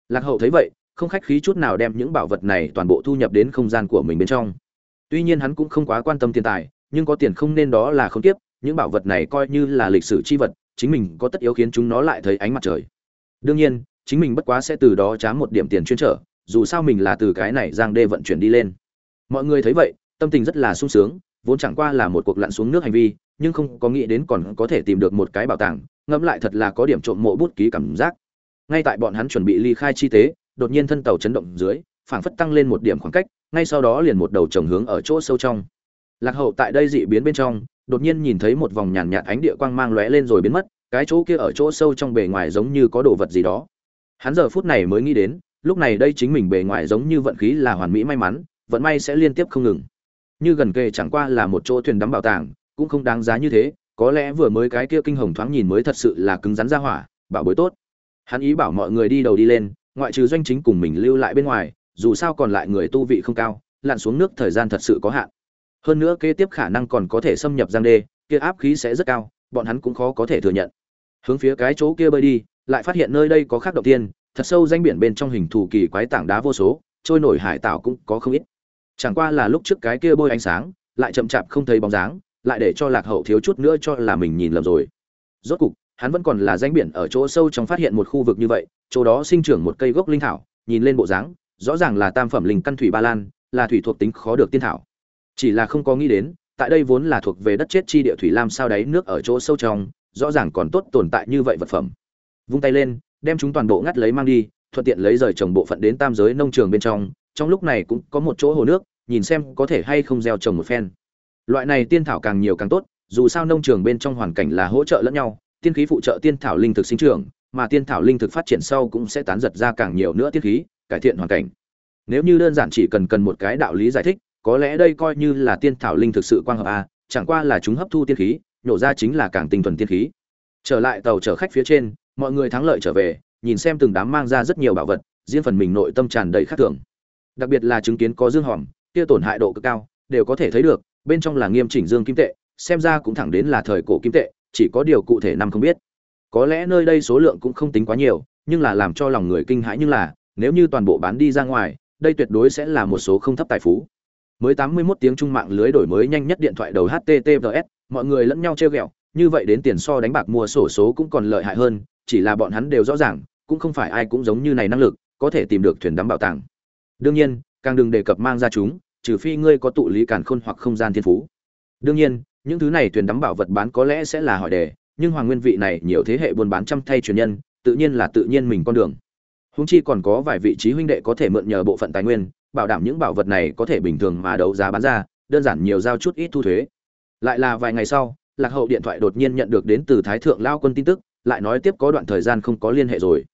Lạc hậu thấy vậy, không khách khí chút nào đem những bảo vật này toàn bộ thu nhập đến không gian của mình bên trong. Tuy nhiên hắn cũng không quá quan tâm tiền tài, nhưng có tiền không nên đó là không tiếp những bảo vật này coi như là lịch sử chi vật chính mình có tất yếu khiến chúng nó lại thấy ánh mặt trời. Đương nhiên, chính mình bất quá sẽ từ đó chám một điểm tiền chuyên trở, dù sao mình là từ cái này giang đê vận chuyển đi lên. Mọi người thấy vậy, tâm tình rất là sung sướng, vốn chẳng qua là một cuộc lặn xuống nước hành vi, nhưng không có nghĩ đến còn có thể tìm được một cái bảo tàng, ngẫm lại thật là có điểm trộm mộ bút ký cảm giác. Ngay tại bọn hắn chuẩn bị ly khai chi tế, đột nhiên thân tàu chấn động dưới, phảng phất tăng lên một điểm khoảng cách, ngay sau đó liền một đầu trồng hướng ở chỗ sâu trong. Lạc hậu tại đây dị biến bên trong đột nhiên nhìn thấy một vòng nhàn nhạt ánh địa quang mang lóe lên rồi biến mất, cái chỗ kia ở chỗ sâu trong bề ngoài giống như có đồ vật gì đó. Hắn giờ phút này mới nghĩ đến, lúc này đây chính mình bề ngoài giống như vận khí là hoàn mỹ may mắn, vận may sẽ liên tiếp không ngừng. Như gần kề chẳng qua là một chỗ thuyền đắm bảo tàng, cũng không đáng giá như thế, có lẽ vừa mới cái kia kinh hồng thoáng nhìn mới thật sự là cứng rắn ra hỏa, bảo bối tốt. Hắn ý bảo mọi người đi đầu đi lên, ngoại trừ doanh chính cùng mình lưu lại bên ngoài, dù sao còn lại người tu vị không cao, lặn xuống nước thời gian thật sự có hạn hơn nữa kế tiếp khả năng còn có thể xâm nhập giang đê, kia áp khí sẽ rất cao, bọn hắn cũng khó có thể thừa nhận. Hướng phía cái chỗ kia bơi đi, lại phát hiện nơi đây có khác đầu tiên, thật sâu danh biển bên trong hình thù kỳ quái tảng đá vô số, trôi nổi hải tạo cũng có không ít. Chẳng qua là lúc trước cái kia bôi ánh sáng, lại chậm chạp không thấy bóng dáng, lại để cho lạc hậu thiếu chút nữa cho là mình nhìn lầm rồi. Rốt cục, hắn vẫn còn là danh biển ở chỗ sâu trong phát hiện một khu vực như vậy, chỗ đó sinh trưởng một cây gốc linh thảo, nhìn lên bộ dáng, rõ ràng là tam phẩm linh căn thủy ba lan, là thủy thuộc tính khó được tiên thảo chỉ là không có nghĩ đến, tại đây vốn là thuộc về đất chết chi địa thủy lam sao đáy nước ở chỗ sâu trong, rõ ràng còn tốt tồn tại như vậy vật phẩm. Vung tay lên, đem chúng toàn bộ ngắt lấy mang đi, thuận tiện lấy rời trồng bộ phận đến tam giới nông trường bên trong trong lúc này cũng có một chỗ hồ nước, nhìn xem có thể hay không gieo trồng một phen. Loại này tiên thảo càng nhiều càng tốt, dù sao nông trường bên trong hoàn cảnh là hỗ trợ lẫn nhau, tiên khí phụ trợ tiên thảo linh thực sinh trưởng, mà tiên thảo linh thực phát triển sau cũng sẽ tán giật ra càng nhiều nữa tiên khí, cải thiện hoàn cảnh. Nếu như đơn giản chỉ cần cần một cái đạo lý giải thích có lẽ đây coi như là tiên thảo linh thực sự quang hợp a, chẳng qua là chúng hấp thu tiên khí, nhổ ra chính là càng tinh thuần tiên khí. Trở lại tàu chở khách phía trên, mọi người thắng lợi trở về, nhìn xem từng đám mang ra rất nhiều bảo vật, riêng phần mình nội tâm tràn đầy khắc thường đặc biệt là chứng kiến có dương hòm, kia tổn hại độ cực cao, đều có thể thấy được, bên trong là nghiêm chỉnh dương kim tệ, xem ra cũng thẳng đến là thời cổ kim tệ, chỉ có điều cụ thể năm không biết. Có lẽ nơi đây số lượng cũng không tính quá nhiều, nhưng là làm cho lòng người kinh hãi nhưng là, nếu như toàn bộ bán đi ra ngoài, đây tuyệt đối sẽ là một số không thấp tài phú mới 81 tiếng trung mạng lưới đổi mới nhanh nhất điện thoại đầu https mọi người lẫn nhau treo ghẹo, như vậy đến tiền so đánh bạc mua sổ số cũng còn lợi hại hơn, chỉ là bọn hắn đều rõ ràng, cũng không phải ai cũng giống như này năng lực, có thể tìm được thuyền đắm bảo tàng. Đương nhiên, càng đừng đề cập mang ra chúng, trừ phi ngươi có tụ lý càn khôn hoặc không gian thiên phú. Đương nhiên, những thứ này thuyền đắm bảo vật bán có lẽ sẽ là hỏi đề, nhưng hoàng nguyên vị này nhiều thế hệ buôn bán trăm thay truyền nhân, tự nhiên là tự nhiên mình con đường. Húng chi còn có vài vị trí huynh đệ có thể mượn nhờ bộ phận tài nguyên bảo đảm những bảo vật này có thể bình thường mà đấu giá bán ra, đơn giản nhiều giao chút ít thu thuế. Lại là vài ngày sau, lạc hậu điện thoại đột nhiên nhận được đến từ thái thượng lao quân tin tức, lại nói tiếp có đoạn thời gian không có liên hệ rồi.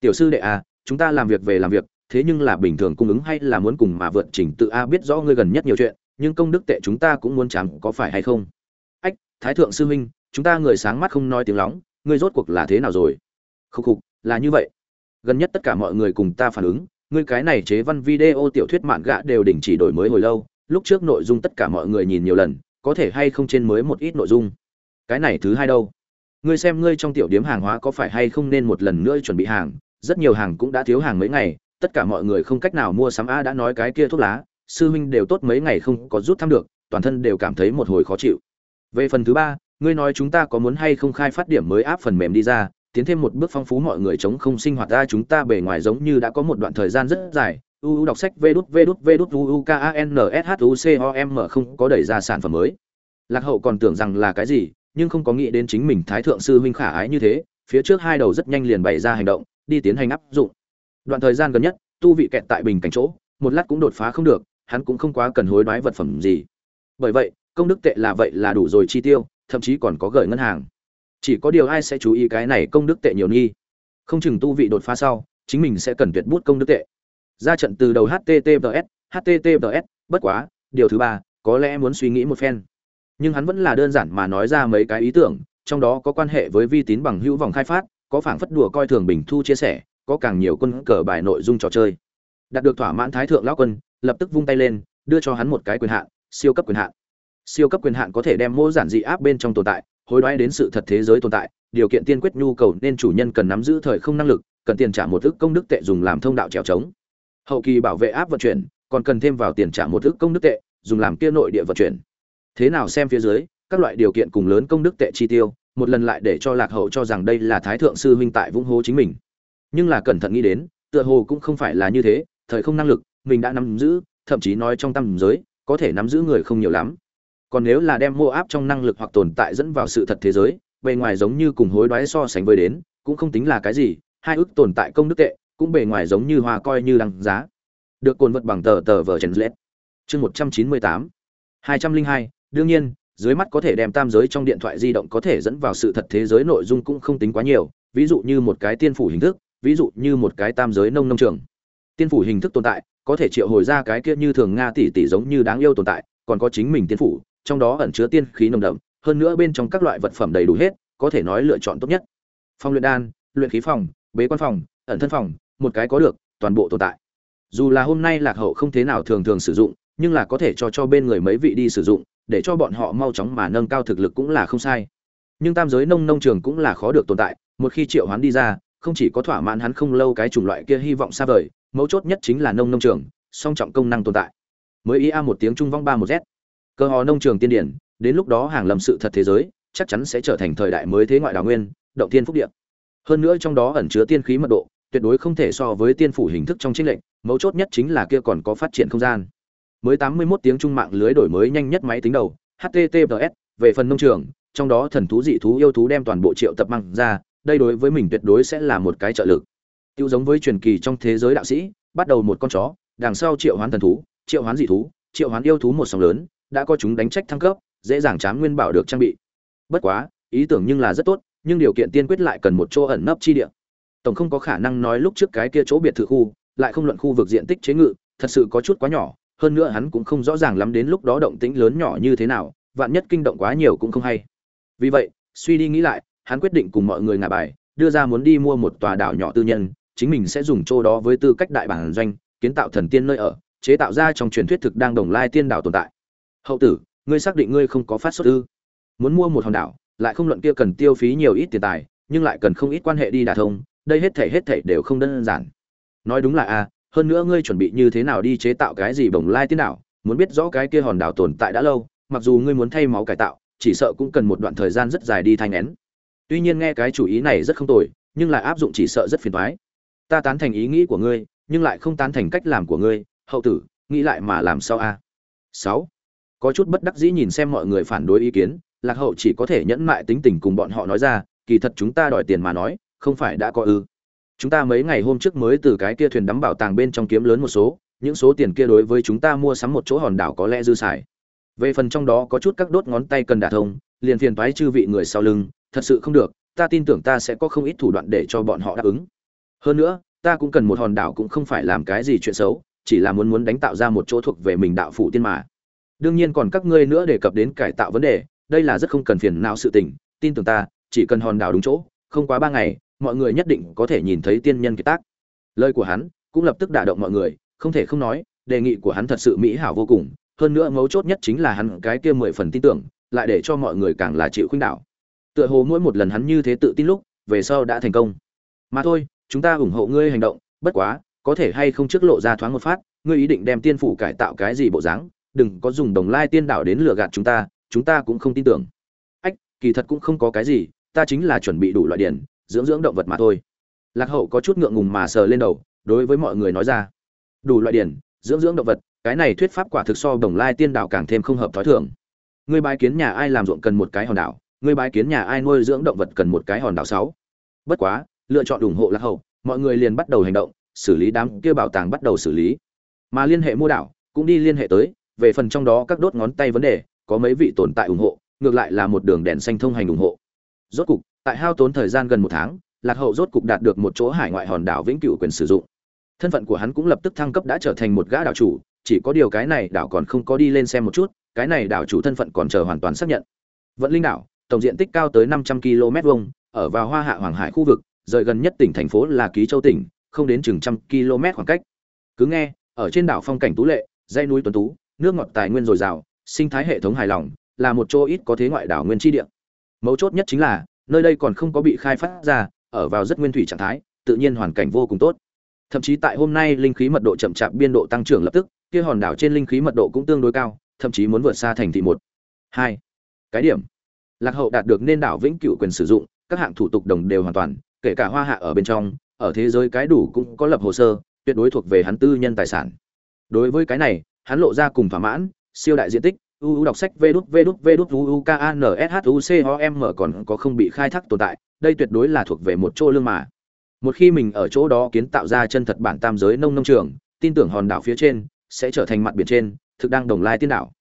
Tiểu sư đệ à chúng ta làm việc về làm việc, thế nhưng là bình thường cung ứng hay là muốn cùng mà vượt trình tự a biết rõ ngươi gần nhất nhiều chuyện, nhưng công đức tệ chúng ta cũng muốn chẳng có phải hay không? Ách, thái thượng sư huynh, chúng ta người sáng mắt không nói tiếng lóng, ngươi rốt cuộc là thế nào rồi? Khúc khục, là như vậy. Gần nhất tất cả mọi người cùng ta phản ứng ngươi cái này chế văn video tiểu thuyết mạn gạ đều đình chỉ đổi mới hồi lâu, lúc trước nội dung tất cả mọi người nhìn nhiều lần, có thể hay không trên mới một ít nội dung. Cái này thứ hai đâu? Ngươi xem ngươi trong tiểu điếm hàng hóa có phải hay không nên một lần nữa chuẩn bị hàng, rất nhiều hàng cũng đã thiếu hàng mấy ngày, tất cả mọi người không cách nào mua sắm. A đã nói cái kia thuốc lá, sư huynh đều tốt mấy ngày không có rút thăm được, toàn thân đều cảm thấy một hồi khó chịu. Về phần thứ ba, ngươi nói chúng ta có muốn hay không khai phát điểm mới áp phần mềm đi ra tiến thêm một bước phong phú mọi người chống không sinh hoạt ra chúng ta bề ngoài giống như đã có một đoạn thời gian rất dài. Uu đọc sách vê đút vê đút vê đút uu k a n s h u c o m không có đẩy ra sản phẩm mới. Lạc hậu còn tưởng rằng là cái gì, nhưng không có nghĩ đến chính mình thái thượng sư huynh khả ái như thế, phía trước hai đầu rất nhanh liền bày ra hành động, đi tiến hành áp dụng. Đoạn thời gian gần nhất, tu vị kẹt tại bình cảnh chỗ, một lát cũng đột phá không được, hắn cũng không quá cần hối đoái vật phẩm gì. Bởi vậy, công đức tệ là vậy là đủ rồi chi tiêu, thậm chí còn có gửi ngân hàng chỉ có điều ai sẽ chú ý cái này công đức tệ nhiều nghi? Không chừng tu vị đột phá sau, chính mình sẽ cần tuyệt bút công đức tệ. Ra trận từ đầu https https bất quá, điều thứ ba, có lẽ muốn suy nghĩ một phen. Nhưng hắn vẫn là đơn giản mà nói ra mấy cái ý tưởng, trong đó có quan hệ với vi tín bằng hữu vòng khai phát, có phảng phất đùa coi thường bình thu chia sẻ, có càng nhiều quân cờ bài nội dung trò chơi. Đạt được thỏa mãn thái thượng lão quân, lập tức vung tay lên, đưa cho hắn một cái quyền hạn, siêu cấp quyền hạn. Siêu cấp quyền hạn có thể đem mô giản dị áp bên trong tồn tại hối đoái đến sự thật thế giới tồn tại, điều kiện tiên quyết nhu cầu nên chủ nhân cần nắm giữ thời không năng lực, cần tiền trả một thức công đức tệ dùng làm thông đạo trèo trống. Hậu kỳ bảo vệ áp vận chuyển, còn cần thêm vào tiền trả một thức công đức tệ, dùng làm kia nội địa vận chuyển. Thế nào xem phía dưới, các loại điều kiện cùng lớn công đức tệ chi tiêu, một lần lại để cho lạc hậu cho rằng đây là thái thượng sư huynh tại vũng hố chính mình. Nhưng là cẩn thận nghĩ đến, tựa hồ cũng không phải là như thế, thời không năng lực, mình đã nắm giữ, thậm chí nói trong tâm giới, có thể nắm giữ người không nhiều lắm còn nếu là đem mua áp trong năng lực hoặc tồn tại dẫn vào sự thật thế giới, bề ngoài giống như cùng hối đoái so sánh với đến, cũng không tính là cái gì, hai ước tồn tại công đức tệ, cũng bề ngoài giống như hoa coi như đăng giá. Được cồn vật bằng tờ tờ vở trần lết. Chương một trăm chín mươi tám. hai trăm linh hai. Đương nhiên, dưới mắt có thể đem tam giới trong điện thoại di động có thể dẫn vào sự thật thế giới nội dung cũng không tính quá nhiều, ví dụ như một cái tiên phủ hình thức, ví dụ như một cái tam giới nông nông trường. Tiên phủ hình thức tồn tại, có thể triệu hồi ra cái kia như thường nga tỷ tỷ giống như đáng yêu tồn tại, còn có chính mình tiên phủ trong đó ẩn chứa tiên khí nồng đậm, hơn nữa bên trong các loại vật phẩm đầy đủ hết, có thể nói lựa chọn tốt nhất. Phòng luyện đan, luyện khí phòng, bế quan phòng, ẩn thân phòng, một cái có được, toàn bộ tồn tại. Dù là hôm nay lạc hậu không thế nào thường thường sử dụng, nhưng là có thể cho cho bên người mấy vị đi sử dụng, để cho bọn họ mau chóng mà nâng cao thực lực cũng là không sai. Nhưng tam giới nông nông trường cũng là khó được tồn tại, một khi triệu hoán đi ra, không chỉ có thỏa mãn hắn không lâu cái chủng loại kia hy vọng xa vời, mấu chốt nhất chính là nông nông trường, song trọng công năng tồn tại. Mới ý a một tiếng trung vong ba một z cơ hò nông trường tiên điển, đến lúc đó hàng lầm sự thật thế giới, chắc chắn sẽ trở thành thời đại mới thế ngoại đào nguyên, động tiên phúc địa. Hơn nữa trong đó ẩn chứa tiên khí mật độ, tuyệt đối không thể so với tiên phủ hình thức trong chính lệnh mấu chốt nhất chính là kia còn có phát triển không gian. Mới 81 tiếng trung mạng lưới đổi mới nhanh nhất máy tính đầu https về phần nông trường, trong đó thần thú dị thú yêu thú đem toàn bộ triệu tập mang ra, đây đối với mình tuyệt đối sẽ là một cái trợ lực. Tiêu giống với truyền kỳ trong thế giới đạo sĩ, bắt đầu một con chó, đằng sau triệu hoán thần thú, triệu hoán dị thú, triệu hoán yêu thú một sóng lớn đã có chúng đánh trách thăng cấp, dễ dàng chám nguyên bảo được trang bị. Bất quá, ý tưởng nhưng là rất tốt, nhưng điều kiện tiên quyết lại cần một chỗ ẩn nấp chi địa. Tổng không có khả năng nói lúc trước cái kia chỗ biệt thự khu, lại không luận khu vực diện tích chế ngự, thật sự có chút quá nhỏ, hơn nữa hắn cũng không rõ ràng lắm đến lúc đó động tĩnh lớn nhỏ như thế nào, vạn nhất kinh động quá nhiều cũng không hay. Vì vậy, suy đi nghĩ lại, hắn quyết định cùng mọi người ngả bài, đưa ra muốn đi mua một tòa đảo nhỏ tư nhân, chính mình sẽ dùng chỗ đó với tư cách đại bản doanh, kiến tạo thần tiên nơi ở, chế tạo ra trong truyền thuyết thực đang đồng lai tiên đảo tồn tại hậu tử, ngươi xác định ngươi không có phát xuất ư? Muốn mua một hòn đảo, lại không luận kia cần tiêu phí nhiều ít tiền tài, nhưng lại cần không ít quan hệ đi đả thông, đây hết thể hết thể đều không đơn giản. Nói đúng là a, hơn nữa ngươi chuẩn bị như thế nào đi chế tạo cái gì bồng lai tiên đảo, muốn biết rõ cái kia hòn đảo tồn tại đã lâu, mặc dù ngươi muốn thay máu cải tạo, chỉ sợ cũng cần một đoạn thời gian rất dài đi thay nén. Tuy nhiên nghe cái chủ ý này rất không tồi, nhưng lại áp dụng chỉ sợ rất phiền toái. Ta tán thành ý nghĩ của ngươi, nhưng lại không tán thành cách làm của ngươi, hậu tử, nghĩ lại mà làm sao a? Sáu có chút bất đắc dĩ nhìn xem mọi người phản đối ý kiến, lạc hậu chỉ có thể nhẫn mại tính tình cùng bọn họ nói ra, kỳ thật chúng ta đòi tiền mà nói, không phải đã có ư. Chúng ta mấy ngày hôm trước mới từ cái kia thuyền đắm bảo tàng bên trong kiếm lớn một số, những số tiền kia đối với chúng ta mua sắm một chỗ hòn đảo có lẽ dư xài. Về phần trong đó có chút các đốt ngón tay cần đả thông, liền phiền toái chư vị người sau lưng, thật sự không được, ta tin tưởng ta sẽ có không ít thủ đoạn để cho bọn họ đáp ứng. Hơn nữa, ta cũng cần một hòn đảo cũng không phải làm cái gì chuyện xấu, chỉ là muốn muốn đánh tạo ra một chỗ thuộc về mình đạo phủ tiên mà đương nhiên còn các ngươi nữa đề cập đến cải tạo vấn đề, đây là rất không cần phiền não sự tình, tin tưởng ta, chỉ cần hòn đảo đúng chỗ, không quá ba ngày, mọi người nhất định có thể nhìn thấy tiên nhân kiệt tác. Lời của hắn cũng lập tức đả động mọi người, không thể không nói, đề nghị của hắn thật sự mỹ hảo vô cùng, hơn nữa mấu chốt nhất chính là hắn cái kia mười phần tin tưởng, lại để cho mọi người càng là chịu khuynh đảo. Tựa hồ mỗi một lần hắn như thế tự tin lúc, về sau đã thành công. Mà thôi, chúng ta ủng hộ ngươi hành động, bất quá, có thể hay không trước lộ ra thoáng một phát, ngươi ý định đem tiên phủ cải tạo cái gì bộ dáng? Đừng có dùng đồng lai tiên đảo đến lừa gạt chúng ta chúng ta cũng không tin tưởng. Ách, kỳ thật cũng không có cái gì, ta chính là chuẩn bị đủ loại điển dưỡng dưỡng động vật mà thôi. Lạc hậu có chút ngượng ngùng mà sờ lên đầu, đối với mọi người nói ra. Đủ loại điển dưỡng dưỡng động vật, cái này thuyết pháp quả thực so đồng lai tiên đảo càng thêm không hợp thói thường. Ngươi bái kiến nhà ai làm ruộng cần một cái hòn đảo, ngươi bái kiến nhà ai nuôi dưỡng động vật cần một cái hòn đảo sáu. Bất quá, lựa chọn ủng hộ lạc hậu, mọi người liền bắt đầu hành động, xử lý đám kia bảo tàng bắt đầu xử lý. Mà liên hệ mua đảo, cũng đi liên hệ tới về phần trong đó các đốt ngón tay vấn đề, có mấy vị tồn tại ủng hộ, ngược lại là một đường đèn xanh thông hành ủng hộ. Rốt cục, tại hao tốn thời gian gần một tháng, lạc hậu rốt cục đạt được một chỗ hải ngoại hòn đảo vĩnh cửu quyền sử dụng. Thân phận của hắn cũng lập tức thăng cấp đã trở thành một gã đảo chủ, chỉ có điều cái này đảo còn không có đi lên xem một chút, cái này đảo chủ thân phận còn chờ hoàn toàn xác nhận. Vận linh đảo, tổng diện tích cao tới năm trăm km vuông, ở vào hoa hạ hoàng hải khu vực, rời gần nhất tỉnh thành phố là ký châu tỉnh, không đến chừng trăm km khoảng cách. Cứ nghe, ở trên đảo phong cảnh tú lệ, dãy núi tuấn tú nước ngọt tài nguyên dồi dào, sinh thái hệ thống hài lòng, là một chỗ ít có thế ngoại đảo nguyên chi địa. Mấu chốt nhất chính là, nơi đây còn không có bị khai phát ra, ở vào rất nguyên thủy trạng thái, tự nhiên hoàn cảnh vô cùng tốt. Thậm chí tại hôm nay linh khí mật độ chậm chạp biên độ tăng trưởng lập tức, kia hòn đảo trên linh khí mật độ cũng tương đối cao, thậm chí muốn vượt xa thành thị một. Hai. Cái điểm. Lạc hậu đạt được nên đảo vĩnh cửu quyền sử dụng, các hạng thủ tục đồng đều hoàn toàn, kể cả hoa hạ ở bên trong, ở thế giới cái đủ cũng có lập hồ sơ, tuyệt đối thuộc về hắn tư nhân tài sản. Đối với cái này hắn lộ ra cùng thỏa mãn, siêu đại diện tích uu đọc sách vê đút vê đút vê đút uu k a n s h u c o m còn có không bị khai thác tồn tại, đây tuyệt đối là thuộc về một chỗ lương mà. Một khi mình ở chỗ đó kiến tạo ra chân thật bản tam giới nông nông trường, tin tưởng hòn đảo phía trên sẽ trở thành mặt biển trên, thực đang đồng lai tiên đảo.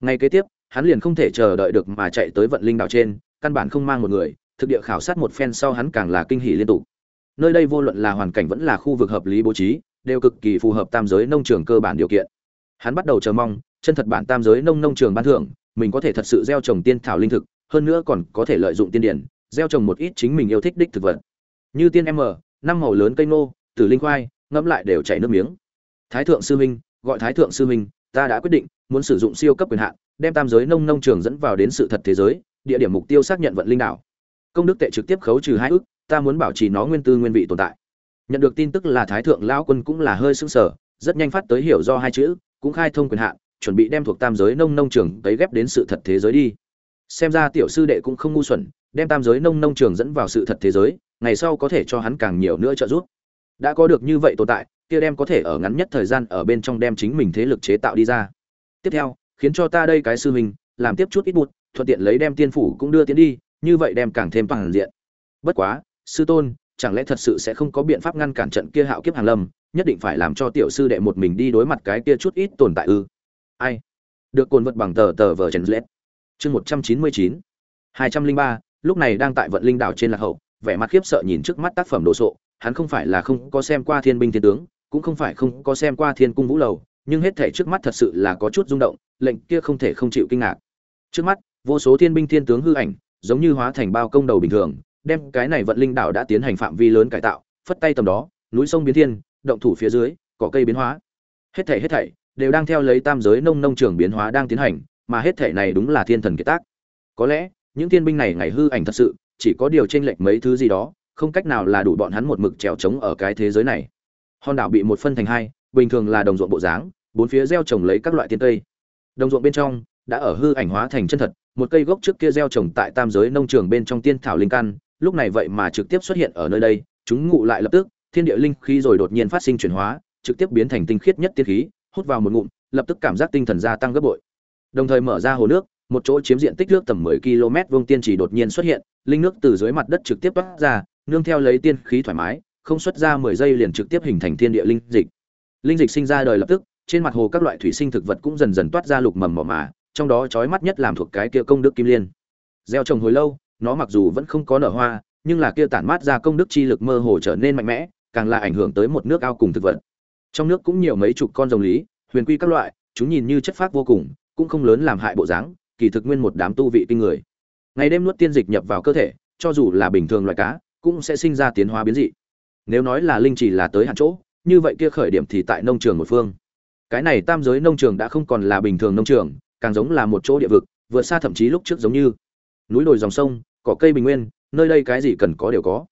Ngay kế tiếp, hắn liền không thể chờ đợi được mà chạy tới vận linh đảo trên, căn bản không mang một người, thực địa khảo sát một phen sau hắn càng là kinh hỉ liên tục. Nơi đây vô luận là hoàn cảnh vẫn là khu vực hợp lý bố trí, đều cực kỳ phù hợp tam giới nông trường cơ bản điều kiện hắn bắt đầu chờ mong, chân thật bản tam giới nông nông trường ban thưởng, mình có thể thật sự gieo trồng tiên thảo linh thực, hơn nữa còn có thể lợi dụng tiên điển, gieo trồng một ít chính mình yêu thích đích thực vật. Như tiên m năm màu lớn cây nô tử linh khoai, ngẫm lại đều chảy nước miếng. Thái thượng sư minh gọi thái thượng sư minh ta đã quyết định, muốn sử dụng siêu cấp quyền hạn, đem tam giới nông nông trường dẫn vào đến sự thật thế giới, địa điểm mục tiêu xác nhận vận linh đảo. Công đức tệ trực tiếp khấu trừ hai ước, ta muốn bảo trì nó nguyên tư nguyên vị tồn tại. Nhận được tin tức là thái thượng lão quân cũng là hơi sưng sở rất nhanh phát tới hiểu do hai chữ cũng khai thông quyền hạn, chuẩn bị đem thuộc tam giới nông nông trường cấy ghép đến sự thật thế giới đi. Xem ra tiểu sư đệ cũng không ngu xuẩn, đem tam giới nông nông trường dẫn vào sự thật thế giới, ngày sau có thể cho hắn càng nhiều nữa trợ giúp. Đã có được như vậy tồn tại, kia đem có thể ở ngắn nhất thời gian ở bên trong đem chính mình thế lực chế tạo đi ra. Tiếp theo, khiến cho ta đây cái sư mình làm tiếp chút ít bụt, thuận tiện lấy đem tiên phủ cũng đưa tiến đi, như vậy đem càng thêm toàn diện. Bất quá, sư tôn, chẳng lẽ thật sự sẽ không có biện pháp ngăn cản trận kia hạo kiếp hàng lâm nhất định phải làm cho tiểu sư đệ một mình đi đối mặt cái kia chút ít tồn tại ư. Ai? Được cồn vật bằng tờ tờ vờ chèn lết. Chương một trăm chín mươi chín. hai trăm linh ba, lúc này đang tại vận linh đảo trên lạc hậu, vẻ mặt khiếp sợ nhìn trước mắt tác phẩm đồ sộ. Hắn không phải là không có xem qua thiên binh thiên tướng, cũng không phải không có xem qua thiên cung vũ lầu, nhưng hết thể trước mắt thật sự là có chút rung động, lệnh kia không thể không chịu kinh ngạc. Trước mắt, vô số thiên binh thiên tướng hư ảnh, giống như hóa thành bao công đầu bình thường, đem cái này vận linh đảo đã tiến hành phạm vi lớn cải tạo, phất tay tầm đó, núi sông biến thiên động thủ phía dưới cỏ cây biến hóa. Hết thảy hết thảy đều đang theo lấy tam giới nông nông trường biến hóa đang tiến hành, mà hết thảy này đúng là thiên thần kiệt tác. Có lẽ, những thiên binh này ngày hư ảnh thật sự, chỉ có điều chênh lệch mấy thứ gì đó, không cách nào là đủ bọn hắn một mực trèo trống ở cái thế giới này. Hòn đảo bị một phân thành hai, bình thường là đồng ruộng bộ dáng, bốn phía gieo trồng lấy các loại tiên cây. Đồng ruộng bên trong đã ở hư ảnh hóa thành chân thật, một cây gốc trước kia gieo trồng tại tam giới nông trường bên trong tiên thảo linh căn, lúc này vậy mà trực tiếp xuất hiện ở nơi đây, chúng ngụ lại lập tức thiên địa linh khí rồi đột nhiên phát sinh chuyển hóa, trực tiếp biến thành tinh khiết nhất tiên khí, hút vào một ngụm, lập tức cảm giác tinh thần gia tăng gấp bội. Đồng thời mở ra hồ nước, một chỗ chiếm diện tích nước tầm 10 km vuông tiên chỉ đột nhiên xuất hiện, linh nước từ dưới mặt đất trực tiếp thoát ra, nương theo lấy tiên khí thoải mái, không xuất ra 10 giây liền trực tiếp hình thành thiên địa linh dịch. Linh dịch sinh ra đời lập tức, trên mặt hồ các loại thủy sinh thực vật cũng dần dần toát ra lục mầm mỏ mà, trong đó chói mắt nhất làm thuộc cái kia công đức kim liên. Gieo trồng hồi lâu, nó mặc dù vẫn không có nở hoa, nhưng là kia tản mát ra công đức chi lực mơ hồ trở nên mạnh mẽ càng là ảnh hưởng tới một nước ao cùng thực vật. Trong nước cũng nhiều mấy chục con rồng lý, huyền quy các loại, chúng nhìn như chất phác vô cùng, cũng không lớn làm hại bộ dáng, kỳ thực nguyên một đám tu vị kinh người. Ngày đêm nuốt tiên dịch nhập vào cơ thể, cho dù là bình thường loài cá, cũng sẽ sinh ra tiến hóa biến dị. Nếu nói là linh chỉ là tới hạn chỗ, như vậy kia khởi điểm thì tại nông trường một phương. Cái này tam giới nông trường đã không còn là bình thường nông trường, càng giống là một chỗ địa vực, vượt xa thậm chí lúc trước giống như. Núi đồi dòng sông, cỏ cây bình nguyên, nơi đây cái gì cần có đều có.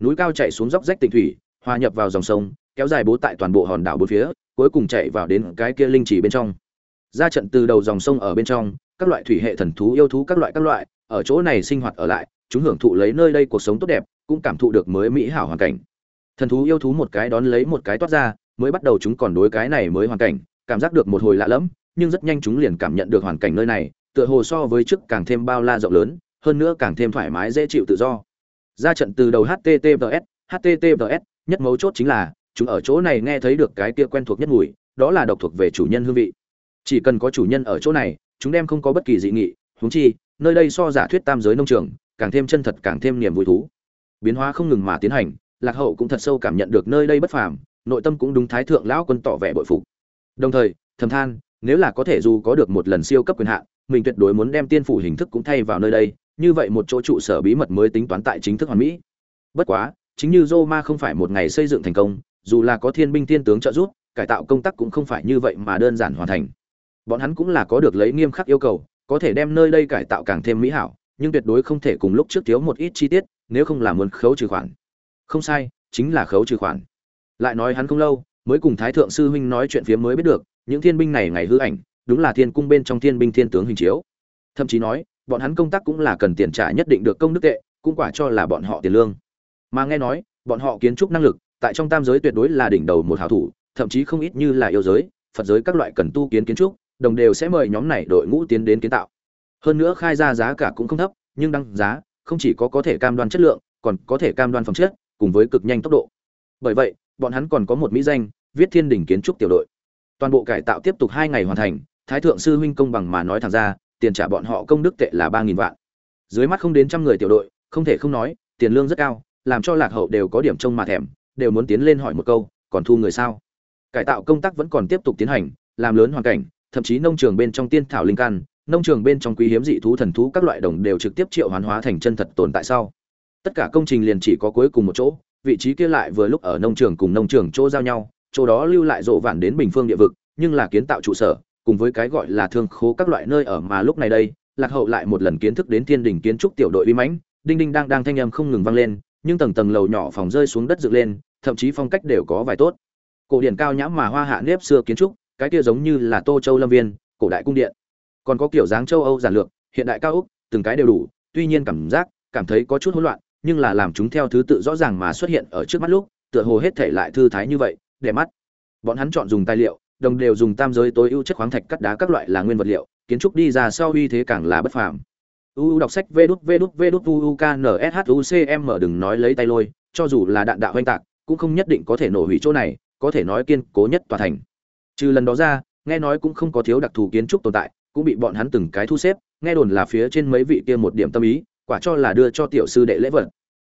Núi cao chạy xuống dốc rách tịnh thủy hòa nhập vào dòng sông, kéo dài bố tại toàn bộ hòn đảo bốn phía, cuối cùng chạy vào đến cái kia linh chỉ bên trong. Ra trận từ đầu dòng sông ở bên trong, các loại thủy hệ thần thú, yêu thú các loại các loại, ở chỗ này sinh hoạt ở lại, chúng hưởng thụ lấy nơi đây cuộc sống tốt đẹp, cũng cảm thụ được mới mỹ hảo hoàn cảnh. Thần thú, yêu thú một cái đón lấy một cái toát ra, mới bắt đầu chúng còn đối cái này mới hoàn cảnh, cảm giác được một hồi lạ lẫm, nhưng rất nhanh chúng liền cảm nhận được hoàn cảnh nơi này, tựa hồ so với trước càng thêm bao la rộng lớn, hơn nữa càng thêm thoải mái dễ chịu tự do. Ra trận từ đầu https https nhất mấu chốt chính là, chúng ở chỗ này nghe thấy được cái kia quen thuộc nhất mùi, đó là độc thuộc về chủ nhân hương vị. Chỉ cần có chủ nhân ở chỗ này, chúng đem không có bất kỳ dị nghị, huống chi, nơi đây so giả thuyết tam giới nông trường, càng thêm chân thật càng thêm niềm vui thú. Biến hóa không ngừng mà tiến hành, lạc hậu cũng thật sâu cảm nhận được nơi đây bất phàm, nội tâm cũng đúng thái thượng lão quân tỏ vẻ bội phục. Đồng thời, thầm than, nếu là có thể dù có được một lần siêu cấp quyền hạn, mình tuyệt đối muốn đem tiên phủ hình thức cũng thay vào nơi đây, như vậy một chỗ trụ sở bí mật mới tính toán tại chính thức hoàn mỹ. Bất quá chính như Roma không phải một ngày xây dựng thành công, dù là có thiên binh thiên tướng trợ giúp, cải tạo công tác cũng không phải như vậy mà đơn giản hoàn thành. Bọn hắn cũng là có được lấy nghiêm khắc yêu cầu, có thể đem nơi đây cải tạo càng thêm mỹ hảo, nhưng tuyệt đối không thể cùng lúc trước thiếu một ít chi tiết, nếu không là muốn khấu trừ khoản. Không sai, chính là khấu trừ khoản. Lại nói hắn không lâu, mới cùng thái thượng sư huynh nói chuyện phía mới biết được, những thiên binh này ngày hư ảnh, đúng là thiên cung bên trong thiên binh thiên tướng hình chiếu. Thậm chí nói, bọn hắn công tác cũng là cần tiền trả nhất định được công đức tệ, cũng quả cho là bọn họ tiền lương mà nghe nói, bọn họ kiến trúc năng lực tại trong tam giới tuyệt đối là đỉnh đầu một hảo thủ, thậm chí không ít như là yêu giới, phật giới các loại cần tu kiến kiến trúc, đồng đều sẽ mời nhóm này đội ngũ tiến đến kiến tạo. Hơn nữa khai ra giá cả cũng không thấp, nhưng đăng giá, không chỉ có có thể cam đoan chất lượng, còn có thể cam đoan phẩm chất, cùng với cực nhanh tốc độ. Bởi vậy, bọn hắn còn có một mỹ danh, viết thiên đình kiến trúc tiểu đội. Toàn bộ cải tạo tiếp tục hai ngày hoàn thành, thái thượng sư huynh công bằng mà nói thẳng ra, tiền trả bọn họ công đức tệ là ba nghìn vạn. Dưới mắt không đến trăm người tiểu đội, không thể không nói, tiền lương rất cao làm cho lạc hậu đều có điểm trông mà thèm, đều muốn tiến lên hỏi một câu, còn thu người sao? Cải tạo công tác vẫn còn tiếp tục tiến hành, làm lớn hoàn cảnh, thậm chí nông trường bên trong tiên thảo linh căn, nông trường bên trong quý hiếm dị thú thần thú các loại đồng đều trực tiếp triệu hoán hóa thành chân thật tồn tại sau. Tất cả công trình liền chỉ có cuối cùng một chỗ, vị trí kia lại vừa lúc ở nông trường cùng nông trường chỗ giao nhau, chỗ đó lưu lại rộ vản đến bình phương địa vực, nhưng là kiến tạo trụ sở, cùng với cái gọi là thương khố các loại nơi ở mà lúc này đây, lạc hậu lại một lần kiến thức đến thiên đình kiến trúc tiểu đội uy mãnh, đinh đinh đang đang thanh âm không ngừng vang lên nhưng tầng tầng lầu nhỏ phòng rơi xuống đất dựng lên, thậm chí phong cách đều có vài tốt. Cổ điển cao nhãm mà hoa hạ nếp xưa kiến trúc, cái kia giống như là tô châu lâm viên, cổ đại cung điện. Còn có kiểu dáng châu âu giản lược, hiện đại cao úc, từng cái đều đủ, tuy nhiên cảm giác, cảm thấy có chút hỗn loạn, nhưng là làm chúng theo thứ tự rõ ràng mà xuất hiện ở trước mắt lúc, tựa hồ hết thể lại thư thái như vậy, để mắt. Bọn hắn chọn dùng tài liệu, đồng đều dùng tam giới tối ưu chất khoáng thạch cắt đá các loại là nguyên vật liệu, kiến trúc đi ra sau uy thế càng là bất phàm uu đọc sách vê đút vê đút vê đút uu knshcm đừng nói lấy tay lôi, cho dù là đạn đạo oanh tạc, cũng không nhất định có thể nổ hủy chỗ này, có thể nói kiên cố nhất tòa thành. Trừ lần đó ra, nghe nói cũng không có thiếu đặc thù kiến trúc tồn tại, cũng bị bọn hắn từng cái thu xếp, nghe đồn là phía trên mấy vị kia một điểm tâm ý, quả cho là đưa cho tiểu sư đệ lễ vật.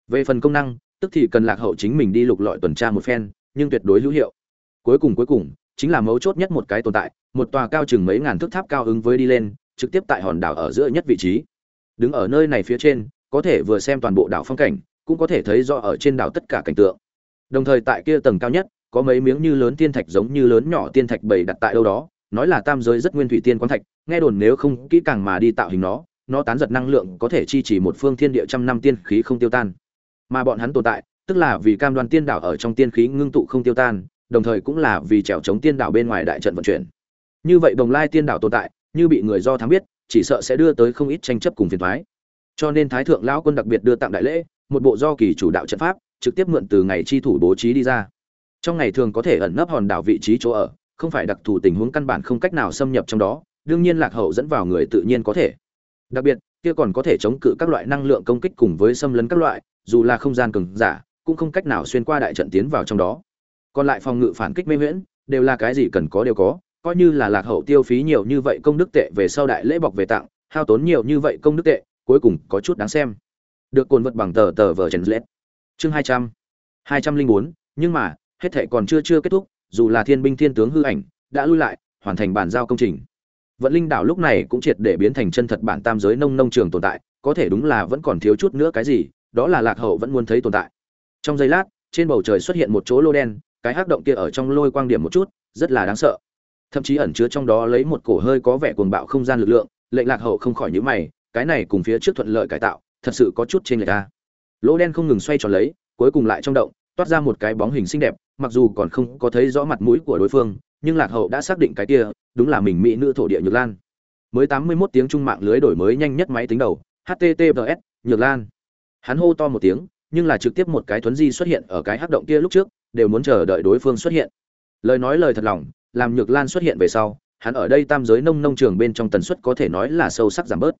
Về phần công năng, tức thì cần lạc hậu chính mình đi lục lọi tuần tra một phen, nhưng tuyệt đối hữu hiệu. Cuối cùng cuối cùng, chính là mấu chốt nhất một cái tồn tại, một tòa cao chừng mấy ngàn thước tháp cao ứng với đi lên, trực tiếp tại hòn đảo ở giữa nhất vị trí đứng ở nơi này phía trên, có thể vừa xem toàn bộ đảo phong cảnh, cũng có thể thấy rõ ở trên đảo tất cả cảnh tượng. Đồng thời tại kia tầng cao nhất, có mấy miếng như lớn tiên thạch giống như lớn nhỏ tiên thạch bày đặt tại đâu đó, nói là tam giới rất nguyên thủy tiên quán thạch, nghe đồn nếu không kỹ càng mà đi tạo hình nó nó tán giật năng lượng có thể chi trì một phương thiên địa trăm năm tiên khí không tiêu tan. Mà bọn hắn tồn tại, tức là vì cam đoan tiên đảo ở trong tiên khí ngưng tụ không tiêu tan, đồng thời cũng là vì trèo chống tiên đảo bên ngoài đại trận vận chuyển. Như vậy đồng lai tiên đảo tồn tại, như bị người do thám biết chỉ sợ sẽ đưa tới không ít tranh chấp cùng phiền thoái. Cho nên thái thượng lão quân đặc biệt đưa tặng đại lễ, một bộ do kỳ chủ đạo trận pháp, trực tiếp mượn từ ngày chi thủ bố trí đi ra. Trong ngày thường có thể ẩn nấp hòn đảo vị trí chỗ ở, không phải đặc thù tình huống căn bản không cách nào xâm nhập trong đó, đương nhiên lạc hậu dẫn vào người tự nhiên có thể. Đặc biệt, kia còn có thể chống cự các loại năng lượng công kích cùng với xâm lấn các loại, dù là không gian cường giả, cũng không cách nào xuyên qua đại trận tiến vào trong đó. Còn lại phòng ngự phản kích mê miễn đều là cái gì cần có đều có coi như là lạc hậu tiêu phí nhiều như vậy công đức tệ về sau đại lễ bọc về tặng, hao tốn nhiều như vậy công đức tệ, cuối cùng có chút đáng xem. Được cồn vật bằng tờ tờ vở trần lết chương hai trăm hai trăm linh bốn, nhưng mà, hết thệ còn chưa chưa kết thúc, dù là thiên binh thiên tướng hư ảnh, đã lui lại, hoàn thành bản giao công trình. Vận linh đảo lúc này cũng triệt để biến thành chân thật bản tam giới nông nông trường tồn tại, có thể đúng là vẫn còn thiếu chút nữa cái gì, đó là lạc hậu vẫn muốn thấy tồn tại. Trong giây lát, trên bầu trời xuất hiện một chỗ lô đen, cái hắc động kia ở trong lôi quang điểm một chút, rất là đáng sợ thậm chí ẩn chứa trong đó lấy một cổ hơi có vẻ cuồng bạo không gian lực lượng, lệnh lạc hậu không khỏi nhíu mày, cái này cùng phía trước thuận lợi cải tạo, thật sự có chút trên lệch ta lỗ đen không ngừng xoay tròn lấy, cuối cùng lại trong động, toát ra một cái bóng hình xinh đẹp, mặc dù còn không có thấy rõ mặt mũi của đối phương, nhưng lạc hậu đã xác định cái kia, đúng là mình mỹ nữ thổ địa nhược lan. Mới tám mươi 81 tiếng trung mạng lưới đổi mới nhanh nhất máy tính đầu https nhược lan. Hắn hô to một tiếng, nhưng là trực tiếp một cái thuấn di xuất hiện ở cái hắc động kia lúc trước, đều muốn chờ đợi đối phương xuất hiện. Lời nói lời thật lòng làm nhược lan xuất hiện về sau, hắn ở đây tam giới nông nông trường bên trong tần suất có thể nói là sâu sắc giảm bớt.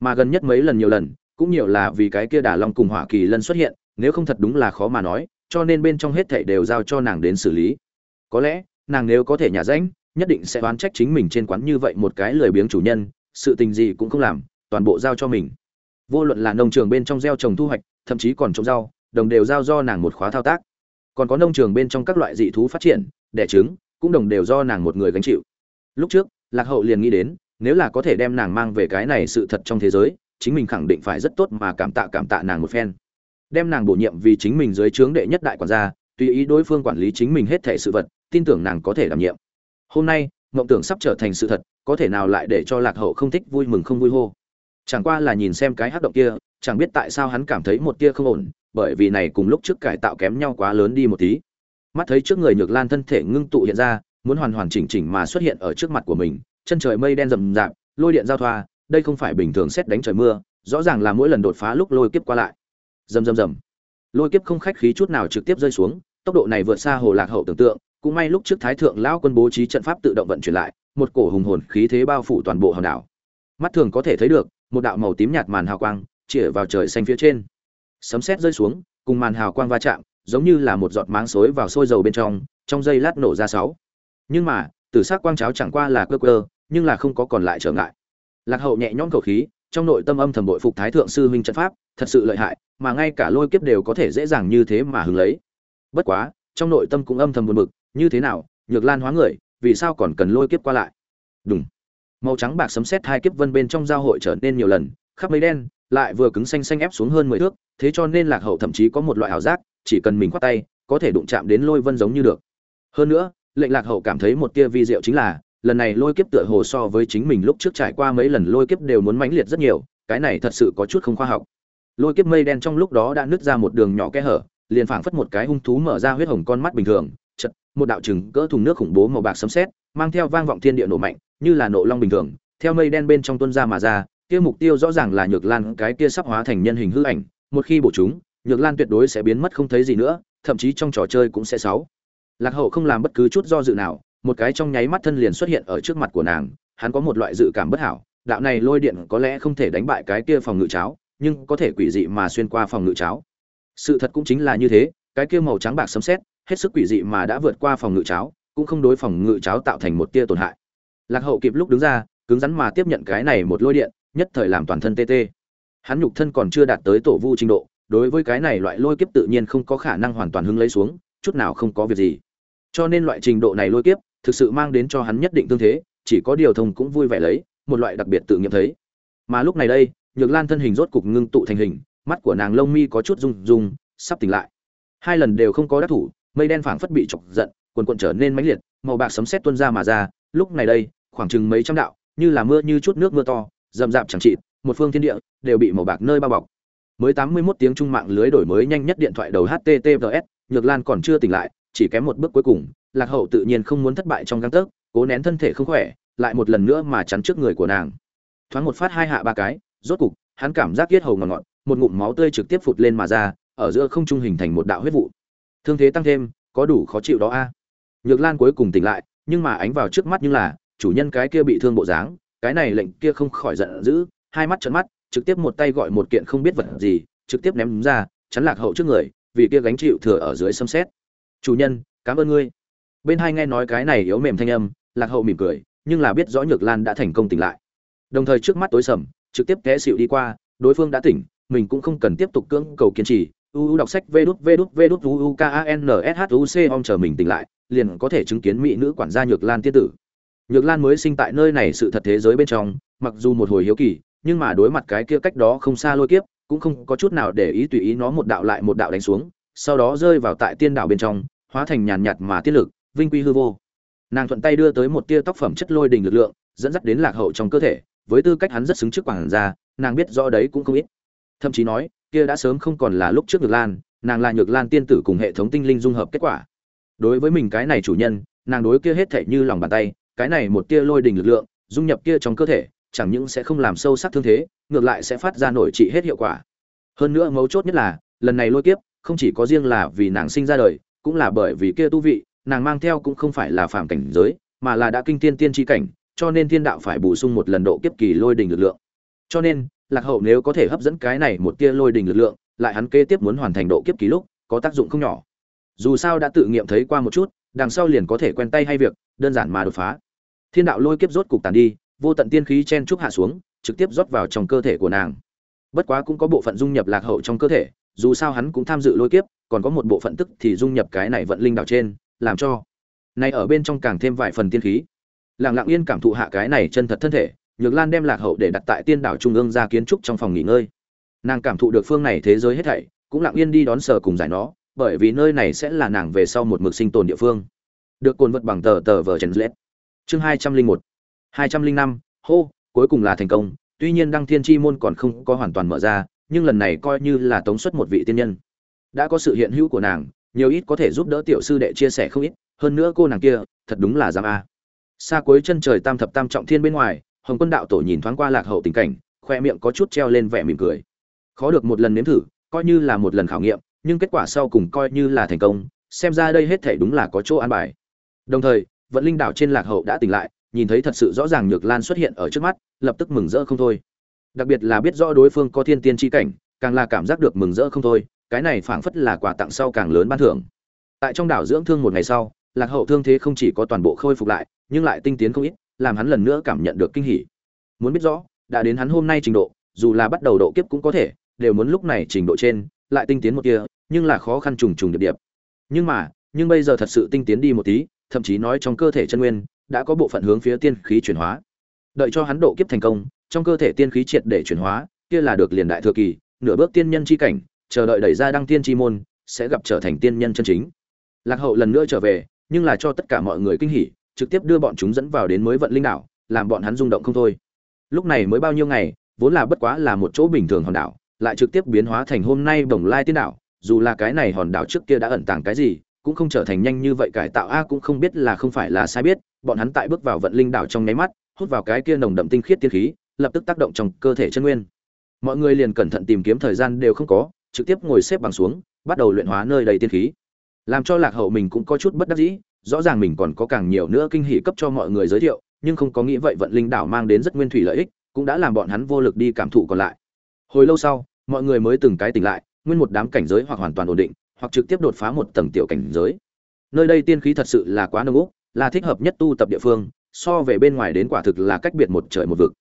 Mà gần nhất mấy lần nhiều lần, cũng nhiều là vì cái kia đà long cùng hỏa kỳ lân xuất hiện, nếu không thật đúng là khó mà nói, cho nên bên trong hết thảy đều giao cho nàng đến xử lý. Có lẽ, nàng nếu có thể nhả rãnh, nhất định sẽ oán trách chính mình trên quán như vậy một cái lười biếng chủ nhân, sự tình gì cũng không làm, toàn bộ giao cho mình. Vô luận là nông trường bên trong gieo trồng thu hoạch, thậm chí còn trồng rau, đồng đều giao do nàng một khóa thao tác. Còn có nông trường bên trong các loại dị thú phát triển, đẻ trứng cũng đồng đều do nàng một người gánh chịu. Lúc trước, lạc hậu liền nghĩ đến, nếu là có thể đem nàng mang về cái này sự thật trong thế giới, chính mình khẳng định phải rất tốt mà cảm tạ cảm tạ nàng một phen. Đem nàng bổ nhiệm vì chính mình dưới trướng đệ nhất đại quản gia, tùy ý đối phương quản lý chính mình hết thể sự vật, tin tưởng nàng có thể đảm nhiệm. Hôm nay, mộng tưởng sắp trở thành sự thật, có thể nào lại để cho lạc hậu không thích vui mừng không vui hô? Chẳng qua là nhìn xem cái hát động kia, chẳng biết tại sao hắn cảm thấy một tia không ổn, bởi vì này cùng lúc trước cải tạo kém nhau quá lớn đi một tí mắt thấy trước người nhược lan thân thể ngưng tụ hiện ra, muốn hoàn hoàn chỉnh chỉnh mà xuất hiện ở trước mặt của mình, chân trời mây đen rậm rạp, lôi điện giao thoa, đây không phải bình thường xét đánh trời mưa, rõ ràng là mỗi lần đột phá lúc lôi kiếp qua lại. Rầm rầm rầm. Lôi kiếp không khách khí chút nào trực tiếp rơi xuống, tốc độ này vượt xa hồ lạc hậu tưởng tượng, cũng may lúc trước thái thượng lão quân bố trí trận pháp tự động vận chuyển lại, một cổ hùng hồn khí thế bao phủ toàn bộ hòn đảo. Mắt thường có thể thấy được, một đạo màu tím nhạt màn hào quang, chĩa vào trời xanh phía trên. Sấm sét rơi xuống, cùng màn hào quang va chạm giống như là một giọt máng xối vào sôi dầu bên trong trong giây lát nổ ra sáu. Nhưng mà, tử sắc quang cháo chẳng qua là cơ cơ nhưng là không có còn lại trở ngại. Lạc hậu nhẹ nhõm khẩu khí, trong nội tâm âm thầm bội phục thái thượng sư huynh trận pháp, thật sự lợi hại, mà ngay cả lôi kiếp đều có thể dễ dàng như thế mà hứng lấy. Bất quá, trong nội tâm cũng âm thầm buồn bực, như thế nào, nhược lan hóa người, vì sao còn cần lôi kiếp qua lại? Đúng màu trắng bạc sấm sét hai kiếp vân bên trong giao hội trở nên nhiều lần, khắp mây đen, lại vừa cứng xanh xanh ép xuống hơn mười thước, thế cho nên lạc hậu thậm chí có một loại ảo giác chỉ cần mình khoát tay, có thể đụng chạm đến lôi vân giống như được. Hơn nữa, lệnh lạc hậu cảm thấy một tia vi diệu chính là, lần này lôi kiếp tựa hồ so với chính mình lúc trước trải qua mấy lần lôi kiếp đều muốn mãnh liệt rất nhiều, cái này thật sự có chút không khoa học. Lôi kiếp mây đen trong lúc đó đã nứt ra một đường nhỏ kẽ hở, liền phảng phất một cái hung thú mở ra huyết hồng con mắt bình thường, chật, một đạo chừng cỡ thùng nước khủng bố màu bạc sấm sét, mang theo vang vọng thiên địa nổ mạnh, như là nộ long bình thường, theo mây đen bên trong tuôn ra mà ra, kia mục tiêu rõ ràng là nhược lan, cái kia sắp hóa thành nhân hình hư ảnh, một khi bổ chúng nhược lan tuyệt đối sẽ biến mất không thấy gì nữa, thậm chí trong trò chơi cũng sẽ sáu. lạc hậu không làm bất cứ chút do dự nào, một cái trong nháy mắt thân liền xuất hiện ở trước mặt của nàng, hắn có một loại dự cảm bất hảo, đạo này lôi điện có lẽ không thể đánh bại cái kia phòng ngự cháo, nhưng có thể quỷ dị mà xuyên qua phòng ngự cháo. Sự thật cũng chính là như thế, cái kia màu trắng bạc sấm sét, hết sức quỷ dị mà đã vượt qua phòng ngự cháo, cũng không đối phòng ngự cháo tạo thành một tia tổn hại. Lạc hậu kịp lúc đứng ra, cứng rắn mà tiếp nhận cái này một lôi điện, nhất thời làm toàn thân tê tê. Hắn nhục thân còn chưa đạt tới tổ vu trình độ đối với cái này loại lôi kiếp tự nhiên không có khả năng hoàn toàn hứng lấy xuống chút nào không có việc gì. Cho nên loại trình độ này lôi kiếp thực sự mang đến cho hắn nhất định tương thế chỉ có điều thông cũng vui vẻ lấy một loại đặc biệt tự nghiệm thấy. Mà lúc này đây nhược lan thân hình rốt cục ngưng tụ thành hình mắt của nàng lông mi có chút rung rung sắp tỉnh lại. Hai lần đều không có đắc thủ mây đen phảng phất bị chọc giận quần quần trở nên mãnh liệt màu bạc sấm sét tuôn ra mà ra lúc này đây khoảng chừng mấy trăm đạo như là mưa như chút nước mưa to rầm rạp chẳng chịt, một phương thiên địa đều bị màu bạc nơi bao bọc mới tám mươi 81 tiếng trung mạng lưới đổi mới nhanh nhất điện thoại đầu https nhược lan còn chưa tỉnh lại, chỉ kém một bước cuối cùng, lạc hậu tự nhiên không muốn thất bại trong găng tấc cố nén thân thể không khỏe, lại một lần nữa mà chắn trước người của nàng. Thoáng một phát hai hạ ba cái, rốt cục, hắn cảm giác yết hầu ngọt ngọt, một ngụm máu tươi trực tiếp phụt lên mà ra, ở giữa không trung hình thành một đạo huyết vụ. Thương thế tăng thêm, có đủ khó chịu đó a. Nhược lan cuối cùng tỉnh lại, nhưng mà ánh vào trước mắt như là, chủ nhân cái kia bị thương bộ dáng, cái này lệnh kia không khỏi giận dữ, hai mắt trợn mắt trực tiếp một tay gọi một kiện không biết vật gì, trực tiếp ném ra, chắn lạc hậu trước người, vì kia gánh chịu thừa ở dưới xâm xét chủ nhân, cảm ơn ngươi. Bên hai nghe nói cái này yếu mềm thanh âm, lạc hậu mỉm cười, nhưng là biết rõ nhược lan đã thành công tỉnh lại. Đồng thời trước mắt tối sầm, trực tiếp té xịu đi qua, đối phương đã tỉnh, mình cũng không cần tiếp tục cưỡng cầu kiên trì. Uu đọc sách vê đút vê đút vê đút uu k a n s h u c om chờ mình tỉnh lại, liền có thể chứng kiến mỹ nữ quản gia nhược lan tiên tử. Nhược lan mới sinh tại nơi này sự thật thế giới bên trong, mặc dù một hồi hiếu kỳ nhưng mà đối mặt cái kia cách đó không xa lôi kiếp, cũng không có chút nào để ý tùy ý nó một đạo lại một đạo đánh xuống, sau đó rơi vào tại tiên đảo bên trong, hóa thành nhàn nhạt mà tiết lực, vinh quy hư vô. Nàng thuận tay đưa tới một tia tóc phẩm chất lôi đình lực lượng, dẫn dắt đến lạc hậu trong cơ thể, với tư cách hắn rất xứng trước quảng ra nàng biết rõ đấy cũng không ít. Thậm chí nói, kia đã sớm không còn là lúc trước nhược lan, nàng là nhược lan tiên tử cùng hệ thống tinh linh dung hợp kết quả. Đối với mình cái này chủ nhân, nàng đối kia hết thảy như lòng bàn tay, cái này một tia lôi đình lực lượng, dung nhập kia trong cơ thể chẳng những sẽ không làm sâu sắc thương thế, ngược lại sẽ phát ra nổi trị hết hiệu quả. Hơn nữa mấu chốt nhất là, lần này lôi kiếp, không chỉ có riêng là vì nàng sinh ra đời, cũng là bởi vì kia tu vị, nàng mang theo cũng không phải là phàm cảnh giới, mà là đã kinh tiên tiên tri cảnh, cho nên thiên đạo phải bổ sung một lần độ kiếp kỳ lôi đình lực lượng. Cho nên, lạc hậu nếu có thể hấp dẫn cái này một tia lôi đình lực lượng, lại hắn kế tiếp muốn hoàn thành độ kiếp kỳ lúc, có tác dụng không nhỏ. Dù sao đã tự nghiệm thấy qua một chút, đằng sau liền có thể quen tay hay việc, đơn giản mà đột phá. Thiên đạo lôi kiếp rốt cục tàn đi vô tận tiên khí chen trúc hạ xuống, trực tiếp rót vào trong cơ thể của nàng. Bất quá cũng có bộ phận dung nhập lạc hậu trong cơ thể, dù sao hắn cũng tham dự lôi kiếp, còn có một bộ phận tức thì dung nhập cái này vận linh đạo trên, làm cho này ở bên trong càng thêm vài phần tiên khí. Lặng lặng yên cảm thụ hạ cái này chân thật thân thể, nhược lan đem lạc hậu để đặt tại tiên đảo trung ương ra kiến trúc trong phòng nghỉ ngơi. Nàng cảm thụ được phương này thế giới hết thảy, cũng lặng yên đi đón sở cùng giải nó, bởi vì nơi này sẽ là nàng về sau một mực sinh tồn địa phương. Được cuốn vật bằng tờ tờ vở trần lết chương hai trăm linh một hai trăm linh năm, hô, cuối cùng là thành công. Tuy nhiên đăng thiên chi môn còn không có hoàn toàn mở ra, nhưng lần này coi như là tống xuất một vị tiên nhân. Đã có sự hiện hữu của nàng, nhiều ít có thể giúp đỡ tiểu sư đệ chia sẻ không ít, hơn nữa cô nàng kia, thật đúng là giam a. Xa cuối chân trời tam thập tam trọng thiên bên ngoài, hồng quân đạo tổ nhìn thoáng qua lạc hậu tình cảnh, khoe miệng có chút treo lên vẻ mỉm cười. Khó được một lần nếm thử, coi như là một lần khảo nghiệm, nhưng kết quả sau cùng coi như là thành công, xem ra đây hết thể đúng là có chỗ an bài. Đồng thời, vận linh đảo trên lạc hậu đã tỉnh lại nhìn thấy thật sự rõ ràng nhược lan xuất hiện ở trước mắt, lập tức mừng rỡ không thôi. Đặc biệt là biết rõ đối phương có thiên tiên chi cảnh, càng là cảm giác được mừng rỡ không thôi, cái này phảng phất là quà tặng sau càng lớn ban thưởng. Tại trong đảo dưỡng thương một ngày sau, lạc hậu thương thế không chỉ có toàn bộ khôi phục lại, nhưng lại tinh tiến không ít, làm hắn lần nữa cảm nhận được kinh hỉ. Muốn biết rõ, đã đến hắn hôm nay trình độ, dù là bắt đầu độ kiếp cũng có thể, đều muốn lúc này trình độ trên, lại tinh tiến một kia nhưng là khó khăn trùng trùng điệp điệp. Nhưng mà, nhưng bây giờ thật sự tinh tiến đi một tí, thậm chí nói trong cơ thể chân nguyên đã có bộ phận hướng phía tiên khí chuyển hóa. Đợi cho hắn độ kiếp thành công, trong cơ thể tiên khí triệt để chuyển hóa, kia là được liền đại thừa kỳ, nửa bước tiên nhân chi cảnh, chờ đợi đẩy ra đăng tiên chi môn, sẽ gặp trở thành tiên nhân chân chính. Lạc hậu lần nữa trở về, nhưng là cho tất cả mọi người kinh hỉ, trực tiếp đưa bọn chúng dẫn vào đến mới vận linh đảo, làm bọn hắn rung động không thôi. Lúc này mới bao nhiêu ngày, vốn là bất quá là một chỗ bình thường hòn đảo, lại trực tiếp biến hóa thành hôm nay Đồng lai tiên đảo, dù là cái này hòn đảo trước kia đã ẩn tàng cái gì cũng không trở thành nhanh như vậy cải tạo. A cũng không biết là không phải là sai biết, bọn hắn tại bước vào vận linh đảo trong nháy mắt, hút vào cái kia nồng đậm tinh khiết tiên khí, lập tức tác động trong cơ thể chân nguyên. Mọi người liền cẩn thận tìm kiếm thời gian đều không có, trực tiếp ngồi xếp bằng xuống, bắt đầu luyện hóa nơi đầy tiên khí. Làm cho lạc hậu mình cũng có chút bất đắc dĩ, rõ ràng mình còn có càng nhiều nữa kinh hỉ cấp cho mọi người giới thiệu, nhưng không có nghĩ vậy vận linh đảo mang đến rất nguyên thủy lợi ích, cũng đã làm bọn hắn vô lực đi cảm thụ còn lại. Hồi lâu sau, mọi người mới từng cái tỉnh lại, nguyên một đám cảnh giới hoặc hoàn toàn ổn định hoặc trực tiếp đột phá một tầng tiểu cảnh giới. Nơi đây tiên khí thật sự là quá nồng ốc, là thích hợp nhất tu tập địa phương so về bên ngoài đến quả thực là cách biệt một trời một vực.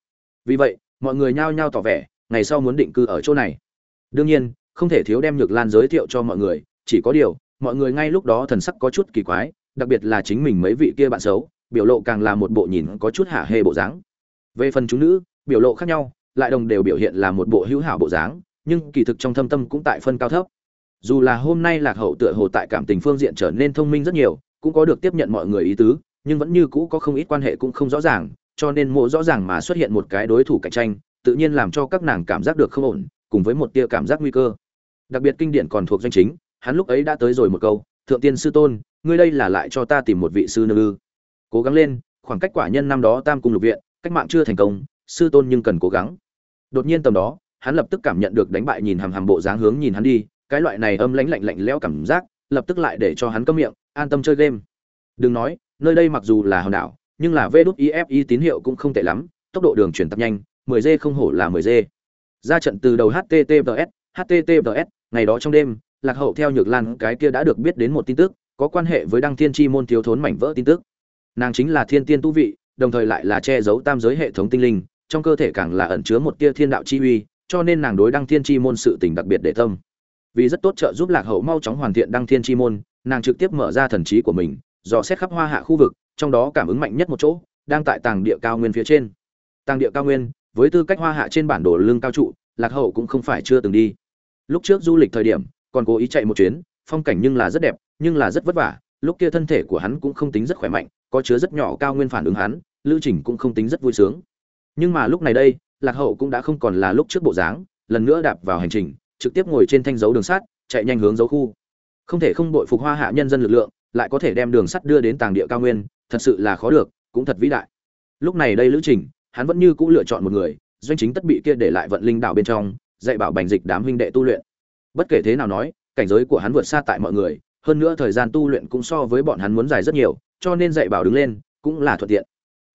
Vì vậy mọi người nhao nhao tỏ vẻ ngày sau muốn định cư ở chỗ này. Đương nhiên không thể thiếu đem nhược lan giới thiệu cho mọi người chỉ có điều mọi người ngay lúc đó thần sắc có chút kỳ quái đặc biệt là chính mình mấy vị kia bạn xấu biểu lộ càng là một bộ nhìn có chút hạ hê bộ dáng. Về phần chúng nữ biểu lộ khác nhau lại đồng đều biểu hiện là một bộ hữu hảo bộ dáng nhưng kỳ thực trong thâm tâm cũng tại phân cao thấp dù là hôm nay lạc hậu tựa hồ tại cảm tình phương diện trở nên thông minh rất nhiều, cũng có được tiếp nhận mọi người ý tứ, nhưng vẫn như cũ có không ít quan hệ cũng không rõ ràng, cho nên mộ rõ ràng mà xuất hiện một cái đối thủ cạnh tranh, tự nhiên làm cho các nàng cảm giác được không ổn, cùng với một tia cảm giác nguy cơ. Đặc biệt kinh điển còn thuộc danh chính, hắn lúc ấy đã tới rồi một câu, thượng tiên sư tôn, ngươi đây là lại cho ta tìm một vị sư nương ư? Cố gắng lên, khoảng cách quả nhân năm đó tam cung lục viện, cách mạng chưa thành công, sư tôn nhưng cần cố gắng. Đột nhiên tầm đó, hắn lập tức cảm nhận được đánh bại nhìn hàm hàm bộ dáng hướng nhìn hắn đi cái loại này âm lãnh lạnh lạnh lẽo cảm giác, lập tức lại để cho hắn câm miệng, an tâm chơi game. Đừng nói, nơi đây mặc dù là hòn đảo, nhưng là vê đút ifi tín hiệu cũng không tệ lắm, tốc độ đường truyền tập nhanh 10 g không hổ là 10 g. Ra trận từ đầu https https ngày đó trong đêm, lạc hậu theo nhược lan cái kia đã được biết đến một tin tức, có quan hệ với đăng thiên chi môn thiếu thốn mảnh vỡ tin tức. Nàng chính là thiên tiên tu vị, đồng thời lại là che giấu tam giới hệ thống tinh linh, trong cơ thể càng là ẩn chứa một tia thiên đạo chi uy, cho nên nàng đối đăng thiên chi môn sự tình đặc biệt để tâm vì rất tốt trợ giúp lạc hậu mau chóng hoàn thiện đăng thiên chi môn, nàng trực tiếp mở ra thần trí của mình, dò xét khắp hoa hạ khu vực, trong đó cảm ứng mạnh nhất một chỗ, đang tại tàng địa cao nguyên phía trên. Tàng địa cao nguyên, với tư cách hoa hạ trên bản đồ lương cao trụ, lạc hậu cũng không phải chưa từng đi. Lúc trước du lịch thời điểm, còn cố ý chạy một chuyến, phong cảnh nhưng là rất đẹp, nhưng là rất vất vả, lúc kia thân thể của hắn cũng không tính rất khỏe mạnh, có chứa rất nhỏ cao nguyên phản ứng hắn lưu trình cũng không tính rất vui sướng. Nhưng mà lúc này đây, lạc hậu cũng đã không còn là lúc trước bộ dáng, lần nữa đạp vào hành trình trực tiếp ngồi trên thanh dấu đường sắt, chạy nhanh hướng dấu khu. Không thể không đội phục hoa hạ nhân dân lực lượng, lại có thể đem đường sắt đưa đến tàng địa cao nguyên, thật sự là khó được, cũng thật vĩ đại. Lúc này đây lữ trình, hắn vẫn như cũ lựa chọn một người, doanh chính tất bị kia để lại vận linh đạo bên trong, dạy bảo bành dịch đám huynh đệ tu luyện. Bất kể thế nào nói, cảnh giới của hắn vượt xa tại mọi người, hơn nữa thời gian tu luyện cũng so với bọn hắn muốn dài rất nhiều, cho nên dạy bảo đứng lên, cũng là thuận tiện.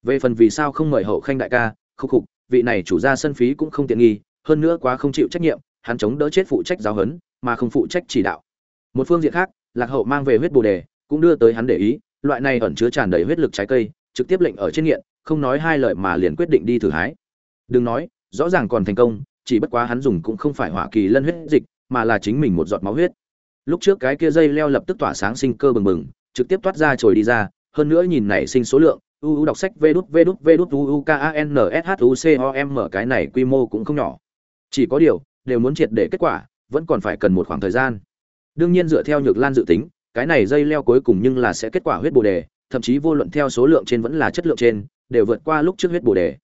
Về phần vì sao không mời hậu khanh đại ca, khúc khục, vị này chủ gia sân phí cũng không tiện nghi, hơn nữa quá không chịu trách nhiệm hắn chống đỡ chết phụ trách giáo huấn, mà không phụ trách chỉ đạo. Một phương diện khác, lạc hậu mang về huyết bồ đề, cũng đưa tới hắn để ý, loại này ẩn chứa tràn đầy huyết lực trái cây, trực tiếp lệnh ở trên nghiện, không nói hai lời mà liền quyết định đi thử hái. Đừng nói, rõ ràng còn thành công, chỉ bất quá hắn dùng cũng không phải hỏa kỳ lân huyết dịch, mà là chính mình một giọt máu huyết. Lúc trước cái kia dây leo lập tức tỏa sáng sinh cơ bừng bừng, trực tiếp toát ra trồi đi ra, hơn nữa nhìn này sinh số lượng, u u đọc sách vê đút vê đút vê đút u u k a n s h u c o m, cái này quy mô cũng không nhỏ. Chỉ có điều đều muốn triệt để kết quả, vẫn còn phải cần một khoảng thời gian. Đương nhiên dựa theo nhược lan dự tính, cái này dây leo cuối cùng nhưng là sẽ kết quả huyết bồ đề, thậm chí vô luận theo số lượng trên vẫn là chất lượng trên, đều vượt qua lúc trước huyết bồ đề.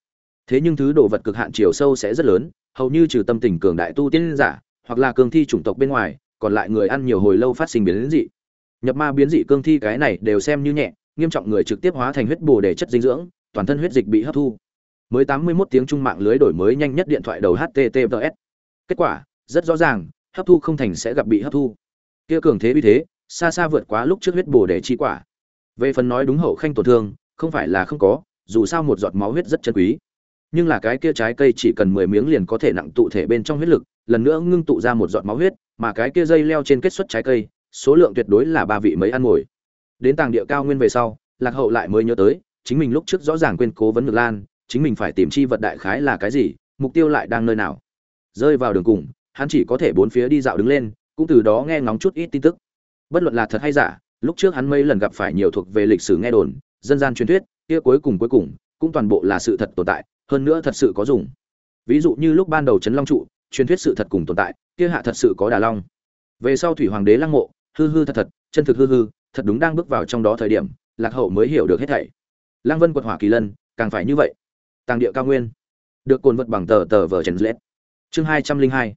Thế nhưng thứ đồ vật cực hạn chiều sâu sẽ rất lớn, hầu như trừ tâm tình cường đại tu tiên giả, hoặc là cường thi chủng tộc bên ngoài, còn lại người ăn nhiều hồi lâu phát sinh biến dị. Nhập ma biến dị cương thi cái này đều xem như nhẹ, nghiêm trọng người trực tiếp hóa thành huyết bồ đề chất dinh dưỡng, toàn thân huyết dịch bị hấp thu. Mới 81 tiếng trung mạng lưới đổi mới nhanh nhất điện thoại đầu https kết quả, rất rõ ràng, hấp thu không thành sẽ gặp bị hấp thu. Kia cường thế uy thế, xa xa vượt quá lúc trước huyết bồ đề chi quả. Về phần nói đúng hậu khanh tổn thương, không phải là không có, dù sao một giọt máu huyết rất chân quý. Nhưng là cái kia trái cây chỉ cần 10 miếng liền có thể nặng tụ thể bên trong huyết lực, lần nữa ngưng tụ ra một giọt máu huyết, mà cái kia dây leo trên kết xuất trái cây, số lượng tuyệt đối là ba vị mấy ăn ngồi. Đến tàng địa cao nguyên về sau, lạc hậu lại mới nhớ tới, chính mình lúc trước rõ ràng quên cố vấn ngược lan, chính mình phải tìm chi vật đại khái là cái gì, mục tiêu lại đang nơi nào rơi vào đường cùng, hắn chỉ có thể bốn phía đi dạo đứng lên, cũng từ đó nghe ngóng chút ít tin tức. Bất luận là thật hay giả, lúc trước hắn mấy lần gặp phải nhiều thuộc về lịch sử nghe đồn, dân gian truyền thuyết, kia cuối cùng cuối cùng, cũng toàn bộ là sự thật tồn tại, hơn nữa thật sự có dùng. Ví dụ như lúc ban đầu trấn long trụ, truyền thuyết sự thật cùng tồn tại, kia hạ thật sự có đà long. Về sau thủy hoàng đế lăng mộ, hư hư thật thật, chân thực hư hư, thật đúng đang bước vào trong đó thời điểm, lạc hậu mới hiểu được hết thảy. Lăng vân quật hỏa kỳ lân, càng phải như vậy. Tàng địa cao nguyên. Được cồn vật bằng tờ tờ vở trần lết chương hai trăm linh hai.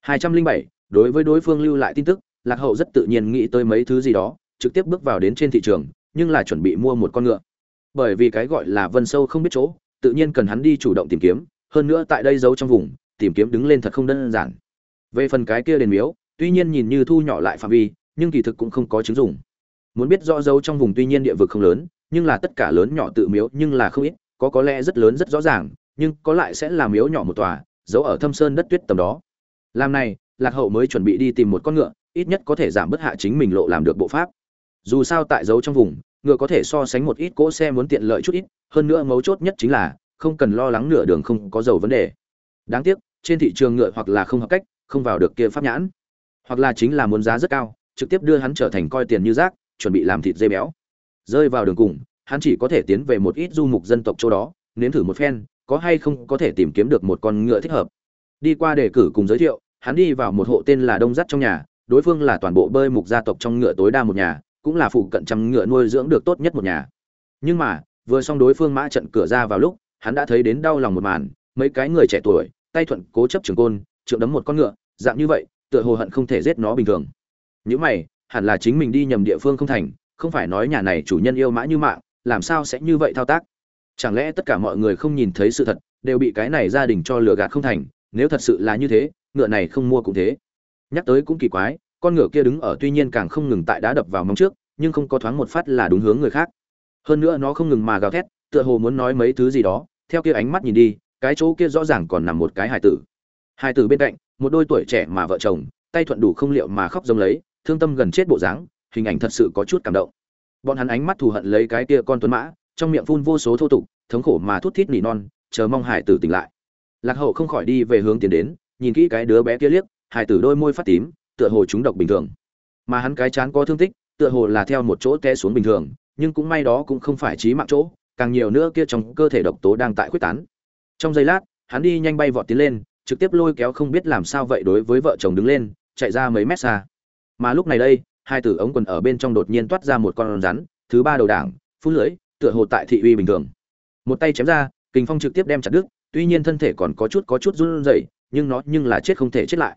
hai trăm linh bảy, đối với đối phương lưu lại tin tức, lạc hậu rất tự nhiên nghĩ tới mấy thứ gì đó, trực tiếp bước vào đến trên thị trường, nhưng là chuẩn bị mua một con ngựa. Bởi vì cái gọi là vân sâu không biết chỗ, tự nhiên cần hắn đi chủ động tìm kiếm, hơn nữa tại đây giấu trong vùng, tìm kiếm đứng lên thật không đơn giản. Về phần cái kia đền miếu, tuy nhiên nhìn như thu nhỏ lại phạm vi, nhưng kỳ thực cũng không có chứng dụng. Muốn biết rõ dấu trong vùng tuy nhiên địa vực không lớn, nhưng là tất cả lớn nhỏ tự miếu nhưng là không ít, có có lẽ rất lớn rất rõ ràng, nhưng có lại sẽ là miếu nhỏ một tòa giấu ở thâm sơn đất tuyết tầm đó. Làm này, lạc hậu mới chuẩn bị đi tìm một con ngựa, ít nhất có thể giảm bớt hạ chính mình lộ làm được bộ pháp. Dù sao tại giấu trong vùng, ngựa có thể so sánh một ít cỗ xe muốn tiện lợi chút ít, hơn nữa mấu chốt nhất chính là, không cần lo lắng nửa đường không có dầu vấn đề. Đáng tiếc, trên thị trường ngựa hoặc là không hợp cách, không vào được kia pháp nhãn. Hoặc là chính là muốn giá rất cao, trực tiếp đưa hắn trở thành coi tiền như rác, chuẩn bị làm thịt dê béo. Rơi vào đường cùng, hắn chỉ có thể tiến về một ít du mục dân tộc chỗ đó, nếm thử một phen có hay không có thể tìm kiếm được một con ngựa thích hợp. Đi qua đề cử cùng giới thiệu, hắn đi vào một hộ tên là đông dắt trong nhà, đối phương là toàn bộ bơi mục gia tộc trong ngựa tối đa một nhà, cũng là phụ cận trăm ngựa nuôi dưỡng được tốt nhất một nhà. Nhưng mà, vừa xong đối phương mã trận cửa ra vào lúc, hắn đã thấy đến đau lòng một màn, mấy cái người trẻ tuổi, tay thuận cố chấp trường côn, trượng đấm một con ngựa, dạng như vậy, tựa hồ hận không thể giết nó bình thường. Những mày, hẳn là chính mình đi nhầm địa phương không thành, không phải nói nhà này chủ nhân yêu mã như mạng, làm sao sẽ như vậy thao tác? Chẳng lẽ tất cả mọi người không nhìn thấy sự thật, đều bị cái này gia đình cho lừa gạt không thành? Nếu thật sự là như thế, ngựa này không mua cũng thế. Nhắc tới cũng kỳ quái, con ngựa kia đứng ở tuy nhiên càng không ngừng tại đá đập vào mông trước, nhưng không có thoáng một phát là đúng hướng người khác. Hơn nữa nó không ngừng mà gào thét, tựa hồ muốn nói mấy thứ gì đó, theo kia ánh mắt nhìn đi, cái chỗ kia rõ ràng còn nằm một cái hài tử. Hài tử bên cạnh, một đôi tuổi trẻ mà vợ chồng, tay thuận đủ không liệu mà khóc giống lấy, thương tâm gần chết bộ dáng, hình ảnh thật sự có chút cảm động. Bọn hắn ánh mắt thù hận lấy cái kia con tuấn mã trong miệng phun vô số thô tục, thống khổ mà thút thít nỉ non, chờ mong hải tử tỉnh lại. Lạc hậu không khỏi đi về hướng tiến đến, nhìn kỹ cái đứa bé kia liếc, hải tử đôi môi phát tím, tựa hồ chúng độc bình thường. Mà hắn cái chán có thương tích, tựa hồ là theo một chỗ té xuống bình thường, nhưng cũng may đó cũng không phải chí mạng chỗ, càng nhiều nữa kia trong cơ thể độc tố đang tại quyết tán. Trong giây lát, hắn đi nhanh bay vọt tiến lên, trực tiếp lôi kéo không biết làm sao vậy đối với vợ chồng đứng lên, chạy ra mấy mét xa. Mà lúc này đây, hai tử ống quần ở bên trong đột nhiên toát ra một con rắn, thứ ba đầu đảng, phun lưỡi tựa hồ tại thị uy bình thường. Một tay chém ra, kình phong trực tiếp đem chặt đứt, tuy nhiên thân thể còn có chút có chút run rẩy, nhưng nó nhưng là chết không thể chết lại.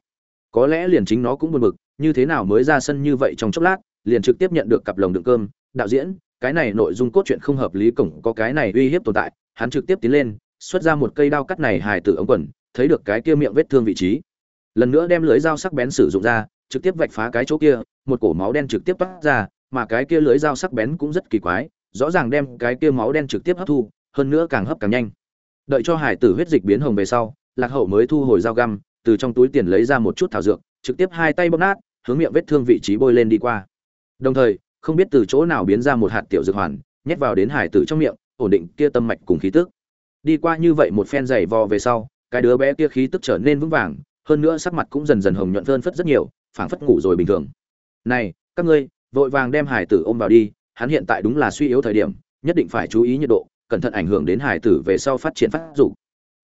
Có lẽ liền chính nó cũng buồn bực, như thế nào mới ra sân như vậy trong chốc lát, liền trực tiếp nhận được cặp lồng đựng cơm. Đạo diễn, cái này nội dung cốt truyện không hợp lý, cổng có cái này uy hiếp tồn tại. Hắn trực tiếp tiến lên, xuất ra một cây đao cắt này hài tử ống quần, thấy được cái kia miệng vết thương vị trí. Lần nữa đem lưới dao sắc bén sử dụng ra, trực tiếp vạch phá cái chỗ kia, một cổ máu đen trực tiếp toát ra, mà cái kia lưới dao sắc bén cũng rất kỳ quái rõ ràng đem cái kia máu đen trực tiếp hấp thu, hơn nữa càng hấp càng nhanh. Đợi cho hải tử huyết dịch biến hồng về sau, lạc hậu mới thu hồi dao găm, từ trong túi tiền lấy ra một chút thảo dược, trực tiếp hai tay bóp nát, hướng miệng vết thương vị trí bôi lên đi qua. Đồng thời, không biết từ chỗ nào biến ra một hạt tiểu dược hoàn, nhét vào đến hải tử trong miệng, ổn định kia tâm mạch cùng khí tức. Đi qua như vậy một phen giày vò về sau, cái đứa bé kia khí tức trở nên vững vàng, hơn nữa sắc mặt cũng dần dần hồng nhuận phơn phất rất nhiều, phảng phất ngủ rồi bình thường. Này, các ngươi, vội vàng đem hải tử ôm vào đi hắn hiện tại đúng là suy yếu thời điểm, nhất định phải chú ý nhiệt độ, cẩn thận ảnh hưởng đến hải tử về sau phát triển phát dục.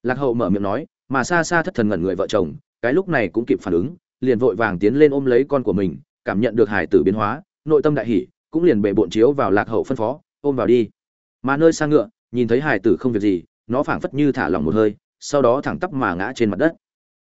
Lạc hậu mở miệng nói, mà xa xa thất thần ngẩn người vợ chồng, cái lúc này cũng kịp phản ứng, liền vội vàng tiến lên ôm lấy con của mình, cảm nhận được hải tử biến hóa, nội tâm đại hỉ, cũng liền bệ bộn chiếu vào lạc hậu phân phó, ôm vào đi. Mà nơi sang ngựa, nhìn thấy hải tử không việc gì, nó phảng phất như thả lỏng một hơi, sau đó thẳng tắp mà ngã trên mặt đất.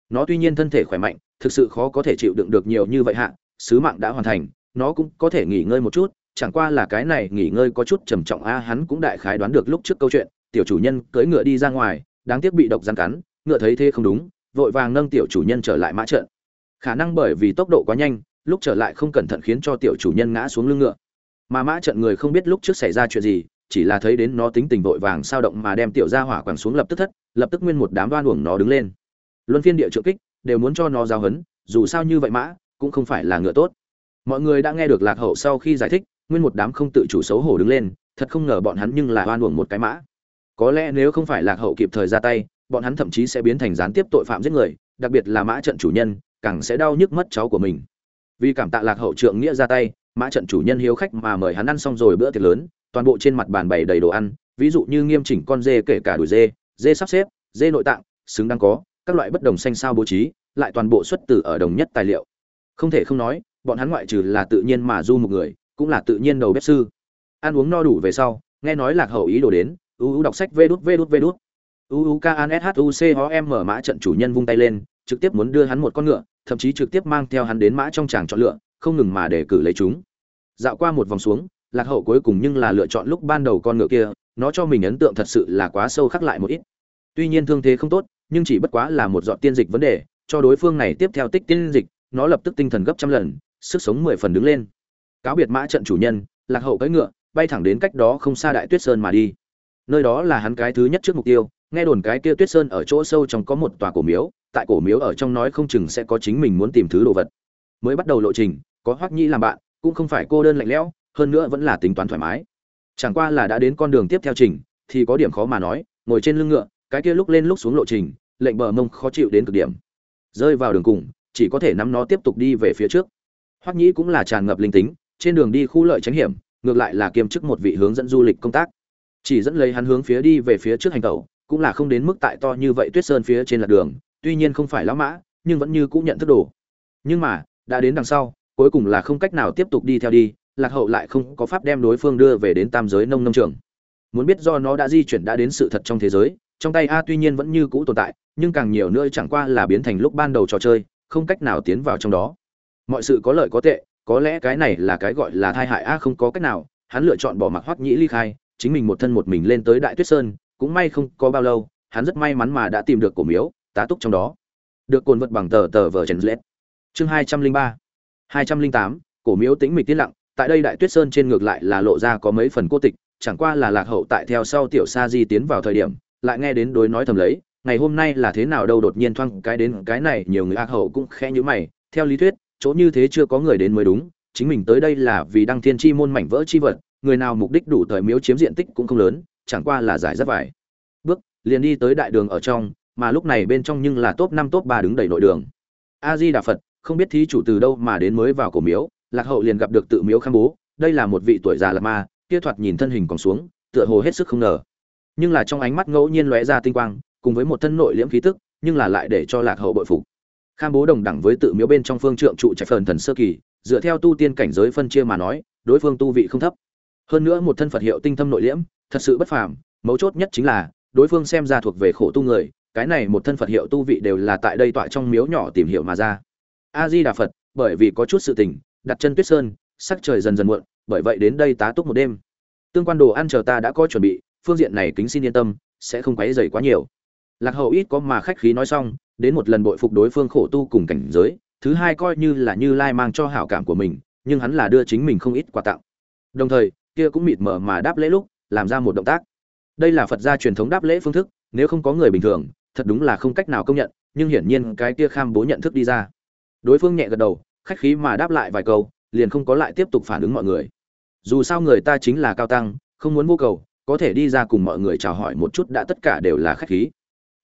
Nó tuy nhiên thân thể khỏe mạnh, thực sự khó có thể chịu đựng được nhiều như vậy hạ, sứ mạng đã hoàn thành, nó cũng có thể nghỉ ngơi một chút chẳng qua là cái này nghỉ ngơi có chút trầm trọng a, hắn cũng đại khái đoán được lúc trước câu chuyện, tiểu chủ nhân cưỡi ngựa đi ra ngoài, đáng tiếc bị độc rắn cắn, ngựa thấy thế không đúng, vội vàng nâng tiểu chủ nhân trở lại mã trận. Khả năng bởi vì tốc độ quá nhanh, lúc trở lại không cẩn thận khiến cho tiểu chủ nhân ngã xuống lưng ngựa. Mà mã trận người không biết lúc trước xảy ra chuyện gì, chỉ là thấy đến nó tính tình vội vàng sao động mà đem tiểu gia hỏa quẳng xuống lập tức thất, lập tức nguyên một đám đoan uổng nó đứng lên. Luân phiên địa trợ kích, đều muốn cho nó giao hấn, dù sao như vậy mã, cũng không phải là ngựa tốt. Mọi người đã nghe được lạc hậu sau khi giải thích nguyên một đám không tự chủ xấu hổ đứng lên, thật không ngờ bọn hắn nhưng là oan uổng một cái mã. Có lẽ nếu không phải lạc hậu kịp thời ra tay, bọn hắn thậm chí sẽ biến thành gián tiếp tội phạm giết người, đặc biệt là mã trận chủ nhân, càng sẽ đau nhức mất cháu của mình. Vì cảm tạ lạc hậu trượng nghĩa ra tay, mã trận chủ nhân hiếu khách mà mời hắn ăn xong rồi bữa tiệc lớn, toàn bộ trên mặt bàn bày đầy đồ ăn, ví dụ như nghiêm chỉnh con dê kể cả đùi dê dê sắp xếp, dê nội tạng, xứng đáng có, các loại bất đồng xanh sao bố trí, lại toàn bộ xuất từ ở đồng nhất tài liệu. Không thể không nói, bọn hắn ngoại trừ là tự nhiên mà du một người cũng là tự nhiên đầu bếp sư. Ăn uống no đủ về sau, nghe nói lạc hậu ý đồ đến uu đọc sách vê đút vê đút vê đút. Uu k an s h u c ho m mở mã trận chủ nhân vung tay lên, trực tiếp muốn đưa hắn một con ngựa, thậm chí trực tiếp mang theo hắn đến mã trong tràng chọn lựa, không ngừng mà để cử lấy chúng. Dạo qua một vòng xuống, lạc hậu cuối cùng nhưng là lựa chọn lúc ban đầu con ngựa kia, nó cho mình ấn tượng thật sự là quá sâu khắc lại một ít. Tuy nhiên thương thế không tốt, nhưng chỉ bất quá là một dọn tiên dịch vấn đề, cho đối phương này tiếp theo tích tiên dịch, nó lập tức tinh thần gấp trăm lần, sức sống mười phần đứng lên cáo biệt mã trận chủ nhân, lạc hậu cưỡi ngựa, bay thẳng đến cách đó không xa đại tuyết sơn mà đi. Nơi đó là hắn cái thứ nhất trước mục tiêu, nghe đồn cái kia tuyết sơn ở chỗ sâu trong có một tòa cổ miếu, tại cổ miếu ở trong nói không chừng sẽ có chính mình muốn tìm thứ đồ vật. Mới bắt đầu lộ trình, có hoắc nhi làm bạn, cũng không phải cô đơn lạnh lẽo, hơn nữa vẫn là tính toán thoải mái. Chẳng qua là đã đến con đường tiếp theo trình, thì có điểm khó mà nói, ngồi trên lưng ngựa, cái kia lúc lên lúc xuống lộ trình, lệnh bờ mông khó chịu đến cực điểm. Rơi vào đường cùng, chỉ có thể nắm nó tiếp tục đi về phía trước. Hoắc nhĩ cũng là tràn ngập linh tính trên đường đi khu lợi tránh hiểm, ngược lại là kiêm chức một vị hướng dẫn du lịch công tác. Chỉ dẫn lấy hắn hướng phía đi về phía trước hành tẩu, cũng là không đến mức tại to như vậy tuyết sơn phía trên lạc đường, tuy nhiên không phải lão mã, nhưng vẫn như cũng nhận thức đồ. Nhưng mà, đã đến đằng sau, cuối cùng là không cách nào tiếp tục đi theo đi, lạc hậu lại không có pháp đem đối phương đưa về đến tam giới nông nông trường. Muốn biết do nó đã di chuyển đã đến sự thật trong thế giới, trong tay a tuy nhiên vẫn như cũ tồn tại, nhưng càng nhiều nữa chẳng qua là biến thành lúc ban đầu trò chơi, không cách nào tiến vào trong đó. Mọi sự có lợi có tệ có lẽ cái này là cái gọi là thai hại a, không có cách nào. Hắn lựa chọn bỏ mặc hoắc nhĩ ly khai, chính mình một thân một mình lên tới đại tuyết sơn, cũng may không có bao lâu, hắn rất may mắn mà đã tìm được cổ miếu, tá túc trong đó. Được cồn vật bằng tờ tờ vờ trần lết. Chương hai trăm linh ba. hai trăm linh tám, cổ miếu tĩnh mịch tiết lặng, tại đây đại tuyết sơn trên ngược lại là lộ ra có mấy phần cô tịch, chẳng qua là lạc hậu tại theo sau tiểu sa di tiến vào thời điểm, lại nghe đến đối nói thầm lấy, ngày hôm nay là thế nào đâu đột nhiên thoang cái đến, cái này nhiều người ác hậu cũng khẽ nhíu mày, theo lý thuyết chỗ như thế chưa có người đến mới đúng, chính mình tới đây là vì đăng thiên chi môn mảnh vỡ chi vật, người nào mục đích đủ thời miếu chiếm diện tích cũng không lớn, chẳng qua là giải rất vải. Bước, liền đi tới đại đường ở trong, mà lúc này bên trong nhưng là top năm top ba đứng đầy nội đường. A di đà phật, không biết thí chủ từ đâu mà đến mới vào cổ miếu, lạc hậu liền gặp được tự miếu khang bố, đây là một vị tuổi già lạc ma, kia thoạt nhìn thân hình còn xuống, tựa hồ hết sức không ngờ. Nhưng là trong ánh mắt ngẫu nhiên lóe ra tinh quang, cùng với một thân nội liễm khí tức, nhưng là lại để cho lạc hậu bội phục kham bố đồng đẳng với tự miếu bên trong phương trượng trụ trạch phần thần sơ kỳ, dựa theo tu tiên cảnh giới phân chia mà nói, đối phương tu vị không thấp. Hơn nữa một thân phật hiệu tinh thâm nội liễm, thật sự bất phàm, mấu chốt nhất chính là, đối phương xem ra thuộc về khổ tu người, cái này một thân phật hiệu tu vị đều là tại đây tọa trong miếu nhỏ tìm hiểu mà ra. A di đà phật, bởi vì có chút sự tình, đặt chân tuyết sơn, sắc trời dần dần muộn, bởi vậy đến đây tá túc một đêm. Tương quan đồ ăn chờ ta đã có chuẩn bị, phương diện này kính xin yên tâm, sẽ không quấy dày quá nhiều. Lạc hậu ít có mà khách khí nói xong đến một lần bội phục đối phương khổ tu cùng cảnh giới, thứ hai coi như là như lai mang cho hảo cảm của mình, nhưng hắn là đưa chính mình không ít quà tặng. Đồng thời, kia cũng mịt mờ mà đáp lễ lúc, làm ra một động tác. Đây là phật gia truyền thống đáp lễ phương thức, nếu không có người bình thường, thật đúng là không cách nào công nhận, nhưng hiển nhiên cái kia kham bố nhận thức đi ra. Đối phương nhẹ gật đầu, khách khí mà đáp lại vài câu, liền không có lại tiếp tục phản ứng mọi người. Dù sao người ta chính là cao tăng, không muốn vô cầu, có thể đi ra cùng mọi người chào hỏi một chút đã tất cả đều là khách khí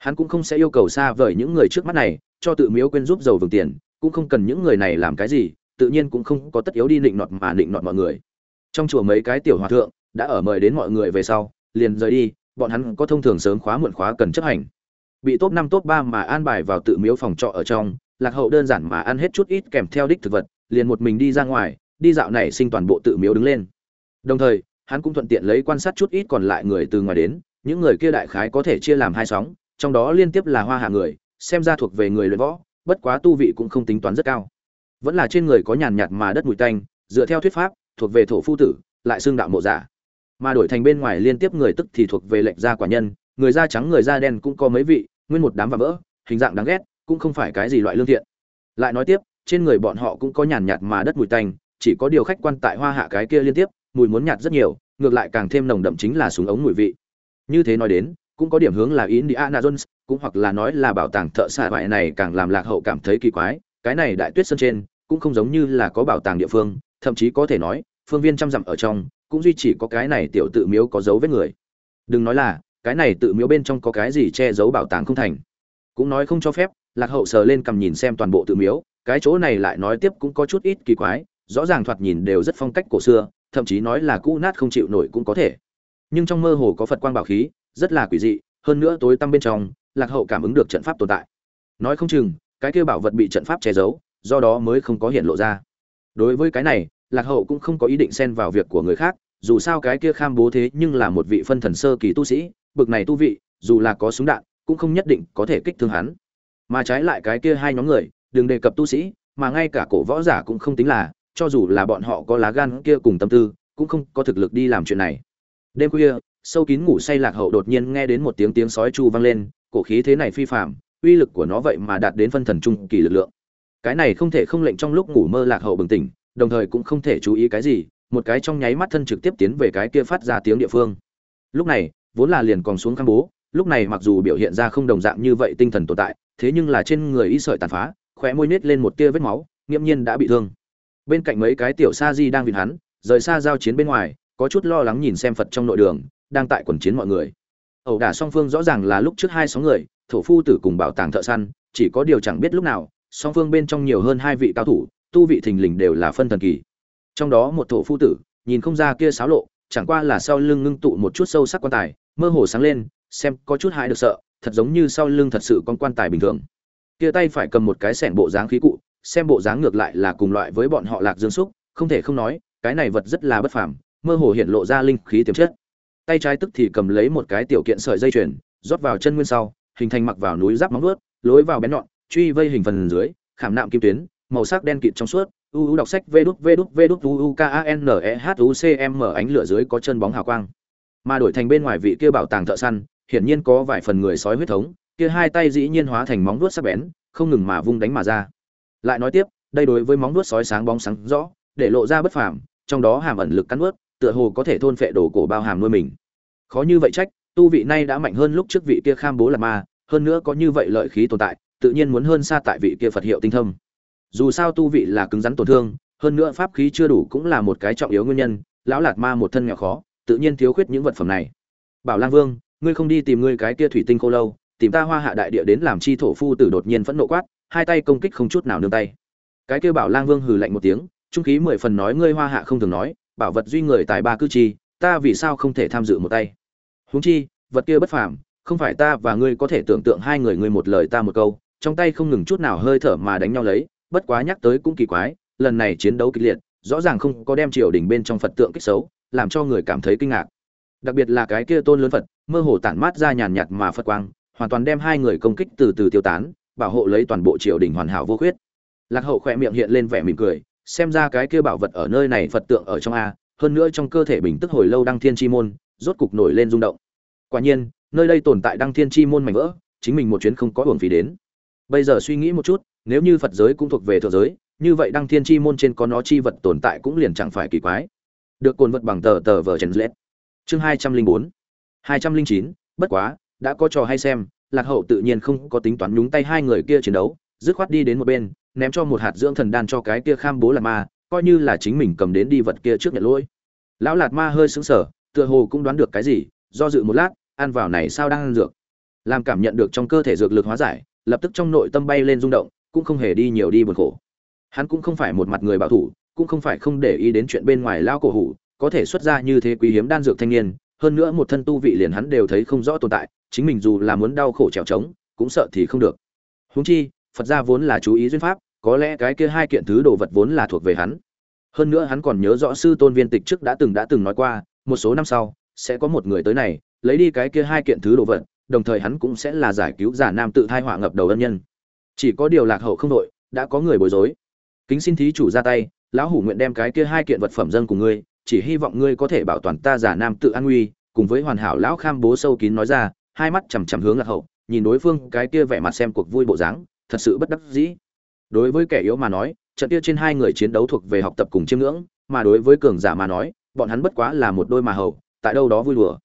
hắn cũng không sẽ yêu cầu xa vời những người trước mắt này, cho tự miếu quên giúp giàu vừng tiền, cũng không cần những người này làm cái gì, tự nhiên cũng không có tất yếu đi định nọt mà định nọt mọi người. Trong chùa mấy cái tiểu hòa thượng đã ở mời đến mọi người về sau, liền rời đi, bọn hắn có thông thường sớm khóa muộn khóa cần chấp hành. Bị top năm, top ba mà an bài vào tự miếu phòng trọ ở trong, lạc hậu đơn giản mà ăn hết chút ít kèm theo đích thực vật, liền một mình đi ra ngoài, đi dạo này sinh toàn bộ tự miếu đứng lên. Đồng thời, hắn cũng thuận tiện lấy quan sát chút ít còn lại người từ ngoài đến, những người kia đại khái có thể chia làm hai sóng trong đó liên tiếp là hoa hạ người, xem ra thuộc về người luyện võ, bất quá tu vị cũng không tính toán rất cao. Vẫn là trên người có nhàn nhạt mà đất mùi tanh, dựa theo thuyết pháp, thuộc về thổ phu tử, lại xương đạo mộ giả. Mà đổi thành bên ngoài liên tiếp người tức thì thuộc về lệnh gia quả nhân, người da trắng, người da đen cũng có mấy vị, nguyên một đám và vỡ, hình dạng đáng ghét, cũng không phải cái gì loại lương thiện. Lại nói tiếp, trên người bọn họ cũng có nhàn nhạt mà đất mùi tanh, chỉ có điều khách quan tại hoa hạ cái kia liên tiếp, mùi muốn nhạt rất nhiều, ngược lại càng thêm nồng đậm chính là súng ống mùi vị. Như thế nói đến cũng có điểm hướng là indiana jones, cũng hoặc là nói là bảo tàng thợ xạ bại này càng làm lạc hậu cảm thấy kỳ quái. Cái này đại tuyết sơn trên cũng không giống như là có bảo tàng địa phương, thậm chí có thể nói, phương viên trăm dặm ở trong cũng duy chỉ có cái này tiểu tự miếu có dấu vết người. Đừng nói là, cái này tự miếu bên trong có cái gì che giấu bảo tàng không thành. Cũng nói không cho phép, lạc hậu sờ lên cầm nhìn xem toàn bộ tự miếu, cái chỗ này lại nói tiếp cũng có chút ít kỳ quái, rõ ràng thoạt nhìn đều rất phong cách cổ xưa, thậm chí nói là cũ nát không chịu nổi cũng có thể. Nhưng trong mơ hồ có phật quang bảo khí rất là quỷ dị, hơn nữa tối tăm bên trong, lạc hậu cảm ứng được trận pháp tồn tại. Nói không chừng, cái kia bảo vật bị trận pháp che giấu, do đó mới không có hiện lộ ra. Đối với cái này, lạc hậu cũng không có ý định xen vào việc của người khác, dù sao cái kia kham bố thế nhưng là một vị phân thần sơ kỳ tu sĩ, bực này tu vị, dù là có súng đạn, cũng không nhất định có thể kích thương hắn. Mà trái lại cái kia hai nhóm người, đừng đề cập tu sĩ, mà ngay cả cổ võ giả cũng không tính là, cho dù là bọn họ có lá gan kia cùng tâm tư, cũng không có thực lực đi làm chuyện này. Đêm khuya sâu kín ngủ say lạc hậu đột nhiên nghe đến một tiếng tiếng sói chu vang lên, cổ khí thế này phi phạm uy lực của nó vậy mà đạt đến phân thần trung kỳ lực lượng. Cái này không thể không lệnh trong lúc ngủ mơ lạc hậu bừng tỉnh, đồng thời cũng không thể chú ý cái gì, một cái trong nháy mắt thân trực tiếp tiến về cái kia phát ra tiếng địa phương. Lúc này, vốn là liền còn xuống khăn bố, lúc này mặc dù biểu hiện ra không đồng dạng như vậy tinh thần tồn tại, thế nhưng là trên người y sợi tàn phá, khóe môi nết lên một tia vết máu, nghiễm nhiên đã bị thương. Bên cạnh mấy cái tiểu sa di đang vịn hắn, rời xa giao chiến bên ngoài, có chút lo lắng nhìn xem phật trong nội đường đang tại quần chiến mọi người. Ẩu đả song phương rõ ràng là lúc trước hai sáu người, thổ phu tử cùng bảo tàng thợ săn, chỉ có điều chẳng biết lúc nào, song phương bên trong nhiều hơn hai vị cao thủ, tu vị thình lình đều là phân thần kỳ. Trong đó một thổ phu tử, nhìn không ra kia xáo lộ, chẳng qua là sau lưng ngưng tụ một chút sâu sắc quan tài, mơ hồ sáng lên, xem có chút hại được sợ, thật giống như sau lưng thật sự con quan tài bình thường. Kia tay phải cầm một cái sẻng bộ dáng khí cụ, xem bộ dáng ngược lại là cùng loại với bọn họ lạc dương xúc không thể không nói, cái này vật rất là bất phàm, mơ hồ hiện lộ ra linh khí tiềm chất tay trái tức thì cầm lấy một cái tiểu kiện sợi dây chuyền, rót vào chân nguyên sau, hình thành mặc vào núi giáp móng vuốt, lối vào bén nhọn, truy vây hình phần dưới, khảm nạm kim tuyến, màu sắc đen kịt trong suốt, u u đọc sách vê đút vê đút vê đút u u k a n e h u c m, ánh lửa dưới có chân bóng hào quang. Mà đổi thành bên ngoài vị kia bảo tàng thợ săn, hiển nhiên có vài phần người sói huyết thống, kia hai tay dĩ nhiên hóa thành móng vuốt sắc bén, không ngừng mà vung đánh mà ra. Lại nói tiếp, đây đối với móng vuốt sói sáng bóng sáng rõ, để lộ ra bất phàm, trong đó hàm ẩn lực cắn nuốt tựa hồ có thể thôn phệ đồ cổ bao hàm nuôi mình. Khó như vậy trách, tu vị nay đã mạnh hơn lúc trước vị kia kham bố là ma, hơn nữa có như vậy lợi khí tồn tại, tự nhiên muốn hơn xa tại vị kia phật hiệu tinh thâm. Dù sao tu vị là cứng rắn tổn thương, hơn nữa pháp khí chưa đủ cũng là một cái trọng yếu nguyên nhân, lão lạt ma một thân nghèo khó, tự nhiên thiếu khuyết những vật phẩm này. Bảo lang vương, ngươi không đi tìm ngươi cái kia thủy tinh khô lâu, tìm ta hoa hạ đại địa đến làm chi thổ phu tử đột nhiên phẫn nộ quát, hai tay công kích không chút nào nương tay. Cái kia bảo lang vương hừ lạnh một tiếng, trung khí mười phần nói ngươi hoa hạ không thường nói bảo vật duy người tài ba cư chi, ta vì sao không thể tham dự một tay? Huống chi, vật kia bất phàm, không phải ta và ngươi có thể tưởng tượng hai người ngươi một lời ta một câu, trong tay không ngừng chút nào hơi thở mà đánh nhau lấy, bất quá nhắc tới cũng kỳ quái, lần này chiến đấu kịch liệt, rõ ràng không có đem triều đình bên trong phật tượng kích xấu, làm cho người cảm thấy kinh ngạc. Đặc biệt là cái kia tôn lớn phật, mơ hồ tản mát ra nhàn nhạt mà phật quang, hoàn toàn đem hai người công kích từ từ tiêu tán, bảo hộ lấy toàn bộ triều đình hoàn hảo vô khuyết. Lạc hậu khoe miệng hiện lên vẻ mỉm cười xem ra cái kia bảo vật ở nơi này phật tượng ở trong a, hơn nữa trong cơ thể bình tức hồi lâu đăng thiên chi môn, rốt cục nổi lên rung động. Quả nhiên, nơi đây tồn tại đăng thiên chi môn mảnh vỡ, chính mình một chuyến không có uổng phí đến. Bây giờ suy nghĩ một chút, nếu như phật giới cũng thuộc về thượng giới, như vậy đăng thiên chi môn trên có nó chi vật tồn tại cũng liền chẳng phải kỳ quái. Được cồn vật bằng tờ tờ vờ chèn lết. Chương hai trăm linh bốn. hai trăm linh chín, bất quá, đã có trò hay xem, lạc hậu tự nhiên không có tính toán nhúng tay hai người kia chiến đấu, dứt khoát đi đến một bên ném cho một hạt dưỡng thần đan cho cái kia kham bố lạt ma, coi như là chính mình cầm đến đi vật kia trước nhận lỗi. Lão lạt ma hơi sững sờ, tựa hồ cũng đoán được cái gì, do dự một lát, ăn vào này sao đang ăn dược. Làm cảm nhận được trong cơ thể dược lực hóa giải, lập tức trong nội tâm bay lên rung động, cũng không hề đi nhiều đi buồn khổ. Hắn cũng không phải một mặt người bảo thủ, cũng không phải không để ý đến chuyện bên ngoài lao cổ hủ, có thể xuất ra như thế quý hiếm đan dược thanh niên, hơn nữa một thân tu vị liền hắn đều thấy không rõ tồn tại, chính mình dù là muốn đau khổ trèo trống, cũng sợ thì không được. Huống chi phật gia vốn là chú ý duyên pháp, có lẽ cái kia hai kiện thứ đồ vật vốn là thuộc về hắn. Hơn nữa hắn còn nhớ rõ sư tôn viên tịch trước đã từng đã từng nói qua, một số năm sau, sẽ có một người tới này, lấy đi cái kia hai kiện thứ đồ vật, đồng thời hắn cũng sẽ là giải cứu giả nam tự thai họa ngập đầu ân nhân. Chỉ có điều lạc hậu không đội, đã có người bối rối. Kính xin thí chủ ra tay, lão hủ nguyện đem cái kia hai kiện vật phẩm dân cùng ngươi, chỉ hy vọng ngươi có thể bảo toàn ta giả nam tự an nguy cùng với hoàn hảo lão kham bố sâu kín nói ra, hai mắt chằm chằm hướng lạc hậu, nhìn đối phương cái kia vẻ mặt xem cuộc vui bộ dáng thật sự bất đắc dĩ. Đối với kẻ yếu mà nói, trận kia trên hai người chiến đấu thuộc về học tập cùng chiêm ngưỡng, mà đối với cường giả mà nói, bọn hắn bất quá là một đôi mà hầu, tại đâu đó vui đùa.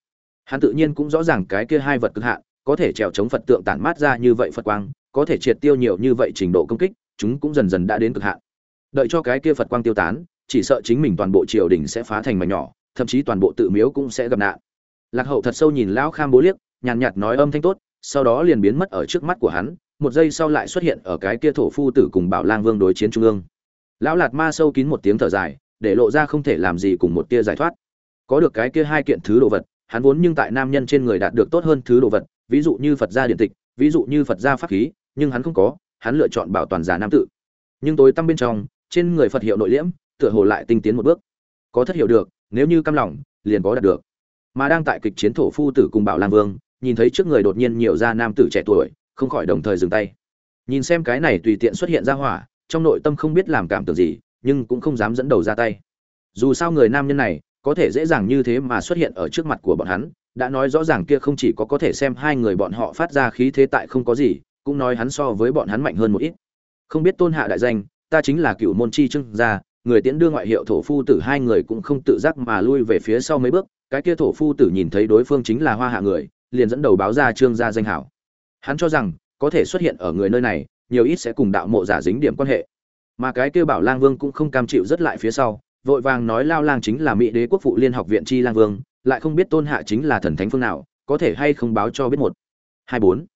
Hắn tự nhiên cũng rõ ràng cái kia hai vật cực hạn, có thể trèo chống phật tượng tản mát ra như vậy phật quang, có thể triệt tiêu nhiều như vậy trình độ công kích, chúng cũng dần dần đã đến cực hạn. Đợi cho cái kia phật quang tiêu tán, chỉ sợ chính mình toàn bộ triều đình sẽ phá thành mảnh nhỏ, thậm chí toàn bộ tự miếu cũng sẽ gặp nạn. Lạc hậu thật sâu nhìn lão kham bố liếc, nhàn nhạt nói âm thanh tốt, sau đó liền biến mất ở trước mắt của hắn một giây sau lại xuất hiện ở cái kia thổ phu tử cùng bảo lang vương đối chiến trung ương. Lão lạt ma sâu kín một tiếng thở dài, để lộ ra không thể làm gì cùng một tia giải thoát. Có được cái kia hai kiện thứ đồ vật, hắn vốn nhưng tại nam nhân trên người đạt được tốt hơn thứ đồ vật, ví dụ như phật gia điện tịch, ví dụ như phật gia pháp khí, nhưng hắn không có, hắn lựa chọn bảo toàn giả nam tự nhưng tối tăm bên trong, trên người phật hiệu nội liễm, tựa hồ lại tinh tiến một bước. Có thất hiểu được, nếu như căm lòng, liền có đạt được. Mà đang tại kịch chiến thổ phu tử cùng bảo lang vương, nhìn thấy trước người đột nhiên nhiều ra nam tử trẻ tuổi không khỏi đồng thời dừng tay. Nhìn xem cái này tùy tiện xuất hiện ra hỏa, trong nội tâm không biết làm cảm tưởng gì, nhưng cũng không dám dẫn đầu ra tay. Dù sao người nam nhân này, có thể dễ dàng như thế mà xuất hiện ở trước mặt của bọn hắn, đã nói rõ ràng kia không chỉ có có thể xem hai người bọn họ phát ra khí thế tại không có gì, cũng nói hắn so với bọn hắn mạnh hơn một ít. Không biết tôn hạ đại danh, ta chính là cựu môn chi trưng gia, người tiễn đưa ngoại hiệu thổ phu tử hai người cũng không tự giác mà lui về phía sau mấy bước, cái kia thổ phu tử nhìn thấy đối phương chính là hoa hạ người, liền dẫn đầu báo ra trương gia danh hảo hắn cho rằng, có thể xuất hiện ở người nơi này, nhiều ít sẽ cùng đạo mộ giả dính điểm quan hệ. Mà cái kêu bảo lang vương cũng không cam chịu rất lại phía sau, vội vàng nói lao lang chính là mỹ đế quốc phụ liên học viện chi lang vương, lại không biết tôn hạ chính là thần thánh phương nào, có thể hay không báo cho biết một. Hai bốn.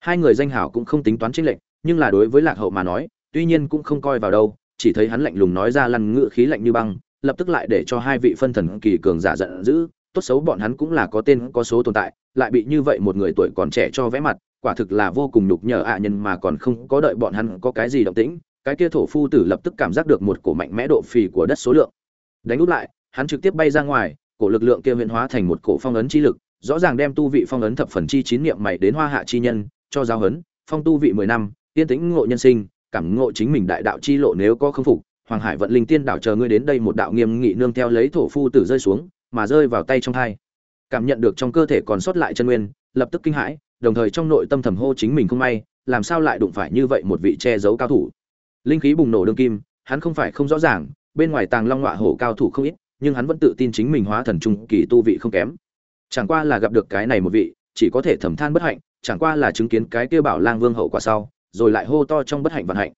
Hai người danh hảo cũng không tính toán chính lệnh nhưng là đối với lạc hậu mà nói, tuy nhiên cũng không coi vào đâu, chỉ thấy hắn lạnh lùng nói ra lăn ngựa khí lạnh như băng, lập tức lại để cho hai vị phân thần kỳ cường giả giận dữ, tốt xấu bọn hắn cũng là có tên, có số tồn tại, lại bị như vậy một người tuổi còn trẻ cho vẽ mặt quả thực là vô cùng nhục nhở ạ nhân mà còn không có đợi bọn hắn có cái gì động tĩnh, cái kia thổ phu tử lập tức cảm giác được một cổ mạnh mẽ độ phì của đất số lượng. Đánh út lại, hắn trực tiếp bay ra ngoài, cổ lực lượng kia huyễn hóa thành một cổ phong ấn chi lực, rõ ràng đem tu vị phong ấn thập phần chi chín niệm mày đến hoa hạ chi nhân, cho giáo hấn phong tu vị mười năm tiên tĩnh ngộ nhân sinh, cảm ngộ chính mình đại đạo chi lộ nếu có không phục, hoàng hải vận linh tiên đảo chờ ngươi đến đây một đạo nghiêm nghị nương theo lấy thổ phu tử rơi xuống, mà rơi vào tay trong thai cảm nhận được trong cơ thể còn sót lại chân nguyên, lập tức kinh hãi đồng thời trong nội tâm thầm hô chính mình không may làm sao lại đụng phải như vậy một vị che giấu cao thủ. Linh khí bùng nổ đương kim hắn không phải không rõ ràng bên ngoài tàng long ngọa hổ cao thủ không ít nhưng hắn vẫn tự tin chính mình hóa thần trung kỳ tu vị không kém. Chẳng qua là gặp được cái này một vị chỉ có thể thầm than bất hạnh chẳng qua là chứng kiến cái kia bảo lang vương hậu quả sau rồi lại hô to trong bất hạnh vận hạnh.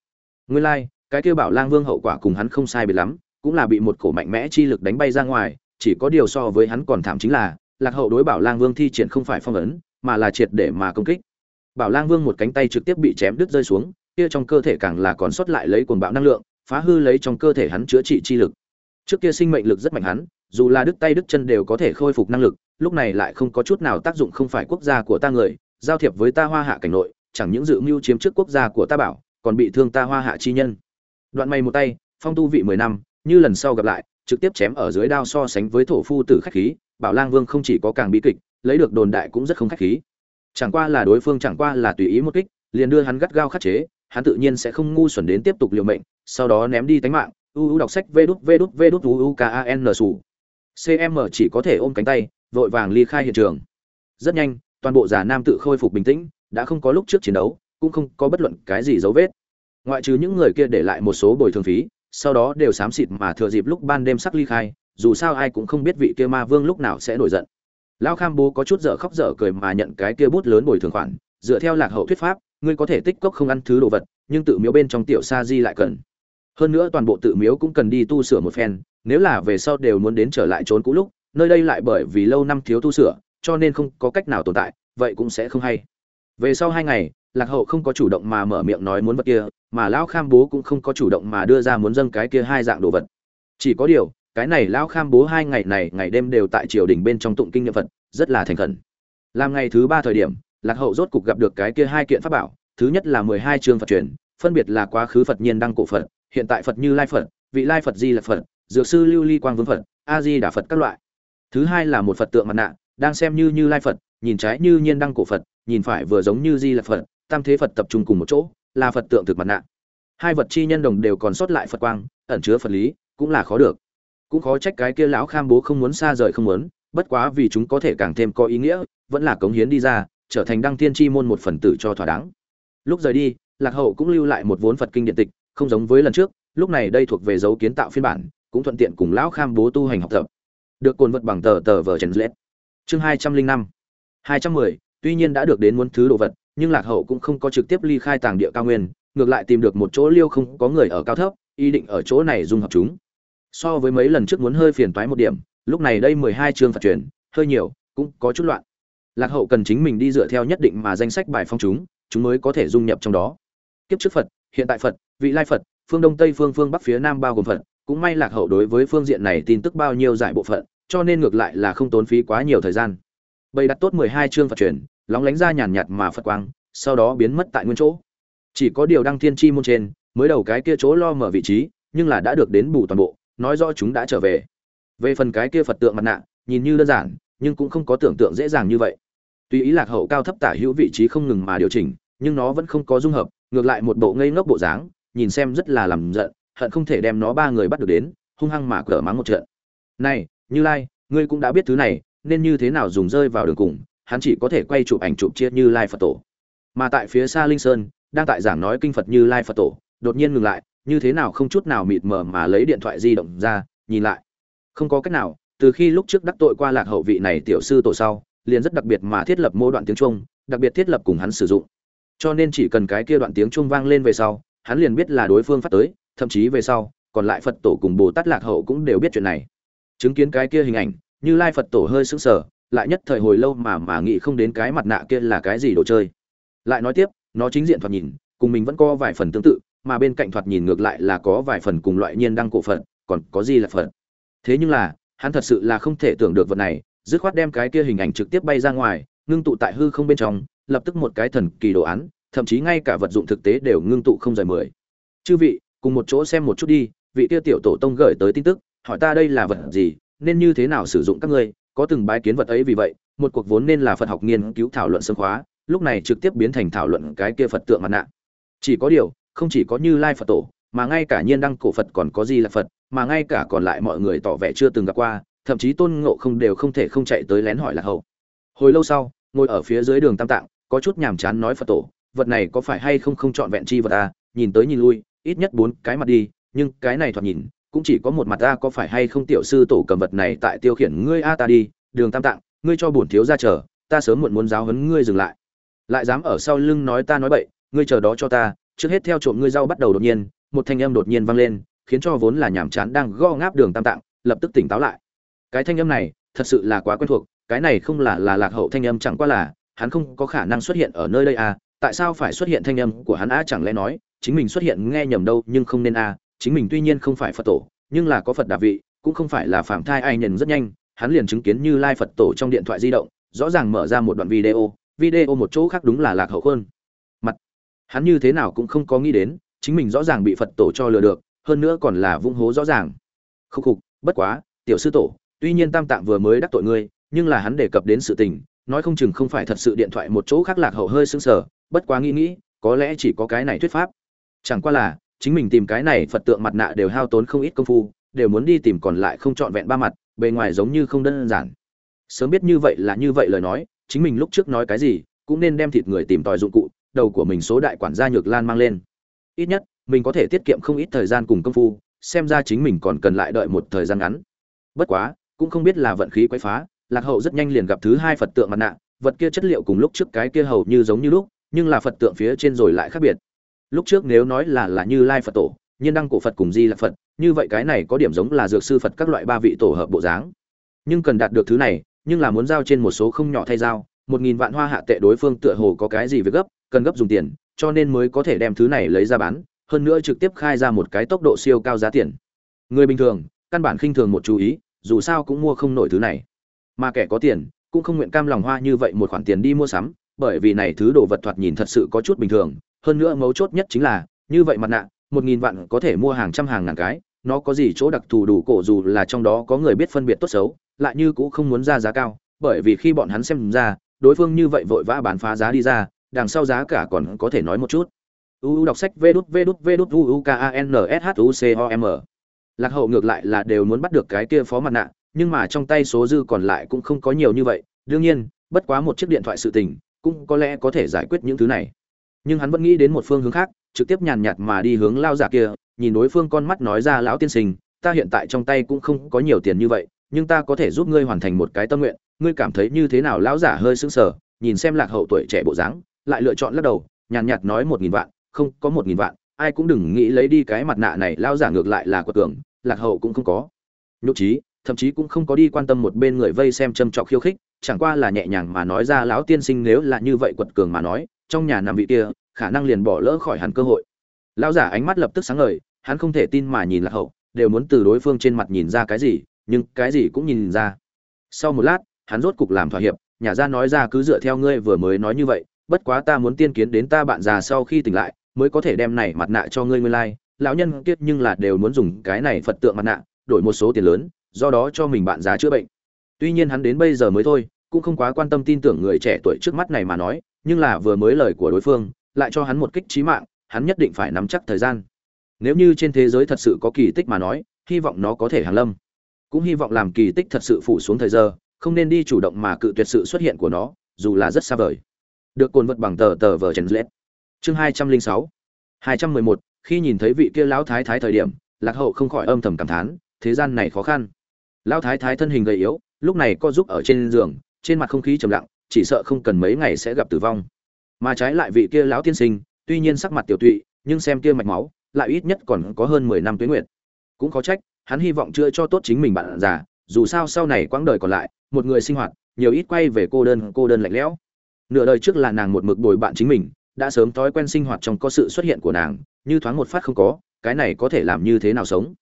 Nguyên lai like, cái kia bảo lang vương hậu quả cùng hắn không sai biệt lắm cũng là bị một cổ mạnh mẽ chi lực đánh bay ra ngoài chỉ có điều so với hắn còn thảm chính là lạc hậu đối bảo lang vương thi triển không phải phong ấn mà là triệt để mà công kích. Bảo lang vương một cánh tay trực tiếp bị chém đứt rơi xuống, kia trong cơ thể càng là còn sót lại lấy cuồng bạo năng lượng, phá hư lấy trong cơ thể hắn chữa trị chi lực. Trước kia sinh mệnh lực rất mạnh hắn, dù là đứt tay đứt chân đều có thể khôi phục năng lực, lúc này lại không có chút nào tác dụng không phải quốc gia của ta người, giao thiệp với ta hoa hạ cảnh nội, chẳng những dự mưu chiếm trước quốc gia của ta bảo, còn bị thương ta hoa hạ chi nhân. Đoạn mày một tay, phong tu vị mười năm, như lần sau gặp lại, trực tiếp chém ở dưới đao so sánh với thổ phu tử khách khí, bảo lang vương không chỉ có càng bị kịch lấy được đồn đại cũng rất không khách khí. Chẳng qua là đối phương chẳng qua là tùy ý một kích, liền đưa hắn gắt gao khắc chế, hắn tự nhiên sẽ không ngu xuẩn đến tiếp tục liều mệnh, sau đó ném đi tánh mạng. U u đọc sách vê đút vê đút vê đút u u k a n sủ. cm chỉ có thể ôm cánh tay, vội vàng ly khai hiện trường. Rất nhanh, toàn bộ giả nam tự khôi phục bình tĩnh, đã không có lúc trước chiến đấu, cũng không có bất luận cái gì dấu vết. Ngoại trừ những người kia để lại một số bồi thường phí, sau đó đều xám xịt mà thừa dịp lúc ban đêm sắc ly khai, dù sao ai cũng không biết vị kia ma vương lúc nào sẽ nổi giận lão kham bố có chút dở khóc dở cười mà nhận cái kia bút lớn bồi thường khoản, dựa theo lạc hậu thuyết pháp, ngươi có thể tích cốc không ăn thứ đồ vật, nhưng tự miếu bên trong tiểu sa di lại cần. Hơn nữa toàn bộ tự miếu cũng cần đi tu sửa một phen, nếu là về sau đều muốn đến trở lại trốn cũ lúc, nơi đây lại bởi vì lâu năm thiếu tu sửa, cho nên không có cách nào tồn tại, vậy cũng sẽ không hay. Về sau hai ngày, lạc hậu không có chủ động mà mở miệng nói muốn vật kia, mà lão kham bố cũng không có chủ động mà đưa ra muốn dâng cái kia hai dạng đồ vật. Chỉ có điều cái này lão kham bố hai ngày này, ngày đêm đều tại triều đình bên trong tụng kinh niệm phật, rất là thành khẩn. Làm ngày thứ ba thời điểm, lạc hậu rốt cục gặp được cái kia hai kiện pháp bảo, thứ nhất là mười hai chương phật truyền, phân biệt là quá khứ phật nhiên đăng cổ phật, hiện tại phật như lai phật, vị lai phật di là phật, dược sư lưu ly quang vương phật, a di đà phật các loại. Thứ hai là một phật tượng mặt nạ, đang xem như như lai phật, nhìn trái như nhiên đăng cổ phật, nhìn phải vừa giống như di là phật, tam thế phật tập trung cùng một chỗ, là phật tượng thực mặt nạ. Hai vật chi nhân đồng đều còn sót lại phật quang, ẩn chứa phật lý, cũng là khó được cũng khó trách cái kia lão kham bố không muốn xa rời không muốn, bất quá vì chúng có thể càng thêm có ý nghĩa, vẫn là cống hiến đi ra, trở thành đăng thiên chi môn một phần tử cho thỏa đáng. Lúc rời đi, lạc hậu cũng lưu lại một vốn phật kinh điện tịch, không giống với lần trước, lúc này đây thuộc về dấu kiến tạo phiên bản, cũng thuận tiện cùng lão kham bố tu hành học tập. Được cồn vật bằng tờ tờ vờ trần lết. Chương hai trăm linh năm. Hai trăm mười, tuy nhiên đã được đến muốn thứ đồ vật, nhưng lạc hậu cũng không có trực tiếp ly khai tàng địa cao nguyên, ngược lại tìm được một chỗ liêu không có người ở cao thấp, ý định ở chỗ này dung hợp chúng so với mấy lần trước muốn hơi phiền toái một điểm, lúc này đây mười hai chương phạt truyền, hơi nhiều, cũng có chút loạn. Lạc hậu cần chính mình đi dựa theo nhất định mà danh sách bài phong chúng chúng mới có thể dung nhập trong đó. Kiếp trước phật, hiện tại phật, vị lai phật, phương đông tây phương phương bắc phía nam bao gồm phật, cũng may lạc hậu đối với phương diện này tin tức bao nhiêu giải bộ phận, cho nên ngược lại là không tốn phí quá nhiều thời gian. Bày đặt tốt mười hai chương phật truyền, lóng lánh ra nhàn nhạt mà phật quang, sau đó biến mất tại nguyên chỗ. Chỉ có điều đăng thiên chi môn trên, mới đầu cái kia chỗ lo mở vị trí, nhưng là đã được đến bù toàn bộ nói rõ chúng đã trở về. Về phần cái kia phật tượng mặt nạ, nhìn như đơn giản, nhưng cũng không có tưởng tượng dễ dàng như vậy. Tuy ý lạc hậu cao thấp tả hữu vị trí không ngừng mà điều chỉnh, nhưng nó vẫn không có dung hợp, ngược lại một bộ ngây ngốc bộ dáng, nhìn xem rất là làm giận, hận không thể đem nó ba người bắt được đến, hung hăng mà cỡ mắng một trận. Này, như lai, ngươi cũng đã biết thứ này, nên như thế nào dùng rơi vào đường cùng, hắn chỉ có thể quay chụp ảnh chụp chia như lai phật tổ. Mà tại phía xa linh sơn, đang tại giảng nói kinh phật như lai phật tổ, đột nhiên ngừng lại như thế nào không chút nào mịt mờ mà lấy điện thoại di động ra, nhìn lại. Không có cách nào, từ khi lúc trước đắc tội qua lạc hậu vị này tiểu sư tổ sau, liền rất đặc biệt mà thiết lập mô đoạn tiếng trung, đặc biệt thiết lập cùng hắn sử dụng. Cho nên chỉ cần cái kia đoạn tiếng trung vang lên về sau, hắn liền biết là đối phương phát tới, thậm chí về sau, còn lại phật tổ cùng bồ tát lạc hậu cũng đều biết chuyện này. Chứng kiến cái kia hình ảnh, như lai phật tổ hơi sững sờ, lại nhất thời hồi lâu mà mà nghĩ không đến cái mặt nạ kia là cái gì đồ chơi. Lại nói tiếp, nó chính diện thoạt nhìn, cùng mình vẫn có vài phần tương tự mà bên cạnh thoạt nhìn ngược lại là có vài phần cùng loại nhiên đăng cổ phận còn có gì là phận thế nhưng là, hắn thật sự là không thể tưởng được vật này, dứt khoát đem cái kia hình ảnh trực tiếp bay ra ngoài, ngưng tụ tại hư không bên trong, lập tức một cái thần kỳ đồ án, thậm chí ngay cả vật dụng thực tế đều ngưng tụ không rời mười. Chư vị, cùng một chỗ xem một chút đi, vị kia tiểu tổ tông gửi tới tin tức, hỏi ta đây là vật gì, nên như thế nào sử dụng các ngươi, có từng bái kiến vật ấy vì vậy, một cuộc vốn nên là phật học nghiên cứu thảo luận sân khóa, lúc này trực tiếp biến thành thảo luận cái kia phật tượng mặt nạ. Chỉ có điều không chỉ có như lai phật tổ, mà ngay cả nhiên đăng cổ phật còn có gì là phật, mà ngay cả còn lại mọi người tỏ vẻ chưa từng gặp qua, thậm chí tôn ngộ không đều không thể không chạy tới lén hỏi là hậu. Hồi lâu sau, ngồi ở phía dưới đường tam tạng, có chút nhàm chán nói phật tổ, vật này có phải hay không không chọn vẹn chi vật à nhìn tới nhìn lui, ít nhất bốn cái mặt đi, nhưng cái này thoạt nhìn, cũng chỉ có một mặt ta có phải hay không tiểu sư tổ cầm vật này tại tiêu khiển ngươi a ta đi, đường tam tạng, ngươi cho bổn thiếu ra chờ, ta sớm muộn muốn giáo huấn ngươi dừng lại. Lại dám ở sau lưng nói ta nói bậy, ngươi chờ đó cho ta trước hết theo trộm ngươi rau bắt đầu đột nhiên, một thanh âm đột nhiên vang lên, khiến cho vốn là nhàm chán đang go ngáp đường tam tạng, lập tức tỉnh táo lại. Cái thanh âm này, thật sự là quá quen thuộc, cái này không là là lạc hậu thanh âm chẳng qua là, hắn không có khả năng xuất hiện ở nơi đây à tại sao phải xuất hiện thanh âm của hắn á, chẳng lẽ nói, chính mình xuất hiện nghe nhầm đâu nhưng không nên a chính mình tuy nhiên không phải phật tổ, nhưng là có phật đà vị, cũng không phải là phạm thai ai nhận rất nhanh, hắn liền chứng kiến như lai phật tổ trong điện thoại di động, rõ ràng mở ra một đoạn video video một chỗ khác đúng là lạc hậu hơn hắn như thế nào cũng không có nghĩ đến, chính mình rõ ràng bị phật tổ cho lừa được, hơn nữa còn là vung hố rõ ràng. Khúc khục, bất quá, tiểu sư tổ, tuy nhiên tam tạng vừa mới đắc tội ngươi, nhưng là hắn đề cập đến sự tình, nói không chừng không phải thật sự điện thoại một chỗ khác lạc hậu hơi sững sờ, bất quá nghĩ nghĩ, có lẽ chỉ có cái này thuyết pháp. Chẳng qua là, chính mình tìm cái này phật tượng mặt nạ đều hao tốn không ít công phu, đều muốn đi tìm còn lại không trọn vẹn ba mặt, bề ngoài giống như không đơn giản. Sớm biết như vậy là như vậy lời nói, chính mình lúc trước nói cái gì, cũng nên đem thịt người tìm tòi dụng cụ đầu của mình số đại quản gia nhược lan mang lên. Ít nhất, mình có thể tiết kiệm không ít thời gian cùng công phu, xem ra chính mình còn cần lại đợi một thời gian ngắn. Bất quá, cũng không biết là vận khí quấy phá, lạc hậu rất nhanh liền gặp thứ hai phật tượng mặt nạ, vật kia chất liệu cùng lúc trước cái kia hầu như giống như lúc, nhưng là phật tượng phía trên rồi lại khác biệt. Lúc trước nếu nói là là như lai phật tổ, nhiên đăng cổ phật cùng di là phật, như vậy cái này có điểm giống là dược sư phật các loại ba vị tổ hợp bộ dáng. Nhưng cần đạt được thứ này, nhưng là muốn giao trên một số không nhỏ thay giao, một nghìn vạn hoa hạ tệ đối phương tựa hồ có cái gì việc gấp cần gấp dùng tiền, cho nên mới có thể đem thứ này lấy ra bán, hơn nữa trực tiếp khai ra một cái tốc độ siêu cao giá tiền. Người bình thường, căn bản khinh thường một chú ý, dù sao cũng mua không nổi thứ này. Mà kẻ có tiền, cũng không nguyện cam lòng hoa như vậy một khoản tiền đi mua sắm, bởi vì này thứ đồ vật thoạt nhìn thật sự có chút bình thường, hơn nữa mấu chốt nhất chính là, như vậy mặt nạ, một nghìn vạn có thể mua hàng trăm hàng ngàn cái, nó có gì chỗ đặc thù đủ cổ dù là trong đó có người biết phân biệt tốt xấu, lại như cũng không muốn ra giá cao, bởi vì khi bọn hắn xem ra, đối phương như vậy vội vã bán phá giá đi ra đằng sau giá cả còn có thể nói một chút. Uu đọc sách vê đút vê đút vê đút uu k a n s h u c o m. Lạc hậu ngược lại là đều muốn bắt được cái kia phó mặt nạ, nhưng mà trong tay số dư còn lại cũng không có nhiều như vậy. Đương nhiên, bất quá một chiếc điện thoại sự tình, cũng có lẽ có thể giải quyết những thứ này. Nhưng hắn vẫn nghĩ đến một phương hướng khác, trực tiếp nhàn nhạt mà đi hướng lao giả kia, nhìn đối phương con mắt nói ra, lão tiên sinh, ta hiện tại trong tay cũng không có nhiều tiền như vậy, nhưng ta có thể giúp ngươi hoàn thành một cái tâm nguyện. Ngươi cảm thấy như thế nào? Lão giả hơi sững sờ, nhìn xem lạc hậu tuổi trẻ bộ dáng lại lựa chọn lắc đầu, nhàn nhạt nói một nghìn vạn, không có một nghìn vạn, ai cũng đừng nghĩ lấy đi cái mặt nạ này lão giả ngược lại là quật cường, lạc hậu cũng không có. Nhục trí thậm chí cũng không có đi quan tâm một bên người vây xem châm trọc khiêu khích, chẳng qua là nhẹ nhàng mà nói ra lão tiên sinh nếu là như vậy quật cường mà nói, trong nhà nằm vị kia, khả năng liền bỏ lỡ khỏi hẳn cơ hội. Lão giả ánh mắt lập tức sáng ngời, hắn không thể tin mà nhìn lạc hậu, đều muốn từ đối phương trên mặt nhìn ra cái gì, nhưng cái gì cũng nhìn ra. Sau một lát, hắn rốt cục làm thỏa hiệp, nhà ra nói ra cứ dựa theo ngươi vừa mới nói như vậy bất quá ta muốn tiên kiến đến ta bạn già sau khi tỉnh lại, mới có thể đem này mặt nạ cho ngươi nguyên lai. Like. lão nhân kiết nhưng là đều muốn dùng cái này phật tượng mặt nạ, đổi một số tiền lớn, do đó cho mình bạn già chữa bệnh. Tuy nhiên hắn đến bây giờ mới thôi, cũng không quá quan tâm tin tưởng người trẻ tuổi trước mắt này mà nói, nhưng là vừa mới lời của đối phương, lại cho hắn một kích trí mạng, hắn nhất định phải nắm chắc thời gian. Nếu như trên thế giới thật sự có kỳ tích mà nói, hy vọng nó có thể hàng lâm. Cũng hy vọng làm kỳ tích thật sự phủ xuống thời giờ, không nên đi chủ động mà cự tuyệt sự xuất hiện của nó, dù là rất xa vời được cồn vật bằng tờ tờ vờ trần lết chương hai trăm linh sáu. hai trăm mười một, khi nhìn thấy vị kia lão thái thái thời điểm, lạc hậu không khỏi âm thầm cảm thán, thế gian này khó khăn. Lão thái thái thân hình gầy yếu, lúc này co giúp ở trên giường, trên mặt không khí trầm lặng, chỉ sợ không cần mấy ngày sẽ gặp tử vong. Mà trái lại vị kia lão tiên sinh, tuy nhiên sắc mặt tiểu tụy, nhưng xem kia mạch máu, lại ít nhất còn có hơn mười năm tuế nguyệt. Cũng có trách, hắn hy vọng chữa cho tốt chính mình bạn già, dù sao sau này quãng đời còn lại, một người sinh hoạt, nhiều ít quay về cô đơn cô đơn lạnh lẽo nửa đời trước là nàng một mực bồi bạn chính mình, đã sớm thói quen sinh hoạt trong có sự xuất hiện của nàng, như thoáng một phát không có, cái này có thể làm như thế nào sống?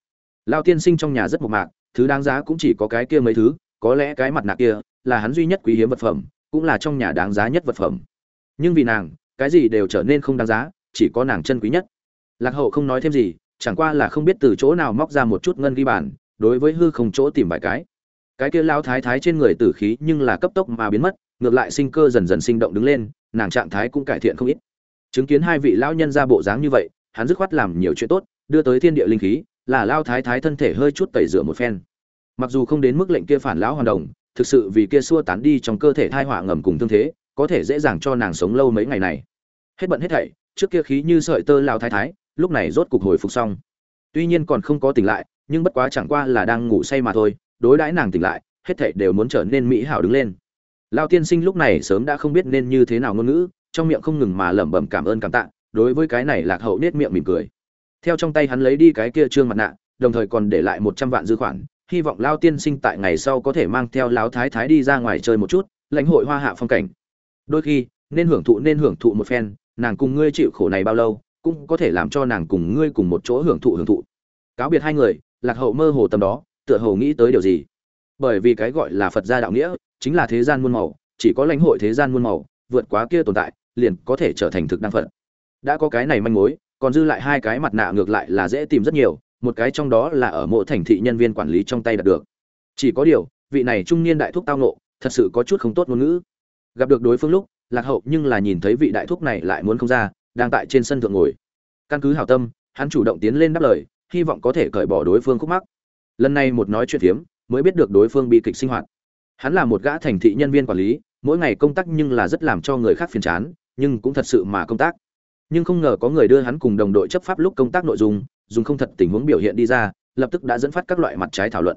Lao tiên sinh trong nhà rất mộc mạc, thứ đáng giá cũng chỉ có cái kia mấy thứ, có lẽ cái mặt nạ kia là hắn duy nhất quý hiếm vật phẩm, cũng là trong nhà đáng giá nhất vật phẩm. Nhưng vì nàng, cái gì đều trở nên không đáng giá, chỉ có nàng chân quý nhất. Lạc hậu không nói thêm gì, chẳng qua là không biết từ chỗ nào móc ra một chút ngân ghi bản đối với hư không chỗ tìm vài cái. Cái kia lao thái thái trên người tử khí nhưng là cấp tốc mà biến mất ngược lại sinh cơ dần dần sinh động đứng lên, nàng trạng thái cũng cải thiện không ít. Chứng kiến hai vị lão nhân ra bộ dáng như vậy, hắn dứt khoát làm nhiều chuyện tốt, đưa tới thiên địa linh khí, là lao thái thái thân thể hơi chút tẩy rửa một phen. Mặc dù không đến mức lệnh kia phản lão hoàn đồng, thực sự vì kia xua tán đi trong cơ thể thai họa ngầm cùng tương thế, có thể dễ dàng cho nàng sống lâu mấy ngày này. Hết bận hết thảy, trước kia khí như sợi tơ lao thái thái, lúc này rốt cục hồi phục xong. Tuy nhiên còn không có tỉnh lại, nhưng bất quá chẳng qua là đang ngủ say mà thôi, đối đãi nàng tỉnh lại, hết thảy đều muốn trở nên mỹ hảo đứng lên lao tiên sinh lúc này sớm đã không biết nên như thế nào ngôn ngữ, trong miệng không ngừng mà lẩm bẩm cảm ơn cảm tạ, đối với cái này lạc hậu nết miệng mỉm cười. Theo trong tay hắn lấy đi cái kia trương mặt nạ, đồng thời còn để lại một trăm vạn dư khoản, hy vọng lao tiên sinh tại ngày sau có thể mang theo lão thái thái đi ra ngoài chơi một chút, lãnh hội hoa hạ phong cảnh. Đôi khi, nên hưởng thụ nên hưởng thụ một phen, nàng cùng ngươi chịu khổ này bao lâu, cũng có thể làm cho nàng cùng ngươi cùng một chỗ hưởng thụ hưởng thụ. Cáo biệt hai người, lạc hậu mơ hồ tầm đó, tựa hồ nghĩ tới điều gì? Bởi vì cái gọi là phật gia đạo nghĩa chính là thế gian muôn màu, chỉ có lãnh hội thế gian muôn màu, vượt quá kia tồn tại, liền có thể trở thành thực đăng phật. Đã có cái này manh mối, còn dư lại hai cái mặt nạ ngược lại là dễ tìm rất nhiều, một cái trong đó là ở mộ thành thị nhân viên quản lý trong tay đạt được. Chỉ có điều, vị này trung niên đại thúc tao nộ thật sự có chút không tốt ngôn ngữ. Gặp được đối phương lúc, lạc hậu nhưng là nhìn thấy vị đại thúc này lại muốn không ra, đang tại trên sân thượng ngồi. Căn cứ hảo tâm, hắn chủ động tiến lên đáp lời, hy vọng có thể cởi bỏ đối phương khúc mắc. Lần này một nói chuyện phiếm, mới biết được đối phương bị kịch sinh hoạt hắn là một gã thành thị nhân viên quản lý, mỗi ngày công tác nhưng là rất làm cho người khác phiền chán, nhưng cũng thật sự mà công tác. Nhưng không ngờ có người đưa hắn cùng đồng đội chấp pháp lúc công tác nội dung, dùng không thật tình huống biểu hiện đi ra, lập tức đã dẫn phát các loại mặt trái thảo luận.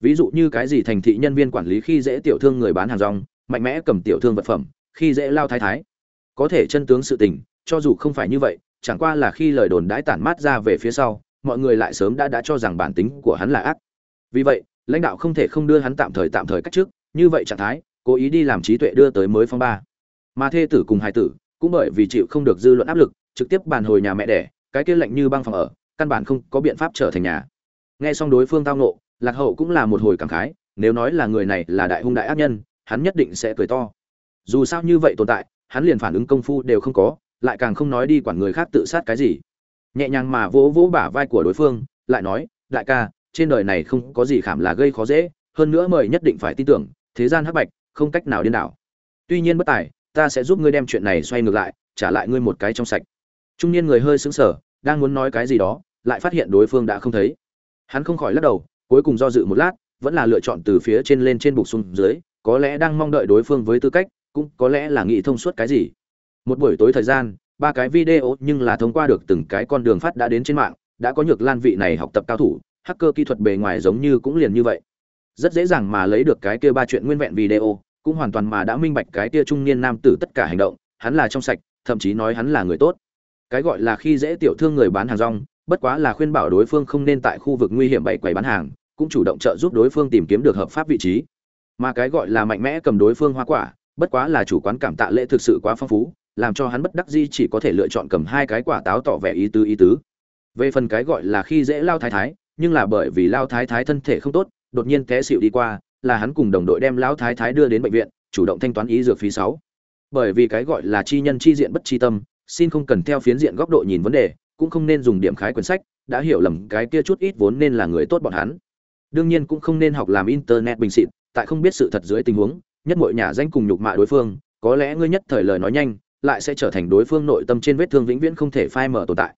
Ví dụ như cái gì thành thị nhân viên quản lý khi dễ tiểu thương người bán hàng rong, mạnh mẽ cầm tiểu thương vật phẩm, khi dễ lao thái thái. Có thể chân tướng sự tình, cho dù không phải như vậy, chẳng qua là khi lời đồn đãi tản mát ra về phía sau, mọi người lại sớm đã đã cho rằng bản tính của hắn là ác. Vì vậy, lãnh đạo không thể không đưa hắn tạm thời tạm thời cách trước như vậy trạng thái, cố ý đi làm trí tuệ đưa tới mới phong ba. Mà thê tử cùng hài tử, cũng bởi vì chịu không được dư luận áp lực, trực tiếp bàn hồi nhà mẹ đẻ, cái kia lạnh như băng phòng ở, căn bản không có biện pháp trở thành nhà. Nghe xong đối phương tao nộ lạc hậu cũng là một hồi cảm khái, nếu nói là người này là đại hung đại ác nhân, hắn nhất định sẽ cười to. Dù sao như vậy tồn tại, hắn liền phản ứng công phu đều không có, lại càng không nói đi quản người khác tự sát cái gì. Nhẹ nhàng mà vỗ vỗ bả vai của đối phương, lại nói, đại ca, trên đời này không có gì khảm là gây khó dễ, hơn nữa mời nhất định phải tin tưởng thế gian hắc bạch, không cách nào điên đảo. Tuy nhiên bất tài, ta sẽ giúp ngươi đem chuyện này xoay ngược lại, trả lại ngươi một cái trong sạch. Trung niên người hơi sững sờ, đang muốn nói cái gì đó, lại phát hiện đối phương đã không thấy. Hắn không khỏi lắc đầu, cuối cùng do dự một lát, vẫn là lựa chọn từ phía trên lên trên bục xuống dưới, có lẽ đang mong đợi đối phương với tư cách, cũng có lẽ là nghĩ thông suốt cái gì. Một buổi tối thời gian, ba cái video nhưng là thông qua được từng cái con đường phát đã đến trên mạng, đã có nhược lan vị này học tập cao thủ, hacker kỹ thuật bề ngoài giống như cũng liền như vậy rất dễ dàng mà lấy được cái kia ba chuyện nguyên vẹn video, cũng hoàn toàn mà đã minh bạch cái kia trung niên nam tử tất cả hành động, hắn là trong sạch, thậm chí nói hắn là người tốt. Cái gọi là khi dễ tiểu thương người bán hàng rong, bất quá là khuyên bảo đối phương không nên tại khu vực nguy hiểm bày quầy bán hàng, cũng chủ động trợ giúp đối phương tìm kiếm được hợp pháp vị trí. Mà cái gọi là mạnh mẽ cầm đối phương hoa quả, bất quá là chủ quán cảm tạ lễ thực sự quá phong phú, làm cho hắn bất đắc di chỉ có thể lựa chọn cầm hai cái quả táo tỏ vẻ ý tứ ý tứ. Về phần cái gọi là khi dễ lao thái thái, nhưng là bởi vì lao thái thái thân thể không tốt đột nhiên té xịu đi qua, là hắn cùng đồng đội đem lão thái thái đưa đến bệnh viện, chủ động thanh toán ý dược phí sáu. Bởi vì cái gọi là chi nhân chi diện bất chi tâm, xin không cần theo phiến diện góc độ nhìn vấn đề, cũng không nên dùng điểm khái quyển sách, đã hiểu lầm cái kia chút ít vốn nên là người tốt bọn hắn. Đương nhiên cũng không nên học làm internet bình xịt tại không biết sự thật dưới tình huống, nhất mọi nhà danh cùng nhục mạ đối phương, có lẽ ngươi nhất thời lời nói nhanh, lại sẽ trở thành đối phương nội tâm trên vết thương vĩnh viễn không thể phai mở tồn tại.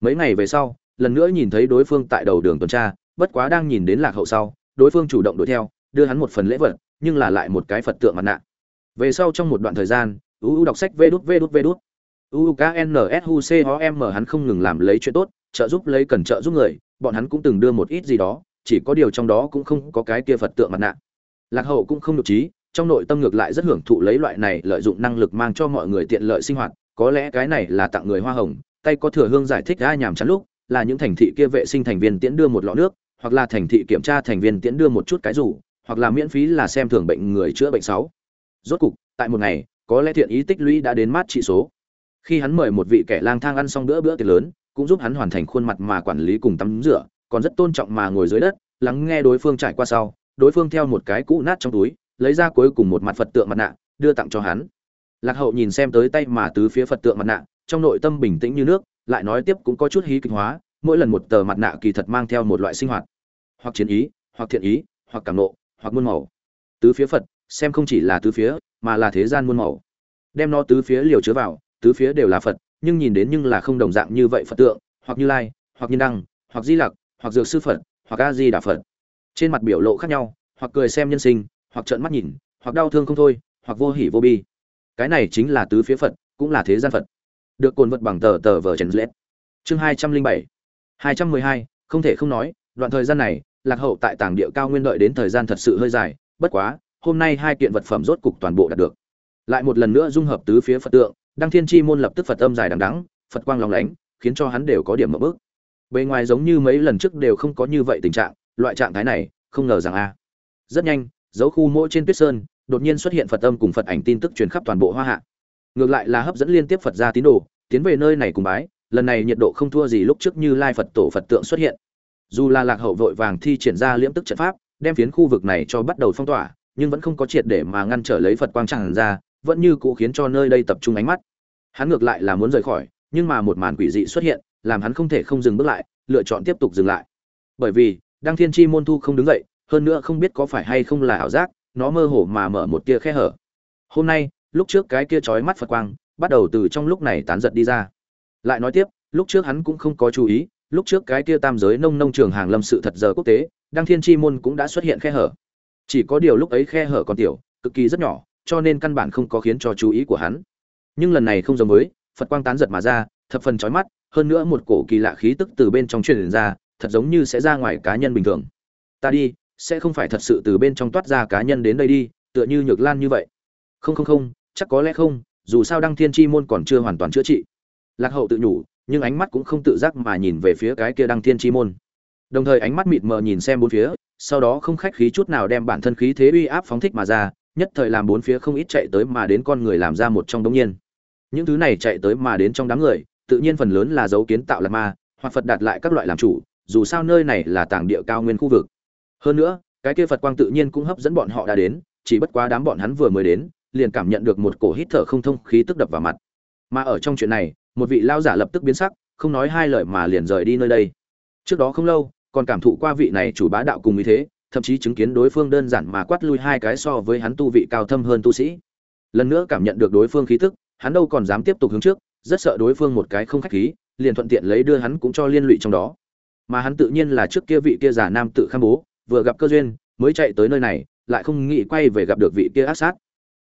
Mấy ngày về sau, lần nữa nhìn thấy đối phương tại đầu đường tuần tra, bất quá đang nhìn đến lạc hậu sau đối phương chủ động đuổi theo, đưa hắn một phần lễ vật, nhưng là lại một cái phật tượng mặt nạ. Về sau trong một đoạn thời gian uu đọc sách vê đút vê đút vê đút. Uknshum hắn không ngừng làm lấy chuyện tốt, trợ giúp lấy cần trợ giúp người, bọn hắn cũng từng đưa một ít gì đó, chỉ có điều trong đó cũng không có cái kia phật tượng mặt nạ. Lạc hậu cũng không nhục trí, trong nội tâm ngược lại rất hưởng thụ lấy loại này lợi dụng năng lực mang cho mọi người tiện lợi sinh hoạt, có lẽ cái này là tặng người hoa hồng, tay có thừa hương giải thích ra nhàm chán lúc, là những thành thị kia vệ sinh thành viên tiễn đưa một lọ nước hoặc là thành thị kiểm tra thành viên tiễn đưa một chút cái rủ, hoặc là miễn phí là xem thường bệnh người chữa bệnh sáu. Rốt cục, tại một ngày, có lẽ thiện ý tích lũy đã đến mát trị số. Khi hắn mời một vị kẻ lang thang ăn xong bữa bữa tiệc lớn, cũng giúp hắn hoàn thành khuôn mặt mà quản lý cùng tắm rửa, còn rất tôn trọng mà ngồi dưới đất, lắng nghe đối phương trải qua sau, đối phương theo một cái cũ nát trong túi, lấy ra cuối cùng một mặt phật tượng mặt nạ, đưa tặng cho hắn. Lạc hậu nhìn xem tới tay mà tứ phía phật tượng mặt nạ, trong nội tâm bình tĩnh như nước, lại nói tiếp cũng có chút hí kịch hóa, mỗi lần một tờ mặt nạ kỳ thật mang theo một loại sinh hoạt hoặc chiến ý, hoặc thiện ý, hoặc cảm nộ, hoặc muôn màu. Tứ phía phật, xem không chỉ là tứ phía, mà là thế gian muôn màu. Đem nó tứ phía liều chứa vào, tứ phía đều là phật, nhưng nhìn đến nhưng là không đồng dạng như vậy phật tượng, hoặc như lai, hoặc nhân đăng, hoặc di lặc, hoặc dược sư phật, hoặc a di đà phật. Trên mặt biểu lộ khác nhau, hoặc cười xem nhân sinh, hoặc trợn mắt nhìn, hoặc đau thương không thôi, hoặc vô hỉ vô bi. Cái này chính là tứ phía phật, cũng là thế gian phật. Được cồn vật bằng tờ tờ vờ trần lết chương hai trăm linh bảy, hai trăm mười hai, không thể không nói, đoạn thời gian này lạc hậu tại tàng địa cao nguyên đợi đến thời gian thật sự hơi dài, bất quá, hôm nay hai kiện vật phẩm rốt cục toàn bộ đạt được. Lại một lần nữa dung hợp tứ phía phật tượng, đăng thiên chi môn lập tức phật âm dài đằng đắng phật quang lòng lánh, khiến cho hắn đều có điểm mở bước bề ngoài giống như mấy lần trước đều không có như vậy tình trạng, loại trạng thái này, không ngờ rằng a. Rất nhanh, dấu khu mỗi trên tuyết sơn, đột nhiên xuất hiện phật âm cùng phật ảnh tin tức truyền khắp toàn bộ hoa hạ. Ngược lại là hấp dẫn liên tiếp phật gia tín đồ, tiến về nơi này cùng bái, lần này nhiệt độ không thua gì lúc trước như lai phật tổ phật tượng xuất hiện dù là lạc hậu vội vàng thi triển ra liễm tức trận pháp, đem phiến khu vực này cho bắt đầu phong tỏa, nhưng vẫn không có triệt để mà ngăn trở lấy phật quang tràn ra, vẫn như cũ khiến cho nơi đây tập trung ánh mắt. Hắn ngược lại là muốn rời khỏi, nhưng mà một màn quỷ dị xuất hiện, làm hắn không thể không dừng bước lại, lựa chọn tiếp tục dừng lại. Bởi vì, đăng thiên chi môn thu không đứng dậy, hơn nữa không biết có phải hay không là ảo giác, nó mơ hồ mà mở một tia khe hở. Hôm nay, lúc trước cái kia chói mắt phật quang, bắt đầu từ trong lúc này tán giật đi ra. Lại nói tiếp, lúc trước hắn cũng không có chú ý lúc trước cái kia tam giới nông nông trường hàng lâm sự thật giờ quốc tế, đăng thiên chi môn cũng đã xuất hiện khe hở. Chỉ có điều lúc ấy khe hở còn tiểu, cực kỳ rất nhỏ, cho nên căn bản không có khiến cho chú ý của hắn. Nhưng lần này không giống với, phật quang tán giật mà ra, thập phần chói mắt, hơn nữa một cổ kỳ lạ khí tức từ bên trong truyền ra, thật giống như sẽ ra ngoài cá nhân bình thường. Ta đi, sẽ không phải thật sự từ bên trong toát ra cá nhân đến đây đi, tựa như nhược lan như vậy. Không không không, chắc có lẽ không, dù sao đăng thiên chi môn còn chưa hoàn toàn chữa trị. Lạc hậu tự nhủ nhưng ánh mắt cũng không tự giác mà nhìn về phía cái kia đăng thiên chi môn. Đồng thời ánh mắt mịt mờ nhìn xem bốn phía, sau đó không khách khí chút nào đem bản thân khí thế uy áp phóng thích mà ra, nhất thời làm bốn phía không ít chạy tới mà đến con người làm ra một trong đống nhiên. Những thứ này chạy tới mà đến trong đám người, tự nhiên phần lớn là dấu kiến tạo lạc ma, hoặc phật đạt lại các loại làm chủ, dù sao nơi này là tảng địa cao nguyên khu vực. Hơn nữa, cái kia phật quang tự nhiên cũng hấp dẫn bọn họ đã đến, chỉ bất quá đám bọn hắn vừa mới đến, liền cảm nhận được một cổ hít thở không thông khí tức đập vào mặt. Mà ở trong chuyện này một vị lao giả lập tức biến sắc, không nói hai lời mà liền rời đi nơi đây. Trước đó không lâu, còn cảm thụ qua vị này chủ bá đạo cùng như thế, thậm chí chứng kiến đối phương đơn giản mà quát lui hai cái so với hắn tu vị cao thâm hơn tu sĩ. Lần nữa cảm nhận được đối phương khí tức, hắn đâu còn dám tiếp tục hướng trước, rất sợ đối phương một cái không khách khí, liền thuận tiện lấy đưa hắn cũng cho liên lụy trong đó. Mà hắn tự nhiên là trước kia vị kia giả nam tự kham bố, vừa gặp cơ duyên, mới chạy tới nơi này, lại không nghĩ quay về gặp được vị kia ác sát.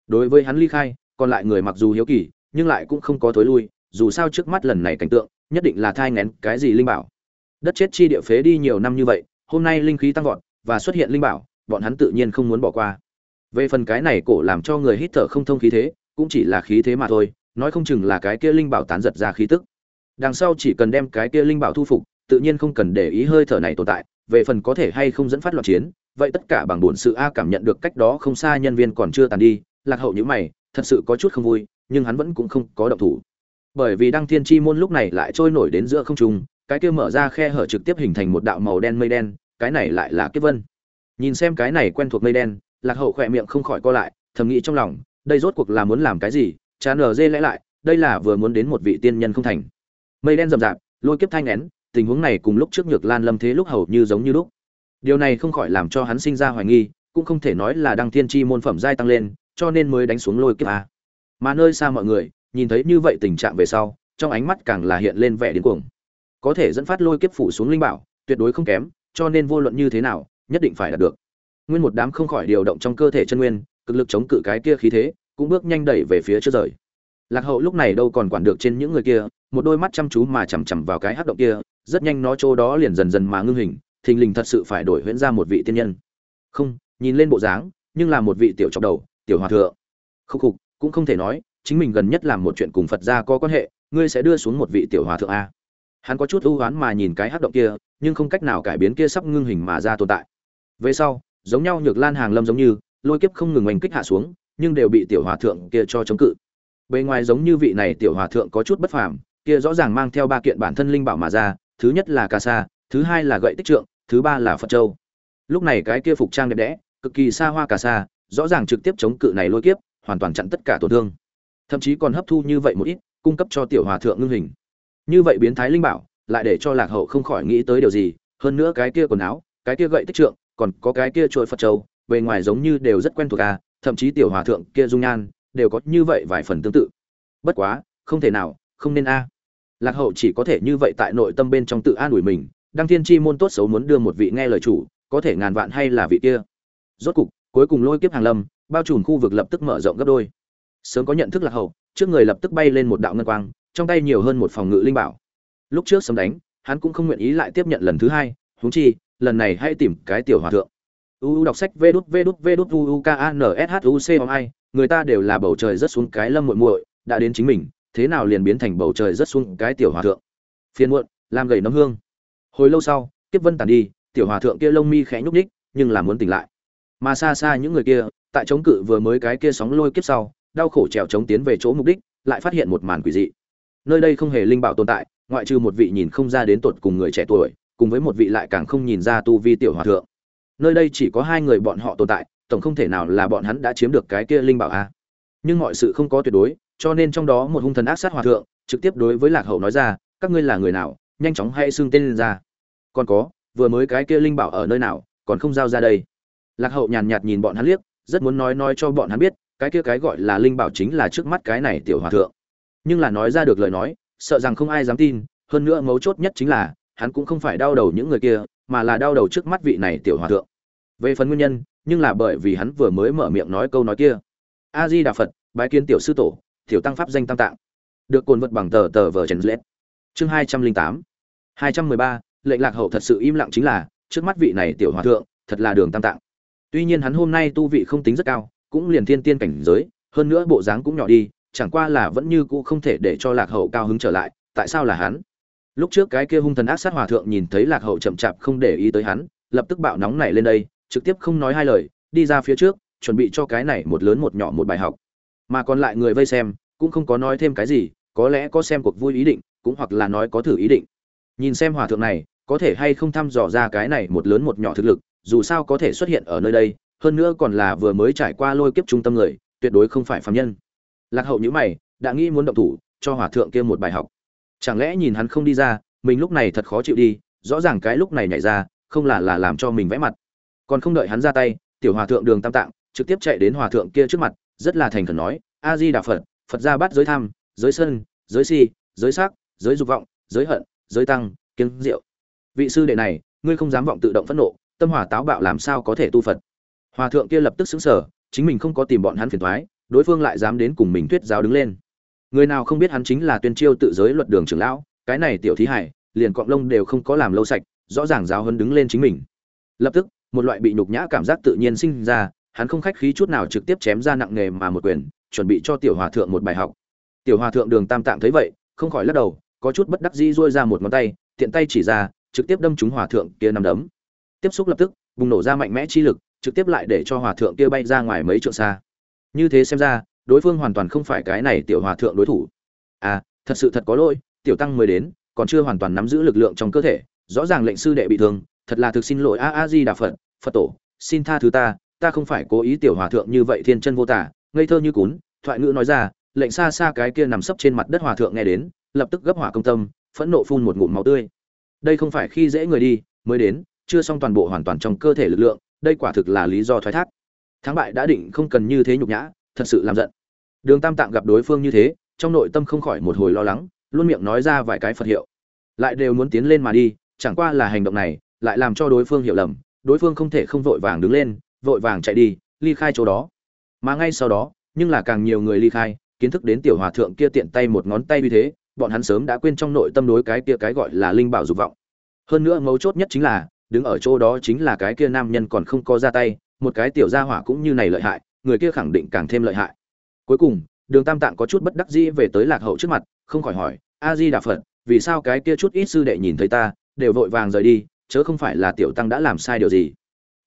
Đối với hắn ly khai, còn lại người mặc dù hiếu kỳ, nhưng lại cũng không có thối lui dù sao trước mắt lần này cảnh tượng, nhất định là thai ngén cái gì linh bảo. Đất chết chi địa phế đi nhiều năm như vậy, hôm nay linh khí tăng vọt và xuất hiện linh bảo, bọn hắn tự nhiên không muốn bỏ qua. Về phần cái này cổ làm cho người hít thở không thông khí thế, cũng chỉ là khí thế mà thôi, nói không chừng là cái kia linh bảo tán giật ra khí tức. Đằng sau chỉ cần đem cái kia linh bảo thu phục, tự nhiên không cần để ý hơi thở này tồn tại, về phần có thể hay không dẫn phát loạn chiến, vậy tất cả bằng bổn sự a cảm nhận được cách đó không xa nhân viên còn chưa tàn đi, lạc hậu như mày, thật sự có chút không vui, nhưng hắn vẫn cũng không có động thủ bởi vì đăng thiên chi môn lúc này lại trôi nổi đến giữa không trung, cái kia mở ra khe hở trực tiếp hình thành một đạo màu đen mây đen, cái này lại là kiếp vân. Nhìn xem cái này quen thuộc mây đen, lạc hậu khỏe miệng không khỏi co lại, thầm nghĩ trong lòng, đây rốt cuộc là muốn làm cái gì chán ở dê lẽ lại, đây là vừa muốn đến một vị tiên nhân không thành. Mây đen rậm rạp, lôi kiếp thanh nén, tình huống này cùng lúc trước nhược lan lâm thế lúc hầu như giống như lúc. Điều này không khỏi làm cho hắn sinh ra hoài nghi, cũng không thể nói là đăng thiên chi môn phẩm giai tăng lên, cho nên mới đánh xuống lôi kiếp a. Mà nơi xa mọi người nhìn thấy như vậy tình trạng về sau, trong ánh mắt càng là hiện lên vẻ điên cuồng. Có thể dẫn phát lôi kiếp phủ xuống linh bảo, tuyệt đối không kém, cho nên vô luận như thế nào, nhất định phải đạt được. Nguyên một đám không khỏi điều động trong cơ thể chân nguyên, cực lực chống cự cái kia khí thế, cũng bước nhanh đẩy về phía trước rời. Lạc hậu lúc này đâu còn quản được trên những người kia, một đôi mắt chăm chú mà chằm chằm vào cái hắc động kia, rất nhanh nó chỗ đó liền dần dần mà ngưng hình, thình lình thật sự phải đổi huyễn ra một vị tiên nhân. Không, nhìn lên bộ dáng, nhưng là một vị tiểu trọc đầu, tiểu hòa thượng. Khúc khục, cũng không thể nói chính mình gần nhất làm một chuyện cùng phật gia có quan hệ, ngươi sẽ đưa xuống một vị tiểu hòa thượng a. Hắn có chút ưu oán mà nhìn cái hắc động kia, nhưng không cách nào cải biến kia sắp ngưng hình mà ra tồn tại. Về sau, giống nhau nhược lan hàng lâm giống như, lôi kiếp không ngừng oanh kích hạ xuống, nhưng đều bị tiểu hòa thượng kia cho chống cự. Bề ngoài giống như vị này tiểu hòa thượng có chút bất phàm, kia rõ ràng mang theo ba kiện bản thân linh bảo mà ra, thứ nhất là ca sa, thứ hai là gậy tích trượng, thứ ba là phật châu. Lúc này cái kia phục trang đẹp đẽ, cực kỳ xa hoa ca sa, rõ ràng trực tiếp chống cự này lôi kiếp, hoàn toàn chặn tất cả tổn thương thậm chí còn hấp thu như vậy một ít, cung cấp cho tiểu hòa thượng ngưng hình. Như vậy biến thái linh bảo, lại để cho lạc hậu không khỏi nghĩ tới điều gì, hơn nữa cái kia quần áo, cái kia gậy tích trượng, còn có cái kia trôi phật châu, bề ngoài giống như đều rất quen thuộc à thậm chí tiểu hòa thượng kia dung nhan, đều có như vậy vài phần tương tự. Bất quá, không thể nào, không nên a. Lạc hậu chỉ có thể như vậy tại nội tâm bên trong tự an ủi mình, đăng thiên chi môn tốt xấu muốn đưa một vị nghe lời chủ, có thể ngàn vạn hay là vị kia. Rốt cục, cuối cùng lôi kiếp hàng lâm, bao trùm khu vực lập tức mở rộng gấp đôi sớm có nhận thức lạc hậu, trước người lập tức bay lên một đạo ngân quang, trong tay nhiều hơn một phòng ngự linh bảo. Lúc trước sấm đánh, hắn cũng không nguyện ý lại tiếp nhận lần thứ hai, huống chi, lần này hãy tìm cái tiểu hòa thượng. Uu đọc sách vê đút vê đút vê đút uu k a n s h u c o i người ta đều là bầu trời rất xuống cái lâm muội muội, đã đến chính mình, thế nào liền biến thành bầu trời rất xuống cái tiểu hòa thượng. Phiền muộn, làm gầy nấm hương. Hồi lâu sau tiếp vân tàn đi, tiểu hòa thượng kia lông mi khẽ nhúc nhích, nhưng là muốn tỉnh lại. Mà xa xa những người kia, tại chống cự vừa mới cái kia sóng lôi kiếp sau đau khổ trèo chống tiến về chỗ mục đích, lại phát hiện một màn quỷ dị. Nơi đây không hề linh bảo tồn tại, ngoại trừ một vị nhìn không ra đến tột cùng người trẻ tuổi, cùng với một vị lại càng không nhìn ra tu vi tiểu hòa thượng. Nơi đây chỉ có hai người bọn họ tồn tại, tổng không thể nào là bọn hắn đã chiếm được cái kia linh bảo a. Nhưng mọi sự không có tuyệt đối, cho nên trong đó một hung thần ác sát hòa thượng, trực tiếp đối với lạc hậu nói ra, các ngươi là người nào, nhanh chóng hãy xưng tên lên ra. Còn có, vừa mới cái kia linh bảo ở nơi nào, còn không giao ra đây. Lạc hậu nhàn nhạt nhìn bọn hắn liếc, rất muốn nói nói cho bọn hắn biết cái kia cái gọi là linh bảo chính là trước mắt cái này tiểu hòa thượng. Nhưng là nói ra được lời nói, sợ rằng không ai dám tin, hơn nữa mấu chốt nhất chính là, hắn cũng không phải đau đầu những người kia, mà là đau đầu trước mắt vị này tiểu hòa thượng. Về phần nguyên nhân, nhưng là bởi vì hắn vừa mới mở miệng nói câu nói kia. A di đà phật bái kiến tiểu sư tổ, tiểu tăng pháp danh tam tạng. Được cồn vật bằng tờ tờ vờ trần lết. Chương hai trăm linh tám, hai trăm mười ba, lệnh lạc hậu thật sự im lặng chính là, trước mắt vị này tiểu hòa thượng, thật là đường tam tạng. Tuy nhiên hắn hôm nay tu vị không tính rất cao cũng liền thiên tiên cảnh giới, hơn nữa bộ dáng cũng nhỏ đi, chẳng qua là vẫn như cũ không thể để cho lạc hậu cao hứng trở lại, tại sao là hắn? Lúc trước cái kia hung thần ác sát hòa thượng nhìn thấy lạc hậu chậm chạp không để ý tới hắn, lập tức bạo nóng này lên đây, trực tiếp không nói hai lời, đi ra phía trước, chuẩn bị cho cái này một lớn một nhỏ một bài học. Mà còn lại người vây xem, cũng không có nói thêm cái gì, có lẽ có xem cuộc vui ý định, cũng hoặc là nói có thử ý định. Nhìn xem hòa thượng này, có thể hay không thăm dò ra cái này một lớn một nhỏ thực lực, dù sao có thể xuất hiện ở nơi đây hơn nữa còn là vừa mới trải qua lôi kiếp trung tâm người, tuyệt đối không phải phàm nhân. Lạc hậu nhíu mày, đã nghĩ muốn động thủ, cho hòa thượng kia một bài học. Chẳng lẽ nhìn hắn không đi ra, mình lúc này thật khó chịu đi, rõ ràng cái lúc này nhảy ra, không là là làm cho mình vẽ mặt. Còn không đợi hắn ra tay, tiểu hòa thượng đường tam tạng, trực tiếp chạy đến hòa thượng kia trước mặt, rất là thành khẩn nói, a di đà phật phật gia bắt giới tham, giới sân, giới si, giới sắc, giới dục vọng, giới hận, giới tăng, kiêng rượu. Vị sư đệ này, ngươi không dám vọng tự động phẫn nộ, tâm hỏa táo bạo làm sao có thể tu phật? Hòa thượng kia lập tức xứng sở chính mình không có tìm bọn hắn phiền thoái đối phương lại dám đến cùng mình thuyết giáo đứng lên. Người nào không biết hắn chính là tuyên chiêu tự giới luật đường trưởng lão, cái này tiểu thí hải, liền cọng lông đều không có làm lâu sạch, rõ ràng giáo hơn đứng lên chính mình. Lập tức, một loại bị nhục nhã cảm giác tự nhiên sinh ra, hắn không khách khí chút nào trực tiếp chém ra nặng nghề mà một quyền, chuẩn bị cho tiểu hòa thượng một bài học. Tiểu hòa thượng đường tam tạng thấy vậy, không khỏi lắc đầu, có chút bất đắc dĩ duỗi ra một ngón tay, tiện tay chỉ ra, trực tiếp đâm trúng hòa thượng kia nằm đấm. Tiếp xúc lập tức, bùng nổ ra mạnh mẽ chi lực trực tiếp lại để cho hòa thượng kia bay ra ngoài mấy trượng xa. Như thế xem ra, đối phương hoàn toàn không phải cái này tiểu hòa thượng đối thủ. À thật sự thật có lỗi, tiểu tăng mới đến, còn chưa hoàn toàn nắm giữ lực lượng trong cơ thể, rõ ràng lệnh sư đệ bị thương, thật là thực xin lỗi a a di đà phật phật tổ, xin tha thứ ta ta không phải cố ý tiểu hòa thượng như vậy thiên chân vô tả, ngây thơ như cún, thoại ngữ nói ra, lệnh xa xa cái kia nằm sấp trên mặt đất hòa thượng nghe đến, lập tức gấp hỏa công tâm, phẫn nộ phun một ngụm máu tươi. Đây không phải khi dễ người đi, mới đến, chưa xong toàn bộ hoàn toàn trong cơ thể lực lượng đây quả thực là lý do thoái thác. Thắng bại đã định không cần như thế nhục nhã, thật sự làm giận. Đường tam tạng gặp đối phương như thế, trong nội tâm không khỏi một hồi lo lắng, luôn miệng nói ra vài cái phật hiệu. Lại đều muốn tiến lên mà đi, chẳng qua là hành động này, lại làm cho đối phương hiểu lầm, đối phương không thể không vội vàng đứng lên, vội vàng chạy đi, ly khai chỗ đó. Mà ngay sau đó, nhưng là càng nhiều người ly khai, kiến thức đến tiểu hòa thượng kia tiện tay một ngón tay như thế, bọn hắn sớm đã quên trong nội tâm đối cái kia cái gọi là linh bảo dục vọng. Hơn nữa mấu chốt nhất chính là đứng ở chỗ đó chính là cái kia nam nhân còn không có ra tay, một cái tiểu gia hỏa cũng như này lợi hại, người kia khẳng định càng thêm lợi hại. Cuối cùng, đường tam tạng có chút bất đắc dĩ về tới lạc hậu trước mặt, không khỏi hỏi a di đà phật, vì sao cái kia chút ít sư đệ nhìn thấy ta, đều vội vàng rời đi, chớ không phải là tiểu tăng đã làm sai điều gì.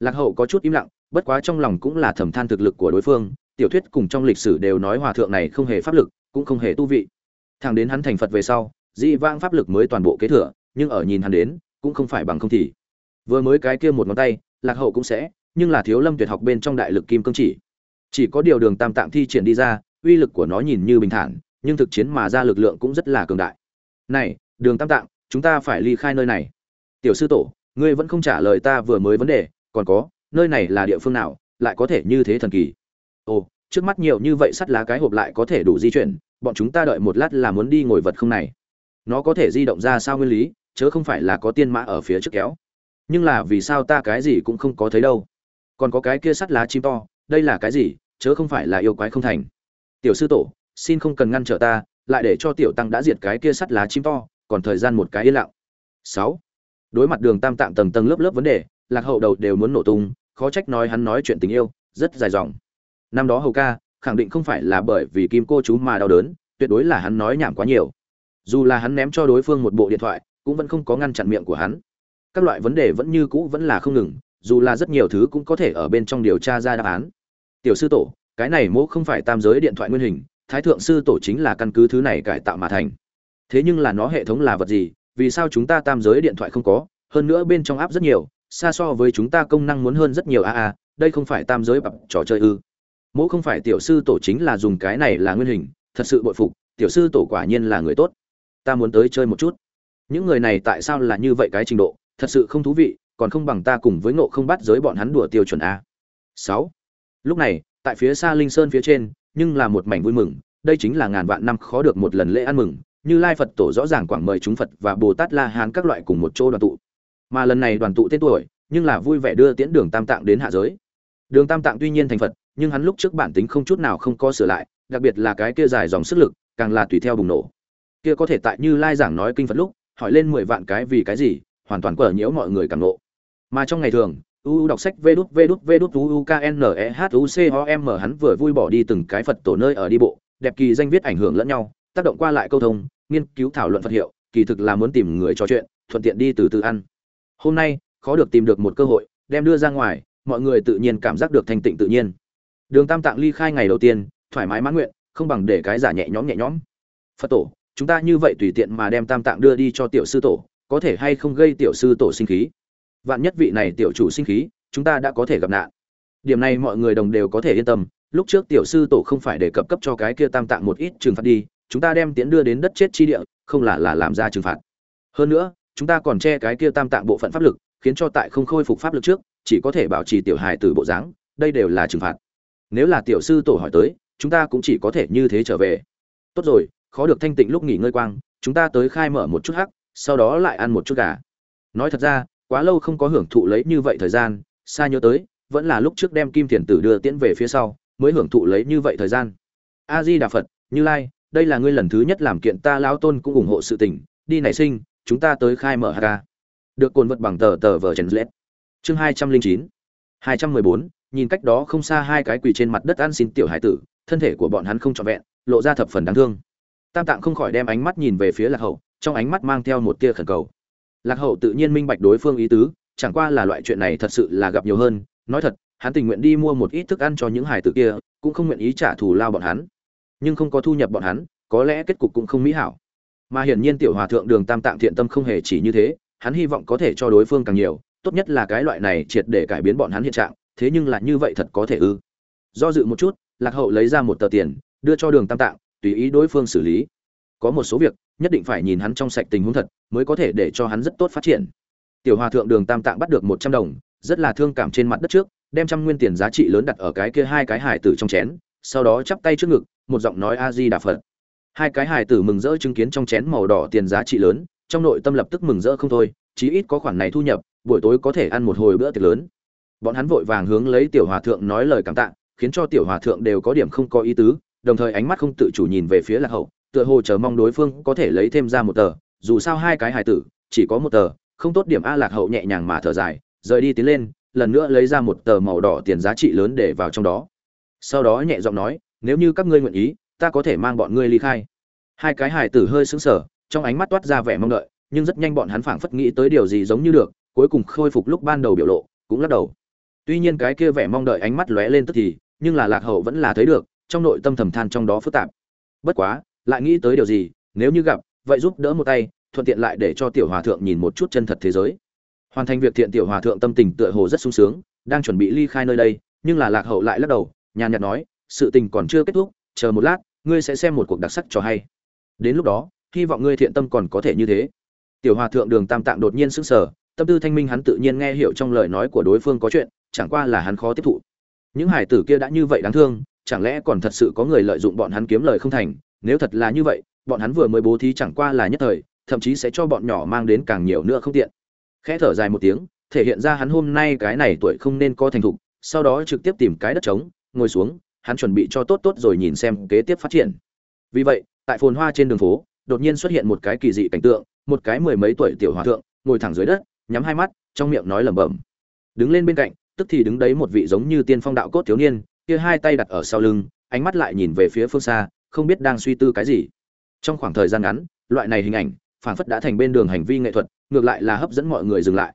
Lạc hậu có chút im lặng, bất quá trong lòng cũng là thầm than thực lực của đối phương, tiểu thuyết cùng trong lịch sử đều nói hòa thượng này không hề pháp lực, cũng không hề tu vị. Thằng đến hắn thành phật về sau, dị vãng pháp lực mới toàn bộ kế thừa, nhưng ở nhìn hắn đến, cũng không phải bằng không thì vừa mới cái kia một ngón tay, lạc hậu cũng sẽ, nhưng là thiếu lâm tuyệt học bên trong đại lực kim cương chỉ. Chỉ có điều đường tam tạng thi triển đi ra, uy lực của nó nhìn như bình thản, nhưng thực chiến mà ra lực lượng cũng rất là cường đại. Này, đường tam tạng, chúng ta phải ly khai nơi này. Tiểu sư tổ, ngươi vẫn không trả lời ta vừa mới vấn đề, còn có, nơi này là địa phương nào, lại có thể như thế thần kỳ? Ồ, trước mắt nhiều như vậy sắt lá cái hộp lại có thể đủ di chuyển, bọn chúng ta đợi một lát là muốn đi ngồi vật không này. Nó có thể di động ra sao nguyên lý, chớ không phải là có tiên mã ở phía trước kéo nhưng là vì sao ta cái gì cũng không có thấy đâu. Còn có cái kia sắt lá chim to, đây là cái gì, chớ không phải là yêu quái không thành. Tiểu sư tổ, xin không cần ngăn trở ta, lại để cho tiểu tăng đã diệt cái kia sắt lá chim to, còn thời gian một cái yên lặng. Sáu. Đối mặt đường tam tạng tầng tầng lớp lớp vấn đề, lạc hậu đầu đều muốn nổ tung, khó trách nói hắn nói chuyện tình yêu, rất dài dòng. Năm đó hầu ca, khẳng định không phải là bởi vì kim cô chú mà đau đớn, tuyệt đối là hắn nói nhảm quá nhiều. Dù là hắn ném cho đối phương một bộ điện thoại, cũng vẫn không có ngăn chặn miệng của hắn các loại vấn đề vẫn như cũ vẫn là không ngừng, dù là rất nhiều thứ cũng có thể ở bên trong điều tra ra đáp án. Tiểu sư tổ, cái này mỗ không phải tam giới điện thoại nguyên hình, thái thượng sư tổ chính là căn cứ thứ này cải tạo mà thành. Thế nhưng là nó hệ thống là vật gì, vì sao chúng ta tam giới điện thoại không có? Hơn nữa bên trong áp rất nhiều, xa so với chúng ta công năng muốn hơn rất nhiều a a, đây không phải tam giới bập trò chơi ư. Mỗ không phải tiểu sư tổ chính là dùng cái này là nguyên hình, thật sự bội phục, tiểu sư tổ quả nhiên là người tốt. Ta muốn tới chơi một chút. Những người này tại sao là như vậy cái trình độ? Thật sự không thú vị, còn không bằng ta cùng với ngộ không bắt giới bọn hắn đùa tiêu chuẩn a. Sáu. Lúc này, tại phía xa linh sơn phía trên, nhưng là một mảnh vui mừng, đây chính là ngàn vạn năm khó được một lần lễ ăn mừng, như lai phật tổ rõ ràng quảng mời chúng phật và bồ tát la hán các loại cùng một chỗ đoàn tụ. Mà lần này đoàn tụ tên tuổi, nhưng là vui vẻ đưa tiễn đường tam tạng đến hạ giới. Đường tam tạng tuy nhiên thành phật, nhưng hắn lúc trước bản tính không chút nào không có sửa lại, đặc biệt là cái kia dài dòng sức lực, càng là tùy theo bùng nổ. Kia có thể tại như lai giảng nói kinh phật lúc, hỏi lên mười vạn cái vì cái gì hoàn toàn cờ nhiễu mọi người cảm ngộ. mà trong ngày thường, u đọc sách vê đút vê đút vê đút u k n e h u c o m hắn vừa vui bỏ đi từng cái phật tổ nơi ở đi bộ, đẹp kỳ danh viết ảnh hưởng lẫn nhau, tác động qua lại câu thông, nghiên cứu thảo luận phật hiệu, kỳ thực là muốn tìm người trò chuyện, thuận tiện đi từ từ ăn. Hôm nay, khó được tìm được một cơ hội, đem đưa ra ngoài, mọi người tự nhiên cảm giác được thanh tịnh tự nhiên. Đường tam tạng ly khai ngày đầu tiên, thoải mái mãn nguyện, không bằng để cái giả nhẹ nhõm nhẹ nhõm. Phật tổ, chúng ta như vậy tùy tiện mà đem tam tạng đưa đi cho tiểu sư tổ có thể hay không gây tiểu sư tổ sinh khí. Vạn nhất vị này tiểu chủ sinh khí, chúng ta đã có thể gặp nạn. Điểm này mọi người đồng đều có thể yên tâm, lúc trước tiểu sư tổ không phải để cập cấp cho cái kia tam tạng một ít trừng phạt đi, chúng ta đem tiễn đưa đến đất chết chi địa, không là là làm ra trừng phạt. Hơn nữa, chúng ta còn che cái kia tam tạng bộ phận pháp lực, khiến cho tại không khôi phục pháp lực trước, chỉ có thể bảo trì tiểu hài từ bộ dáng, đây đều là trừng phạt. Nếu là tiểu sư tổ hỏi tới, chúng ta cũng chỉ có thể như thế trở về. Tốt rồi, khó được thanh tịnh lúc nghỉ ngơi quang, chúng ta tới khai mở một chút hắc sau đó lại ăn một chút gà. Nói thật ra, quá lâu không có hưởng thụ lấy như vậy thời gian xa nhớ tới, vẫn là lúc trước đem kim thiền tử đưa tiễn về phía sau, mới hưởng thụ lấy như vậy thời gian. A di đà phật, như lai, đây là ngươi lần thứ nhất làm kiện ta lão tôn cũng ủng hộ sự tình, đi nảy sinh, chúng ta tới khai mở hk được cồn vật bằng tờ tờ vờ trần lết. Chương hai trăm linh chín, hai trăm mười bốn, nhìn cách đó không xa hai cái quỳ trên mặt đất ăn xin tiểu hải tử, thân thể của bọn hắn không trọn vẹn, lộ ra thập phần đáng thương. Tam tạng không khỏi đem ánh mắt nhìn về phía lạc hậu trong ánh mắt mang theo một tia khẩn cầu. Lạc hậu tự nhiên minh bạch đối phương ý tứ, chẳng qua là loại chuyện này thật sự là gặp nhiều hơn. Nói thật, hắn tình nguyện đi mua một ít thức ăn cho những hải tử kia, cũng không nguyện ý trả thù lao bọn hắn. Nhưng không có thu nhập bọn hắn, có lẽ kết cục cũng không mỹ hảo. Mà hiển nhiên tiểu hòa thượng đường tam tạng thiện tâm không hề chỉ như thế, hắn hy vọng có thể cho đối phương càng nhiều, tốt nhất là cái loại này triệt để cải biến bọn hắn hiện trạng, thế nhưng là như vậy thật có thể ư. Do dự một chút, lạc hậu lấy ra một tờ tiền, đưa cho đường tam tạng, tùy ý đối phương xử lý có một số việc, nhất định phải nhìn hắn trong sạch tình huống thật, mới có thể để cho hắn rất tốt phát triển. Tiểu hòa thượng đường tam tạng bắt được một trăm đồng, rất là thương cảm trên mặt đất trước, đem trăm nguyên tiền giá trị lớn đặt ở cái kia hai cái hải tử trong chén, sau đó chắp tay trước ngực, một giọng nói a di đà phật. Hai cái hải tử mừng rỡ chứng kiến trong chén màu đỏ tiền giá trị lớn, trong nội tâm lập tức mừng rỡ không thôi, chí ít có khoản này thu nhập, buổi tối có thể ăn một hồi bữa tiệc lớn. Bọn hắn vội vàng hướng lấy tiểu hòa thượng nói lời cảm tạ, khiến cho tiểu hòa thượng đều có điểm không có ý tứ, đồng thời ánh mắt không tự chủ nhìn về phía lạc hậu tựa hồ chờ mong đối phương có thể lấy thêm ra một tờ, dù sao hai cái hài tử, chỉ có một tờ, không tốt điểm a lạc hậu nhẹ nhàng mà thở dài, rời đi tiến lên, lần nữa lấy ra một tờ màu đỏ tiền giá trị lớn để vào trong đó. Sau đó nhẹ giọng nói, nếu như các ngươi nguyện ý, ta có thể mang bọn ngươi ly khai. Hai cái hài tử hơi sững sờ, trong ánh mắt toát ra vẻ mong đợi, nhưng rất nhanh bọn hắn phảng phất nghĩ tới điều gì giống như được, cuối cùng khôi phục lúc ban đầu biểu lộ, cũng lắc đầu. Tuy nhiên cái kia vẻ mong đợi ánh mắt lóe lên tức thì, nhưng là lạc hậu vẫn là thấy được, trong nội tâm thầm than trong đó phức tạp. Bất quá lại nghĩ tới điều gì, nếu như gặp, vậy giúp đỡ một tay, thuận tiện lại để cho tiểu hòa thượng nhìn một chút chân thật thế giới. Hoàn thành việc thiện tiểu hòa thượng tâm tình tựa hồ rất sung sướng, đang chuẩn bị ly khai nơi đây, nhưng là lạc hậu lại lắc đầu, nhàn nhạt nói, sự tình còn chưa kết thúc, chờ một lát, ngươi sẽ xem một cuộc đặc sắc cho hay. Đến lúc đó, hy vọng ngươi thiện tâm còn có thể như thế. Tiểu hòa thượng đường tam tạng đột nhiên sững sờ, tâm tư thanh minh hắn tự nhiên nghe hiểu trong lời nói của đối phương có chuyện, chẳng qua là hắn khó tiếp thụ. Những hải tử kia đã như vậy đáng thương, chẳng lẽ còn thật sự có người lợi dụng bọn hắn kiếm lời không thành nếu thật là như vậy, bọn hắn vừa mới bố thí chẳng qua là nhất thời, thậm chí sẽ cho bọn nhỏ mang đến càng nhiều nữa không tiện. Khẽ thở dài một tiếng, thể hiện ra hắn hôm nay cái này tuổi không nên có thành thục, sau đó trực tiếp tìm cái đất trống, ngồi xuống, hắn chuẩn bị cho tốt tốt rồi nhìn xem kế tiếp phát triển. Vì vậy, tại phồn hoa trên đường phố, đột nhiên xuất hiện một cái kỳ dị cảnh tượng, một cái mười mấy tuổi tiểu hòa thượng, ngồi thẳng dưới đất, nhắm hai mắt, trong miệng nói lẩm bẩm. Đứng lên bên cạnh, tức thì đứng đấy một vị giống như tiên phong đạo cốt thiếu niên, kia hai tay đặt ở sau lưng, ánh mắt lại nhìn về phía phương xa không biết đang suy tư cái gì. Trong khoảng thời gian ngắn, loại này hình ảnh, phảng phất đã thành bên đường hành vi nghệ thuật, ngược lại là hấp dẫn mọi người dừng lại.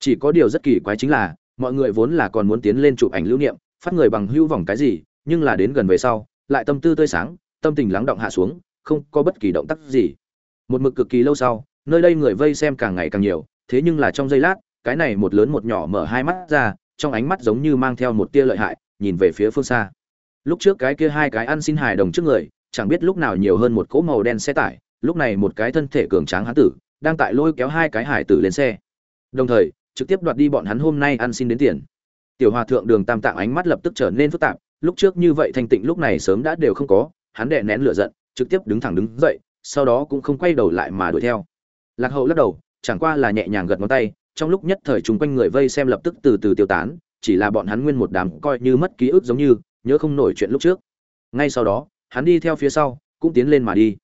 Chỉ có điều rất kỳ quái chính là, mọi người vốn là còn muốn tiến lên chụp ảnh lưu niệm, phát người bằng hưu vòng cái gì, nhưng là đến gần về sau, lại tâm tư tươi sáng, tâm tình lắng động hạ xuống, không có bất kỳ động tác gì. Một mực cực kỳ lâu sau, nơi đây người vây xem càng ngày càng nhiều, thế nhưng là trong giây lát, cái này một lớn một nhỏ mở hai mắt ra, trong ánh mắt giống như mang theo một tia lợi hại, nhìn về phía phương xa. Lúc trước cái kia hai cái ăn xin hài đồng trước người chẳng biết lúc nào nhiều hơn một cỗ màu đen xe tải, lúc này một cái thân thể cường tráng hán tử, đang tại lôi kéo hai cái hải tử lên xe. Đồng thời, trực tiếp đoạt đi bọn hắn hôm nay ăn xin đến tiền. Tiểu hòa thượng đường tam tạng ánh mắt lập tức trở nên phức tạp, lúc trước như vậy thanh tịnh lúc này sớm đã đều không có, hắn đè nén lửa giận, trực tiếp đứng thẳng đứng dậy, sau đó cũng không quay đầu lại mà đuổi theo. Lạc hậu lắc đầu, chẳng qua là nhẹ nhàng gật ngón tay, trong lúc nhất thời chúng quanh người vây xem lập tức từ từ tiêu tán, chỉ là bọn hắn nguyên một đám coi như mất ký ức giống như, nhớ không nổi chuyện lúc trước. Ngay sau đó hắn đi theo phía sau, cũng tiến lên mà đi.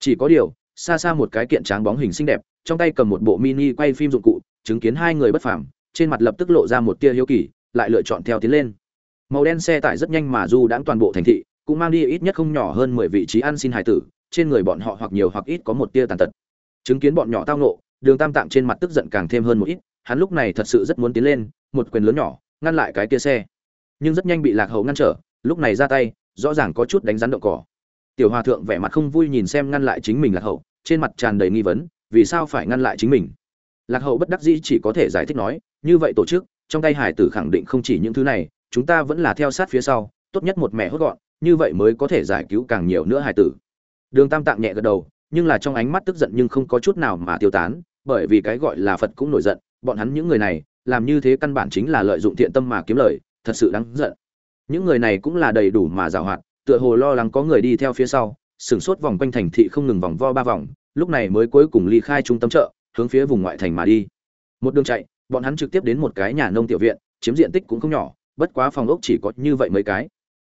Chỉ có điều, xa xa một cái kiện tráng bóng hình xinh đẹp, trong tay cầm một bộ mini quay phim dụng cụ, chứng kiến hai người bất phàm, trên mặt lập tức lộ ra một tia hiếu kỳ, lại lựa chọn theo tiến lên. Màu đen xe tải rất nhanh mà du đãng toàn bộ thành thị, cũng mang đi ít nhất không nhỏ hơn mười vị trí ăn xin hải tử, trên người bọn họ hoặc nhiều hoặc ít có một tia tàn tật. Chứng kiến bọn nhỏ tao nộ đường tam tạng trên mặt tức giận càng thêm hơn một ít, hắn lúc này thật sự rất muốn tiến lên, một quyền lớn nhỏ, ngăn lại cái tia xe. Nhưng rất nhanh bị lạc hậu ngăn trở, lúc này ra tay rõ ràng có chút đánh rắn động cỏ. Tiểu hòa thượng vẻ mặt không vui nhìn xem ngăn lại chính mình lạc hậu, trên mặt tràn đầy nghi vấn, vì sao phải ngăn lại chính mình? Lạc hậu bất đắc dĩ chỉ có thể giải thích nói, như vậy tổ chức, trong tay hải tử khẳng định không chỉ những thứ này, chúng ta vẫn là theo sát phía sau, tốt nhất một mẹ hốt gọn, như vậy mới có thể giải cứu càng nhiều nữa hải tử. Đường tam tạng nhẹ gật đầu, nhưng là trong ánh mắt tức giận nhưng không có chút nào mà tiêu tán, bởi vì cái gọi là phật cũng nổi giận, bọn hắn những người này, làm như thế căn bản chính là lợi dụng thiện tâm mà kiếm lời, thật sự đáng giận những người này cũng là đầy đủ mà giảo hoạt, tựa hồ lo lắng có người đi theo phía sau, sửng sốt vòng quanh thành thị không ngừng vòng vo ba vòng, lúc này mới cuối cùng ly khai trung tâm chợ, hướng phía vùng ngoại thành mà đi. Một đường chạy, bọn hắn trực tiếp đến một cái nhà nông tiểu viện, chiếm diện tích cũng không nhỏ, bất quá phòng ốc chỉ có như vậy mấy cái.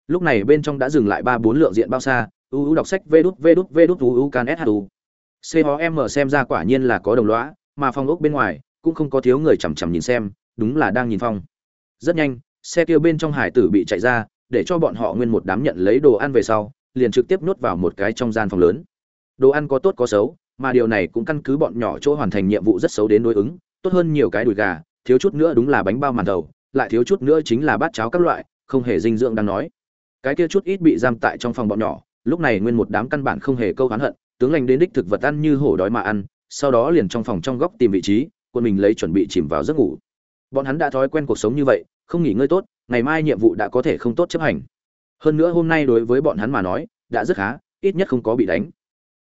Lúc này bên trong đã dừng lại ba bốn lượng diện bao xa uu đọc sách, vê đút vê đút vê đút uu can shu com xem ra quả nhiên là có đồng lõa, mà phòng ốc bên ngoài cũng không có thiếu người chằm chằm nhìn xem, đúng là đang nhìn phong. Rất nhanh xe kia bên trong hải tử bị chạy ra, để cho bọn họ nguyên một đám nhận lấy đồ ăn về sau, liền trực tiếp nhốt vào một cái trong gian phòng lớn. Đồ ăn có tốt có xấu, mà điều này cũng căn cứ bọn nhỏ chỗ hoàn thành nhiệm vụ rất xấu đến đối ứng, tốt hơn nhiều cái đùi gà, thiếu chút nữa đúng là bánh bao màn đầu, lại thiếu chút nữa chính là bát cháo các loại, không hề dinh dưỡng đang nói. Cái kia chút ít bị giam tại trong phòng bọn nhỏ, lúc này nguyên một đám căn bản không hề câu oán hận, tướng lành đến đích thực vật ăn như hổ đói mà ăn, sau đó liền trong phòng trong góc tìm vị trí, quân mình lấy chuẩn bị chìm vào giấc ngủ. Bọn hắn đã thói quen cuộc sống như vậy không nghỉ ngơi tốt, ngày mai nhiệm vụ đã có thể không tốt chấp hành. Hơn nữa hôm nay đối với bọn hắn mà nói, đã rất khá, ít nhất không có bị đánh.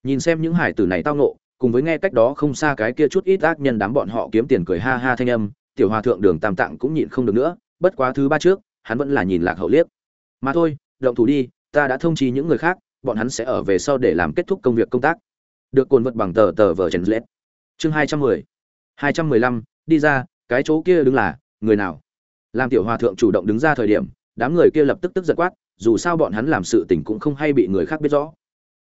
Nhìn xem những hải tử này tao nộ cùng với nghe cách đó không xa cái kia chút ít ác nhân đám bọn họ kiếm tiền cười ha ha thanh âm, tiểu hòa thượng đường tam tạng cũng nhịn không được nữa, bất quá thứ ba trước, hắn vẫn là nhìn lạc hậu liếc. Mà thôi, động thủ đi, ta đã thông chi những người khác, bọn hắn sẽ ở về sau để làm kết thúc công việc công tác. Được cồn vật bằng tờ tờ vở trần lết. Chương hai trăm mười. Hai trăm mười lăm, đi ra, cái chỗ kia đứng là, người nào? Làm tiểu hòa thượng chủ động đứng ra thời điểm đám người kia lập tức tức giật quát dù sao bọn hắn làm sự tình cũng không hay bị người khác biết rõ.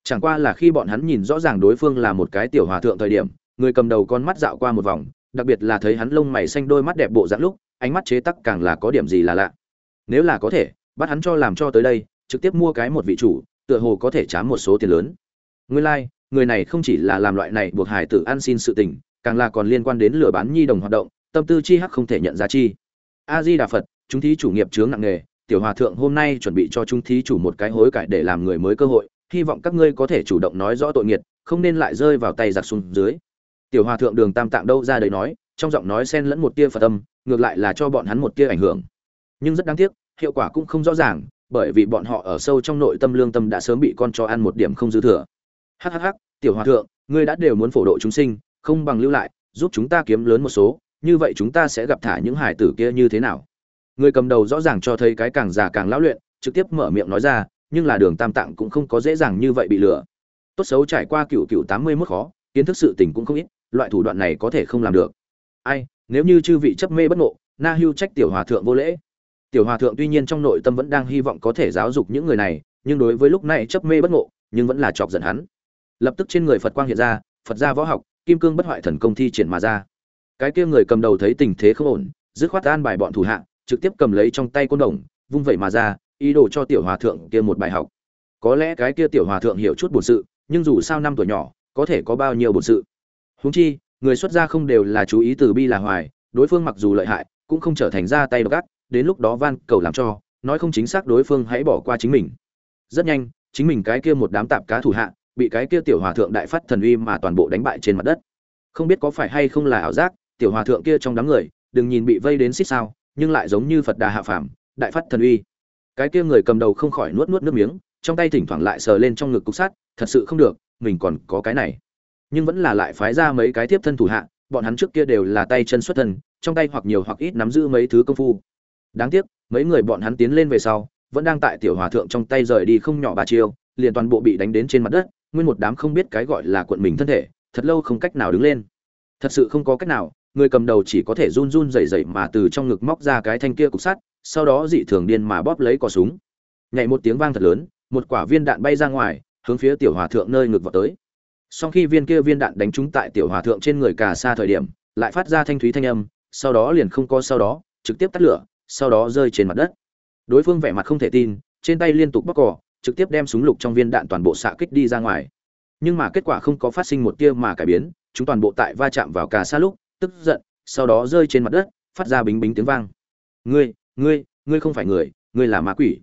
Chẳng qua là khi bọn hắn nhìn rõ ràng đối phương là một cái tiểu hòa thượng thời điểm người cầm đầu con mắt dạo qua một vòng đặc biệt là thấy hắn lông mày xanh đôi mắt đẹp bộ dạng lúc ánh mắt chế tắc càng là có điểm gì là lạ. Nếu là có thể bắt hắn cho làm cho tới đây trực tiếp mua cái một vị chủ tựa hồ có thể trả một số tiền lớn. Nguyên lai、like, người này không chỉ là làm loại này buộc hải tử ăn xin sự tình càng là còn liên quan đến lừa bán nhi đồng hoạt động tâm tư chi hắc không thể nhận ra chi a di đà phật chúng thí chủ nghiệp chướng nặng nghề tiểu hòa thượng hôm nay chuẩn bị cho chúng thí chủ một cái hối cải để làm người mới cơ hội hy vọng các ngươi có thể chủ động nói rõ tội nghiệt không nên lại rơi vào tay giặc xuống dưới. Tiểu hòa thượng đường tam tạng đâu ra đấy nói trong giọng nói xen lẫn một tia phật tâm, ngược lại là cho bọn hắn một tia ảnh hưởng. Nhưng rất đáng tiếc hiệu quả cũng không rõ ràng bởi vì bọn họ ở sâu trong nội tâm lương tâm đã sớm bị con cho ăn một điểm không dư thừa. Hhh tiểu hòa thượng ngươi đã đều muốn phổ độ chúng sinh không bằng lưu lại giúp chúng ta kiếm lớn một số như vậy chúng ta sẽ gặp thả những hải tử kia như thế nào? Người cầm đầu rõ ràng cho thấy cái càng già càng lão luyện, trực tiếp mở miệng nói ra, nhưng là đường tam tạng cũng không có dễ dàng như vậy bị lừa. Tốt xấu trải qua cựu cựu tám mươi mốt khó, kiến thức sự tình cũng không ít, loại thủ đoạn này có thể không làm được. Ai, nếu như chư vị chấp mê bất ngộ, na hưu trách tiểu hòa thượng vô lễ. Tiểu hòa thượng tuy nhiên trong nội tâm vẫn đang hy vọng có thể giáo dục những người này, nhưng đối với lúc này chấp mê bất ngộ, nhưng vẫn là chọc giận hắn. Lập tức trên người phật quang hiện ra, phật gia võ học, kim cương bất hoại thần công thi triển mà ra cái kia người cầm đầu thấy tình thế không ổn, dứt khoát an bài bọn thủ hạ, trực tiếp cầm lấy trong tay côn đồng, vung vẩy mà ra, ý đồ cho tiểu hòa thượng kia một bài học. Có lẽ cái kia tiểu hòa thượng hiểu chút bổn sự, nhưng dù sao năm tuổi nhỏ, có thể có bao nhiêu bổn sự. Huống chi, người xuất gia không đều là chú ý từ bi là hoài, đối phương mặc dù lợi hại, cũng không trở thành ra tay độc ác, đến lúc đó van cầu làm cho, nói không chính xác đối phương hãy bỏ qua chính mình. Rất nhanh, chính mình cái kia một đám tạp cá thủ hạ, bị cái kia tiểu hòa thượng đại phát thần uy mà toàn bộ đánh bại trên mặt đất. Không biết có phải hay không là ảo giác tiểu hòa thượng kia trong đám người, đừng nhìn bị vây đến xích sao, nhưng lại giống như phật đà hạ phàm, đại phát thần uy. Cái kia người cầm đầu không khỏi nuốt nuốt nước miếng, trong tay thỉnh thoảng lại sờ lên trong ngực cục sắt, thật sự không được, mình còn có cái này. Nhưng vẫn là lại phái ra mấy cái tiếp thân thủ hạ, bọn hắn trước kia đều là tay chân xuất thân, trong tay hoặc nhiều hoặc ít nắm giữ mấy thứ công phu. Đáng tiếc, mấy người bọn hắn tiến lên về sau, vẫn đang tại tiểu hòa thượng trong tay rời đi không nhỏ bà chiêu, liền toàn bộ bị đánh đến trên mặt đất, nguyên một đám không biết cái gọi là cuộn mình thân thể, thật lâu không cách nào đứng lên. Thật sự không có cách nào người cầm đầu chỉ có thể run run rẩy rẩy mà từ trong ngực móc ra cái thanh kia cục sắt sau đó dị thường điên mà bóp lấy cò súng. Nhảy một tiếng vang thật lớn một quả viên đạn bay ra ngoài hướng phía tiểu hòa thượng nơi ngực vọt tới. Sau khi viên kia viên đạn đánh trúng tại tiểu hòa thượng trên người cả xa thời điểm lại phát ra thanh thúy thanh âm sau đó liền không có sau đó trực tiếp tắt lửa sau đó rơi trên mặt đất. Đối phương vẻ mặt không thể tin trên tay liên tục bóc cò, trực tiếp đem súng lục trong viên đạn toàn bộ xạ kích đi ra ngoài. Nhưng mà kết quả không có phát sinh một tia mà cải biến chúng toàn bộ tại va chạm vào cả xa lúc tức giận, sau đó rơi trên mặt đất, phát ra bính bính tiếng vang. Ngươi ngươi ngươi không phải người, ngươi là ma quỷ.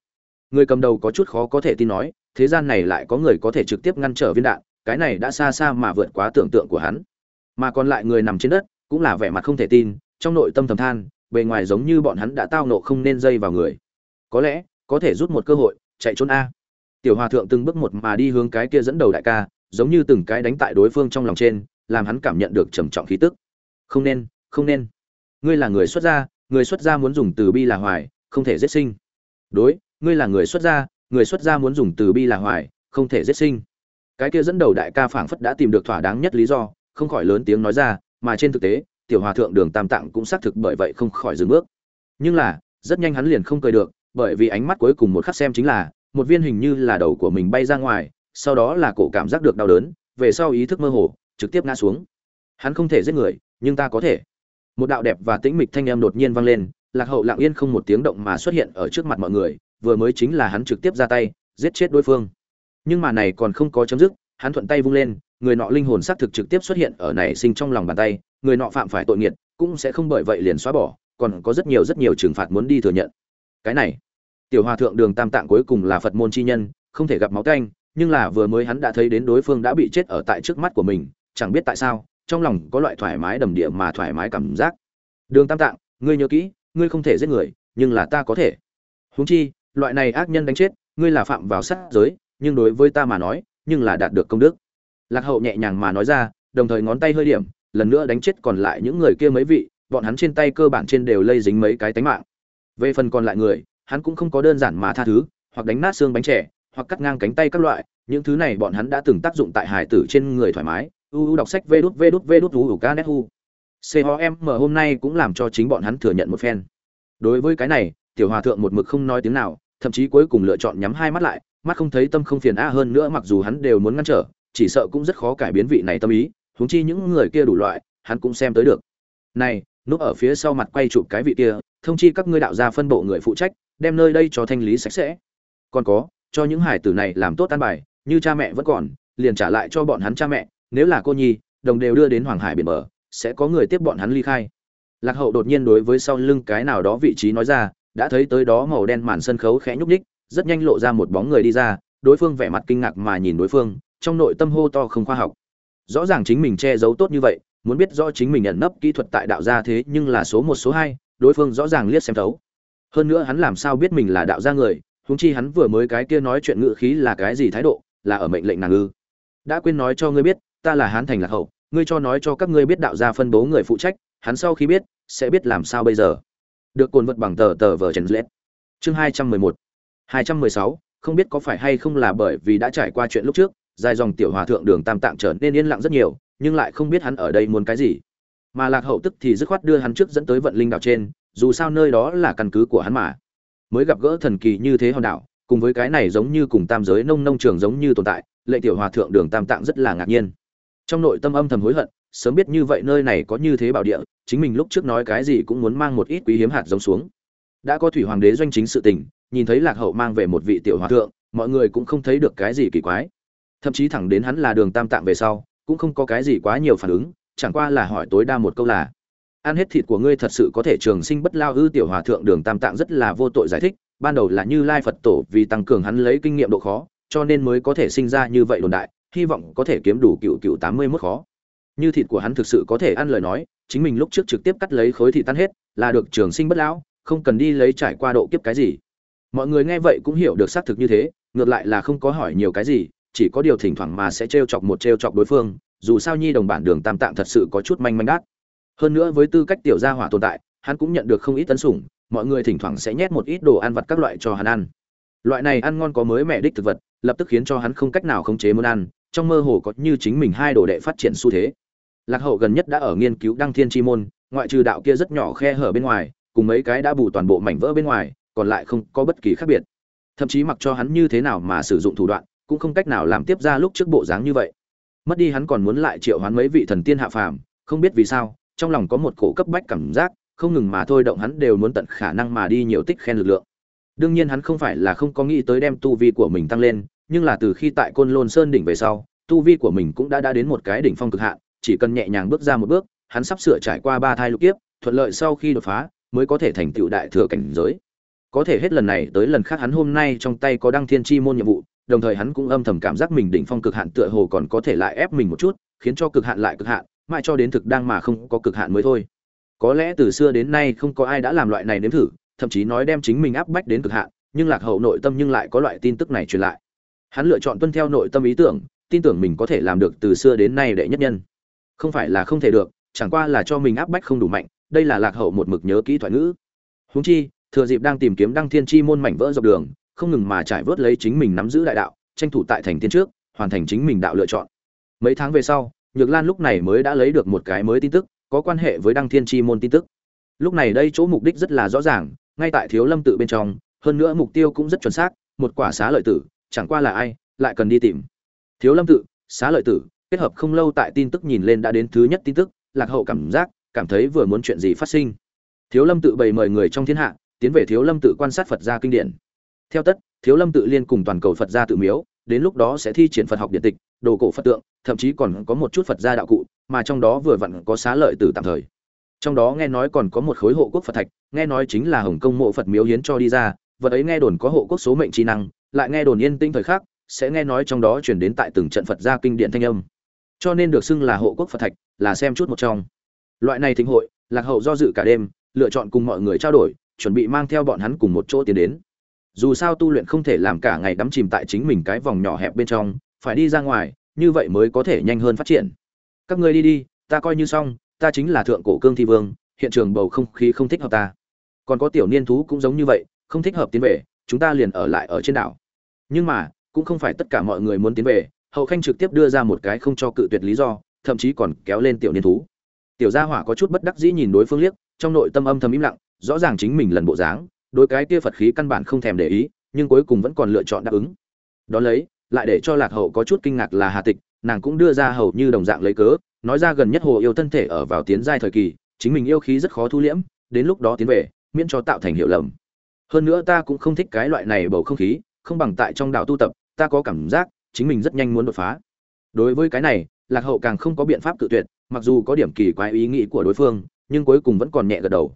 Người cầm đầu có chút khó có thể tin nói, thế gian này lại có người có thể trực tiếp ngăn trở viên đạn, cái này đã xa xa mà vượt quá tưởng tượng của hắn. Mà còn lại người nằm trên đất, cũng là vẻ mặt không thể tin, trong nội tâm thầm than, bề ngoài giống như bọn hắn đã tao nộ không nên dây vào người. Có lẽ, có thể rút một cơ hội, chạy trốn a. Tiểu hòa thượng từng bước một mà đi hướng cái kia dẫn đầu đại ca, giống như từng cái đánh tại đối phương trong lòng trên, làm hắn cảm nhận được trầm trọng khí tức không nên không nên. Ngươi là người xuất gia, người xuất gia muốn dùng từ bi là hoài, không thể giết sinh. Đối, ngươi là người xuất gia, người xuất gia muốn dùng từ bi là hoài, không thể giết sinh. Cái kia dẫn đầu đại ca phảng phất đã tìm được thỏa đáng nhất lý do, không khỏi lớn tiếng nói ra, mà trên thực tế, tiểu hòa thượng đường tam tạng cũng xác thực bởi vậy không khỏi dừng bước. Nhưng là, rất nhanh hắn liền không cười được, bởi vì ánh mắt cuối cùng một khắc xem chính là, một viên hình như là đầu của mình bay ra ngoài, sau đó là cổ cảm giác được đau đớn, về sau ý thức mơ hồ, trực tiếp ngã xuống hắn không thể giết người nhưng ta có thể. Một đạo đẹp và tĩnh mịch thanh âm đột nhiên vang lên lạc hậu lặng yên không một tiếng động mà xuất hiện ở trước mặt mọi người vừa mới chính là hắn trực tiếp ra tay giết chết đối phương. Nhưng mà này còn không có chấm dứt hắn thuận tay vung lên người nọ linh hồn xác thực trực tiếp xuất hiện ở nảy sinh trong lòng bàn tay người nọ phạm phải tội nghiệt cũng sẽ không bởi vậy liền xóa bỏ còn có rất nhiều rất nhiều trừng phạt muốn đi thừa nhận. Cái này tiểu hòa thượng đường tam tạng cuối cùng là phật môn chi nhân không thể gặp máu canh, nhưng là vừa mới hắn đã thấy đến đối phương đã bị chết ở tại trước mắt của mình chẳng biết tại sao trong lòng có loại thoải mái đầm địa mà thoải mái cảm giác. Đường tam tạng, ngươi nhớ kỹ, ngươi không thể giết người, nhưng là ta có thể. Huống chi, loại này ác nhân đánh chết, ngươi là phạm vào sát giới, nhưng đối với ta mà nói, nhưng là đạt được công đức. Lạc hậu nhẹ nhàng mà nói ra, đồng thời ngón tay hơi điểm, lần nữa đánh chết còn lại những người kia mấy vị, bọn hắn trên tay cơ bản trên đều lây dính mấy cái tánh mạng. Về phần còn lại người, hắn cũng không có đơn giản mà tha thứ, hoặc đánh nát xương bánh trẻ hoặc cắt ngang cánh tay các loại, những thứ này bọn hắn đã từng tác dụng tại hải tử trên người thoải mái u đọc sách vê đút vê đút vê đút u ca net hu. Com hôm nay cũng làm cho chính bọn hắn thừa nhận một phen. Đối với cái này, tiểu hòa thượng một mực không nói tiếng nào, thậm chí cuối cùng lựa chọn nhắm hai mắt lại, mắt không thấy tâm không phiền a hơn nữa mặc dù hắn đều muốn ngăn trở, chỉ sợ cũng rất khó cải biến vị này tâm ý, huống chi những người kia đủ loại, hắn cũng xem tới được. Này, núp ở phía sau mặt quay chụp cái vị kia, thông chi các ngươi đạo gia phân bộ người phụ trách, đem nơi đây cho thanh lý sạch sẽ. Còn có, cho những hải tử này làm tốt an bài, như cha mẹ vẫn còn, liền trả lại cho bọn hắn cha mẹ nếu là cô nhi, đồng đều đưa đến hoàng hải biển bờ, sẽ có người tiếp bọn hắn ly khai. Lạc hậu đột nhiên đối với sau lưng cái nào đó vị trí nói ra, đã thấy tới đó màu đen màn sân khấu khẽ nhúc nhích, rất nhanh lộ ra một bóng người đi ra, đối phương vẻ mặt kinh ngạc mà nhìn đối phương, trong nội tâm hô to không khoa học. Rõ ràng chính mình che giấu tốt như vậy, muốn biết rõ chính mình nhận nấp kỹ thuật tại đạo gia thế nhưng là số một số hai, đối phương rõ ràng liếc xem thấu. Hơn nữa hắn làm sao biết mình là đạo gia người, huống chi hắn vừa mới cái kia nói chuyện ngự khí là cái gì thái độ, là ở mệnh lệnh nàng ư. Đã quên nói cho ngươi biết ta là hán thành lạc hậu, ngươi cho nói cho các ngươi biết đạo gia phân bố người phụ trách, hắn sau khi biết, sẽ biết làm sao bây giờ. Được cồn vật bằng tờ tờ vờ trần lết. Chương hai trăm mười một. hai trăm mười sáu, không biết có phải hay không là bởi vì đã trải qua chuyện lúc trước, dài dòng tiểu hòa thượng đường tam tạng trở nên yên lặng rất nhiều, nhưng lại không biết hắn ở đây muốn cái gì. Mà lạc hậu tức thì dứt khoát đưa hắn trước dẫn tới vận linh đảo trên, dù sao nơi đó là căn cứ của hắn mà. Mới gặp gỡ thần kỳ như thế hòn đảo, cùng với cái này giống như cùng tam giới nông nông trường giống như tồn tại, lệ tiểu hòa thượng đường tam tạng rất là ngạc nhiên trong nội tâm âm thầm hối hận, sớm biết như vậy nơi này có như thế bảo địa, chính mình lúc trước nói cái gì cũng muốn mang một ít quý hiếm hạt giống xuống. Đã có thủy hoàng đế doanh chính sự tình, nhìn thấy lạc hậu mang về một vị tiểu hòa thượng, mọi người cũng không thấy được cái gì kỳ quái. Thậm chí thẳng đến hắn là đường tam tạng về sau, cũng không có cái gì quá nhiều phản ứng, chẳng qua là hỏi tối đa một câu là, ăn hết thịt của ngươi thật sự có thể trường sinh bất lao ư? Tiểu hòa thượng đường tam tạng rất là vô tội giải thích, ban đầu là như lai phật tổ vì tăng cường hắn lấy kinh nghiệm độ khó, cho nên mới có thể sinh ra như vậy đồn đại hy vọng có thể kiếm đủ cựu cựu tám mươi mốt khó. Như thịt của hắn thực sự có thể ăn lời nói, chính mình lúc trước trực tiếp cắt lấy khối thịt tan hết, là được trường sinh bất lão, không cần đi lấy trải qua độ kiếp cái gì. Mọi người nghe vậy cũng hiểu được xác thực như thế, ngược lại là không có hỏi nhiều cái gì, chỉ có điều thỉnh thoảng mà sẽ trêu chọc một trêu chọc đối phương, dù sao nhi đồng bản đường tam tạng thật sự có chút manh manh đát. Hơn nữa với tư cách tiểu gia hỏa tồn tại, hắn cũng nhận được không ít tấn sủng, mọi người thỉnh thoảng sẽ nhét một ít đồ ăn vặt các loại cho hắn ăn. Loại này ăn ngon có mới mẹ đích thực vật, lập tức khiến cho hắn không cách nào khống chế muốn ăn trong mơ hồ có như chính mình hai đồ đệ phát triển xu thế. Lạc hậu gần nhất đã ở nghiên cứu đăng thiên chi môn, ngoại trừ đạo kia rất nhỏ khe hở bên ngoài, cùng mấy cái đã bù toàn bộ mảnh vỡ bên ngoài, còn lại không có bất kỳ khác biệt. Thậm chí mặc cho hắn như thế nào mà sử dụng thủ đoạn, cũng không cách nào làm tiếp ra lúc trước bộ dáng như vậy. Mất đi hắn còn muốn lại triệu hoán mấy vị thần tiên hạ phàm, không biết vì sao, trong lòng có một cổ cấp bách cảm giác, không ngừng mà thôi động hắn đều muốn tận khả năng mà đi nhiều tích khen lực lượng. Đương nhiên hắn không phải là không có nghĩ tới đem tu vi của mình tăng lên nhưng là từ khi tại côn lôn sơn đỉnh về sau, tu vi của mình cũng đã đã đến một cái đỉnh phong cực hạn, chỉ cần nhẹ nhàng bước ra một bước, hắn sắp sửa trải qua ba thai lục kiếp, thuận lợi sau khi đột phá, mới có thể thành tựu đại thừa cảnh giới. Có thể hết lần này tới lần khác hắn hôm nay trong tay có đăng thiên chi môn nhiệm vụ, đồng thời hắn cũng âm thầm cảm giác mình đỉnh phong cực hạn tựa hồ còn có thể lại ép mình một chút, khiến cho cực hạn lại cực hạn, mãi cho đến thực đang mà không có cực hạn mới thôi. Có lẽ từ xưa đến nay không có ai đã làm loại này nếm thử, thậm chí nói đem chính mình áp bách đến cực hạn, nhưng lạc hậu nội tâm nhưng lại có loại tin tức này truyền lại hắn lựa chọn tuân theo nội tâm ý tưởng, tin tưởng mình có thể làm được từ xưa đến nay đệ nhất nhân. Không phải là không thể được, chẳng qua là cho mình áp bách không đủ mạnh, đây là lạc hậu một mực nhớ kỹ thoại ngữ. Huống chi, thừa dịp đang tìm kiếm đăng thiên chi môn mảnh vỡ dọc đường, không ngừng mà trải vớt lấy chính mình nắm giữ đại đạo, tranh thủ tại thành tiên trước, hoàn thành chính mình đạo lựa chọn. Mấy tháng về sau, nhược lan lúc này mới đã lấy được một cái mới tin tức, có quan hệ với đăng thiên chi môn tin tức. Lúc này đây chỗ mục đích rất là rõ ràng, ngay tại thiếu lâm tự bên trong, hơn nữa mục tiêu cũng rất chuẩn xác, một quả xá lợi tử chẳng qua là ai, lại cần đi tìm. Thiếu lâm tự, xá lợi tử, kết hợp không lâu tại tin tức nhìn lên đã đến thứ nhất tin tức, lạc hậu cảm giác, cảm thấy vừa muốn chuyện gì phát sinh. Thiếu lâm tự bày mời người trong thiên hạ, tiến về thiếu lâm tự quan sát phật gia kinh điển. Theo tất, thiếu lâm tự liên cùng toàn cầu phật gia tự miếu, đến lúc đó sẽ thi triển phật học điện tịch, đồ cổ phật tượng, thậm chí còn có một chút phật gia đạo cụ, mà trong đó vừa vặn có xá lợi tử tạm thời. Trong đó nghe nói còn có một khối hộ quốc phật thạch, nghe nói chính là hồng kông mộ phật miếu hiến cho đi ra, vật ấy nghe đồn có hộ quốc số mệnh trí năng lại nghe đồn yên tĩnh thời khắc, sẽ nghe nói trong đó chuyển đến tại từng trận phật gia kinh điển thanh âm. Cho nên được xưng là hộ quốc phật thạch, là xem chút một trong. Loại này thính hội, lạc hậu do dự cả đêm, lựa chọn cùng mọi người trao đổi, chuẩn bị mang theo bọn hắn cùng một chỗ tiến đến. Dù sao tu luyện không thể làm cả ngày đắm chìm tại chính mình cái vòng nhỏ hẹp bên trong, phải đi ra ngoài, như vậy mới có thể nhanh hơn phát triển. Các ngươi đi đi, ta coi như xong, ta chính là thượng cổ cương thi vương, hiện trường bầu không khí không thích hợp ta. Còn có tiểu niên thú cũng giống như vậy, không thích hợp tiến về, chúng ta liền ở lại ở trên đảo nhưng mà, cũng không phải tất cả mọi người muốn tiến về, hậu khanh trực tiếp đưa ra một cái không cho cự tuyệt lý do, thậm chí còn kéo lên tiểu niên thú. Tiểu gia hỏa có chút bất đắc dĩ nhìn đối phương liếc, trong nội tâm âm thầm im lặng, rõ ràng chính mình lần bộ dáng, đối cái kia phật khí căn bản không thèm để ý, nhưng cuối cùng vẫn còn lựa chọn đáp ứng. Đó lấy, lại để cho lạc hậu có chút kinh ngạc là hà tịch, nàng cũng đưa ra hầu như đồng dạng lấy cớ, nói ra gần nhất hồ yêu thân thể ở vào tiến giai thời kỳ, chính mình yêu khí rất khó thu liễm, đến lúc đó tiến về, miễn cho tạo thành hiệu lầm. Hơn nữa ta cũng không thích cái loại này bầu không khí không bằng tại trong đạo tu tập, ta có cảm giác chính mình rất nhanh muốn đột phá. Đối với cái này, lạc hậu càng không có biện pháp cự tuyệt, mặc dù có điểm kỳ quái ý nghĩ của đối phương, nhưng cuối cùng vẫn còn nhẹ gật đầu.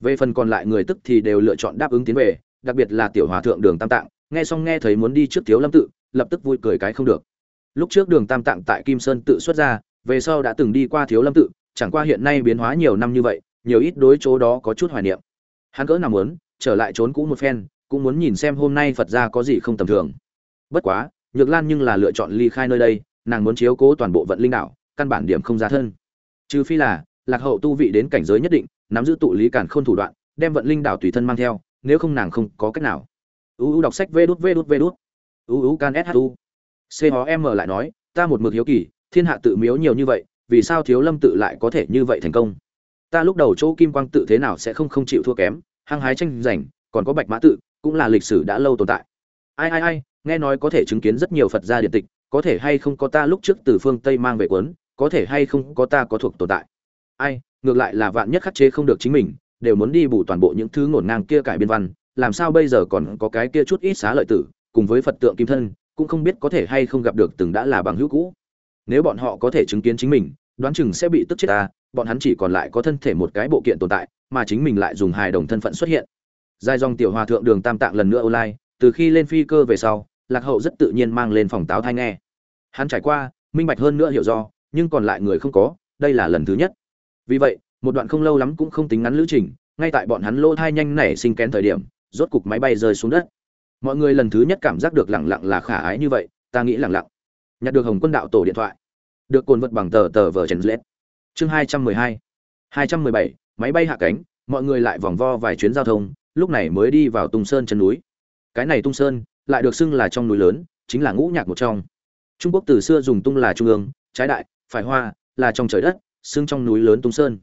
Về phần còn lại người tức thì đều lựa chọn đáp ứng tiến về, đặc biệt là tiểu hòa thượng đường tam tạng, nghe xong nghe thấy muốn đi trước thiếu lâm tự, lập tức vui cười cái không được. Lúc trước đường tam tạng tại kim sơn tự xuất ra, về sau đã từng đi qua thiếu lâm tự, chẳng qua hiện nay biến hóa nhiều năm như vậy, nhiều ít đối chỗ đó có chút hoài niệm. Hắn cỡ nào muốn, trở lại trốn cũ một phen cũng muốn nhìn xem hôm nay phật gia có gì không tầm thường. Bất quá, nhược lan nhưng là lựa chọn ly khai nơi đây, nàng muốn chiếu cố toàn bộ vận linh đảo, căn bản điểm không ra thân. Trừ phi là, lạc hậu tu vị đến cảnh giới nhất định, nắm giữ tụ lý cản khôn thủ đoạn, đem vận linh đảo tùy thân mang theo, nếu không nàng không có cách nào. Uu đọc sách vê đút vê đút vê đút. Uu can shu c m lại nói, ta một mực hiếu kỳ, thiên hạ tự miếu nhiều như vậy, vì sao thiếu lâm tự lại có thể như vậy thành công? Ta lúc đầu chỗ kim quang tự thế nào sẽ không không chịu thua kém, hăng hái tranh giành, còn có bạch mã tự cũng là lịch sử đã lâu tồn tại. Ai ai ai, nghe nói có thể chứng kiến rất nhiều phật gia điện tịch, có thể hay không có ta lúc trước từ phương tây mang về cuốn, có thể hay không có ta có thuộc tồn tại. Ai, ngược lại là vạn nhất khắc chế không được chính mình, đều muốn đi bù toàn bộ những thứ ngổn ngang kia cải biên văn, làm sao bây giờ còn có cái kia chút ít xá lợi tử, cùng với phật tượng kim thân, cũng không biết có thể hay không gặp được từng đã là bằng hữu cũ. Nếu bọn họ có thể chứng kiến chính mình, đoán chừng sẽ bị tức chết ta, bọn hắn chỉ còn lại có thân thể một cái bộ kiện tồn tại, mà chính mình lại dùng hài đồng thân phận xuất hiện dài dòng tiểu hòa thượng đường tam tạng lần nữa online, từ khi lên phi cơ về sau, lạc hậu rất tự nhiên mang lên phòng táo thai nghe. Hắn trải qua, minh bạch hơn nữa hiểu do, nhưng còn lại người không có, đây là lần thứ nhất. Vì vậy, một đoạn không lâu lắm cũng không tính ngắn lữ trình, ngay tại bọn hắn lỗ thai nhanh nảy sinh kén thời điểm, rốt cục máy bay rơi xuống đất. Mọi người lần thứ nhất cảm giác được lẳng lặng là khả ái như vậy, ta nghĩ lẳng lặng. Nhặt được hồng quân đạo tổ điện thoại. Được cồn vật bằng tờ tờ vờ trần lết. Chương hai trăm mười hai. Hai trăm mười bảy, máy bay hạ cánh, mọi người lại vòng vo vài chuyến giao thông lúc này mới đi vào tung sơn chân núi. Cái này tung sơn lại được xưng là trong núi lớn, chính là ngũ nhạc một trong. Trung quốc từ xưa dùng tung là trung ương, trái đại, phải hoa, là trong trời đất, xưng trong núi lớn tung sơn.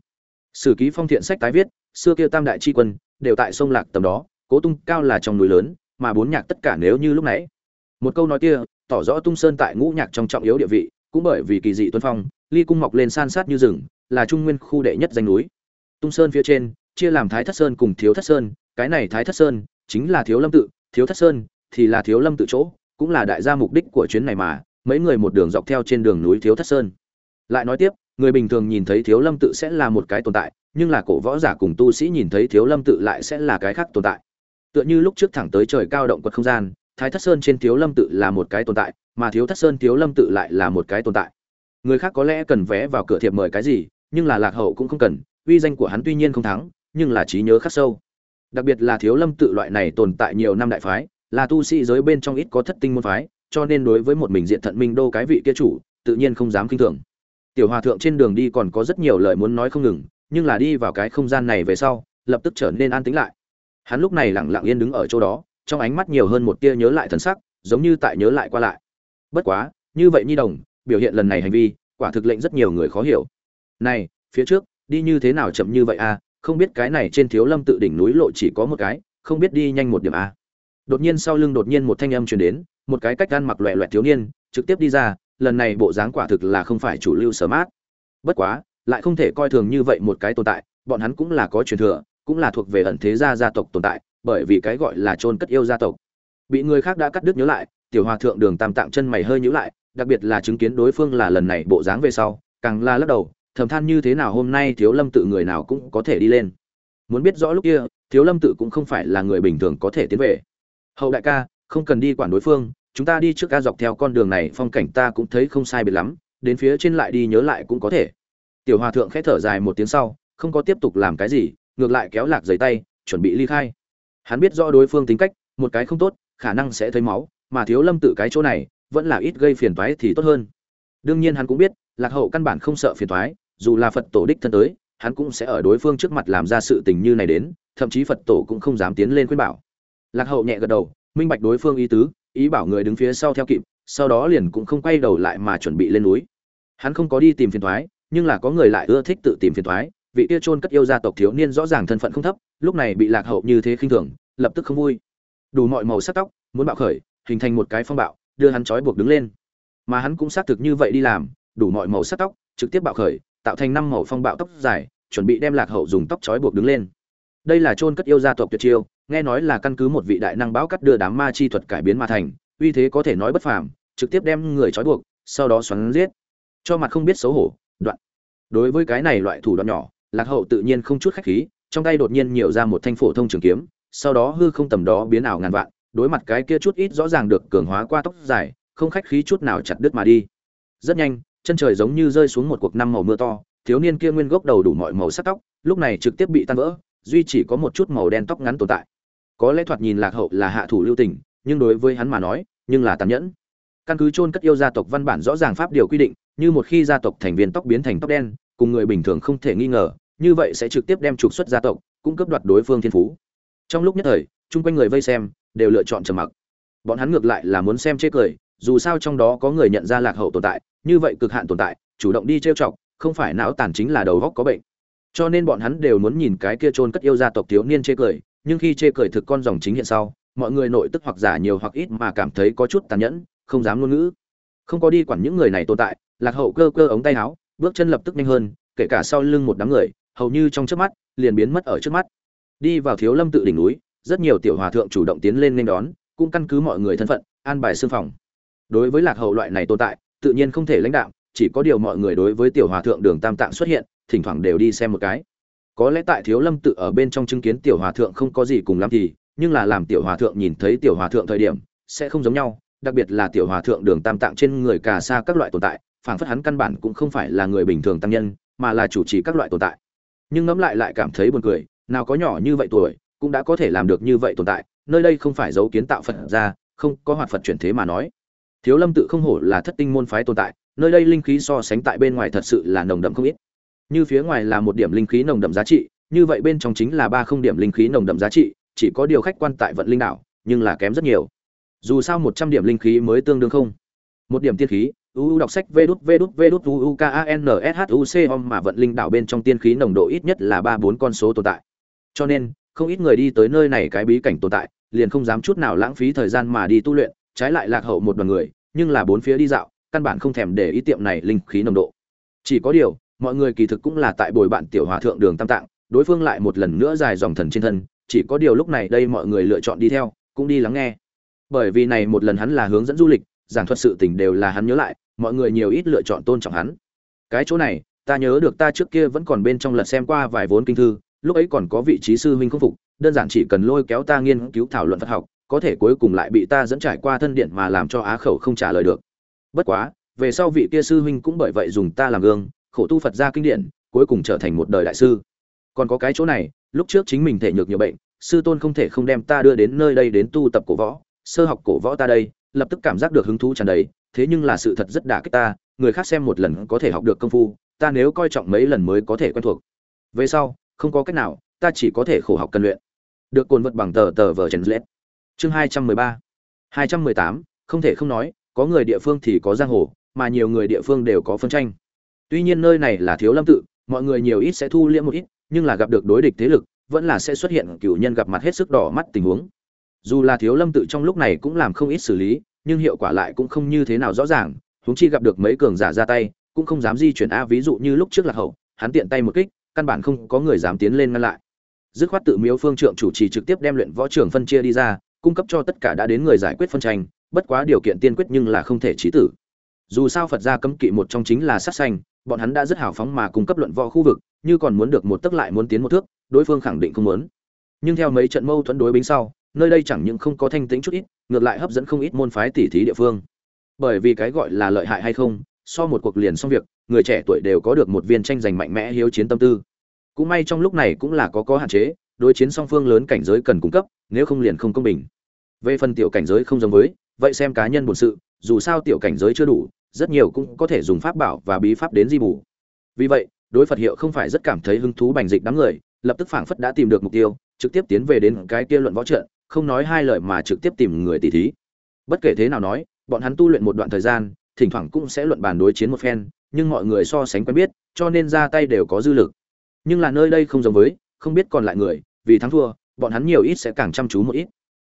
Sử ký phong thiện sách tái viết, xưa kia tam đại tri quân đều tại sông lạc tầm đó, cố tung cao là trong núi lớn, mà bốn nhạc tất cả nếu như lúc nãy. Một câu nói kia tỏ rõ tung sơn tại ngũ nhạc trong trọng yếu địa vị, cũng bởi vì kỳ dị tuấn phong, ly cung mọc lên san sát như rừng, là trung nguyên khu đệ nhất danh núi. Tung sơn phía trên, chia làm thái thất sơn cùng thiếu thất sơn cái này thái thất sơn chính là thiếu lâm tự, thiếu thất sơn thì là thiếu lâm tự chỗ, cũng là đại gia mục đích của chuyến này mà, mấy người một đường dọc theo trên đường núi thiếu thất sơn. Lại nói tiếp, người bình thường nhìn thấy thiếu lâm tự sẽ là một cái tồn tại, nhưng là cổ võ giả cùng tu sĩ nhìn thấy thiếu lâm tự lại sẽ là cái khác tồn tại. Tựa như lúc trước thẳng tới trời cao động quật không gian, thái thất sơn trên thiếu lâm tự là một cái tồn tại, mà thiếu thất sơn thiếu lâm tự lại là một cái tồn tại. Người khác có lẽ cần vé vào cửa thiệp mời cái gì, nhưng là lạc hậu cũng không cần, uy danh của hắn tuy nhiên không thắng, nhưng là trí nhớ khắc sâu đặc biệt là thiếu lâm tự loại này tồn tại nhiều năm đại phái, là tu sĩ giới bên trong ít có thất tinh môn phái, cho nên đối với một mình diện thận minh đô cái vị kia chủ, tự nhiên không dám kinh thường. Tiểu hòa thượng trên đường đi còn có rất nhiều lời muốn nói không ngừng, nhưng là đi vào cái không gian này về sau, lập tức trở nên an tĩnh lại. Hắn lúc này lặng lặng yên đứng ở chỗ đó, trong ánh mắt nhiều hơn một tia nhớ lại thần sắc, giống như tại nhớ lại qua lại. Bất quá, như vậy nhi đồng, biểu hiện lần này hành vi, quả thực lệnh rất nhiều người khó hiểu. Này, phía trước, đi như thế nào chậm như vậy a không biết cái này trên thiếu lâm tự đỉnh núi lộ chỉ có một cái, không biết đi nhanh một điểm a đột nhiên sau lưng đột nhiên một thanh âm truyền đến, một cái cách gan mặc loẹ loẹt thiếu niên, trực tiếp đi ra, lần này bộ dáng quả thực là không phải chủ lưu sở mát. Bất quá, lại không thể coi thường như vậy một cái tồn tại, bọn hắn cũng là có truyền thừa, cũng là thuộc về ẩn thế gia gia tộc tồn tại, bởi vì cái gọi là chôn cất yêu gia tộc. Bị người khác đã cắt đứt nhớ lại, tiểu hòa thượng đường tam tạng chân mày hơi nhíu lại, đặc biệt là chứng kiến đối phương là lần này bộ dáng về sau, càng la lắc đầu thầm than như thế nào hôm nay thiếu lâm tự người nào cũng có thể đi lên. Muốn biết rõ lúc kia, thiếu lâm tự cũng không phải là người bình thường có thể tiến về. Hậu đại ca, không cần đi quản đối phương, chúng ta đi trước ca dọc theo con đường này, phong cảnh ta cũng thấy không sai biệt lắm, đến phía trên lại đi nhớ lại cũng có thể. Tiểu hòa thượng khẽ thở dài một tiếng sau, không có tiếp tục làm cái gì, ngược lại kéo lạc giấy tay, chuẩn bị ly khai. Hắn biết rõ đối phương tính cách, một cái không tốt, khả năng sẽ thấy máu, mà thiếu lâm tự cái chỗ này, vẫn là ít gây phiền toái thì tốt hơn. Đương nhiên hắn cũng biết, lạc hậu căn bản không sợ phiền toái dù là phật tổ đích thân tới, hắn cũng sẽ ở đối phương trước mặt làm ra sự tình như này đến, thậm chí phật tổ cũng không dám tiến lên khuyên bảo. Lạc hậu nhẹ gật đầu, minh bạch đối phương ý tứ, ý bảo người đứng phía sau theo kịp, sau đó liền cũng không quay đầu lại mà chuẩn bị lên núi. Hắn không có đi tìm phiền thoái, nhưng là có người lại ưa thích tự tìm phiền thoái, vị kia chôn cất yêu gia tộc thiếu niên rõ ràng thân phận không thấp, lúc này bị lạc hậu như thế khinh thường, lập tức không vui. Đủ mọi màu sắc tóc, muốn bạo khởi, hình thành một cái phong bạo, đưa hắn trói buộc đứng lên. Mà hắn cũng xác thực như vậy đi làm, đủ mọi màu sắc tóc, trực tiếp bạo khởi tạo thành năm màu phong bạo tóc dài, chuẩn bị đem lạc hậu dùng tóc trói buộc đứng lên. Đây là chôn cất yêu gia tộc tuyệt chiêu, nghe nói là căn cứ một vị đại năng báo cắt đưa đám ma chi thuật cải biến mà thành, uy thế có thể nói bất phàm, trực tiếp đem người trói buộc, sau đó xoắn giết. Cho mặt không biết xấu hổ, đoạn. Đối với cái này loại thủ đoạn nhỏ, lạc hậu tự nhiên không chút khách khí, trong tay đột nhiên nhiều ra một thanh phổ thông trường kiếm, sau đó hư không tầm đó biến ảo ngàn vạn, đối mặt cái kia chút ít rõ ràng được cường hóa qua tóc dài, không khách khí chút nào chặt đứt mà đi. Rất nhanh chân trời giống như rơi xuống một cuộc năm màu mưa to, thiếu niên kia nguyên gốc đầu đủ mọi màu sắc tóc, lúc này trực tiếp bị tan vỡ, duy chỉ có một chút màu đen tóc ngắn tồn tại. Có lẽ thoạt nhìn lạc hậu là hạ thủ lưu tình, nhưng đối với hắn mà nói, nhưng là tàn nhẫn. Căn cứ chôn cất yêu gia tộc văn bản rõ ràng pháp điều quy định, như một khi gia tộc thành viên tóc biến thành tóc đen, cùng người bình thường không thể nghi ngờ, như vậy sẽ trực tiếp đem trục xuất gia tộc cung cấp đoạt đối phương thiên phú. Trong lúc nhất thời, chung quanh người vây xem, đều lựa chọn trầm mặc. Bọn hắn ngược lại là muốn xem chê cười, dù sao trong đó có người nhận ra lạc hậu tồn tại như vậy cực hạn tồn tại, chủ động đi trêu chọc, không phải não tàn chính là đầu góc có bệnh. Cho nên bọn hắn đều muốn nhìn cái kia trôn cất yêu gia tộc thiếu niên chê cười, nhưng khi chê cười thực con dòng chính hiện sau, mọi người nội tức hoặc giả nhiều hoặc ít mà cảm thấy có chút tàn nhẫn, không dám ngôn ngữ. Không có đi quản những người này tồn tại, lạc hậu cơ cơ ống tay áo, bước chân lập tức nhanh hơn, kể cả sau lưng một đám người, hầu như trong trước mắt, liền biến mất ở trước mắt. Đi vào thiếu lâm tự đỉnh núi, rất nhiều tiểu hòa thượng chủ động tiến lên nên đón, cũng căn cứ mọi người thân phận, an bài xương phòng. Đối với lạc hậu loại này tồn tại tự nhiên không thể lãnh đạo, chỉ có điều mọi người đối với tiểu hòa thượng đường tam tạng xuất hiện, thỉnh thoảng đều đi xem một cái. Có lẽ tại thiếu lâm tự ở bên trong chứng kiến tiểu hòa thượng không có gì cùng lắm thì, nhưng là làm tiểu hòa thượng nhìn thấy tiểu hòa thượng thời điểm, sẽ không giống nhau, đặc biệt là tiểu hòa thượng đường tam tạng trên người cà sa các loại tồn tại, phảng phất hắn căn bản cũng không phải là người bình thường tăng nhân, mà là chủ trì các loại tồn tại. Nhưng ngẫm lại lại cảm thấy buồn cười, nào có nhỏ như vậy tuổi, cũng đã có thể làm được như vậy tồn tại, nơi đây không phải dấu kiến tạo phật ra, không có hoạt phật chuyển thế mà nói thiếu lâm tự không hổ là thất tinh môn phái tồn tại, nơi đây linh khí so sánh tại bên ngoài thật sự là nồng đậm không ít. Như phía ngoài là một điểm linh khí nồng đậm giá trị, như vậy bên trong chính là ba không điểm linh khí nồng đậm giá trị, chỉ có điều khách quan tại vận linh đảo, nhưng là kém rất nhiều. Dù sao một trăm điểm linh khí mới tương đương không. Một điểm tiên khí uu đọc sách vê đút vê đút vê đút uu k a n s h u c om mà vận linh đảo bên trong tiên khí nồng độ ít nhất là ba bốn con số tồn tại. Cho nên, không ít người đi tới nơi này cái bí cảnh tồn tại, liền không dám chút nào lãng phí thời gian mà đi tu luyện trái lại lạc hậu một đoàn người, nhưng là bốn phía đi dạo, căn bản không thèm để ý tiệm này linh khí nồng độ. Chỉ có điều, mọi người kỳ thực cũng là tại bồi bạn tiểu hòa thượng đường tam tạng, đối phương lại một lần nữa dài dòng thần trên thân, chỉ có điều lúc này đây mọi người lựa chọn đi theo, cũng đi lắng nghe. Bởi vì này một lần hắn là hướng dẫn du lịch, giảng thuật sự tình đều là hắn nhớ lại, mọi người nhiều ít lựa chọn tôn trọng hắn. Cái chỗ này, ta nhớ được ta trước kia vẫn còn bên trong lật xem qua vài vốn kinh thư, lúc ấy còn có vị trí sư huynh không phục, đơn giản chỉ cần lôi kéo ta nghiên cứu thảo luận phật học có thể cuối cùng lại bị ta dẫn trải qua thân điện mà làm cho á khẩu không trả lời được. Bất quá, về sau vị kia sư huynh cũng bởi vậy dùng ta làm gương, khổ tu phật ra kinh điển, cuối cùng trở thành một đời đại sư. Còn có cái chỗ này, lúc trước chính mình thể nhược nhiều bệnh, sư tôn không thể không đem ta đưa đến nơi đây đến tu tập cổ võ, sơ học cổ võ ta đây, lập tức cảm giác được hứng thú tràn đầy, thế nhưng là sự thật rất đả kích ta, người khác xem một lần có thể học được công phu, ta nếu coi trọng mấy lần mới có thể quen thuộc. Về sau, không có cách nào, ta chỉ có thể khổ học cần luyện. Được cồn vật bằng tờ tờ vờ chèn lết chương hai trăm mười ba. hai trăm mười tám, không thể không nói, có người địa phương thì có giang hồ, mà nhiều người địa phương đều có phân tranh. Tuy nhiên nơi này là thiếu lâm tự, mọi người nhiều ít sẽ thu liễm một ít, nhưng là gặp được đối địch thế lực, vẫn là sẽ xuất hiện cựu nhân gặp mặt hết sức đỏ mắt tình huống. Dù là thiếu lâm tự trong lúc này cũng làm không ít xử lý, nhưng hiệu quả lại cũng không như thế nào rõ ràng, huống chi gặp được mấy cường giả ra tay, cũng không dám di chuyển a, ví dụ như lúc trước lạc hậu, hắn tiện tay một kích, căn bản không có người dám tiến lên ngăn lại. Dứt khoát tự miếu phương trượng chủ trì trực tiếp đem luyện võ trưởng phân chia đi ra cung cấp cho tất cả đã đến người giải quyết phân tranh, bất quá điều kiện tiên quyết nhưng là không thể trí tử. Dù sao phật gia cấm kỵ một trong chính là sát sanh, bọn hắn đã rất hào phóng mà cung cấp luận võ khu vực, như còn muốn được một tấc lại muốn tiến một thước, đối phương khẳng định không muốn. Nhưng theo mấy trận mâu thuẫn đối bính sau, nơi đây chẳng những không có thanh tĩnh chút ít, ngược lại hấp dẫn không ít môn phái tỉ thí địa phương. Bởi vì cái gọi là lợi hại hay không, so một cuộc liền xong việc, người trẻ tuổi đều có được một viên tranh giành mạnh mẽ hiếu chiến tâm tư. Cũng may trong lúc này cũng là có có hạn chế đối chiến song phương lớn cảnh giới cần cung cấp, nếu không liền không công bình. Về phần tiểu cảnh giới không giống với, vậy xem cá nhân bổn sự, dù sao tiểu cảnh giới chưa đủ, rất nhiều cũng có thể dùng pháp bảo và bí pháp đến di bù. Vì vậy, đối phật hiệu không phải rất cảm thấy hứng thú bành dịch đám người, lập tức phảng phất đã tìm được mục tiêu, trực tiếp tiến về đến cái kia luận võ trận, không nói hai lời mà trực tiếp tìm người tỷ thí. Bất kể thế nào nói, bọn hắn tu luyện một đoạn thời gian, thỉnh thoảng cũng sẽ luận bàn đối chiến một phen, nhưng mọi người so sánh quen biết, cho nên ra tay đều có dư lực. Nhưng là nơi đây không giống với không biết còn lại người, vì thắng thua, bọn hắn nhiều ít sẽ càng chăm chú một ít.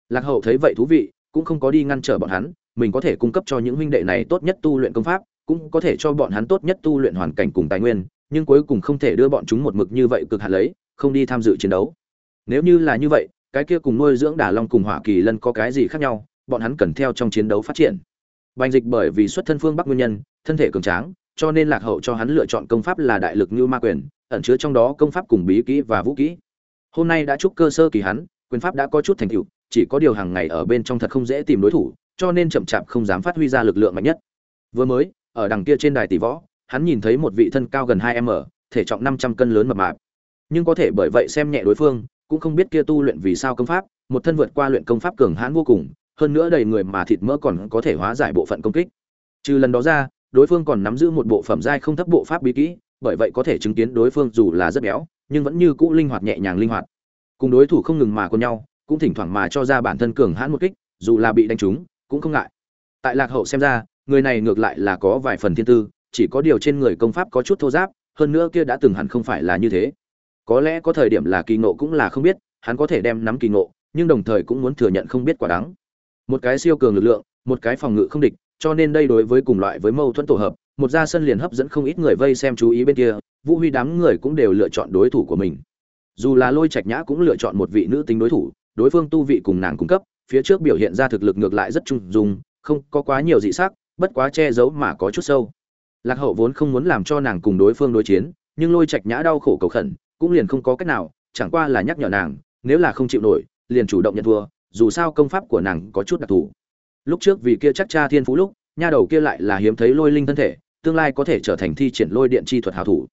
Lạc hậu thấy vậy thú vị, cũng không có đi ngăn trở bọn hắn, mình có thể cung cấp cho những huynh đệ này tốt nhất tu luyện công pháp, cũng có thể cho bọn hắn tốt nhất tu luyện hoàn cảnh cùng tài nguyên, nhưng cuối cùng không thể đưa bọn chúng một mực như vậy cực hạt lấy, không đi tham dự chiến đấu. Nếu như là như vậy, cái kia cùng nuôi dưỡng đà long cùng hỏa kỳ lân có cái gì khác nhau, bọn hắn cần theo trong chiến đấu phát triển. Bành dịch bởi vì xuất thân phương bắc nguyên nhân, thân thể cường tráng cho nên lạc hậu cho hắn lựa chọn công pháp là đại lực như ma quyền, ẩn chứa trong đó công pháp cùng bí kỹ và vũ kỹ. Hôm nay đã chúc cơ sơ kỳ hắn, quyền pháp đã có chút thành tựu, chỉ có điều hàng ngày ở bên trong thật không dễ tìm đối thủ, cho nên chậm chạp không dám phát huy ra lực lượng mạnh nhất. Vừa mới, ở đằng kia trên đài tỷ võ, hắn nhìn thấy một vị thân cao gần hai m, thể trọng năm trăm cân lớn mập mạp. Nhưng có thể bởi vậy xem nhẹ đối phương, cũng không biết kia tu luyện vì sao công pháp, một thân vượt qua luyện công pháp cường hãn vô cùng, hơn nữa đầy người mà thịt mỡ còn có thể hóa giải bộ phận công kích. Trừ lần đó ra đối phương còn nắm giữ một bộ phẩm giai không thấp bộ pháp bí kỹ, bởi vậy có thể chứng kiến đối phương dù là rất béo, nhưng vẫn như cũ linh hoạt nhẹ nhàng linh hoạt. Cùng đối thủ không ngừng mà con nhau, cũng thỉnh thoảng mà cho ra bản thân cường hãn một kích, dù là bị đánh trúng, cũng không ngại. Tại lạc hậu xem ra, người này ngược lại là có vài phần thiên tư, chỉ có điều trên người công pháp có chút thô giáp, hơn nữa kia đã từng hẳn không phải là như thế. Có lẽ có thời điểm là kỳ ngộ cũng là không biết, hắn có thể đem nắm kỳ ngộ, nhưng đồng thời cũng muốn thừa nhận không biết quả đáng. một cái siêu cường lực lượng, một cái phòng ngự không địch cho nên đây đối với cùng loại với mâu thuẫn tổ hợp, một ra sân liền hấp dẫn không ít người vây xem chú ý bên kia, vũ huy đám người cũng đều lựa chọn đối thủ của mình. Dù là lôi trạch nhã cũng lựa chọn một vị nữ tính đối thủ, đối phương tu vị cùng nàng cung cấp, phía trước biểu hiện ra thực lực ngược lại rất trung dung, không có quá nhiều dị sắc, bất quá che giấu mà có chút sâu. Lạc hậu vốn không muốn làm cho nàng cùng đối phương đối chiến, nhưng lôi trạch nhã đau khổ cầu khẩn, cũng liền không có cách nào, chẳng qua là nhắc nhở nàng, nếu là không chịu nổi, liền chủ động nhận thua, dù sao công pháp của nàng có chút đặc thù lúc trước vì kia chắc cha thiên phú lúc, nha đầu kia lại là hiếm thấy lôi linh thân thể, tương lai có thể trở thành thi triển lôi điện chi thuật hảo thủ.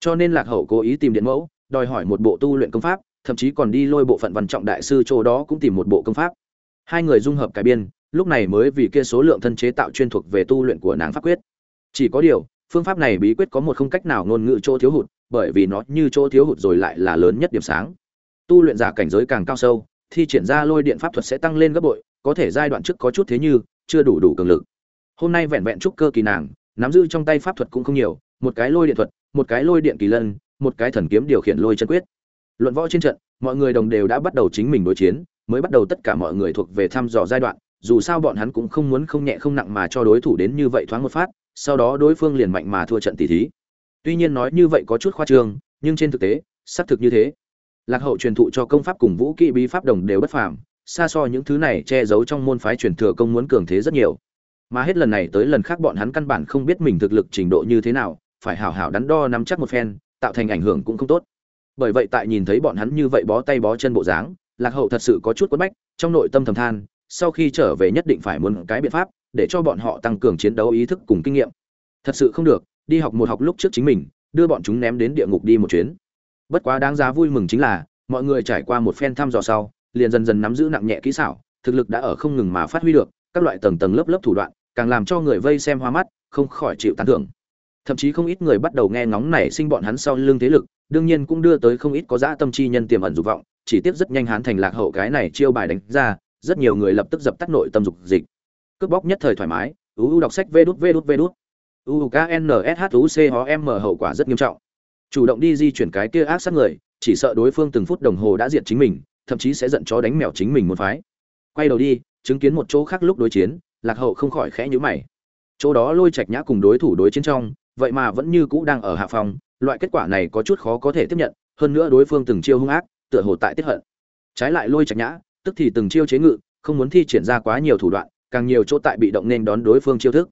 Cho nên lạc hậu cố ý tìm điện mẫu, đòi hỏi một bộ tu luyện công pháp, thậm chí còn đi lôi bộ phận văn trọng đại sư chỗ đó cũng tìm một bộ công pháp. Hai người dung hợp cải biên, lúc này mới vì kia số lượng thân chế tạo chuyên thuộc về tu luyện của nàng pháp quyết. Chỉ có điều, phương pháp này bí quyết có một không cách nào ngôn ngữ chỗ thiếu hụt, bởi vì nó như chỗ thiếu hụt rồi lại là lớn nhất điểm sáng. Tu luyện giả cảnh giới càng cao sâu, thi triển ra lôi điện pháp thuật sẽ tăng lên gấp bội có thể giai đoạn trước có chút thế như, chưa đủ đủ cường lực. Hôm nay vẹn vẹn trúc cơ kỳ nàng, nắm giữ trong tay pháp thuật cũng không nhiều, một cái lôi điện thuật, một cái lôi điện kỳ lân, một cái thần kiếm điều khiển lôi chân quyết. Luận võ trên trận, mọi người đồng đều đã bắt đầu chính mình đối chiến, mới bắt đầu tất cả mọi người thuộc về thăm dò giai đoạn, dù sao bọn hắn cũng không muốn không nhẹ không nặng mà cho đối thủ đến như vậy thoáng một phát, sau đó đối phương liền mạnh mà thua trận tỷ thí. Tuy nhiên nói như vậy có chút khoa trương, nhưng trên thực tế, xác thực như thế. Lạc hậu truyền thụ cho công pháp cùng vũ kỹ bí pháp đồng đều bất phàm xa so những thứ này che giấu trong môn phái truyền thừa công muốn cường thế rất nhiều. Mà hết lần này tới lần khác bọn hắn căn bản không biết mình thực lực trình độ như thế nào, phải hảo hảo đắn đo nắm chắc một phen, tạo thành ảnh hưởng cũng không tốt. Bởi vậy tại nhìn thấy bọn hắn như vậy bó tay bó chân bộ dáng, lạc hậu thật sự có chút quất bách, trong nội tâm thầm than, sau khi trở về nhất định phải muốn cái biện pháp để cho bọn họ tăng cường chiến đấu ý thức cùng kinh nghiệm. Thật sự không được, đi học một học lúc trước chính mình, đưa bọn chúng ném đến địa ngục đi một chuyến. Bất quá đáng giá vui mừng chính là, mọi người trải qua một phen thăm dò sau liền dần dần nắm giữ nặng nhẹ kỹ xảo, thực lực đã ở không ngừng mà phát huy được, các loại tầng tầng lớp lớp thủ đoạn, càng làm cho người vây xem hoa mắt, không khỏi chịu tán thưởng. Thậm chí không ít người bắt đầu nghe ngóng nảy sinh bọn hắn sau lưng thế lực, đương nhiên cũng đưa tới không ít có dã tâm chi nhân tiềm ẩn dục vọng, chỉ tiếp rất nhanh hắn thành lạc hậu cái này chiêu bài đánh ra, rất nhiều người lập tức dập tắt nội tâm dục dịch. Cướp bóc nhất thời thoải mái uu đọc sách vê đút vê đút vê đút. M hậu quả rất nghiêm trọng. Chủ động đi di chuyển cái kia ác sát người, chỉ sợ đối phương từng phút đồng hồ đã diệt chính mình thậm chí sẽ giận chó đánh mèo chính mình một phái. Quay đầu đi, chứng kiến một chỗ khác lúc đối chiến, lạc hậu không khỏi khẽ nhíu mày. Chỗ đó lôi trạch nhã cùng đối thủ đối chiến trong, vậy mà vẫn như cũ đang ở hạ phòng, loại kết quả này có chút khó có thể tiếp nhận, hơn nữa đối phương từng chiêu hung ác, tựa hồ tại tiết hận. Trái lại lôi trạch nhã, tức thì từng chiêu chế ngự, không muốn thi triển ra quá nhiều thủ đoạn, càng nhiều chỗ tại bị động nên đón đối phương chiêu thức.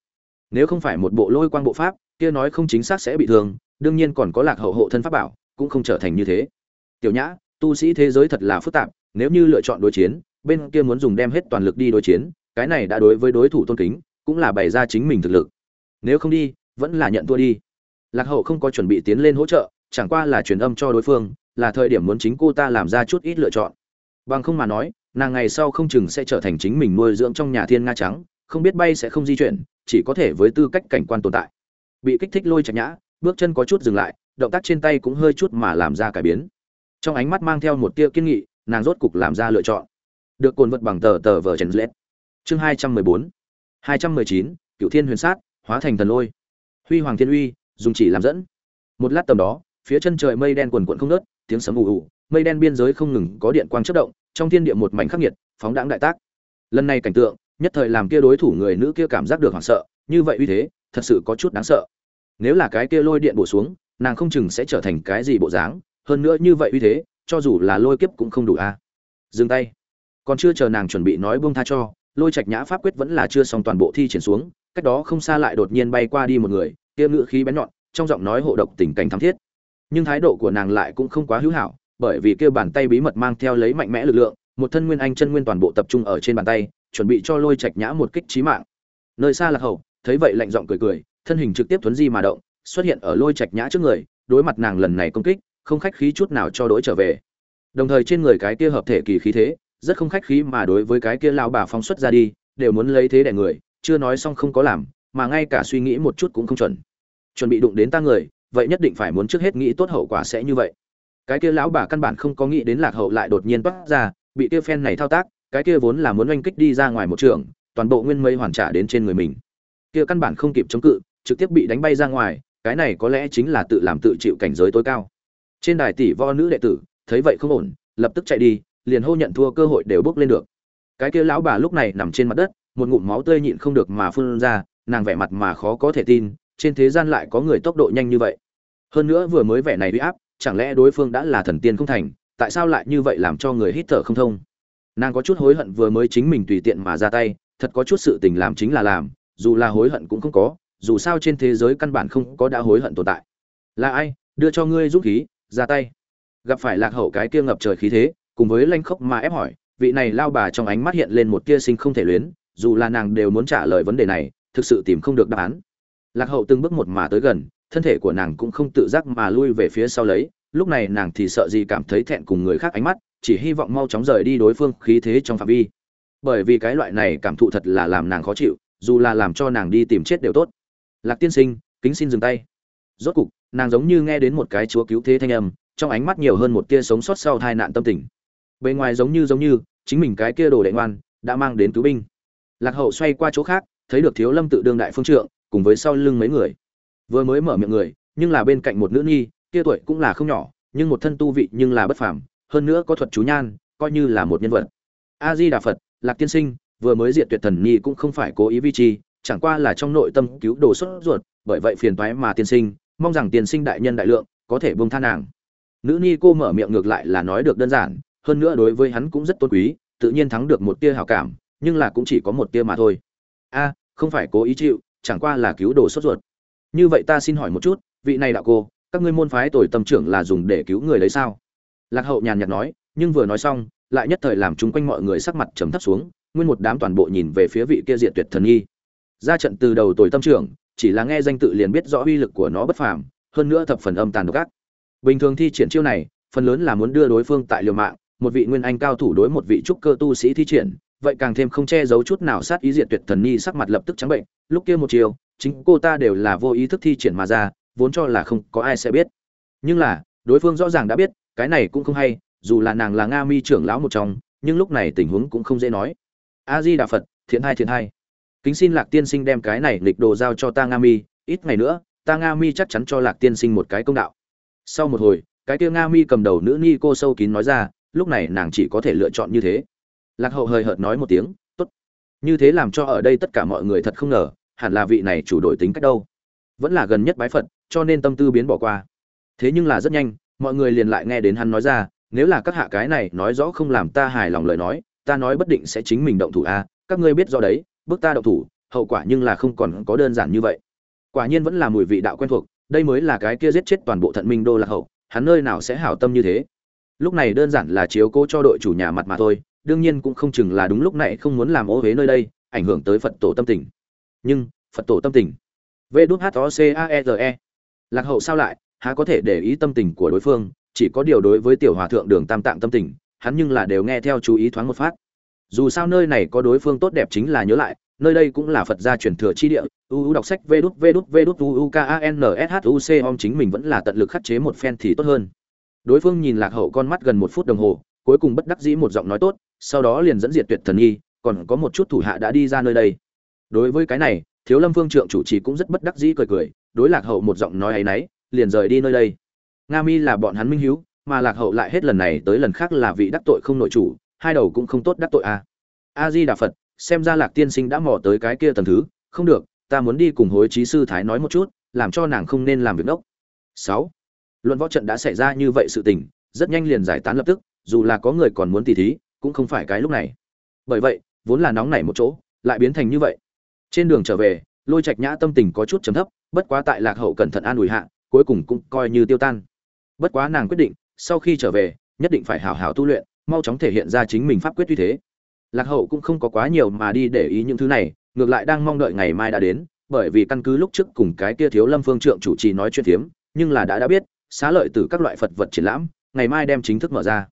Nếu không phải một bộ lôi quang bộ pháp, kia nói không chính xác sẽ bị thương, đương nhiên còn có lạc hậu hộ thân pháp bảo, cũng không trở thành như thế. Tiểu nhã tu sĩ thế giới thật là phức tạp, nếu như lựa chọn đối chiến, bên kia muốn dùng đem hết toàn lực đi đối chiến, cái này đã đối với đối thủ tôn kính, cũng là bày ra chính mình thực lực. Nếu không đi, vẫn là nhận thua đi. Lạc hậu không có chuẩn bị tiến lên hỗ trợ, chẳng qua là truyền âm cho đối phương, là thời điểm muốn chính cô ta làm ra chút ít lựa chọn. Bằng không mà nói, nàng ngày sau không chừng sẽ trở thành chính mình nuôi dưỡng trong nhà thiên nga trắng, không biết bay sẽ không di chuyển, chỉ có thể với tư cách cảnh quan tồn tại. Bị kích thích lôi chặt nhã, bước chân có chút dừng lại, động tác trên tay cũng hơi chút mà làm ra cải biến trong ánh mắt mang theo một tia kiên nghị, nàng rốt cục làm ra lựa chọn. Được cồn vật bằng tờ tờ vờ trần lết chương hai trăm mười bốn. hai trăm mười chín cựu thiên huyền sát, hóa thành thần lôi. Huy hoàng thiên uy, dùng chỉ làm dẫn. Một lát tầm đó, phía chân trời mây đen quần quận không nớt tiếng sấm ù ù, mây đen biên giới không ngừng có điện quang chất động, trong thiên địa một mảnh khắc nghiệt, phóng đãng đại tác. Lần này cảnh tượng, nhất thời làm kia đối thủ người nữ kia cảm giác được hoảng sợ, như vậy uy thế, thật sự có chút đáng sợ. Nếu là cái kia lôi điện bổ xuống, nàng không chừng sẽ trở thành cái gì bộ dáng hơn nữa như vậy uy thế, cho dù là lôi kiếp cũng không đủ a. Dừng tay. Còn chưa chờ nàng chuẩn bị nói buông tha cho, lôi trạch nhã pháp quyết vẫn là chưa xong toàn bộ thi triển xuống, cách đó không xa lại đột nhiên bay qua đi một người, kia ngự khí bén nhọn, trong giọng nói hộ độc tình cảnh thắm thiết. Nhưng thái độ của nàng lại cũng không quá hữu hảo, bởi vì kia bàn tay bí mật mang theo lấy mạnh mẽ lực lượng, một thân nguyên anh chân nguyên toàn bộ tập trung ở trên bàn tay, chuẩn bị cho lôi trạch nhã một kích trí mạng. Nơi xa lạc hậu, thấy vậy lạnh giọng cười cười, thân hình trực tiếp thuấn di mà động, xuất hiện ở lôi trạch nhã trước người, đối mặt nàng lần này công kích không khách khí chút nào cho đối trở về. Đồng thời trên người cái kia hợp thể kỳ khí thế, rất không khách khí mà đối với cái kia lao bà phóng xuất ra đi, đều muốn lấy thế đẻ người, chưa nói xong không có làm, mà ngay cả suy nghĩ một chút cũng không chuẩn. Chuẩn bị đụng đến ta người, vậy nhất định phải muốn trước hết nghĩ tốt hậu quả sẽ như vậy. Cái kia lão bà căn bản không có nghĩ đến lạc hậu lại đột nhiên toát ra, bị kia phen này thao tác, cái kia vốn là muốn oanh kích đi ra ngoài một trường, toàn bộ nguyên mây hoàn trả đến trên người mình. Kia căn bản không kịp chống cự, trực tiếp bị đánh bay ra ngoài, cái này có lẽ chính là tự làm tự chịu cảnh giới tối cao trên đài tỷ vo nữ đệ tử, thấy vậy không ổn, lập tức chạy đi, liền hô nhận thua cơ hội đều bước lên được. Cái kia lão bà lúc này nằm trên mặt đất, một ngụm máu tươi nhịn không được mà phun ra, nàng vẻ mặt mà khó có thể tin, trên thế gian lại có người tốc độ nhanh như vậy. Hơn nữa vừa mới vẻ này uy áp, chẳng lẽ đối phương đã là thần tiên không thành, tại sao lại như vậy làm cho người hít thở không thông? Nàng có chút hối hận vừa mới chính mình tùy tiện mà ra tay, thật có chút sự tình làm chính là làm, dù là hối hận cũng không có, dù sao trên thế giới căn bản không có đã hối hận tồn tại. Là ai? Đưa cho ngươi dũng khí ra tay. Gặp phải lạc hậu cái kia ngập trời khí thế, cùng với lanh khốc mà ép hỏi, vị này lao bà trong ánh mắt hiện lên một tia sinh không thể luyến, dù là nàng đều muốn trả lời vấn đề này, thực sự tìm không được đáp án. Lạc hậu từng bước một mà tới gần, thân thể của nàng cũng không tự giác mà lui về phía sau lấy, lúc này nàng thì sợ gì cảm thấy thẹn cùng người khác ánh mắt, chỉ hy vọng mau chóng rời đi đối phương khí thế trong phạm vi. Bởi vì cái loại này cảm thụ thật là làm nàng khó chịu, dù là làm cho nàng đi tìm chết đều tốt. Lạc tiên sinh, kính xin dừng tay rốt cục, nàng giống như nghe đến một cái chúa cứu thế thanh âm, trong ánh mắt nhiều hơn một tia sống sót sau tai nạn tâm tình. Bề ngoài giống như giống như, chính mình cái kia đồ đệ ngoan, đã mang đến cứu binh. Lạc hậu xoay qua chỗ khác, thấy được thiếu lâm tự đương đại phương trượng, cùng với sau lưng mấy người. Vừa mới mở miệng người, nhưng là bên cạnh một nữ nhi, kia tuổi cũng là không nhỏ, nhưng một thân tu vị nhưng là bất phàm, hơn nữa có thuật chú nhan, coi như là một nhân vật. A di đà phật, lạc tiên sinh, vừa mới diệt tuyệt thần nhi cũng không phải cố ý vi chi chẳng qua là trong nội tâm cứu đồ xuất ruột, bởi vậy phiền toái mà tiên sinh mong rằng tiền sinh đại nhân đại lượng, có thể buông tha nàng. Nữ ni cô mở miệng ngược lại là nói được đơn giản, hơn nữa đối với hắn cũng rất tôn quý, tự nhiên thắng được một tia hảo cảm, nhưng là cũng chỉ có một tia mà thôi. A, không phải cố ý chịu, chẳng qua là cứu đồ sốt ruột. Như vậy ta xin hỏi một chút, vị này đạo cô, các ngươi môn phái tồi tâm trưởng là dùng để cứu người lấy sao? Lạc hậu nhàn nhạt nói, nhưng vừa nói xong, lại nhất thời làm chung quanh mọi người sắc mặt trầm thấp xuống, nguyên một đám toàn bộ nhìn về phía vị kia diệt tuyệt thần y. Ra trận từ đầu tồi tâm trưởng chỉ là nghe danh tự liền biết rõ uy lực của nó bất phàm, hơn nữa thập phần âm tàn độc ác. Bình thường thi triển chiêu này, phần lớn là muốn đưa đối phương tại liều mạng, một vị nguyên anh cao thủ đối một vị trúc cơ tu sĩ thi triển, vậy càng thêm không che giấu chút nào sát ý diệt tuyệt thần nhi sắc mặt lập tức trắng bệnh, lúc kia một chiều, chính cô ta đều là vô ý thức thi triển mà ra, vốn cho là không có ai sẽ biết. Nhưng là, đối phương rõ ràng đã biết, cái này cũng không hay, dù là nàng là nga mi trưởng lão một trong, nhưng lúc này tình huống cũng không dễ nói. A di đà phật, thiện hai thiện hai kính xin lạc tiên sinh đem cái này lịch đồ giao cho ta nga mi, ít ngày nữa, ta nga mi chắc chắn cho lạc tiên sinh một cái công đạo. Sau một hồi, cái kia nga mi cầm đầu nữ ni cô sâu kín nói ra, lúc này nàng chỉ có thể lựa chọn như thế. Lạc hậu hời hợt nói một tiếng, tốt. Như thế làm cho ở đây tất cả mọi người thật không ngờ, hẳn là vị này chủ đổi tính cách đâu. Vẫn là gần nhất bái phật, cho nên tâm tư biến bỏ qua. Thế nhưng là rất nhanh, mọi người liền lại nghe đến hắn nói ra, nếu là các hạ cái này nói rõ không làm ta hài lòng lời nói, ta nói bất định sẽ chính mình động thủ a, các ngươi biết do đấy bước ta động thủ, hậu quả nhưng là không còn có đơn giản như vậy. Quả nhiên vẫn là mùi vị đạo quen thuộc, đây mới là cái kia giết chết toàn bộ thận minh đô lạc hậu, hắn nơi nào sẽ hảo tâm như thế. Lúc này đơn giản là chiếu cố cho đội chủ nhà mặt mà thôi, đương nhiên cũng không chừng là đúng lúc này không muốn làm ô huế nơi đây, ảnh hưởng tới phật tổ tâm tình. Nhưng, phật tổ tâm tình. V đút h o c a e r e. Lạc hậu sao lại, há có thể để ý tâm tình của đối phương, chỉ có điều đối với tiểu hòa thượng đường tam tạng tâm tình, hắn nhưng là đều nghe theo chú ý thoáng một phát dù sao nơi này có đối phương tốt đẹp chính là nhớ lại, nơi đây cũng là phật gia truyền thừa chi địa uu đọc sách v đút v đút v đút uu k a n s h u c om chính mình vẫn là tận lực khắc chế một phen thì tốt hơn. Đối phương nhìn lạc hậu con mắt gần một phút đồng hồ, cuối cùng bất đắc dĩ một giọng nói tốt, sau đó liền dẫn diệt tuyệt thần nghi còn có một chút thủ hạ đã đi ra nơi đây. Đối với cái này, thiếu lâm phương trượng chủ trì cũng rất bất đắc dĩ cười cười, đối lạc hậu một giọng nói ấy nấy, liền rời đi nơi đây. Nga mi là bọn hắn minh hiếu, mà lạc hậu lại hết lần này tới lần khác là vị đắc tội không nội chủ hai đầu cũng không tốt đắc tội a à. a di đà phật xem ra lạc tiên sinh đã mò tới cái kia tầm thứ, không được, ta muốn đi cùng hối trí sư thái nói một chút, làm cho nàng không nên làm việc đốc. Sáu. Luận võ trận đã xảy ra như vậy sự tình, rất nhanh liền giải tán lập tức, dù là có người còn muốn tỉ thí, cũng không phải cái lúc này. Bởi vậy, vốn là nóng nảy một chỗ, lại biến thành như vậy. Trên đường trở về, lôi trạch nhã tâm tình có chút chấm thấp, bất quá tại lạc hậu cẩn thận an ủi hạ, cuối cùng cũng coi như tiêu tan. Bất quá nàng quyết định, sau khi trở về, nhất định phải hảo hảo tu luyện mau chóng thể hiện ra chính mình pháp quyết uy thế. Lạc hậu cũng không có quá nhiều mà đi để ý những thứ này, ngược lại đang mong đợi ngày mai đã đến, bởi vì căn cứ lúc trước cùng cái kia thiếu lâm phương trượng chủ trì nói chuyện phiếm, nhưng là đã đã biết, xá lợi từ các loại phật vật triển lãm, ngày mai đem chính thức mở ra.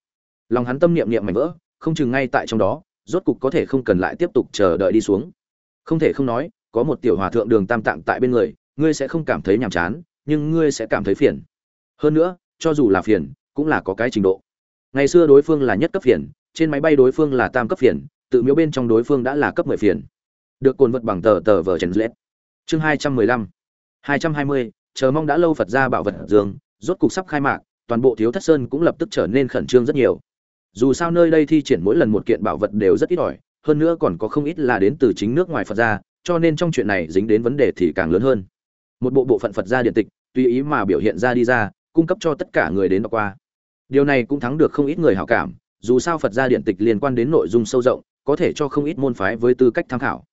Lòng hắn tâm niệm niệm mảnh vỡ, không chừng ngay tại trong đó, rốt cục có thể không cần lại tiếp tục chờ đợi đi xuống. Không thể không nói, có một tiểu hòa thượng đường tam tạng tại bên người, ngươi sẽ không cảm thấy nhàm chán, nhưng ngươi sẽ cảm thấy phiền. Hơn nữa, cho dù là phiền, cũng là có cái trình độ ngày xưa đối phương là nhất cấp phiền, trên máy bay đối phương là tam cấp phiền, tự miếu bên trong đối phương đã là cấp mười phiền. Được cồn vật bằng tờ tờ vờ trần lết chương hai trăm mười lăm. Hai trăm hai mươi, chờ mong đã lâu phật ra bảo vật dương rốt cục sắp khai mạc, toàn bộ thiếu thất sơn cũng lập tức trở nên khẩn trương rất nhiều. Dù sao nơi đây thi triển mỗi lần một kiện bảo vật đều rất ít ỏi, hơn nữa còn có không ít là đến từ chính nước ngoài phật gia, cho nên trong chuyện này dính đến vấn đề thì càng lớn hơn. Một bộ bộ phận phật gia điện tịch, tùy ý mà biểu hiện ra đi ra, cung cấp cho tất cả người đến đọc qua điều này cũng thắng được không ít người hảo cảm, dù sao phật gia điện tịch liên quan đến nội dung sâu rộng, có thể cho không ít môn phái với tư cách tham khảo.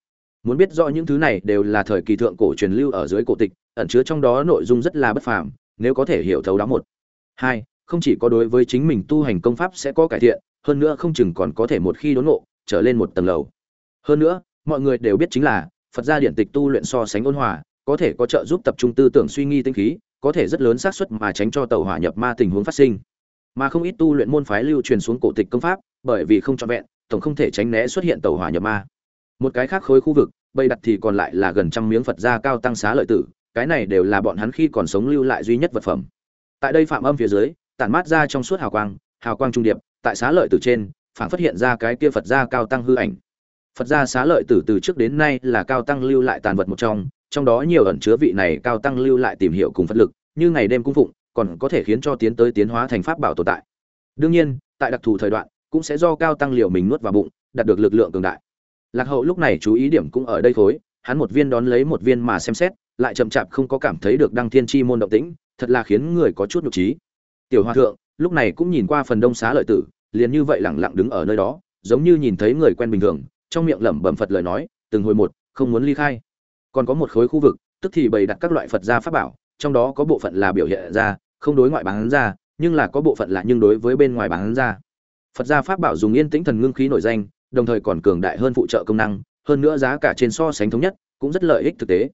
Muốn biết rõ những thứ này đều là thời kỳ thượng cổ truyền lưu ở dưới cổ tịch, ẩn chứa trong đó nội dung rất là bất phàm, nếu có thể hiểu thấu đó một. Hai, không chỉ có đối với chính mình tu hành công pháp sẽ có cải thiện, hơn nữa không chừng còn có thể một khi đốn ngộ, trở lên một tầng lầu. Hơn nữa, mọi người đều biết chính là, phật gia điện tịch tu luyện so sánh ôn hòa, có thể có trợ giúp tập trung tư tưởng suy nghi tinh khí, có thể rất lớn xác suất mà tránh cho tàu hỏa nhập ma tình huống phát sinh mà không ít tu luyện môn phái lưu truyền xuống cổ tịch công pháp, bởi vì không trọn vẹn, tổng không thể tránh né xuất hiện tàu hỏa nhập ma. Một cái khác khối khu vực bây đặt thì còn lại là gần trăm miếng phật gia cao tăng xá lợi tử, cái này đều là bọn hắn khi còn sống lưu lại duy nhất vật phẩm. Tại đây phạm âm phía dưới, tản mát ra trong suốt hào quang hào quang trung điệp, tại xá lợi tử trên, phảng phát hiện ra cái kia phật gia cao tăng hư ảnh. Phật gia xá lợi tử từ trước đến nay là cao tăng lưu lại tàn vật một trong trong đó nhiều ẩn chứa vị này cao tăng lưu lại tìm hiểu cùng phật lực, như ngày đêm cung phụng còn có thể khiến cho tiến tới tiến hóa thành pháp bảo tồn tại. Đương nhiên, tại đặc thù thời đoạn, cũng sẽ do cao tăng liều mình nuốt vào bụng, đạt được lực lượng cường đại. Lạc hậu lúc này chú ý điểm cũng ở đây khối hắn một viên đón lấy một viên mà xem xét, lại chậm chạp không có cảm thấy được đăng thiên chi môn động tĩnh, thật là khiến người có chút nhục trí. Tiểu hòa thượng, lúc này cũng nhìn qua phần đông xá lợi tử, liền như vậy lẳng lặng đứng ở nơi đó, giống như nhìn thấy người quen bình thường, trong miệng lẩm bẩm phật lời nói, từng hồi một, không muốn ly khai. Còn có một khối khu vực, tức thì bày đặt các loại phật gia pháp bảo, trong đó có bộ phận là biểu hiện ra không đối ngoại bán ra, nhưng là có bộ phận là nhưng đối với bên ngoài bán ra. Phật gia pháp bảo dùng yên tĩnh thần ngưng khí nổi danh, đồng thời còn cường đại hơn phụ trợ công năng, hơn nữa giá cả trên so sánh thống nhất, cũng rất lợi ích thực tế.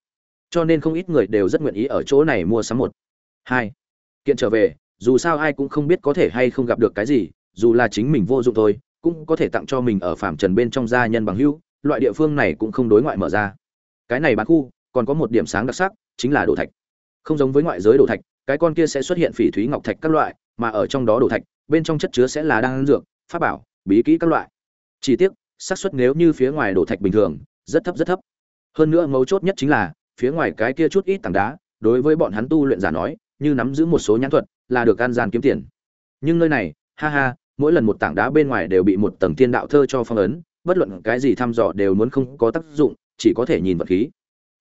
Cho nên không ít người đều rất nguyện ý ở chỗ này mua sắm một. Hai, kiện trở về, dù sao ai cũng không biết có thể hay không gặp được cái gì, dù là chính mình vô dụng thôi, cũng có thể tặng cho mình ở phạm trần bên trong gia nhân bằng hữu, loại địa phương này cũng không đối ngoại mở ra. Cái này bán khu, còn có một điểm sáng đặc sắc, chính là đồ thạch. Không giống với ngoại giới đồ thạch cái con kia sẽ xuất hiện phỉ thúy ngọc thạch các loại, mà ở trong đó đồ thạch, bên trong chất chứa sẽ là đan dược, pháp bảo, bí kỹ các loại. Chỉ tiếc, xác suất nếu như phía ngoài đồ thạch bình thường, rất thấp rất thấp. Hơn nữa mấu chốt nhất chính là, phía ngoài cái kia chút ít tảng đá, đối với bọn hắn tu luyện giả nói, như nắm giữ một số nhãn thuật, là được an gian kiếm tiền. Nhưng nơi này, ha ha, mỗi lần một tảng đá bên ngoài đều bị một tầng thiên đạo thơ cho phong ấn, bất luận cái gì thăm dò đều muốn không có tác dụng, chỉ có thể nhìn vật khí.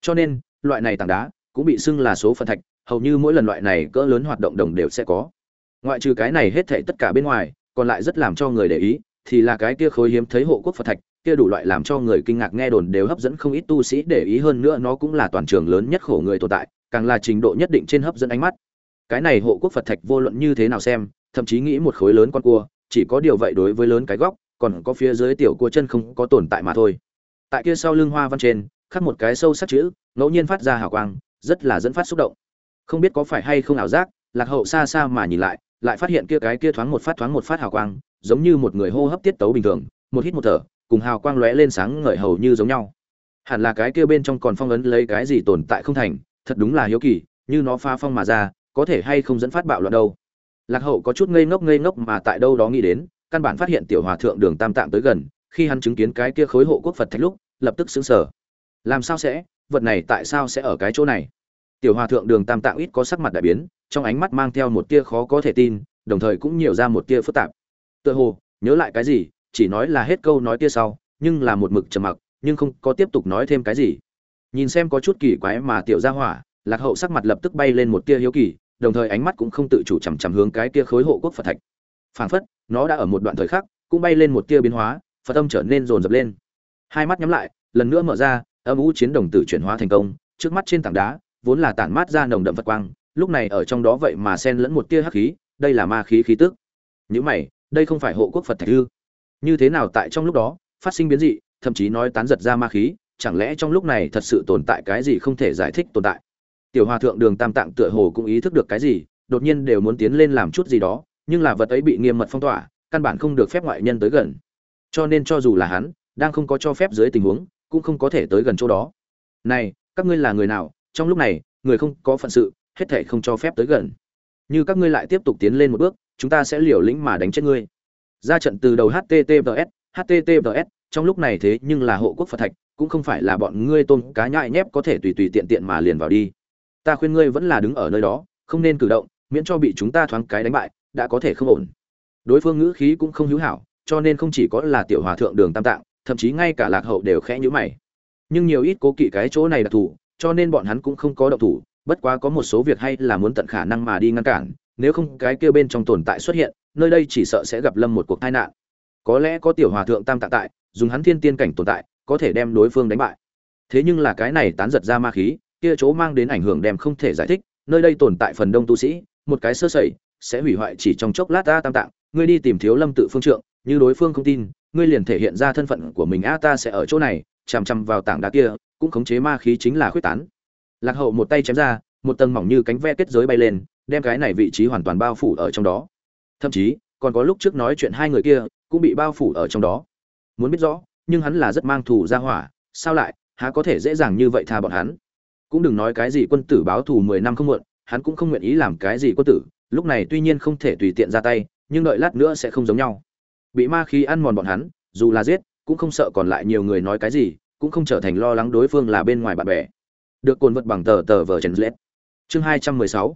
Cho nên, loại này tảng đá cũng bị xưng là số phận thạch hầu như mỗi lần loại này cỡ lớn hoạt động đồng đều sẽ có. Ngoại trừ cái này hết thảy tất cả bên ngoài, còn lại rất làm cho người để ý, thì là cái kia khối hiếm thấy hộ quốc phật thạch, kia đủ loại làm cho người kinh ngạc nghe đồn đều hấp dẫn không ít tu sĩ để ý hơn nữa nó cũng là toàn trường lớn nhất khổ người tồn tại, càng là trình độ nhất định trên hấp dẫn ánh mắt. Cái này hộ quốc phật thạch vô luận như thế nào xem, thậm chí nghĩ một khối lớn con cua, chỉ có điều vậy đối với lớn cái góc, còn có phía dưới tiểu cua chân không có tồn tại mà thôi. Tại kia sau lưng hoa văn trên, khắc một cái sâu sắc chữ, ngẫu nhiên phát ra hào quang, rất là dẫn phát xúc động không biết có phải hay không ảo giác, lạc hậu xa xa mà nhìn lại lại phát hiện kia cái kia thoáng một phát thoáng một phát hào quang, giống như một người hô hấp tiết tấu bình thường, một hít một thở, cùng hào quang lóe lên sáng ngời hầu như giống nhau. Hẳn là cái kia bên trong còn phong ấn lấy cái gì tồn tại không thành, thật đúng là hiếu kỳ, như nó pha phong mà ra, có thể hay không dẫn phát bạo loạn đâu. Lạc hậu có chút ngây ngốc ngây ngốc mà tại đâu đó nghĩ đến, căn bản phát hiện tiểu hòa thượng đường tam tạng tới gần, khi hắn chứng kiến cái kia khối hộ quốc phật thạch lúc, lập tức xứng sở làm sao sẽ, vật này tại sao sẽ ở cái chỗ này? Tiểu hòa thượng đường tam tạng ít có sắc mặt đại biến, trong ánh mắt mang theo một tia khó có thể tin, đồng thời cũng nhiều ra một tia phức tạp. Tựa hồ, nhớ lại cái gì, chỉ nói là hết câu nói tia sau, nhưng là một mực trầm mặc, nhưng không có tiếp tục nói thêm cái gì. Nhìn xem có chút kỳ quái mà tiểu ra hỏa, lạc hậu sắc mặt lập tức bay lên một tia hiếu kỳ, đồng thời ánh mắt cũng không tự chủ chằm chằm hướng cái tia khối hộ quốc phật thạch. Phảng phất, nó đã ở một đoạn thời khắc, cũng bay lên một tia biến hóa, phật âm trở nên rồn rập lên. Hai mắt nhắm lại, lần nữa mở ra, âm u chiến đồng tử chuyển hóa thành công, trước mắt trên tảng đá vốn là tản mát ra nồng đậm vật quang, lúc này ở trong đó vậy mà xen lẫn một tia hắc khí, đây là ma khí khí tức. Những mày, đây không phải hộ quốc phật thạch ư? Như thế nào tại trong lúc đó, phát sinh biến dị, thậm chí nói tán giật ra ma khí, chẳng lẽ trong lúc này thật sự tồn tại cái gì không thể giải thích tồn tại? Tiểu hòa thượng đường tam tạng tựa hồ cũng ý thức được cái gì, đột nhiên đều muốn tiến lên làm chút gì đó, nhưng là vật ấy bị nghiêm mật phong tỏa, căn bản không được phép ngoại nhân tới gần. Cho nên cho dù là hắn, đang không có cho phép dưới tình huống, cũng không có thể tới gần chỗ đó. Này, các ngươi là người nào trong lúc này, người không có phận sự, hết thể không cho phép tới gần. Như các ngươi lại tiếp tục tiến lên một bước, chúng ta sẽ liều lĩnh mà đánh chết ngươi. Ra trận từ đầu https https trong lúc này thế nhưng là hộ quốc phật thạch, cũng không phải là bọn ngươi tôn cá nhại nhép có thể tùy tùy tiện tiện mà liền vào đi. Ta khuyên ngươi vẫn là đứng ở nơi đó, không nên cử động, miễn cho bị chúng ta thoáng cái đánh bại, đã có thể không ổn. Đối phương ngữ khí cũng không hữu hảo, cho nên không chỉ có là tiểu hòa thượng đường tam tạng, thậm chí ngay cả lạc hậu đều khẽ nhíu mày. Nhưng nhiều ít cố kỵ cái chỗ này đặc thù cho nên bọn hắn cũng không có động thủ, bất quá có một số việc hay là muốn tận khả năng mà đi ngăn cản, nếu không cái kia bên trong tồn tại xuất hiện, nơi đây chỉ sợ sẽ gặp lâm một cuộc tai nạn. Có lẽ có tiểu hòa thượng tam tạng tại, dùng hắn thiên tiên cảnh tồn tại, có thể đem đối phương đánh bại. Thế nhưng là cái này tán giật ra ma khí, kia chỗ mang đến ảnh hưởng đem không thể giải thích, nơi đây tồn tại phần đông tu sĩ, một cái sơ sẩy, sẽ hủy hoại chỉ trong chốc lát ta tam tạng, ngươi đi tìm thiếu lâm tự phương trượng, như đối phương không tin, ngươi liền thể hiện ra thân phận của mình, a ta sẽ ở chỗ này, chằm chằm vào tảng đá kia cũng khống chế ma khí chính là khuyết tán. Lạc hậu một tay chém ra, một tầng mỏng như cánh ve kết giới bay lên, đem cái này vị trí hoàn toàn bao phủ ở trong đó. Thậm chí, còn có lúc trước nói chuyện hai người kia, cũng bị bao phủ ở trong đó. Muốn biết rõ, nhưng hắn là rất mang thù ra hỏa, sao lại, há có thể dễ dàng như vậy tha bọn hắn? Cũng đừng nói cái gì quân tử báo thù mười năm không muộn, hắn cũng không nguyện ý làm cái gì quân tử, lúc này tuy nhiên không thể tùy tiện ra tay, nhưng đợi lát nữa sẽ không giống nhau. Bị ma khí ăn mòn bọn hắn, dù là giết, cũng không sợ còn lại nhiều người nói cái gì cũng không trở thành lo lắng đối phương là bên ngoài bạn bè. Được cồn vật bằng tờ tờ vờ trần lết. Chương hai trăm mười sáu.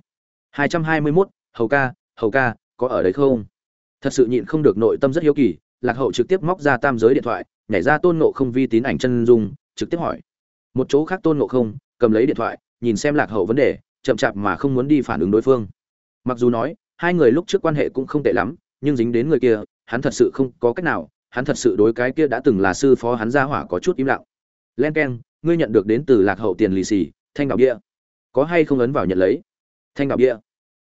hai trăm hai mươi mốt, hầu ca hầu ca, có ở đấy không? Thật sự nhịn không được nội tâm rất hiếu kỳ, lạc hậu trực tiếp móc ra tam giới điện thoại, nhảy ra tôn nộ không vi tín ảnh chân dung, trực tiếp hỏi. Một chỗ khác tôn nộ không, cầm lấy điện thoại, nhìn xem lạc hậu vấn đề, chậm chạp mà không muốn đi phản ứng đối phương. Mặc dù nói, hai người lúc trước quan hệ cũng không tệ lắm, nhưng dính đến người kia, hắn thật sự không có cách nào, hắn thật sự đối cái kia đã từng là sư phó hắn ra hỏa có chút im lặng len k e n ngươi nhận được đến từ lạc hậu tiền lì xì, thanh đạo bia. Có hay không ấn vào nhận lấy? Thanh đạo bia.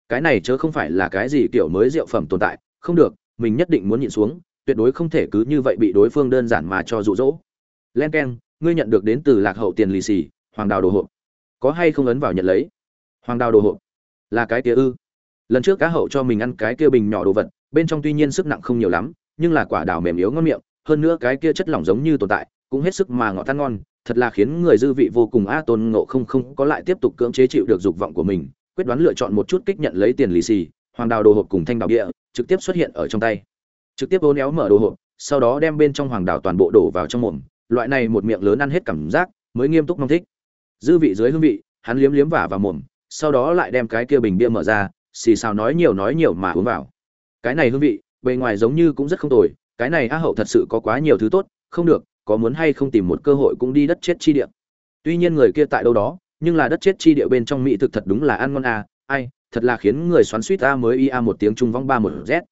Cái này chớ không phải là cái gì kiểu mới rượu phẩm tồn tại, không được, mình nhất định muốn nhịn xuống, tuyệt đối không thể cứ như vậy bị đối phương đơn giản mà cho rụ rỗ len k e n ngươi nhận được đến từ lạc hậu tiền lì xì, hoàng đào đồ hộp. Có hay không ấn vào nhận lấy? Hoàng đào đồ hộp. Là cái kia ư? Lần trước cá hậu cho mình ăn cái kia bình nhỏ đồ vật, bên trong tuy nhiên sức nặng không nhiều lắm, nhưng là quả đào mềm yếu ngon miệng, hơn nữa cái kia chất lỏng giống như tồn tại cũng hết sức mà ngọt tan ngon, thật là khiến người dư vị vô cùng. A tôn ngộ không không có lại tiếp tục cưỡng chế chịu được dục vọng của mình, quyết đoán lựa chọn một chút kích nhận lấy tiền lì xì, hoàng đào đồ hộp cùng thanh đào địa trực tiếp xuất hiện ở trong tay. Trực tiếp ố néo mở đồ hộp, sau đó đem bên trong hoàng đào toàn bộ đổ vào trong mồm. Loại này một miệng lớn ăn hết cảm giác, mới nghiêm túc mong thích. Dư vị dưới hương vị, hắn liếm liếm vả vào mồm, sau đó lại đem cái kia bình bia mở ra, xì xào nói nhiều nói nhiều mà uống vào. Cái này hương vị, bề ngoài giống như cũng rất không tồi, cái này a hậu thật sự có quá nhiều thứ tốt, không được có muốn hay không tìm một cơ hội cũng đi đất chết chi địa. Tuy nhiên người kia tại đâu đó, nhưng là đất chết chi địa bên trong mỹ thực thật đúng là ăn ngon à ai, thật là khiến người xoắn suýt ta mới ia một tiếng trung vong ba một z.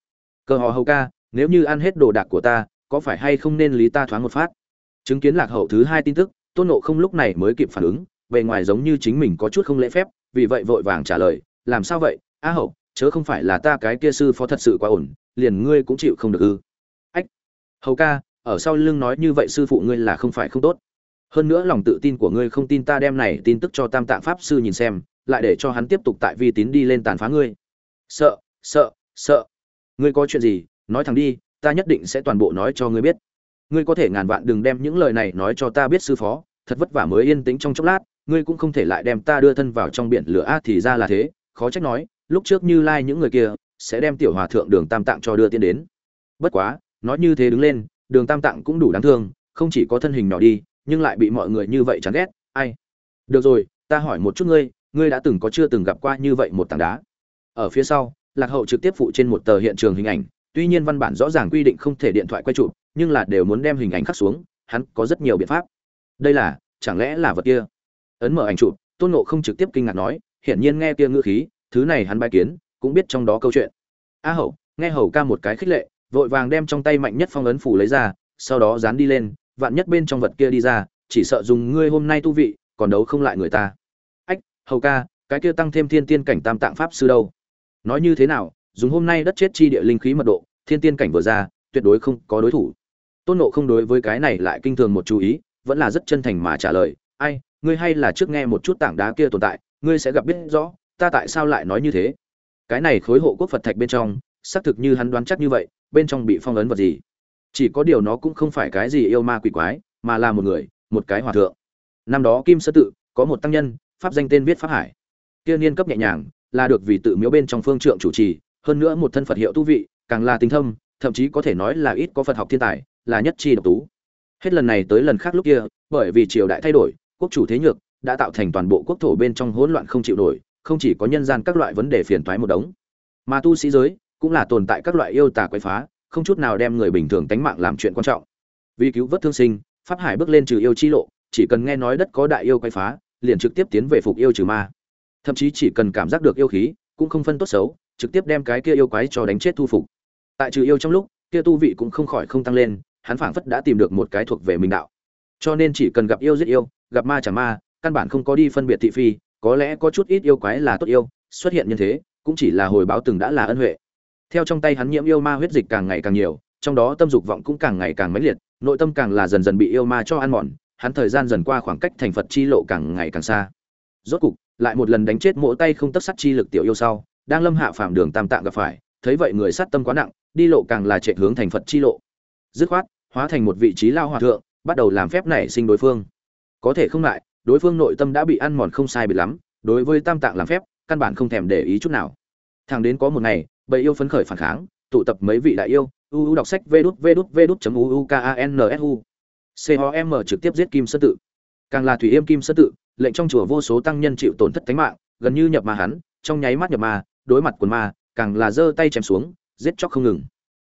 Cơ họ hầu ca, nếu như ăn hết đồ đạc của ta, có phải hay không nên lý ta thoáng một phát? Chứng kiến lạc hậu thứ hai tin tức, tôn nộ không lúc này mới kịp phản ứng, bề ngoài giống như chính mình có chút không lễ phép, vì vậy vội vàng trả lời, làm sao vậy? A hậu, chớ không phải là ta cái kia sư phó thật sự quá ổn, liền ngươi cũng chịu không được ư? Ách, hầu ca ở sau lưng nói như vậy sư phụ ngươi là không phải không tốt. Hơn nữa lòng tự tin của ngươi không tin ta đem này tin tức cho tam tạng pháp sư nhìn xem, lại để cho hắn tiếp tục tại vi tín đi lên tàn phá ngươi. Sợ sợ sợ. Ngươi có chuyện gì, nói thẳng đi, ta nhất định sẽ toàn bộ nói cho ngươi biết. Ngươi có thể ngàn vạn đừng đem những lời này nói cho ta biết sư phó, thật vất vả mới yên tĩnh trong chốc lát, ngươi cũng không thể lại đem ta đưa thân vào trong biển lửa a thì ra là thế, khó trách nói, lúc trước như lai những người kia sẽ đem tiểu hòa thượng đường tam tạng cho đưa tiên đến. Bất quá, nói như thế đứng lên đường tam tạng cũng đủ đáng thương, không chỉ có thân hình nhỏ đi, nhưng lại bị mọi người như vậy chán ghét, ai? Được rồi, ta hỏi một chút ngươi ngươi đã từng có chưa từng gặp qua như vậy một tảng đá? Ở phía sau, lạc hậu trực tiếp phụ trên một tờ hiện trường hình ảnh, tuy nhiên văn bản rõ ràng quy định không thể điện thoại quay chụp, nhưng là đều muốn đem hình ảnh khắc xuống, hắn có rất nhiều biện pháp. Đây là, chẳng lẽ là vật kia? Ấn mở ảnh chụp, tôn nộ không trực tiếp kinh ngạc nói, hiển nhiên nghe kia ngữ khí, thứ này hắn bài kiến, cũng biết trong đó câu chuyện. A hậu, nghe hầu ca một cái khích lệ vội vàng đem trong tay mạnh nhất phong ấn phủ lấy ra, sau đó dán đi lên, vạn nhất bên trong vật kia đi ra, chỉ sợ dùng ngươi hôm nay tu vị, còn đấu không lại người ta. Ách, hầu ca, cái kia tăng thêm thiên tiên cảnh tam tạng pháp sư đâu? Nói như thế nào, dùng hôm nay đất chết chi địa linh khí mật độ, thiên tiên cảnh vừa ra, tuyệt đối không có đối thủ. Tôn nộ không đối với cái này lại kinh thường một chú ý, vẫn là rất chân thành mà trả lời, ai, ngươi hay là trước nghe một chút tảng đá kia tồn tại, ngươi sẽ gặp biết rõ, ta tại sao lại nói như thế? Cái này khối hộ quốc phật thạch bên trong, xác thực như hắn đoán chắc như vậy bên trong bị phong ấn vật gì. Chỉ có điều nó cũng không phải cái gì yêu ma quỷ quái, mà là một người, một cái hòa thượng. Năm đó kim sơ tự, có một tăng nhân, pháp danh tên viết pháp hải. Kia niên cấp nhẹ nhàng, là được vì tự miếu bên trong phương trượng chủ trì, hơn nữa một thân phật hiệu tu vị, càng là tinh thâm, thậm chí có thể nói là ít có phật học thiên tài, là nhất chi độc tú. Hết lần này tới lần khác lúc kia, bởi vì triều đại thay đổi, quốc chủ thế nhược, đã tạo thành toàn bộ quốc thổ bên trong hỗn loạn không chịu nổi, không chỉ có nhân gian các loại vấn đề phiền toái một đống. Mà tu sĩ giới cũng là tồn tại các loại yêu tà quái phá, không chút nào đem người bình thường tánh mạng làm chuyện quan trọng. Vì cứu vớt thương sinh, pháp hải bước lên trừ yêu chi lộ, chỉ cần nghe nói đất có đại yêu quái phá, liền trực tiếp tiến về phục yêu trừ ma. Thậm chí chỉ cần cảm giác được yêu khí, cũng không phân tốt xấu, trực tiếp đem cái kia yêu quái cho đánh chết thu phục. Tại trừ yêu trong lúc, kia tu vị cũng không khỏi không tăng lên, hắn phảng phất đã tìm được một cái thuộc về mình đạo. Cho nên chỉ cần gặp yêu giết yêu, gặp ma chẳng ma, căn bản không có đi phân biệt thị phi, có lẽ có chút ít yêu quái là tốt yêu, xuất hiện như thế, cũng chỉ là hồi báo từng đã là ân huệ theo trong tay hắn nhiễm yêu ma huyết dịch càng ngày càng nhiều, trong đó tâm dục vọng cũng càng ngày càng mãnh liệt, nội tâm càng là dần dần bị yêu ma cho ăn mòn, hắn thời gian dần qua khoảng cách thành phật chi lộ càng ngày càng xa. Rốt cục, lại một lần đánh chết mỗi tay không tất sắt chi lực tiểu yêu sau, đang lâm hạ phạm đường tam tạng gặp phải, thấy vậy người sát tâm quá nặng, đi lộ càng là trệ hướng thành phật chi lộ. Dứt khoát, hóa thành một vị trí lao hòa thượng, bắt đầu làm phép nảy sinh đối phương. Có thể không lại đối phương nội tâm đã bị ăn mòn không sai biệt lắm, đối với tam tạng làm phép, căn bản không thèm để ý chút nào. Thằng đến có một ngày bầy yêu phấn khởi phản kháng, tụ tập mấy vị đại yêu uu đọc sách vê đút vê đút vê đút chấm uu kansu com trực tiếp giết kim sơn tự. Càng là thủy yêm kim sơn tự, lệnh trong chùa vô số tăng nhân chịu tổn thất tính mạng, gần như nhập ma hắn, trong nháy mắt nhập ma, đối mặt quần ma, càng là giơ tay chém xuống, giết chóc không ngừng.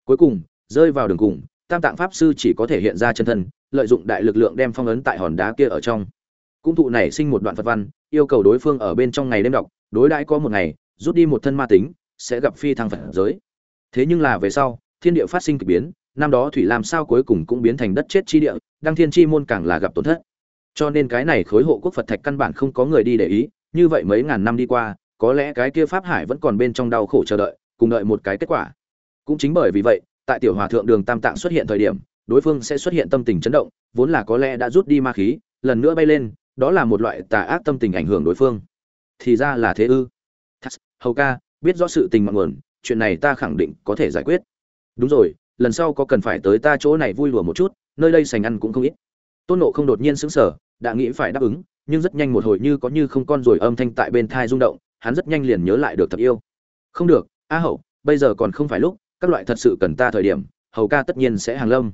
Cuối cùng, rơi vào đường cùng, tam tạng pháp sư chỉ có thể hiện ra chân thân, lợi dụng đại lực lượng đem phong ấn tại hòn đá kia ở trong. Cung thụ này sinh một đoạn phật văn, yêu cầu đối phương ở bên trong ngày đêm đọc, đối đãi có một ngày, rút đi một thân ma tính sẽ gặp phi thăng phật giới. Thế nhưng là về sau, thiên địa phát sinh kỳ biến, năm đó thủy làm sao cuối cùng cũng biến thành đất chết chi địa, đăng thiên chi môn càng là gặp tổn thất. Cho nên cái này khối hộ quốc phật thạch căn bản không có người đi để ý, như vậy mấy ngàn năm đi qua, có lẽ cái kia pháp hải vẫn còn bên trong đau khổ chờ đợi, cùng đợi một cái kết quả. Cũng chính bởi vì vậy, tại tiểu hòa thượng đường tam tạng xuất hiện thời điểm, đối phương sẽ xuất hiện tâm tình chấn động, vốn là có lẽ đã rút đi ma khí, lần nữa bay lên, đó là một loại tà ác tâm tình ảnh hưởng đối phương. Thì ra là thế ư. Hầu ca biết rõ sự tình mặn nguồn, chuyện này ta khẳng định có thể giải quyết. Đúng rồi, lần sau có cần phải tới ta chỗ này vui lùa một chút, nơi đây sành ăn cũng không ít. Tôn nộ không đột nhiên sững sờ, đã nghĩ phải đáp ứng, nhưng rất nhanh một hồi như có như không con rồi âm thanh tại bên thai rung động, hắn rất nhanh liền nhớ lại được thật yêu. Không được, a hậu, bây giờ còn không phải lúc, các loại thật sự cần ta thời điểm, hầu ca tất nhiên sẽ hàng lâm.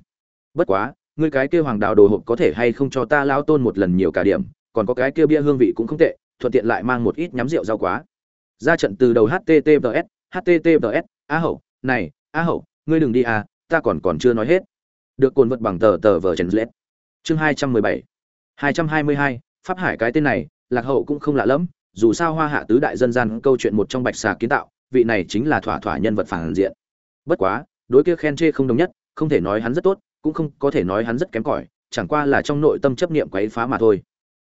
Bất quá, ngươi cái kia hoàng đạo đồ hộp có thể hay không cho ta lao tôn một lần nhiều cả điểm, còn có cái kia bia hương vị cũng không tệ, thuận tiện lại mang một ít nhắm rượu rau quá ra trận từ đầu https https a hậu, này, a hậu, ngươi đừng đi à ta còn còn chưa nói hết. Được cồn vật bằng tờ tờ vờ trần lết. Chương hai trăm mười bảy. hai trăm hai mươi hai, pháp hải cái tên này, lạc hậu cũng không lạ lẫm, dù sao hoa hạ tứ đại dân gian câu chuyện một trong bạch xà kiến tạo, vị này chính là thỏa thỏa nhân vật phản diện. Bất quá, đối kia khen chê không đồng nhất, không thể nói hắn rất tốt, cũng không có thể nói hắn rất kém cỏi, chẳng qua là trong nội tâm chấp niệm quấy phá mà thôi.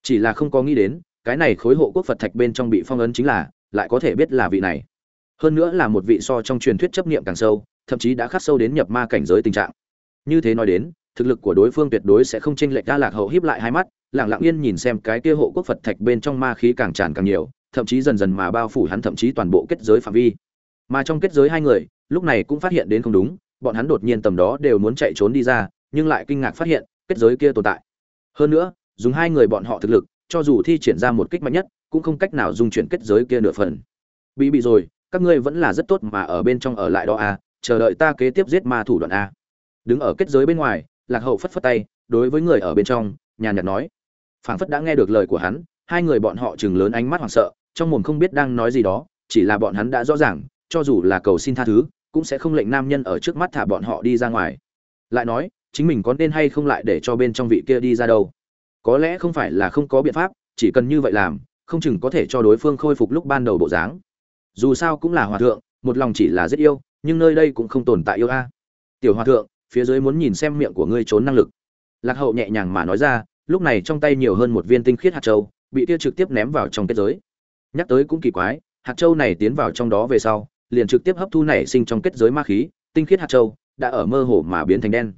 Chỉ là không có nghĩ đến, cái này khối hộ quốc phật thạch bên trong bị phong ấn chính là lại có thể biết là vị này. Hơn nữa là một vị so trong truyền thuyết chấp niệm càng sâu, thậm chí đã khắc sâu đến nhập ma cảnh giới tình trạng. Như thế nói đến, thực lực của đối phương tuyệt đối sẽ không chênh lệch ra lạc hậu híp lại hai mắt, lặng lặng yên nhìn xem cái kia hộ quốc phật thạch bên trong ma khí càng tràn càng nhiều, thậm chí dần dần mà bao phủ hắn thậm chí toàn bộ kết giới phạm vi. Mà trong kết giới hai người, lúc này cũng phát hiện đến không đúng, bọn hắn đột nhiên tầm đó đều muốn chạy trốn đi ra, nhưng lại kinh ngạc phát hiện, kết giới kia tồn tại. Hơn nữa, dùng hai người bọn họ thực lực cho dù thi triển ra một kích mạnh nhất, cũng không cách nào dung chuyển kết giới kia nửa phần. Bị bị rồi, các ngươi vẫn là rất tốt mà ở bên trong ở lại đó à chờ đợi ta kế tiếp giết ma thủ đoạn a đứng ở kết giới bên ngoài, lạc hậu phất phất tay, đối với người ở bên trong, nhàn nhạt nói. Phảng phất đã nghe được lời của hắn, hai người bọn họ trừng lớn ánh mắt hoảng sợ, trong mồm không biết đang nói gì đó, chỉ là bọn hắn đã rõ ràng, cho dù là cầu xin tha thứ, cũng sẽ không lệnh nam nhân ở trước mắt thả bọn họ đi ra ngoài. Lại nói, chính mình có nên hay không lại để cho bên trong vị kia đi ra đâu? Có lẽ không phải là không có biện pháp, chỉ cần như vậy làm, không chừng có thể cho đối phương khôi phục lúc ban đầu bộ dáng. Dù sao cũng là hòa thượng, một lòng chỉ là rất yêu, nhưng nơi đây cũng không tồn tại yêu a. Tiểu hòa thượng, phía dưới muốn nhìn xem miệng của ngươi trốn năng lực. Lạc hậu nhẹ nhàng mà nói ra, lúc này trong tay nhiều hơn một viên tinh khiết hạt châu, bị kia trực tiếp ném vào trong kết giới. Nhắc tới cũng kỳ quái, hạt châu này tiến vào trong đó về sau, liền trực tiếp hấp thu nảy sinh trong kết giới ma khí, tinh khiết hạt châu, đã ở mơ hồ mà biến thành đen.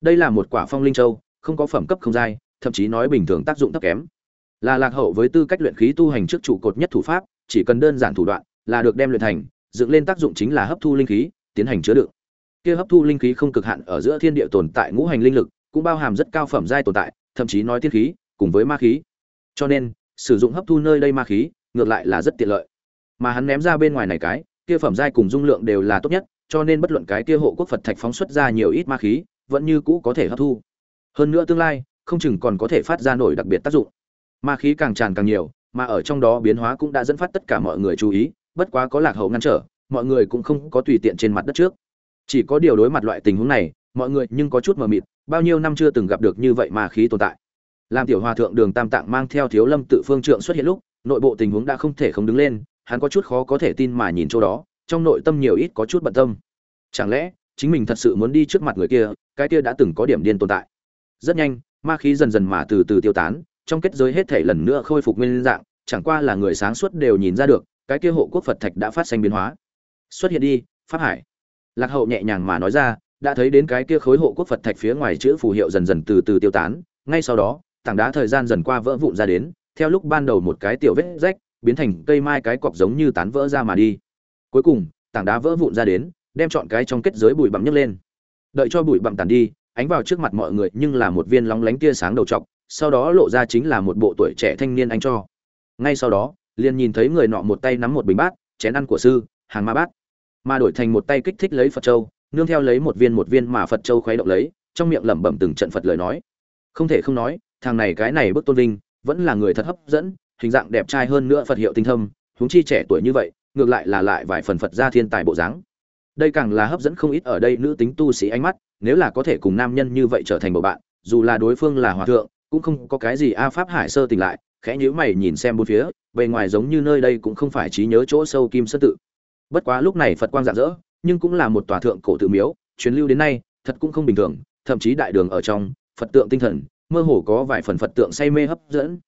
Đây là một quả phong linh châu, không có phẩm cấp không dai thậm chí nói bình thường tác dụng thấp kém. Là lạc hậu với tư cách luyện khí tu hành trước trụ cột nhất thủ pháp, chỉ cần đơn giản thủ đoạn là được đem luyện thành, dựng lên tác dụng chính là hấp thu linh khí, tiến hành chứa đựng. Kia hấp thu linh khí không cực hạn ở giữa thiên địa tồn tại ngũ hành linh lực, cũng bao hàm rất cao phẩm giai tồn tại, thậm chí nói tiên khí, cùng với ma khí. Cho nên, sử dụng hấp thu nơi đây ma khí, ngược lại là rất tiện lợi. Mà hắn ném ra bên ngoài này cái, kia phẩm giai cùng dung lượng đều là tốt nhất, cho nên bất luận cái kia hộ quốc phật thạch phóng xuất ra nhiều ít ma khí, vẫn như cũ có thể hấp thu. Hơn nữa tương lai không chừng còn có thể phát ra nổi đặc biệt tác dụng. Ma khí càng tràn càng nhiều, mà ở trong đó biến hóa cũng đã dẫn phát tất cả mọi người chú ý, bất quá có lạc hậu ngăn trở, mọi người cũng không có tùy tiện trên mặt đất trước. Chỉ có điều đối mặt loại tình huống này, mọi người nhưng có chút mờ mịt, bao nhiêu năm chưa từng gặp được như vậy ma khí tồn tại. Làm tiểu hòa thượng đường tam tạng mang theo thiếu lâm tự phương trượng xuất hiện lúc, nội bộ tình huống đã không thể không đứng lên, hắn có chút khó có thể tin mà nhìn chỗ đó, trong nội tâm nhiều ít có chút bận tâm. Chẳng lẽ, chính mình thật sự muốn đi trước mặt người kia, cái kia đã từng có điểm điên tồn tại. Rất nhanh ma khí dần dần mà từ từ tiêu tán, trong kết giới hết thể lần nữa khôi phục nguyên dạng, chẳng qua là người sáng suốt đều nhìn ra được, cái kia hộ quốc phật thạch đã phát sinh biến hóa. Xuất hiện đi, pháp hải. Lạc hậu nhẹ nhàng mà nói ra, đã thấy đến cái kia khối hộ quốc phật thạch phía ngoài chữ phù hiệu dần dần từ từ tiêu tán, ngay sau đó, tảng đá thời gian dần qua vỡ vụn ra đến, theo lúc ban đầu một cái tiểu vết rách, biến thành cây mai cái cọc giống như tán vỡ ra mà đi. Cuối cùng, tảng đá vỡ vụn ra đến, đem chọn cái trong kết giới bụi bặm nhấc lên. Đợi cho bụi bặm tàn đi ánh vào trước mặt mọi người nhưng là một viên lóng lánh tia sáng đầu trọc, sau đó lộ ra chính là một bộ tuổi trẻ thanh niên anh cho. Ngay sau đó, liền nhìn thấy người nọ một tay nắm một bình bát, chén ăn của sư, hàng ma bát. Mà đổi thành một tay kích thích lấy phật châu, nương theo lấy một viên một viên mà phật châu khuấy động lấy, trong miệng lẩm bẩm từng trận phật lời nói. Không thể không nói, thằng này cái này bức tôn vinh, vẫn là người thật hấp dẫn, hình dạng đẹp trai hơn nữa phật hiệu tinh thâm, huống chi trẻ tuổi như vậy, ngược lại là lại vài phần phật gia thiên tài bộ dáng đây càng là hấp dẫn không ít ở đây nữ tính tu sĩ ánh mắt, nếu là có thể cùng nam nhân như vậy trở thành bầu bạn, dù là đối phương là hòa thượng, cũng không có cái gì a pháp hải sơ tỉnh lại, khẽ nhíu mày nhìn xem bốn phía, bề ngoài giống như nơi đây cũng không phải trí nhớ chỗ sâu kim sơn tự. Bất quá lúc này phật quang rạng rỡ, nhưng cũng là một tòa thượng cổ tự miếu, truyền lưu đến nay, thật cũng không bình thường, thậm chí đại đường ở trong, phật tượng tinh thần, mơ hồ có vài phần phật tượng say mê hấp dẫn.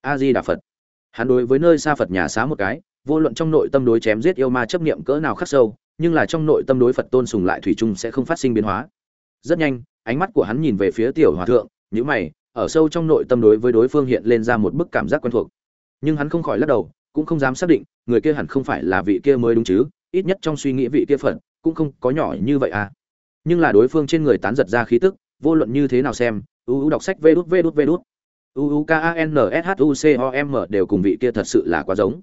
A di đà phật. Hắn đối với nơi xa phật nhà xá một cái, vô luận trong nội tâm đối chém giết yêu ma chấp niệm cỡ nào khắc sâu nhưng là trong nội tâm đối phật tôn sùng lại thủy chung sẽ không phát sinh biến hóa. Rất nhanh, ánh mắt của hắn nhìn về phía tiểu hòa thượng nhữ mày, ở sâu trong nội tâm đối với đối phương hiện lên ra một bức cảm giác quen thuộc. Nhưng hắn không khỏi lắc đầu, cũng không dám xác định, người kia hẳn không phải là vị kia mới đúng chứ, ít nhất trong suy nghĩ vị kia phật, cũng không có nhỏ như vậy à. Nhưng là đối phương trên người tán giật ra khí tức, vô luận như thế nào xem uu đọc sách vê đút vê đút vê đút. K a n s h u c o m đều cùng vị kia thật sự là quá giống.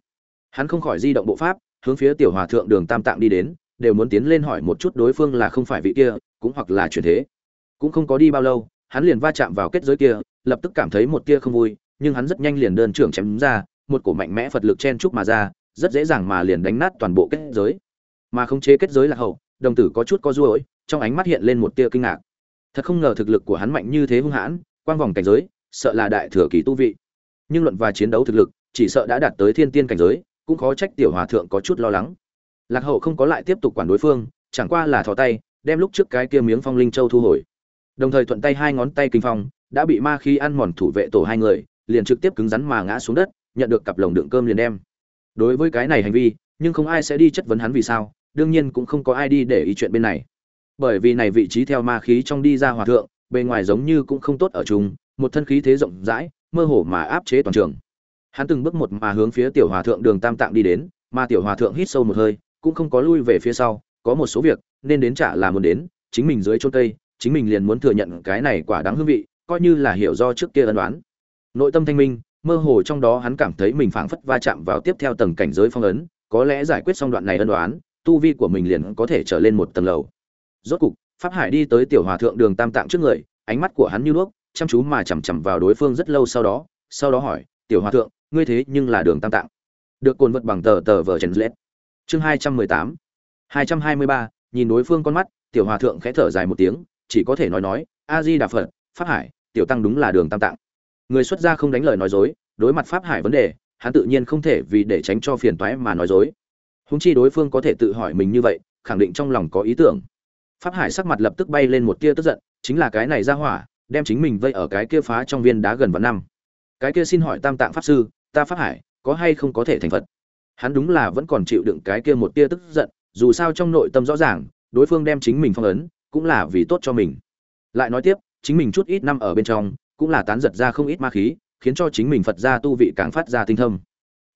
Hắn không khỏi di động bộ pháp, hướng phía tiểu hòa thượng đường tam tạng đi đến đều muốn tiến lên hỏi một chút đối phương là không phải vị kia, cũng hoặc là chuyển thế. Cũng không có đi bao lâu, hắn liền va chạm vào kết giới kia, lập tức cảm thấy một tia không vui, nhưng hắn rất nhanh liền đơn trưởng chém ra, một cổ mạnh mẽ phật lực chen trúc mà ra, rất dễ dàng mà liền đánh nát toàn bộ kết giới. Mà không chế kết giới là hậu, đồng tử có chút có ruỗi trong ánh mắt hiện lên một tia kinh ngạc. Thật không ngờ thực lực của hắn mạnh như thế hung hãn, quang vòng cảnh giới, sợ là đại thừa kỳ tu vị. Nhưng luận và chiến đấu thực lực, chỉ sợ đã đạt tới thiên tiên cảnh giới, cũng khó trách tiểu hòa thượng có chút lo lắng lạc hậu không có lại tiếp tục quản đối phương, chẳng qua là thò tay, đem lúc trước cái kia miếng phong linh châu thu hồi. Đồng thời thuận tay hai ngón tay kinh phong, đã bị ma khí ăn mòn thủ vệ tổ hai người, liền trực tiếp cứng rắn mà ngã xuống đất, nhận được cặp lồng đựng cơm liền đem. Đối với cái này hành vi, nhưng không ai sẽ đi chất vấn hắn vì sao, đương nhiên cũng không có ai đi để ý chuyện bên này. Bởi vì này vị trí theo ma khí trong đi ra hòa thượng, bề ngoài giống như cũng không tốt ở chung, một thân khí thế rộng rãi, mơ hồ mà áp chế toàn trường. Hắn từng bước một mà hướng phía tiểu hòa thượng đường tam tạng đi đến, mà tiểu hòa thượng hít sâu một hơi cũng không có lui về phía sau, có một số việc nên đến trả là muốn đến, chính mình dưới chôn cây, chính mình liền muốn thừa nhận cái này quả đáng hương vị, coi như là hiểu do trước kia ân đoán nội tâm thanh minh, mơ hồ trong đó hắn cảm thấy mình phảng phất va chạm vào tiếp theo tầng cảnh giới phong ấn, có lẽ giải quyết xong đoạn này ân đoán tu vi của mình liền có thể trở lên một tầng lầu. Rốt cục, pháp hải đi tới tiểu hòa thượng đường tam tạng trước người, ánh mắt của hắn như đuốc chăm chú mà chằm chằm vào đối phương rất lâu sau đó sau đó hỏi, tiểu hòa thượng, ngươi thế nhưng là đường tam tạng? Được cồn vật bằng tờ tờ vờ chèn lết chương hai trăm mười tám. hai trăm hai mươi ba, nhìn đối phương con mắt, tiểu hòa thượng khẽ thở dài một tiếng, chỉ có thể nói nói, a di đà phật, pháp hải, tiểu tăng đúng là đường tam tạng. Người xuất gia không đánh lời nói dối, đối mặt pháp hải vấn đề, hắn tự nhiên không thể vì để tránh cho phiền toái mà nói dối. Húng chi đối phương có thể tự hỏi mình như vậy, khẳng định trong lòng có ý tưởng. Pháp hải sắc mặt lập tức bay lên một tia tức giận, chính là cái này ra hỏa, đem chính mình vây ở cái kia phá trong viên đá gần vạn năm. Cái kia xin hỏi tam tạng pháp sư, ta pháp hải, có hay không có thể thành phật? Hắn đúng là vẫn còn chịu đựng cái kia một tia tức giận, dù sao trong nội tâm rõ ràng, đối phương đem chính mình phong ấn, cũng là vì tốt cho mình. Lại nói tiếp, chính mình chút ít năm ở bên trong, cũng là tán giật ra không ít ma khí, khiến cho chính mình phật gia tu vị càng phát ra tinh thâm.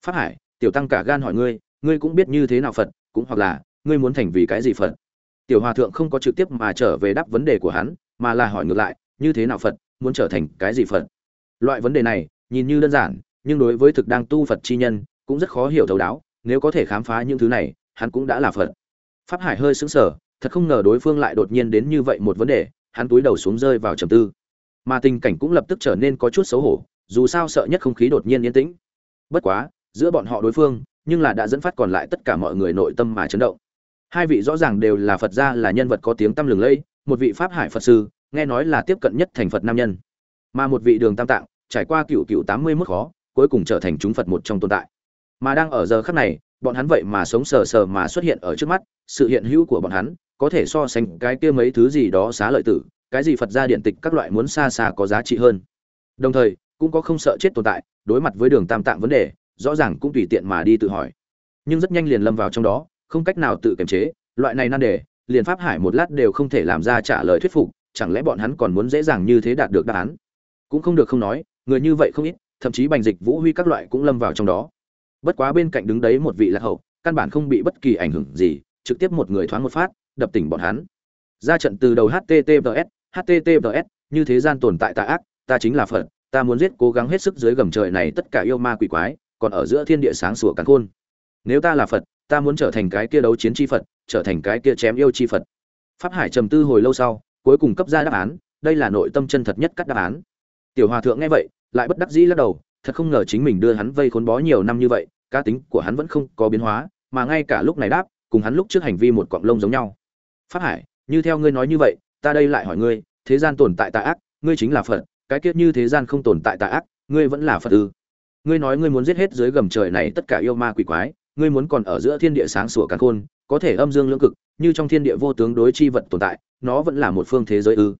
Pháp hải, tiểu tăng cả gan hỏi ngươi ngươi cũng biết như thế nào phật, cũng hoặc là, ngươi muốn thành vì cái gì phật? Tiểu hòa thượng không có trực tiếp mà trở về đáp vấn đề của hắn, mà là hỏi ngược lại, như thế nào phật, muốn trở thành cái gì phật? Loại vấn đề này, nhìn như đơn giản, nhưng đối với thực đang tu phật chi nhân cũng rất khó hiểu thấu đáo, nếu có thể khám phá những thứ này, hắn cũng đã là phật. Pháp hải hơi sững sờ, thật không ngờ đối phương lại đột nhiên đến như vậy một vấn đề, hắn túi đầu xuống rơi vào trầm tư. Mà tình cảnh cũng lập tức trở nên có chút xấu hổ, dù sao sợ nhất không khí đột nhiên yên tĩnh. Bất quá, giữa bọn họ đối phương, nhưng là đã dẫn phát còn lại tất cả mọi người nội tâm mà chấn động. Hai vị rõ ràng đều là phật gia là nhân vật có tiếng tăm lừng lẫy, một vị pháp hải phật sư, nghe nói là tiếp cận nhất thành phật nam nhân. Mà một vị đường tam tạng, trải qua cựu cựu tám mươi mức khó, cuối cùng trở thành chúng phật một trong tồn tại mà đang ở giờ khắc này, bọn hắn vậy mà sống sờ sờ mà xuất hiện ở trước mắt, sự hiện hữu của bọn hắn có thể so sánh cái kia mấy thứ gì đó xá lợi tử, cái gì phật gia điện tịch các loại muốn xa xa có giá trị hơn. Đồng thời, cũng có không sợ chết tồn tại, đối mặt với đường tam tạng vấn đề, rõ ràng cũng tùy tiện mà đi tự hỏi. Nhưng rất nhanh liền lâm vào trong đó, không cách nào tự kiềm chế, loại này nan đề, liền pháp hải một lát đều không thể làm ra trả lời thuyết phục, chẳng lẽ bọn hắn còn muốn dễ dàng như thế đạt được đáp án? Cũng không được không nói, người như vậy không ít, thậm chí bành dịch vũ huy các loại cũng lâm vào trong đó bất quá bên cạnh đứng đấy một vị lạc hậu, căn bản không bị bất kỳ ảnh hưởng gì, trực tiếp một người thoáng một phát, đập tỉnh bọn hắn. Ra trận từ đầu https https như thế gian tồn tại tà ác, ta chính là phật, ta muốn giết cố gắng hết sức dưới gầm trời này tất cả yêu ma quỷ quái, còn ở giữa thiên địa sáng sủa càn khôn. Nếu ta là phật, ta muốn trở thành cái kia đấu chiến chi phật, trở thành cái kia chém yêu chi phật. Pháp hải trầm tư hồi lâu sau, cuối cùng cấp ra đáp án, đây là nội tâm chân thật nhất các đáp án. Tiểu hòa thượng nghe vậy, lại bất đắc dĩ lắc đầu thật không ngờ chính mình đưa hắn vây khốn bó nhiều năm như vậy, cá tính của hắn vẫn không có biến hóa, mà ngay cả lúc này đáp, cùng hắn lúc trước hành vi một cọng lông giống nhau. Pháp hải, như theo ngươi nói như vậy, ta đây lại hỏi ngươi, thế gian tồn tại tà ác, ngươi chính là phật, cái kiết như thế gian không tồn tại tà ác, ngươi vẫn là phật ư? Ngươi nói ngươi muốn giết hết dưới gầm trời này tất cả yêu ma quỷ quái, ngươi muốn còn ở giữa thiên địa sáng sủa càn khôn, có thể âm dương lưỡng cực, như trong thiên địa vô tướng đối chi vật tồn tại, nó vẫn là một phương thế giới ư?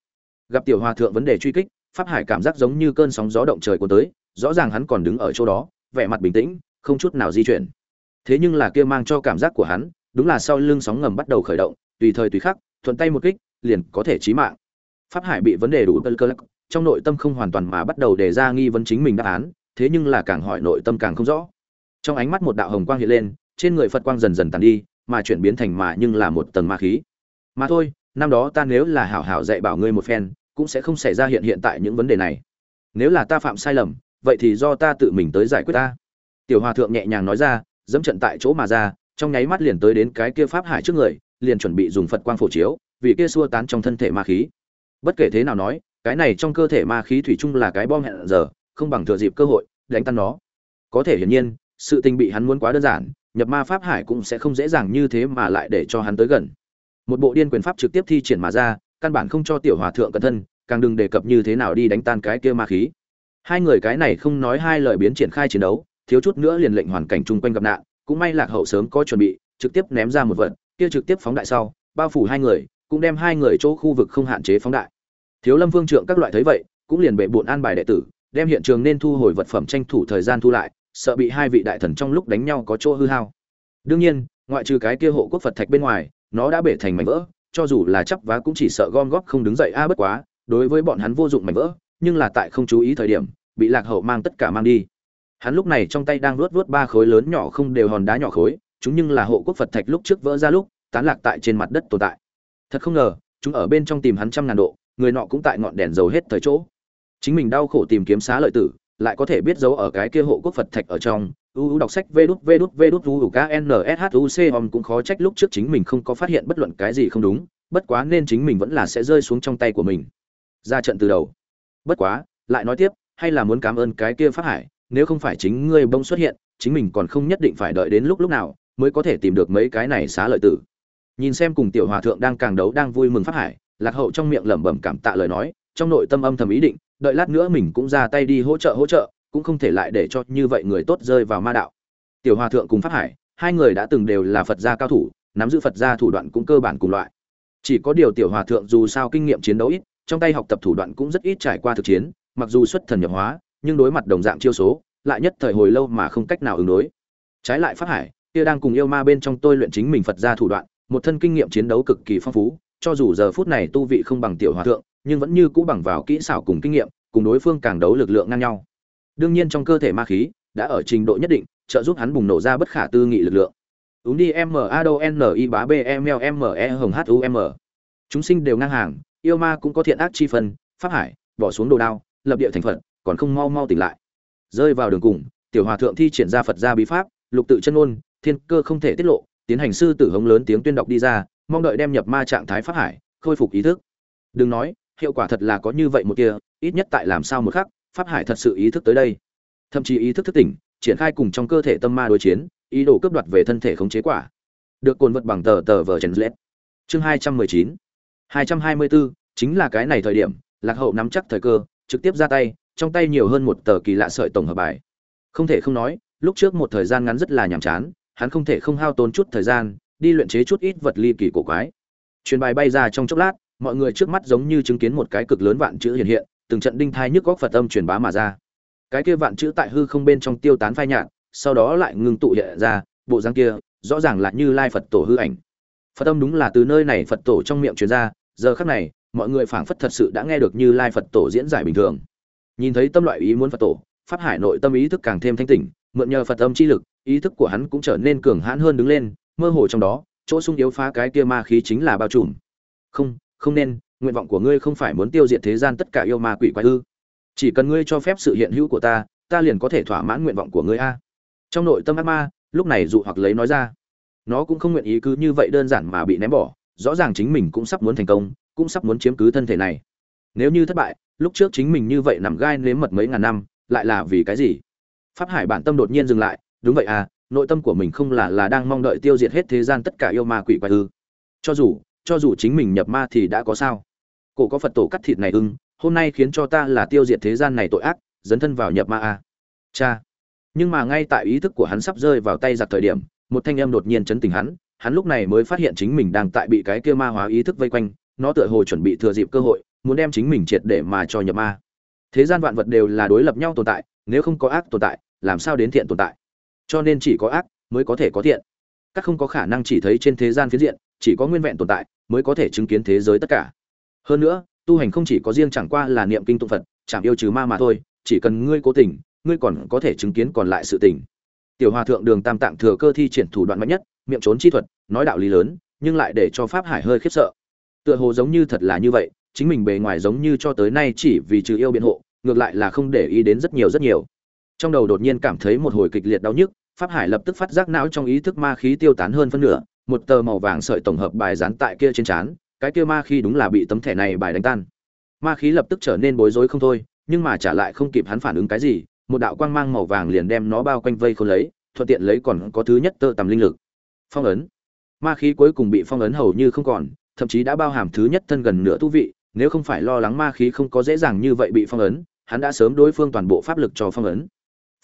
Gặp tiểu hòa thượng vấn đề truy kích, pháp hải cảm giác giống như cơn sóng gió động trời của tới rõ ràng hắn còn đứng ở chỗ đó, vẻ mặt bình tĩnh, không chút nào di chuyển. Thế nhưng là kia mang cho cảm giác của hắn, đúng là sau lưng sóng ngầm bắt đầu khởi động, tùy thời tùy khắc, thuận tay một kích, liền có thể chí mạng. Pháp hải bị vấn đề đủ cơ lắc trong nội tâm không hoàn toàn mà bắt đầu đề ra nghi vấn chính mình đáp án, thế nhưng là càng hỏi nội tâm càng không rõ. Trong ánh mắt một đạo hồng quang hiện lên, trên người phật quang dần dần tàn đi, mà chuyển biến thành mà nhưng là một tầng ma khí. Mà thôi, năm đó ta nếu là hảo hảo dạy bảo ngươi một phen, cũng sẽ không xảy ra hiện hiện tại những vấn đề này. Nếu là ta phạm sai lầm vậy thì do ta tự mình tới giải quyết ta. Tiểu hòa thượng nhẹ nhàng nói ra, dẫm trận tại chỗ mà ra, trong nháy mắt liền tới đến cái kia pháp hải trước người, liền chuẩn bị dùng phật quang phổ chiếu, vì kia xua tán trong thân thể ma khí. Bất kể thế nào nói, cái này trong cơ thể ma khí thủy chung là cái bom hẹn giờ, không bằng thừa dịp cơ hội, đánh tan nó. Có thể hiển nhiên, sự tình bị hắn muốn quá đơn giản, nhập ma pháp hải cũng sẽ không dễ dàng như thế mà lại để cho hắn tới gần. Một bộ điên quyền pháp trực tiếp thi triển mà ra, căn bản không cho tiểu hòa thượng cẩn thân, càng đừng đề cập như thế nào đi đánh tan cái kia ma khí hai người cái này không nói hai lời biến triển khai chiến đấu, thiếu chút nữa liền lệnh hoàn cảnh chung quanh gặp nạn, cũng may lạc hậu sớm có chuẩn bị, trực tiếp ném ra một vật, kia trực tiếp phóng đại sau, bao phủ hai người, cũng đem hai người chỗ khu vực không hạn chế phóng đại. Thiếu lâm vương trượng các loại thấy vậy, cũng liền bệ bộn an bài đệ tử, đem hiện trường nên thu hồi vật phẩm tranh thủ thời gian thu lại, sợ bị hai vị đại thần trong lúc đánh nhau có chỗ hư hao. Đương nhiên, ngoại trừ cái kia hộ quốc phật thạch bên ngoài, nó đã bể thành mảnh vỡ, cho dù là chấp vá cũng chỉ sợ gom góp không đứng dậy a bất quá, đối với bọn hắn vô dụng mảnh vỡ, nhưng là tại không chú ý thời điểm bị lạc hậu mang tất cả mang đi. Hắn lúc này trong tay đang luốt luốt ba khối lớn nhỏ không đều hòn đá nhỏ khối, chúng nhưng là hộ quốc phật thạch lúc trước vỡ ra lúc, tán lạc tại trên mặt đất tồn tại. Thật không ngờ, chúng ở bên trong tìm hắn trăm ngàn độ, người nọ cũng tại ngọn đèn dầu hết thời chỗ. Chính mình đau khổ tìm kiếm xá lợi tử, lại có thể biết dấu ở cái kia hộ quốc phật thạch ở trong. U đọc sách vê đút vê đút vê đút u k n s h u c om cũng khó trách lúc trước chính mình không có phát hiện bất luận cái gì không đúng, bất quá nên chính mình vẫn là sẽ rơi xuống trong tay của mình. Ra trận từ đầu. Bất quá, lại nói tiếp hay là muốn cảm ơn cái kia pháp hải, nếu không phải chính ngươi bông xuất hiện, chính mình còn không nhất định phải đợi đến lúc lúc nào mới có thể tìm được mấy cái này xá lợi tử. Nhìn xem cùng tiểu hòa thượng đang càng đấu đang vui mừng pháp hải, lạc hậu trong miệng lẩm bẩm cảm tạ lời nói, trong nội tâm âm thầm ý định, đợi lát nữa mình cũng ra tay đi hỗ trợ hỗ trợ, cũng không thể lại để cho như vậy người tốt rơi vào ma đạo. Tiểu hòa thượng cùng pháp hải, hai người đã từng đều là phật gia cao thủ, nắm giữ phật gia thủ đoạn cũng cơ bản cùng loại. Chỉ có điều tiểu hòa thượng dù sao kinh nghiệm chiến đấu ít, trong tay học tập thủ đoạn cũng rất ít trải qua thực chiến mặc dù xuất thần nhập hóa nhưng đối mặt đồng dạng chiêu số lại nhất thời hồi lâu mà không cách nào ứng đối. Trái lại pháp hải kia đang cùng yêu ma bên trong tôi luyện chính mình phật gia thủ đoạn một thân kinh nghiệm chiến đấu cực kỳ phong phú cho dù giờ phút này tu vị không bằng tiểu hòa thượng nhưng vẫn như cũ bằng vào kỹ xảo cùng kinh nghiệm cùng đối phương càng đấu lực lượng ngang nhau. Đương nhiên trong cơ thể ma khí đã ở trình độ nhất định trợ giúp hắn bùng nổ ra bất khả tư nghị lực lượng. Uống đi M A d o N I bá B M L M E hồng H U M. Chúng sinh đều ngang hàng, yêu ma cũng có thiện ác chi phần, pháp hải, bỏ xuống đồ đao, lập địa thành Phật, còn không mau mau tỉnh lại. Rơi vào đường cùng, tiểu hòa thượng thi triển ra Phật gia bí pháp, lục tự chân ôn, thiên cơ không thể tiết lộ, tiến hành sư tử hống lớn tiếng tuyên đọc đi ra, mong đợi đem nhập ma trạng thái pháp hải, khôi phục ý thức. Đừng nói, hiệu quả thật là có như vậy một kia, ít nhất tại làm sao một khắc, pháp hải thật sự ý thức tới đây. Thậm chí ý thức thức tỉnh, triển khai cùng trong cơ thể tâm ma đối chiến, ý đồ cướp đoạt về thân thể khống chế quả được cồn vật bằng tờ tờ vờ chấn lết chương hai trăm mười chín hai trăm hai mươi bốn chính là cái này thời điểm lạc hậu nắm chắc thời cơ trực tiếp ra tay, trong tay nhiều hơn một tờ kỳ lạ sợi tổng hợp bài. Không thể không nói, lúc trước một thời gian ngắn rất là nhàm chán, hắn không thể không hao tốn chút thời gian, đi luyện chế chút ít vật ly kỳ cổ quái. Truyền bài bay ra trong chốc lát, mọi người trước mắt giống như chứng kiến một cái cực lớn vạn chữ hiện hiện, từng trận đinh thai nhức góc phật âm truyền bá mà ra. Cái kia vạn chữ tại hư không bên trong tiêu tán phai nhạt, sau đó lại ngưng tụ hiện ra, bộ dáng kia, rõ ràng là như lai phật tổ hư ảnh. Phật âm đúng là từ nơi này phật tổ trong miệng truyền ra, giờ khắc này mọi người phảng phất thật sự đã nghe được như lai phật tổ diễn giải bình thường. Nhìn thấy tâm loại ý muốn phật tổ, pháp hải nội tâm ý thức càng thêm thanh tỉnh, mượn nhờ phật âm chi lực, ý thức của hắn cũng trở nên cường hãn hơn đứng lên, mơ hồ trong đó, chỗ sung yếu phá cái kia ma khí chính là bao trùm. Không không nên, nguyện vọng của ngươi không phải muốn tiêu diệt thế gian tất cả yêu ma quỷ quái ư. Chỉ cần ngươi cho phép sự hiện hữu của ta ta liền có thể thỏa mãn nguyện vọng của ngươi a. Trong nội tâm ác ma, lúc này dụ hoặc lấy nói ra. Nó cũng không nguyện ý cứ như vậy đơn giản mà bị ném bỏ, rõ ràng chính mình cũng sắp muốn thành công cũng sắp muốn chiếm cứ thân thể này. Nếu như thất bại, lúc trước chính mình như vậy nằm gai nếm mật mấy ngàn năm, lại là vì cái gì? Pháp hải bản tâm đột nhiên dừng lại, đúng vậy à nội tâm của mình không là là đang mong đợi tiêu diệt hết thế gian tất cả yêu ma quỷ quái ư. Cho dù cho dù chính mình nhập ma thì đã có sao? Cổ có phật tổ cắt thịt này ưng, hôm nay khiến cho ta là tiêu diệt thế gian này tội ác, dấn thân vào nhập ma à. cha. Nhưng mà ngay tại ý thức của hắn sắp rơi vào tay giặc thời điểm, một thanh âm đột nhiên chấn tỉnh hắn hắn lúc này mới phát hiện chính mình đang tại bị cái kia ma hóa ý thức vây quanh nó tựa hồ chuẩn bị thừa dịp cơ hội, muốn đem chính mình triệt để mà cho nhập ma. Thế gian vạn vật đều là đối lập nhau tồn tại, nếu không có ác tồn tại, làm sao đến thiện tồn tại? Cho nên chỉ có ác mới có thể có thiện. Các không có khả năng chỉ thấy trên thế gian phiến diện, chỉ có nguyên vẹn tồn tại mới có thể chứng kiến thế giới tất cả. Hơn nữa, tu hành không chỉ có riêng chẳng qua là niệm kinh tụng phật, chẳng yêu trừ ma mà thôi, chỉ cần ngươi cố tình, ngươi còn có thể chứng kiến còn lại sự tình. Tiểu hòa thượng đường tam tạng thừa cơ thi triển thủ đoạn mạnh nhất, miệng trốn chi thuật, nói đạo lý lớn, nhưng lại để cho pháp hải hơi khiếp sợ tựa hồ giống như thật là như vậy, chính mình bề ngoài giống như cho tới nay chỉ vì trừ yêu biện hộ, ngược lại là không để ý đến rất nhiều rất nhiều. Trong đầu đột nhiên cảm thấy một hồi kịch liệt đau nhức, pháp hải lập tức phát giác não trong ý thức ma khí tiêu tán hơn phân nửa, một tờ màu vàng sợi tổng hợp bài dán tại kia trên trán, cái kia ma khí đúng là bị tấm thẻ này bài đánh tan. Ma khí lập tức trở nên bối rối không thôi, nhưng mà trả lại không kịp hắn phản ứng cái gì, một đạo quang mang màu vàng liền đem nó bao quanh vây khôn lấy, thuận tiện lấy còn có thứ nhất tơ tầm linh lực. Phong ấn. Ma khí cuối cùng bị phong ấn hầu như không còn thậm chí đã bao hàm thứ nhất thân gần nửa tu vị, nếu không phải lo lắng ma khí không có dễ dàng như vậy bị phong ấn, hắn đã sớm đối phương toàn bộ pháp lực cho phong ấn.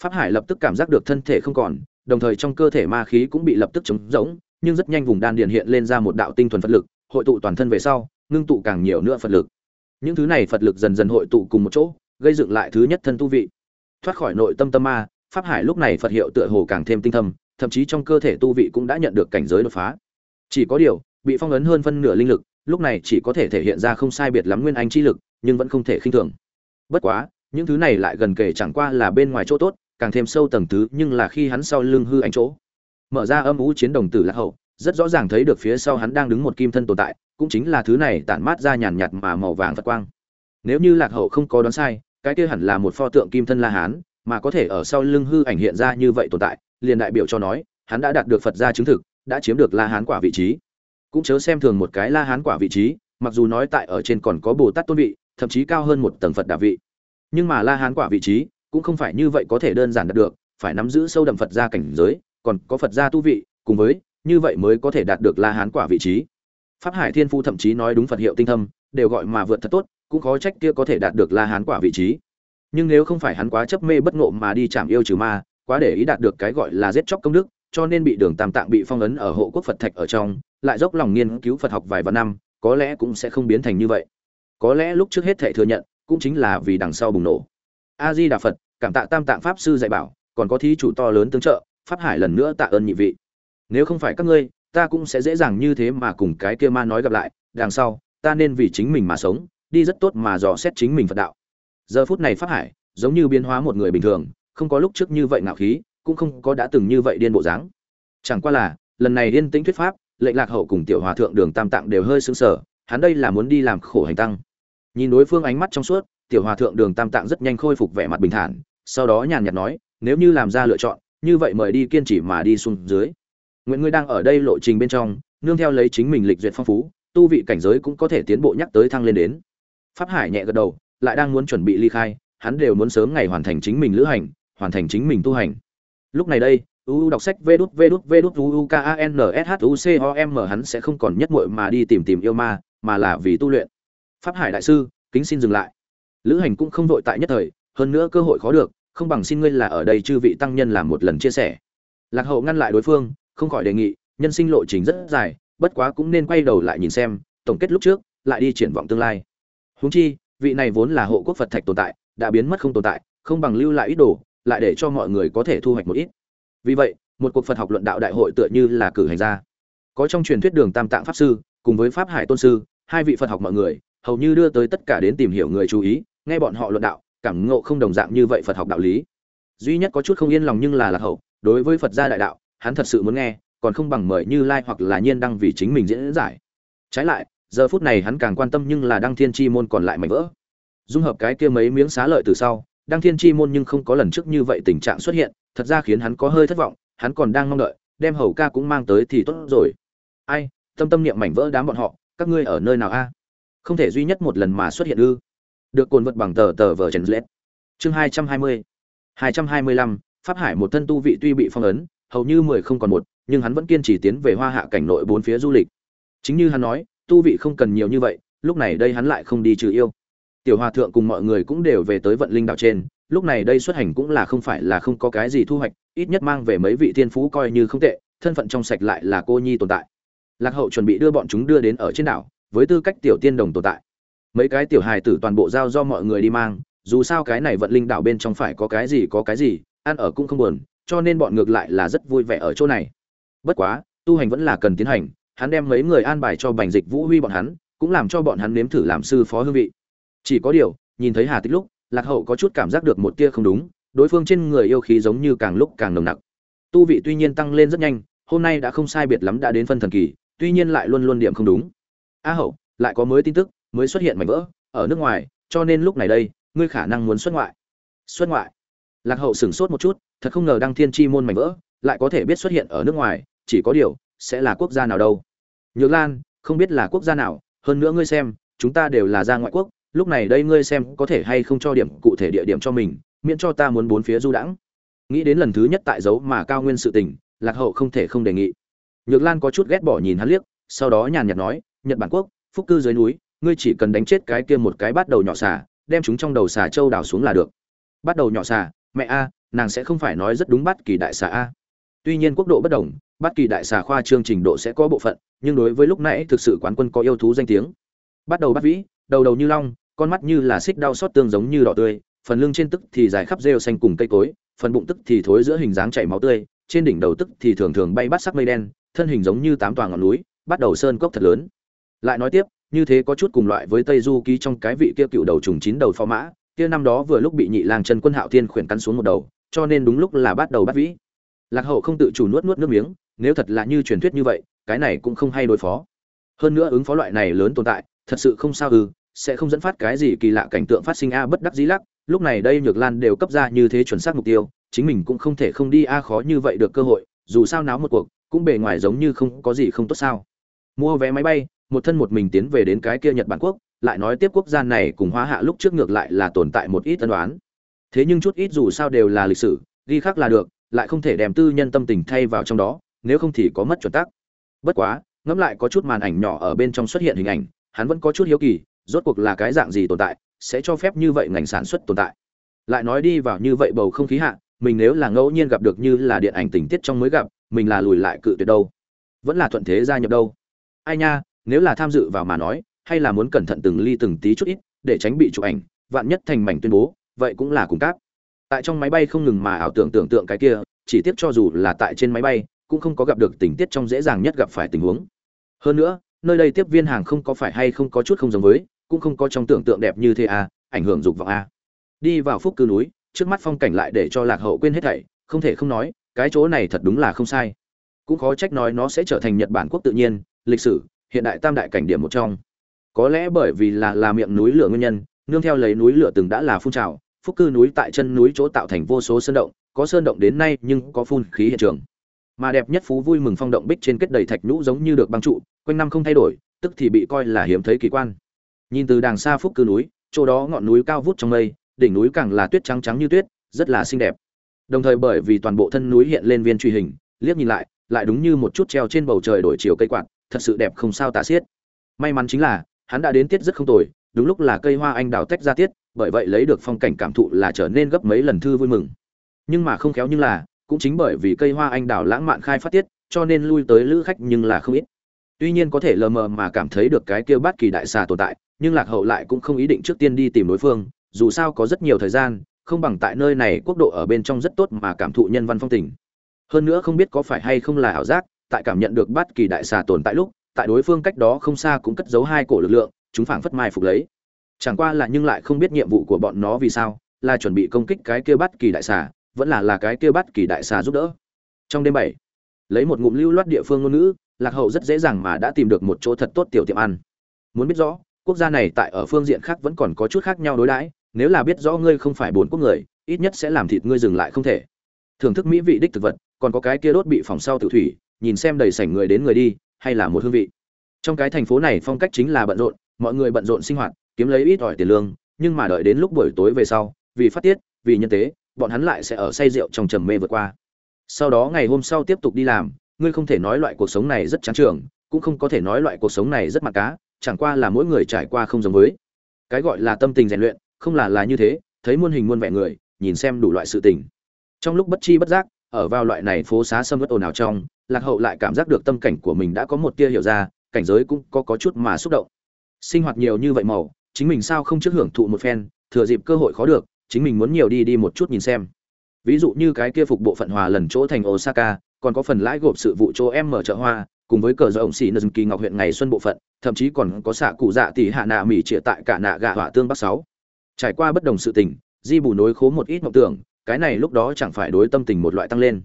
Pháp hải lập tức cảm giác được thân thể không còn, đồng thời trong cơ thể ma khí cũng bị lập tức trống rỗng, nhưng rất nhanh vùng đan điền hiện lên ra một đạo tinh thuần phật lực, hội tụ toàn thân về sau, ngưng tụ càng nhiều nữa phật lực. Những thứ này phật lực dần dần hội tụ cùng một chỗ, gây dựng lại thứ nhất thân tu vị. Thoát khỏi nội tâm tâm ma, pháp hải lúc này phật hiệu tựa hồ càng thêm tinh thâm, thậm chí trong cơ thể tu vị cũng đã nhận được cảnh giới đột phá. Chỉ có điều bị phong ấn hơn phân nửa linh lực, lúc này chỉ có thể thể hiện ra không sai biệt lắm nguyên anh chi lực, nhưng vẫn không thể khinh thường. Bất quá, những thứ này lại gần kể chẳng qua là bên ngoài chỗ tốt, càng thêm sâu tầng thứ, nhưng là khi hắn sau lưng hư ảnh chỗ, mở ra âm u chiến đồng tử lạc hậu, rất rõ ràng thấy được phía sau hắn đang đứng một kim thân tồn tại, cũng chính là thứ này tản mát ra nhàn nhạt mà màu vàng vật quang. Nếu như lạc hậu không có đoán sai, cái kia hẳn là một pho tượng kim thân la hán, mà có thể ở sau lưng hư ảnh hiện ra như vậy tồn tại, liền đại biểu cho nói, hắn đã đạt được phật gia chứng thực, đã chiếm được la hán quả vị trí cũng chớ xem thường một cái la hán quả vị trí mặc dù nói tại ở trên còn có bồ tát tôn vị thậm chí cao hơn một tầng phật đà vị nhưng mà la hán quả vị trí cũng không phải như vậy có thể đơn giản đạt được phải nắm giữ sâu đậm phật gia cảnh giới còn có phật gia tu vị cùng với như vậy mới có thể đạt được la hán quả vị trí pháp hải thiên phu thậm chí nói đúng phật hiệu tinh thâm đều gọi mà vượt thật tốt cũng khó trách kia có thể đạt được La Hán quả vị trí. Nhưng nếu không phải hắn quá chấp mê bất ngộ mà đi chạm yêu trừ ma, quá để ý đạt được cái gọi là giết chóc công đức, cho nên bị Đường Tam Tạng bị phong ấn ở hộ quốc Phật thạch ở trong, lại dốc lòng nghiên cứu Phật học vài vạn năm, có lẽ cũng sẽ không biến thành như vậy. Có lẽ lúc trước hết thệ thừa nhận, cũng chính là vì đằng sau bùng nổ. A Di Đà Phật, cảm tạ Tam Tạng pháp sư dạy bảo, còn có thí chủ to lớn tương trợ, pháp hải lần nữa tạ ơn nhị vị. Nếu không phải các ngươi, ta cũng sẽ dễ dàng như thế mà cùng cái kia ma nói gặp lại, đằng sau, ta nên vì chính mình mà sống, đi rất tốt mà dò xét chính mình phật đạo giờ phút này pháp hải giống như biến hóa một người bình thường không có lúc trước như vậy ngạo khí cũng không có đã từng như vậy điên bộ dáng. Chẳng qua là, lần này điên tĩnh thuyết pháp, lệnh lạc hậu cùng tiểu hòa thượng đường tam tạng đều hơi sững sờ, hắn đây là muốn đi làm khổ hành tăng. Nhìn đối phương ánh mắt trong suốt, tiểu hòa thượng đường tam tạng rất nhanh khôi phục vẻ mặt bình thản, sau đó nhàn nhạt nói, nếu như làm ra lựa chọn, như vậy mời đi kiên trì mà đi xuống dưới. Nguyện ngươi đang ở đây lộ trình bên trong, nương theo lấy chính mình lịch duyệt phong phú, tu vị cảnh giới cũng có thể tiến bộ nhắc tới thăng lên đến. Pháp hải nhẹ gật đầu, lại đang muốn chuẩn bị ly khai, hắn đều muốn sớm ngày hoàn thành chính mình lữ hành, hoàn thành chính mình tu hành lúc này đây uu đọc sách vê đút vê đút vê đút uu k a n s h u c o m hắn sẽ không còn nhất muội mà đi tìm tìm yêu ma, mà là vì tu luyện. Pháp hải đại sư, kính xin dừng lại. Lữ hành cũng không vội tại nhất thời, hơn nữa cơ hội khó được, không bằng xin ngươi là ở đây chư vị tăng nhân làm một lần chia sẻ. Lạc hậu ngăn lại đối phương, không khỏi đề nghị, nhân sinh lộ trình rất dài, bất quá cũng nên quay đầu lại nhìn xem, tổng kết lúc trước, lại đi triển vọng tương lai. Huống chi, vị này vốn là hộ quốc phật thạch tồn tại, đã biến mất không tồn tại, không bằng lưu lại ít đồ lại để cho mọi người có thể thu hoạch một ít. Vì vậy, một cuộc phật học luận đạo đại hội tựa như là cử hành ra. Có trong truyền thuyết đường tam tạng pháp sư, cùng với pháp hải tôn sư, hai vị phật học mọi người, hầu như đưa tới tất cả đến tìm hiểu người chú ý, nghe bọn họ luận đạo, cảm ngộ không đồng dạng như vậy phật học đạo lý. Duy nhất có chút không yên lòng nhưng là lạc hậu, đối với phật gia đại đạo, hắn thật sự muốn nghe, còn không bằng mời như lai hoặc là nhiên đăng vì chính mình diễn giải. Trái lại, giờ phút này hắn càng quan tâm nhưng là đăng thiên chi môn còn lại mảnh vỡ. Dung hợp cái kia mấy miếng xá lợi từ sau đăng thiên chi môn nhưng không có lần trước như vậy tình trạng xuất hiện, thật ra khiến hắn có hơi thất vọng, hắn còn đang mong đợi, đem hầu ca cũng mang tới thì tốt rồi. Ai, tâm tâm niệm mảnh vỡ đám bọn họ, các ngươi ở nơi nào a? Không thể duy nhất một lần mà xuất hiện ư? Được cồn vật bằng tờ tờ vờ trần lết. Chương hai trăm hai mươi. hai trăm hai mươi lăm, pháp hải một thân tu vị tuy bị phong ấn, hầu như mười không còn một, nhưng hắn vẫn kiên trì tiến về hoa hạ cảnh nội bốn phía du lịch. Chính như hắn nói, tu vị không cần nhiều như vậy, lúc này đây hắn lại không đi trừ yêu tiểu hòa thượng cùng mọi người cũng đều về tới vận linh đạo trên. Lúc này đây xuất hành cũng là không phải là không có cái gì thu hoạch, ít nhất mang về mấy vị thiên phú coi như không tệ, thân phận trong sạch lại là cô nhi tồn tại. Lạc hậu chuẩn bị đưa bọn chúng đưa đến ở trên đảo, với tư cách tiểu tiên đồng tồn tại. Mấy cái tiểu hài tử toàn bộ giao do mọi người đi mang, dù sao cái này vận linh đảo bên trong phải có cái gì có cái gì, ăn ở cũng không buồn, cho nên bọn ngược lại là rất vui vẻ ở chỗ này. Bất quá, tu hành vẫn là cần tiến hành, hắn đem mấy người an bài cho bành dịch vũ huy bọn hắn, cũng làm cho bọn hắn nếm thử làm sư phó hương vị chỉ có điều, nhìn thấy hà tích lúc, lạc hậu có chút cảm giác được một tia không đúng, đối phương trên người yêu khí giống như càng lúc càng nồng nặc. Tu vị tuy nhiên tăng lên rất nhanh, hôm nay đã không sai biệt lắm đã đến phân thần kỳ, tuy nhiên lại luôn luôn điểm không đúng. A hậu, lại có mới tin tức, mới xuất hiện mảnh vỡ, ở nước ngoài, cho nên lúc này đây, ngươi khả năng muốn xuất ngoại. Xuất ngoại? Lạc hậu sửng sốt một chút, thật không ngờ đăng thiên chi môn mảnh vỡ, lại có thể biết xuất hiện ở nước ngoài, chỉ có điều, sẽ là quốc gia nào đâu? Nhược lan, không biết là quốc gia nào, hơn nữa ngươi xem, chúng ta đều là ra ngoại quốc lúc này đây ngươi xem có thể hay không cho điểm cụ thể địa điểm cho mình, miễn cho ta muốn bốn phía du đãng. Nghĩ đến lần thứ nhất tại dấu mà cao nguyên sự tình, lạc hậu không thể không đề nghị. Nhược lan có chút ghét bỏ nhìn hắn liếc, sau đó nhàn nhạt nói, nhật bản quốc, phúc cư dưới núi, ngươi chỉ cần đánh chết cái kia một cái bắt đầu nhỏ xà, đem chúng trong đầu xà châu đào xuống là được. Bắt đầu nhỏ xà? Mẹ a, nàng sẽ không phải nói rất đúng bắt kỳ đại xà a. Tuy nhiên quốc độ bất đồng bắt kỳ đại xà khoa chương trình độ sẽ có bộ phận, nhưng đối với lúc nãy thực sự quán quân có yêu thú danh tiếng. Bắt đầu bắt vĩ, đầu đầu như long con mắt như là xích đau xót tương giống như đỏ tươi, phần lưng trên tức thì dài khắp rêu xanh cùng cây cối, phần bụng tức thì thối giữa hình dáng chảy máu tươi, trên đỉnh đầu tức thì thường thường bay bắt sắc mây đen, thân hình giống như tám tòa ngọn núi, bắt đầu sơn cốc thật lớn. Lại nói tiếp, như thế có chút cùng loại với tây du ký trong cái vị kia cựu đầu trùng chín đầu phó mã, kia năm đó vừa lúc bị nhị lang chân quân hạo thiên khuyển cắn xuống một đầu, cho nên đúng lúc là bắt đầu bắt vĩ. Lạc hậu không tự chủ nuốt nuốt nước miếng, nếu thật là như truyền thuyết như vậy, cái này cũng không hay đối phó. Hơn nữa ứng phó loại này lớn tồn tại, thật sự không sao ư sẽ không dẫn phát cái gì kỳ lạ cảnh tượng phát sinh a, bất đắc dĩ lắc, lúc này đây nhược lan đều cấp ra như thế chuẩn xác mục tiêu, chính mình cũng không thể không đi a, khó như vậy được cơ hội, dù sao náo một cuộc, cũng bề ngoài giống như không có gì không tốt sao. Mua vé máy bay, một thân một mình tiến về đến cái kia nhật bản quốc, lại nói tiếp quốc gia này cùng hóa hạ lúc trước ngược lại là tồn tại một ít tân đoán thế nhưng chút ít dù sao đều là lịch sử, ghi khác là được, lại không thể đem tư nhân tâm tình thay vào trong đó, nếu không thì có mất chuẩn tắc. Bất quá, ngẫm lại có chút màn ảnh nhỏ ở bên trong xuất hiện hình ảnh, hắn vẫn có chút hiếu kỳ rốt cuộc là cái dạng gì tồn tại, sẽ cho phép như vậy ngành sản xuất tồn tại. Lại nói đi vào như vậy bầu không khí hạ, mình nếu là ngẫu nhiên gặp được như là điện ảnh tình tiết trong mới gặp, mình là lùi lại cự tuyệt đâu? Vẫn là thuận thế gia nhập đâu? Ai nha, nếu là tham dự vào mà nói, hay là muốn cẩn thận từng ly từng tí chút ít, để tránh bị chụp ảnh, vạn nhất thành mảnh tuyên bố, vậy cũng là cùng cáp. Tại trong máy bay không ngừng mà ảo tưởng tưởng tượng cái kia, chỉ tiếp cho dù là tại trên máy bay, cũng không có gặp được tình tiết trong dễ dàng nhất gặp phải tình huống. Hơn nữa, nơi đây tiếp viên hàng không có phải hay không có chút không giống với cũng không có trong tưởng tượng đẹp như thế à ảnh hưởng dục vọng a đi vào phúc cư núi, trước mắt phong cảnh lại để cho lạc hậu quên hết thảy, không thể không nói, cái chỗ này thật đúng là không sai. Cũng khó trách nói nó sẽ trở thành nhật bản quốc tự nhiên, lịch sử, hiện đại tam đại cảnh điểm một trong. Có lẽ bởi vì là là miệng núi lửa nguyên nhân, nương theo lấy núi lửa từng đã là phun trào, phúc cư núi tại chân núi chỗ tạo thành vô số sơn động, có sơn động đến nay nhưng có phun khí hiện trường. Mà đẹp nhất phú vui mừng phong động bích trên kết đầy thạch nhũ giống như được băng trụ, quanh năm không thay đổi, tức thì bị coi là hiếm thấy kỳ quan nhìn từ đàng xa phúc cư núi, chỗ đó ngọn núi cao vút trong mây, đỉnh núi càng là tuyết trắng trắng như tuyết, rất là xinh đẹp. Đồng thời bởi vì toàn bộ thân núi hiện lên viên truy hình, liếc nhìn lại lại đúng như một chút treo trên bầu trời đổi chiều cây quạt, thật sự đẹp không sao tả xiết. May mắn chính là, hắn đã đến tiết rất không tồi, đúng lúc là cây hoa anh đào tách ra tiết, bởi vậy lấy được phong cảnh cảm thụ là trở nên gấp mấy lần thư vui mừng. Nhưng mà không khéo như là, cũng chính bởi vì cây hoa anh đào lãng mạn khai phát tiết, cho nên lui tới lữ khách nhưng là không ít. Tuy nhiên có thể lờ mờ mà cảm thấy được cái kia bát kỳ đại xà tồn tại nhưng lạc hậu lại cũng không ý định trước tiên đi tìm đối phương, dù sao có rất nhiều thời gian, không bằng tại nơi này quốc độ ở bên trong rất tốt mà cảm thụ nhân văn phong tình. Hơn nữa không biết có phải hay không là ảo giác, tại cảm nhận được bất kỳ đại xà tồn tại lúc, tại đối phương cách đó không xa cũng cất giấu hai cổ lực lượng, chúng phảng phất mai phục lấy. Chẳng qua là nhưng lại không biết nhiệm vụ của bọn nó vì sao, là chuẩn bị công kích cái kia bất kỳ đại xà, vẫn là là cái kia bất kỳ đại xà giúp đỡ. Trong đêm bảy, lấy một ngụm lưu loát địa phương ngôn ngữ, lạc hậu rất dễ dàng mà đã tìm được một chỗ thật tốt tiểu tiệm ăn. Muốn biết rõ quốc gia này tại ở phương diện khác vẫn còn có chút khác nhau đối đãi, nếu là biết rõ ngươi không phải bốn quốc người, ít nhất sẽ làm thịt ngươi dừng lại không thể. Thưởng thức mỹ vị đích thực vật, còn có cái kia đốt bị phòng sau tự thủy, nhìn xem đầy sảnh người đến người đi, hay là một hương vị. Trong cái thành phố này phong cách chính là bận rộn, mọi người bận rộn sinh hoạt, kiếm lấy ít ỏi tiền lương, nhưng mà đợi đến lúc buổi tối về sau, vì phát tiết, vì nhân tế, bọn hắn lại sẽ ở say rượu trong trầm mê vượt qua. Sau đó ngày hôm sau tiếp tục đi làm, ngươi không thể nói loại cuộc sống này rất chán trường, cũng không có thể nói loại cuộc sống này rất mặc cá chẳng qua là mỗi người trải qua không giống với. Cái gọi là tâm tình rèn luyện, không là là như thế, thấy muôn hình muôn vẻ người, nhìn xem đủ loại sự tình. Trong lúc bất chi bất giác, ở vào loại này phố xá sâm ớt ồn ào trong, lạc hậu lại cảm giác được tâm cảnh của mình đã có một tia hiểu ra, cảnh giới cũng có có chút mà xúc động. Sinh hoạt nhiều như vậy màu, chính mình sao không trước hưởng thụ một phen, thừa dịp cơ hội khó được, chính mình muốn nhiều đi đi một chút nhìn xem. Ví dụ như cái kia phục bộ phận hòa lần chỗ thành osaka, còn có phần lãi gộp sự vụ chỗ em mở chợ hoa, cùng với cờ rộng xì nâng kỳ ngọc huyện ngày xuân bộ phận thậm chí còn có xạ cụ dạ tỷ hạ nạ mỹ trịa tại cả nạ gạ hỏa tương bắc sáu. Trải qua bất đồng sự tình, di bù nối khố một ít mộng tưởng, cái này lúc đó chẳng phải đối tâm tình một loại tăng lên.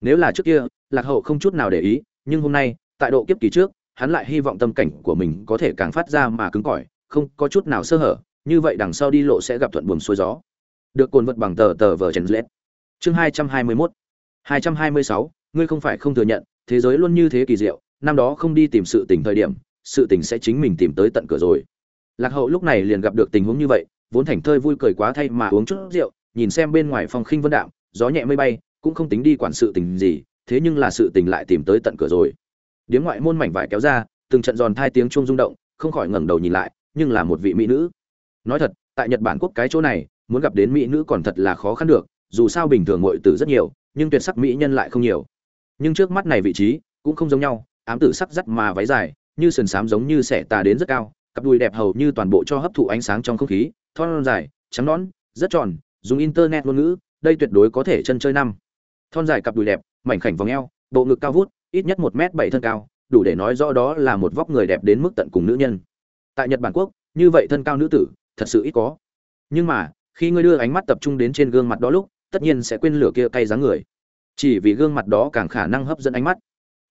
Nếu là trước kia, lạc hậu không chút nào để ý, nhưng hôm nay, tại độ kiếp kỳ trước, hắn lại hy vọng tâm cảnh của mình có thể càng phát ra mà cứng cỏi, không có chút nào sơ hở, như vậy đằng sau đi lộ sẽ gặp thuận buồm xuôi gió. Được cồn vật bằng tờ tờ vờ chèn lết. Chương hai trăm hai mươi mốt. Hai trăm hai mươi sáu, ngươi không phải không thừa nhận, thế giới luôn như thế kỳ diệu, năm đó không đi tìm sự tình thời điểm sự tình sẽ chính mình tìm tới tận cửa rồi. Lạc hậu lúc này liền gặp được tình huống như vậy, vốn thành thơi vui cười quá thay mà uống chút rượu, nhìn xem bên ngoài phòng khinh vân đạm, gió nhẹ mây bay, cũng không tính đi quản sự tình gì, thế nhưng là sự tình lại tìm tới tận cửa rồi. Điếm ngoại môn mảnh vải kéo ra, từng trận giòn thai tiếng chuông rung động, không khỏi ngẩng đầu nhìn lại, nhưng là một vị mỹ nữ. Nói thật, tại nhật bản quốc cái chỗ này, muốn gặp đến mỹ nữ còn thật là khó khăn được, dù sao bình thường muội tử rất nhiều, nhưng tuyệt sắc mỹ nhân lại không nhiều. Nhưng trước mắt này vị trí, cũng không giống nhau, ám tử sắc dắt mà váy dài như sườn xám giống như xẻ tà đến rất cao, cặp đùi đẹp hầu như toàn bộ cho hấp thụ ánh sáng trong không khí, thon dài, trắng nõn, rất tròn, dùng internet ngôn ngữ, đây tuyệt đối có thể chân chơi năm. Thon dài cặp đùi đẹp, mảnh khảnh vòng eo, bộ ngực cao vút, ít nhất một m bảy thân cao, đủ để nói rõ đó là một vóc người đẹp đến mức tận cùng nữ nhân. Tại nhật bản quốc, như vậy thân cao nữ tử, thật sự ít có. Nhưng mà, khi ngươi đưa ánh mắt tập trung đến trên gương mặt đó lúc, tất nhiên sẽ quên lửa kia cay dáng người. Chỉ vì gương mặt đó càng khả năng hấp dẫn ánh mắt.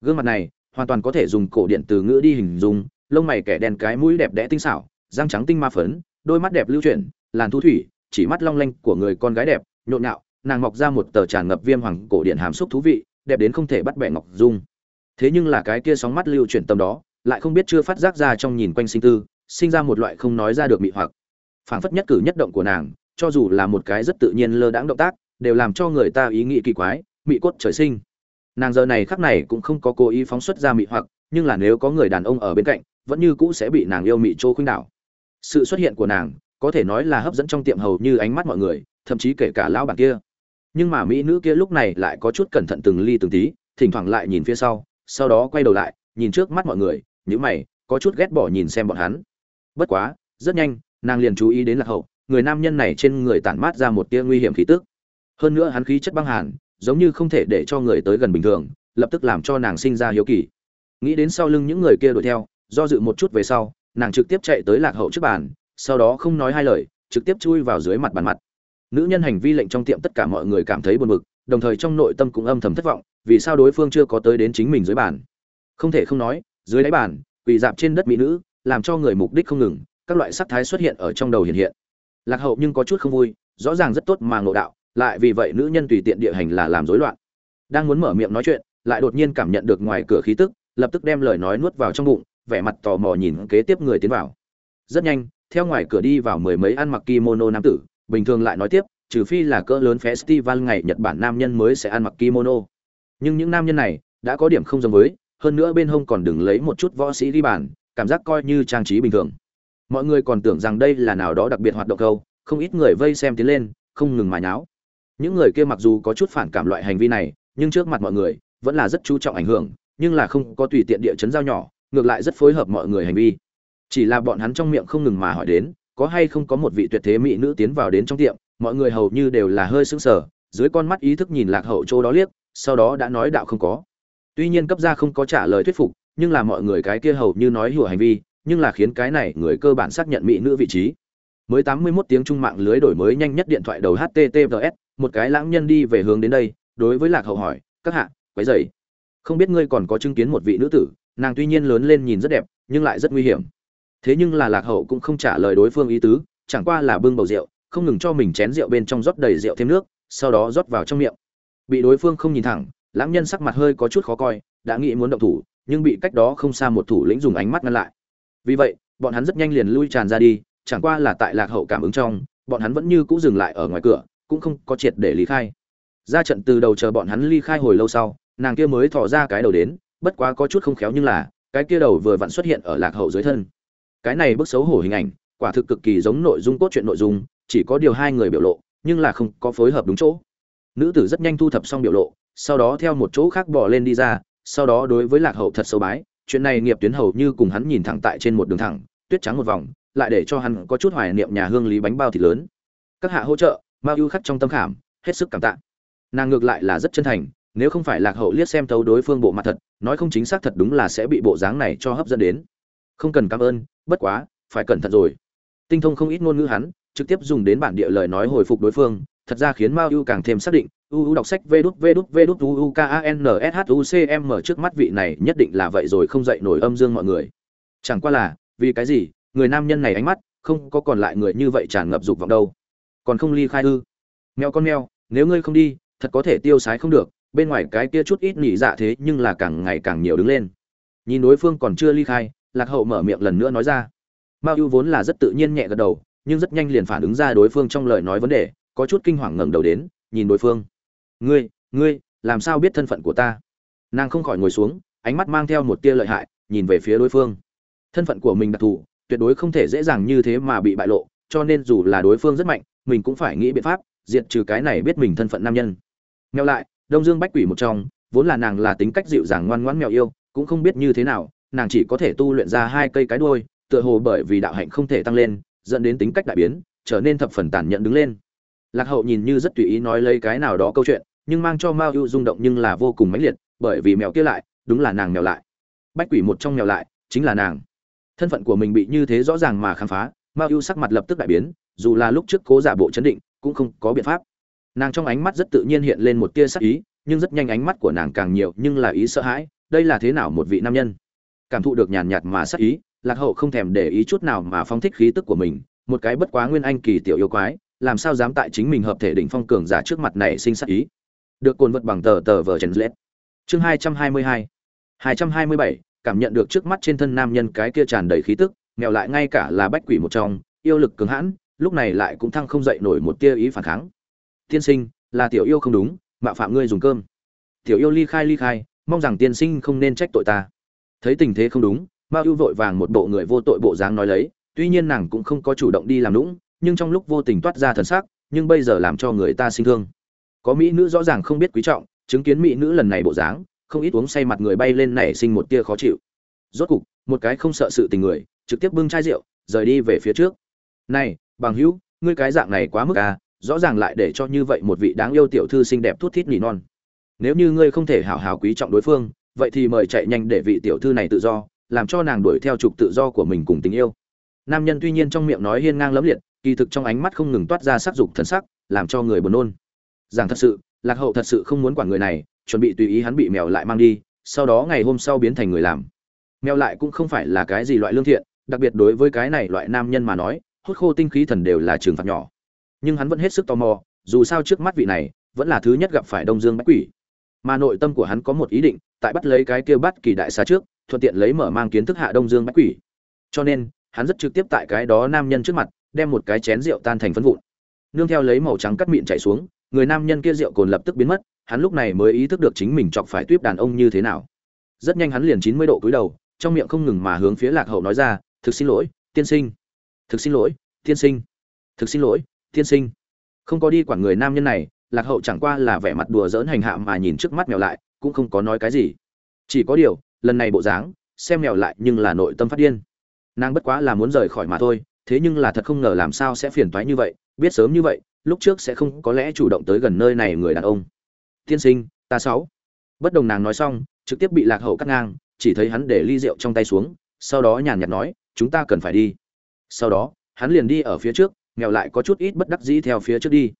Gương mặt này hoàn toàn có thể dùng cổ điện từ ngữ đi hình dung, lông mày kẻ đen cái mũi đẹp đẽ tinh xảo, răng trắng tinh ma phấn, đôi mắt đẹp lưu chuyển, làn thu thủy, chỉ mắt long lanh của người con gái đẹp, nhộn nhạo, nàng mọc ra một tờ tràn ngập viêm hoàng cổ điện hàm xúc thú vị, đẹp đến không thể bắt bẻ ngọc dung. Thế nhưng là cái kia sóng mắt lưu chuyển tâm đó, lại không biết chưa phát giác ra trong nhìn quanh sinh tư, sinh ra một loại không nói ra được mị hoặc. Phảng phất nhất cử nhất động của nàng, cho dù là một cái rất tự nhiên lơ đãng động tác, đều làm cho người ta ý nghĩ kỳ quái, mị cốt trời sinh nàng giờ này khắc này cũng không có cố ý phóng xuất ra mị hoặc, nhưng là nếu có người đàn ông ở bên cạnh, vẫn như cũ sẽ bị nàng yêu mị trô khuynh đảo. Sự xuất hiện của nàng, có thể nói là hấp dẫn trong tiệm hầu như ánh mắt mọi người, thậm chí kể cả lão bản kia. Nhưng mà mỹ nữ kia lúc này lại có chút cẩn thận từng ly từng tí, thỉnh thoảng lại nhìn phía sau sau đó quay đầu lại, nhìn trước mắt mọi người những mày, có chút ghét bỏ nhìn xem bọn hắn. Bất quá, rất nhanh, nàng liền chú ý đến lạc hậu, người nam nhân này trên người tản mát ra một tia nguy hiểm khí tức. Hơn nữa hắn khí chất băng hàn giống như không thể để cho người tới gần bình thường, lập tức làm cho nàng sinh ra hiếu kỳ. Nghĩ đến sau lưng những người kia đuổi theo, do dự một chút về sau, nàng trực tiếp chạy tới lạc hậu trước bàn, sau đó không nói hai lời, trực tiếp chui vào dưới mặt bàn mặt. Nữ nhân hành vi lệnh trong tiệm tất cả mọi người cảm thấy buồn bực, đồng thời trong nội tâm cũng âm thầm thất vọng, vì sao đối phương chưa có tới đến chính mình dưới bàn. Không thể không nói, dưới đáy bàn, quỳ dạp trên đất mỹ nữ, làm cho người mục đích không ngừng, các loại sắc thái xuất hiện ở trong đầu hiện hiện. Lạc hậu nhưng có chút không vui, rõ ràng rất tốt mà ngộ đạo lại vì vậy nữ nhân tùy tiện địa hành là làm rối loạn. Đang muốn mở miệng nói chuyện, lại đột nhiên cảm nhận được ngoài cửa khí tức, lập tức đem lời nói nuốt vào trong bụng, vẻ mặt tò mò nhìn kế tiếp người tiến vào. Rất nhanh, theo ngoài cửa đi vào mười mấy ăn mặc kimono nam tử, bình thường lại nói tiếp, trừ phi là cỡ lớn festival ngày nhật bản nam nhân mới sẽ ăn mặc kimono. Nhưng những nam nhân này đã có điểm không giống với, hơn nữa bên hông còn đừng lấy một chút võ sĩ đi bàn, cảm giác coi như trang trí bình thường. Mọi người còn tưởng rằng đây là nào đó đặc biệt hoạt động câu, không ít người vây xem tiến lên, không ngừng mà nháo những người kia mặc dù có chút phản cảm loại hành vi này, nhưng trước mặt mọi người vẫn là rất chú trọng ảnh hưởng, nhưng là không có tùy tiện địa chấn giao nhỏ, ngược lại rất phối hợp mọi người hành vi. Chỉ là bọn hắn trong miệng không ngừng mà hỏi đến, có hay không có một vị tuyệt thế mỹ nữ tiến vào đến trong tiệm, mọi người hầu như đều là hơi sững sờ, dưới con mắt ý thức nhìn lạc hậu chỗ đó liếc, sau đó đã nói đạo không có. Tuy nhiên cấp gia không có trả lời thuyết phục, nhưng là mọi người cái kia hầu như nói hùa hành vi, nhưng là khiến cái này người cơ bản xác nhận mỹ nữ vị trí. Mới 81 tiếng trung mạng lưới đổi mới nhanh nhất điện thoại đầu https một cái lãng nhân đi về hướng đến đây, đối với lạc hậu hỏi, các hạ, quấy dậy không biết ngươi còn có chứng kiến một vị nữ tử, nàng tuy nhiên lớn lên nhìn rất đẹp, nhưng lại rất nguy hiểm. Thế nhưng là lạc hậu cũng không trả lời đối phương ý tứ, chẳng qua là bưng bầu rượu, không ngừng cho mình chén rượu bên trong rót đầy rượu thêm nước, sau đó rót vào trong miệng. Bị đối phương không nhìn thẳng, lãng nhân sắc mặt hơi có chút khó coi, đã nghĩ muốn động thủ, nhưng bị cách đó không xa một thủ lĩnh dùng ánh mắt ngăn lại. Vì vậy, bọn hắn rất nhanh liền lui tràn ra đi, chẳng qua là tại lạc hậu cảm ứng trong, bọn hắn vẫn như cũ dừng lại ở ngoài cửa cũng không có triệt để lý khai. Ra trận từ đầu chờ bọn hắn ly khai hồi lâu sau, nàng kia mới thò ra cái đầu đến, bất quá có chút không khéo nhưng là, cái kia đầu vừa vặn xuất hiện ở lạc hậu dưới thân. Cái này bức xấu hổ hình ảnh, quả thực cực kỳ giống nội dung cốt truyện nội dung, chỉ có điều hai người biểu lộ, nhưng là không có phối hợp đúng chỗ. Nữ tử rất nhanh thu thập xong biểu lộ, sau đó theo một chỗ khác bỏ lên đi ra, sau đó đối với lạc hậu thật sâu bái, chuyện này nghiệp tuyến hầu như cùng hắn nhìn thẳng tại trên một đường thẳng, tuyết trắng một vòng, lại để cho hắn có chút hoài niệm nhà hương lý bánh bao thịt lớn. Các hạ hỗ trợ mao ưu khắc trong tâm khảm, hết sức cảm tạ. Nàng ngược lại là rất chân thành, nếu không phải lạc hậu liếc xem thấu đối phương bộ mặt thật, nói không chính xác thật đúng là sẽ bị bộ dáng này cho hấp dẫn đến. Không cần cảm ơn, bất quá, phải cẩn thận rồi. Tinh thông không ít ngôn ngữ hắn, trực tiếp dùng đến bản địa lời nói hồi phục đối phương, thật ra khiến mao ưu càng thêm xác định uu đọc sách v đút v đút v đút uu k a n s h u c m trước mắt vị này nhất định là vậy rồi không dậy nổi âm dương mọi người. Chẳng qua là, vì cái gì, người nam nhân này ánh mắt, không có còn lại người như vậy tràn ngập dục vọng đâu còn không ly khai ư. Mèo con mèo, nếu ngươi không đi, thật có thể tiêu sái không được, bên ngoài cái kia chút ít nhị dạ thế nhưng là càng ngày càng nhiều đứng lên. Nhìn đối phương còn chưa ly khai, lạc hậu mở miệng lần nữa nói ra. Mao ưu vốn là rất tự nhiên nhẹ gật đầu, nhưng rất nhanh liền phản ứng ra đối phương trong lời nói vấn đề, có chút kinh hoàng ngẩng đầu đến, nhìn đối phương. Ngươi ngươi, làm sao biết thân phận của ta? Nàng không khỏi ngồi xuống, ánh mắt mang theo một tia lợi hại, nhìn về phía đối phương. Thân phận của mình đặc thù, tuyệt đối không thể dễ dàng như thế mà bị bại lộ, cho nên dù là đối phương rất mạnh mình cũng phải nghĩ biện pháp, diệt trừ cái này biết mình thân phận nam nhân. Mèo lại, đông dương bách quỷ một trong, vốn là nàng là tính cách dịu dàng ngoan ngoãn mèo yêu, cũng không biết như thế nào, nàng chỉ có thể tu luyện ra hai cây cái đuôi, tựa hồ bởi vì đạo hạnh không thể tăng lên, dẫn đến tính cách đại biến, trở nên thập phần tàn nhẫn đứng lên. Lạc hậu nhìn như rất tùy ý nói lấy cái nào đó câu chuyện, nhưng mang cho mao ưu rung động nhưng là vô cùng mãnh liệt, bởi vì mèo kia lại, đúng là nàng mèo lại. Bách quỷ một trong mèo lại, chính là nàng. Thân phận của mình bị như thế rõ ràng mà khám phá mao ưu sắc mặt lập tức đại biến, dù là lúc trước cố giả bộ chấn định, cũng không có biện pháp. Nàng trong ánh mắt rất tự nhiên hiện lên một tia sắc ý, nhưng rất nhanh ánh mắt của nàng càng nhiều, nhưng là ý sợ hãi, đây là thế nào một vị nam nhân? Cảm thụ được nhàn nhạt mà sắc ý, lạc hậu không thèm để ý chút nào mà phong thích khí tức của mình, một cái bất quá nguyên anh kỳ tiểu yêu quái, làm sao dám tại chính mình hợp thể đỉnh phong cường giả trước mặt này sinh sắc ý? Được cồn vật bằng tờ tờ vờ chèn lết. Chương hai trăm hai mươi hai. Hai trăm hai mươi bảy, cảm nhận được trước mắt trên thân nam nhân cái kia tràn đầy khí tức nghèo lại ngay cả là bách quỷ một trong, yêu lực cường hãn, lúc này lại cũng thăng không dậy nổi một tia ý phản kháng. Tiên sinh, là tiểu yêu không đúng, mạo phạm ngươi dùng cơm. Tiểu yêu ly khai ly khai, mong rằng tiên sinh không nên trách tội ta. Thấy tình thế không đúng, mao ưu vội vàng một bộ người vô tội bộ dáng nói lấy, tuy nhiên nàng cũng không có chủ động đi làm lũng nhưng trong lúc vô tình toát ra thần sắc, nhưng bây giờ làm cho người ta sinh thương. Có mỹ nữ rõ ràng không biết quý trọng, chứng kiến mỹ nữ lần này bộ dáng, không ít uống say mặt người bay lên nảy sinh một tia khó chịu. Rốt cục, một cái không sợ sự tình người trực tiếp bưng chai rượu, rời đi về phía trước. Này, bằng hữu, ngươi cái dạng này quá mức à rõ ràng lại để cho như vậy một vị đáng yêu tiểu thư xinh đẹp thút thít nỉ non. Nếu như ngươi không thể hảo hảo quý trọng đối phương, vậy thì mời chạy nhanh để vị tiểu thư này tự do, làm cho nàng đuổi theo trục tự do của mình cùng tình yêu. Nam nhân tuy nhiên trong miệng nói hiên ngang lẫm liệt, kỳ thực trong ánh mắt không ngừng toát ra sắc dục thần sắc, làm cho người buồn nôn. Rằng thật sự, lạc hậu thật sự không muốn quản người này, chuẩn bị tùy ý hắn bị mèo lại mang đi, sau đó ngày hôm sau biến thành người làm. Mèo lại cũng không phải là cái gì loại lương thiện đặc biệt đối với cái này loại nam nhân mà nói, hút khô tinh khí thần đều là trường phạt nhỏ. Nhưng hắn vẫn hết sức tò mò, dù sao trước mắt vị này vẫn là thứ nhất gặp phải đông dương bách quỷ. Mà nội tâm của hắn có một ý định, tại bắt lấy cái kia bắt kỳ đại xá trước, thuận tiện lấy mở mang kiến thức hạ đông dương bách quỷ. Cho nên, hắn rất trực tiếp tại cái đó nam nhân trước mặt, đem một cái chén rượu tan thành phân vụn. Nương theo lấy màu trắng cắt mịn chảy xuống, người nam nhân kia rượu cồn lập tức biến mất, hắn lúc này mới ý thức được chính mình chọc phải tuyếp đàn ông như thế nào. Rất nhanh hắn liền chín mươi độ cúi đầu, trong miệng không ngừng mà hướng phía lạc hậu nói ra thực xin lỗi, tiên sinh. Thực xin lỗi, tiên sinh. Thực xin lỗi, tiên sinh. Không có đi quản người nam nhân này, lạc hậu chẳng qua là vẻ mặt đùa dỡn hành hạ mà nhìn trước mắt mèo lại, cũng không có nói cái gì. Chỉ có điều, lần này bộ dáng, xem mèo lại nhưng là nội tâm phát điên. Nàng bất quá là muốn rời khỏi mà thôi, thế nhưng là thật không ngờ làm sao sẽ phiền toái như vậy, biết sớm như vậy, lúc trước sẽ không có lẽ chủ động tới gần nơi này người đàn ông. Tiên sinh, ta sáu. Bất đồng nàng nói xong, trực tiếp bị lạc hậu cắt ngang, chỉ thấy hắn để ly rượu trong tay xuống, sau đó nhàn nhạt nói chúng ta cần phải đi. Sau đó, hắn liền đi ở phía trước, nghèo lại có chút ít bất đắc dĩ theo phía trước đi.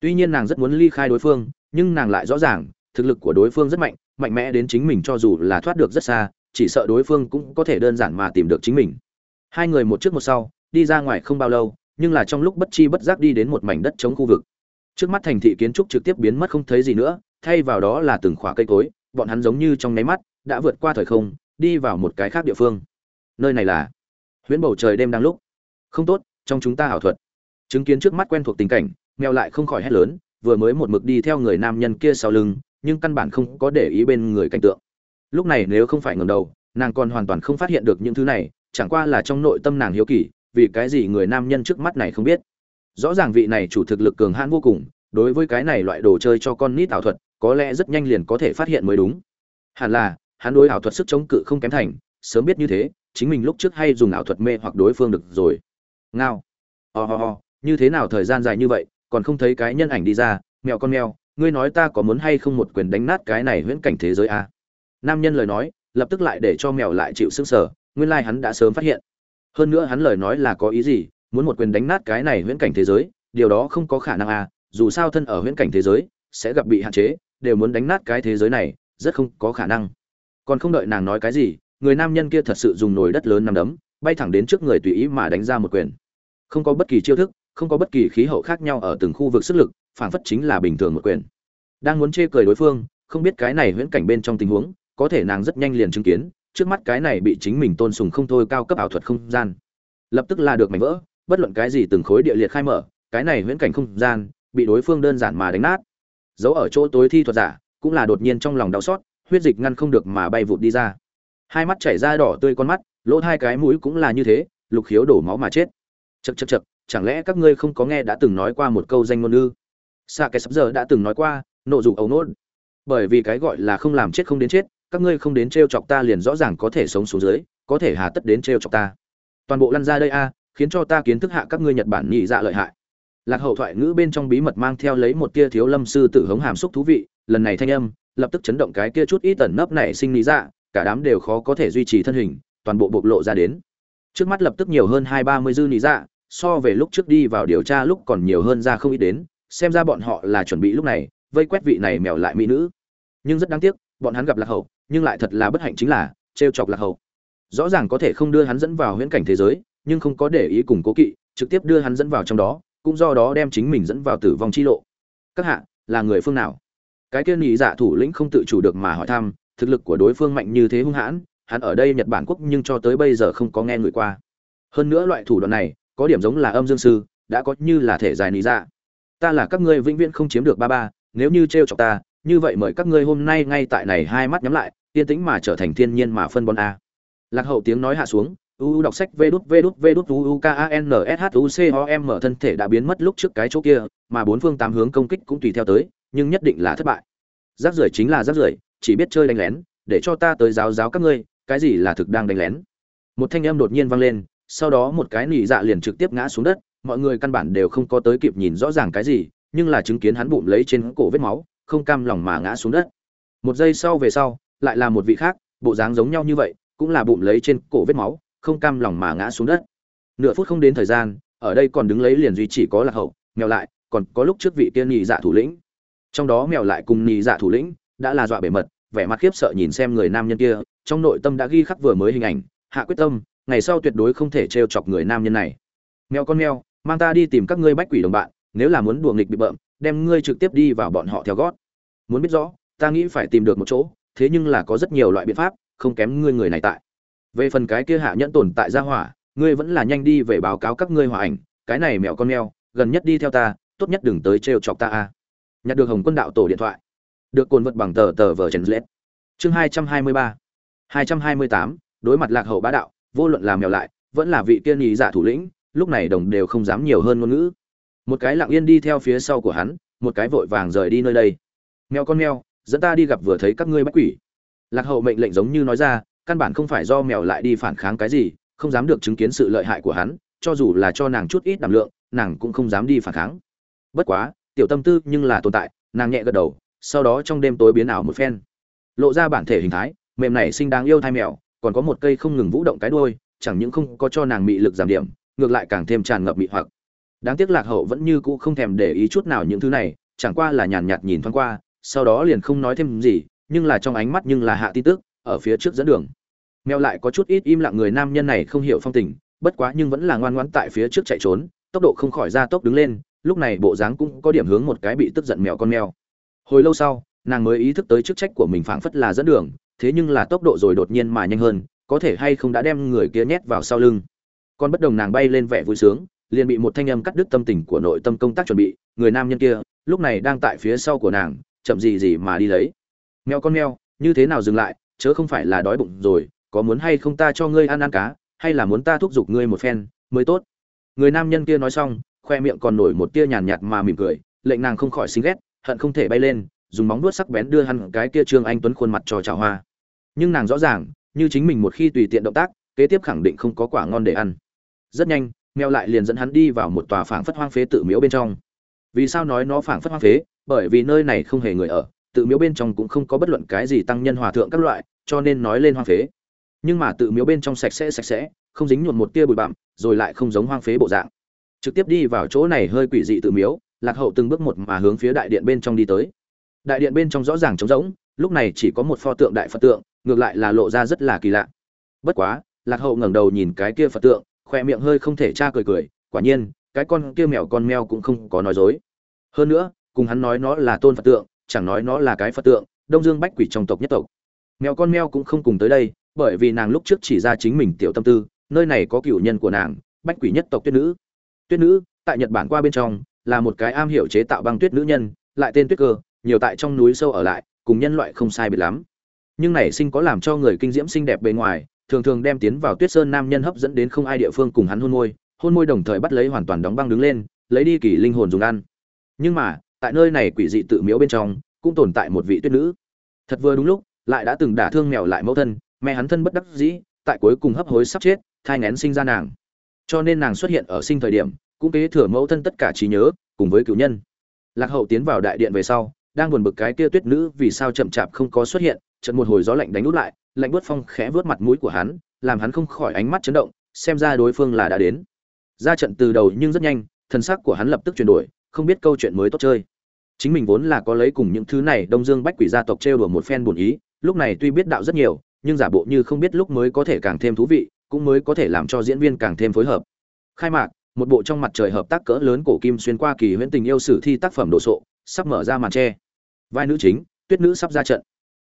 Tuy nhiên nàng rất muốn ly khai đối phương, nhưng nàng lại rõ ràng, thực lực của đối phương rất mạnh mạnh mẽ đến chính mình cho dù là thoát được rất xa, chỉ sợ đối phương cũng có thể đơn giản mà tìm được chính mình. Hai người một trước một sau, đi ra ngoài không bao lâu, nhưng là trong lúc bất chi bất giác đi đến một mảnh đất chống khu vực. Trước mắt thành thị kiến trúc trực tiếp biến mất không thấy gì nữa, thay vào đó là từng khỏa cây cối, bọn hắn giống như trong nháy mắt, đã vượt qua thời không, đi vào một cái khác địa phương. Nơi này là huyễn bầu trời đêm đang lúc. Không tốt, trong chúng ta ảo thuật. Chứng kiến trước mắt quen thuộc tình cảnh, mèo lại không khỏi hét lớn, vừa mới một mực đi theo người nam nhân kia sau lưng, nhưng căn bản không có để ý bên người cảnh tượng. Lúc này nếu không phải ngầm đầu, nàng còn hoàn toàn không phát hiện được những thứ này, chẳng qua là trong nội tâm nàng hiếu kỳ, vì cái gì người nam nhân trước mắt này không biết. Rõ ràng vị này chủ thực lực cường hãn vô cùng, đối với cái này loại đồ chơi cho con nít ảo thuật, có lẽ rất nhanh liền có thể phát hiện mới đúng. Hẳn là, hắn đối ảo thuật sức chống cự không kém thành, sớm biết như thế chính mình lúc trước hay dùng ảo thuật mê hoặc đối phương được rồi. Ngao. Ho、oh ho, như thế nào thời gian dài như vậy, còn không thấy cái nhân ảnh đi ra, mèo con mèo, ngươi nói ta có muốn hay không một quyền đánh nát cái này huyễn cảnh thế giới à? nam nhân lời nói, lập tức lại để cho mèo lại chịu sức sở nguyên lai hắn đã sớm phát hiện. Hơn nữa hắn lời nói là có ý gì, muốn một quyền đánh nát cái này huyễn cảnh thế giới, điều đó không có khả năng à dù sao thân ở huyễn cảnh thế giới, sẽ gặp bị hạn chế, đều muốn đánh nát cái thế giới này, rất không có khả năng. Còn không đợi nàng nói cái gì người nam nhân kia thật sự dùng nồi đất lớn nằm đấm, bay thẳng đến trước người tùy ý mà đánh ra một quyền. Không có bất kỳ chiêu thức, không có bất kỳ khí hậu khác nhau ở từng khu vực sức lực phản phất chính là bình thường một quyền. Đang muốn chê cười đối phương, không biết cái này huyễn cảnh bên trong tình huống, có thể nàng rất nhanh liền chứng kiến, trước mắt cái này bị chính mình tôn sùng không thôi cao cấp ảo thuật không gian. Lập tức là được mảnh vỡ, bất luận cái gì từng khối địa liệt khai mở, cái này huyễn cảnh không gian, bị đối phương đơn giản mà đánh nát. Giấu ở chỗ tối thi thuật giả, cũng là đột nhiên trong lòng đau xót, huyết dịch ngăn không được mà bay vụt đi ra hai mắt chảy ra đỏ tươi con mắt, lỗ hai cái mũi cũng là như thế, lục khiếu đổ máu mà chết. Chật chật chật chẳng lẽ các ngươi không có nghe đã từng nói qua một câu danh ngôn ư xa cái sắp giờ đã từng nói qua, nộ dụng ấu nốt. Bởi vì cái gọi là không làm chết không đến chết, các ngươi không đến t r e o chọc ta liền rõ ràng có thể sống xuống dưới, có thể hà tất đến t r e o chọc ta. Toàn bộ lăn ra đây a, khiến cho ta kiến thức hạ các ngươi nhật bản nhị dạ lợi hại. Lạc hậu thoại ngữ bên trong bí mật mang theo lấy một tia thiếu lâm sư tử hống hàm xúc thú vị, lần này thanh âm, lập tức chấn động cái kia chút ít tẩn nấp nảy sinh lý dạ cả đám đều khó có thể duy trì thân hình, toàn bộ bộc lộ ra đến. Trước mắt lập tức nhiều hơn hai ba mươi dư lý dạ so về lúc trước đi vào điều tra lúc còn nhiều hơn ra không ít đến, xem ra bọn họ là chuẩn bị lúc này, vây quét vị này mèo lại mỹ nữ. Nhưng rất đáng tiếc, bọn hắn gặp lạc hậu nhưng lại thật là bất hạnh chính là, trêu chọc lạc hậu rõ ràng có thể không đưa hắn dẫn vào huyễn cảnh thế giới, nhưng không có để ý cùng cố kỵ, trực tiếp đưa hắn dẫn vào trong đó, cũng do đó đem chính mình dẫn vào tử vong chi lộ. Các hạ, là người phương nào? Cái kia nhị dạ thủ lĩnh không tự chủ được mà hỏi thăm thực lực của đối phương mạnh như thế hung hãn, hắn ở đây nhật bản quốc nhưng cho tới bây giờ không có nghe người qua. Hơn nữa loại thủ đoạn này, có điểm giống là âm dương sư, đã có như là thể dài lý ra. Dạ. ta là các ngươi vĩnh viễn không chiếm được ba ba, nếu như trêu chọc ta, như vậy mời các ngươi hôm nay ngay tại này hai mắt nhắm lại, yên tĩnh mà trở thành thiên nhiên mà phân bón a. Lạc hậu tiếng nói hạ xuống, u đọc sách vê đút vê đút vê đút u k a n s h u c o m, thân thể đã biến mất lúc trước cái chỗ kia, mà bốn phương tám hướng công kích cũng tùy theo tới, nhưng nhất định là thất bại. Rác rưởi chính là rác rưởi chỉ biết chơi đánh lén, để cho ta tới giáo giáo các ngươi, cái gì là thực đang đánh lén? Một thanh âm đột nhiên vang lên, sau đó một cái nỉ dạ liền trực tiếp ngã xuống đất, mọi người căn bản đều không có tới kịp nhìn rõ ràng cái gì, nhưng là chứng kiến hắn bụng lấy trên cổ vết máu, không cam lòng mà ngã xuống đất. Một giây sau về sau, lại là một vị khác, bộ dáng giống nhau như vậy, cũng là bụng lấy trên cổ vết máu, không cam lòng mà ngã xuống đất. Nửa phút không đến thời gian, ở đây còn đứng lấy liền duy chỉ có là hậu, mèo lại, còn có lúc trước vị tiên nhị dạ thủ lĩnh. Trong đó mèo lại cùng nhị dạ thủ lĩnh đã là dọa bể mật, vẻ mặt khiếp sợ nhìn xem người nam nhân kia, trong nội tâm đã ghi khắc vừa mới hình ảnh, hạ quyết tâm, ngày sau tuyệt đối không thể trêu chọc người nam nhân này. Mèo con mèo, mang ta đi tìm các ngươi bách quỷ đồng bạn, nếu là muốn đùa nghịch bị bợm, đem ngươi trực tiếp đi vào bọn họ theo gót. Muốn biết rõ, ta nghĩ phải tìm được một chỗ, thế nhưng là có rất nhiều loại biện pháp, không kém ngươi người này tại. Về phần cái kia hạ nhẫn tồn tại gia hỏa, ngươi vẫn là nhanh đi về báo cáo các ngươi hòa ảnh, cái này mèo con mèo, gần nhất đi theo ta, tốt nhất đừng tới trêu chọc ta a. Nhặt được hồng quân đạo tổ điện thoại được cồn vật bằng tờ tờ vở trần lết. Chương hai trăm hai mươi ba. hai trăm hai mươi tám, đối mặt lạc hậu bá đạo, vô luận làm mèo lại, vẫn là vị tiên nhị giả thủ lĩnh, lúc này đồng đều không dám nhiều hơn ngôn ngữ. Một cái lặng yên đi theo phía sau của hắn, một cái vội vàng rời đi nơi đây. Mèo con mèo, dẫn ta đi gặp vừa thấy các ngươi bách quỷ. Lạc hậu mệnh lệnh giống như nói ra, căn bản không phải do mèo lại đi phản kháng cái gì, không dám được chứng kiến sự lợi hại của hắn, cho dù là cho nàng chút ít đảm lượng, nàng cũng không dám đi phản kháng. Bất quá, tiểu tâm tư nhưng là tồn tại, nàng nhẹ gật đầu sau đó trong đêm tối biến ảo một phen. Lộ ra bản thể hình thái, mềm này sinh đáng yêu thai mèo, còn có một cây không ngừng vũ động cái đuôi, chẳng những không có cho nàng mị lực giảm điểm, ngược lại càng thêm tràn ngập mị hoặc. Đáng tiếc lạc hậu vẫn như cũ không thèm để ý chút nào những thứ này, chẳng qua là nhàn nhạt nhìn thoáng qua, sau đó liền không nói thêm gì, nhưng là trong ánh mắt nhưng là hạ tin tức, ở phía trước dẫn đường. Mèo lại có chút ít im lặng người nam nhân này không hiểu phong tình, bất quá nhưng vẫn là ngoan ngoãn tại phía trước chạy trốn, tốc độ không khỏi ra tốc đứng lên, lúc này bộ dáng cũng có điểm hướng một cái bị tức giận mèo con mèo hồi lâu sau, nàng mới ý thức tới chức trách của mình phảng phất là dẫn đường, thế nhưng là tốc độ rồi đột nhiên mà nhanh hơn, có thể hay không đã đem người kia nhét vào sau lưng. Con bất đồng nàng bay lên vẻ vui sướng, liền bị một thanh âm cắt đứt tâm tình của nội tâm công tác chuẩn bị, người nam nhân kia, lúc này đang tại phía sau của nàng, chậm gì gì mà đi lấy. Mèo con mèo, như thế nào dừng lại, chớ không phải là đói bụng rồi, có muốn hay không ta cho ngươi ăn ăn cá, hay là muốn ta thúc giục ngươi một phen, mới tốt. Người nam nhân kia nói xong, khoe miệng còn nổi một tia nhàn nhạt mà mỉm cười, lệnh nàng không khỏi xinh ghét hận không thể bay lên, dùng móng vuốt sắc bén đưa hắn cái kia trương anh tuấn khuôn mặt cho trào hoa. Nhưng nàng rõ ràng, như chính mình một khi tùy tiện động tác, kế tiếp khẳng định không có quả ngon để ăn. Rất nhanh, mèo lại liền dẫn hắn đi vào một tòa phảng phất hoang phế tự miếu bên trong. Vì sao nói nó phảng phất hoang phế? Bởi vì nơi này không hề người ở, tự miếu bên trong cũng không có bất luận cái gì tăng nhân hòa thượng các loại, cho nên nói lên hoang phế. Nhưng mà tự miếu bên trong sạch sẽ sạch sẽ, không dính nhuộm một tia bụi bặm, rồi lại không giống hoang phế bộ dạng. Trực tiếp đi vào chỗ này hơi quỷ dị tự miếu lạc hậu từng bước một mà hướng phía đại điện bên trong đi tới. Đại điện bên trong rõ ràng trống rỗng, lúc này chỉ có một pho tượng đại phật tượng, ngược lại là lộ ra rất là kỳ lạ. Bất quá, lạc hậu ngẩng đầu nhìn cái kia phật tượng, khoe miệng hơi không thể tra cười cười, quả nhiên, cái con kia mèo con mèo cũng không có nói dối. Hơn nữa, cùng hắn nói nó là tôn phật tượng, chẳng nói nó là cái phật tượng, đông dương bách quỷ trong tộc nhất tộc. Mèo con mèo cũng không cùng tới đây, bởi vì nàng lúc trước chỉ ra chính mình tiểu tâm tư, nơi này có cựu nhân của nàng, bách quỷ nhất tộc tuyết nữ. Tuyết nữ, tại nhật bản qua bên trong là một cái am hiểu chế tạo băng tuyết nữ nhân, lại tên tuyết cơ, nhiều tại trong núi sâu ở lại, cùng nhân loại không sai biệt lắm. Nhưng này sinh có làm cho người kinh diễm xinh đẹp bề ngoài, thường thường đem tiến vào tuyết sơn nam nhân hấp dẫn đến không ai địa phương cùng hắn hôn môi hôn môi đồng thời bắt lấy hoàn toàn đóng băng đứng lên, lấy đi kỳ linh hồn dùng ăn. Nhưng mà, tại nơi này quỷ dị tự miếu bên trong, cũng tồn tại một vị tuyết nữ. Thật vừa đúng lúc, lại đã từng đả thương mèo lại mẫu thân, mẹ hắn thân bất đắc dĩ, tại cuối cùng hấp hối sắp chết, thai nghén sinh ra nàng. Cho nên nàng xuất hiện ở sinh thời điểm cũng kế thừa mẫu thân tất cả trí nhớ, cùng với cựu nhân. Lạc hậu tiến vào đại điện về sau, đang buồn bực cái kia tuyết nữ vì sao chậm chạp không có xuất hiện trận một hồi gió lạnh đánh út lại, lạnh bớt phong khẽ vớt mặt mũi của hắn, làm hắn không khỏi ánh mắt chấn động, xem ra đối phương là đã đến. Ra trận từ đầu nhưng rất nhanh, thân xác của hắn lập tức chuyển đổi, không biết câu chuyện mới tốt chơi. Chính mình vốn là có lấy cùng những thứ này đông dương bách quỷ gia tộc trêu đùa một phen buồn ý, lúc này tuy biết đạo rất nhiều, nhưng giả bộ như không biết lúc mới có thể càng thêm thú vị, cũng mới có thể làm cho diễn viên càng thêm phối hợp. Khai mạc một bộ trong mặt trời hợp tác cỡ lớn cổ kim xuyên qua kỳ huyễn tình yêu sử thi tác phẩm đồ sộ, sắp mở ra màn tre vai nữ chính, tuyết nữ sắp ra trận.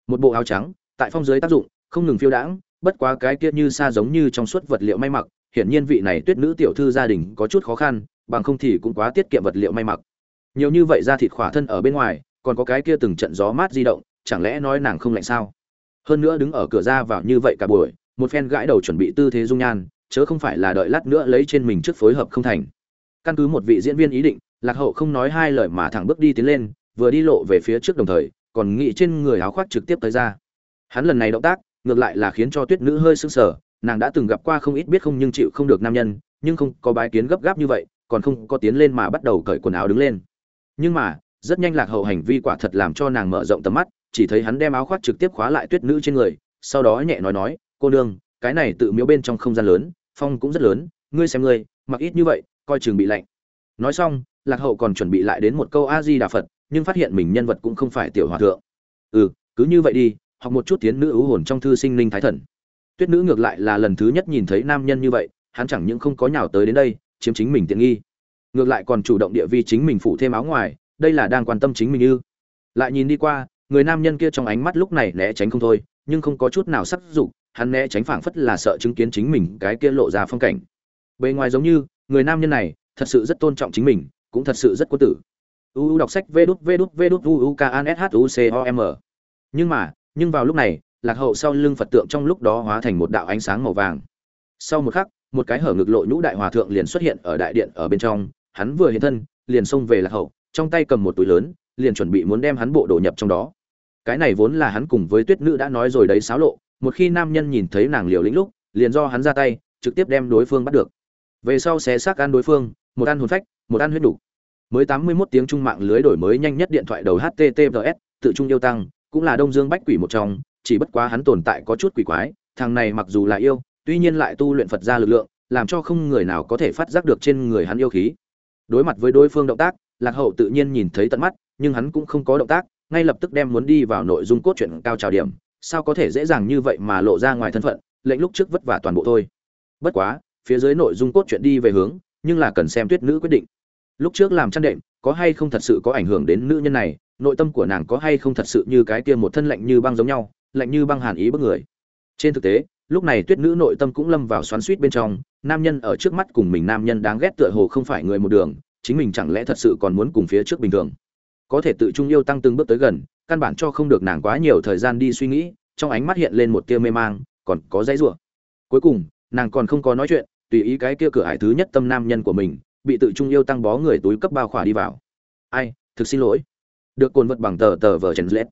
Một bộ áo trắng, tại phong giới tác dụng, không ngừng phiêu đãng, bất quá cái kia như xa giống như trong suốt vật liệu may mặc, hiển nhiên vị này tuyết nữ tiểu thư gia đình có chút khó khăn, bằng không thì cũng quá tiết kiệm vật liệu may mặc. Nhiều như vậy ra thịt khỏa thân ở bên ngoài, còn có cái kia từng trận gió mát di động, chẳng lẽ nói nàng không lạnh sao? Hơn nữa đứng ở cửa ra vào như vậy cả buổi, một phen gãi đầu chuẩn bị tư thế dung nhan chớ không phải là đợi lát nữa lấy trên mình trước phối hợp không thành. Căn cứ một vị diễn viên ý định, lạc hậu không nói hai lời mà thẳng bước đi tiến lên, vừa đi lộ về phía trước đồng thời, còn nghĩ trên người áo khoác trực tiếp tới ra. Hắn lần này động tác, ngược lại là khiến cho tuyết nữ hơi sưng sờ, nàng đã từng gặp qua không ít biết không nhưng chịu không được nam nhân, nhưng không có bái kiến gấp gáp như vậy, còn không có tiến lên mà bắt đầu cởi quần áo đứng lên. Nhưng mà, rất nhanh lạc hậu hành vi quả thật làm cho nàng mở rộng tầm mắt, chỉ thấy hắn đem áo khoác trực tiếp khóa lại tuyết nữ trên người, sau đó nhẹ nói nói, cô nương, cái này tự miếu bên trong không gian lớn phong cũng rất lớn, ngươi xem ngươi, mặc ít như vậy, coi chừng bị lạnh. Nói xong, lạc hậu còn chuẩn bị lại đến một câu a di đà phật, nhưng phát hiện mình nhân vật cũng không phải tiểu hòa thượng. Ừ cứ như vậy đi, học một chút tiến nữ ưu hồn trong thư sinh linh thái thần. Tuyết nữ ngược lại là lần thứ nhất nhìn thấy nam nhân như vậy, hắn chẳng những không có nhào tới đến đây, chiếm chính mình tiện nghi. Ngược lại còn chủ động địa vi chính mình phủ thêm áo ngoài, đây là đang quan tâm chính mình ư. Lại nhìn đi qua, người nam nhân kia trong ánh mắt lúc này né tránh không thôi, nhưng không có chút nào sắc dục hắn né tránh phảng phất là sợ chứng kiến chính mình cái kia lộ ra phong cảnh. Bề ngoài giống như, người nam nhân này thật sự rất tôn trọng chính mình, cũng thật sự rất quân tử. Uu đọc sách vê đút vê đút vê đút uu k an s h u c o m. Nhưng mà, nhưng vào lúc này, lạc hậu sau lưng phật tượng trong lúc đó hóa thành một đạo ánh sáng màu vàng. Sau một khắc, một cái hở ngực lộ nhũ đại hòa thượng liền xuất hiện ở đại điện ở bên trong, hắn vừa hiện thân, liền xông về lạc hậu, trong tay cầm một túi lớn, liền chuẩn bị muốn đem hắn bộ đổ nhập trong đó. Cái này vốn là hắn cùng với tuyết nữ đã nói rồi đấy xáo lộ một khi nam nhân nhìn thấy nàng liều lĩnh lúc, liền do hắn ra tay, trực tiếp đem đối phương bắt được. Về sau xé xác ăn đối phương, một ăn hồn phách, một ăn huyết đủ. Mới tám mươi 81 tiếng trung mạng lưới đổi mới nhanh nhất điện thoại đầu https tự trung yêu tăng, cũng là đông dương bách quỷ một trong, chỉ bất quá hắn tồn tại có chút quỷ quái, thằng này mặc dù là yêu, tuy nhiên lại tu luyện phật ra lực lượng, làm cho không người nào có thể phát giác được trên người hắn yêu khí. Đối mặt với đối phương động tác, lạc hậu tự nhiên nhìn thấy tận mắt, nhưng hắn cũng không có động tác, ngay lập tức đem muốn đi vào nội dung cốt truyện cao trào điểm sao có thể dễ dàng như vậy mà lộ ra ngoài thân phận, lệnh lúc trước vất vả toàn bộ thôi. Bất quá, phía dưới nội dung cốt truyện đi về hướng, nhưng là cần xem tuyết nữ quyết định. Lúc trước làm chăn đệm, có hay không thật sự có ảnh hưởng đến nữ nhân này, nội tâm của nàng có hay không thật sự như cái kia một thân lạnh như băng giống nhau, lạnh như băng hàn ý bức người. Trên thực tế, lúc này tuyết nữ nội tâm cũng lâm vào xoắn suýt bên trong, nam nhân ở trước mắt cùng mình nam nhân đáng ghét tựa hồ không phải người một đường, chính mình chẳng lẽ thật sự còn muốn cùng phía trước bình thường có thể tự trung yêu tăng từng bước tới gần, căn bản cho không được nàng quá nhiều thời gian đi suy nghĩ, trong ánh mắt hiện lên một tia mê mang, còn có dãy rủa. Cuối cùng, nàng còn không có nói chuyện, tùy ý cái kia cửa hải thứ nhất tâm nam nhân của mình, bị tự trung yêu tăng bó người túi cấp bao khỏa đi vào. Ai, thực xin lỗi. Được cồn vật bằng tờ tờ vờ chấn lết